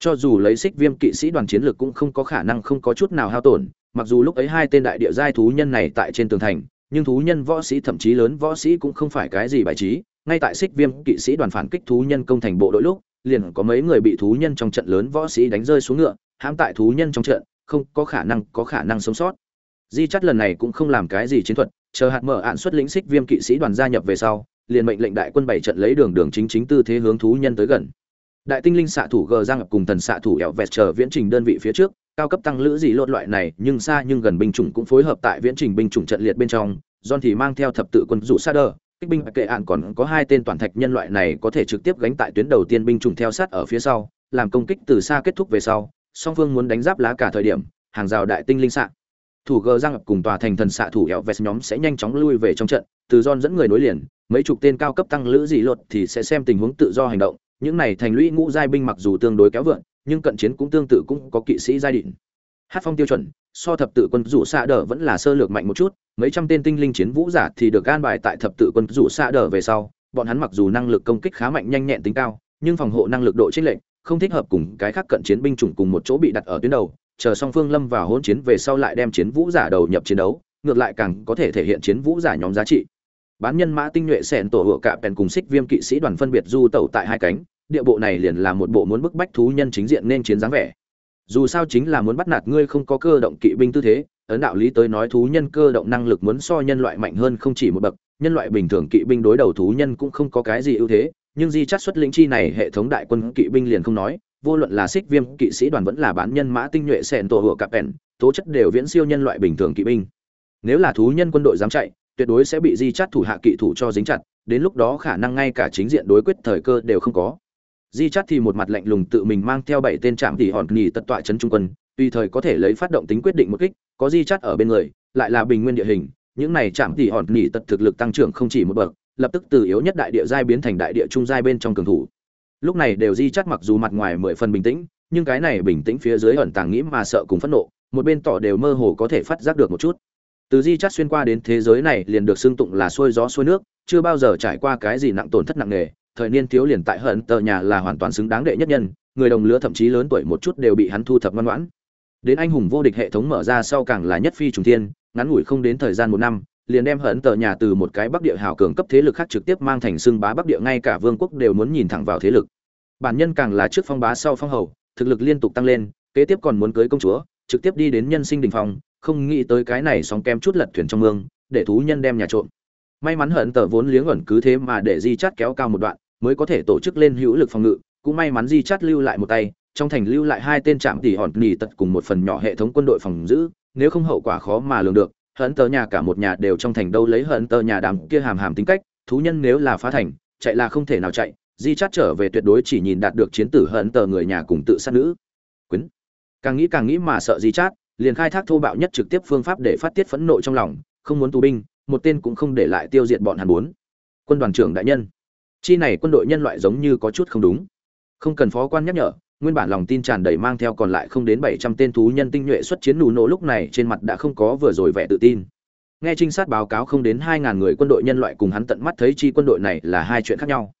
Cho dù lấy xích viêm kỵ sĩ đoàn chiến lược cũng không có khả năng không có chút nào hao tổn, mặc dù lúc ấy hai tên đại địa giai thú nhân này tại trên tường thành, nhưng thú nhân võ sĩ thậm chí lớn võ sĩ cũng không phải cái gì bài trí, ngay tại xích viêm kỵ sĩ đoàn phản kích thú nhân công thành bộ đội lúc, liền có mấy người bị thú nhân trong trận lớn võ sĩ đánh rơi xuống ngựa, hãm tại thú nhân trong trận, không có khả năng có khả năng sống sót. Di chắt lần này cũng không làm cái gì chiến thuật, chờ hạt mở ạn xuất lĩnh xích viêm kỵ sĩ đoàn gia nhập về sau liền mệnh lệnh đại quân bảy trận lấy đường đường chính chính tư thế hướng thú nhân tới gần đại tinh linh xạ thủ gờ giang cùng thần xạ thủ ẻo vẹt chờ viễn trình đơn vị phía trước cao cấp tăng lữ gì lột loại này nhưng xa nhưng gần binh chủng cũng phối hợp tại viễn trình binh chủng trận liệt bên trong john thì mang theo thập tự quân dụ sa đờ kích binh kệ ạn còn có hai tên toàn thạch nhân loại này có thể trực tiếp gánh tại tuyến đầu tiên binh chủng theo sát ở phía sau làm công kích từ xa kết thúc về sau song phương muốn đánh giáp lá cả thời điểm, hàng rào đại tinh linh xạ. Thủ gờ giang cùng tòa thành thần xạ thủ hẹo vest nhóm sẽ nhanh chóng lui về trong trận, từ John dẫn người nối liền, mấy chục tên cao cấp tăng lữ dị luật thì sẽ xem tình huống tự do hành động. Những này thành lũy ngũ giai binh mặc dù tương đối kéo vượn, nhưng cận chiến cũng tương tự cũng có kỵ sĩ giai định hát phong tiêu chuẩn, so thập tự quân rủ xạ đờ vẫn là sơ lược mạnh một chút, mấy trăm tên tinh linh chiến vũ giả thì được gan bài tại thập tự quân rủ xạ đờ về sau. Bọn hắn mặc dù năng lực công kích khá mạnh nhanh nhẹn tính cao, nhưng phòng hộ năng lực độ chênh lệch không thích hợp cùng cái khác cận chiến binh chủng cùng một chỗ bị đặt ở tuyến đầu, chờ song phương lâm vào hỗn chiến về sau lại đem chiến vũ giả đầu nhập chiến đấu, ngược lại càng có thể thể hiện chiến vũ giả nhóm giá trị. Bán nhân mã tinh nhuệ xẻn tổ hựa cạ bèn cùng xích viêm kỵ sĩ đoàn phân biệt du tẩu tại hai cánh, địa bộ này liền là một bộ muốn bức bách thú nhân chính diện nên chiến dáng vẻ. Dù sao chính là muốn bắt nạt ngươi không có cơ động kỵ binh tư thế, ấn đạo lý tới nói thú nhân cơ động năng lực muốn so nhân loại mạnh hơn không chỉ một bậc, nhân loại bình thường kỵ binh đối đầu thú nhân cũng không có cái gì ưu thế nhưng di chắt xuất lĩnh chi này hệ thống đại quân kỵ binh liền không nói, vô luận là xích viêm kỵ sĩ đoàn vẫn là bán nhân mã tinh nhuệ sẻn tổ hựa cặp ẻn, tố chất đều viễn siêu nhân loại bình thường kỵ binh. Nếu là thú nhân quân đội dám chạy, tuyệt đối sẽ bị di chắt thủ hạ kỵ thủ cho dính chặt, đến lúc đó khả năng ngay cả chính diện đối quyết thời cơ đều không có. Di chắt thì một mặt lạnh lùng tự mình mang theo bảy tên trạm tỉ hòn nghỉ tật tọa chấn trung quân, tùy thời có thể lấy phát động tính quyết định một kích, có di chắt ở bên người, lại là bình nguyên địa hình, những này trạm tỉ hòn nghỉ tật thực lực tăng trưởng không chỉ một bậc lập tức từ yếu nhất đại địa giai biến thành đại địa trung giai bên trong cường thủ. Lúc này đều di chắt mặc dù mặt ngoài mười phần bình tĩnh, nhưng cái này bình tĩnh phía dưới ẩn tàng nghĩ mà sợ cùng phẫn nộ, một bên tỏ đều mơ hồ có thể phát giác được một chút. Từ di chắt xuyên qua đến thế giới này liền được xưng tụng là xuôi gió xuôi nước, chưa bao giờ trải qua cái gì nặng tổn thất nặng nề, thời niên thiếu liền tại hận tờ nhà là hoàn toàn xứng đáng đệ nhất nhân, người đồng lứa thậm chí lớn tuổi một chút đều bị hắn thu thập ngoan ngoãn. Đến anh hùng vô địch hệ thống mở ra sau càng là nhất phi trùng thiên, ngắn ngủi không đến thời gian một năm liền đem hận tờ nhà từ một cái bắc địa hào cường cấp thế lực khác trực tiếp mang thành xưng bá bắc địa, ngay cả vương quốc đều muốn nhìn thẳng vào thế lực. Bản nhân càng là trước phong bá sau phong hầu, thực lực liên tục tăng lên, kế tiếp còn muốn cưới công chúa, trực tiếp đi đến nhân sinh đình phòng không nghĩ tới cái này sóng kem chút lật thuyền trong mương, để thú nhân đem nhà trộm. May mắn hận tờ vốn liếng ẩn cứ thế mà để di chát kéo cao một đoạn, mới có thể tổ chức lên hữu lực phòng ngự, cũng may mắn di chát lưu lại một tay, trong thành lưu lại hai tên trạm tỉ hòn nỉ tật cùng một phần nhỏ hệ thống quân đội phòng giữ, nếu không hậu quả khó mà lường được hận tờ nhà cả một nhà đều trong thành đâu lấy hận tờ nhà đám kia hàm hàm tính cách, thú nhân nếu là phá thành, chạy là không thể nào chạy, di chát trở về tuyệt đối chỉ nhìn đạt được chiến tử hận tờ người nhà cùng tự sát nữ. Quyến. Càng nghĩ càng nghĩ mà sợ di chát, liền khai thác thô bạo nhất trực tiếp phương pháp để phát tiết phẫn nộ trong lòng, không muốn tù binh, một tên cũng không để lại tiêu diệt bọn hàn bốn quân đoàn trưởng đại nhân. Chi này quân đội nhân loại giống như có chút không đúng. Không cần phó quan nhắc nhở nguyên bản lòng tin tràn đầy mang theo còn lại không đến bảy trăm tên thú nhân tinh nhuệ xuất chiến nụ nổ lúc này trên mặt đã không có vừa rồi vẻ tự tin. Nghe trinh sát báo cáo không đến hai ngàn người quân đội nhân loại cùng hắn tận mắt thấy chi quân đội này là hai chuyện khác nhau.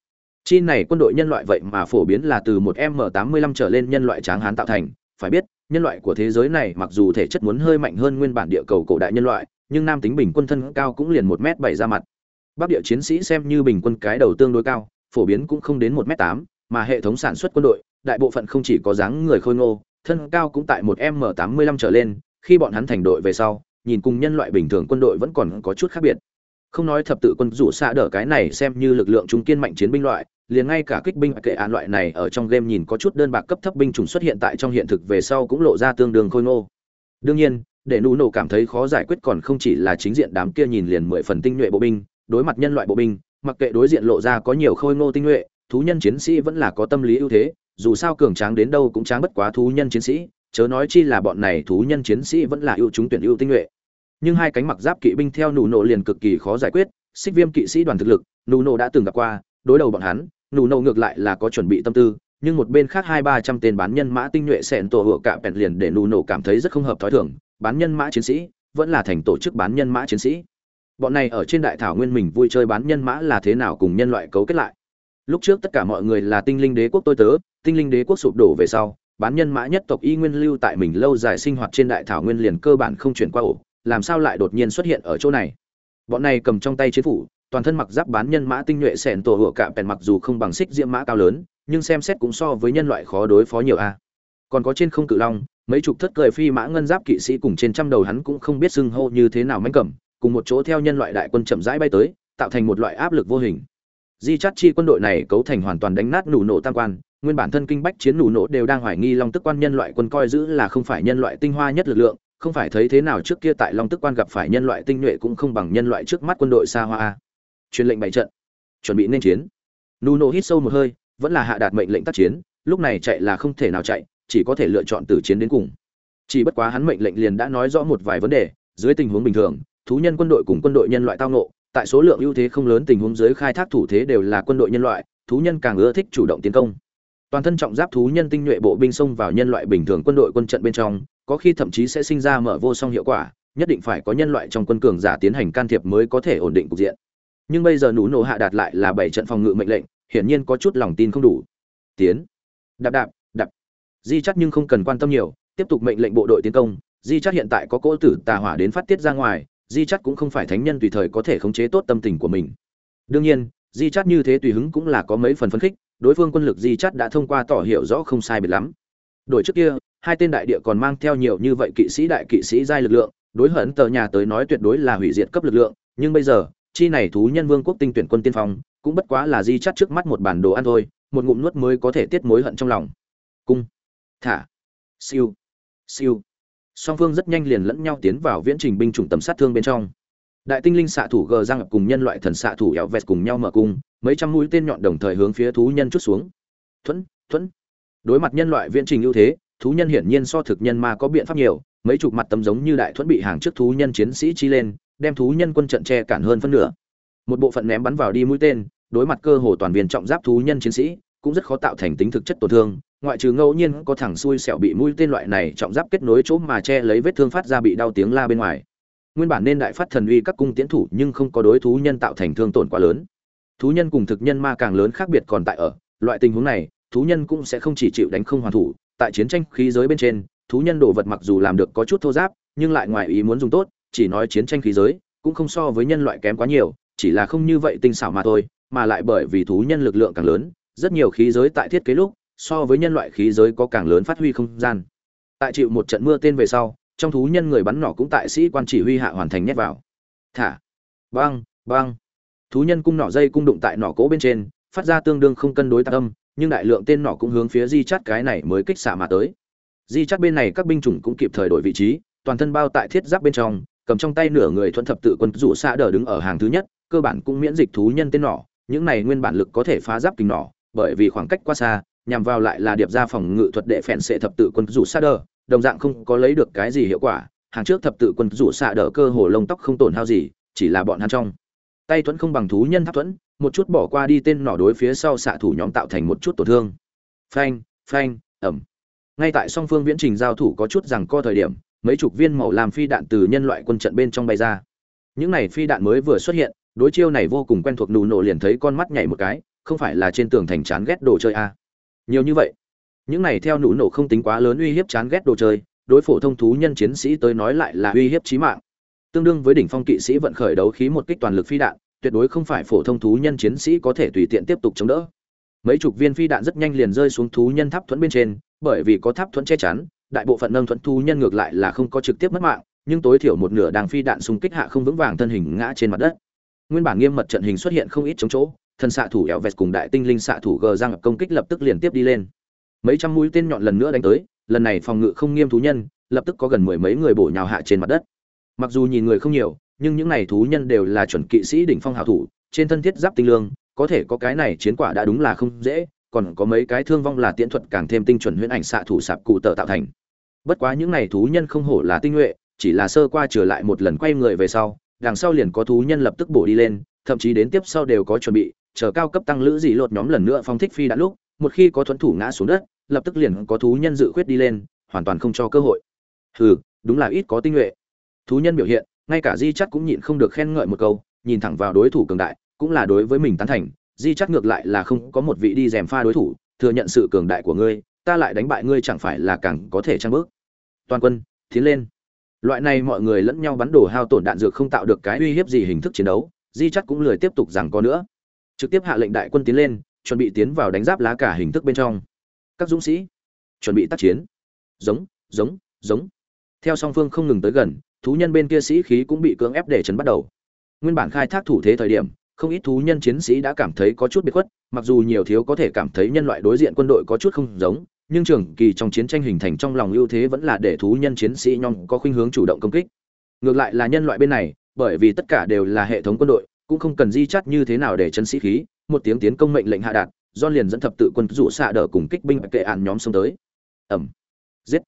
Chi này quân đội nhân loại vậy mà phổ biến là từ một m tám mươi lăm trở lên nhân loại tráng hán tạo thành. Phải biết, nhân loại của thế giới này mặc dù thể chất muốn hơi mạnh hơn nguyên bản địa cầu cổ đại nhân loại, nhưng nam tính bình quân thân cao cũng liền một m bảy ra mặt. Bắc địa chiến sĩ xem như bình quân cái đầu tương đối cao, phổ biến cũng không đến một m tám, mà hệ thống sản xuất quân đội đại bộ phận không chỉ có dáng người khôi ngô, thân cao cũng tại một m tám mươi lăm trở lên, khi bọn hắn thành đội về sau, nhìn cùng nhân loại bình thường quân đội vẫn còn có chút khác biệt. Không nói thập tự quân rủ xạ đỡ cái này xem như lực lượng trung kiên mạnh chiến binh loại, liền ngay cả kích binh kệ án loại này ở trong game nhìn có chút đơn bạc cấp thấp binh chủng xuất hiện tại trong hiện thực về sau cũng lộ ra tương đương khôi ngô. Đương nhiên, để nụ nổ cảm thấy khó giải quyết còn không chỉ là chính diện đám kia nhìn liền mười phần tinh nhuệ bộ binh, đối mặt nhân loại bộ binh, mặc kệ đối diện lộ ra có nhiều khôi ngô tinh nhuệ, thú nhân chiến sĩ vẫn là có tâm lý ưu thế dù sao cường tráng đến đâu cũng tráng bất quá thú nhân chiến sĩ, chớ nói chi là bọn này thú nhân chiến sĩ vẫn là ưu chúng tuyển ưu tinh nhuệ. Nhưng hai cánh mặc giáp kỵ binh theo nụ nổ liền cực kỳ khó giải quyết, xích viêm kỵ sĩ đoàn thực lực, nụ nổ đã từng gặp qua, đối đầu bọn hắn, nụ nổ ngược lại là có chuẩn bị tâm tư, nhưng một bên khác hai ba trăm tên bán nhân mã tinh nhuệ xẹn tổ hựa cả bẹn liền để nụ nổ cảm thấy rất không hợp thói thường, bán nhân mã chiến sĩ vẫn là thành tổ chức bán nhân mã chiến sĩ. Bọn này ở trên đại thảo nguyên mình vui chơi bán nhân mã là thế nào cùng nhân loại cấu kết lại? Lúc trước tất cả mọi người là tinh linh đế quốc tôi tớ, tinh linh đế quốc sụp đổ về sau, bán nhân mã nhất tộc y nguyên lưu tại mình lâu dài sinh hoạt trên đại thảo nguyên liền cơ bản không chuyển qua ổ, làm sao lại đột nhiên xuất hiện ở chỗ này? Bọn này cầm trong tay chiến phủ, toàn thân mặc giáp bán nhân mã tinh nhuệ sẻn tổ hựa cả bèn mặc dù không bằng xích diễm mã cao lớn, nhưng xem xét cũng so với nhân loại khó đối phó nhiều a. Còn có trên không cự long, mấy chục thất cười phi mã ngân giáp kỵ sĩ cùng trên trăm đầu hắn cũng không biết xưng hô như thế nào mánh cầm, cùng một chỗ theo nhân loại đại quân chậm rãi bay tới, tạo thành một loại áp lực vô hình di chát chi quân đội này cấu thành hoàn toàn đánh nát nụ nổ tam quan, nguyên bản thân kinh bách chiến nụ nổ đều đang hoài nghi long tức quan nhân loại quân coi giữ là không phải nhân loại tinh hoa nhất lực lượng, không phải thấy thế nào trước kia tại long tức quan gặp phải nhân loại tinh nhuệ cũng không bằng nhân loại trước mắt quân đội xa hoa truyền lệnh bày trận, chuẩn bị nên chiến. Nụ nổ hít sâu một hơi, vẫn là hạ đạt mệnh lệnh tác chiến, lúc này chạy là không thể nào chạy, chỉ có thể lựa chọn từ chiến đến cùng. Chỉ bất quá hắn mệnh lệnh liền đã nói rõ một vài vấn đề, dưới tình huống bình thường, thú nhân quân đội cùng quân đội nhân loại tao nộ tại số lượng ưu thế không lớn tình huống dưới khai thác thủ thế đều là quân đội nhân loại, thú nhân càng ưa thích chủ động tiến công. Toàn thân trọng giáp thú nhân tinh nhuệ bộ binh xông vào nhân loại bình thường quân đội quân trận bên trong, có khi thậm chí sẽ sinh ra mở vô song hiệu quả, nhất định phải có nhân loại trong quân cường giả tiến hành can thiệp mới có thể ổn định cục diện. Nhưng bây giờ nụ nổ hạ đạt lại là bảy trận phòng ngự mệnh lệnh, hiển nhiên có chút lòng tin không đủ. Tiến. Đạp đạp đạp. Di chắc nhưng không cần quan tâm nhiều, tiếp tục mệnh lệnh bộ đội tiến công. Di chắc hiện tại có cỗ tử tà hỏa đến phát tiết ra ngoài di chắt cũng không phải thánh nhân tùy thời có thể khống chế tốt tâm tình của mình. Đương nhiên, di chắt như thế tùy hứng cũng là có mấy phần phấn khích, đối phương quân lực di chắt đã thông qua tỏ hiểu rõ không sai biệt lắm. Đổi trước kia, hai tên đại địa còn mang theo nhiều như vậy kỵ sĩ đại kỵ sĩ giai lực lượng, đối hận tờ nhà tới nói tuyệt đối là hủy diệt cấp lực lượng, nhưng bây giờ, chi này thú nhân vương quốc tinh tuyển quân tiên phong, cũng bất quá là di chắt trước mắt một bản đồ ăn thôi, một ngụm nuốt mới có thể tiết mối hận trong lòng. Cung. Thả. Siêu. Siêu song phương rất nhanh liền lẫn nhau tiến vào viễn trình binh chủng tầm sát thương bên trong. Đại tinh linh xạ thủ gờ giang cùng nhân loại thần xạ thủ éo vẹt cùng nhau mở cung, mấy trăm mũi tên nhọn đồng thời hướng phía thú nhân chút xuống. Thuẫn thuẫn. Đối mặt nhân loại viễn trình ưu thế, thú nhân hiển nhiên so thực nhân ma có biện pháp nhiều, mấy chục mặt tấm giống như đại thuẫn bị hàng trước thú nhân chiến sĩ chi lên, đem thú nhân quân trận che cản hơn phân nửa. Một bộ phận ném bắn vào đi mũi tên, đối mặt cơ hồ toàn viên trọng giáp thú nhân chiến sĩ, cũng rất khó tạo thành tính thực chất tổn thương ngoại trừ ngẫu nhiên có thằng xui xẻo bị mũi tên loại này trọng giáp kết nối chỗ mà che lấy vết thương phát ra bị đau tiếng la bên ngoài. Nguyên bản nên đại phát thần uy các cung tiến thủ nhưng không có đối thú nhân tạo thành thương tổn quá lớn. Thú nhân cùng thực nhân ma càng lớn khác biệt còn tại ở, loại tình huống này, thú nhân cũng sẽ không chỉ chịu đánh không hoàn thủ, tại chiến tranh khí giới bên trên, thú nhân đồ vật mặc dù làm được có chút thô giáp, nhưng lại ngoài ý muốn dùng tốt, chỉ nói chiến tranh khí giới, cũng không so với nhân loại kém quá nhiều, chỉ là không như vậy tinh xảo mà thôi, mà lại bởi vì thú nhân lực lượng càng lớn, rất nhiều khí giới tại thiết kế lúc so với nhân loại khí giới có càng lớn phát huy không gian. Tại chịu một trận mưa tên về sau, trong thú nhân người bắn nỏ cũng tại sĩ quan chỉ huy hạ hoàn thành nhét vào. Thả. Băng băng. Thú nhân cung nỏ dây cung đụng tại nỏ cỗ bên trên, phát ra tương đương không cân đối tạc âm, nhưng đại lượng tên nỏ cũng hướng phía di chắt cái này mới kích xạ mà tới. Di chắt bên này các binh chủng cũng kịp thời đổi vị trí, toàn thân bao tại thiết giáp bên trong, cầm trong tay nửa người thuận thập tự quân rủ xạ đờ đứng ở hàng thứ nhất, cơ bản cũng miễn dịch thú nhân tên nỏ, những này nguyên bản lực có thể phá giáp kính nỏ, bởi vì khoảng cách quá xa nhằm vào lại là điệp ra phòng ngự thuật đệ phèn sệ thập tự quân rủ xạ đờ, đồng dạng không có lấy được cái gì hiệu quả, hàng trước thập tự quân rủ xạ đờ cơ hồ lông tóc không tổn hao gì, chỉ là bọn hắn trong tay thuẫn không bằng thú nhân tháp thuẫn, một chút bỏ qua đi tên nỏ đối phía sau xạ thủ nhóm tạo thành một chút tổn thương. Phanh phanh ẩm ngay tại song phương viễn trình giao thủ có chút rằng co thời điểm, mấy chục viên màu làm phi đạn từ nhân loại quân trận bên trong bay ra. Những này phi đạn mới vừa xuất hiện, đối chiêu này vô cùng quen thuộc, nụ nổ liền thấy con mắt nhảy một cái, không phải là trên tường thành chán ghét đồ chơi a. à nhiều như vậy. Những này theo nụ nổ không tính quá lớn uy hiếp chán ghét đồ chơi, đối phổ thông thú nhân chiến sĩ tới nói lại là uy hiếp chí mạng. Tương đương với đỉnh phong kỵ sĩ vận khởi đấu khí một kích toàn lực phi đạn, tuyệt đối không phải phổ thông thú nhân chiến sĩ có thể tùy tiện tiếp tục chống đỡ. Mấy chục viên phi đạn rất nhanh liền rơi xuống thú nhân tháp thuẫn bên trên, bởi vì có tháp thuẫn che chắn, đại bộ phận nâng thuẫn thú nhân ngược lại là không có trực tiếp mất mạng, nhưng tối thiểu một nửa đang phi đạn xung kích hạ không vững vàng thân hình ngã trên mặt đất. Nguyên bản nghiêm mật trận hình xuất hiện không ít chống chỗ thần xạ thủ eo vẹt cùng đại tinh linh xạ thủ gờ giang công kích lập tức liền tiếp đi lên. Mấy trăm mũi tên nhọn lần nữa đánh tới, lần này phòng ngự không nghiêm thú nhân, lập tức có gần mười mấy người bổ nhào hạ trên mặt đất. Mặc dù nhìn người không nhiều, nhưng những này thú nhân đều là chuẩn kỵ sĩ đỉnh phong hảo thủ, trên thân thiết giáp tinh lương, có thể có cái này chiến quả đã đúng là không dễ, còn có mấy cái thương vong là tiễn thuật càng thêm tinh chuẩn huyễn ảnh xạ thủ sạp cụ tờ tạo thành. Bất quá những này thú nhân không hổ là tinh nhuệ, chỉ là sơ qua trở lại một lần quay người về sau, đằng sau liền có thú nhân lập tức bổ đi lên, thậm chí đến tiếp sau đều có chuẩn bị chờ cao cấp tăng lữ dị lột nhóm lần nữa phong thích phi đã lúc, một khi có thuẫn thủ ngã xuống đất, lập tức liền có thú nhân dự khuyết đi lên, hoàn toàn không cho cơ hội. Hừ, đúng là ít có tinh nhuệ. Thú nhân biểu hiện, ngay cả di chắc cũng nhịn không được khen ngợi một câu, nhìn thẳng vào đối thủ cường đại, cũng là đối với mình tán thành, di chắc ngược lại là không có một vị đi dèm pha đối thủ, thừa nhận sự cường đại của ngươi, ta lại đánh bại ngươi chẳng phải là càng có thể trang bước. Toàn quân, tiến lên. Loại này mọi người lẫn nhau bắn đổ hao tổn đạn dược không tạo được cái uy hiếp gì hình thức chiến đấu, di chắc cũng lười tiếp tục rằng có nữa trực tiếp hạ lệnh đại quân tiến lên, chuẩn bị tiến vào đánh giáp lá cả hình thức bên trong. Các dũng sĩ, chuẩn bị tác chiến. Giống giống giống. Theo song phương không ngừng tới gần, thú nhân bên kia sĩ khí cũng bị cưỡng ép để chấn bắt đầu. Nguyên bản khai thác thủ thế thời điểm, không ít thú nhân chiến sĩ đã cảm thấy có chút biệt khuất, mặc dù nhiều thiếu có thể cảm thấy nhân loại đối diện quân đội có chút không giống, nhưng trường kỳ trong chiến tranh hình thành trong lòng ưu thế vẫn là để thú nhân chiến sĩ nhong có khuynh hướng chủ động công kích. Ngược lại là nhân loại bên này, bởi vì tất cả đều là hệ thống quân đội cũng không cần di chắt như thế nào để chân sĩ khí, một tiếng tiến công mệnh lệnh hạ đạt, do liền dẫn thập tự quân rủ xạ đỡ cùng kích binh kệ ạn nhóm xông tới. Ẩm giết.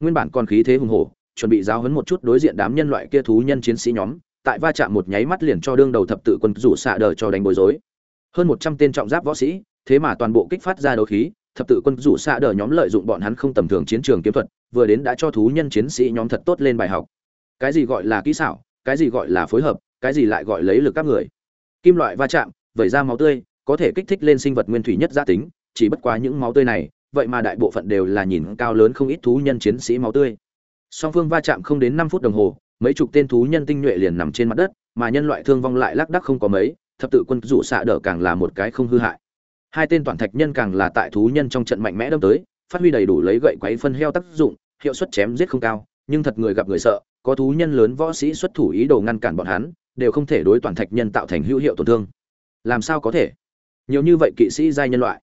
Nguyên bản còn khí thế hùng hổ, chuẩn bị giáo hấn một chút đối diện đám nhân loại kia thú nhân chiến sĩ nhóm, tại va chạm một nháy mắt liền cho đương đầu thập tự quân rủ xạ đờ cho đánh bối rối. Hơn một trăm tên trọng giáp võ sĩ, thế mà toàn bộ kích phát ra đấu khí, thập tự quân rủ xạ đờ nhóm lợi dụng bọn hắn không tầm thường chiến trường kiếm thuật, vừa đến đã cho thú nhân chiến sĩ nhóm thật tốt lên bài học. Cái gì gọi là kỹ xảo, cái gì gọi là phối hợp cái gì lại gọi lấy lực các người? Kim loại va chạm, vẩy ra máu tươi, có thể kích thích lên sinh vật nguyên thủy nhất gia tính, chỉ bất quá những máu tươi này, vậy mà đại bộ phận đều là nhìn cao lớn không ít thú nhân chiến sĩ máu tươi. Song phương va chạm không đến năm phút đồng hồ, mấy chục tên thú nhân tinh nhuệ liền nằm trên mặt đất, mà nhân loại thương vong lại lác đắc không có mấy, thập tự quân rủ xạ đỡ càng là một cái không hư hại. Hai tên toàn thạch nhân càng là tại thú nhân trong trận mạnh mẽ đâm tới, phát huy đầy đủ lấy gậy quấy phân heo tác dụng, hiệu suất chém giết không cao, nhưng thật người gặp người sợ, có thú nhân lớn võ sĩ xuất thủ ý đồ ngăn cản bọn hắn đều không thể đối toàn thạch nhân tạo thành hữu hiệu tổn thương. Làm sao có thể? Nhiều như vậy kỵ sĩ giai nhân loại.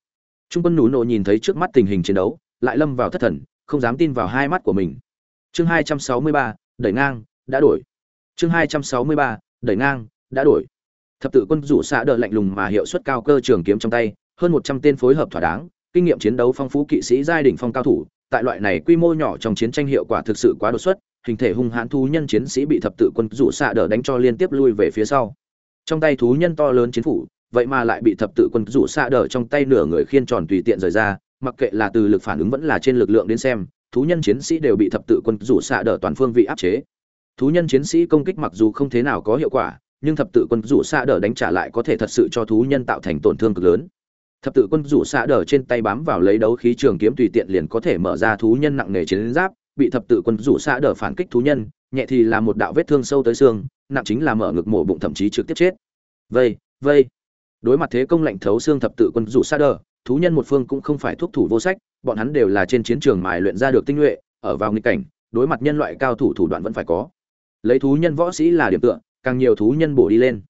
Trung quân nú nộ nhìn thấy trước mắt tình hình chiến đấu, lại lâm vào thất thần, không dám tin vào hai mắt của mình. Chương hai trăm sáu mươi ba, đẩy ngang, đã đổi. Chương hai trăm sáu mươi ba, đẩy ngang, đã đổi. Thập tự quân rủ xạ đỡ lạnh lùng mà hiệu suất cao cơ trường kiếm trong tay, hơn một trăm tên phối hợp thỏa đáng, kinh nghiệm chiến đấu phong phú kỵ sĩ giai đỉnh phong cao thủ, tại loại này quy mô nhỏ trong chiến tranh hiệu quả thực sự quá đột xuất hình thể hung hãn thú nhân chiến sĩ bị thập tự quân rủ xạ đỡ đánh cho liên tiếp lui về phía sau. Trong tay thú nhân to lớn chiến phủ, vậy mà lại bị thập tự quân rủ xạ đỡ trong tay nửa người khiên tròn tùy tiện rời ra, mặc kệ là từ lực phản ứng vẫn là trên lực lượng đến xem, thú nhân chiến sĩ đều bị thập tự quân rủ xạ đỡ toàn phương vị áp chế. Thú nhân chiến sĩ công kích mặc dù không thế nào có hiệu quả, nhưng thập tự quân rủ xạ đỡ đánh trả lại có thể thật sự cho thú nhân tạo thành tổn thương cực lớn. Thập tự quân rủ xạ đỡ trên tay bám vào lấy đấu khí trường kiếm tùy tiện liền có thể mở ra thú nhân nặng nề chiến giáp bị thập tự quân rủ xã đỡ phản kích thú nhân, nhẹ thì là một đạo vết thương sâu tới xương, nặng chính là mở ngực mổ bụng thậm chí trực tiếp chết. Vây vây. Đối mặt thế công lạnh thấu xương thập tự quân rủ xã đỡ, thú nhân một phương cũng không phải thuốc thủ vô sách, bọn hắn đều là trên chiến trường mài luyện ra được tinh nhuệ, ở vào nghịch cảnh, đối mặt nhân loại cao thủ thủ đoạn vẫn phải có. Lấy thú nhân võ sĩ là điểm tựa, càng nhiều thú nhân bổ đi lên.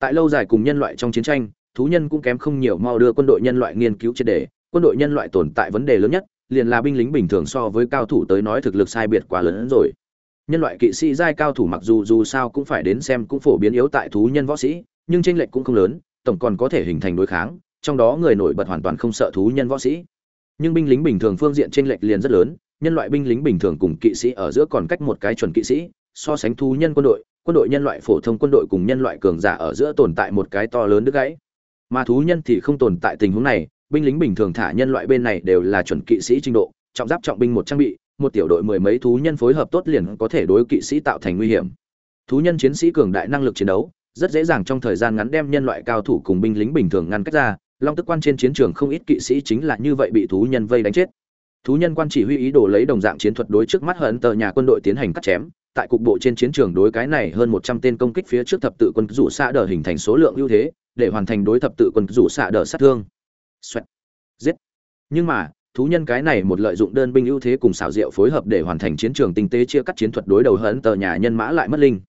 Tại lâu dài cùng nhân loại trong chiến tranh, thú nhân cũng kém không nhiều mau đưa quân đội nhân loại nghiên cứu triệt đề quân đội nhân loại tồn tại vấn đề lớn nhất liền là binh lính bình thường so với cao thủ tới nói thực lực sai biệt quá lớn hơn rồi. Nhân loại kỵ sĩ giai cao thủ mặc dù dù sao cũng phải đến xem cũng phổ biến yếu tại thú nhân võ sĩ, nhưng tranh lệch cũng không lớn, tổng còn có thể hình thành đối kháng, trong đó người nổi bật hoàn toàn không sợ thú nhân võ sĩ. Nhưng binh lính bình thường phương diện tranh lệch liền rất lớn, nhân loại binh lính bình thường cùng kỵ sĩ ở giữa còn cách một cái chuẩn kỵ sĩ, so sánh thú nhân quân đội quân đội nhân loại phổ thông quân đội cùng nhân loại cường giả ở giữa tồn tại một cái to lớn đứt gãy. Mà thú nhân thì không tồn tại tình huống này binh lính bình thường thả nhân loại bên này đều là chuẩn kỵ sĩ trình độ, trọng giáp trọng binh một trang bị, một tiểu đội mười mấy thú nhân phối hợp tốt liền có thể đối kỵ sĩ tạo thành nguy hiểm. Thú nhân chiến sĩ cường đại năng lực chiến đấu, rất dễ dàng trong thời gian ngắn đem nhân loại cao thủ cùng binh lính bình thường ngăn cách ra, long tức quan trên chiến trường không ít kỵ sĩ chính là như vậy bị thú nhân vây đánh chết. Thú nhân quan chỉ huy ý đồ lấy đồng dạng chiến thuật đối trước mắt hận tờ nhà quân đội tiến hành cắt chém, tại cục bộ trên chiến trường đối cái này hơn một trăm tên công kích phía trước thập tự quân rủ xạ đờ hình thành số lượng ưu thế, để hoàn thành đối thập tự quân rủ xạ đờ sát thương. Xoẹt. giết. Nhưng mà, thú nhân cái này một lợi dụng đơn binh ưu thế cùng xảo diệu phối hợp để hoàn thành chiến trường tinh tế chia cắt chiến thuật đối đầu hận tờ nhà nhân mã lại mất linh.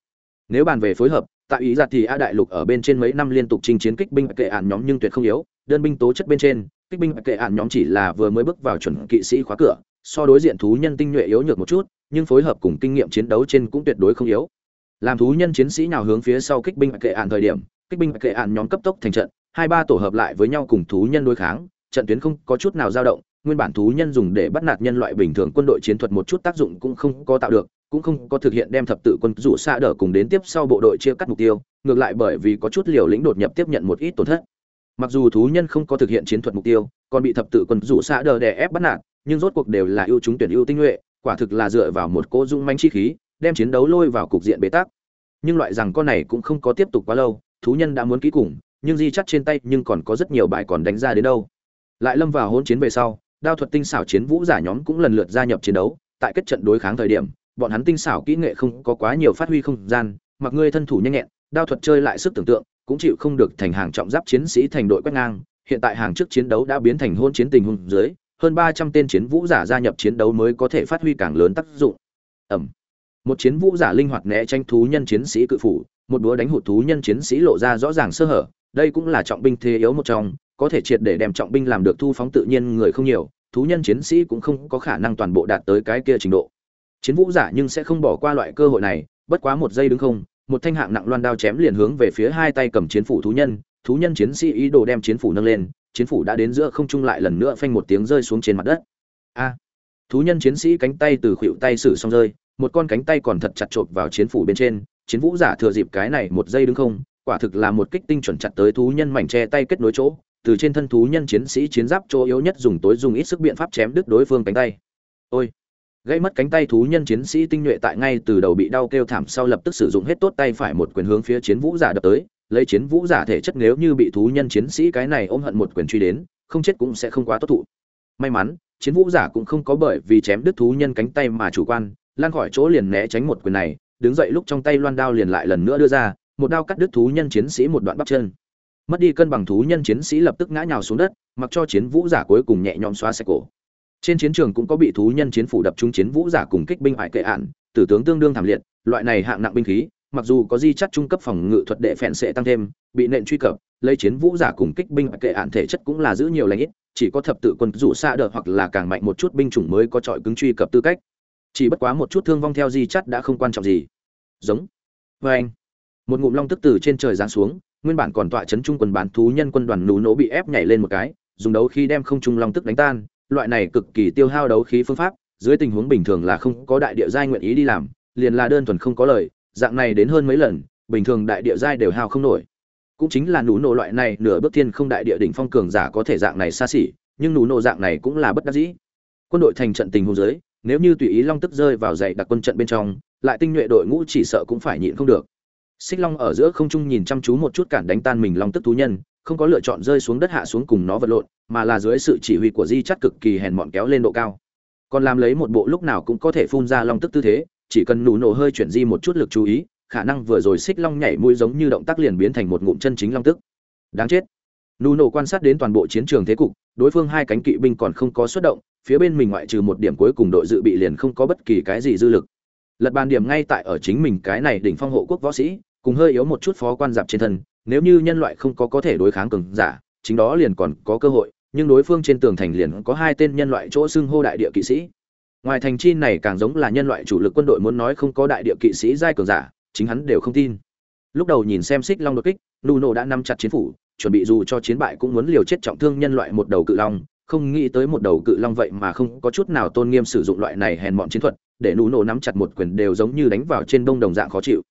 Nếu bàn về phối hợp, tại ý giặt thì a đại lục ở bên trên mấy năm liên tục chinh chiến kích binh kệ ạn nhóm nhưng tuyệt không yếu, đơn binh tố chất bên trên, kích binh kệ ạn nhóm chỉ là vừa mới bước vào chuẩn kỵ sĩ khóa cửa, so đối diện thú nhân tinh nhuệ yếu nhược một chút, nhưng phối hợp cùng kinh nghiệm chiến đấu trên cũng tuyệt đối không yếu. Làm thú nhân chiến sĩ nào hướng phía sau kích binh kệ ạn thời điểm, kích binh kệ ạn nhóm cấp tốc thành trận hai ba tổ hợp lại với nhau cùng thú nhân đối kháng, trận tuyến không có chút nào dao động, nguyên bản thú nhân dùng để bắt nạt nhân loại bình thường quân đội chiến thuật một chút tác dụng cũng không có tạo được, cũng không có thực hiện đem thập tự quân rủ xa đỡ cùng đến tiếp sau bộ đội chia cắt mục tiêu, ngược lại bởi vì có chút liều lĩnh đột nhập tiếp nhận một ít tổn thất. Mặc dù thú nhân không có thực hiện chiến thuật mục tiêu, còn bị thập tự quân rủ xa đỡ đè ép bắt nạt, nhưng rốt cuộc đều là ưu chúng tuyển ưu tinh nhuệ, quả thực là dựa vào một cô dung manh chi khí, đem chiến đấu lôi vào cục diện bế tắc. Nhưng loại rằng con này cũng không có tiếp tục quá lâu, thú nhân đã muốn ký cùng nhưng di chắt trên tay nhưng còn có rất nhiều bài còn đánh ra đến đâu. Lại lâm vào hôn chiến về sau, đao thuật tinh xảo chiến vũ giả nhóm cũng lần lượt gia nhập chiến đấu. Tại kết trận đối kháng thời điểm, bọn hắn tinh xảo kỹ nghệ không có quá nhiều phát huy không gian, mặc ngươi thân thủ nhanh nhẹn, đao thuật chơi lại sức tưởng tượng, cũng chịu không được thành hàng trọng giáp chiến sĩ thành đội quét ngang. Hiện tại hàng trước chiến đấu đã biến thành hôn chiến tình huống dưới, hơn ba trăm tên chiến vũ giả gia nhập chiến đấu mới có thể phát huy càng lớn tác dụng. Ẩm. Một chiến vũ giả linh hoạt né tranh thú nhân chiến sĩ cự phủ, một búa đánh hụt thú nhân chiến sĩ lộ ra rõ ràng sơ hở đây cũng là trọng binh thế yếu một trong, có thể triệt để đem trọng binh làm được thu phóng tự nhiên người không nhiều, thú nhân chiến sĩ cũng không có khả năng toàn bộ đạt tới cái kia trình độ. Chiến vũ giả nhưng sẽ không bỏ qua loại cơ hội này, bất quá một giây đứng không, một thanh hạng nặng loan đao chém liền hướng về phía hai tay cầm chiến phủ thú nhân thú nhân chiến sĩ ý đồ đem chiến phủ nâng lên, chiến phủ đã đến giữa không trung lại lần nữa phanh một tiếng rơi xuống trên mặt đất. A! Thú nhân chiến sĩ cánh tay từ khuỷu tay sử xong rơi, một con cánh tay còn thật chặt chộp vào chiến phủ bên trên, chiến vũ giả thừa dịp cái này một giây đứng không quả thực là một kích tinh chuẩn chặt tới thú nhân mảnh che tay kết nối chỗ, từ trên thân thú nhân chiến sĩ chiến giáp chỗ yếu nhất dùng tối dùng ít sức biện pháp chém đứt đối phương cánh tay. Ôi! Gây mất cánh tay thú nhân chiến sĩ tinh nhuệ tại ngay từ đầu bị đau kêu thảm sau lập tức sử dụng hết tốt tay phải một quyền hướng phía chiến vũ giả đập tới, lấy chiến vũ giả thể chất nếu như bị thú nhân chiến sĩ cái này ôm hận một quyền truy đến, không chết cũng sẽ không quá tốt thụ. May mắn, chiến vũ giả cũng không có bởi vì chém đứt thú nhân cánh tay mà chủ quan lan khỏi chỗ liền né tránh một quyền này, đứng dậy lúc trong tay loan đao liền lại lần nữa đưa ra một đao cắt đứt thú nhân chiến sĩ một đoạn bắp chân. Mất đi cân bằng thú nhân chiến sĩ lập tức ngã nhào xuống đất, mặc cho chiến vũ giả cuối cùng nhẹ nhõm xóa sạch cổ. Trên chiến trường cũng có bị thú nhân chiến phủ đập trúng chiến vũ giả cùng kích binh hải kệ ạn, tử tướng tương đương thảm liệt, loại này hạng nặng binh khí, mặc dù có di chất trung cấp phòng ngự thuật đệ phèn sẽ tăng thêm, bị nện truy cập, lấy chiến vũ giả cùng kích binh kệ ạn thể chất cũng là giữ nhiều lãnh ít, chỉ có thập tự quân rủ xa đợt hoặc là càng mạnh một chút binh chủng mới có trọi cứng truy cập tư cách. Chỉ bất quá một chút thương vong theo di chất đã không quan trọng gì. Giống. Với anh một ngụm long tức từ trên trời giáng xuống, nguyên bản còn tọa chấn trung quần bán thú nhân quân đoàn nú nỗ bị ép nhảy lên một cái, dùng đấu khi đem không trung long tức đánh tan, loại này cực kỳ tiêu hao đấu khí phương pháp, dưới tình huống bình thường là không có đại địa giai nguyện ý đi làm, liền là đơn thuần không có lời, dạng này đến hơn mấy lần, bình thường đại địa giai đều hao không nổi. Cũng chính là nú nổ loại này, nửa bước thiên không đại địa đỉnh phong cường giả có thể dạng này xa xỉ, nhưng nú nổ dạng này cũng là bất đắc dĩ. Quân đội thành trận tình huống dưới, nếu như tùy ý long tức rơi vào dày đặc quân trận bên trong, lại tinh nhuệ đội ngũ chỉ sợ cũng phải nhịn không được xích long ở giữa không trung nhìn chăm chú một chút cản đánh tan mình long tức thú nhân, không có lựa chọn rơi xuống đất hạ xuống cùng nó vật lộn, mà là dưới sự chỉ huy của di chắt cực kỳ hèn mọn kéo lên độ cao. Còn làm lấy một bộ lúc nào cũng có thể phun ra long tức tư thế, chỉ cần nụ nổ hơi chuyển di một chút lực chú ý, khả năng vừa rồi xích long nhảy mũi giống như động tác liền biến thành một ngụm chân chính long tức. Đáng chết. Nụ nổ quan sát đến toàn bộ chiến trường thế cục, đối phương hai cánh kỵ binh còn không có xuất động, phía bên mình ngoại trừ một điểm cuối cùng đội dự bị liền không có bất kỳ cái gì dư lực lật bàn điểm ngay tại ở chính mình cái này đỉnh phong hộ quốc võ sĩ, cùng hơi yếu một chút phó quan giáp trên thân, nếu như nhân loại không có có thể đối kháng cường giả, chính đó liền còn có cơ hội, nhưng đối phương trên tường thành liền có hai tên nhân loại chỗ xưng hô đại địa kỵ sĩ. Ngoài thành chi này càng giống là nhân loại chủ lực quân đội muốn nói không có đại địa kỵ sĩ giai cường giả, chính hắn đều không tin. Lúc đầu nhìn xem xích long đột kích, nuno đã nắm chặt chiến phủ, chuẩn bị dù cho chiến bại cũng muốn liều chết trọng thương nhân loại một đầu cự long, không nghĩ tới một đầu cự long vậy mà không có chút nào tôn nghiêm sử dụng loại này hèn mọn chiến thuật để nuno nắm chặt một quyền đều giống như đánh vào trên đông đồng dạng khó chịu.